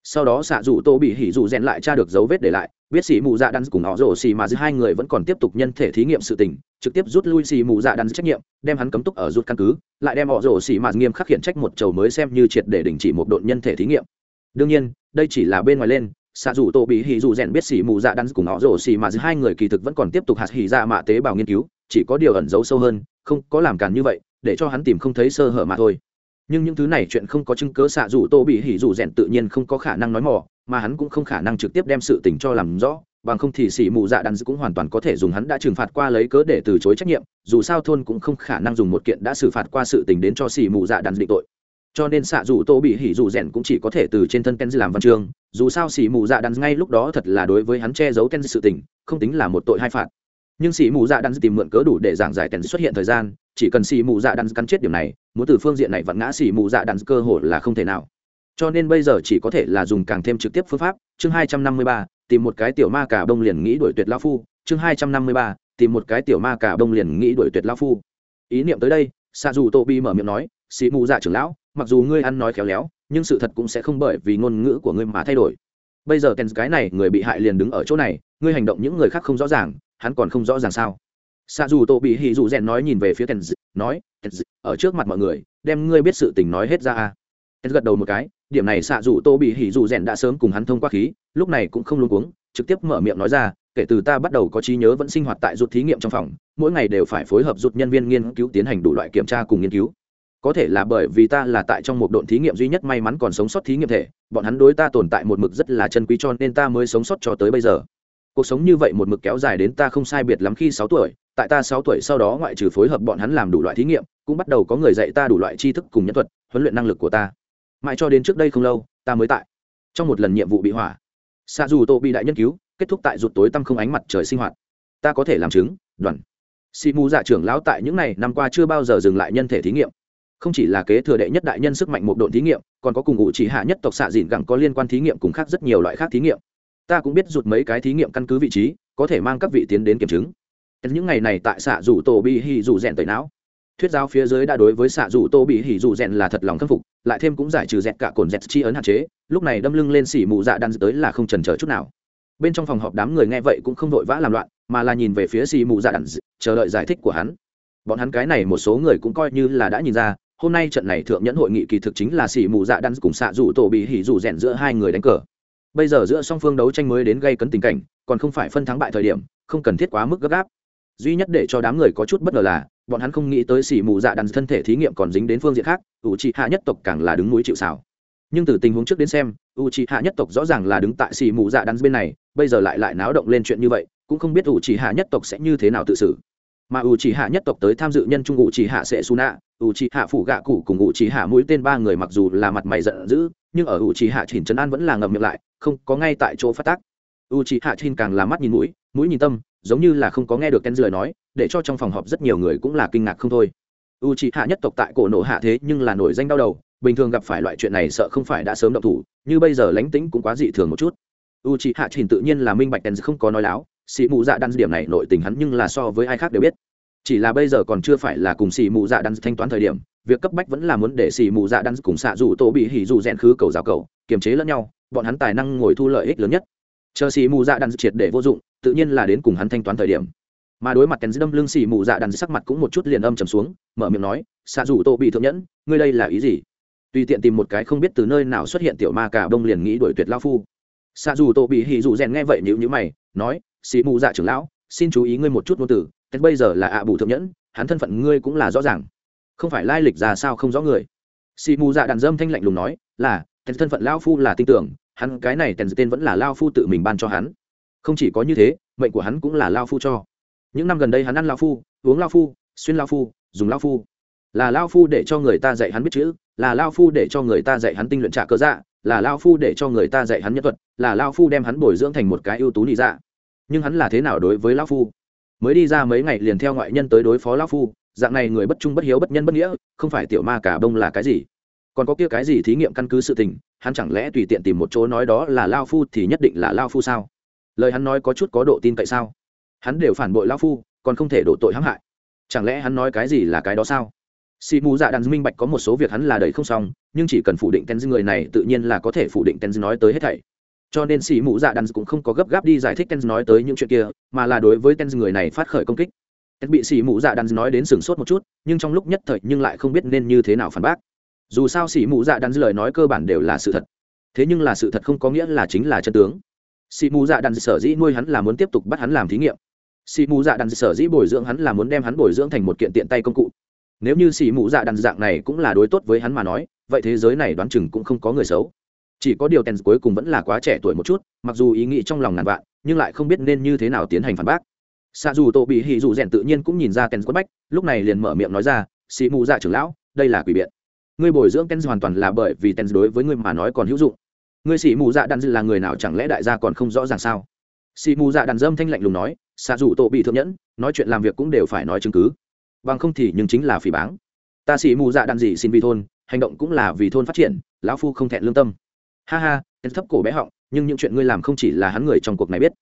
S1: Sau đó xạ dù tô bị hỉ dù rèn lại tra được dấu vết để lại, biết xỉ mù dạ đắn cùng họ rổ xỉ mà dư hai người vẫn còn tiếp tục nhân thể thí nghiệm sự tình, trực tiếp rút lui xỉ mù dạ đắn trách nhiệm, đem hắn cấm túc ở rút căn cứ, lại đem họ rổ xỉ mà nghiêm khắc hiện trách một chầu mới xem như triệt để đình chỉ một đội nhân thể thí nghiệm. Đương nhiên, đây chỉ là bên ngoài lên xạ dù tô bị hỉ dù rèn biết xì mù dạ đắn cùng họ rổ xì mà giữa hai người kỳ thực vẫn còn tiếp tục hạt hỉ dạ mạ tế bào nghiên cứu, chỉ có điều ẩn giấu sâu hơn, không có làm càn như vậy, để cho hắn tìm không thấy sơ hở mà thôi. Nhưng những thứ này chuyện không có chứng cớ xạ dù tô bị hỉ dù rèn tự nhiên không có khả năng nói mỏ mà hắn cũng không khả năng trực tiếp đem sự tình cho làm rõ, bằng không thì xỉ mù dạ đắn cũng hoàn toàn có thể dùng hắn đã trừng phạt qua lấy cớ để từ chối trách nhiệm, dù sao thôn cũng không khả năng dùng một kiện đã xử phạt qua sự tình đến cho xỉ mù dạ đắn định tội cho nên xạ dù tô bị hỉ dù rèn cũng chỉ có thể từ trên thân kenji làm văn chương. Dù sao xỉ mù dạ đắn ngay lúc đó thật là đối với hắn che giấu kenji sự tình, không tính là một tội hai phạt. Nhưng xỉ mù dạ đắn tìm mượn cớ đủ để giảng giải kenji xuất hiện thời gian, chỉ cần xỉ mù dạ đắn cắn chết điểm này, muốn từ phương diện này vặn ngã xỉ mù dạ đắn cơ hội là không thể nào. Cho nên bây giờ chỉ có thể là dùng càng thêm trực tiếp phương pháp. Chương hai trăm năm mươi ba, tìm một cái tiểu ma cả bông liền nghĩ đuổi tuyệt lao phu. Chương hai trăm năm mươi ba, tìm một cái tiểu ma cả bông liền nghĩ đuổi tuyệt lao phu. Ý niệm tới đây, xạ dù tô bi mở miệng nói xì mù dạ trưởng lão mặc dù ngươi ăn nói khéo léo, nhưng sự thật cũng sẽ không bởi vì ngôn ngữ của ngươi mà thay đổi. Bây giờ kèn cái này người bị hại liền đứng ở chỗ này, ngươi hành động những người khác không rõ ràng, hắn còn không rõ ràng sao? Xa dù tô bị hì dù rèn nói nhìn về phía kèn nói kèn ở trước mặt mọi người, đem ngươi biết sự tình nói hết ra a. Kèn gật đầu một cái, điểm này xạ dù tô bị hỉ dù rèn đã sớm cùng hắn thông qua khí, lúc này cũng không luôn cuống, trực tiếp mở miệng nói ra, kể từ ta bắt đầu có trí nhớ vẫn sinh hoạt tại rút thí nghiệm trong phòng, mỗi ngày đều phải phối hợp rút nhân viên nghiên cứu tiến hành đủ loại kiểm tra cùng nghiên cứu có thể là bởi vì ta là tại trong một đội thí nghiệm duy nhất may mắn còn sống sót thí nghiệm thể, bọn hắn đối ta tồn tại một mực rất là chân quý cho nên ta mới sống sót cho tới bây giờ. Cuộc sống như vậy một mực kéo dài đến ta không sai biệt lắm khi sáu tuổi, tại ta sáu tuổi sau đó ngoại trừ phối hợp bọn hắn làm đủ loại thí nghiệm, cũng bắt đầu có người dạy ta đủ loại tri thức cùng nhân thuật, huấn luyện năng lực của ta. Mãi cho đến trước đây không lâu, ta mới tại trong một lần nhiệm vụ bị hỏa. Xa dù tô bị đại nhân cứu, kết thúc tại rụt tối tăm không ánh mặt trời sinh hoạt. Ta có thể làm chứng, đoàn. Sĩ mù dạ trưởng lão tại những này, năm qua chưa bao giờ dừng lại nhân thể thí nghiệm không chỉ là kế thừa đệ nhất đại nhân sức mạnh một độn thí nghiệm, còn có cùng ngụ chỉ hạ nhất tộc xạ dịn gẳng có liên quan thí nghiệm cùng khác rất nhiều loại khác thí nghiệm. Ta cũng biết rụt mấy cái thí nghiệm căn cứ vị trí, có thể mang các vị tiến đến kiểm chứng. Những ngày này tại xạ dù tổ bi hì dù rèn tẩy não. Thuyết giáo phía dưới đã đối với xạ dù tô bị hỉ dù rèn là thật lòng khâm phục, lại thêm cũng giải trừ dẹt cả cồn dẹt chi ấn hạn chế, lúc này đâm lưng lên xỉ mù dạ đan tới là không trần chờ chút nào. Bên trong phòng họp đám người nghe vậy cũng không vội vã làm loạn, mà là nhìn về phía xỉ mù dạ đan, chờ đợi giải thích của hắn. Bọn hắn cái này một số người cũng coi như là đã nhìn ra hôm nay trận này thượng nhẫn hội nghị kỳ thực chính là xỉ mù dạ đan cùng xạ rủ tổ bị hỉ rủ rèn giữa hai người đánh cờ. Bây giờ giữa song phương đấu tranh mới đến gây cấn tình cảnh, còn không phải phân thắng bại thời điểm, không cần thiết quá mức gấp gáp. Duy nhất để cho đám người có chút bất ngờ là, bọn hắn không nghĩ tới xỉ mù dạ đan thân thể thí nghiệm còn dính đến phương diện khác u trị hạ nhất tộc càng là đứng núi chịu xảo nhưng từ tình huống trước đến xem u trị hạ nhất tộc rõ ràng là đứng tại xỉ mù dạ đan bên này, bây giờ lại lại náo động lên chuyện như vậy, cũng không biết u trị hạ nhất tộc sẽ như thế nào tự xử mà u chỉ hạ nhất tộc tới tham dự nhân trung u chỉ hạ sẽ su nạ u chỉ hạ phủ gạ cụ cùng u chỉ hạ mũi tên ba người mặc dù là mặt mày giận dữ, nhưng ở u chỉ hạ chỉnh trấn an vẫn là ngầm miệng lại, không có ngay tại chỗ phát tác. U chỉ hạ chỉnh càng là mắt nhìn mũi mũi nhìn tâm, giống như là không có nghe được ken lời nói, để cho trong phòng họp rất nhiều người cũng là kinh ngạc không thôi. U chỉ hạ nhất tộc tại cổ nổ hạ thế nhưng là nổi danh đau đầu, bình thường gặp phải loại chuyện này sợ không phải đã sớm động thủ, như bây giờ lánh tính cũng quá dị thường một chút. U chỉ hạ trình tự nhiên là minh bạch ken không có nói láo xị mù dạ đan điểm này nội tình hắn nhưng là so với ai khác đều biết. Chỉ là bây giờ còn chưa phải là cùng xì mù dạ đan thanh toán thời điểm, việc cấp bách vẫn là muốn để xì mù dạ đan cùng xạ dù tổ bị hỉ dù rèn khứ cầu rào cầu, kiềm chế lẫn nhau, bọn hắn tài năng ngồi thu lợi ích lớn nhất. Chờ xì mù dạ đan triệt để vô dụng, tự nhiên là đến cùng hắn thanh toán thời điểm. Mà đối mặt kèn đâm lưng xì mù dạ đan sắc mặt cũng một chút liền âm trầm xuống, mở miệng nói, xạ dù tổ bị thượng nhẫn, ngươi đây là ý gì? Tùy tiện tìm một cái không biết từ nơi nào xuất hiện tiểu ma cả đông liền nghĩ đuổi tuyệt lao phu. Xạ dù tổ bị hỉ dù rèn nghe vậy nhữ nhữ mày, nói Sĩ mù dạ trưởng lão, xin chú ý ngươi một chút ngôn từ kèn bây giờ là ạ bù thượng nhẫn, hắn thân phận ngươi cũng là rõ ràng. Không phải lai lịch ra sao không rõ người. Sĩ mù dạ đàn dâm thanh lạnh lùng nói, là kèn thân phận lao phu là tin tưởng, hắn cái này tèn tên vẫn là lao phu tự mình ban cho hắn. Không chỉ có như thế, mệnh của hắn cũng là lao phu cho. Những năm gần đây hắn ăn lao phu, uống lao phu, xuyên lao phu, dùng lao phu. Là lao phu để cho người ta dạy hắn biết chữ, là lao phu để cho người ta dạy hắn tinh luyện trả cơ dạ là lao phu để cho người ta dạy hắn nhân thuật, là lao phu đem hắn bồi dưỡng thành một cái ưu tú lý dạ nhưng hắn là thế nào đối với lão phu? Mới đi ra mấy ngày liền theo ngoại nhân tới đối phó lão phu, dạng này người bất trung bất hiếu bất nhân bất nghĩa, không phải tiểu ma cả bông là cái gì? Còn có kia cái gì thí nghiệm căn cứ sự tình, hắn chẳng lẽ tùy tiện tìm một chỗ nói đó là lao phu thì nhất định là lao phu sao? Lời hắn nói có chút có độ tin cậy sao? Hắn đều phản bội lao phu, còn không thể đổ tội hãm hại. Chẳng lẽ hắn nói cái gì là cái đó sao? Xì mù dạ đàn minh bạch có một số việc hắn là đầy không xong, nhưng chỉ cần phủ định tenz người này tự nhiên là có thể phủ định tenz nói tới hết thảy cho nên sĩ mù dạ đàn cũng không có gấp gáp đi giải thích tên nói tới những chuyện kia, mà là đối với tên người này phát khởi công kích. Tên bị sĩ mù dạ đàn nói đến sừng sốt một chút, nhưng trong lúc nhất thời nhưng lại không biết nên như thế nào phản bác. Dù sao sĩ mù dạ đàn lời nói cơ bản đều là sự thật. Thế nhưng là sự thật không có nghĩa là chính là chân tướng. Sĩ mù dạ đàn sở dĩ nuôi hắn là muốn tiếp tục bắt hắn làm thí nghiệm. Sĩ mù dạ đàn sở dĩ bồi dưỡng hắn là muốn đem hắn bồi dưỡng thành một kiện tiện tay công cụ. Nếu như sĩ mù dạ đàn dạng này cũng là đối tốt với hắn mà nói, vậy thế giới này đoán chừng cũng không có người xấu chỉ có điều tèn cuối cùng vẫn là quá trẻ tuổi một chút, mặc dù ý nghĩ trong lòng ngàn vạn, nhưng lại không biết nên như thế nào tiến hành phản bác. Xa dù tổ bị hì dù rèn tự nhiên cũng nhìn ra tèn quất bách, lúc này liền mở miệng nói ra, sĩ mù dạ trưởng lão, đây là quỷ biện. Ngươi bồi dưỡng tèn hoàn toàn là bởi vì tèn đối với ngươi mà nói còn hữu dụng. Ngươi sĩ mù dạ đàn là người nào chẳng lẽ đại gia còn không rõ ràng sao? Sĩ mù dạ đàn dâm thanh lạnh lùng nói xa dù tổ bị thượng nhẫn, nói chuyện làm việc cũng đều phải nói chứng cứ. Bằng không thì nhưng chính là phỉ báng. Ta sĩ mù dạ đàn gì xin vì thôn, hành động cũng là vì thôn phát triển, lão phu không thẹn lương tâm ha ha em thấp cổ bé họng, nhưng những chuyện ngươi làm không chỉ là hắn người trong cuộc này biết.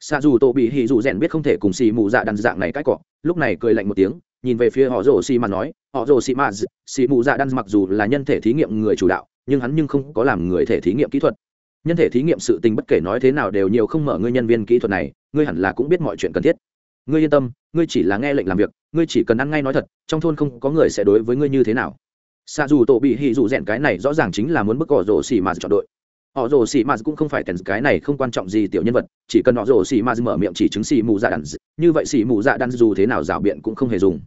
S1: Xa dù tổ bị hì dù rèn biết không thể cùng xì mù dạ đàn dạng này cãi cọ, lúc này cười lạnh một tiếng, nhìn về phía họ rồ xì mà nói, họ rồ xì mà xì mù dạ đàn mặc dù là nhân thể thí nghiệm người chủ đạo, nhưng hắn nhưng không có làm người thể thí nghiệm kỹ thuật. Nhân thể thí nghiệm sự tình bất kể nói thế nào đều nhiều không mở ngươi nhân viên kỹ thuật này, ngươi hẳn là cũng biết mọi chuyện cần thiết. Ngươi yên tâm, ngươi chỉ là nghe lệnh làm việc, ngươi chỉ cần ăn ngay nói thật, trong thôn không có người sẽ đối với ngươi như thế nào xa dù tổ bị hì dù rèn cái này rõ ràng chính là muốn bức họ rồ xì mà chọn đội. Họ rồ xì mà cũng không phải tèn cái này không quan trọng gì tiểu nhân vật, chỉ cần họ rồ xì mà mở miệng chỉ chứng xì mù dạ đàn như vậy xì mù dạ đàn dù thế nào rào biện cũng không hề dùng.